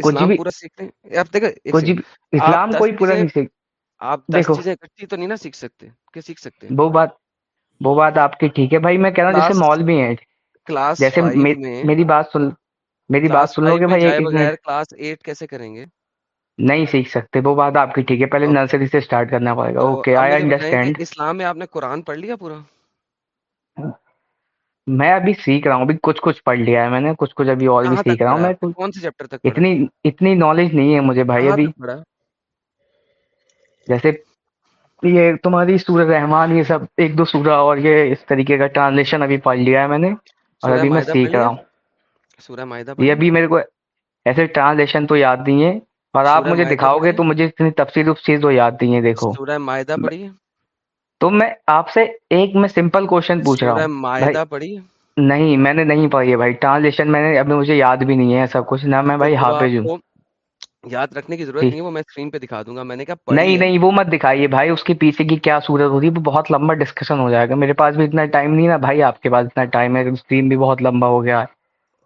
اسلام کچھ بھی اسلام کوئی پورا نہیں سیکھ آپ اکٹھی تو نہیں نا سیکھ سکتے۔ کہ سیکھ سکتے وہ بات وہ بات آپ کی ٹھیک ہے۔ بھائی میں کہہ رہا ہوں جیسے مال بھی ہیں۔ کلاس جیسے میری بات سن میری بات سن لو کلاس کیسے کریں گے؟ نہیں سیکھ سکتے وہ بات آپ کی ٹھیک ہے۔ پہلے نرسری سے اسٹارٹ کرنا پڑے گا۔ Okay understand. اسلام میں آپ نے قرآن پڑھ لیا پورا؟ میں ابھی سیکھ رہا ہوں ابھی کچھ کچھ پڑھ لیا ہے میں نے کچھ کچھ ابھی اور بھی سیکھ رہا ہوں میں۔ کون سے چیپٹر تک اتنی اتنی نالج نہیں ہے مجھے بھائی ابھی۔ جیسے یہ تمہاری سورہ رحمان یہ سب ایک دو سورہ اور یہ اس طریقے کا ٹرانسلیشن ابھی پڑھ لیا ہے میں نے اور ابھی میں سیکھ رہا ہوں۔ یہ ابھی میرے کو ایسے ٹرانسلیشن تو یاد نہیں ہے اور آپ مجھے دکھاؤ گے تو مجھے اتنی تفصیل چیز تو یاد نہیں ہے دیکھو۔ تو میں آپ سے ایک میں سمپل کوشچن پوچھ رہا ہوں۔ نہیں میں نے نہیں پڑھی ہے بھائی۔ ٹرانسلیشن میں نے ابھی مجھے یاد بھی نہیں ہے سب کچھ۔ نہ میں بھائی حافظ ہوں۔ یاد رکھنے کی ضرورت نہیں ہے وہ میں اسکرین پہ دکھا دوں گا۔ میں نے کہا نہیں نہیں وہ مت دکھائیے بھائی اس کے پیچھے کی کیا صورت ہوتی ہے؟ وہ بہت لمبا ڈسکشن ہو جائے گا۔ میرے پاس بھی اتنا ٹائم نہیں نا بھائی آپ کے پاس اتنا ٹائم ہے۔ اسکرین بھی بہت لمبا ہو گیا۔ ہے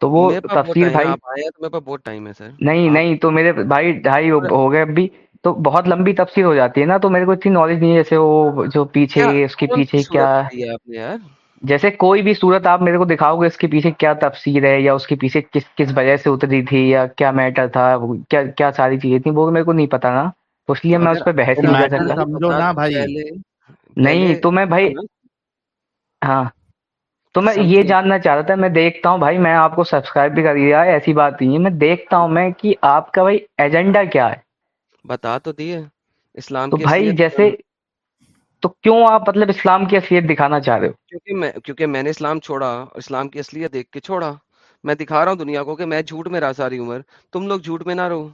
تو وہ تفصیل بھائی۔ میرے پاس بہت ٹائم ہے سر۔ نہیں نہیں تو میرے بھائی ڈھائی ہو گئے ابھی۔ تو بہت لمبی تفصیل ہو جاتی ہے نا تو میرے کو اتنی نالج نہیں ہے جیسے وہ جو پیچھے اس کے پیچھے کیا ہے جیسے کوئی بھی صورت آپ میرے کو دکھاؤ گے اس کے پیچھے کیا تفسیر ہے یا اس کے پیچھے کس کس وجہ سے اتری تھی یا کیا میٹر تھا کیا کیا ساری چیزیں تھیں وہ میرے کو نہیں پتا نا۔ اس لیے میں اس پہ بحث نہیں کر سکتا۔ نہیں تو میں بھائی ہاں۔ تو میں یہ جاننا چاہ رہا تھا میں دیکھتا ہوں بھائی میں آپ کو سبسکرائب بھی کر دیا ایسی بات نہیں ہے۔ میں دیکھتا ہوں میں کہ آپ کا بھائی ایجنڈا کیا ہے۔ بتا تو دیے۔ اسلام تو بھائی جیسے تو کیوں آپ مطلب اسلام کی اصلیت دکھانا چاہ رہے ہو؟ کیونکہ میں کیونکہ میں نے اسلام چھوڑا اسلام کی اصلیت دیکھ کے چھوڑا۔ میں دکھا رہا ہوں دنیا کو کہ میں جھوٹ میں رہا ساری عمر۔ تم لوگ جھوٹ میں نہ رہو۔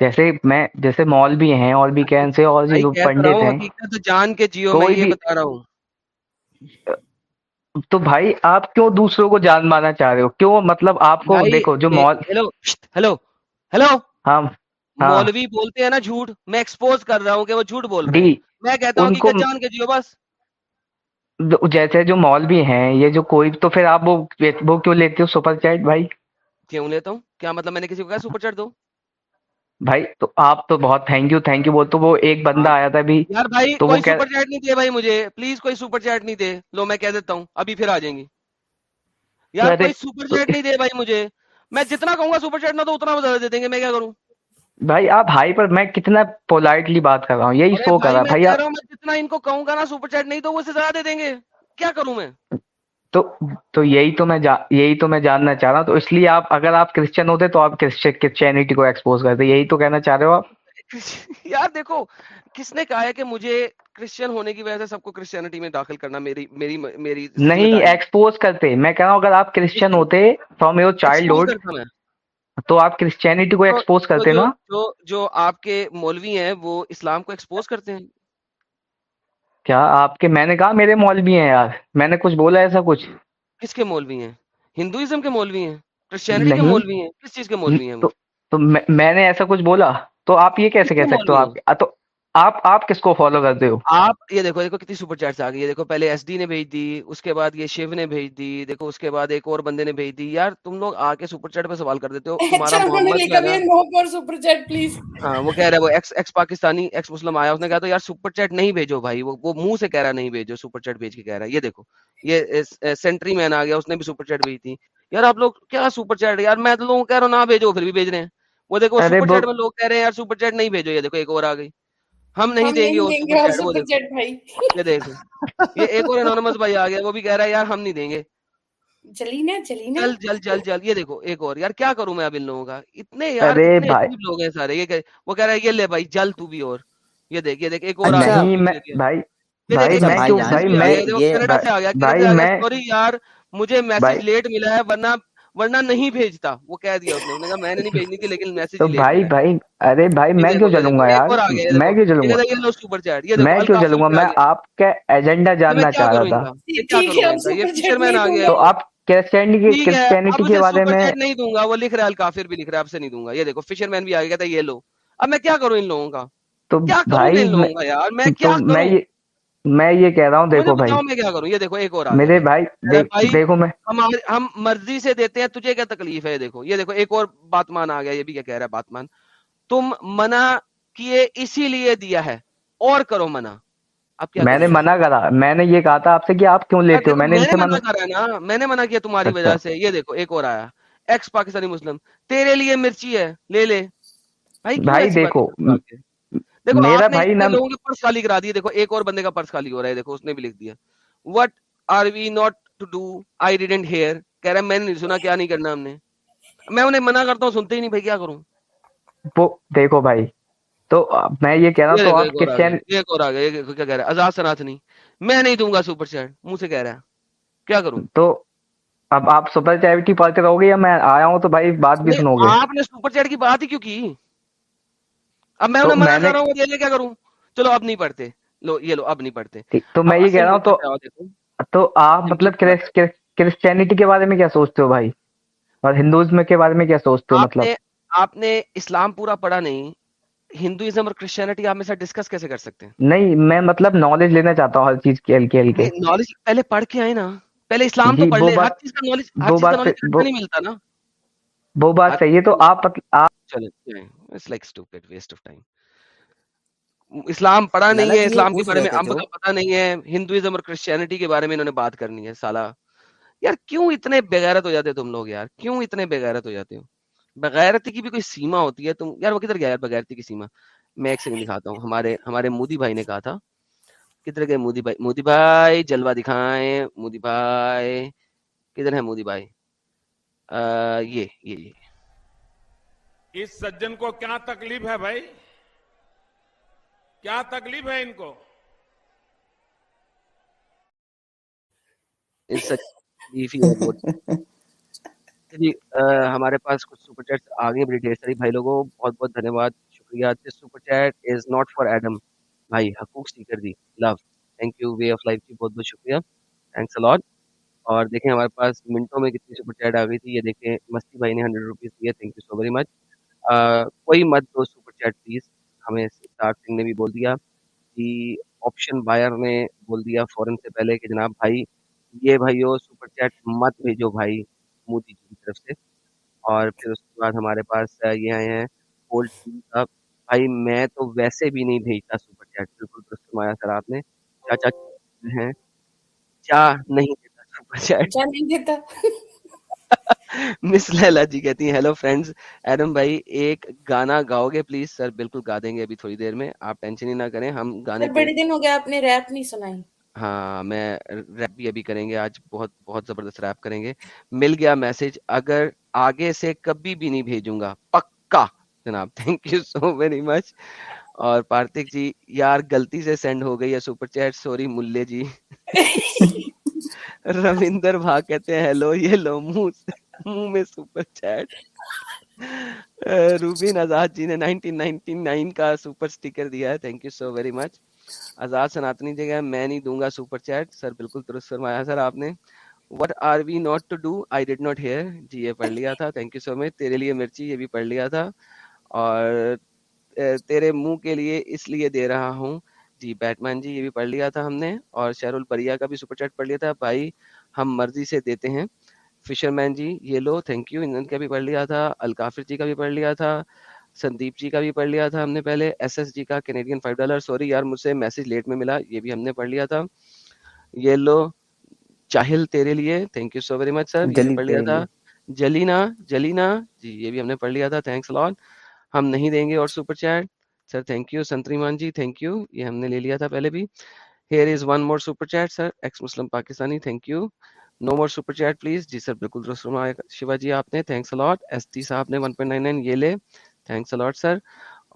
جیسے میں جیسے مول بھی ہیں اور بھی کہن سے اور جو لوگ پنڈت ہیں۔ جان کے جیو میں یہ بتا رہا ہوں۔ تو بھائی آپ کیوں دوسروں کو جان مانا چاہ رہے ہو؟ کیوں مطلب آپ کو دیکھو جو مول ہیلو ہیلو ہیلو۔ ہاں۔ ہاں۔ مولوی بولتے ہیں نا جھوٹ میں ایکسپوز کر رہا ہوں کہ وہ جھوٹ بول رہے جی، میں کہتا ہوں کہ جان کے جیو بس۔ جیسے جو مال بھی ہیں یہ جو کوئی تو پھر آپ وہ وہ کیوں لیتے ہو سپر چیٹ بھائی؟ کیوں لیتا ہوں؟ کیا مطلب میں نے کسی کو کہا سپر چیٹ دو؟ بھائی تو آپ تو بہت تھینک یو تھینک یو بول تو وہ ایک بندہ ہاں۔ آیا تھا ابھی یار بھائی کوئی سپر چیٹ نہیں دے بھائی مجھے۔ پلیز کوئی سپر چیٹ نہیں دے۔ لو میں کہہ دیتا ہوں۔ ابھی پھر آ جائیں گی۔ یار کوئی سپر چیٹ نہیں دے بھائی مجھے۔ میں جتنا کہوں گا سپر چیٹ نہ تو اتنا زیادہ دے دیں گے۔ میں کیا کروں؟ بھائی آپ ہائی پر میں کتنا پولائٹلی بات کر رہا ہوں یہی سو کر رہا بھائی جتنا ان کو کہوں گا نا سپر چیٹ نہیں تو وہ سزا دے دیں گے۔ کیا کروں میں؟ تو تو یہی تو میں یہی تو میں جاننا چاہ رہا ہوں۔ تو اس لیے آپ اگر آپ کرسچن ہوتے تو آپ کرسچینٹی کو ایکسپوز کرتے۔ یہی تو کہنا چاہ رہے ہو آپ۔ <laughs> یار دیکھو کس نے کہا ہے کہ مجھے کرسچن ہونے کی وجہ سے سب کو کرسچینٹی میں داخل کرنا میری میری میری نہیں ایکسپوز کرتے۔ میں کہہ رہا ہوں اگر آپ کرسچن ہوتے فرام یور چائلڈ ہوڈ تو آپ کرسچینٹی کو ایکسپوز کرتے ہیں نا؟ جو جو آپ کے مولوی ہیں وہ اسلام کو ایکسپوز کرتے ہیں؟ کیا آپ کے میں نے کہا میرے مولوی ہیں یار میں نے کچھ بولا ایسا کچھ؟ کس کے مولوی ہیں؟ ہندوئزم کے مولوی ہیں؟ کرسچینٹی کے مولوی ہیں؟ کس چیز کے مولوی ہیں تو میں نے ایسا کچھ بولا تو آپ یہ کیسے کہہ سکتے ہو آپ تو آپ آپ کس کو فالو کرتے ہو؟ آپ یہ دیکھو دیکھو کتنی سپر چیٹس آ گئی ہے دیکھو پہلے ایس ڈی نے بھیج دی اس کے بعد یہ شیو نے بھیج دی دیکھو اس کے بعد ایک اور بندے نے بھیج دی۔ یار تم لوگ آ کے سپر چیٹ پہ سوال کر دیتے ہو تمہارا ہاں، وہ کہہ رہا ہے وہ ex ex Pakistani ex Muslim آیا اس نے کہا تو یار سپر چیٹ نہیں بھیجو بھائی وہ منہ سے کہہ رہا نہیں بھیجو سپر چیٹ بھیج کے کہہ رہا ہے۔ یہ دیکھو یہ سینٹری مین آ گیا اس نے بھی سپر چیٹ بھیج دی۔ یار آپ لوگ کیا سپر چیٹ یار میں تو لوگوں کہہ رہا ہوں نہ بھیجو پھر بھی بھیج رہے ہیں۔ وہ دیکھو سپر چیٹ میں لوگ کہہ رہے ہیں یار سپر چیٹ نہیں بھیجو یہ دیکھو ایک اور آ گئی۔ ہم نہیں دیں گے یہ ایک اور انونمس بھائی آ گیا وہ بھی کہہ رہا ہے یار ہم نہیں دیں گے۔ جلینا جل جل جل جل یہ دیکھو ایک اور۔ یار کیا کروں میں اب ان لوگوں کا؟ اتنے یار لوگ ہیں سارے۔ وہ کہہ رہا ہے یہ لے بھائی جل تو بھی اور۔ یہ دیکھ یہ دیکھ ایک اور بھائی بھائی میں یار مجھے میسج لیٹ ملا ہے ورنہ ورنہ نہیں بھیجتا۔ وہ کہہ دیا میں نے نہیں بھیجنی تھی لیکن میسج بھائی بھائی ارے بھائی میں کیوں جلوں گا یار؟ میں کیوں جلوں گا؟ میں کیوں جلوں گا؟ میں آپ کا ایجنڈا جاننا چاہ رہا تھا۔ تو آپ نہیں دوں گا وہ لکھ رہا بھی لکھ رہا ہے آپ سے نہیں دوں گا۔ یہ دیکھو فشر مین بھی آگے کہتا یہ لو۔ اب میں کیا کروں ان لوگوں کا؟ تو کیا کروں یار؟ میں کیا میں یہ کہہ رہا ہوں دیکھو بھائی۔ میں کیا کروں؟ یہ دیکھو ایک اور میرے بھائی دیکھو میں۔ ہم مرضی سے دیتے ہیں تجھے کیا تکلیف ہے؟ دیکھو یہ دیکھو ایک اور بات مان آ گیا یہ بھی کیا کہہ رہا ہے بات مان۔ تم منع کیے اسی لیے دیا ہے اور کرو منع۔ میں نے منع کرا میں نے یہ کہا تھا آپ سے کہ آپ کیوں لیتے ہو؟ میں نے منع کرا نا میں نے منع کیا تمہاری اچھا۔ وجہ سے۔ یہ دیکھو ایک اور آیا۔ ایکس پاکستانی مسلم تیرے لیے مرچی ہے لے لے۔ بھائی دیکھو دیکھو میرا پرس خالی کرا ایک اور بندے کا پرس خالی ہو رہا ہے۔ دیکھو اس نے بھی لکھ دیا۔ What are we not to do I didn't hear کہہ میں نے سنا کیا نہیں کرنا ہم نے؟ میں انہیں منع کرتا ہوں سنتے ہی نہیں بھائی کیا کروں؟ دیکھو بھائی تو میں یہ کہہ رہا ہوں ایک اور کیا کہہ رہا ہے؟ آزاد میں نہیں دوں گا سپر چیٹ منہ سے کہہ رہا ہے۔ کیا کروں؟ تو اب سپر چیٹ کی بات گے یا میں آیا ہوں تو بھائی بات بھی سنو گے؟ آپ نے سپر چیٹ کی بات ہی کیوں کی؟ اب میں انہیں منع کر رہا ہوں یہ کیا کروں؟ چلو اب نہیں پڑھتے۔ لو یہ لو اب نہیں پڑھتے۔ تو میں یہ کہہ رہا ہوں تو تو آپ مطلب جی، کرسچینٹی کے بارے میں کیا سوچتے ہو بھائی؟ اور ہندوازم کے بارے میں کیا سوچتے ہو مطلب؟ آپ نے اسلام پورا پڑھا نہیں ہندوئزم اور کرسچینٹی آپ میں ساتھ ڈسکس کیسے کر سکتے ہیں؟ نہیں میں مطلب نالج لینا چاہتا ہوں ہر چیز کے ہل کے ہلکی کے نالج پہلے پڑھ کے آئے نا۔ پہلے اسلام تو جی، پڑھ لیں ہر چیز کا نالج ہر چیز کا نالج نہیں ملتا نا۔ وہ بات صحیح ہے تو آپ چلیں it's like stupid waste of time اسلام پڑھا نہیں ہے اسلام کے بارے میں ہم کو پتہ نہیں ہے ہندوئزم اور کرسچینٹی کے بارے میں انہوں نے بات کرنی ہے سالا۔ یار کیوں اتنے بغیرت ہو جاتے تم لوگ یار؟ کیوں اتنے بغیرت ہو جاتے ہو؟ بغیرتی کی بھی کوئی سیما ہوتی ہے؟ تم یار وہ کدھر گیا یار بغیرتی کی سیما؟ میں ایک سیکنڈ دکھاتا ہوں۔ ہمارے ہمارے مودی بھائی نے کہا تھا۔ کدھر گئے مودی بھائی؟ مودی بھائی جلوہ دکھائیں۔ مودی بھائی کدھر ہے مودی بھائی؟ یہ یہ۔ اس سجن کو کیا تکلیف ہے بھائی؟ کیا تکلیف ہے ان کو؟ اس جی، ہمارے پاس کچھ سپر چیٹ آگے بڑی ڈھیر ساری بھائی لوگوں، بہت بہت دھنیواد، شکریہ۔ This super chat is not for Adam بھائی، حقوق seeker the. Love thank you way of life کی بہت بہت شکریہ۔ تھینکس الاٹ اور دیکھیں ہمارے پاس منٹوں میں کتنی سپر چیٹ آ گئی تھی۔ یہ دیکھیں، مستی بھائی نے ہنڈریڈ روپیز دیے thank you so very much کوئی مت دو سپر چیٹ پلیز۔ ہمیں سدھارت سنگھ نے بھی بول دیا کہ آپشن بائر نے بول دیا فوراً سے پہلے کہ جناب بھائی، یہ بھائیو سپر چیٹ مت بھیجو بھائی مودی جی کی طرف سے۔ اور پھر اس کے بعد ہمارے پاس یہ آئے ہیں گولڈ صاحب بھائی، میں تو ویسے بھی نہیں بھیجتا سپر چیٹ، بالکل درست مایا سر آپ نے۔ چاچا ہیں، چاہ نہیں دیتا سپر چیٹ۔ نہیں دیتا۔ مس لیلا جی کہتی ہیں ہیلو فرینڈز ایڈم بھائی ایک گانا گاؤ گے پلیز سر بالکل گا دیں گے ابھی تھوڑی دیر میں آپ ٹینشن ہی نہ کریں ہم گانے بڑے دن ہو گیا آپ نے ریپ نہیں سنائی ہاں میں ریپ بھی ابھی کریں گے آج بہت بہت زبردست ریپ کریں گے۔ مل گیا میسج اگر آگے سے کبھی بھی نہیں بھیجوں گا پکا۔ جناب thank you so very much اور پارتک جی یار گلتی سے سینڈ ہو گئی ہے سپر چیٹ سوری ملے جی۔ <laughs> <laughs> رویندر بھا کہتے ہیں ہیلو یہ لو منہ منہ میں سپر چیٹ۔ روبین آزاد جی نے 1999 کا سپر سٹیکر دیا ہے۔ Thank you so very much Azad Sanatani جگہ میں نہیں دوں گا سپر چیٹ۔ سر بالکل درست فرمایا سر آپ نے۔ What are we not to do I did not hear جی یہ پڑھ لیا تھا۔ تھینک یو سو مچ تیرے لیے مرچی، یہ بھی پڑھ لیا تھا۔ اور تیرے منہ کے لیے اس لیے دے رہا ہوں۔ جی بیٹ مین جی یہ بھی پڑھ لیا تھا ہم نے۔ اور شہر البریا کا بھی سپر چیٹ پڑھ لیا تھا۔ بھائی، ہم مرضی سے دیتے ہیں۔ فشر مین جی یہ لو تھینک یو انجن کا بھی پڑھ لیا تھا الکافر جی کا بھی پڑھ لیا تھا سندیپ جی کا بھی پڑھ لیا تھا ہم نے پہلے ایس ایس جی کا کینیڈین فائیو ڈالر سوری یار مجھ سے میسج لیٹ میں ملا یہ بھی ہم نے پڑھ لیا تھا۔ یہ لو چاہل تیرے لیے thank you so very much sir یہ پڑھ لیا تھا۔ جلینا جلینا جی یہ بھی ہم نے پڑھ لیا تھا تھینکس لاٹ ہم نہیں دیں گے اور super chat sir thank you Santri Maan ji thank you یہ ہم نے لے لیا تھا پہلے بھی۔ Here is one more super chat sir ex Muslim Pakistani thank you no more super chat please G sir بالکل درست فرمایا شیوا جی آپ نے تھینکس الاٹ ایس ٹی صاحب نے 1.99 یہ لے تھینکس الاٹ سر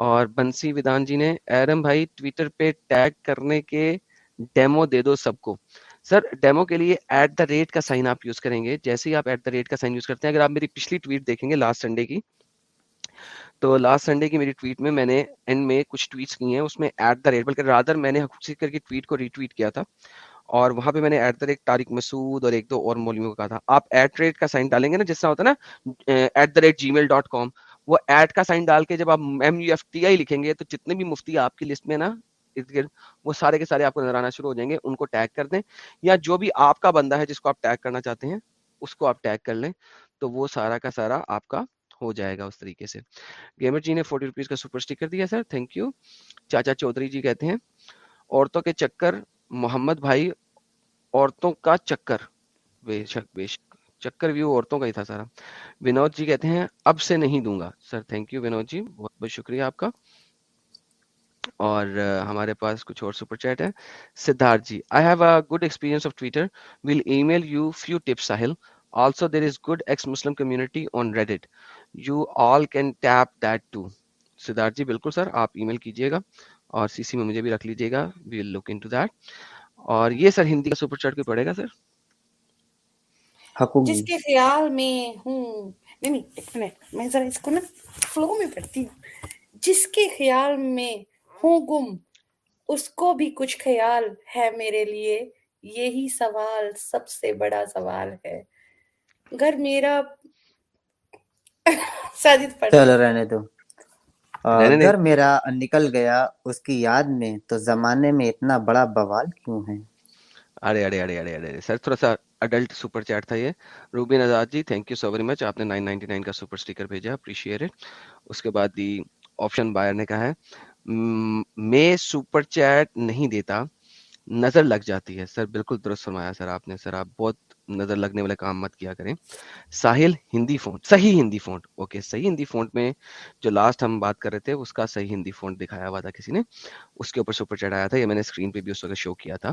اور بنسی ودان جی نے ایرم بھائی ٹویٹر پہ ٹیگ کرنے کے ڈیمو دے دو سب کو سر ڈیمو کے لیے ایٹ دا ریٹ کا سائن آپ یوز کریں گے جیسے ہی آپ ایٹ دا ریٹ کا سائن یوز کرتے ہیں اگر آپ میری پچھلی ٹویٹ دیکھیں گے لاسٹ سنڈے کی تو لاسٹ سنڈے کی میری ٹویٹ میں میں نے اینڈ میں کچھ ٹویٹس کی ہیں اس میں ایٹ دا ریٹ بلکہ رادر میں نے حقوق کر کے ٹویٹ کو ری ٹویٹ کیا تھا اور وہاں پہ میں نے at the rate Tariq Masood اور ایک دو اور مولویوں کو کہا تھا۔ آپ ایٹ ریٹ کا سائن ڈالیں گے نا، جس طرح ہوتا ہے نا at the rate gmail dot com وہ ایٹ کا سائن ڈال کے جب آپ M U F T I لکھیں گے تو جتنے بھی مفتی آپ کی لسٹ میں نا وہ سارے کے سارے آپ کو نظر آنا شروع ہو جائیں گے، ان کو ٹیگ کر دیں۔ یا جو بھی آپ کا بندہ ہے جس کو آپ ٹیگ کرنا چاہتے ہیں، اس کو آپ ٹیگ کر لیں، تو وہ سارا کا سارا آپ کا ہو جائے گا اس طریقے سے۔ گیمر جی نے فورٹی روپیز کا سپر اسٹیکر دیا سر تھینک یو چاچا چودھری جی کہتے ہیں، عورتوں کے چکر محمد بھائی عورتوں کا چکر، بے شک بے شک، چکر ویو عورتوں کا ہی تھا سارا۔ ونود جی کہتے ہیں، اب سے نہیں دوں گا۔ Sir thank you Vinod ji بہت بہت شکریہ آپ کا۔ اور ہمارے پاس کچھ اور سپر چیٹ ہے Siddharth ji I have a good experience of Twitter will email you few tips Sahil also there is good ex Muslim community on Reddit you all can tap that to Siddharth ji بالکل sir, آپ ای میل کیجیے گا۔ اور سی سی میں مجھے بھی رکھ لیجیے گا۔ وی ول لک ان to that اور یہ سر ہندی کا سپر چیٹ کوئی پڑے گا سر؟ جس جی۔ کے خیال میں ہوں نہیں نہیں ایک منٹ میں ذرا اس کو نا فلو میں پڑھتی ہوں۔ جس کے خیال میں ہوں گم اس کو بھی کچھ خیال ہے میرے لیے؟ یہی سوال سب سے بڑا سوال ہے۔ اگر میرا <laughs> ساجد پڑھ چلو رہنے دو۔ گھر میرا نکل گیا اس کی یاد میں تو زمانے میں اتنا بڑا بوال کیوں ہے؟ ارے ارے ارے ارے ارے سر تھوڑا سا اڈلٹ سپر چیٹ تھا یہ۔ Robin Azad ji thank you so very much آپ نے 999 کا سپر سٹیکر بھیجا اپریشیٹ اس کے بعد دی آپشن بائر نے کہا ہے "م- میں سپر چیٹ نہیں دیتا نظر لگ جاتی ہے۔ سر بالکل درست فرمایا سر آپ نے۔ سر آپ بہت نظر لگنے والے کام مت کیا کریں۔ ساحل ہندی فونٹ صحیح ہندی فونٹ اوکے صحیح ہندی فونٹ میں جو لاسٹ ہم بات کر رہے تھے اس کا صحیح ہندی فونٹ دکھایا ہوا تھا کسی نے۔ اس کے اوپر سپر چیٹ آیا تھا یہ میں نے اسکرین پہ بھی اس وقت شو کیا تھا۔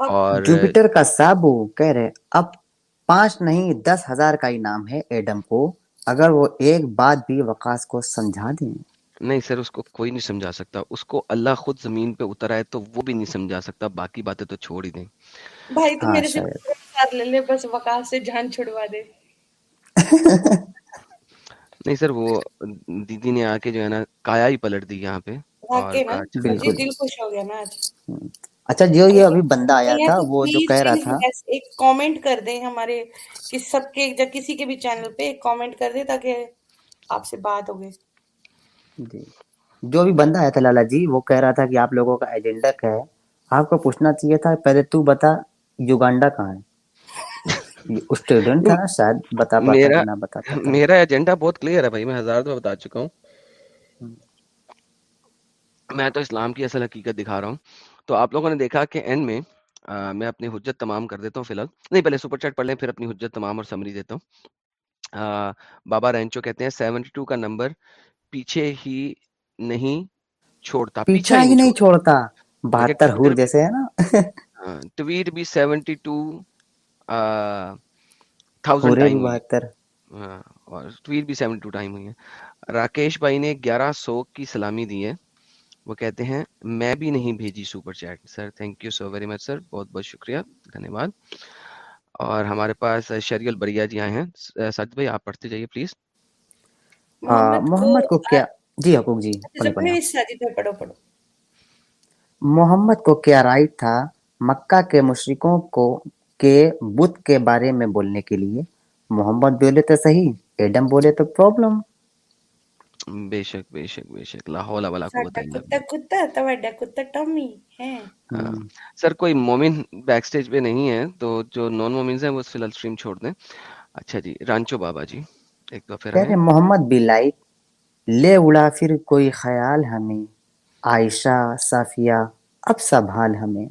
اور جوپیٹر کا سابو کہہ رہے اب پانچ نہیں دس ہزار کا انعام ہے ایڈم کو۔ اگر وہ ایک بات بھی وقاص کو سمجھا دیں۔ نہیں سر اس کو کوئی نہیں سمجھا سکتا۔ اس کو اللہ خود زمین پہ اتر آئے تو وہ بھی نہیں سمجھا سکتا باقی باتیں تو چھوڑ ہی دیں۔ بھائی تو ہاں میرے سے شاید۔ ساتھ لے لے بس وقاص سے جان چھڑوا دے۔ <laughs> نہیں سر وہ دیدی نے آ کے جو ہے نا کایا ہی پلٹ دی یہاں پہ بڑا اچھا مجھے بالکل۔ دل خوش ہو گیا نا آج۔ اچھا جو یہ ابھی بندہ آیا بھیا تھا وہ جو کہہ رہا تھا۔ ایک کامنٹ کر دیں ہمارے سب کے جب کسی کے بھی چینل پہ ایک کامنٹ کر دیں تاکہ آپ سے بات ہو گئے جی۔ جو بھی بندہ آیا تھا لالا جی وہ کہہ رہا تھا کہ آپ لوگوں کا ایجنڈا کیا ہے۔ آپ کو پوچھنا چاہیے تھا پہلے تو بتا یوگانڈا کہاں ہے؟ اسٹوڈنٹ تھا شاید بتا میرا میرا ایجنڈا بہت کلیئر ہے بھائی میں ہزار دفعہ بتا چکا ہوں۔ میں تو اسلام کی اصل حقیقت دکھا رہا ہوں۔ تو آپ لوگوں نے دیکھا کہ اینڈ میں میں اپنی حجت تمام کر دیتا ہوں فی الحال۔ نہیں پہلے سپر چیٹ پڑھ لیں پھر اپنی حجت تمام اور سمری دیتا ہوں۔ بابا رینچو کہتے ہیں سیونٹی ٹو کا نمبر پیچھے ہی نہیں چھوڑتا پیچھا ہی ہی نہیں چھوڑتا۔ بہتر ہور جیسے ہے نا۔ ٹویٹ بھی سیونٹی ٹو اور ٹویٹ بھی سیونٹی ٹو ٹائم ہوئی ہے۔ راکیش بھائی نے گیارہ سو کی سلامی دی ہے۔ وہ کہتے ہیں میں بھی نہیں بھیجی super chat. Sir thank you so very much sir بہت بہت شکریہ دھنیہ واد اور ہمارے پاس شریع البریہ جی آئے ہیں۔ سچ بھائی آپ پڑھتے جائیے پلیز محمد کو کیا؟ جی حقوق جی اچھا پڑھو پڑھو۔ محمد کو کیا رائٹ تھا؟ مکہ کے مشرکوں کو کہ بدھ کے بارے میں بولنے کے لیے۔ محمد بولے تو صحیح ایڈم بولے تو پرابلم۔ بے شک بے شک بے شک۔ لا والا ولا کتا تو بڑا کتا ٹامی ہاں۔ ہاں۔ سر کوئی مومن بیک سٹیج پہ نہیں ہے تو جو نان مومنز ہیں وہ اس الحال سٹریم چھوڑ دیں۔ اچھا جی رانچو بابا جی ایک تو پھر کہہ محمد بلائک لے اڑا پھر کوئی خیال ہمیں۔ عائشہ صافیہ اب سب حال ہمیں۔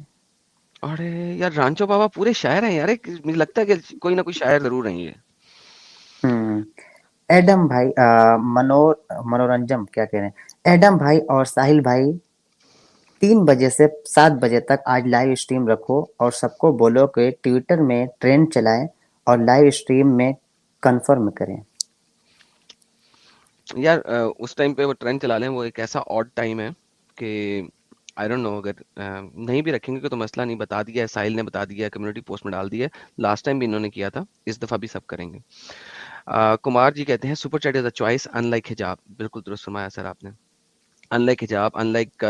ارے یار رانچو بابا پورے شاعر ہیں یار مجھے لگتا ہے کہ کوئی نہ کوئی شاعر ضرور ہیں یہ۔ ہم، ایڈم بھائی منور منورنجم کیا کہہ رہے ہیں؟ ایڈم بھائی اور ساحل بھائی تین بجے سے سات بجے تک آج لائیو اسٹریم رکھو اور سب کو بولو کہ ٹویٹر میں ٹرینڈ چلائیں اور لائیو اسٹریم میں کنفرم کریں۔ یار اس ٹائم پہ وہ ٹرینڈ چلا لیں وہ ایک ایسا آڈ ٹائم ہے کہ آئی ڈونٹ نو اگر نہیں بھی رکھیں گے تو مسئلہ نہیں، بتا دیا ہے، ساحل نے بتا دیا ہے کمیونٹی پوسٹ میں ڈال دیا ہے۔ لاسٹ ٹائم بھی انہوں نے کیا تھا، اس دفعہ بھی سب کریں گے۔ کمار جی کہتے ہیں super chat is a choice in like حجاب بالکل درست فرمایا سر آپ نے۔ ان لائک حجاب ان لائک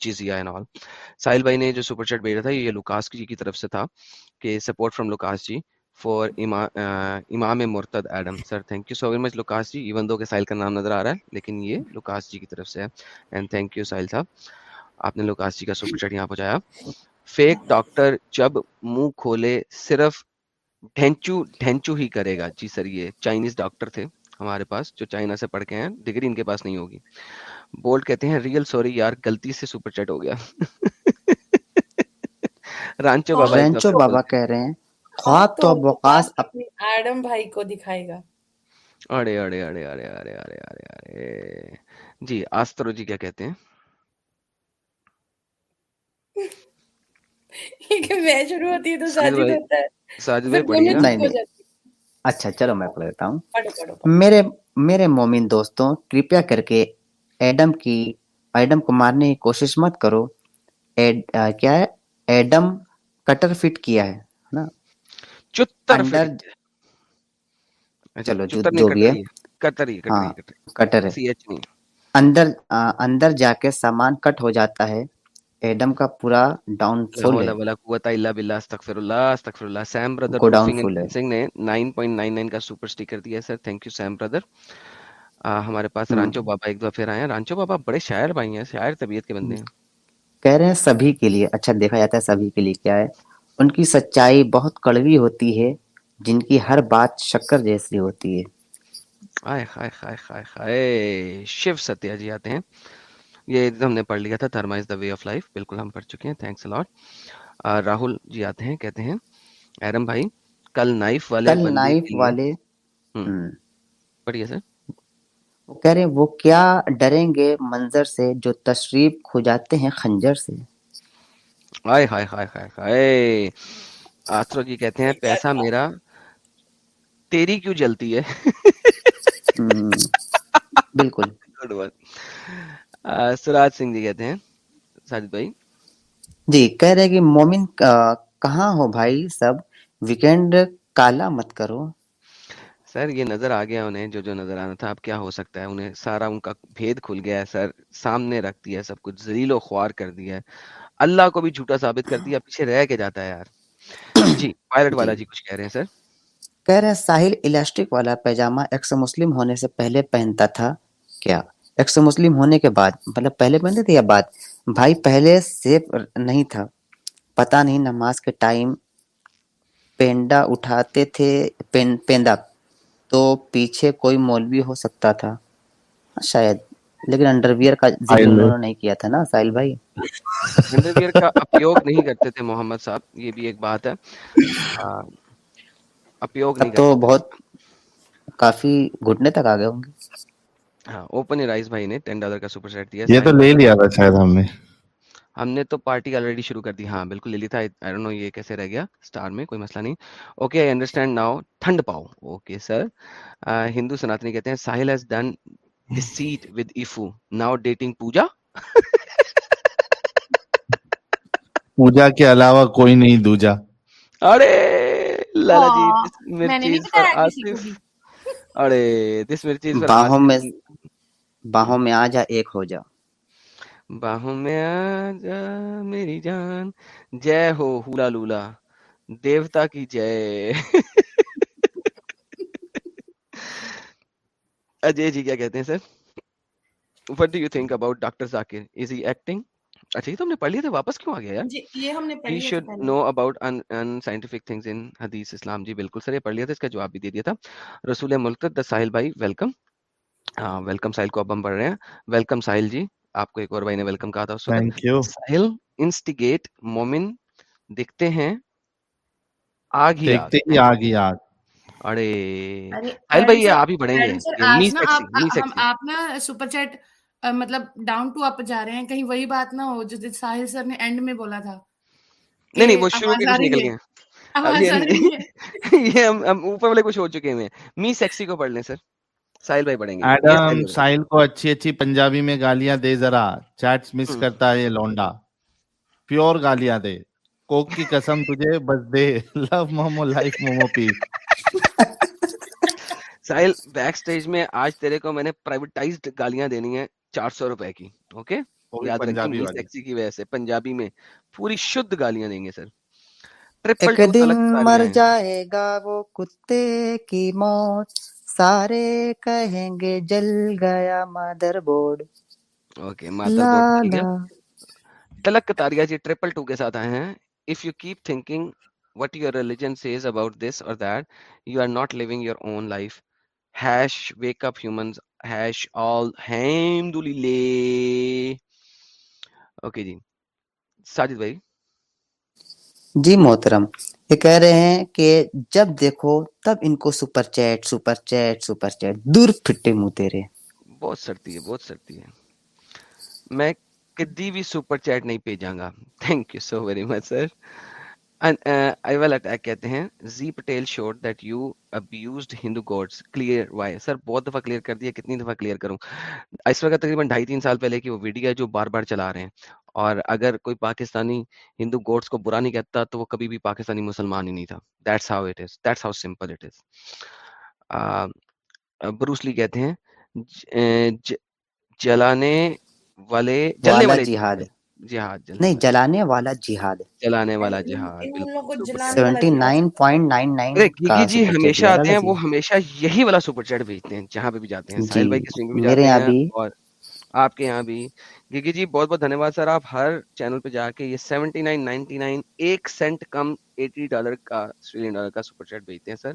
جزیا اینڈ آل ساحل بھائی نے جو سپر چیٹ بھیجا تھا، یہ لوکاس جی کی طرف سے تھا، کہ support from Lucas ji for امام مرتد Adam. Sir thank you so very much Lucas ji even though کہ ساحل کا نام نظر آ رہا ہے، لیکن یہ لوکاس جی کی طرف سے ہے۔ اینڈ تھینک یو ساحل صاحب۔ آپ نے لوگ آج کا سپر چیٹ یہاں پہنچایا۔ فیک ڈاکٹر جب منہ کھولے صرف ڈھینچو ڈھینچو ہی کرے گا۔ جی سر یہ چائنیز ڈاکٹر تھے ہمارے پاس جو چائنا سے پڑھ کے ہیں ڈگری ان کے پاس نہیں ہوگی۔ بولٹ کہتے ہیں ریئل سوری یار گلتی سے سپر چیٹ ہو گیا۔ <laughs> رانچو بابا رانچو بابا کہہ رہے ہیں ہاں، خواب تو وقاص اپنی ایڈم بھائی کو دکھائے گا۔ اڑے اڑے اڑے اڑے اڑے اڑے اڑے۔ جی آسترو جی کیا کہتے ہیں؟ میں شروع ہوتی ہے تو ساجد ہوتا ہے۔ ساجد نہیں اچھا چلو میں پڑھ دیتا ہوں۔ میرے میرے مومن دوستوں کرپیا کر کے ایڈم کی ایڈم کو مارنے کی کوشش مت کرو۔ کیا ہے؟ ایڈم کٹر فٹ کیا ہے نا؟ چتر چلو جو بھی ہے۔ کٹر ہاں، کٹر ہے۔ اندر اندر جا کے سامان کٹ ہو جاتا ہے۔ ایڈم کا پورا ڈاؤن فل ہے ولا قوت الا بالله استغفر الله استغفر الله سام برادر سنگھ نے 9.99 کا سپر سٹیکر دیا سر تھینک یو سام برادر ہمارے پاس رانچو بابا ایک دفعہ پھر آئے ہیں رانچو بابا بڑے شاعر بھائی ہیں شاعر طبیعت کے بندے ہیں کہہ رہے ہیں سبھی کے لیے اچھا دیکھا جاتا ہے سبھی کے لیے کیا ہے ان کی سچائی بہت کڑوی ہوتی ہے جن کی ہر بات شکر جیسی ہوتی ہے آئے خائے خائے خائے خائے شیف ستیہ جی آتے ہیں یہ ہم نے پڑھ لیا تھا dharma is the way of life بالکل ہم پڑھ چکے ہیں تھینکس الاٹ راہل جی آتے ہیں کہتے ہیں ایرم بھائی کل نائف والے کل نائف والے۔ پڑھیے سر۔ وہ کہہ رہے ہیں وہ کیا ڈریں گے منظر سے جو تشریف کھو جاتے ہیں خنجر سے؟ آئے ہائے ہائے ہائے ہائے۔ آسرو جی کہتے ہیں پیسہ میرا تیری کیوں جلتی ہے؟ بالکل۔ سراج سنگھ جی کہتے ہیں ساجد بھائی۔ جی کہہ رہے کہ مومن کہاں ہو بھائی سب؟ ویکینڈ کالا مت کرو۔ سر یہ نظر آ گیا انہیں جو جو نظر آنا تھا اب کیا ہو سکتا ہے؟ انہیں سارا ان کا بھید کھل گیا ہے سر سامنے رکھ دیا سب کچھ زلیل و خوار کر دیا ہے۔ اللہ کو بھی جھوٹا ثابت کر دیا پیچھے رہ کے جاتا ہے یار۔ <coughs> جی پائلٹ والا جی کچھ کہہ رہے ہیں سر۔ کہہ رہے ہیں ساحل الاسٹک والا پیجامہ ایکس مسلم ہونے سے پہلے پہنتا تھا کیا؟ ایک سو مسلم ہونے کے بعد مطلب پہلے بندے تھے یا بات بھائی پہلے سیف نہیں تھا۔ پتا نہیں نماز کے ٹائم پینڈا اٹھاتے تھے پین پیندا تو پیچھے کوئی مولوی ہو سکتا تھا۔ ہاں، شاید۔ لیکن انڈر ویئر کا ذکر انہوں نے نہیں کیا تھا نا سائل بھائی۔ انڈر ویئر کا اپیوگ نہیں کرتے تھے محمد صاحب یہ بھی ایک بات ہے۔ اپیوگ نہیں تو بہت کافی گھٹنے تک آ ہوں گے۔ ہاں اوپن رائز بھائی نے 10 ڈالر کا سپر سیٹ دیا یہ تو لے لیا تھا شاید ہم نے۔ ہم نے تو پارٹی آلریڈی شروع کر دی۔ ہاں بالکل لے لی تھا۔ آئی ڈونٹ نو یہ کیسے رہ گیا۔ سٹار میں کوئی مسئلہ نہیں۔ اوکے آئی انڈرسٹینڈ ناؤ ٹھنڈ پاؤ۔ اوکے سر ہندو سناتنی کہتے ہیں Sahil has done deceit with ایفو now dating Pooja? Pooja کے علاوہ کوئی نہیں دوجا۔ ارے لالا جی دس مرچیز فار آصف ارے دس مرچی باہوں میں آجا ایک ہو جا۔ باہوں میں آجا میری جان جے ہو ہولا لولا دیوتا کی جے۔ اجے جی کیا کہتے ہیں sir? What do you think about doctor Zakir is acting اچھا یہ تو ہم نے پڑھ لیا تھا واپس کیوں آ گیا یار؟ یہ should know about scientific things in حدیث اسلام جی بالکل سر یہ پڑھ لیا تھا اس کا جواب بھی دے دیا تھا۔ رسول ملک دس ساحل بھائی ویلکم ویلکم ساحل کو اب ہم پڑھ رہے ہیں۔ ویلکم ساحل جی آپ کو ایک اور بھائی نے ویلکم کہا تھا ساحل انسٹیگیٹ مومن دیکھتے ہیں آگ ہی دیکھتے ہی آگ ہی آگ۔ ارے ساحل بھائی یہ آپ ہی پڑھیں گے۔ آپ نا سپر چیٹ مطلب ڈاؤن ٹو اپ جا رہے ہیں۔ کہیں وہی بات نہ ہو جو ساحل سر نے اینڈ میں بولا تھا نہیں نہیں وہ شروع کے نکل گئے۔ <laughs> یہ ہم اوپر والے کچھ ہو چکے ہیں۔ می سیکسی کو پڑھ لیں سر۔ ساحل بھائی پڑھیں گے۔ ایڈم سائل کو اچھی اچھی پنجابی میں گالیاں دے ذرا۔ چیٹس مس کرتا ہے لونڈا۔ پیور گالیاں دے۔ کوک کی قسم تجھے بس دے۔ Love momo life momo P Sahil backstage میں آج تیرے کو میں نے پرائیویٹائزڈ گالیاں دینی ہیں چار سو روپے کی اوکے یاد رکھیں ٹیکسی کی وجہ سے پنجابی میں پوری شدھ گالیاں دیں گے سر۔ ایک دن مر جائے گا وہ کتے کی موت۔ سارے کہیں گے جل گیا motherboard okay motherboard Tilak Kataria ji triple two کے ساتھ آئے ہیں if you keep thinking what your religion says about this or that you are not living your own life hash wake up humans hash all الحمدللہ okay جی ساجد بھائی جی محترم، یہ کہہ رہے ہیں کہ جب دیکھو تب ان کو super chat super chat super chat, دور پھٹے منہ تیرے۔ بہت سرتی ہے، بہت سرتی ہے۔ میں کدی بھی سپر چیٹ نہیں بھیجاں گا۔ Thank you so very much sir evil attack کہتے ہیں Z Patel should that you abused Hindu gods clear why sir بہت دفعہ کلیئر کر دیا، کتنی دفعہ کلیئر کروں۔ اس وقت تقریباً ڈھائی تین سال پہلے کی وہ ویڈیو ہے جو بار بار چلا رہے ہیں۔ اور اگر کوئی پاکستانی ہندو گوڈس کو برا نہیں کہتا تو وہ کبھی بھی پاکستانی مسلمان ہی نہیں تھا۔ That's how it is that's how simple it is Bruce Lee کہتے ہیں جلانے والے جلنے والے جہاد۔ جہاد نہیں جلانے والا جہاد۔ جلانے والا جہاد جی ہمیشہ آتے ہیں وہ ہمیشہ یہی والا سپر چیٹ بھیجتے ہیں جہاں پہ بھی جاتے ہیں۔ ساحل بھائی کے بھی میرے یہاں بھی اور آپ کے یہاں بھی۔ گیگی جی بہت بہت دھنیہ واد سر آپ ہر چینل پہ جا کے یہ سیونٹی نائن نائنٹی نائن ایک سینٹ کم ایٹی ڈالر کا آسٹریلین ڈالر کا سپر چیٹ بھیجتے ہیں سر۔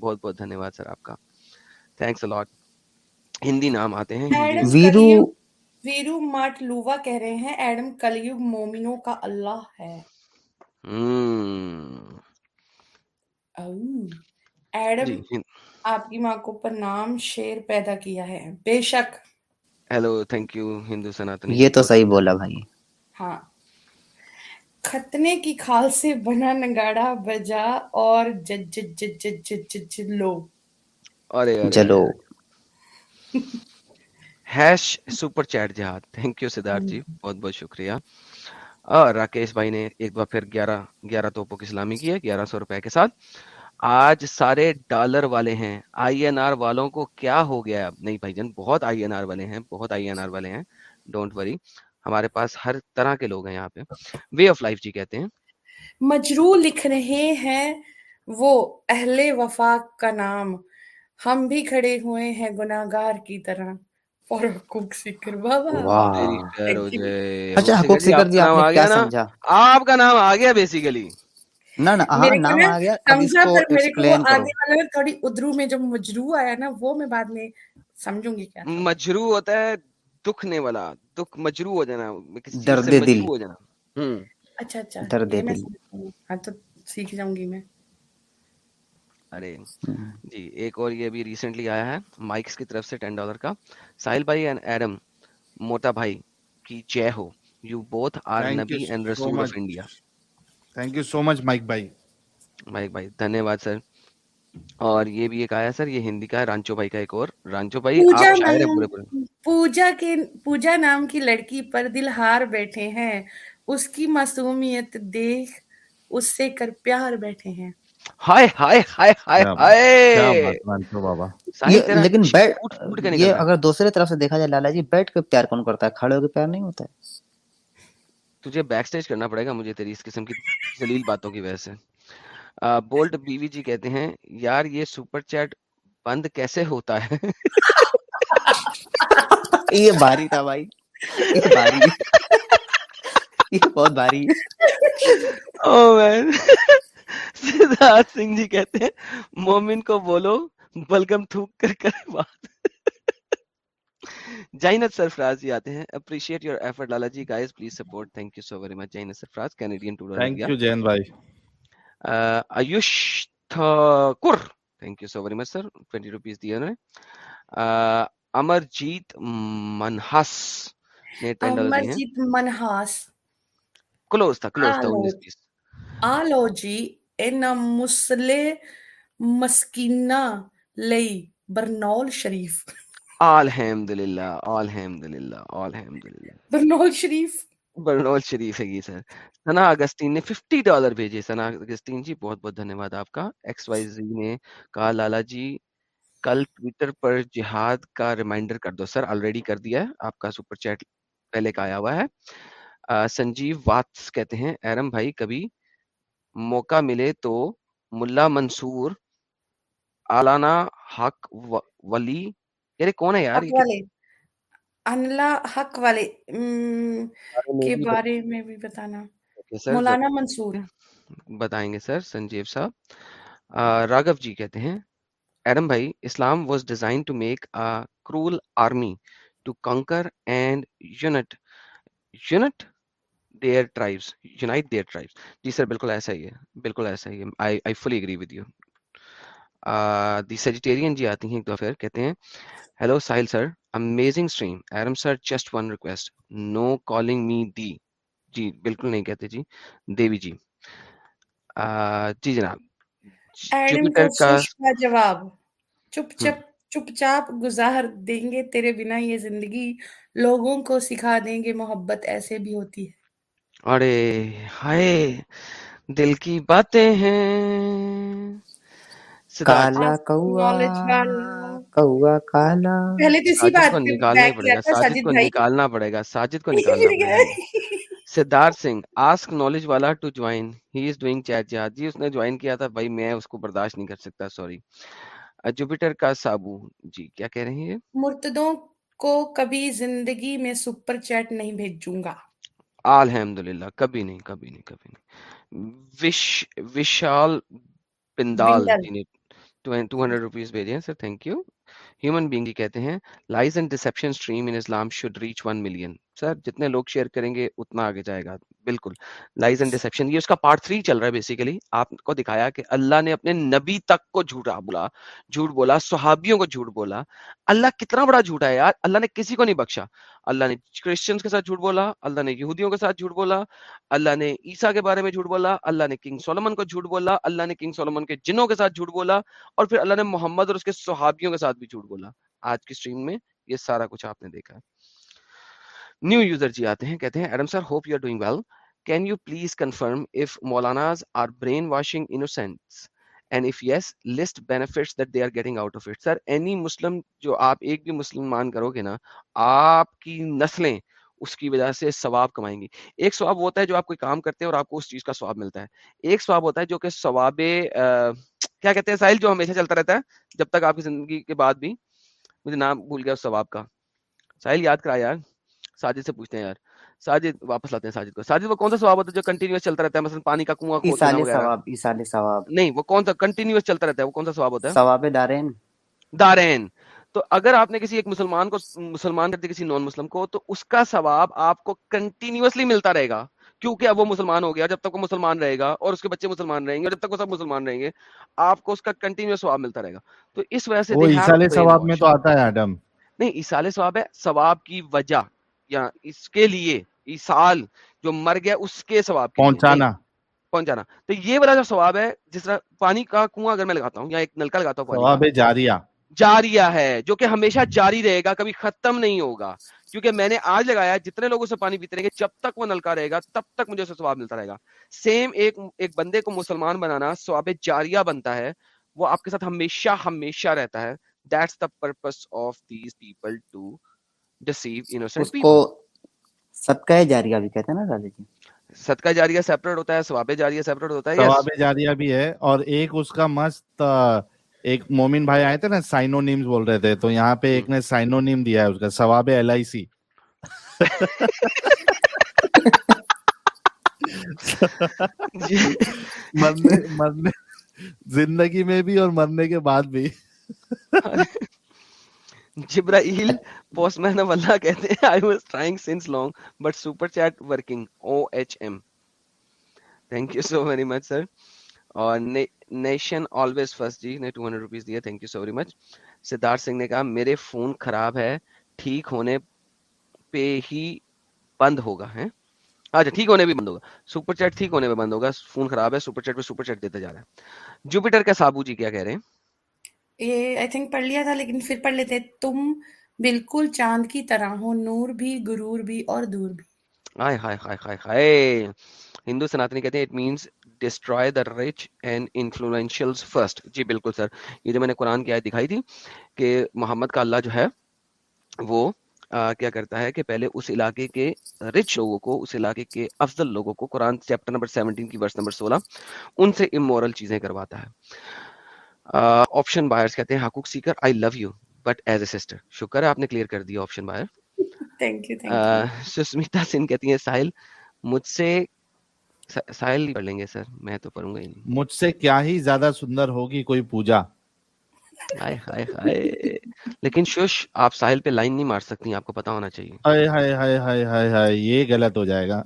بہت بہت دھنیہ واد سر آپ کا۔ تھینکس الاٹ ہندی نام آتے ہیں ویرو ویرو ماٹ لووا کہہ رہے ہیں ایڈم کلیوگ مومنوں کا اللہ ہے۔ ایڈم آپ کی ماں کو پر نام شیر پیدا کیا ہے۔ بے شک۔ Hello thank you Hindu Sanatan یہ تو صحیح بولا بھائی۔ ہاں۔ ختنے کی کھال سے بنا نگاڑا بجا اور جج جج جج جج لو۔ ارے چلو۔ ہیش سپر چیٹ جہاد تھینک یو سدھارتھ جی بہت بہت شکریہ۔ اور راکیش بھائی نے ایک بار پھر گیارہ گیارہ توپوں کی سلامی کی ہے گیارہ سو روپے کے ساتھ۔ آج سارے ڈالر والے ہیں۔ آئی این آر والوں کو کیا ہو گیا نہیں بھائی جان بہت آئی این آر والے ہیں بہت آئی این آر والے ہیں۔ ڈونٹ وری ہمارے پاس ہر طرح کے لوگ ہیں یہاں پہ۔ وے آف لائف جی کہتے ہیں۔ مجرو لکھ رہے ہیں وہ اہل وفا کا نام۔ ہم بھی کھڑے ہوئے ہیں گناہگار کی طرح۔ اور حقوق سکر بابا۔ اچھا حقوق سکر جی آپ نے کیا سمجھا؟ آپ کا نام آ گیا بیسیکلی نہ نہ ہاں نام آ گیا اب اس کو ایکسپلین کرو۔ آگے والا تھوڑی ادرو میں جو مجرو آیا نا وہ میں بعد میں سمجھوں گی کیا مجرو ہوتا ہے دکھنے والا دکھ مجرو ہو جانا درد دل۔ ہو جانا۔ اچھا اچھا درد دل۔ ہاں تو سیکھ جاؤں گی میں۔ ارے جی ایک اور یہ ریسنٹلی آیا ہے مائکس کی طرف سے ٹین ڈالر کا۔ ساحل بھائی اینڈ ایڈم موٹا بھائی کی جے ہو۔ یو بوتھ آر نبی اینڈ رسول of India thank you so much Mike بھائی مائک بھائی دھنیہ واد سر اور یہ بھی ایک آیا سر یہ ہندی کا رانچو بھائی کا ایک اور. رانچو بھائی پوجا کے پوجا نام کی لڑکی پر دل ہار بیٹھے ہیں۔ اس کی معصومیت دیکھ اس سے کر پیار بیٹھے ہیں۔ ہائے ہائے ہائے ہائے ہائے۔ لیکن یہ اگر دوسرے طرف سے دیکھا جائے لالا جی بیٹھ کے پیار کون کرتا ہے؟ کھڑے ہو کے پیار نہیں ہوتا ہے؟ تجھے بیک سٹیج کرنا پڑے گا مجھے تیری اس قسم کی ذلیل باتوں کی وجہ سے۔ بولٹ بیوی جی کہتے ہیں یار یہ سپر چیٹ بند کیسے ہوتا ہے؟ <laughs> یہ بھاری تھا بھائی۔ یہ بھاری۔ <laughs> یہ بہت بھاری۔ او مین سدھارتھ سنگھ جی کہتے ہیں مومن کو بولو بلگم تھوک کر کر بات۔ جائنت سرفراز جی آتے ہیں۔ Appreciate your effort Lala ji guys please support thank you so very much joined Sarfaraz Canadian tour thank you Jain بھائی۔ Ayush Thakur thank you so very much sir 20 rupees دیے انہوں نے۔ امرجیت منہاس نے 10 ڈالر دیے امرجیت منہاس کلوز تھا close تھا 19 پیس آلو جی ان مسلے مسکینہ لئی برنول شریف۔ برنول شریف؟ برنول شریف ہے سر۔ اگستین نے 50 ڈالر بھیجے۔ اگستین جی بہت بہت دھنیہ واد آپ کا۔ ایکس وائی زی نے کہا لالا جی کل ٹویٹر پر جہاد کا ریمائنڈر کر دو۔ سر آلریڈی کر دیا ہے۔ آپ کا سپر چیٹ پہلے کا آیا ہوا ہے۔ سنجیو واتس کہتے ہیں ایرم بھائی کبھی موقع ملے تو ملا منصور آلانا حق ولی یار کون ہے یار حق والے انلا حق والے کے بارے میں بھی بتانا مولانا منصور بتائیں گے سر سنجیو صاحب راگو جی کہتے ہیں ایڈم بھائی Islam was designed to make a cruel army to conquer and unite unite their tribes unite their tribes G sir بالکل ایسا ہی ہے بالکل ایسا ہی ہے I I fully agree with you the Sagittarian ji آتی ہیں ایک دو پھر کہتے ہیں hello Sahil sir amazing stream Eram sir just one request no calling me the جی بالکل نہیں کہتے جی. دیوی جی. جی جناب. جواب. چپ چپ چپ چاپ گزار دیں گے تیرے بنا یہ زندگی. لوگوں کو سکھا دیں گے محبت ایسے بھی ہوتی ہے۔ ارے ہائے دل کی باتیں ہیں۔ کالا کوا کوا کالا پہلے تو اسی بات کو نکالنا پڑے گا ساجد کو <laughs> نکالنا پڑے گا ساجد کو نکالنا پڑے گا۔ سدھارتھ سنگھ آسک نالج والا to join he is doing chat جہاد جی اس نے جوائن کیا تھا۔ بھائی میں اس کو برداشت نہیں کر سکتا سوری جوپیٹر کا سابو۔ جی کیا کہہ رہے ہیں مرتدوں کو کبھی زندگی میں سپر چیٹ نہیں بھیجوں گا۔ الحمد للہ کبھی نہیں کبھی نہیں کبھی نہیں۔ وش وشال پندال جی نے ٹو ہنڈریڈ روپیز بھیجے ہیں sir thank you human being ہی کہتے ہیں lies and deception stream in Islam should reach one million sir جتنے لوگ شیئر کریں گے اتنا آگے جائے گا۔ بالکل۔ لائز اینڈ ڈسپشن یہ اس کا پارٹ تھری چل رہا ہے بیسیکلی آپ کو دکھایا کہ اللہ نے اپنے نبی تک کو جھوٹا بولا جھوٹ بولا صحابیوں کو جھوٹ بولا۔ اللہ کتنا بڑا جھوٹا ہے یار۔ اللہ نے کسی کو نہیں بخشا۔ اللہ نے کرسچنس کے ساتھ جھوٹ بولا اللہ نے یہودیوں کے ساتھ جھوٹ بولا اللہ نے عیسیٰ کے بارے میں جھوٹ بولا اللہ نے کنگ سولمن کو جھوٹ بولا اللہ نے کنگ سولمن کے جنوں کے ساتھ جھوٹ بولا اور پھر اللہ نے محمد اور اس کے صحابیوں کے ساتھ بھی جھوٹ بولا۔ آج کی اسٹریم میں یہ سارا کچھ آپ نے دیکھا۔ نیو یوزر جی آتے ہیں، کہتے ہیں، Adam sir hope you are doing well can you please confirm if maulanas are brainwashing innocents and if yes list benefits that they are getting out of it sir any Muslim جو آپ ایک بھی مسلمان کرو گے نا، آپ کی نسلیں اس کی وجہ سے ثواب کمائیں گی۔ ایک ثواب ہوتا ہے جو آپ کوئی کام کرتے ہیں اور آپ کو اس چیز کا ثواب ملتا ہے۔ ایک ثواب ہوتا ہے جو کہ ثواب کیا کہتے ہیں، ساحل جو ہمیشہ چلتا رہتا ہے، جب تک آپ کی زندگی کے بعد بھی، مجھے نام بھول گیا اس ثواب کا۔ ساحل یاد کرا یار۔ ساجد سے پوچھتے ہیں یار ساجد واپس لاتے ہیں ساجد کو ساجد وہ کون سا ثواب ہوتا ہے جو کنٹینیوس چلتا رہتا ہے مثلا پانی کا کنواں ثواب ایسال ثواب نہیں وہ کون سا کنٹینیوس چلتا رہتا ہے وہ کون سا ثواب ہوتا ہے ثواب دارین دارین تو اگر آپ نے کسی ایک مسلمان کو مسلمان کرتے کسی نان مسلم کو تو اس کا ثواب آپ کو کنٹینیوسلی ملتا رہے گا کیونکہ اب وہ مسلمان ہو گیا جب تک وہ مسلمان رہے گا اور اس کے بچے مسلمان رہیں گے اور جب تک وہ سب مسلمان رہیں گے آپ کو اس کا کنٹینیوس ثواب ملتا رہے گا تو اس وجہ سے ثواب میں. تو آتا ہے ایڈم نہیں ایسال ثواب ہے ثواب کی وجہ یا اس کے لیے ایسال جو مر گیا اس کے ثواب پہنچانا۔ پہنچانا۔ تو یہ والا جو ثواب ہے جس طرح پانی کا کنواں اگر میں لگاتا ہوں یا ایک نلکا لگاتا ہوں ثواب جاریہ۔ جاریہ ہے جو کہ ہمیشہ جاری رہے گا کبھی ختم نہیں ہوگا۔ کیونکہ میں نے آج لگایا جتنے لوگوں سے پانی پیتے رہیں گے جب تک وہ نلکا رہے گا تب تک مجھے اسے ثواب ملتا رہے گا۔ سیم ایک ایک بندے کو مسلمان بنانا ثواب جاریہ بنتا ہے وہ آپ کے ساتھ ہمیشہ ہمیشہ رہتا ہے۔ That's the purpose of these people to deceive us innocent کو صدقہ جاریہ بھی کہتے ہیں نا راجا جی۔ صدقہ جاریہ سیپریٹ ہوتا ہے ثواب جاریہ سیپریٹ ہوتا ہے ثواب جاریہ بھی ہے اور ایک اس کا مست ایک مومن بھائی آئے تھے نا سائنو نیمز بول رہے تھے تو یہاں پہ ایک نے سائنو نیم دیا ہے اس کا ثواب ایل آئی سی مرنے مرنے زندگی میں بھی اور مرنے کے بعد بھی۔ جبرائیل پوسٹ مین آف اللہ کہتے ہیں I was trying since long but super chat working O H M thank you so very much sir اور نیشن آلویز فرسٹ جی نے ٹو ہنڈریڈ روپیز دیا thank you so very much Siddharth Singh نے کہا میرے phone خراب ہے ٹھیک ہونے پہ ہی بند ہوگا ہے اچھا ٹھیک ہونے بھی بند ہوگا۔ سپر چیٹ ٹھیک ہونے پہ بند ہوگا فون خراب ہے سپر چیٹ پہ سپر چیٹ دیتا جا رہا ہے۔ جوپیٹر کا سابو جی کیا کہہ رہے ہیں؟ یہ آئی تھنک پڑھ لیا تھا لیکن پھر پڑھ لیتے تم بالکل چاند کی طرح ہو نور بھی غرور بھی اور دور بھی۔ ہائے ہائے ہائے ہائے ہائے۔ ہندو سناتنی کہتے ہیں it means destroy the rich and influential first جی بالکل سر۔ یہ جو میں نے قرآن کی آیت دکھائی تھی کہ محمد کا اللہ جو ہے وہ آ, کیا کرتا ہے کہ پہلے اس علاقے کے رچ لوگوں کو اس علاقے کے افضل لوگوں کو قرآن چیپٹر نمبر 17 کی ورس نمبر 16 ان سے امورل چیزیں کرواتا ہے۔ آپشن بائرس کہتے ہیں حقوق seeker I love you but as a sister شکر ہے آپ نے کلیئر کر دیا آپشن بائر سسمیتا سنگھ کہتی ہیں ساحل مجھ سے سا- ساحل پڑھ لیں گے سر میں تو پڑھوں گا ہی نہیں۔ مجھ سے کیا ہی زیادہ سندر ہوگی کوئی پوجا؟ ہائے ہائے ہائے۔ لیکن شش آپ ساحل پہ لائن نہیں مار سکتی آپ کو پتا ہونا چاہیے۔ ہائے ہائے ہائے ہائے ہائے یہ غلط ہو جائے گا۔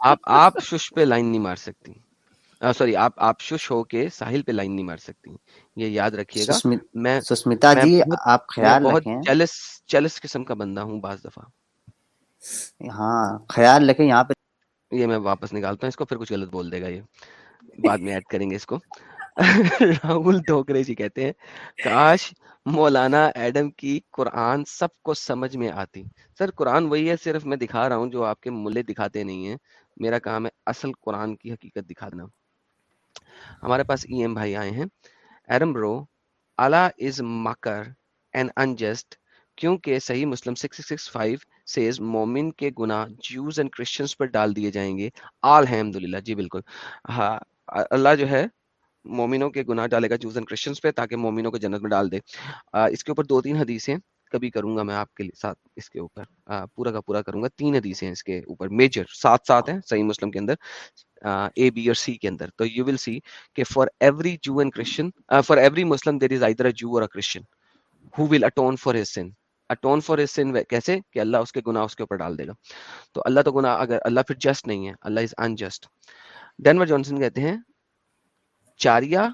آپ آپ شش پہ لائن نہیں مار سکتی۔ سوری آپ آپ شش ہو کے ساحل پہ لائن نہیں مار سکتی یہ یاد رکھیے گا میں سسمتا جی آپ خیال بہت چلس چلس قسم کا بندہ ہوں بعض دفعہ۔ ہاں خیال رکھیں یہاں پہ۔ یہ میں واپس نکالتا ہوں اس کو پھر کچھ غلط بول دے گا یہ۔ بعد میں ایڈ کریں گے اس کو۔ <laughs> راہل ڈھوکرے جی کہتے ہیں کاش مولانا ایڈم کی قرآن سب کو سمجھ میں آتی۔ سر قرآن وہی ہے صرف میں دکھا رہا ہوں جو آپ کے ملے دکھاتے نہیں ہیں۔ میرا کام ہے اصل قرآن کی حقیقت دکھا دینا ہمارے پاس ای ایم بھائی آئے ہیں۔ ایرم برو اللہ از مکر اینڈ انجسٹ کیونکہ صحیح مسلم 665 سیز مومن کے گناہ جیوز اینڈ کرسچنز پر ڈال دیے جائیں گے۔ الحمدللہ جی بالکل۔ ہاں اللہ جو ہے مومنوں کے گناہ ڈالے گا جوز اینڈ کرسچنز پہ تاکہ مومنوں کو جنت میں ڈال دے۔ آ, اس کے اوپر دو تین حدیثیں کبھی کروں گا میں آپ کے ساتھ اس کے اوپر پورا کا پورا کروں گا، تین حدیثیں اس کے اوپر میجر ساتھ ساتھ ہیں صحیح مسلم کے اندر اے بی اور سی کے اندر، تو یو ول سی کہ for every Jew and Christian for every Muslim there is either a Jew or a Christian who will atone for his son atone for his son کیسے؟ کہ اللہ اس کے گناہ اس کے اوپر ڈال دے گا۔ تو اللہ تو گناہ، اگر اللہ پھر جسٹ نہیں ہے، اللہ از انجسٹ ڈینور جانسن کہتے ہیں؟ چاریا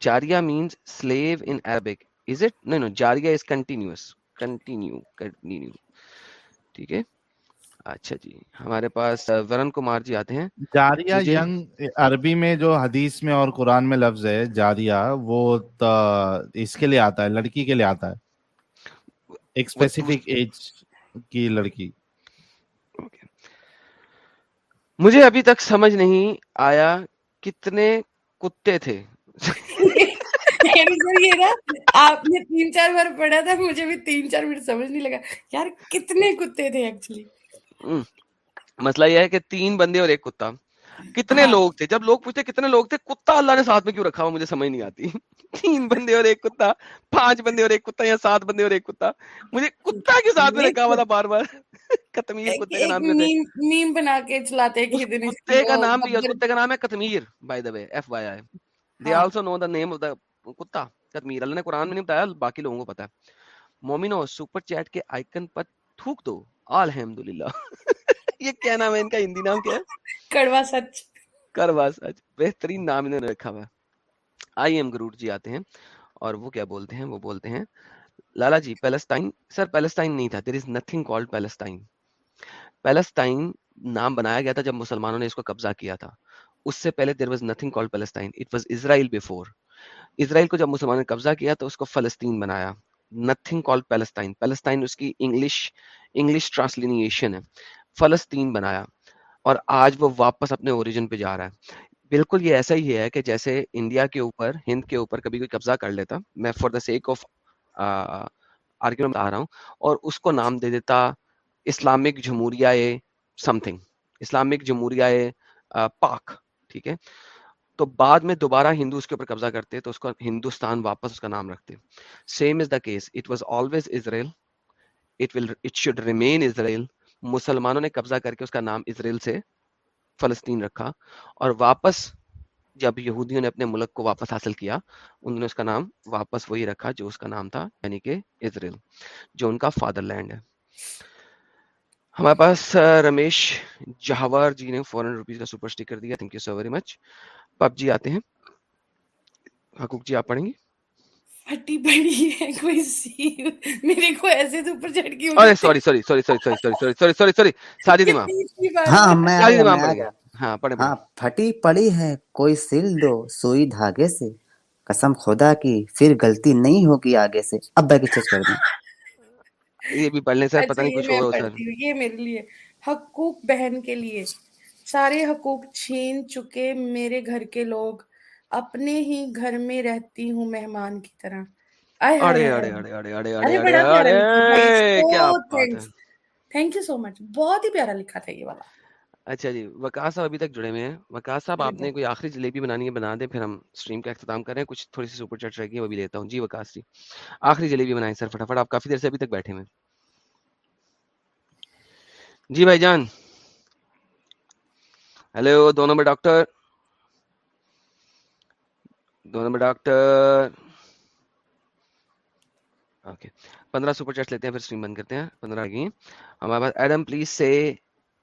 چاریا means slave in Arabic is it no no جاریا is continuous continue continue ٹھیک ہے اچھا جی ہمارے پاس ورن کمار جی آتے ہیں جاریہ ینگ عربی میں جو حدیث میں اور قرآن میں لفظ ہے جاریہ وہ اس کے لیے آتا ہے لڑکی کے لیے آتا ہے ایک اسپیسیفک ایج کی لڑکی مجھے ابھی تک سمجھ نہیں آیا کتنے کتے تھے یہ نا آپ نے تین چار بار پڑھا تھا مجھے بھی تین چار منٹ سمجھ نہیں لگا۔ یار کتنے کتے تھے ایکچولی مسئلہ یہ ہے کہ تین بندے اور ایک کتا۔ کتنے لوگ تھے؟ جب لوگ پوچھتے کتنے لوگ تھے کتا اللہ نے ساتھ میں کیوں رکھا ہوا؟ مجھے سمجھ نہیں آتی۔ تین بندے اور ایک کتا پانچ بندے اور ایک کتا یا سات بندے اور ایک کتا۔ مجھے کتا کے ساتھ میں رکھا ہوا تھا بار بار۔ کتمیر کتے کا نام میم بنا کے چلاتے کتے کا نام بھی کتے کا نام ہے کتمیر by the way F Y I they also know the name of the کتا۔ کتمیر اللہ نے قرآن میں نہیں بتایا باقی لوگوں کو پتا ہے۔ مومنو سپر چیٹ کے آئکن پر تھوک دو۔ الحمدللہ۔ <laughs> یہ کیا نام ہے؟ ان کا ہندی نام کیا ہے؟ کڑوا سچ۔ کڑوا سچ۔ بہترین نام انہوں نے رکھا ہوا ہے۔ آئی ایم گروٹ جی آتے ہیں اور وہ کیا بولتے ہیں؟ وہ بولتے ہیں لالا جی پیلسٹائن سر پیلسٹائن نہیں تھا۔ There is nothing called Palestine Palestine نام بنایا گیا تھا جب مسلمانوں نے اس کو قبضہ کیا تھا۔ اس سے پہلے there was nothing called Palestine it was Israel before Israel کو جب مسلمانوں نے قبضہ کیا تو اس کو فلسطین بنایا۔ نتھنگ کالڈ پیلسٹائن پیلسٹائن اس کی انگلش انگلش ٹرانسلینیشن ہے۔ فلسطین بنایا اور آج وہ واپس اپنے اوریجن پہ جا رہا ہے۔ بالکل یہ ایسا ہی ہے کہ جیسے انڈیا کے اوپر ہند کے اوپر کبھی کوئی قبضہ کر لیتا، میں for the sake of argument آ رہا ہوں، اور اس کو نام دے دیتا اسلامک جمہوریہ سم تھنگ اسلامک جمہوریہ پاک، ٹھیک ہے؟ تو بعد میں دوبارہ ہندو اس کے اوپر قبضہ کرتے، تو اس کو ہندوستان واپس اس کا نام رکھتے۔ Same is the case it was always Israel it will it should remain Israel مسلمانوں نے قبضہ کر کے اس کا نام اسرائیل سے فلسطین رکھا اور واپس جب یہودیوں نے اپنے ملک کو واپس حاصل کیا، انہوں نے اس کا نام واپس وہی رکھا جو اس کا نام تھا یعنی کہ اسرائیل جو ان کا فادر لینڈ ہے۔ ہمارے پاس uh, رمیش جہاور جی نے فور ہنڈریڈ روپیز کا سپر اسٹیکر دیا۔ Thank you so very much PUBG آتے ہیں حقوق جی آپ پڑھیں گے پھٹی پڑی ہے کوئی سی میرے کو ایسے تو اوپر چڑھ گئی ارے sorry sorry sorry sorry sorry sorry sorry sorry sorry sorry Sajid امام ہاں میں ساجد امام پڑھ گیا ہاں پڑھے ہاں پھٹی پڑی ہے کوئی سل دو سوئی دھاگے سے قسم خدا کی پھر غلطی نہیں ہوگی آگے سے اب بیک اسٹیچ کر دیں یہ بھی پڑھنے سے پتہ نہیں کچھ اور سر یہ میرے لیے حقوق بہن کے لیے سارے حقوق چھین چکے میرے گھر کے لوگ اپنے ہی گھر میں رہتی ہوں مہمان کی طرح۔ تھینک یو سو مچ بہت ہی پیارا لکھا تھا یہ والا۔ اچھا جی وکاس صاحب ابھی تک جڑے ہوئے ہیں۔ وکاس صاحب آپ نے کوئی آخری جلیبی بنانی ہے بنا دیں پھر ہم اسٹریم کا اختتام کریں۔ کچھ تھوڑی سی سپر چٹ رہ گئی وہ بھی لیتا ہوں۔ جی وکاس جی آخری جلیبی بنائیں سر فٹافٹ۔ آپ کافی دیر سے ابھی تک بیٹھے ہوئے جی بھائی جان۔ ہیلو دو نمبر ڈاکٹر دو نمبر ڈاکٹر اوکے پندرہ سپر چیٹ لیتے ہیں پھر سٹریم بند کرتے ہیں پندرہ کی ہمارے پاس ایڈم پلیز سے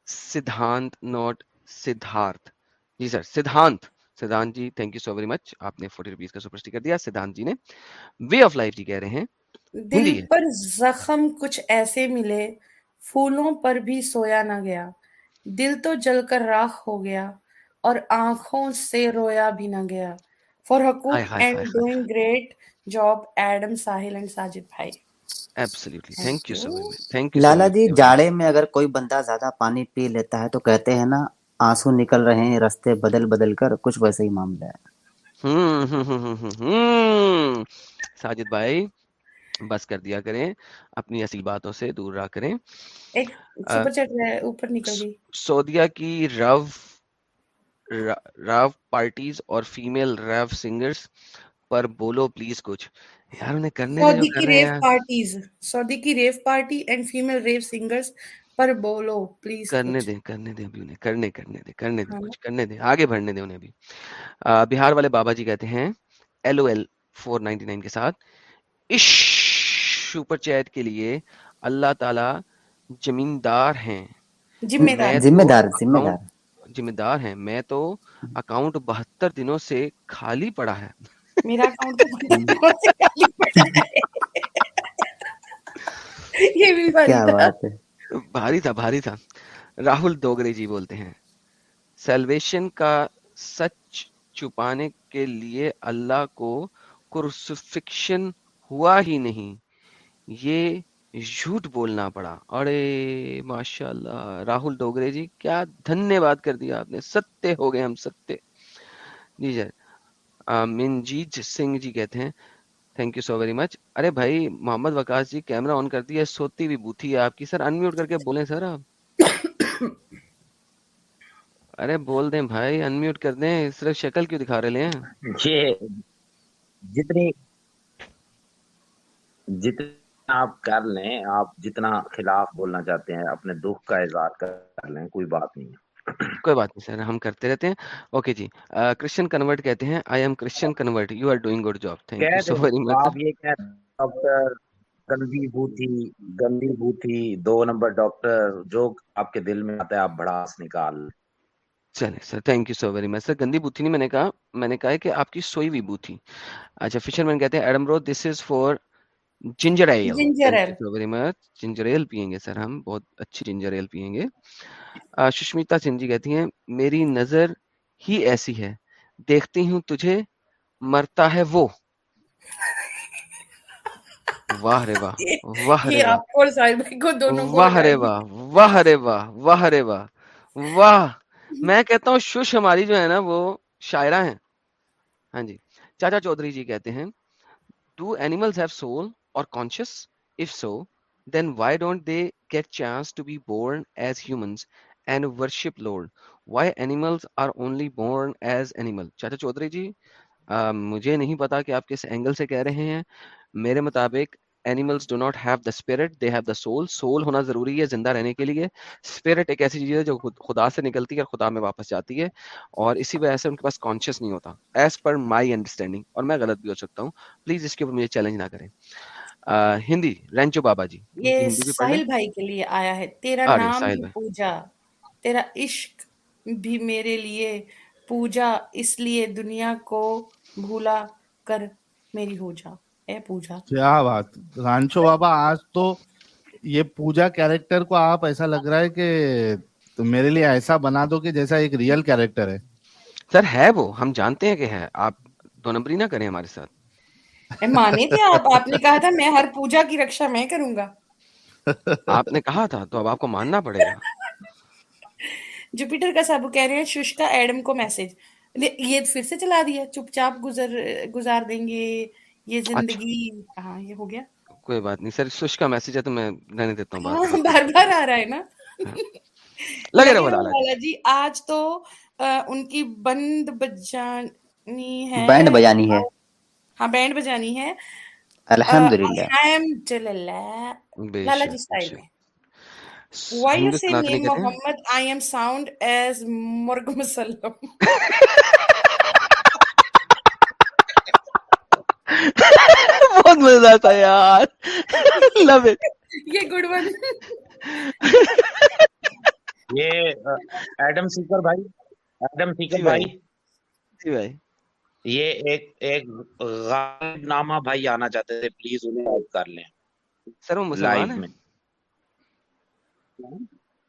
Siddhant not Siddharth ji sir Siddhant Siddhant ji thank you so very much آپ نے فورٹی روپیز کا سپر اسٹیکر دیا سدھانت جی نے وے آف لائف جی کہہ رہے ہیں دل پر زخم کچھ ایسے ملے پھولوں پر بھی سویا نہ گیا دل تو جل کر راکھ ہو گیا اور آنکھوں سے رویا بھی نہ گیا۔ فار حقوق and doing great job Adam Sahil and Sajid بھائی لالا جی جاڑے میں اگر کوئی بندہ زیادہ پانی پی لیتا ہے تو کہتے ہیں نا آنسو نکل رہے ہیں رستے بدل بدل کر کچھ ویسے ہی معاملہ ہے ساجد بھائی بس کر دیا کریں اپنی اصل باتوں سے دور رہا کریں۔ سعودیہ کی رو رو پارٹیز اور فیمیل رو سنگرز پر بولو پلیز کچھ۔ یار انہیں کرنے سعودی کی ریو پارٹیز سعودی کی rave party and female rave singers پر بولو پلیز کرنے دیں کرنے دیں ابھی انہیں کرنے کرنے دیں کرنے دیں ہاں۔ کچھ کرنے دیں۔ آگے بڑھنے دیں انہیں ابھی۔ بہار والے بابا جی کہتے ہیں L O L four ninety nine کے ساتھ۔ عشق سپر چیٹ کے لیے اللہ تعالی زمیندار ہیں۔ ذمہ دار۔ ہیں۔ میں تو اکاؤنٹ بہتر دنوں سے خالی پڑا ہے۔ بھاری تھا۔ بھاری تھا راہل دوگرے جی بولتے ہیں۔ سیلویشن کا سچ چھپانے کے لیے اللہ کو کرسفکشن ہوا ہی نہیں۔ یہ جھوٹ بولنا پڑا۔ ارے ماشاء اللہ راہل ڈوگرے جی کیا دھنیہ واد کر دیا آپ نے؟ ستے ہو گئے ہم ستے جی سر منجیت جی، سنگھ جی کہتے ہیں۔ Thank you so very much ارے بھائی، محمد وکاس جی کیمرہ آن کر دیا سوتی بھی بوتھی ہے آپ کی۔ سر انمیوٹ کر کے بولیں سر آپ۔ ارے بول دیں بھائی انمیوٹ کر دیں۔ صرف شکل کیوں دکھا رہے ہیں؟ جتنی جتنی آپ کر لیں آپ جتنا خلاف بولنا چاہتے ہیں اپنے دکھ کا اظہار کر لیں کوئی بات نہیں ہے۔ کوئی بات نہیں سر ہم کرتے رہتے ہیں۔ اوکے جی کرسچن کنورٹ کہتے ہیں۔ I am Christian convert you are doing good job thank you so very much اپ یہ کہہ ڈاکٹر گندی بوتی گندی بوتی دو نمبر ڈاکٹر جو آپ کے دل میں آتا ہے آپ بڑاس نکال چلے sir thank you so very much sir گندی بوتی نہیں میں نے کہا میں نے کہا کہ آپ کی سوئی ہوئی بوتی اچھا فشرمین کہتے ہیں Adam row this is for ginger ale very much ginger ale پیئیں گے سر ہم بہت اچھی جنجر ایل پیئیں گے۔ سشمیتا سنگھ جی کہتی ہیں میری نظر ہی ایسی ہے دیکھتی ہوں تجھے مرتا ہے وہ۔ واہ رے واہ واہ رے واہ۔ رے واہ واہ رے واہ واہ رے واہ واہ۔ میں کہتا ہوں شش ہماری جو ہے نا وہ شاعرہ ہیں۔ ہاں جی چاچا چودھری جی کہتے ہیں do animals have soul or conscious? If so, then why don't they get chance to be born as humans and worship Lord? Why animals are only born as animal? چاچا چودھری جی مجھے نہیں پتا کہ آپ کس اینگل سے کہہ رہے ہیں میرے مطابق animals do not have the spirit they have the soul soul ہونا ضروری ہے زندہ رہنے کے لیے اسپرٹ ایک ایسی چیز ہے جو خدا سے نکلتی ہے اور خدا میں واپس جاتی ہے اور اسی وجہ سے ان کے پاس کانشیس نہیں ہوتا ایز پر مائی انڈرسٹینڈنگ اور میں غلط بھی ہو سکتا ہوں پلیز اس کے اوپر مجھے چیلنج نہ کریں ہندی رینچو بابا جی یہ ساحل بھائی کے لیے آیا ہے۔ تیرا نام پوجا۔ تیرا عشق بھی میرے لیے پوجا اس لیے دنیا کو بھولا کر میری ہو جا۔ اے پوجا۔ کیا بات۔ رانچو بابا آج تو یہ پوجا کیریکٹر کو آپ ایسا لگ رہا ہے کہ میرے لیے ایسا بنا دو کہ جیسا ایک ریئل کیریکٹر ہے۔ سر ہے وہ ہم جانتے ہیں کہ ہے۔ آپ دو نمبری نہ کریں ہمارے ساتھ۔ مانے تھے آپ آپ نے کہا تھا میں ہر پوجا کی رکشا میں کروں گا۔ آپ نے کہا تھا تو اب آپ کو ماننا پڑے گا۔ جوپیٹر کا سب کہہ رہے ہیں ششکا ایڈم کو میسج۔ یہ پھر سے چلا دیا چپ چاپ گزر گزار دیں گے۔ یہ اچھا۔ زندگی ہاں یہ ہو گیا۔ کوئی بات نہیں سر ششکا میسج ہے تو میں رہنے دیتا ہوں ہاں، بار بار آ رہا ہے نا۔ ہاں۔ لگے رہا جی۔ لالا جی۔ آج تو ان کی بند بجانی ہے۔ بینڈ بجانی ہے۔ ہاں بینڈ بجانی ہے۔ الحمد للہ لالا جی سٹائل میں۔ Why you say name Muhammad? I am sound as Murg Musallam. بہت مزہ تھا یار۔ لو یہ گڈ ون۔ یہ ایڈم سیکر بھائی ایڈم سیکر جی بھائی۔ جی بھائی۔ یہ ایک ایک غالب نامہ بھائی آنا چاہتے تھے پلیز انہیں ایڈ کر لیں۔ سر وہ مسلمان ہے میں۔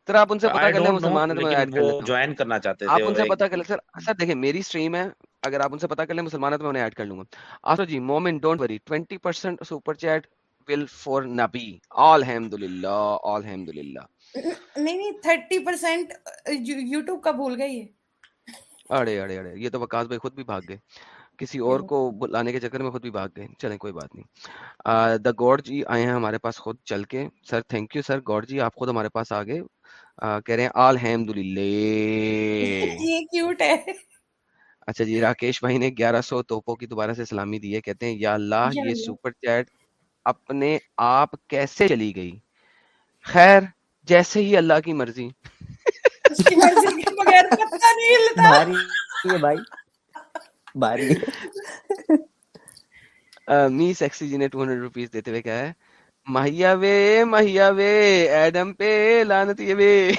سر آپ ان سے آئی کر لیں مسلمان ہے تو میں لیکن ایڈ کر وہ لیتا ہوں۔ جوائن کرنا چاہتے آپ تھے ان اور سے پتا کر لیں۔ سر سر دیکھیں میری اسٹریم ہے۔ اگر آپ ان سے پتا کر لیں مسلمان ہے تو میں انہیں ایڈ کر لوں گا۔ آسو جی مومن don't worry twenty percent super chat will for نبی۔ الحمد للہ الحمد للہ نہیں نہیں تھرٹی پرسینٹ یوٹیوب کا بھول گئی ہے اڑے اڑے اڑے یہ تو وکاس بھائی خود بھی بھاگ گئے۔ کسی اور کو بلانے کے چکر میں خود بھی بھاگ گئے۔ چلیں کوئی بات نہیں۔ دا گوڈ جی آئے ہیں ہمارے پاس خود چل کے۔ Sir thank you sir good جی آپ خود ہمارے پاس آ گئے کہہ رہے ہیں الحمد للہ <laughs> یہ کیوٹ ہے۔ اچھا جی راکیش بھائی نے گیارہ سو توپوں کی دوبارہ سے سلامی دی ہے۔ کہتے ہیں یا اللہ یہ سپر چیٹ اپنے آپ کیسے چلی گئی؟ خیر جیسے ہی اللہ کی مرضی۔ <laughs> اس کی مرضی کے بغیر پتہ نہیں ہلتا بھاری ہے بھائی۔ بھاری ہے آ، می سیکسی جی نے ٹو ہنڈریڈ روپیز دیتے ہوئے کہا ہے۔ مہیا وے مہیا وے ایڈم پہ لانت یہ وے۔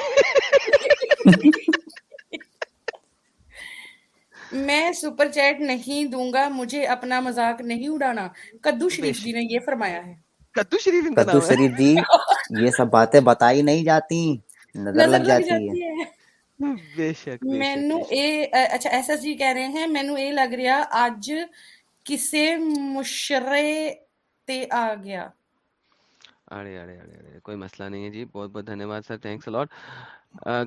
میں سپر چیٹ نہیں دوں گا مجھے اپنا مذاق نہیں اڑانا۔ کدو شریف جی نے یہ فرمایا ہے۔ کدو شریف کدو شریف جی یہ سب باتیں بتائی نہیں جاتی۔ نظر لگ جاتی ہے۔ بے شک اے اچھا ایس ایس جی کہہ رہے ہیں مینو اے لگ رہا اج کسے مشرے تے آ گیا۔ اڑے اڑے اڑے اڑے کوئی مسئلہ نہیں ہے جی بہت بہت دھنیہ واد سر تھینکس الاٹ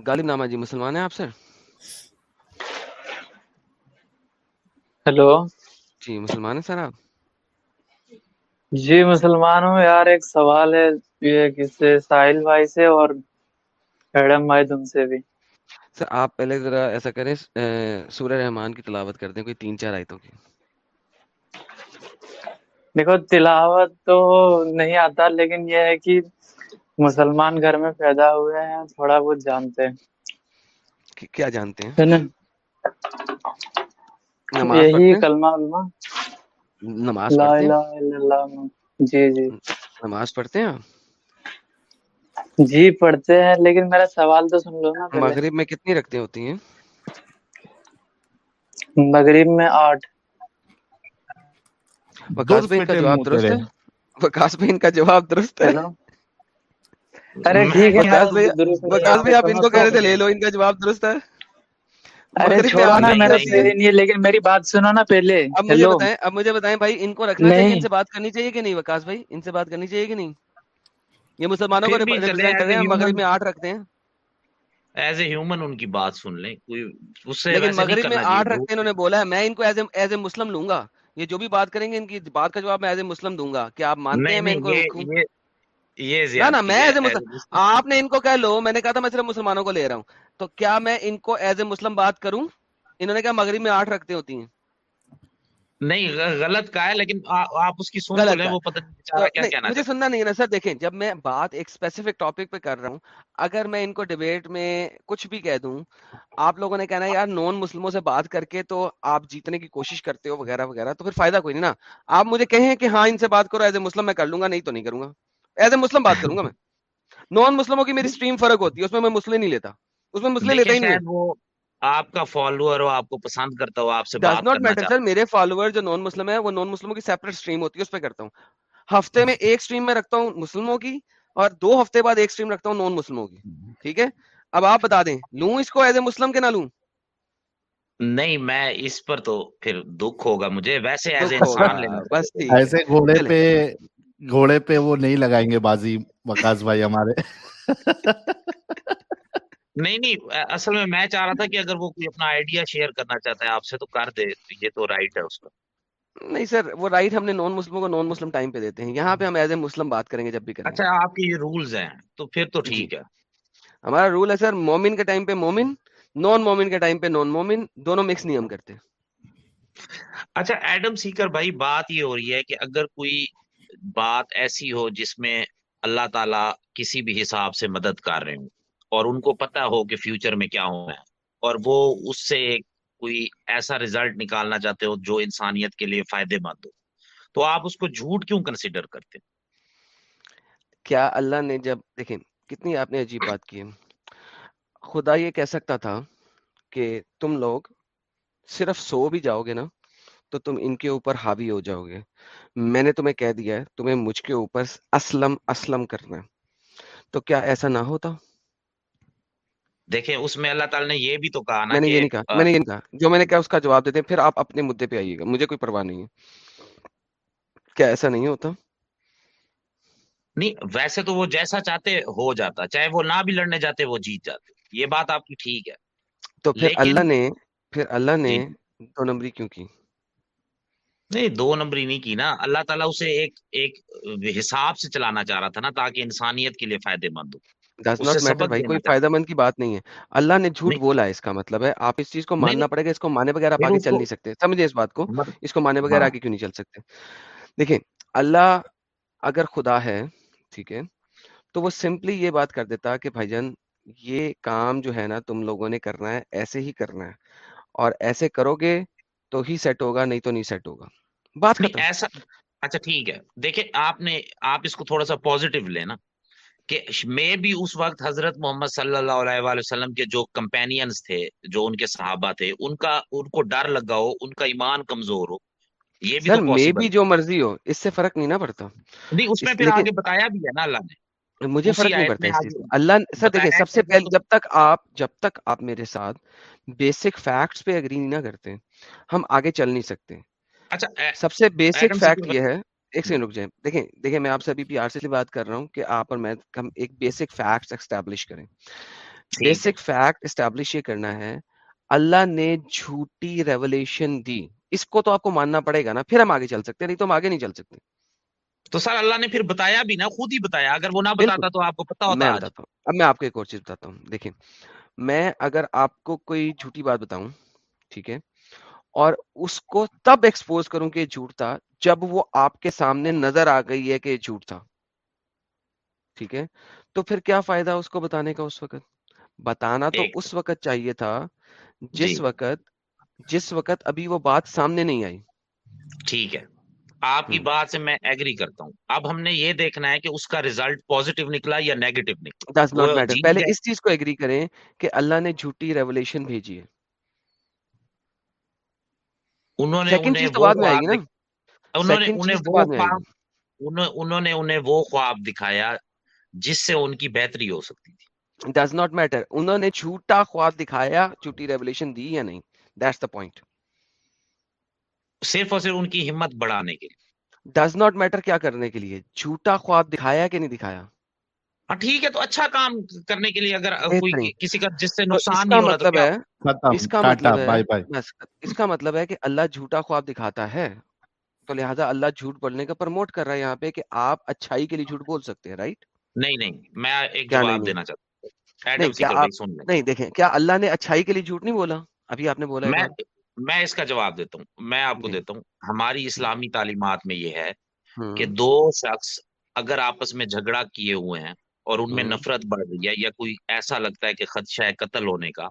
غالب نامہ جی مسلمان ہیں آپ سر؟ ہیلو جی مسلمان ہیں سر آپ؟ جی مسلمان ہوں یار ایک سوال ہے یہ کس سے ساحل بھائی سے اور ایڈم بھائی تم سے بھی۔ سر آپ پہلے ذرا ایسا کریں سورہ رحمان کی تلاوت کر دیں کوئی تین چار آیتوں کی۔ دیکھو تلاوت تو نہیں آتا لیکن یہ ہے کہ مسلمان گھر میں پیدا ہوئے ہیں تھوڑا بہت جانتے ہیں۔ کیا جانتے ہیں؟ یہی کلمہ نماز لا پڑھتے ہیں؟ الہ الا اللہ۔ جی جی۔ نماز پڑھتے ہیں آپ؟ جی پڑھتے ہیں لیکن میرا سوال تو سن لو نا مغرب میں کتنی رکھتے ہوتی ہیں؟ مغرب میں آٹھ۔ وکاس بھائی ان کا جواب درست ہے؟ وکاس بھائی ان کا جواب درست ہے؟ ارے ٹھیک ہے وکاس بھائی آپ ان کو کہہ رہے تھے لے لو ان کا جواب درست ہے۔ ارے چھوڑو نا میرا لیکن میری بات سنو نا پہلے۔ اب مجھے بتائیں اب مجھے بتائیں بھائی ان کو رکھنا چاہیے ان سے بات کرنی چاہیے کہ نہیں؟ وکاس بھائی ان سے بات کرنی چاہیے کہ نہیں؟ یہ مسلمانوں کو ریپرزینٹ کر رہے ہیں مغرب میں آٹھ رکھتے ہیں۔ ایز اے ہیومن ان کی بات سن لیں کوئی اس سے لیکن مغرب میں آٹھ رکھتے دھوپ ہیں انہوں نے بولا ہے میں ان کو ایز اے ایز اے مسلم لوں گا۔ یہ جو بھی بات کریں گے ان کی بات کا جواب میں ایز اے مسلم دوں گا۔ کیا آپ مانتے ہیں میں ان کو یہ زیادتی میں ایز اے مسلم آپ نے ان کو کہہ لو میں نے کہا تھا میں صرف مسلمانوں کو لے رہا ہوں۔ تو کیا میں ان کو ایز اے مسلم بات کروں؟ انہوں نے کہا مغرب میں آٹھ رکھتے ہوتی ہیں۔ نہیں غلط کا ہے لیکن آپ اس کی سن لیں وہ پتہ نہیں کیا کہنا مجھے سننا نہیں ہے نا سر دیکھیں جب میں بات ایک اسپیسیفک ٹاپک پہ کر رہا ہوں اگر میں ان کو ڈبیٹ میں کچھ بھی کہہ دوں آپ لوگوں نے کہنا یار نان مسلموں سے بات کر کے تو آپ جیتنے کی کوشش کرتے ہو وغیرہ وغیرہ تو پھر فائدہ کوئی نہیں نا۔ آپ مجھے کہیں کہ ہاں ان سے بات کرو ایز اے مسلم میں کر لوں گا نہیں تو نہیں کروں گا۔ ایز اے مسلم بات کروں گا میں۔ نان مسلموں کی میری اسٹریم فرق ہوتی ہے اس میں میں مسلم نہیں لیتا۔ اس میں مسلم لیتا ہی نہیں۔ آپ کا فالوور ہو آپ کو پسند کرتا ہو آپ سے بات ناٹ کرنا میٹر چاہتا سر میرے فالوور جو نان مسلم ہے وہ نان مسلموں کی سیپریٹ اسٹریم ہوتی ہے اس پہ کرتا ہوں۔ ہفتے میں ایک اسٹریم میں رکھتا ہوں مسلموں کی اور دو ہفتے بعد ایک اسٹریم رکھتا ہوں نان مسلموں کی ٹھیک ہے؟ اب آپ بتا دیں لوں اس کو ایز اے مسلم کے نہ لوں؟ نہیں میں اس پر تو پھر دکھ ہوگا مجھے۔ ویسے ایز اے انسان لینا۔ بس ایسے گھوڑے پہ گھوڑے پہ وہ نہیں لگائیں گے بازی وکاس بھائی ہمارے۔ <laughs> نہیں نہیں اصل میں میں چاہ رہا تھا کہ اگر وہ کوئی اپنا آئیڈیا شیئر کرنا چاہتا ہے آپ سے تو کر دے یہ تو رائٹ ہے اس کا۔ نہیں سر وہ رائٹ ہم نے نان مسلموں کو نان مسلم ٹائم پہ دیتے ہیں۔ یہاں پہ ہم ایز اے مسلم بات کریں گے جب بھی کریں اچھا آپ کے یہ رولز ہیں تو پھر تو جی۔ ٹھیک ہے۔ ہمارا رول ہے سر مومن کے ٹائم پہ مومن نان مومن کے ٹائم پہ نان مومن دونوں مکس نہیں ہم کرتے۔ اچھا ایڈم سیکر بھائی بات یہ ہو رہی ہے کہ اگر کوئی بات ایسی ہو جس میں اللہ تعالیٰ کسی بھی حساب سے مدد کر رہے ہوں اور ان کو پتا ہو کہ فیوچر میں کیا ہونا ہے۔ اور وہ اس سے کوئی ایسا ریزلٹ نکالنا چاہتے ہو جو انسانیت کے لیے فائدے مند ہو۔ تو آپ اس کو جھوٹ کیوں کنسیڈر کرتے ہیں؟ کیا اللہ نے جب، دیکھیں، کتنی آپ نے عجیب بات کی خدا یہ کہہ سکتا تھا کہ تم لوگ صرف سو بھی جاؤ گے نا، تو تم ان کے اوپر حاوی ہو جاؤ گے۔ میں نے تمہیں کہہ دیا ہے، تمہیں مجھ کے اوپر اسلم اسلم کرنا ہے۔ تو کیا ایسا نہ ہوتا؟ دیکھیں اس میں اللہ تعالیٰ نے یہ بھی تو کہا نا میں نے یہ نہیں کہا میں نے یہ نہیں کہا۔ جو میں نے کہا اس کا جواب دیتے ہیں پھر آپ اپنے مدے پہ آئیے گا۔ مجھے کوئی پرواہ نہیں ہے۔ کیا ایسا نہیں ہوتا؟ نہیں ویسے تو وہ جیسا چاہتے ہو جاتا۔ چاہے وہ نہ بھی لڑنے جاتے وہ جیت جاتے۔ یہ بات آپ کی ٹھیک ہے۔ تو پھر اللہ نے پھر اللہ نے جی۔ دو نمبری کیوں کی؟ نہیں دو نمبری نہیں کی نا۔ اللہ تعالیٰ اسے ایک ایک حساب سے چلانا چاہ رہا تھا نا تاکہ انسانیت کے لیے فائدے مند ہو۔ ڈز ناٹ میٹر بھائی کوئی فائدہ مند کی بات نہیں ہے۔ اللہ نے جھوٹ بولا ہے اس کا مطلب ہے۔ آپ اس چیز کو ماننا پڑے گا اس کو مانے بغیر آپ آگے چل نہیں سکتے۔ سمجھے اس بات کو؟ اس کو مانے بغیر ہاں۔ آگے کیوں نہیں چل سکتے؟ دیکھیں اللہ اگر خدا ہے ٹھیک ہے تو وہ سمپلی یہ بات کر دیتا کہ بھائی جان یہ کام جو ہے نا تم لوگوں نے کرنا ہے ایسے ہی کرنا ہے۔ اور ایسے کرو گے تو ہی سیٹ ہوگا نہیں تو نہیں سیٹ ہوگا۔ بات ایسا اچھا ٹھیک ہے۔ دیکھیں آپ نے آپ اس کو تھوڑا سا پازیٹیو لینا کہ میں بھی اس وقت حضرت محمد صلی اللہ علیہ وآلہ وسلم کے جو کمپینینز تھے جو ان کے صحابہ تھے ان کا ان کو ڈر لگا ہو ان کا ایمان کمزور ہو یہ بھی میں بھی جو مرضی ہو اس سے فرق نہیں نہ پڑتا۔ نہیں اس میں پھر آگے بتایا بھی ہے نا اللہ نے۔ مجھے فرق نہیں پڑتا اللہ سر دیکھیں سب سے پہلے جب تک آپ جب تک آپ میرے ساتھ بیسک فیکٹس پہ اگری نہیں نہ کرتے ہم آگے چل نہیں سکتے۔ اچھا سب سے بیسک فیکٹ یہ ہے ایک سیکنڈ رک جائیں۔ دیکھیں دیکھیں میں آپ سے ابھی پیار سے بات کر رہا ہوں کہ آپ اور میں ہم ایک بیسک فیکٹ اسٹیبلش کریں۔ بیسک فیکٹ اسٹیبلش یہ کرنا ہے اللہ نے جھوٹی ریولیشن دی۔ اس کو تو آپ کو ماننا پڑے گا نا پھر ہم آگے چل سکتے ہیں نہیں تو ہم آگے نہیں چل سکتے۔ تو سر اللہ نے پھر بتایا بھی نا خود ہی بتایا۔ اگر وہ نہ بتاتا تو آپ کو پتا ہوتا میں بتاتا ہوں۔ اب میں آپ کو ایک اور چیز بتاتا ہوں۔ دیکھیں میں اگر آپ کو کوئی جھوٹی بات بتاؤں ٹھیک ہے اور اس کو تب ایکسپوز کروں کہ جھوٹ تھا جب وہ آپ کے سامنے نظر آ گئی ہے کہ یہ جھوٹ تھا۔ ٹھیک ہے؟ تو پھر کیا فائدہ اس کو بتانے کا اس وقت؟ بتانا تو اس وقت چاہیے تھا جی۔ جس وقت جس وقت ابھی وہ بات سامنے نہیں آئی۔ ٹھیک ہے۔ آپ کی بات سے میں ایگری کرتا ہوں۔ اب ہم نے یہ دیکھنا ہے کہ اس کا ریزلٹ پوزیٹیو نکلا یا نیگیٹو نکلا۔ جیت پہلے اس چیز کو ایگری کریں کہ اللہ نے جھوٹی ریولیشن بھیجی ہے۔ انہوں نے انہوں نے انہیں وہ خواب انہوں نے انہیں وہ خواب دکھایا جس سے ان کی بہتری ہو سکتی تھی۔ ڈز ناٹ میٹر انہوں نے جھوٹا خواب دکھایا جھوٹی ریولیشن دی یا نہیں؟ دیٹس دا پوائنٹ صرف اور صرف ان کی ہمت بڑھانے کے لیے۔ ڈز ناٹ میٹر کیا کرنے کے لیے؟ جھوٹا خواب دکھایا کہ نہیں دکھایا؟ ہاں ٹھیک ہے تو اچھا کام کرنے کے لیے اگر کوئی کسی کا جس سے نقصان نہیں ہو رہا تو مطلب ہے اس کا مطلب ہے اس کا مطلب ہے کہ اللہ جھوٹا خواب دکھاتا ہے۔ تو لہٰذا اللہ جھوٹ بولنے کا پرموٹ کر رہا ہے یہاں پہ کہ آپ اچھائی کے لیے جھوٹ بول سکتے ہیں رائٹ نہیں نہیں میں ایک جواب دینا چاہتا ہوں۔ نہیں دیکھیں کیا اللہ نے اچھائی کے لیے جھوٹ نہیں بولا؟ ابھی آپ نے بولا میں اس کا جواب دیتا ہوں۔ میں آپ کو جی۔ دیتا ہوں ہماری اسلامی تعلیمات میں یہ ہے کہ دو شخص اگر آپس میں جھگڑا کیے ہوئے ہیں اور ان میں نفرت بڑھ رہی ہے یا کوئی ایسا لگتا ہے کہ خدشہ ہے قتل ہونے کا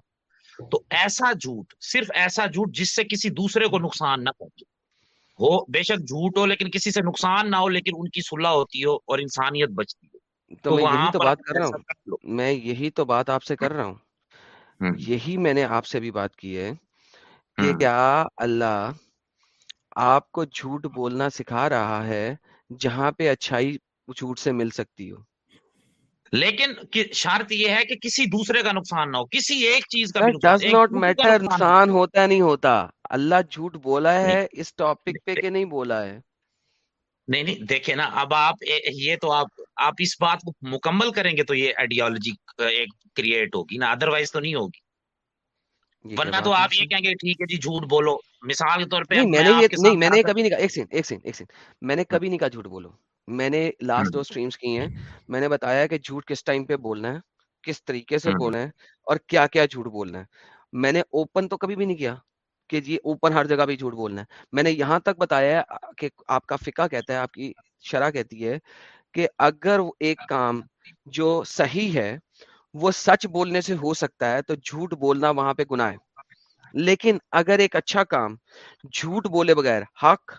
تو ایسا جھوٹ صرف ایسا جھوٹ جس سے کسی دوسرے کو نقصان نہ پہنچے۔ ہو بے شک جھوٹ ہو لیکن کسی سے نقصان نہ ہو لیکن ان کی صلح ہوتی ہو اور انسانیت بچتی ہو۔ تو میں یہی تو بات کر رہا ہوں۔ میں یہی تو بات آپ سے کر رہا ہوں۔ یہی میں نے آپ سے بھی بات کی ہے کہ کیا اللہ آپ کو جھوٹ بولنا سکھا رہا ہے جہاں پہ اچھائی جھوٹ سے مل سکتی ہو؟ لیکن شرط یہ ہے کہ کسی دوسرے کا نقصان نہ ہو کسی ایک چیز کا ڈز ناٹ میٹر نقصان ہوتا نہیں ہوتا۔ اللہ جھوٹ بولا ہے اس ٹاپک پہ کہ نہیں بولا ہے۔ نہیں نہیں دیکھیں نا اب آپ یہ تو آپ آپ اس بات کو مکمل کریں گے تو یہ آئیڈیالوجی ایک کریٹ ہوگی نا ادروائز تو نہیں ہوگی۔ ورنہ تو آپ یہ کہیں گے ٹھیک ہے جی جھوٹ بولو۔ مثال کے طور پہ میں نے میں کبھی نہیں کہا ایک سیکنڈ ایک سیکنڈ ایک سیکنڈ میں نے کبھی نہیں کہا جھوٹ بولو۔ میں نے لاسٹ دو سٹریمز کی ہیں۔ میں نے بتایا کہ جھوٹ کس ٹائم پہ بولنا ہے کس طریقے سے بولنا ہے اور کیا کیا جھوٹ بولنا ہے۔ میں نے اوپن تو کبھی بھی نہیں کیا کہ جی اوپن ہر جگہ بھی جھوٹ بولنا ہے۔ میں نے یہاں تک بتایا ہے کہ آپ کا فقہ کہتا ہے آپ کی شرح کہتی ہے کہ اگر ایک کام جو صحیح ہے وہ سچ بولنے سے ہو سکتا ہے تو جھوٹ بولنا وہاں پہ گناہ ہے۔ لیکن اگر ایک اچھا کام جھوٹ بولے بغیر حق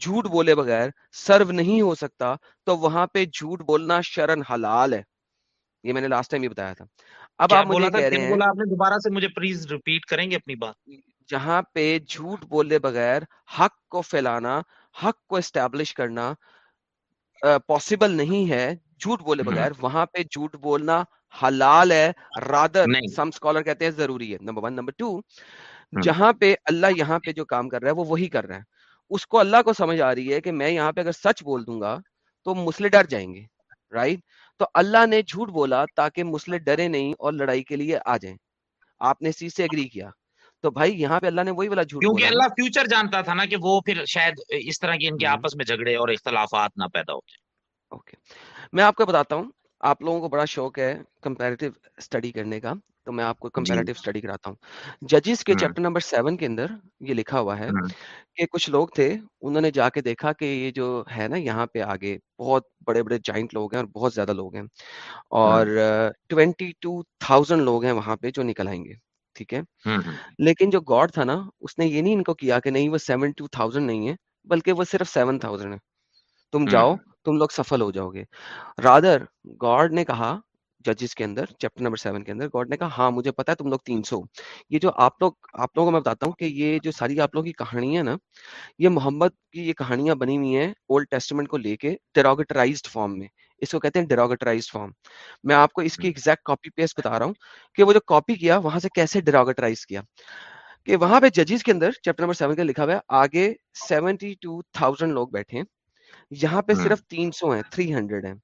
جھوٹ بولے بغیر سرو نہیں ہو سکتا تو وہاں پہ جھوٹ بولنا شرن حلال ہے۔ یہ میں نے لاسٹ ٹائم ہی بتایا تھا۔ اب آپ مجھے کہہ رہے ہیں آپ نے؟ دوبارہ سے مجھے پلیز ریپیٹ کریں گے اپنی بات۔ جہاں پہ جھوٹ بولے بغیر حق کو پھیلانا حق کو اسٹیبلش کرنا پاسبل نہیں ہے جھوٹ بولے بغیر وہاں پہ جھوٹ بولنا حلال ہے رادر سم اسکالر کہتے ہیں ضروری ہے۔ نمبر ون نمبر ٹو جہاں پہ اللہ یہاں پہ جو کام کر رہا ہے وہ وہی کر رہا ہے۔ اس کو اللہ کو سمجھ آ رہی ہے کہ میں یہاں پہ اگر سچ بول دوں گا تو مسلے ڈر جائیں گے رائٹ تو اللہ نے جھوٹ بولا تاکہ مسلے ڈرے نہیں اور لڑائی کے لیے آ جائیں۔ آپ نے اس چیز سے اگری کیا۔ تو بھائی یہاں پہ اللہ نے وہی والا جھوٹ کیونکہ اللہ فیوچر جانتا تھا نا کہ وہ پھر شاید اس طرح کی ان کے آپس میں جھگڑے اور اختلافات نہ پیدا ہو جائیں۔ اوکے میں آپ کو بتاتا ہوں۔ آپ لوگوں کو بڑا شوق ہے کمپیریٹیو اسٹڈی کرنے کا تو میں آپ کو جی۔ کمپیریٹیو اسٹڈی کراتا ہوں۔ ججز کے چیپٹر نمبر سیون کے اندر یہ لکھا ہوا ہے ہم، کہ کچھ لوگ تھے انہوں نے جا کے دیکھا کہ یہ جو ہے نا یہاں پہ آگے بہت بڑے بڑے جائنٹ لوگ ہیں اور بہت زیادہ لوگ ہیں۔ اور ہم، ٹوینٹی ٹو تھاؤزینڈ لوگ ہیں وہاں پہ جو نکل آئیں گے ٹھیک ہے؟ ہم، لیکن جو گاڈ تھا نا اس نے یہ نہیں ان کو کیا کہ نہیں وہ سیون ٹو تھاؤزینڈ نہیں ہے بلکہ وہ صرف سیون تھاؤزینڈ ہے۔ تم جاؤ تم لوگ سفل ہو جاؤ گے۔ رادر گاڈ نے کہا ججز کے اندر چیپٹر نمبر سیون کے اندر گاڈ نے کہا ہاں مجھے پتا ہے تم لوگ تین سو یہ جو آپ لوگ آپ لوگوں کو میں بتاتا ہوں کہ یہ جو ساری آپ لوگوں کی کہانی ہے نا یہ محمد کی یہ کہانیاں بنی ہوئی ہیں اولڈ ٹیسٹمنٹ کو لے کے ڈیروگیٹرائزڈ فارم میں۔ اس کو کہتے ہیں ڈیروگیٹرائزڈ فارم میں آپ کو اس کی ایگزیکٹ کاپی پیسٹ بتا رہا ہوں کہ وہ جو کاپی کیا وہاں سے کیسے ڈیروگیٹرائز کیا۔ کہ وہاں پہ ججز کے اندر چیپٹر نمبر سیون کا لکھا ہوا ہے آگے سیونٹی ٹو تھاؤزینڈ لوگ بیٹھے ہیں۔ یہاں پہ ہم، صرف تین سو ہیں تھری ہنڈریڈ ہیں۔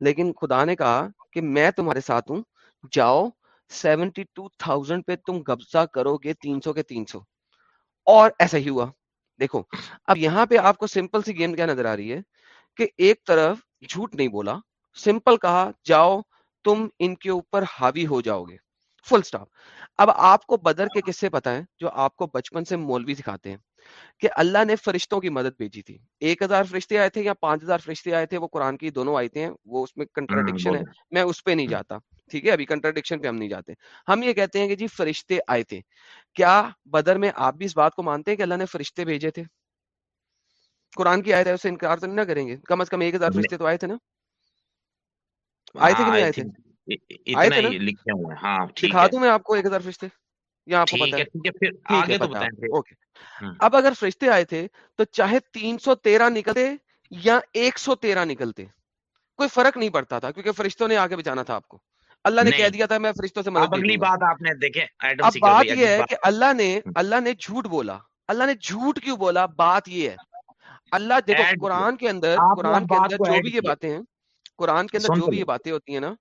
لیکن خدا نے کہا کہ میں تمہارے ساتھ ہوں جاؤ سیونٹی ٹو تھاؤزینڈ پہ تم قبضہ کرو گے تین سو کے تین سو۔ اور ایسا ہی ہوا۔ دیکھو اب یہاں پہ آپ کو سمپل سی گیم کیا نظر آ رہی ہے کہ ایک طرف جھوٹ نہیں بولا سمپل کہا جاؤ تم ان کے اوپر حاوی ہو جاؤ گے۔ Full stop. اب آپ کو بدر کے قصے پتہ ہیں جو آپ کو بچپن سے مولوی سکھاتے ہیں۔ کہ اللہ نے فرشتوں کی مدد بھیجی تھی۔ ایک ہزار فرشتے آئے تھے یا پانچ ہزار فرشتے آئے تھے وہ قرآن کی دونوں آئے ہیں وہ اس میں کنٹراڈکشن ہے۔ میں اس پہ نہیں جاتا ٹھیک ہے؟ ابھی کنٹراڈکشن پہ ہم نہیں جاتے۔ ہم یہ کہتے ہیں کہ جی فرشتے آئے تھے۔ کیا بدر میں آپ بھی اس بات کو مانتے ہیں کہ اللہ نے فرشتے بھیجے تھے؟ قرآن کی آیت ہے اسے انکار تو نہیں نہ کریں گے۔ کم از کم ایک ہزار فرشتے تو آئے تھے نا۔ آئے تھے کہ ہاں نہیں آئے تھے۔ آئے تھے ہاں دکھا دوں میں آپ کو ایک ہزار فرشتے۔ یا آپ کو پتا ہے اوکے۔ اب اگر فرشتے آئے تھے تو چاہے تین سو تیرہ نکلتے یا ایک سو تیرہ نکلتے کوئی فرق نہیں پڑتا تھا کیونکہ فرشتوں نے آگے بچانا تھا آپ کو۔ اللہ نے کہہ دیا تھا میں فرشتوں سے مدد اگلی بات آپ نے دیکھیں ایڈم اب بات یہ ہے کہ اللہ نے اللہ نے جھوٹ بولا۔ اللہ نے جھوٹ کیوں بولا؟ بات یہ ہے۔ اللہ دیکھو قرآن کے اندر قرآن کے اندر جو بھی یہ باتیں ہیں قرآن کے اندر جو بھی یہ باتیں ہوتی ہیں نا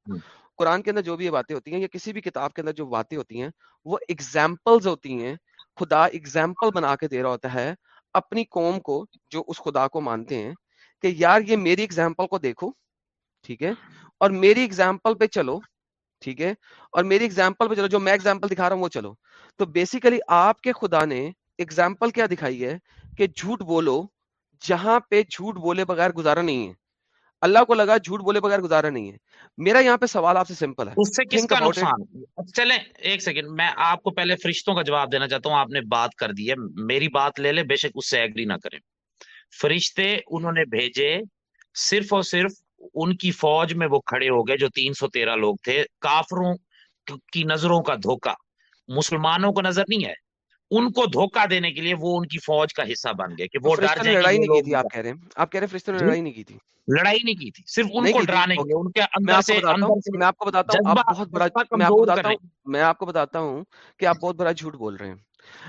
قرآن کے اندر جو بھی یہ باتیں ہوتی ہیں یا کسی بھی کتاب کے اندر جو باتیں ہوتی ہیں، وہ اگزامپلز ہوتی ہیں، خدا اگزامپل بنا کے دے رہا ہوتا ہے اپنی قوم کو جو اس خدا کو مانتے ہیں کہ یار یہ میری اگزامپل کو دیکھو، ٹھیک ہے، اور میری اگزامپل پہ چلو، ٹھیک ہے، اور میری اگزامپل پہ چلو، جو میں اگزامپل دکھا رہا ہوں وہ چلو۔ تو بیسیکلی آپ کے خدا نے اگزامپل کیا دکھائی ہے کہ جھوٹ بولو جہاں پہ جھوٹ بولے بغیر گزارا نہیں ہے۔ اللہ کو لگا جھوٹ بولے بغیر گزارا نہیں ہے۔ میرا یہاں پہ سوال آپ سے سمپل ہے۔ اس سے کس کا نقصان؟ چلیں ایک سیکنڈ میں آپ کو پہلے فرشتوں کا جواب دینا چاہتا ہوں۔ آپ نے بات کر دی ہے۔ میری بات لے لے بے شک اس سے ایگری نہ کریں۔ فرشتے انہوں نے بھیجے صرف اور صرف ان کی فوج میں وہ کھڑے ہو گئے جو تین سو تیرہ لوگ تھے۔ کافروں کی نظروں کا دھوکا مسلمانوں کو نظر نہیں ہے۔ ان کو دھوکا دینے کے لیے وہ ان کی فوج کا حصہ بن گئے کہ وہ ڈر جائیں کہ لڑائی نہیں کی تھی آپ کہہ رہے ہیں۔ آپ کہہ رہے ہیں فرشتوں نے جی۔ لڑائی نہیں کی تھی۔ لڑائی نہیں کی تھی صرف ان کو ڈرانے کے لیے ان کے اندر سے میں آپ کو بتاتا ہوں آپ بہت بڑا میں آپ کو بتاتا ہوں میں آپ کو بتاتا ہوں کہ آپ بہت بڑا جھوٹ بول رہے ہیں۔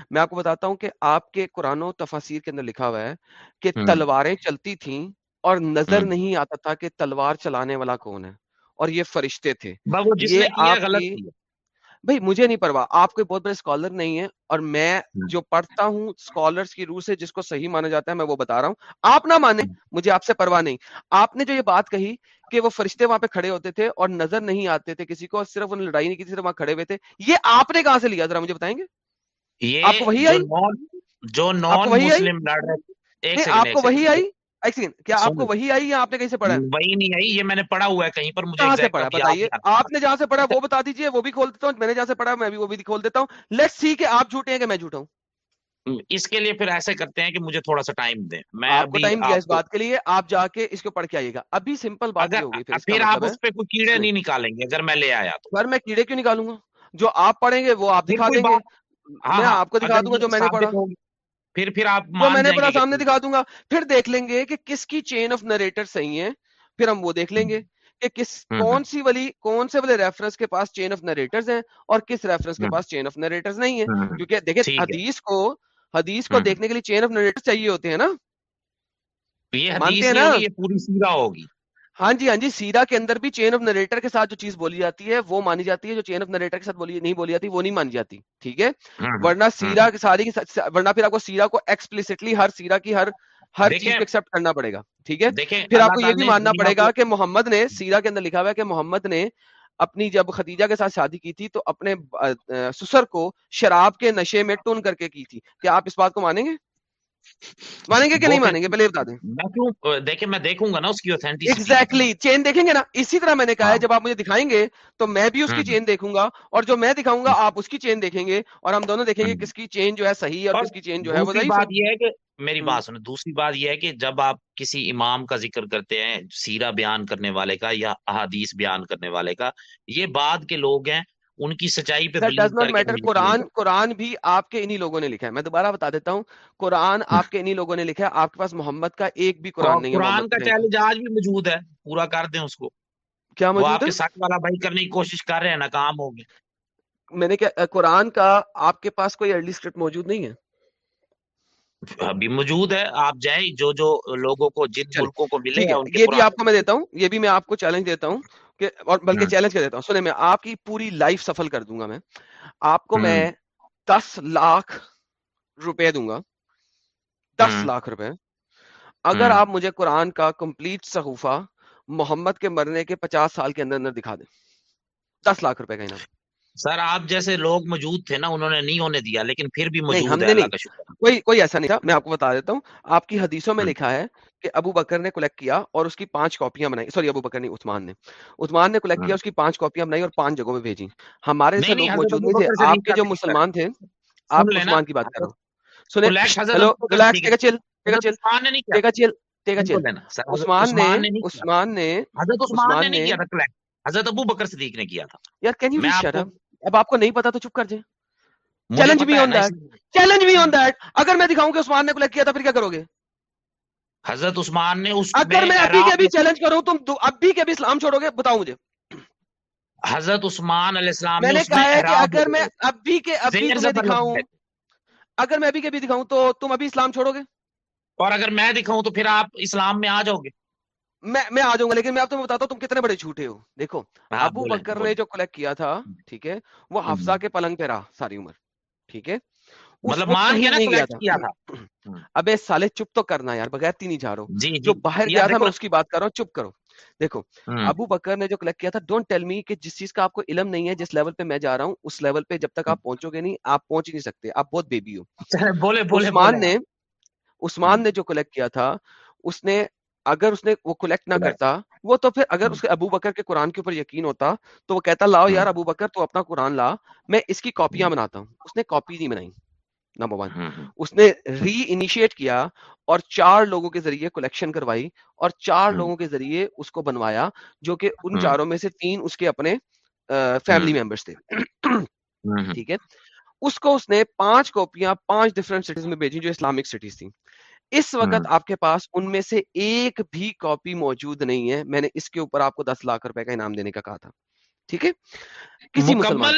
میں آپ کو بتاتا ہوں کہ آپ کے قرآن و تفاسیر کے اندر لکھا ہوا ہے کہ تلواریں چلتی تھیں اور نظر نہیں آتا تھا کہ تلوار چلانے والا کون ہے اور یہ فرشتے تھے۔ یہ غلط بھائی مجھے نہیں پرواہ آپ کوئی بہت بڑے اسکالر نہیں ہے اور میں ہوں جو پڑھتا ہوں اسکالرس کی روح سے جس کو صحیح مانا جاتا ہے میں وہ بتا رہا ہوں۔ آپ نہ مانیں ہوں مجھے آپ سے پرواہ نہیں۔ آپ نے جو یہ بات کہی کہ وہ فرشتے وہاں پہ کھڑے ہوتے تھے اور نظر نہیں آتے تھے کسی کو اور صرف انہوں نے لڑائی نہیں کی صرف وہاں کھڑے ہوئے تھے یہ آپ نے کہاں سے لیا؟ ذرا مجھے بتائیں گے؟ آپ کو وہی آئی؟ جو نان مسلم آپ کو وہی آئی؟ ایک سیکنڈ کیا آپ کو وہی آئی یا آپ نے کہیں سے پڑھا ہے؟ وہی نہیں آئی یہ میں نے پڑھا ہوا ہے کہیں پر مجھے کہاں سے پڑھا؟ بتائیے آپ نے جہاں سے پڑھا وہ بتا دیجیے وہ بھی کھول دیتا ہوں میں نے جہاں سے پڑھا میں بھی وہ بھی کھول دیتا ہوں۔ لیٹ سی کہ آپ جھوٹے ہیں کہ میں جھوٹا ہوں۔ اس کے لیے پھر ایسے کرتے ہیں کہ مجھے تھوڑا سا ٹائم دیں۔ میں آپ کو ٹائم دیا اس بات کے لیے آپ جا کے اس کو پڑھ کے آئیے گا۔ ابھی سمپل بات ہوگی پھر آپ مطلب اس پہ کوئی کیڑے نہیں نکالیں گے اگر میں لے آیا تو۔ سر میں کیڑے کیوں نکالوں گا؟ جو آپ پڑھیں گے وہ آپ دکھا دیں گے۔ ہاں میں ہاں آپ کو دکھا دوں گا جو میں نے پڑھا۔ پھر پھر آپ میں نے کہ سامنے دکھا دوں گا۔ پھر دیکھ لیں گے کہ کس کی چین آف نریٹر صحیح ہے۔ پھر ہم وہ دیکھ لیں گے کہ کس کون سی والی کون سے والے ریفرنس کے پاس چین آف نریٹرز ہیں اور کس ریفرنس کے پاس چین آف نریٹرز نہیں ہے کیونکہ دیکھیں حدیث کو حدیث کو دیکھنے کے لیے چین آف نریٹرز چاہیے ہوتے ہیں نا۔ یہ حدیث ہیں نہیں یہ پوری سیرہ ہوگی۔ ہاں جی ہاں جی سیرا کے اندر بھی چین آف نریٹر کے ساتھ جو چیز بولی جاتی ہے وہ مانی جاتی ہے جو چین آف نریٹر کے ساتھ بولی نہیں بولی جاتی وہ نہیں مانی جاتی ٹھیک ہے؟ ہوں ہوں ورنہ ہوں سیرا کی ساری ورنہ پھر آپ کو سیرا کو ایکسپلسٹلی ہر سیرا کی ہر ہر چیز کو ایکسپٹ کرنا پڑے گا ٹھیک ہے؟ پھر آپ کو یہ بھی ماننا پڑے گا کہ محمد نے سیرا کے اندر لکھا ہوا ہے کہ محمد نے اپنی جب خدیجہ کے ساتھ شادی کی تھی تو اپنے سسر کو شراب کے نشے میں ٹون کر کے کی تھی کیا آپ اس بات کو مانیں گے؟ مانیں گے کہ نہیں مانیں گے؟ پہلے بتا دیں میں کیوں دیکھیں میں دیکھوں گا نا اس کی اوتھینٹسٹی کتنا ایگزیکٹلی چین دیکھیں گے نا؟ اسی طرح میں نے کہا ہاں۔ ہے جب آپ مجھے دکھائیں گے تو میں بھی اس کی چین دیکھوں گا اور جو میں دکھاؤں گا آپ اس کی چین دیکھیں گے اور ہم دونوں دیکھیں گے ہوں کس کی چین جو ہے صحیح ہے اور کس کی چین جو ہے وہ دوسری ضعیف ہے۔ بات یہ ہے کہ میری بات سنیں دوسری بات یہ ہے کہ جب آپ کسی امام کا ذکر کرتے ہیں سیرہ بیان کرنے والے کا یا احادیث بیان کرنے والے کا یہ بعد کے لوگ ہیں ان کی سچائی پہ میٹر قرآن قرآن بھی آپ کے انہی لوگوں نے لکھا ہے۔ میں دوبارہ بتا دیتا ہوں قرآن آپ کے انہی لوگوں نے لکھا ہے۔ آپ کے پاس محمد کا ایک بھی قرآن نہیں ہے قرآن کا چیلنج آج بھی موجود ہے۔ پورا کر دیں اس کو۔ کیا موجود آپ ہے؟ کے سچ والا بھائی کرنے کی کوشش کر رہے ہیں ناکام ہو گئے۔ میں نے کیا قرآن کا آپ کے پاس کوئی ارلی اسکرپٹ موجود نہیں ہے؟ ابھی موجود ہے۔ آپ جائیں جو جو لوگوں کو جن ملکوں کو ملے کے یہ بھی آپ کو میں دیتا ہوں۔ یہ بھی میں آپ کو چیلنج دیتا ہوں۔ کہ اور بلکہ چیلنج کر دیتا ہوں۔ سنیں میں آپ کی پوری لائف سفل کر دوں گا میں۔ آپ کو میں دس لاکھ روپے دوں گا۔ دس ہوں لاکھ روپے۔ اگر آپ مجھے قرآن کا کمپلیٹ صحوفہ محمد کے مرنے کے پچاس سال کے اندر اندر دکھا دیں۔ دس لاکھ روپے کا انعام۔ سر آپ جیسے لوگ موجود تھے نا انہوں نے نہیں ہونے دیا لیکن پھر بھی موجود ہے کوئی کوئی ایسا نہیں تھا میں آپ کو بتا دیتا ہوں۔ آپ کی حدیثوں میں لکھا ہے کہ ابو بکر نے کلیکٹ کیا اور اس کی پانچ کاپیاں بنائی۔ سوری ابو بکر نہیں عثمان نے۔ عثمان نے کلیکٹ کیا ہوں اس کی پانچ کاپیاں بنائی اور پانچ جگہوں میں بھیجی۔ ہمارے نہیں لوگ موجود نہیں تھے۔ آپ کے جو مسلمان تھے آپ عثمان کی بات کر رہا ہوں۔ سنیں ریلیکس ٹیک چل ٹیک چل۔ نہیں کیا۔ ٹیک چل ٹیک سن تو چل لینا سر حضرت عثمان نے عثمان نے نہیں کیا۔ عثمان نے حضرت عثمان نے عثمان نہیں نے کیا تھا کلیکٹ حضرت ابو بکر صدیق نے کیا تھا۔ یار کین یو میں پلیز آپ شٹ کو اپ اب آپ کو نہیں پتا تو چپ کر جائیں۔ چیلنج ہے آن دیٹ چیلنج ہوں آن دیٹ اگر میں دکھاؤں کہ عثمان نے کلیکٹ کیا تھا پھر کیا کرو گے؟ حضرت عثمان نے اس اگر میں ابھی کے میں چیلنج کروں تم ابھی کے ابھی اسلام چھوڑو گے بتاؤ مجھے۔ حضرت عثمان علیہ السلام میں نے کہا ہے کہ اگر میں ابھی کے ابھی تمہیں دکھاؤں اگر میں ابھی کے ابھی دکھاؤں تو تم ابھی اسلام چھوڑو گے؟ اور اگر میں دکھاؤں تو پھر آپ اسلام میں آ جاؤ گے۔ میں میں آ جاؤں گا لیکن میں اب تمہیں بتاتا ہوں تم کتنے بڑے جھوٹے ہو۔ دیکھو ہاں ابو بکر نے جو کلیکٹ کیا تھا ٹھیک ہے وہ حفظہ کے پلنگ پہ رہا ساری عمر ٹھیک ہے؟ مطلب نا نہیں گیا کلیکٹ کیا تھا۔ ابے سالے چپ تو کرنا یار بغیر تھی نہیں جا رہا ہوں جی۔ جو جی باہر گیا تھا میں اس کی بات کر رہا ہوں چپ کرو۔ دیکھو ابو بکر نے جو کلیکٹ کیا تھا ڈونٹ ٹیل می کہ جس چیز کا آپ کو علم نہیں ہے جس لیول پہ میں جا رہا ہوں اس لیول پہ جب تک آپ پہنچو گے نہیں آپ پہنچ ہی نہیں سکتے۔ آپ بہت بیبی ہو۔ بولے بولے عثمان نے عثمان نے جو کلیکٹ کیا تھا اس نے اگر اس نے وہ کلیکٹ نہ کرتا وہ تو پھر اگر اس کے ابو بکر کے قرآن کے اوپر یقین ہوتا تو وہ کہتا لاؤ یار ابو بکر تو اپنا قرآن لا میں اس کی کاپیاں بناتا ہوں۔ اس نے کاپی نہیں بنائی۔ نمبر ون ہوں، ہوں، اس نے ری انیشیٹ کیا اور چار لوگوں کے ذریعے کلیکشن کروائی اور چار ہوں، لوگوں کے ذریعے اس کو بنوایا جو کہ ان چاروں میں سے تین اس کے اپنے فیملی ممبرس تھے۔ ٹھیک ہے۔ اس کو اس نے پانچ کاپیاں پانچ ڈفرنٹ سٹیز میں بھیجی جو اسلامک سٹیز تھیں۔ اس وقت آپ کے پاس ان میں سے ایک بھی کاپی موجود نہیں ہے۔ میں نے اس کے اوپر آپ کو دس لاکھ روپے کا انعام دینے کا کہا تھا۔ ٹھیک ہے؟ کسی مسلمان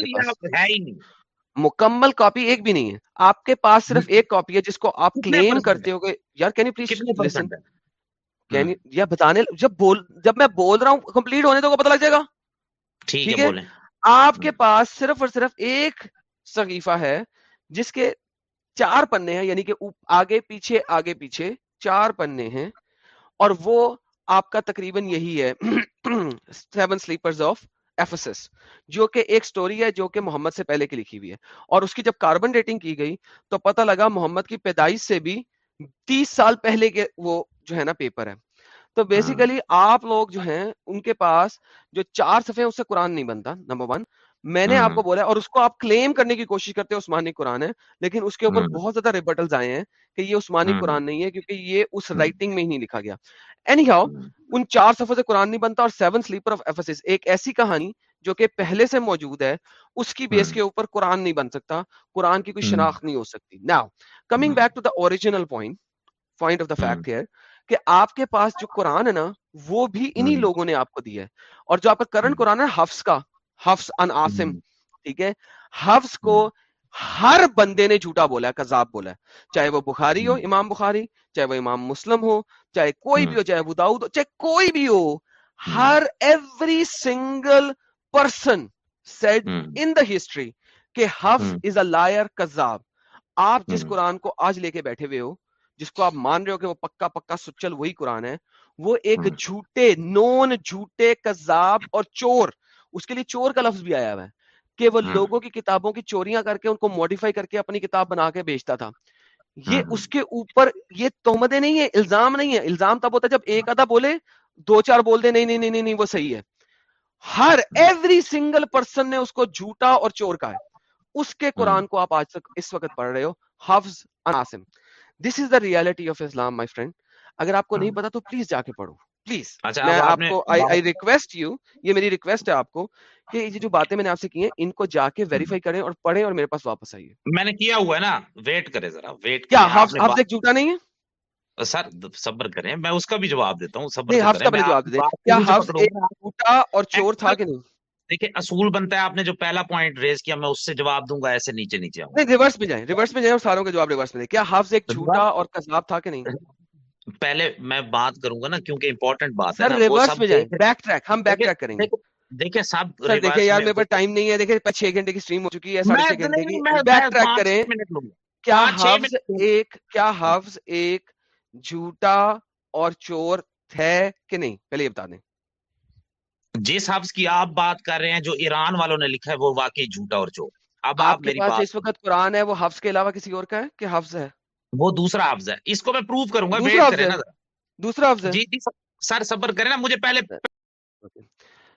مکمل کاپی ایک بھی نہیں ہے۔ آپ کے پاس صرف ایک کاپی ہے جس کو آپ کلیم کرتے ہو گے یار کین یو پلیز یا بتانے جب بول جب میں بول رہا ہوں کمپلیٹ ہونے تو پتہ لگ جائے گا۔ ٹھیک ہے آپ کے پاس صرف اور صرف ایک صحیفہ ہے جس کے چار پنے ہیں یعنی کہ آگے پیچھے آگے پیچھے چار پنے ہیں۔ اور وہ آپ کا تقریباً یہی ہے۔ سیون سلیپرز آف ایفسس جو کہ ایک سٹوری ہے جو کہ محمد سے پہلے کی لکھی ہوئی ہے۔ اور اس کی جب کاربن ڈیٹنگ کی گئی تو پتہ لگا محمد کی پیدائش سے بھی تیس سال پہلے کے وہ جو ہے نا پیپر ہے۔ تو ہاں۔ بیسیکلی آپ لوگ جو ہیں ان کے پاس جو چار صفحے اس سے قرآن نہیں بنتا نمبر ون میں نے آپ کو ہوں بولا اور اس کو آپ کلیم کرنے کی کوشش کرتے ہیں عثمانی قرآن ہے لیکن اس کے اوپر ہوں بہت زیادہ ریبٹلز آئے ہیں کہ یہ عثمانی قرآن نہیں ہے کیونکہ یہ اس رائٹنگ میں ہی نہیں لکھا گیا۔ اینی ہاؤ ان چار صفحے سے قرآن نہیں بنتا اور سیون سلیپر آف ایفسس ایک ایسی کہانی جو کہ پہلے سے موجود ہے اس کی بیس کے اوپر قرآن نہیں بن سکتا قرآن کی کوئی شناخت نہیں ہو سکتی۔ Now coming back to the original point point of the fact here کہ آپ کے پاس جو قرآن ہے نا وہ بھی انہی لوگوں نے آپ کو دیا ہے۔ اور جو آپ کا کرنٹ قرآن ہے حفظ کا۔ حفظ ان عاصم ہوں۔ ٹھیک ہے؟ حفظ کو ہر بندے نے جھوٹا بولا ہے کذاب بولا ہے۔ چاہے وہ بخاری ہو امام بخاری چاہے وہ امام مسلم ہو چاہے کوئی بھی ہو چاہے وہ داؤد ہو چاہے کوئی بھی ہو ہر every single person said in the history کہ حفظ از اے لائر کذاب۔ آپ جس قرآن کو آج لے کے بیٹھے ہوئے ہو جس کو آپ مان رہے ہو کہ وہ پکا پکا سچل وہی قرآن ہے وہ ایک جھوٹے نون جھوٹے کذاب اور چور اس کے لیے چور کا لفظ بھی آیا ہوا ہے کہ وہ لوگوں کی کتابوں کی چوریاں کر کے ان کو موڈیفائی کر کے اپنی کتاب بنا کے بیچتا تھا۔ یہ اس کے اوپر یہ تہمتیں نہیں ہے الزام نہیں ہے الزام تب ہوتا ہے جب ایک آدھا بولے دو چار بول دے نہیں نہیں نہیں نہیں وہ صحیح ہے۔ ہر ایوری سنگل پرسن نے اس کو جھوٹا اور چور کا ہے۔ اس کے قرآن کو آپ آج تک اس وقت پڑھ رہے ہو حفظ اناسم this is the reality of Islam my friend اگر آپ کو نہیں پتا تو پلیز جا کے پڑھو۔ پلیز اچھا میں اب آپ آپ نے کو آئی ریکویسٹ یو یہ میری ریکویسٹ ہے آپ کو کہ یہ جو باتیں میں نے آپ سے کی ہیں ان کو جا کے ویریفائی کریں اور پڑھیں اور میرے پاس واپس آئیے۔ میں نے کیا ہوا ہے نا ویٹ کرے ذرا ویٹ کیا جھوٹا نہیں ہے؟ سر صبر کریں۔ میں اس کا بھی جواب دیتا ہوں صبر نہیں پہلے جواب کیا جھوٹا اور چور تھا کہ نہیں؟ دیکھیں اصول بنتا ہے آپ نے جو پہلا پوائنٹ ریز کیا میں اس سے جواب دوں گا ایسے نیچے نیچے آؤں نہیں ریورس میں جائیں ریورس میں جائیں اور ساروں کے جواب ریورس میں دیں کیا حفظ ایک جھوٹا اور کذاب تھا کہ نہیں؟ پہلے میں بات کروں گا نا کیونکہ امپورٹنٹ بات ہے ریورس میں جائیں بیک ٹریک ہم بیک ٹریک کریں گے۔ دیکھیں سب دیکھیں یار میرے پاس ٹائم نہیں ہے دیکھیں چھ گھنٹے کی اسٹریم ہو چکی ہے ساڑھے چھ گھنٹے کی۔ بیک ٹریک کریں۔ کیا حفظ منٹ ایک کیا حفظ ایک جھوٹا اور چور ہے کہ نہیں؟ پہلے یہ بتا دیں۔ جس حفظ کی آپ بات کر رہے ہیں جو ایران والوں نے لکھا ہے وہ واقعی جھوٹا اور چور۔ اب آپ میری پاس بات اس وقت قرآن ہے وہ حفظ کے علاوہ کسی اور کا ہے کہ حفظ ہے؟ وہ دوسرا حفظ ہے۔ اس کو میں پروف کروں گا دوسرا ہے۔ حفظ ہے۔ جی جی سر صبر کریں نا مجھے پہلے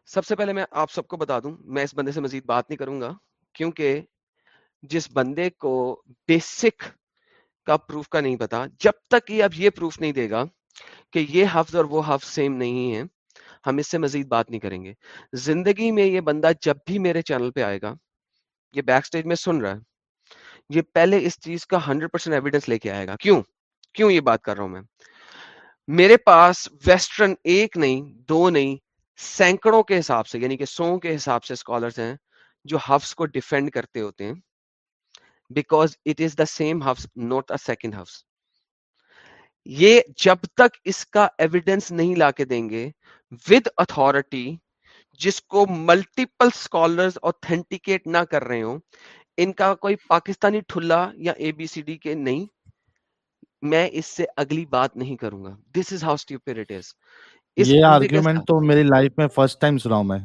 سب سے پہلے میں آپ سب کو بتا دوں میں اس بندے سے مزید بات نہیں کروں گا کیونکہ جس بندے کو بیسک کا پروف کا نہیں پتا جب تک یہ اب یہ پروف نہیں دے گا کہ یہ حفظ اور وہ حفظ سیم نہیں ہے ہم اس سے مزید بات نہیں کریں گے۔ زندگی میں یہ بندہ جب بھی میرے چینل پہ آئے گا یہ بیک سٹیج میں سن رہا ہے۔ یہ پہلے اس چیز کا ہنڈریڈ پرسینٹ ایویڈنس لے کے آئے گا۔ کیوں؟ کیوں یہ بات کر رہا ہوں میں؟ میرے پاس ویسٹرن ایک نہیں، دو نہیں، سینکڑوں کے حساب سے یعنی کہ سو کے حساب سے اسکالرس ہیں جو حفظ کو ڈیفینڈ کرتے ہوتے ہیں۔ Because it is the same حفظ نوٹ اے سیکنڈ حفظ۔ یہ جب تک اس کا ایویڈنس نہیں لا کے دیں گے ود اتھارٹی جس کو ملٹیپل اسکالرز اوتھینٹیکیٹ نہ کر رہے ہوں ان کا کوئی پاکستانی ٹھلا یا اے بی سی ڈی کے نہیں میں اس سے اگلی بات نہیں کروں گا۔ This is how stupid it is یہ آرگیومنٹ تو میری لائف میں فرسٹ ٹائم سنا ہوں میں۔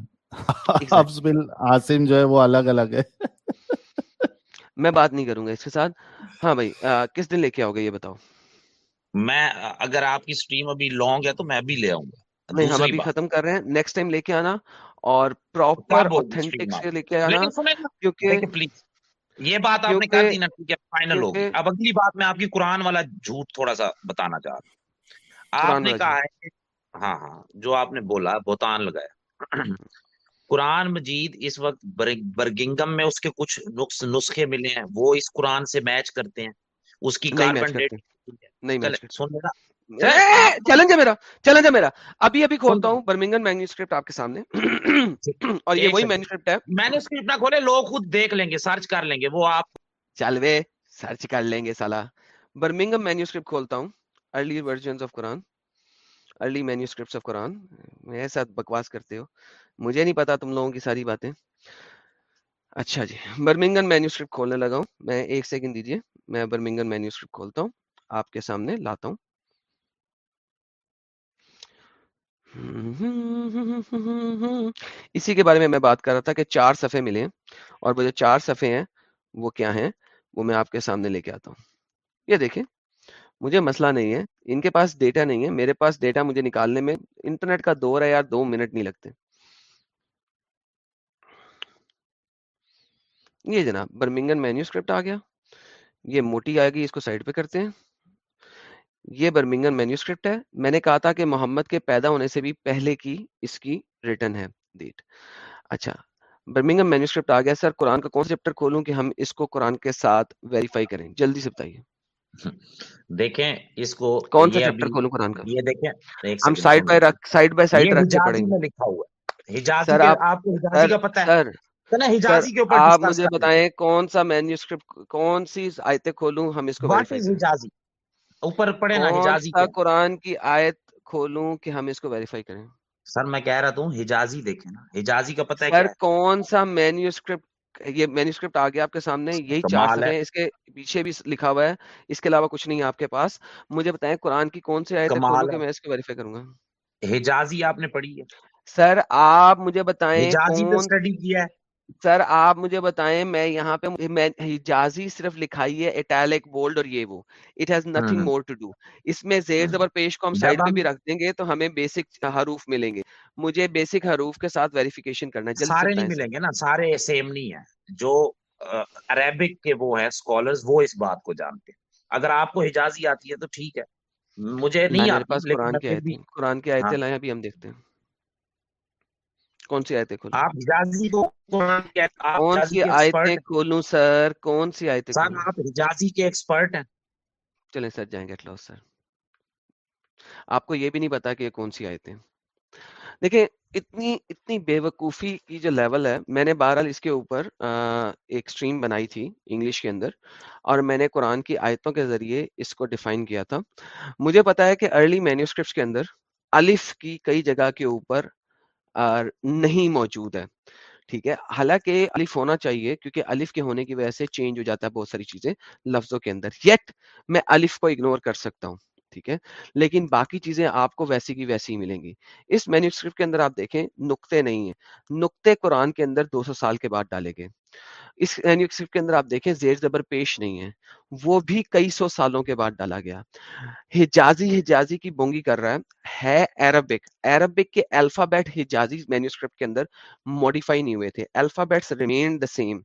حفظ <laughs> بن عاصم جو ہے وہ الگ الگ ہے۔ <laughs> میں بات نہیں کروں گا اس کے ساتھ۔ ہاں بھائی کس دن لے کے آؤ گے یہ بتاؤ؟ میں اگر آپ کی سٹریم ابھی لانگ ہے تو میں بھی لے آؤں گا۔ نہیں ہم ابھی ختم کر رہے ہیں۔ نیکسٹ ٹائم لے کے آنا اور پراپر اوتھینٹک سے لے کے آنا کیونکہ پلیز یہ بات آپ نے کیونکہ دی نا ٹھیک ہے فائنل ہوگی۔ اب اگلی بات میں آپ کی قرآن والا جھوٹ تھوڑا سا بتانا چاہ رہا ہوں۔ آپ نے کہا ہے ہاں ہاں جو آپ نے بولا بہتان لگایا۔ <clears throat> قرآن مجید اس وقت برگ- برگنگم میں اس کے کچھ نسخ نسخے ملے ہیں۔ وہ اس قرآن سے میچ کرتے ہیں۔ اس کی نہیں میچ کاربن کرتے۔ ڈیٹ نہیں چلے میچ کرتے۔ سن لینا چیلنج ہے میرا چیلنج ہے میرا۔ ابھی ابھی کھولتا ہوں برمنگن مینیوسکرپٹ آپ کے سامنے۔ <coughs> اور یہ وہی سیکنڈ مینیوسکرپٹ ہے۔ اسکرپٹ نہ کھولے لوگ خود دیکھ لیں گے سرچ کر لیں گے وہ آپ۔ چل وے سرچ کر لیں گے سالا۔ برمنگم مینیوسکرپٹ کھولتا ہوں۔ Early versions of Quran early manuscripts of Quran میرے ساتھ بکواس کرتے ہو۔ مجھے نہیں پتا تم لوگوں کی ساری باتیں۔ اچھا جی برمنگن مینیوسکرپٹ کھولنے لگا ہوں۔ میں ایک سیکنڈ دیجیے میں برمنگن مینیوسکرپٹ کھولتا ہوں۔ آپ کے سامنے لاتا ہوں۔ اسی کے بارے میں میں بات کر رہا تھا کہ چار صفحے ملے اور وہ جو چار صفحے ہیں وہ کیا ہیں وہ میں آپ کے سامنے لے کے آتا ہوں۔ یہ دیکھیں، مجھے مسئلہ نہیں ہے، ان کے پاس ڈیٹا نہیں ہے، میرے پاس ڈیٹا مجھے نکالنے میں انٹرنیٹ کا دور ہے یار دو منٹ نہیں لگتے۔ یہ جناب برمنگن مینیوسکرپٹ آ گیا، یہ موٹی آئے گی، اس کو سائڈ پہ کرتے ہیں۔ یہ برمنگن مینیوسکرپٹ ہے۔ میں نے کہا تھا کہ محمد کے پیدا ہونے سے بھی پہلے کی اس کی ریٹن ہے ڈیٹ۔ اچھا برمنگم مینیوسکرپٹ آ گیا سر۔ قرآن کا کون سا چیپٹر کھولوں کہ ہم اس کو قرآن کے ساتھ ویریفائی کریں؟ جلدی سے بتائیے۔ دیکھیں اس کو کون سا چیپٹر کھولوں قرآن کا؟ یہ دیکھیں ہم سن بائی سائڈ بائی سائڈ یہ رکھ کے پڑھیں گے۔ لکھا ہوا ہے۔ حجازی سر کے آپ کو حجازی کا پتہ ہے۔ آپ مجھے بتائیں کون سا مینیوسکرپٹ کون سی آیتیں کھولوں ہم اس کو اوپر پڑھے نا حجازی کیا قرآن کی آیت کھولوں کہ ہم اس کو ویریفائی کریں۔ سر میں کہہ رہا ہوں حجازی دیکھیں نا۔ حجازی کا پتہ ہے سر کون سا مینیوسکرپٹ یہ مینیوسکرپٹ آ گیا آپ کے سامنے یہی چار ہے۔ اس کے پیچھے بھی لکھا ہوا ہے۔ اس کے علاوہ کچھ نہیں ہے آپ کے پاس۔ مجھے بتائیں قرآن کی کون سی آیتیں کھولوں کہ میں اس کو ویریفائی کروں گا؟ حجازی آپ نے پڑھی ہے۔ سر آپ مجھے بتائیں حجازی پہ کون اسٹڈی کیا ہے۔ سر آپ مجھے بتائیں میں یہاں پہ میں حجازی صرف لکھائی ہے اٹیلک بولڈ اور یہ وہ۔ It has nothing more to do اس میں زیر ہوں زبر پیش کو ہم سائڈ پہ بھی رکھ دیں گے تو ہمیں بیسک حروف ملیں گے۔ مجھے بیسک حروف کے ساتھ ویریفیکیشن کرنا سے سارے نہیں ملیں گے نا سارے سیم نہیں ہیں۔ جو عربک کے وہ ہیں سکولرز وہ اس بات کو جانتے ہیں۔ اگر آپ کو حجازی آتی ہے تو ٹھیک ہے۔ مجھے نہیں آتی قرآن کی پھر بھی آیتیں قرآن ہاں آیتیں لائیں ابھی ہم دیکھتے ہیں۔ کون سی آیتیں کھولوں آپ حجازی کو کون سی آیتیں کھولوں سر؟ کون سی آیتیں سر آپ حجازی کے ایکسپرٹ ہیں۔ چلیں سر جائیں گیٹ لاس سر۔ آپ کو یہ بھی نہیں پتا کہ یہ کون سی آیتیں دیکھیں اتنی اتنی بے وقوفی کی جو لیول ہے میں نے بہرحال اس کے اوپر ایک سٹریم بنائی تھی انگلش کے اندر اور میں نے قرآن کی آیتوں کے ذریعے اس کو ڈیفائن کیا تھا۔ مجھے پتا ہے کہ ارلی مینیوسکرپٹس کے اندر الف کی کئی جگہ کے اوپر نہیں موجود ہے۔ ٹھیک ہے، حالانکہ الف ہونا چاہیے کیونکہ الف کے ہونے کی وجہ سے چینج ہو جاتا ہے بہت ساری چیزیں لفظوں کے اندر۔ یٹ میں الف کو اگنور کر سکتا ہوں، ٹھیک ہے۔ لیکن باقی چیزیں آپ کو ویسی کی ویسی ہی ملیں گی۔ اس مینوسکرپٹ کے اندر آپ دیکھیں، نقطے نہیں ہیں۔ نقطے قرآن کے اندر دو سو سال کے بعد ڈالے گئے۔ اس مینوسکرپٹ کے اندر آپ دیکھیں زیر زبر پیش نہیں ہے۔ وہ بھی کئی سو سالوں کے بعد ڈالا گیا۔ حجازی حجازی کی بونگی کر رہا ہے ہے عربک عربک کے الفابیٹ حجازی مینوسکرپٹ کے اندر ماڈیفائی نہیں ہوئے تھے۔ Alphabets remain the same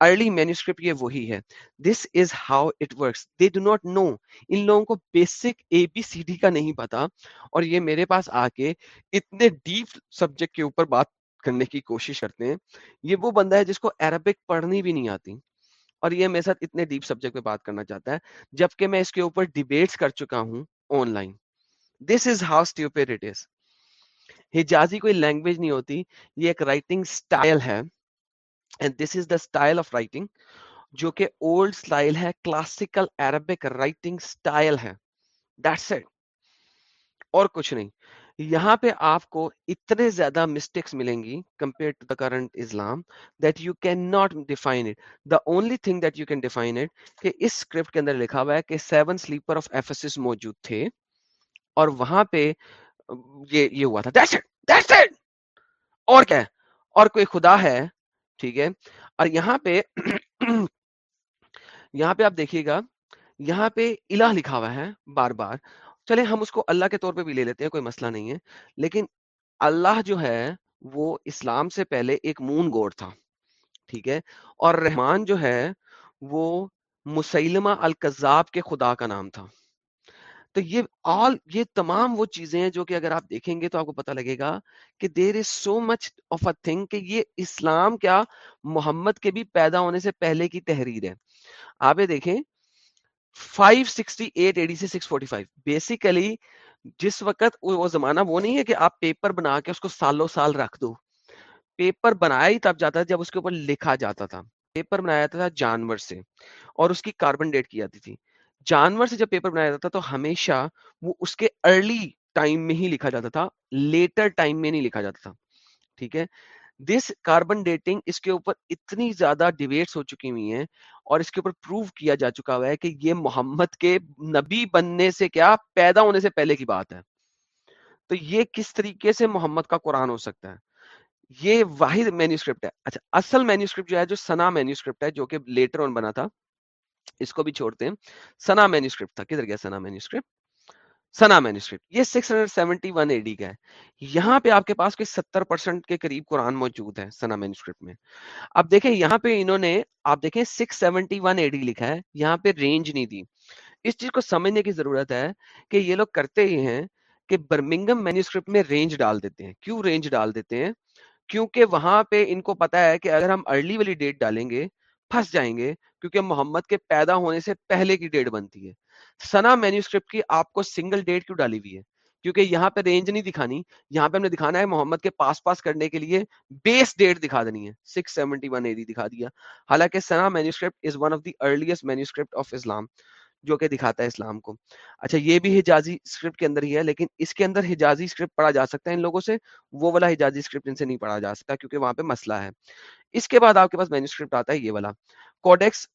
early manuscript یہ وہی ہے۔ This is how it works they do not know ان لوگوں کو basic A B C D کا نہیں پتا۔ اور یہ میرے پاس آ کے اتنے ڈیپ سبجیکٹ کے اوپر بات کرنے کی کوشش کرتے ہیں۔ یہ وہ بندہ ہے جس کو عربک پڑھنی بھی نہیں آتی۔ اور یہ میرے ساتھ اتنے ڈیپ سبجیکٹ پہ بات کرنا چاہتا ہے، جبکہ میں اس کے اوپر ڈیبیٹس کر چکا ہوں online this is how stupid it is Hijazi کوئی لینگویج نہیں ہوتی، یہ ایک رائٹنگ سٹائل ہے۔ And this is the style of writing جو کہ اولڈ اسٹائل ہے کلاسیکل عربک رائٹنگ اسٹائل ہے۔ دیٹس اٹ اور کچھ نہیں۔ یہاں پہ آپ کو اتنے زیادہ مسٹیکس ملیں گی compare to the current Islam that you can not define it the only thing that you can define it کہ اس اسکرپٹ کے اندر لکھا ہوا ہے کہ سیون سلیپر آف ایفسس موجود تھے اور وہاں پہ یہ یہ ہوا تھا. دیٹس اٹ دیٹس اٹ اور کیا اور کوئی خدا ہے؟ ٹھیک ہے؟ اور یہاں پہ <clears throat> یہاں پہ آپ دیکھیے گا، یہاں پہ الہ لکھا ہوا ہے بار بار چلے ہم اس کو اللہ کے طور پہ بھی لے لیتے ہیں، کوئی مسئلہ نہیں ہے۔ لیکن اللہ جو ہے، وہ اسلام سے پہلے ایک مون گوڈ تھا، ٹھیک ہے؟ اور رحمان جو ہے، وہ مسلمہ القذاب کے خدا کا نام تھا۔ تو یہ آل یہ تمام وہ چیزیں ہیں جو کہ اگر آپ دیکھیں گے تو آپ کو پتہ لگے گا کہ دیر از سو مچ آف اے تھنگ کہ یہ اسلام کیا محمد کے بھی پیدا ہونے سے پہلے کی تحریر ہے۔ آپ یہ دیکھیں 568 ایڈی سے 645 بیسیکلی جس وقت وہ زمانہ وہ نہیں ہے کہ آپ پیپر بنا کے اس کو سالوں سال رکھ دو۔ پیپر بنایا ہی تب جاتا تھا جب اس کے اوپر لکھا جاتا تھا۔ پیپر بنایا جاتا تھا جانور سے اور اس کی کاربن ڈیٹ کی جاتی تھی۔ جانور سے جب پیپر بنایا جاتا تھا تو ہمیشہ وہ اس کے ارلی ٹائم میں ہی لکھا جاتا تھا، لیٹر ٹائم میں نہیں لکھا جاتا تھا۔ ٹھیک ہے؟ دس کاربن ڈیٹنگ اس کے اوپر اتنی زیادہ ڈیبیٹس ہو چکی ہوئی ہیں اور اس کے اوپر پروو کیا جا چکا ہوا ہے کہ یہ محمد کے نبی بننے سے کیا پیدا ہونے سے پہلے کی بات ہے۔ تو یہ کس طریقے سے محمد کا قرآن ہو سکتا ہے؟ یہ واحد مینیوسکرپٹ ہے۔ اچھا اصل مینیوسکرپٹ جو ہے، جو سنا مینیوسکرپٹ ہے، جو کہ لیٹر آن بنا تھا، اس کو بھی چھوڑتے ہیں۔ سنا مینیوسکرپٹ تھا، کدھر گیا سنا مینیوسکرپٹ سنا مینسکرپٹ یہ 671 AD کا ہے. یہاں پہ آپ کے پاس کوئی 70 پرسنٹ کے قریب قرآن موجود ہے سنا مینسکرپٹ میں. اب دیکھیں یہاں پہ انہوں نے، آپ دیکھیں 671 AD لکھا ہے. یہاں پہ رینج نہیں دی. اس چیز کو سمجھنے کی ضرورت ہے کہ یہ لوگ کرتے ہی ہیں کہ برمنگم مینسکرپٹ میں رینج ڈال دیتے ہیں. کیوں رینج ڈال دیتے ہیں؟ کیونکہ وہاں پہ ان کو پتا ہے کہ اگر ہم ارلی والی ڈیٹ ڈالیں گے، پھنس جائیں گے کیونکہ محمد کے پیدا ہونے سے پہلے کی ڈیٹ بنتی ہے۔ سنا مینوسکرپٹ کی آپ کو سنگل ڈیٹ کیوں ڈالی ہوئی ہے؟ کیونکہ یہاں پہ رینج نہیں دکھانی، یہاں پہ ہم نے دکھانا ہے محمد کے پاس پاس کرنے کے لیے بیس ڈیٹ دکھا دینی ہے۔ 671 ایڈی دکھا دیا۔ حالانکہ Sanaa manuscript is one of the earliest manuscript of Islam جو کہ دکھاتا ہے اسلام کو۔ اچھا یہ بھی حجازی اسکرپٹ کے اندر ہی ہے، لیکن اس کے اندر حجازی اسکرپٹ پڑھا جا سکتا ہے ان لوگوں سے۔ وہ والا حجازی اسکرپٹ ان سے نہیں پڑھا جا سکتا کیونکہ وہاں پہ مسئلہ ہے۔ اس کے بعد آپ کے پاس مینوسکرپٹ آتا ہے یہ والا۔ کوڈیکس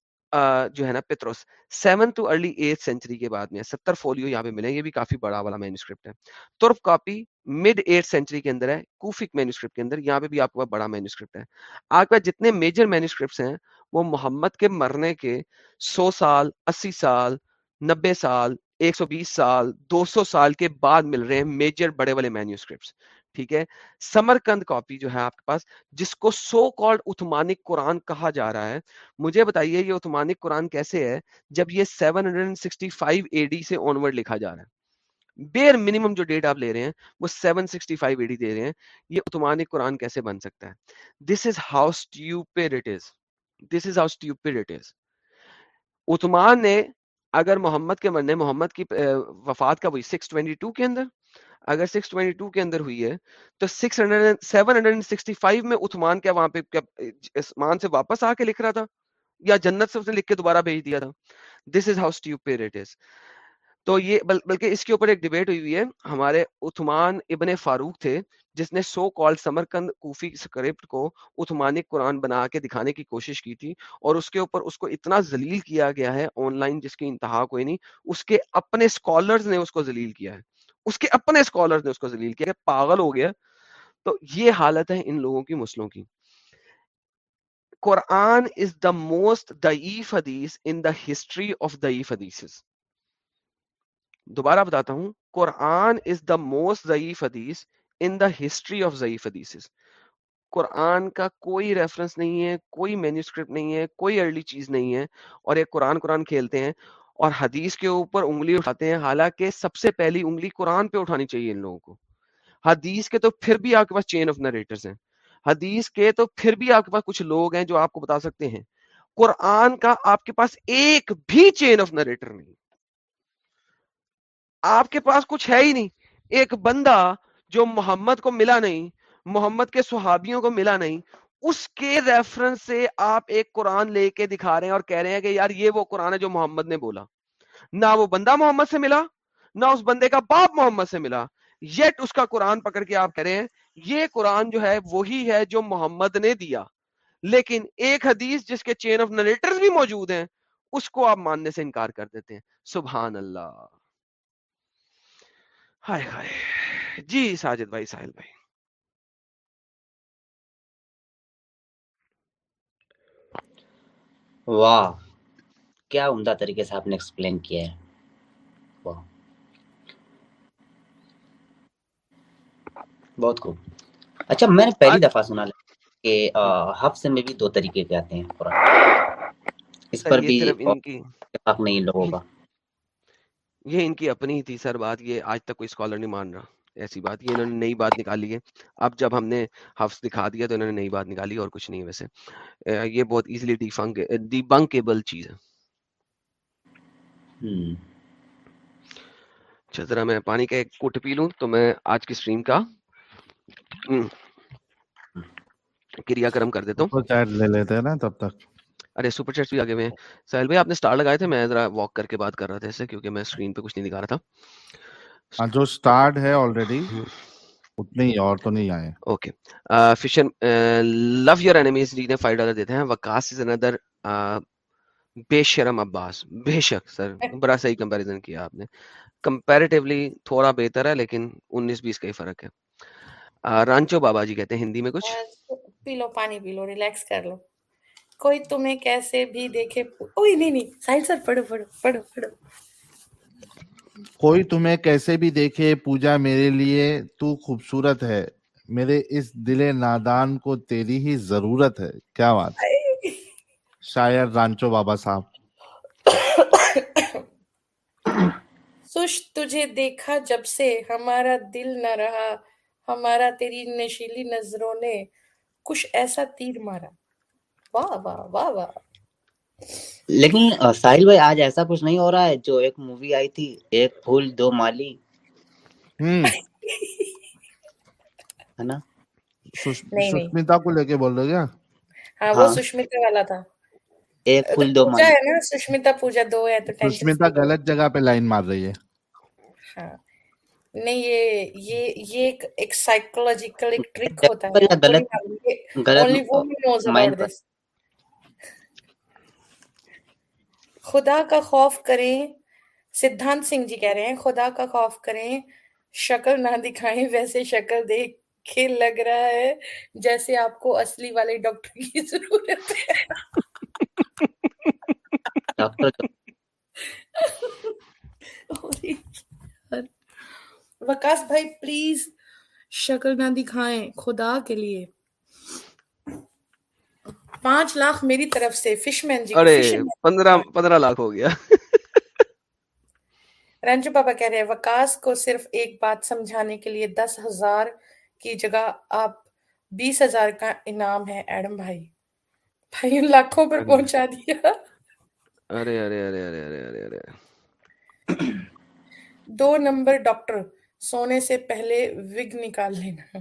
جو ہے نا پتروس seven to early eight century کے بعد میں، ستر فولیو یہاں پہ ملے یہ بھی کافی بڑا والا مینوسکرپٹ ہے۔ ترف کاپی مڈ ایٹ سینچری کے اندر ہے کوفک مینوسکرپٹ کے اندر، یہاں پہ بھی آپ کے پاس بڑا مینوسکرپٹ ہے۔ آپ کے پاس جتنے میجر مینوسکرپٹس ہیں، وہ محمد کے مرنے کے سو سال، اسی سال، نبے سال، ایک سو بیس سال، دو سو سال کے بعد مل رہے ہیں میجر بڑے والے مینوسکرپٹس ٹھیک ہے سمر کاپی جو ہے آپ کے پاس، جس کو سو کالڈ اتمانک قرآن کہا جا رہا ہے۔ مجھے بتائیے یہ اتمانک قرآن کیسے ہے جب یہ 765 اے سے آنورڈ لکھا جا رہا ہے؟ بیر منیمم جو ڈیٹ آپ لے رہے ہیں، وہ 765 اے دے رہے ہیں۔ یہ اتمانک قرآن کیسے بن سکتا ہے؟ This is how this is how stupid Usman نے، اگر محمد کے مرنے، محمد کی وفات کا وہی 622 کے اندر اگر 622 کے اندر ہوئی ہے تو 600 765 میں عثمان کیا وہاں پہ کیا عثمان سے واپس آ کے لکھ رہا تھا؟ یا جنت سے اس نے لکھ کے دوبارہ بھیج دیا تھا؟ This is how stupid it is تو یہ بل, بلکہ اس کے اوپر ایک ڈیبیٹ ہوئی ہوئی ہے۔ ہمارے عثمان ابن فاروق تھے جس نے سو کال سمرکند کوفی سکرپٹ کو عثمانک قرآن بنا کے دکھانے کی کوشش کی تھی اور اس کے اوپر اس کو اتنا ذلیل کیا گیا ہے آن لائن جس کی انتہا کوئی نہیں اس کے اپنے اسکالرز نے اس کو ذلیل کیا ہے۔ اس کے اپنے اسکالر نے اس کو ذلیل کیا کہ پاگل ہو گیا۔ تو یہ حالت ہے ان لوگوں کی مسلوں کی۔ قرآن از دا موسٹ دعیف حدیث ان دا ہسٹری آف دعیف حدیث دوبارہ بتاتا ہوں، قرآن از دا موسٹ ضعیف حدیث ان دا ہسٹری آف ضعیف حدیث قرآن کا کوئی ریفرنس نہیں ہے، کوئی مینیوسکرپٹ نہیں ہے، کوئی ارلی چیز نہیں ہے اور یہ قرآن قرآن کھیلتے ہیں۔ اور حدیث کے اوپر انگلی اٹھاتے ہیں۔ حالانکہ سب سے پہلی انگلی قرآن پہ اٹھانی چاہیے ان لوگوں کو۔ حدیث کے تو پھر بھی آپ کے پاس چین آف نریٹرز ہیں۔ حدیث کے تو پھر بھی آپ کے پاس کچھ لوگ ہیں جو آپ کو بتا سکتے ہیں۔ قرآن کا آپ کے پاس ایک بھی چین آف نریٹر نہیں۔ آپ کے پاس کچھ ہے ہی نہیں۔ ایک بندہ جو محمد کو ملا نہیں، محمد کے صحابیوں کو ملا نہیں اس کے ریفرنس سے آپ ایک قرآن لے کے دکھا رہے ہیں اور کہہ رہے ہیں کہ یار یہ وہ قرآن ہے جو محمد نے بولا۔ نہ وہ بندہ محمد سے ملا، نہ اس بندے کا باپ محمد سے ملا۔ یٹ اس کا قرآن پکڑ کے آپ کہہ رہے ہیں، یہ قرآن جو ہے وہی ہے جو محمد نے دیا۔ لیکن ایک حدیث جس کے چین آف نریٹر بھی موجود ہیں، اس کو آپ ماننے سے انکار کر دیتے ہیں۔ سبحان اللہ۔ ہائے ہائے۔ جی ساجد بھائی، ساحل بھائی۔ واہ کیا عمدہ طریقے سے آپ نے ایکسپلین کیا ہے؟ واہ۔ بہت خوب۔ اچھا میں نے پہلی دفعہ سنا لیا کہ حفظ میں بھی دو طریقے کے آتے ہیں قرآن۔ اس پر بھی اتفاق نہیں لوگوں کا۔ یہ ان کی اپنی ہی تھی سر بات یہ آج تک کوئی اسکالر نہیں مان رہا۔ ایسی بات یہ انہوں نے نئی بات نکالی ہے۔ اب جب ہم نے حفظ دکھا دیا تو انہوں نے نئی بات نکالی اور کچھ نہیں ویسے۔ یہ بہت ایزلی ڈی بنکیبل چیز ہے۔ اچھا ذرا میں پانی کا ایک کٹ پی لوں تو میں آج کی اسٹریم کا کریا کرم کر دیتا ہوں۔ لے لیتے ہیں نا تب تک۔ ارے سپر چیٹ بھی آگے ہوئے ہیں۔ ساحل بھائی آپ نے سٹار لگائے تھے میں ذرا واک کر کے بات کر رہا تھا اس کیونکہ میں اسکرین پہ کچھ نہیں دکھا رہا تھا۔ ہاں، جو سٹارڈ ہے آلریڈی اور تو نہیں آئے۔ اوکے لو یور لیگ نے 5 ڈالر دیتے ہیں۔ از انادر بے شرم عباس۔ بے شک سر بڑا صحیح کمپیریزن کیا آپ نے۔ کمپیریٹیولی تھوڑا بہتر ہے لیکن 19 20 کا ہی فرق ہے۔ رانچو بابا جی کہتے ہیں ہندی میں کچھ؟ پی لو پانی پی لو ریلیکس کر لو۔ کوئی تمہیں کیسے بھی دیکھے نہیں نہیں سائل سر پڑھو پڑھو پڑھو پڑھو۔ کوئی تمہیں کیسے بھی دیکھے پوجا میرے لیے، تو خوبصورت ہے۔ میرے اس دل نادان کو تیری ہی ضرورت ہے۔ کیا بات؟ شاعر رانچو بابا صاحب۔ سش تجھے دیکھا جب سے ہمارا دل نہ رہا، ہمارا تیری نشیلی نظروں نے کچھ ایسا تیر مارا۔ واہ واہ واہ واہ۔ لیکن ساحل بھائی آج ایسا کچھ نہیں ہو رہا ہے۔ جو ایک مووی آئی تھی ایک پھول دو مالی۔ ہے نا؟ سشمتا کو لے کے بول رہے کیا؟ ہاں وہ ہاں۔ سشمتا والا تھا۔ ایک پھول دو مالی۔ ہے پوجا دو ہے تو سشمتا غلط جگہ پہ لائن مار رہی ہے۔ ہاں۔ نہیں یہ یہ یہ ایک ایک سائیکولوجیکل ایک ٹرک ہوتا ہے غلط غلط خدا کا خوف کریں سدھانت سنگھ جی کہہ رہے ہیں خدا کا خوف کریں شکل نہ دکھائیں ویسے شکل دیکھ کے لگ رہا ہے جیسے آپ کو اصلی والے ڈاکٹر کی <laughs> ضرورت ہے۔ وکاس بھائی پلیز شکل نہ دکھائیں خدا کے لیے۔ پانچ لاکھ میری طرف سے فش مین جی ارے جی۔ پندرہ پندرہ لاکھ ہو گیا۔ رنجو بابا کہہ رہے ہیں وکاس کو صرف ایک بات سمجھانے کے لیے دس ہزار کی جگہ آپ بیس ہزار کا انعام ہے ایڈم بھائی۔ بھائی ان لاکھوں پر پہنچا دیا۔ ارے ارے ارے ارے ارے ارے ارے۔ دو نمبر ڈاکٹر سونے سے پہلے وگ نکال لینا۔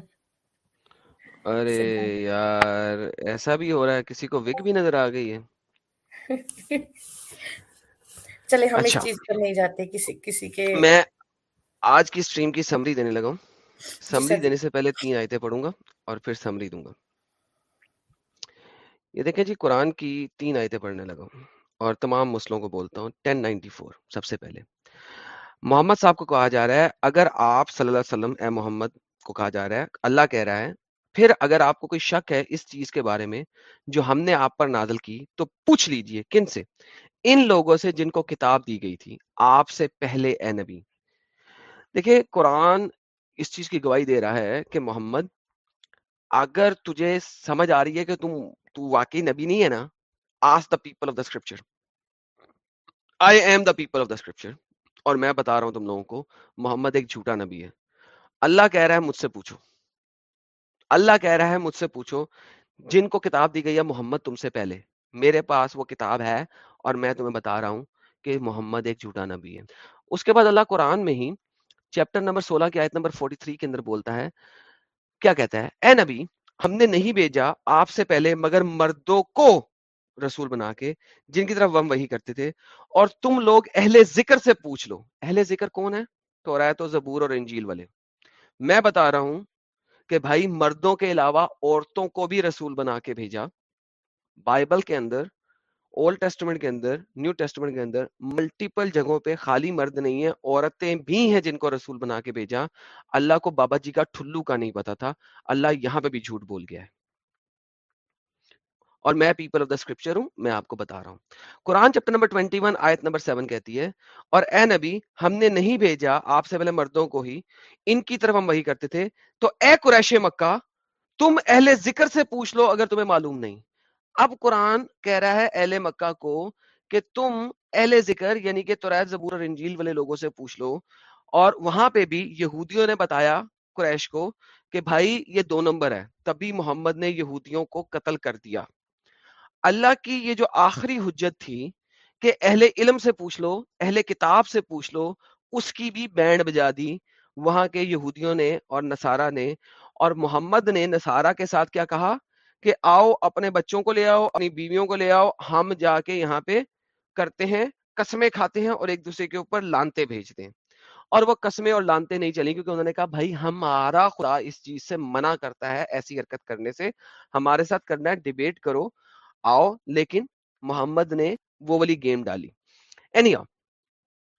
ارے یار ایسا بھی ہو رہا ہے کسی کو وک بھی نظر آ گئی ہے چلے ہم اچھا. چیز پر نہیں جاتے کسی کسی کے میں آج کی سٹریم کی سمری دینے لگا ہوں سمری دینے سے پہلے تین آیتیں پڑھوں گا اور پھر سمری دوں گا یہ دیکھیں جی قرآن کی تین آیتیں پڑھنے لگا ہوں اور تمام مسلوں کو بولتا ہوں 1094 سب سے پہلے محمد صاحب کو کہا جا رہا ہے اگر آپ صلی اللہ علیہ وسلم اے محمد کو کہا جا رہا ہے اللہ کہہ رہا ہے پھر اگر آپ کو کوئی شک ہے اس چیز کے بارے میں جو ہم نے آپ پر نازل کی، تو پوچھ لیجیے کن سے؟ ان لوگوں سے جن کو کتاب دی گئی تھی، آپ سے پہلے اے نبی۔ دیکھیں قرآن اس چیز کی گواہی دے رہا ہے کہ محمد، اگر تجھے سمجھ آ رہی ہے کہ تم، تو واقعی نبی نہیں ہے نا؟ As the people of the scripture I am the people of the scripture اور میں بتا رہا ہوں تم لوگوں کو، محمد ایک جھوٹا نبی ہے۔ اللہ کہہ رہا ہے مجھ سے پوچھو۔ اللہ کہہ رہا ہے مجھ سے پوچھو، جن کو کتاب دی گئی ہے محمد تم سے پہلے، میرے پاس وہ کتاب ہے اور میں تمہیں بتا رہا ہوں کہ محمد ایک جھوٹا نبی ہے۔ اس کے بعد اللہ قرآن میں ہی چیپٹر نمبر سولہ کی آیت نمبر فورٹی تھری کے اندر بولتا ہے، کیا کہتا ہے؟ اے نبی، ہم نے نہیں بھیجا آپ سے پہلے مگر مردوں کو رسول بنا کے، جن کی طرف ہم وہی کرتے تھے، اور تم لوگ اہل ذکر سے پوچھ لو۔ اہل ذکر کون ہے تو رہا ہے تو زبور اور انجیل والے۔ میں بتا رہا ہوں کہ بھائی مردوں کے علاوہ عورتوں کو بھی رسول بنا کے بھیجا۔ بائبل کے اندر اولڈ ٹیسٹمنٹ کے اندر نیو ٹیسٹمنٹ کے اندر ملٹیپل جگہوں پہ خالی مرد نہیں ہیں، عورتیں بھی ہیں جن کو رسول بنا کے بھیجا۔ اللہ کو بابا جی کا ٹھلو کا نہیں پتا تھا، اللہ یہاں پہ بھی جھوٹ بول گیا ہے۔ اور میں پیپل آف دا اسکرپچر ہوں، میں آپ کو بتا رہا ہوں۔ قرآن چیپٹر نمبر 21 آیت نمبر 7 کہتی ہے، اور اے نبی، ہم نے نہیں بھیجا آپ سے پہلے مردوں کو ہی، ان کی طرف ہم وہی کرتے تھے۔ تو اے قریش مکہ، تم اہل ذکر سے پوچھ لو اگر تمہیں معلوم نہیں۔ اب قرآن کہہ رہا ہے اہل مکہ کو کہ تم اہل ذکر یعنی کہ توریت زبور اور انجیل والے لوگوں سے پوچھ لو۔ اور وہاں پہ بھی یہودیوں نے بتایا قریش کو کہ بھائی، یہ دو نمبر ہے۔ تبھی محمد نے یہودیوں کو قتل کر دیا۔ اللہ کی یہ جو آخری حجت تھی کہ اہل علم سے پوچھ لو، اہل کتاب سے پوچھ لو، اس کی بھی بینڈ بجا دی۔ وہاں کے یہودیوں نے اور نصارہ نے اور محمد نے نصارہ کے ساتھ کیا کہا کہ آؤ، اپنے بچوں کو لے آؤ، اپنی بیویوں کو لے آؤ، ہم جا کے یہاں پہ کرتے ہیں، قسمیں کھاتے ہیں اور ایک دوسرے کے اوپر لانتے بھیجتے ہیں اور وہ قسمیں اور لانتے نہیں چلیں کیونکہ انہوں نے کہا، بھائی، ہمارا خدا اس چیز سے منع کرتا ہے، ایسی حرکت کرنے سے، ہمارے ساتھ کرنا ہے، ڈبیٹ کرو۔ آؤ، لیکن محمد نے وہ والی گیم ڈالی۔ اینیا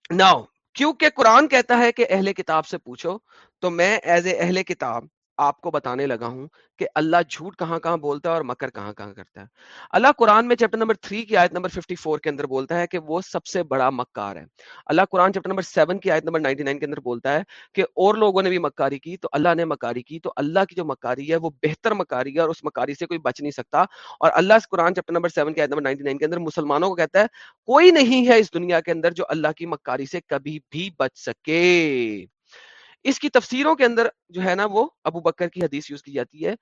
ناؤ کیونکہ قرآن کہتا ہے کہ اہل کتاب سے پوچھو، تو میں ایز اے اہل کتاب آپ کو بتانے لگا ہوں کہ اللہ جھوٹ کہاں کہاں بولتا ہے اور مکر کہاں کہاں کرتا ہے۔ اللہ قرآن میں چیپٹر نمبر 3 کی آیت نمبر 54 کے اندر بولتا ہے کہ وہ سب سے بڑا مکار ہے۔ اللہ قرآن چیپٹر نمبر 7 کی آیت نمبر 99 کے اندر بولتا ہے کہ اور لوگوں نے بھی مکاری کی تو اللہ نے مکاری کی تو اللہ کی جو مکاری ہے وہ بہتر مکاری ہے اور اس مکاری سے کوئی بچ نہیں سکتا۔ اور اللہ اس قرآن چیپٹر نمبر 7 کی آیت نمبر 99 کے اندر مسلمانوں کو کہتا ہے کوئی نہیں ہے اس دنیا کے اندر جو اللہ کی مکاری سے کبھی بھی بچ سکے۔ اس کی تفسیروں کے اندر جو ہے نا وہ ابو بکر کی حدیث یوز کی جاتی ہے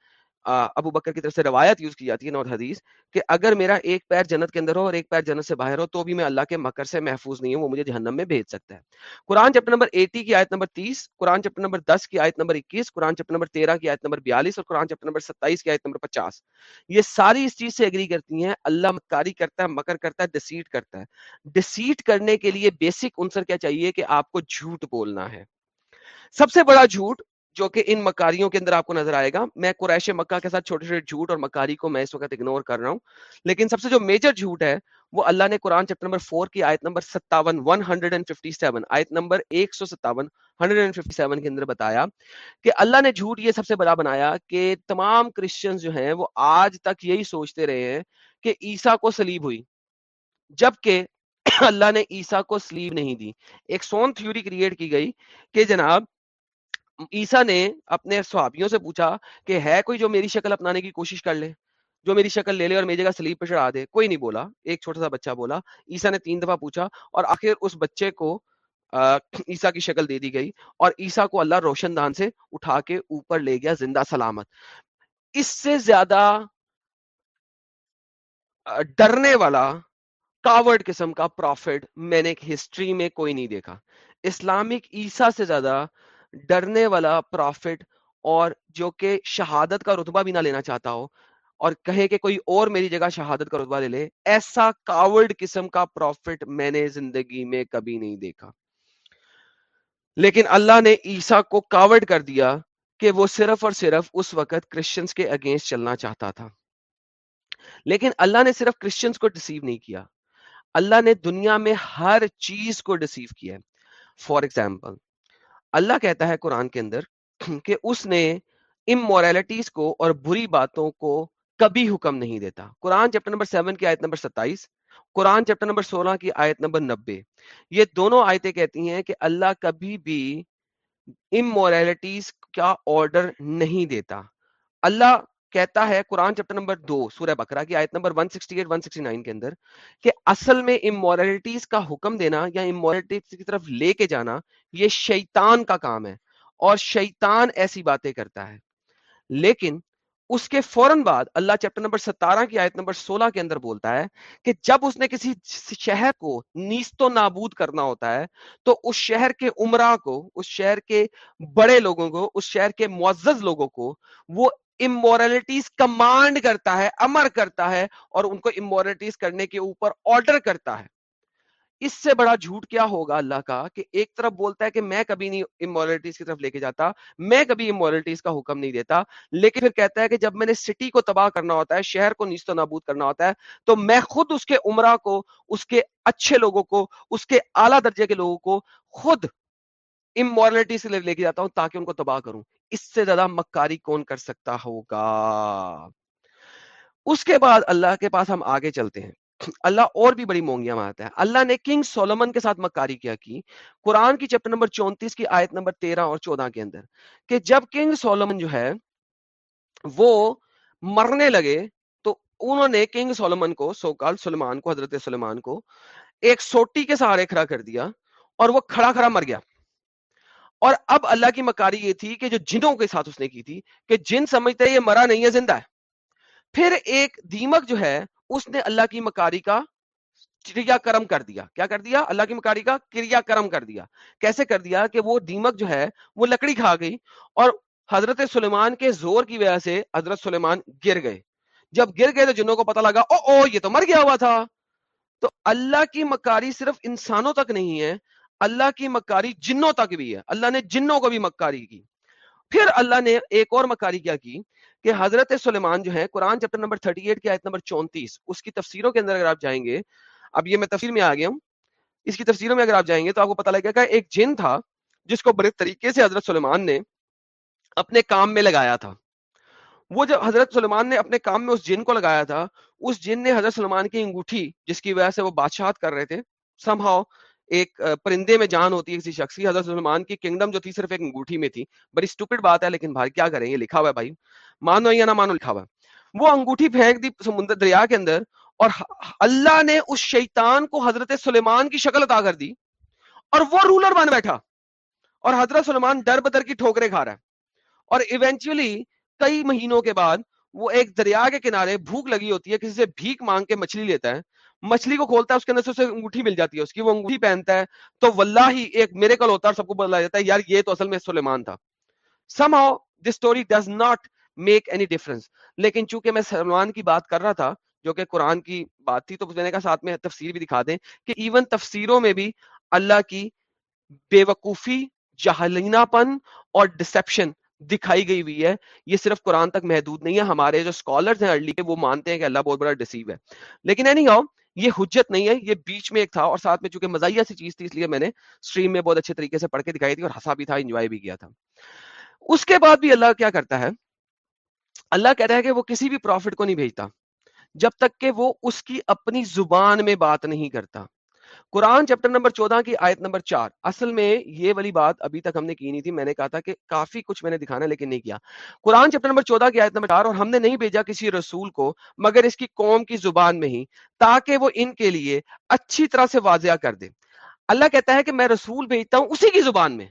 ابو بکر کی طرف سے روایت یوز کی جاتی ہے نوٹ حدیث کہ اگر میرا ایک پیر جنت کے اندر ہو اور ایک پیر جنت سے باہر ہو تو بھی میں اللہ کے مکر سے محفوظ نہیں ہوں، وہ مجھے جہنم میں بھیج سکتا ہے۔ قرآن چیپٹر نمبر 80 کی آیت نمبر 30 قرآن چیپٹر نمبر 10 کی آیت نمبر 21 قرآن چیپٹر نمبر 13 کی آیت نمبر 42 اور قرآن چیپٹر نمبر 27 کی آیت نمبر 50 یہ ساری اس چیز سے اگری کرتی ہیں، اللہ مکاری کرتا ہے، مکر کرتا ہے ڈسیٹ کرتا ہے۔ ڈسیٹ کرنے کے لیے بیسک عنصر کیا چاہیے کہ آپ کو جھوٹ بولنا ہے۔ سب سے بڑا جھوٹ جو کہ ان مکاریوں کے اندر آپ کو نظر آئے گا، میں قریش مکہ کے ساتھ چھوٹے چھوٹے جھوٹ اور مکاری کو میں اس وقت اگنور کر رہا ہوں، لیکن سب سے جو میجر جھوٹ ہے، وہ اللہ نے قرآن چیپٹر نمبر 4 کی آیت نمبر 57 157 آیت نمبر 157 157 کے اندر بتایا کہ اللہ نے جھوٹ یہ سب سے بڑا بنایا کہ تمام کرسچنز جو ہیں، وہ آج تک یہی سوچتے رہے ہیں کہ عیسیٰ کو سلیب ہوئی، جبکہ <coughs> اللہ نے عیسیٰ کو سلیب نہیں دی۔ ایک سون تھیوری کریٹ کی گئی کہ جناب، عیسیٰ نے اپنے صحابیوں سے پوچھا کہ ہے کوئی جو میری شکل اپنانے کی کوشش کر لے، جو میری شکل لے لے اور میری جگہ سلیب پہ چڑھا دے؟ کوئی نہیں بولا۔ ایک چھوٹا سا بچہ بولا۔ عیسیٰ نے تین دفعہ پوچھا اور آخر اس بچے کو عیسیٰ کی شکل دے دی گئی اور عیسیٰ کو اللہ روشن دان سے اٹھا کے اوپر لے گیا زندہ سلامت۔ اس سے زیادہ ڈرنے والا کاورڈ قسم کا پروفٹ میں نے ہسٹری میں کوئی نہیں دیکھا۔ اسلامک عیسیٰ سے زیادہ ڈرنے والا پروفٹ اور جو کہ شہادت کا رتبہ بھی نہ لینا چاہتا ہو اور کہے کہ کوئی اور میری جگہ شہادت کا رتبہ لے لے، ایسا کاورڈ قسم کا پروفٹ میں نے زندگی میں کبھی نہیں دیکھا۔ لیکن اللہ نے عیسیٰ کو کاورڈ کر دیا کہ وہ صرف اور صرف اس وقت کرسچنز کے اگینسٹ چلنا چاہتا تھا۔ لیکن اللہ نے صرف کرسچنز کو ڈسیو نہیں کیا۔ اللہ نے دنیا میں ہر چیز کو ڈسیو کیا ہے۔ فار ایگزامپل اللہ کہتا ہے قرآن کے اندر <clears throat> کہ اس نے امورلٹیز کو اور بری باتوں کو کبھی حکم نہیں دیتا۔ قرآن چیپٹر نمبر سیون کی آیت نمبر ستائیس، قرآن چیپٹر نمبر سولہ کی آیت نمبر نبے، یہ دونوں آیتیں کہتی ہیں کہ اللہ کبھی بھی امورلٹیز کا آرڈر نہیں دیتا۔ اللہ کہتا ہے قرآن چیپٹر نمبر دو، سورہ بکرا کی آیت نمبر 168 169 کے اندر کہ اصل میں امورلٹیز کا حکم دینا یا امورلٹیز کی طرف لے کے جانا یہ شیطان کا کام ہے اور شیطان ایسی باتیں کرتا ہے۔ لیکن اس کے فوراً بعد اللہ چیپٹر نمبر ستارہ کی آیت نمبر سولہ کے اندر بولتا ہے کہ جب اس نے کسی شہر کو نیست و نابود کرنا ہوتا ہے تو اس شہر کے عمرہ کو، اس شہر کے بڑے لوگوں کو، اس شہر کے معزز لوگوں کو وہ امورلٹیز کمانڈ کرتا ہے، امر کرتا ہے اور ان کو امورلٹیز کرنے کے اوپر آرڈر کرتا ہے۔ اس سے بڑا جھوٹ کیا ہوگا اللہ کا کہ ایک طرف بولتا ہے کہ میں کبھی نہیں امورلٹیز کی طرف لے کے جاتا، میں کبھی امورلٹیز کا حکم نہیں دیتا، لیکن پھر کہتا ہے کہ جب میں نے سٹی کو تباہ کرنا ہوتا ہے، شہر کو نیست و نابود کرنا ہوتا ہے، تو میں خود اس کے عمرہ کو، اس کے اچھے لوگوں کو، اس کے اعلیٰ درجے کے لوگوں کو خود امورلٹی سے لے کے جاتا ہوں تاکہ ان کو تباہ کروں۔ اس سے زیادہ مکاری کون کر سکتا ہوگا؟ اس کے بعد اللہ کے پاس ہم آگے چلتے ہیں۔ اللہ اور بھی بڑی مونگیاں مارتا ہے۔ اللہ نے کنگ سولمن کے ساتھ مکاری کیا کی۔ قرآن کی چیپٹر نمبر چونتیس کی آیت نمبر تیرہ اور چودہ کے اندر کہ جب کنگ سولمن جو ہے وہ مرنے لگے تو انہوں نے کنگ سولمن کو، سوکال سلمان کو، حضرت سلمان کو ایک سوٹی کے سہارے کھڑا کر دیا اور وہ کھڑا کھڑا مر گیا۔ اور اب اللہ کی مکاری یہ تھی کہ جو جنوں کے ساتھ اس نے کی تھی کہ جن سمجھتے یہ مرا نہیں ہے، زندہ ہے۔ پھر ایک دیمک جو ہے، اس نے اللہ کی مکاری کا کریا کرم کر دیا۔ کیا کر دیا؟ اللہ کی مکاری کا کریا کرم کر دیا۔ کیسے کر دیا کہ وہ دیمک جو ہے، وہ لکڑی کھا گئی اور حضرت سلیمان کے زور کی وجہ سے حضرت سلیمان گر گئے۔ جب گر گئے تو جنوں کو پتا لگا او او یہ تو مر گیا ہوا تھا۔ تو اللہ کی مکاری صرف انسانوں تک نہیں ہے اللہ کی مکاری جنوں تک بھی ہے۔ اللہ نے جنوں کو بھی مکاری کی۔ پھر اللہ نے ایک اور مکاری کیا کی کہ حضرت سلیمان جو ہے قرآن چیپٹر نمبر 38 کی آیت نمبر 34 اس کی تفسیروں کے اندر اگر آپ جائیں گے، اب یہ میں تفسیر میں آ گیا ہوں۔ اس کی تفسیروں میں اگر آپ جائیں گے تو آپ کو پتہ لگے گا ایک جن تھا جس کو بڑے طریقے سے حضرت سلیمان نے اپنے کام میں لگایا تھا۔ وہ جب حضرت سلمان نے اپنے کام میں اس جن کو لگایا تھا، اس جن نے حضرت سلمان کی انگوٹھی، جس کی وجہ سے وہ بادشاہت کر رہے تھے سم ہاؤ ایک پرندے میں جان ہوتی ہے کسی شخص کی، حضرت سلمان کی کنگڈم جو تھی صرف ایک انگوٹھی میں تھی۔ بڑی اسٹوپڈ بات ہے، لیکن بھائی کیا کریں، یہ لکھا ہوا ہے بھائی۔ مانو یا نہ مانو، لکھا ہوا ہے۔ وہ انگوٹھی پھینک دی سمندر دریا کے اندر اور اللہ نے اس شیطان کو حضرت سلیمان کی شکل عطا کر دی اور وہ رولر بن بیٹھا اور حضرت سلمان ڈر بدر کی ٹھوکرے کھا رہا ہے۔ اور ایونچولی کئی مہینوں کے بعد وہ ایک دریا کے کنارے بھوک لگی ہوتی ہے، کسی سے بھیک مانگ کے مچھلی لیتا ہے۔ مچھلی کو کھولتا ہے، اس کے اندر سے اسے انگوٹھی مل جاتی ہے، اس کی وہ انگوٹھی پہنتا ہے۔ تو واللہ ہی ایک میرے کل ہوتا ہے سب کو بتایا جاتا ہے، یار یہ تو اصل میں سلیمان تھا۔ Somehow this story does not make any difference لیکن چونکہ میں سلمان کی بات کر رہا تھا، جو کہ قرآن کی بات تھی، تو میں نے کہا ساتھ میں تفسیر بھی دکھا دیں کہ ایون تفسیروں میں بھی اللہ کی بے وقوفی جہلینہ پن اور ڈسپشن دکھائی گئی ہوئی ہے۔ یہ صرف قرآن تک محدود نہیں ہے، ہمارے جو اسکالرز ہیں ارلی کے، وہ مانتے ہیں کہ اللہ بہت بڑا ڈسیو ہے۔ لیکن اینی ہاؤ یہ حجت نہیں ہے، یہ بیچ میں ایک تھا اور ساتھ میں چونکہ مزاحیہ سی چیز تھی، اس لیے میں نے اسٹریم میں بہت اچھے طریقے سے پڑھ کے دکھائی تھی اور ہنسا بھی تھا انجوائے بھی کیا تھا۔ اس کے بعد بھی اللہ کیا کرتا ہے؟ اللہ کہتا ہے کہ وہ کسی بھی پروفٹ کو نہیں بھیجتا، جب تک کہ وہ اس کی اپنی زبان میں بات نہیں کرتا۔ قرآن چیپٹر نمبر چودہ کی آیت نمبر چار۔ اصل میں یہ والی بات ابھی تک ہم نے کی نہیں تھی۔ میں نے کہا تھا کہ کافی کچھ میں نے دکھانا لیکن نہیں کیا۔ قرآن چیپٹر نمبر چودہ کی آیت نمبر چار اور ہم نے نہیں بھیجا کسی رسول کو، مگر اس کی قوم کی زبان میں ہی، تاکہ وہ ان کے لیے اچھی طرح سے واضح کر دے۔ اللہ کہتا ہے کہ میں رسول بھیجتا ہوں اسی کی زبان میں۔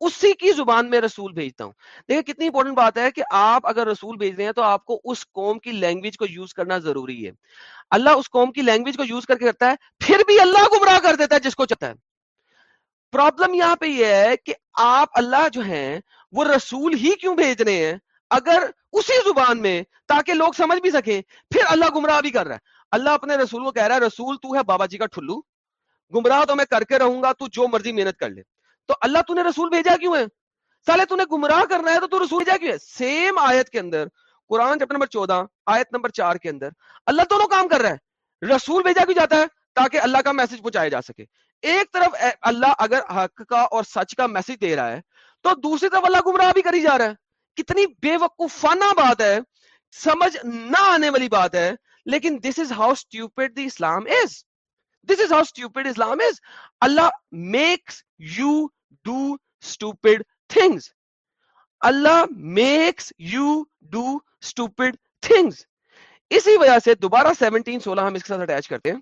اسی کی زبان میں رسول بھیجتا ہوں۔ دیکھیں کتنی امپورٹنٹ بات ہے کہ آپ اگر رسول بھیج رہے ہیں تو آپ کو اس قوم کی لینگویج کو یوز کرنا ضروری ہے۔ اللہ اس قوم کی لینگویج کو یوز کر کے کرتا ہے، پھر بھی اللہ گمراہ کر دیتا ہے جس کو چاہتا ہے۔ پرابلم یہاں پہ یہ ہے کہ آپ اللہ جو ہیں، وہ رسول ہی کیوں بھیج رہے ہیں اگر اسی زبان میں تاکہ لوگ سمجھ بھی سکیں، پھر اللہ گمراہ بھی کر رہا ہے۔ اللہ اپنے رسول کو کہہ رہا ہے، رسول تو ہے بابا جی کا ٹھلو۔ گمراہ تو میں کر کے رہوں گا، تو جو مرضی محنت کر لے۔ تو اللہ تو نے رسول بھیجا کیوں ہے؟ سالے تو نے گمراہ کرنا ہے تو تو رسول بھیجا کیوں ہے؟ سیم آیت کے اندر، قرآن چیپٹر نمبر چودہ، آیت نمبر چار کے اندر، اللہ دونوں کام کر رہا ہے۔ رسول بھیجا کیوں جاتا ہے؟ تاکہ اللہ کا میسج پہنچایا جا سکے۔ ایک طرف اللہ اگر حق کا اور سچ کا میسج دے رہا ہے، تو دوسری طرف اللہ گمراہ بھی کری جا رہا ہے۔ کتنی بے وقوفانہ بات ہے، سمجھ نہ آنے والی بات ہے، لیکن this is how stupid the Islam is this is how stupid Islam is Allah makes you do stupid things Allah makes you do stupid things اسی وجہ سے دوبارہ سیونٹین سولہ ہم اس کے ساتھ اٹیچ کرتے ہیں۔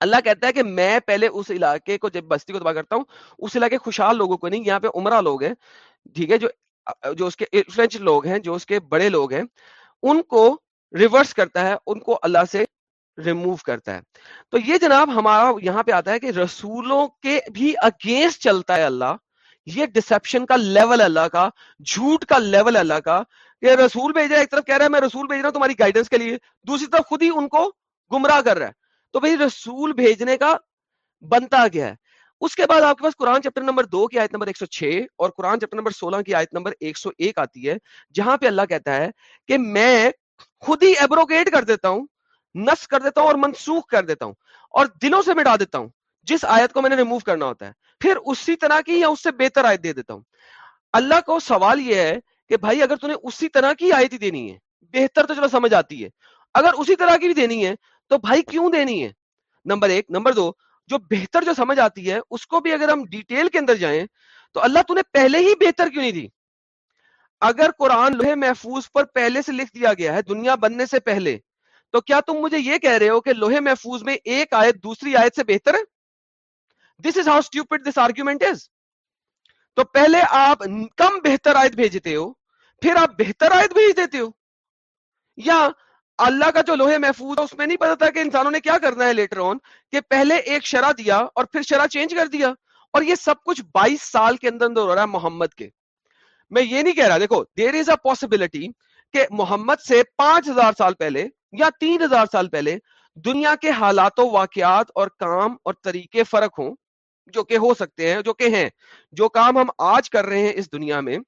اللہ کہتا ہے کہ میں پہلے اس علاقے کو جب بستی کو تباہ کرتا ہوں، اس علاقے خوشحال لوگوں کو نہیں، یہاں پہ عمرہ لوگ ہیں، ٹھیک ہے، جو جو اس کے لوگ ہیں، جو اس کے بڑے لوگ ہیں، ان کو ریورس کرتا ہے، ان کو اللہ سے ریموو کرتا ہے۔ تو یہ جناب ہمارا یہاں پہ آتا ہے کہ رسولوں کے بھی اگینسٹ چلتا ہے اللہ۔ یہ ڈسپشن کا لیول اللہ کا، جھوٹ کا لیول اللہ کا۔ کہ رسول بھیج رہا ہے، ایک طرف کہہ رہا ہے، میں رسول بھیج رہا ہوں، تمہاری گائیڈنس کے لیے۔ دوسری طرف خود ہی ان کو گمراہ کر رہا ہے۔ تو بھائی رسول بھیجنے کا بنتا گیا ہے؟ اس کے بعد آپ کے پاس قرآن چیپٹر نمبر دو کی آیت نمبر ایک سو چھ اور قرآن چیپٹر نمبر سولہ کی آیت نمبر ایک سو ایک آتی ہے، جہاں پہ اللہ کہتا ہے کہ میں خود ہی ایبروگیٹ کر دیتا ہوں۔ نس کر دیتا ہوں اور منسوخ کر دیتا ہوں اور دلوں سے مٹا دیتا ہوں۔ جس آیت کو میں نے ریموو کرنا ہوتا ہے، پھر اسی طرح کی یا اس سے بہتر آیت دے دیتا ہوں۔ اللہ کو سوال یہ ہے کہ بھائی، اگر تمہیں اسی طرح کی آیت ہی دینی ہے، بہتر تو چلو سمجھ آتی ہے۔ اگر اسی طرح کی بھی دینی ہے تو بھائی کیوں دینی ہے؟ نمبر ایک۔ نمبر دو، جو بہتر جو سمجھ آتی ہے، اس کو بھی اگر ہم ڈیٹیل کے اندر جائیں تو اللہ تمہیں پہلے ہی بہتر کیوں نہیں دی؟ اگر قرآن لوہے محفوظ پر پہلے سے لکھ دیا گیا ہے، دنیا بننے سے پہلے تو کیا تم مجھے یہ کہہ رہے ہو کہ لوہے محفوظ میں ایک آیت دوسری آیت سے بہتر ہے؟ This is how stupid this argument is تو پہلے آپ کم بہتر آیت بھیجتے ہو، پھر آپ بہتر آیت بھیج دیتے ہو۔ یا اللہ کا جو لوہے محفوظ ہے، اس میں نہیں پتا تھا کہ انسانوں نے کیا کرنا ہے لیٹر آن کہ پہلے ایک شرح دیا اور پھر شرح چینج کر دیا۔ اور یہ سب کچھ بائیس سال کے اندر اندر ہو رہا ہے محمد کے۔ میں یہ نہیں کہہ رہا، دیکھو دیر از اے پاسبلٹی کہ محمد سے پانچ ہزار سال پہلے یا تین ہزار سال پہلے دنیا کے حالات و واقعات اور کام اور طریقے فرق ہوں، جو کہ ہو سکتے ہیں، جو کہ ہیں۔ جو کام ہم آج کر رہے ہیں اس دنیا میں،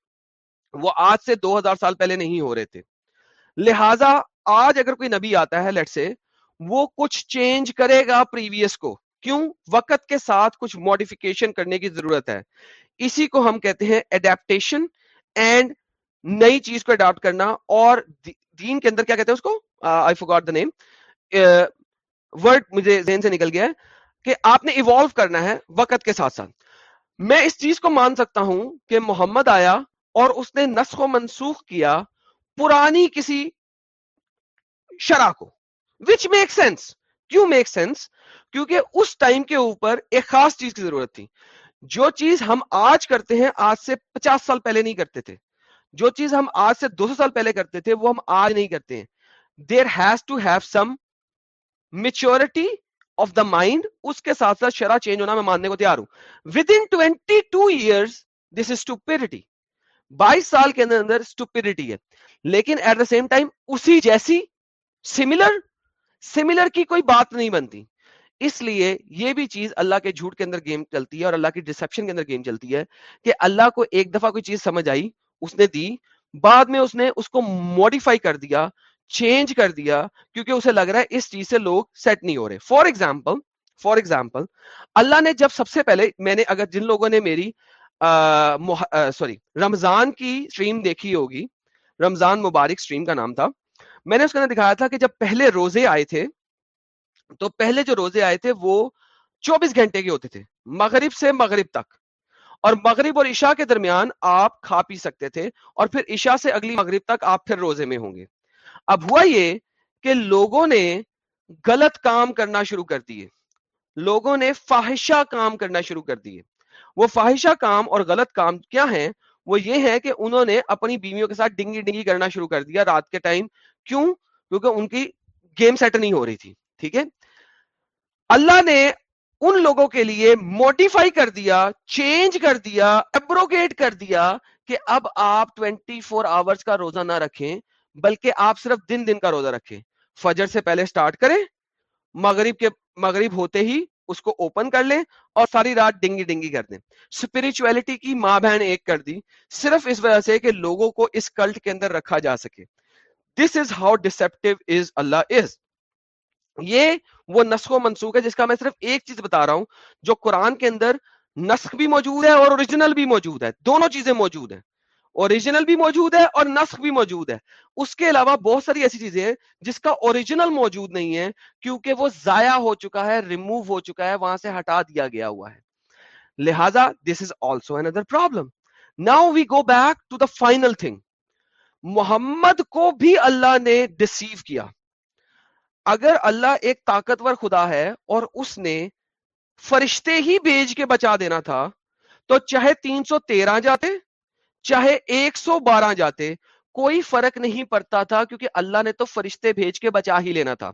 وہ آج سے دو ہزار سال پہلے نہیں ہو رہے تھے۔ لہذا آج اگر کوئی نبی آتا ہے لیٹ سے وہ کچھ چینج کرے گا پریویس کو۔ کیوں؟ وقت کے ساتھ کچھ ماڈیفیکیشن کرنے کی ضرورت ہے۔ اسی کو ہم کہتے ہیں اڈیپٹیشن اینڈ نئی چیز کو اڈاپٹ کرنا اور دین کے اندر کیا کہتے ہیں اس کو؟ آئی فو گاٹ دا نیم ورڈ مجھے ذہن سے نکل گیا ہے کہ آپ نے ایوالو کرنا ہے وقت کے ساتھ ساتھ۔ میں اس چیز کو مان سکتا ہوں کہ محمد آیا اور اس نے نسخ و منسوخ کیا پرانی کسی شرح کو۔ وچ میک سینس کیوں میک سینس کیونکہ اس ٹائم کے اوپر ایک خاص چیز کی ضرورت تھی۔ جو چیز ہم آج کرتے ہیں، آج سے پچاس سال پہلے نہیں کرتے تھے۔ جو چیز ہم آج سے دو سو سال پہلے کرتے تھے، وہ ہم آج نہیں کرتے ہیں۔ There has to have some maturity of the mind اس کے ساتھ ساتھ شرح چینج ہونا میں ماننے کو تیار ہوں۔ Within twenty two years this stupidity بائیس سال کے اندر اندر اسٹوپیڈیٹی ہے۔ لیکن ایٹ دا سیم ٹائم اسی جیسی سملر سملر کی کوئی بات نہیں بنتی۔ اس لیے یہ بھی چیز اللہ کے جھوٹ کے اندر گیم چلتی ہے اور اللہ کی ڈسپشن کے اندر گیم چلتی ہے کہ اللہ کو ایک دفعہ کوئی چیز سمجھ آئی اس نے دی۔ بعد میں اس نے اس کو موڈیفائی کر دیا چینج کر دیا، کیونکہ اسے لگ رہا ہے اس چیز سے لوگ سیٹ نہیں ہو رہے۔ For example for example Allah نے جب سب سے پہلے، میں نے اگر جن لوگوں نے میری سوری، رمضان کی اسٹریم دیکھی ہوگی، رمضان مبارک اسٹریم کا نام تھا، میں نے اس کے اندر دکھایا تھا کہ جب پہلے روزے آئے تھے، تو پہلے جو روزے آئے تھے وہ چوبیس گھنٹے کے ہوتے تھے، مغرب سے مغرب تک۔ اور مغرب اور عشاء کے درمیان آپ کھا پی سکتے تھے اور پھر عشاء سے اگلی مغرب تک آپ پھر روزے میں ہوں گے۔ اب ہوا یہ کہ لوگوں نے غلط کام کرنا شروع کر دیے۔ لوگوں نے فاحشہ کام کرنا شروع کر دیے۔ وہ فاحشہ کام اور غلط کام کیا ہیں؟ وہ یہ ہے کہ انہوں نے اپنی بیویوں کے ساتھ ڈنگی ڈنگی کرنا شروع کر دیا رات کے ٹائم۔ کیوں؟ کیونکہ ان کی گیم سیٹ نہیں ہو رہی تھی، ٹھیک ہے؟ اللہ نے ان لوگوں کے لیے موڈیفائی کر دیا چینج کر دیا ایبروگیٹ کر دیا کہ اب آپ 24 فور آورس کا روزہ نہ رکھیں، بلکہ آپ صرف دن دن کا روزہ رکھیں۔ فجر سے پہلے سٹارٹ کریں، مغرب کے، مغرب ہوتے ہی اس کو اوپن کر لیں اور ساری رات ڈنگی ڈنگی کر دیں۔ اسپرچویلٹی کی ماں بہن ایک کر دی، صرف اس وجہ سے کہ لوگوں کو اس کلٹ کے اندر رکھا جا سکے۔ دس از ہاؤ ڈسپٹیو از اللہ از یہ وہ نسخ و منسوخ ہے جس کا میں صرف ایک چیز بتا رہا ہوں، جو قرآن کے اندر نسخ بھی موجود ہے اور اوریجنل بھی موجود ہے۔ دونوں چیزیں موجود ہیں۔ اوریجنل بھی موجود ہے اور نسخ بھی موجود ہے۔ اس کے علاوہ بہت ساری ایسی چیزیں ہیں جس کا اوریجنل موجود نہیں ہے، کیونکہ وہ ضائع ہو چکا ہے ریموو ہو چکا ہے، وہاں سے ہٹا دیا گیا ہوا ہے۔ لہذا this is also another problem now we go back to the final thing Muhammad کو بھی اللہ نے ڈسیو کیا۔ اگر اللہ ایک طاقتور خدا ہے اور اس نے فرشتے ہی بیج کے بچا دینا تھا، تو چاہے تین سو تیرہ جاتے، چاہے ایک سو بارہ جاتے، کوئی فرق نہیں پڑتا تھا کیونکہ اللہ نے تو فرشتے بھیج کے بچا ہی لینا تھا۔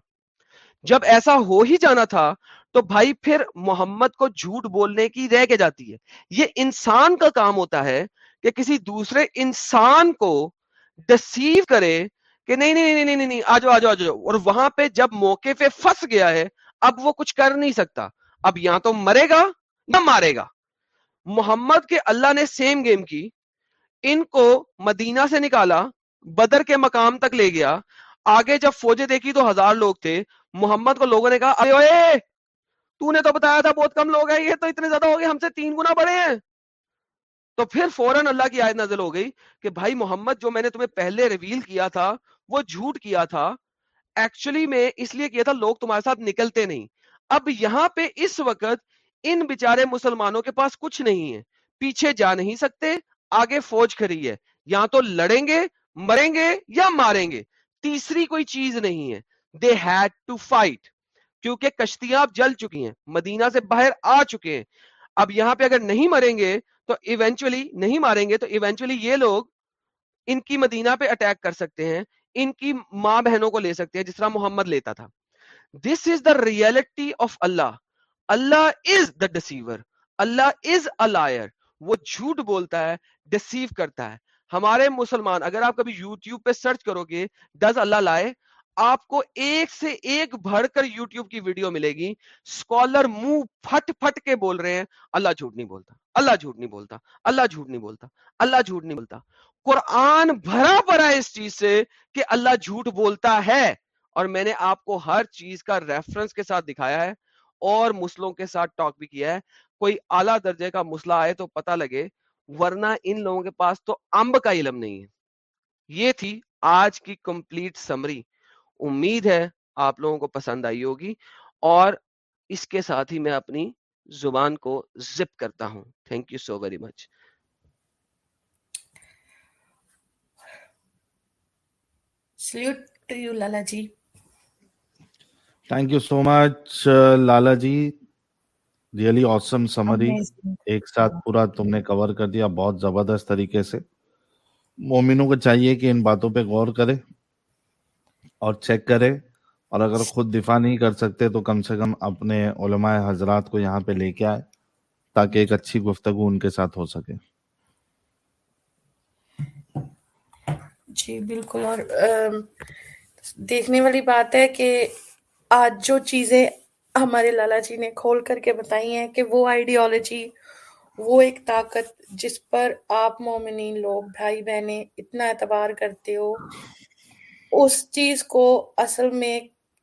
جب ایسا ہو ہی جانا تھا، تو بھائی پھر محمد کو جھوٹ بولنے کی رہ کے جاتی ہے۔ یہ انسان کا کام ہوتا ہے کہ کسی دوسرے انسان کو ڈسیو کرے کہ نہیں نہیں نہیں نہیں نہیں آ جاؤ آ جاؤ آ جاؤ اور وہاں پہ جب موقع پہ پھنس گیا ہے، اب وہ کچھ کر نہیں سکتا۔ اب یا تو مرے گا یا مارے گا۔ محمد کے اللہ نے سیم گیم کی۔ ان کو مدینہ سے نکالا، بدر کے مقام تک لے گیا۔ آگے جب فوجیں دیکھی تو ہزار لوگ تھے۔ محمد کو لوگوں نے کہا، ارے تو نے تو بتایا تھا بہت کم لوگ ہیں، یہ تو اتنے زیادہ ہو گئے، ہم سے تین گنا بڑے ہیں۔ تو پھر فوراً اللہ کی آیت نازل ہو گئی کہ بھائی محمد جو میں نے تمہیں پہلے ریویل کیا تھا، وہ جھوٹ کیا تھا۔ ایکچولی میں اس لیے کیا تھا، لوگ تمہارے ساتھ نکلتے نہیں۔ اب یہاں پہ اس وقت ان بیچارے مسلمانوں کے پاس کچھ نہیں ہے۔ پیچھے جا نہیں سکتے، آگے فوج کھڑی ہے۔ یا تو لڑیں گے، مریں گے یا ماریں گے۔ تیسری کوئی چیز نہیں ہے۔ دے ہیڈ ٹو فائٹ کیونکہ کشتیاں اب جل چکی ہیں، مدینہ سے باہر آ چکے ہیں۔ اب یہاں پہ اگر نہیں مریں گے تو ایونچولی نہیں ماریں گے تو ایونچولی یہ لوگ ان کی مدینہ پہ اٹیک کر سکتے ہیں، ان کی ماں بہنوں کو لے سکتے ہیں، جس طرح محمد لیتا تھا۔ This is the reality of Allah Allah is the deceiver Allah is a liar وہ جھوٹ بولتا ہے ڈسیو کرتا ہے۔ ہمارے مسلمان، اگر آپ کبھی یوٹیوب پہ سرچ کرو گے ڈز اللہ لائے آپ کو ایک سے ایک بڑھ کر یوٹیوب کی ویڈیو ملے گی۔ اسکالر منہ پھٹ پھٹ کے بول رہے ہیں، اللہ جھوٹ نہیں بولتا، اللہ جھوٹ نہیں بولتا، اللہ جھوٹ نہیں بولتا، اللہ جھوٹ نہیں بولتا۔ قرآن بھرا پڑا ہے اس چیز سے کہ اللہ جھوٹ بولتا ہے۔ اور میں نے آپ کو ہر چیز کا ریفرنس کے ساتھ دکھایا ہے اور مسلوں کے ساتھ ٹاک بھی کیا ہے۔ کوئی اعلیٰ درجے کا مسئلہ آئے تو پتہ لگے، ورنہ ان لوگوں کے پاس تو امب کا علم نہیں ہے۔ یہ تھی آج کی کمپلیٹ سمری امید ہے آپ لوگوں کو پسند آئی ہوگی اور اس کے ساتھ ہی میں اپنی زبان کو زپ کرتا ہوں۔ Thank you so very much. Thank you so much Lala ji really awesome summary. ایک ساتھ پورا تم نے کور کر دیا بہت زبردست طریقے سے مومنوں کو چاہیے کہ ان باتوں پہ غور کرے اور چیک کرے اور اگر خود دفاع نہیں کر سکتے تو کم سے کم اپنے علماء حضرات کو یہاں پہ لے کے آئے تاکہ ایک اچھی گفتگو ان کے ساتھ ہو سکے۔ جی بالکل۔ اور دیکھنے والی بات ہے کہ آج جو چیزیں ہمارے لالا جی نے کھول کر کے بتائی ہیں کہ وہ آئیڈیالوجی وہ ایک طاقت جس پر آپ مومنین لوگ، بھائی بہنیں اتنا اعتبار کرتے ہو اس چیز کو اصل میں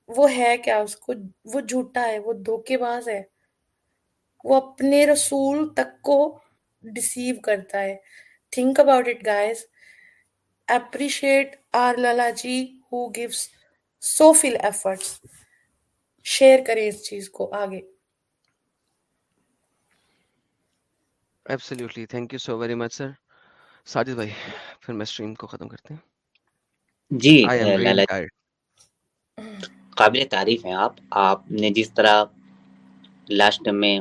وہ ہے کیا، اس کو وہ جھوٹا ہے، وہ دھوکے باز ہے۔ وہ اپنے رسول تک کو ڈسیو کرتا ہے۔ Think about it guys appreciate our Lala ji who gives so viel efforts. Share کریں اس چیز کو آگے۔ Absolutely thank you so very much sir Sajid بھائی پھر میں اسٹریم کو ختم کرتے ہیں۔ جی جی۔ قابل تعریف ہیں آپ۔ آپ نے جس طرح لاسٹ میں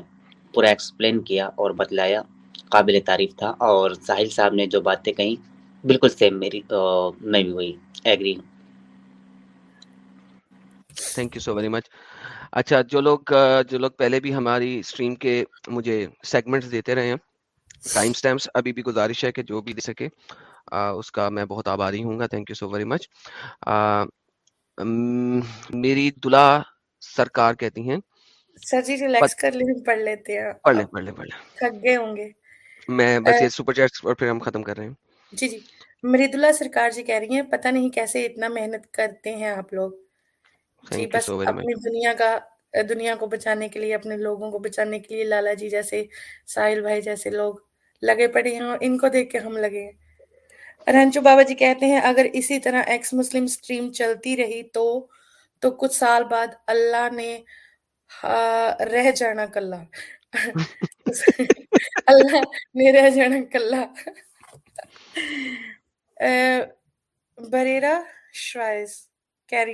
پورا ایکسپلین کیا اور بتلایا قابل تعریف تھا۔ اور ساحل صاحب نے جو باتیں کہیں بالکل سیم میری میں بھی وہی۔ ایگری ہوں thank you so very much اچھا جو لوگ جو لوگ پہلے بھی ہماری اسٹریم کے مجھے سیگمنٹس دیتے رہے ہیں ٹائم سٹیمپس ابھی بھی گزارش ہے کہ جو بھی دے سکے۔ اس کا میں بہت آباری ہوں گا thank you so very much میری دلہا سرکار کہتی ہیں۔ سر جی ریلیکس کر لیں پڑھ لیتے ہیں۔ پڑھ لیں پڑھ لیں پڑھ لیں۔ تھک گئے ہوں گے۔ میں بس یہ سپر چیٹس اور پھر ہم ختم کر رہے ہیں۔ جی جی۔ مرید اللہ سرکار جی کہہ رہی ہیں پتہ نہیں کیسے اتنا محنت کرتے ہیں آپ لوگ۔ جی بس اپنی دنیا کا دنیا کو بچانے کے لیے اپنے لوگوں کو بچانے کے لیے لالا جی جیسے ساحل بھائی جیسے لوگ لگے پڑے ہیں اور ان کو دیکھ کے ہم لگے ہیں۔ رنچو بابا جی کہتے ہیں اگر اسی طرح ایکس مسلم سٹریم چلتی رہی تو تو کچھ سال بعد اللہ نے رہ جانا کلا۔ <laughs> اللہ نے رہ جانا کلا۔ بریرا شرائز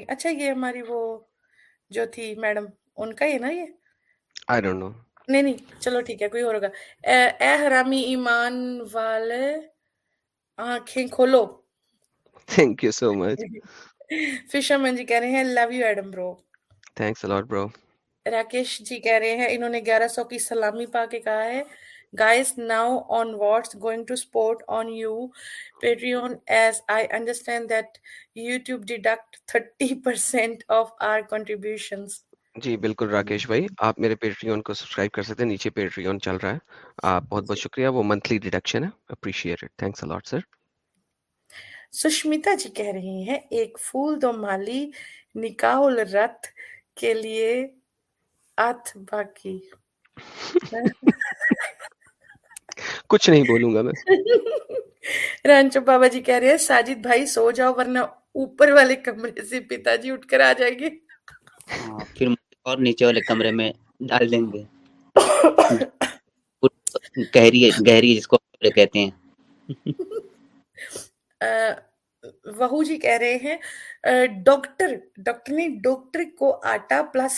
اچھا یہ ہماری وہ جو تھی میڈم ان کا ہی نا یہ؟ آئی ڈونٹ نو نہیں نہیں چلو ٹھیک ہے کوئی اور ہوگا۔ اے حرامی ایمان والے آنکھیں کھولو۔ تھینک یو سو مچ فشرمن جی کہہ رہے ہیں love you Adam bro thanks a lot bro Rakesh ji کہہ رہے ہیں انہوں نے گیارہ سو کی سلامی پا کے کہا ہے۔ Guys now on what's going to support on you patreon as i understand that youtube deduct 30% of our contributions. جی بالکل راکیش بھائی آپ میرے پیٹریون کو سبسکرائب کر سکتے ہیں نیچے پیٹریون چل رہا ہے۔ آپ بہت بہت شکریہ وہ منتھلی ڈیڈکشن ہے۔ Appreciate thanks a lot sir Sushmita ji کہہ رہی ہیں ایک پھول دو مالی نکاح الرت کے لیے ات باقی۔ کچھ نہیں بولوں گا میں۔ رانچو بابا جی کہہ رہے ہیں ساجد بھائی سو جاؤ ورنہ اوپر والے کمرے سے پتا جی اٹھ کر آ جائیں گے۔ ہاں، پھر اور نیچے والے کمرے میں ڈال دیں گے۔ گہری گہری جس کو کہتے ہیں۔ وہو جی کہہ رہے ہیں ڈاکٹر ڈاکٹر نے ڈاکٹر کو آٹا پلس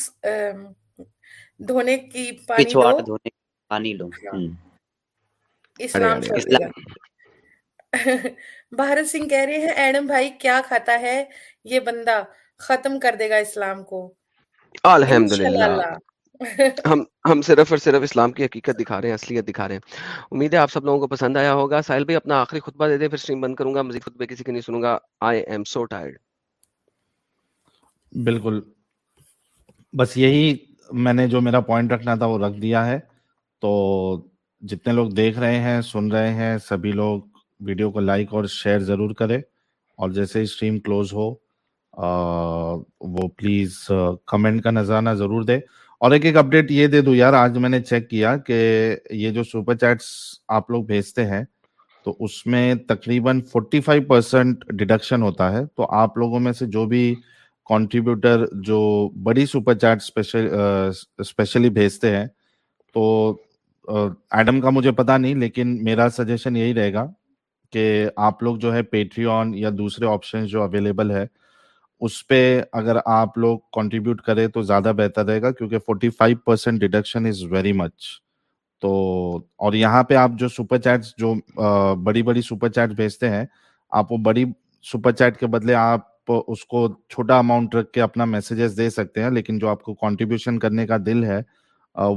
دھونے کی پانی پچھواڑ دھونے پانی لو۔ اسلام بھارت سنگھ کہہ رہے ہیں ایڈم بھائی کیا کھاتا ہے؟ یہ بندہ ختم کر دے گا اسلام کو۔ الحمد للہ۔ ہم ہم صرف اور صرف اسلام کی حقیقت دکھا رہے ہیں اصلیت دکھا رہے ہیں۔ امید ہے آپ سب لوگوں کو پسند آیا ہوگا۔ ساحل بھائی اپنا آخری خطبہ دے دیں پھر اسٹریم بند کروں گا۔ مزید خطبے کسی کے نہیں سنوں گا۔ آئی ایم سو ٹائرڈ بالکل۔ بس یہی میں نے جو میرا پوائنٹ رکھنا تھا وہ رکھ دیا ہے۔ تو جتنے لوگ دیکھ رہے ہیں سن رہے ہیں سبھی لوگ ویڈیو کو لائک اور شیئر ضرور کریں۔ اور جیسے اسٹریم کلوز ہو وہ پلیز کمنٹ کا نظرانہ ضرور دے۔ اور ایک ایک اپڈیٹ یہ دے دو یار، آج میں نے چیک کیا کہ یہ جو سپر چیٹس آپ لوگ بھیجتے ہیں، تو اس میں تقریباً فورٹی فائیو پرسینٹ ڈیڈکشن ہوتا ہے۔ تو آپ لوگوں میں سے جو بھی کانٹریبیوٹر جو بڑی سپر چیٹ اسپیشلی بھیجتے ہیں، تو ایڈم کا مجھے پتا نہیں، لیکن میرا سجیشن یہی رہے گا کہ آپ لوگ جو ہے پیٹریون یا دوسرے آپشن جو اویلیبل ہے اس پہ اگر آپ لوگ کنٹریبیوٹ کرے تو زیادہ بہتر رہے گا کیونکہ forty five percent deduction is very much تو اور یہاں پہ آپ جو سپر چیٹس جو بڑی بڑی سپر چیٹ بھیجتے ہیں، آپ وہ بڑی سپر چیٹ کے بدلے آپ اس کو چھوٹا اماؤنٹ رکھ کے اپنا میسیجز دے سکتے ہیں، لیکن جو آپ کو کنٹریبیوشن کرنے کا دل ہے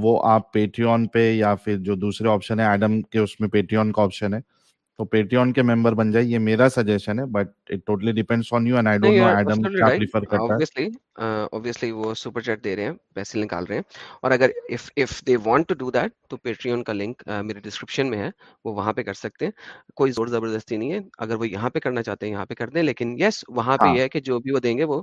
وہ آپ پیٹریون پہ یا پھر جو دوسرے آپشن ہے ایڈم کے اس میں پیٹریون کا آپشن ہے۔ تو پیٹیون کے ممبر بن جائے یہ میرا سجیشن ہے but it totally depends on you and I don't know Adam کیا پریفر کرتا ہے۔ obviously obviously وہ سپر چیٹ دے رہے ہیں پیسے نکال رہے ہیں۔ اور اگر if if they want to do that تو پیٹریون کا لنک میرے ڈسکرپشن میں ہے وہ وہاں پہ کر سکتے ہیں۔ کوئی زور زبردستی نہیں ہے۔ اگر وہ یہاں پہ کرنا چاہتے ہیں یہاں پہ کر دیں لیکن یس وہاں پہ ہاں۔ یہ ہے کہ جو بھی وہ دیں گے وہ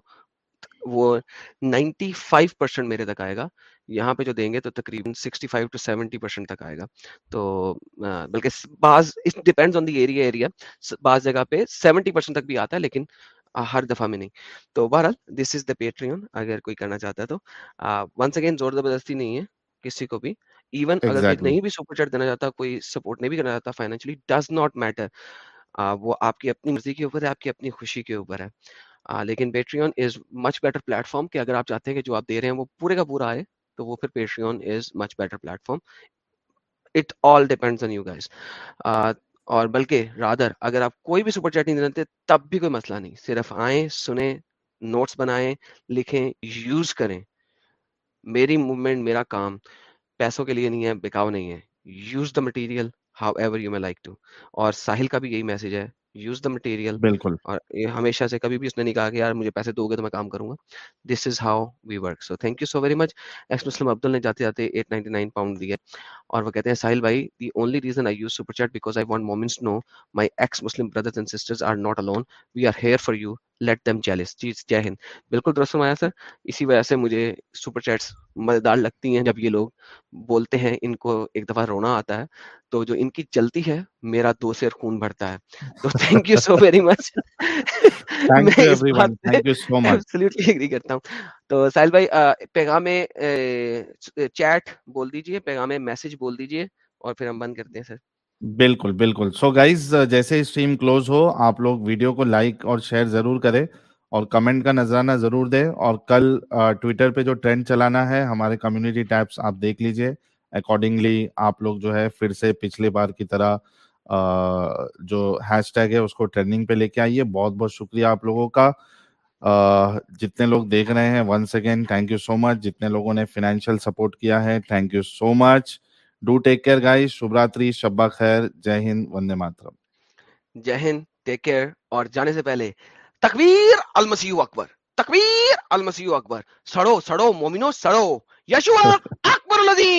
وہ نائنٹی فائیو پرسینٹ میرے تک آئے گا۔ یہاں پہ جو دیں گے تو تقریباً 65 فائیو 70 پرسینٹ تک آئے گا۔ تو بلکہ بعض depends on the area area بعض جگہ پہ سیونٹی پرسینٹ تک بھی آتا ہے لیکن ہر دفعہ میں نہیں۔ تو بہرحال دس از دا پیٹریون اگر کوئی کرنا چاہتا ہے تو ونس اگین زور زبردستی نہیں ہے کسی کو بھی۔ ایون اگر نہیں بھی سپر چیٹ دینا چاہتا کوئی سپورٹ نہیں بھی کرنا چاہتا فائنینشلی ڈز ناٹ میٹر وہ آپ کی اپنی مرضی کے اوپر ہے آپ کی اپنی خوشی کے اوپر ہے۔ لیکن Patreon is much better platform کہ اگر آپ چاہتے ہیں کہ جو آپ دے رہے ہیں وہ پورے کا پورا آئے، تو وہ پھر Patreon is much better platform it all depend on you guys اور بلکہ رادر اگر آپ کوئی بھی سپر چیٹ نہیں دیتے، تب بھی کوئی مسئلہ نہیں. صرف آئیں، سنیں نوٹس بنائیں، لکھیں یوز کریں. میری موومنٹ میرا کام پیسوں کے لیے نہیں ہے، بکاؤ نہیں ہے. Use the material however you may like to اور ساحل کا بھی یہی میسج ہے یوز دا مٹیریل بالکل۔ اور ہمیشہ سے کبھی بھی اس نے نہیں کہا کہ یار مجھے پیسے دو گے تو میں کام کروں گا۔ This is how we work so thank you so very much S Muslim Abdul نے جاتے جاتے ایٹ نائنٹی نائن پاؤنڈ دیا اور وہ کہتے ہیں ساحل بھائی the only reason I use super chat because I want moments know my ex Muslim brothers and sisters are not alone we are here for you let them چیلس چیز جے ہند۔ بالکل درست فرمایا سر۔ اسی وجہ سے مجھے سپر چیٹس مزیدار لگتی ہیں جب یہ لوگ بولتے ہیں ان کو ایک دفعہ رونا آتا ہے تو جو ان کی چلتی ہے میرا دو سیر خون بھرتا ہے۔ تو thank you so very much agree کرتا ہوں تو ساحل بھائی پیغام چیٹ بول دیجیے پیغام میسج بول دیجیے اور پھر ہم بند کرتے ہیں سر بالکل بالکل سو گائز جیسے اسٹریم کلوز ہو آپ لوگ ویڈیو کو لائک اور شیئر ضرور کرے اور کمنٹ کا نظرانہ ضرور دے اور کل ٹویٹر پہ جو ٹرینڈ چلانا ہے ہمارے کمیونٹی ٹیپس آپ دیکھ لیجیے اکارڈنگلی آپ لوگ جو ہے پھر سے پچھلے بار کی طرح جو ہیش ٹیگ ہے، اس کو ٹریننگ پہ لے کے آئیے۔ بہت بہت شکریہ آپ لوگوں کا۔ جتنے لوگ دیکھ رہے ہیں once again thank you so much جتنے لوگوں نے فائنینشیل سپورٹ کیا ہے thank you so much do take care guys شبراتری شبا خیر۔ جے ہند، وندے ماتر جے ہند ٹیک کیئر اور جانے سے پہلے تکویر المسیح اکبر۔ تکویر المسیح اکبر۔ سڑو سڑو، مومنو، سڑو۔ یشوا اکبر العظیم۔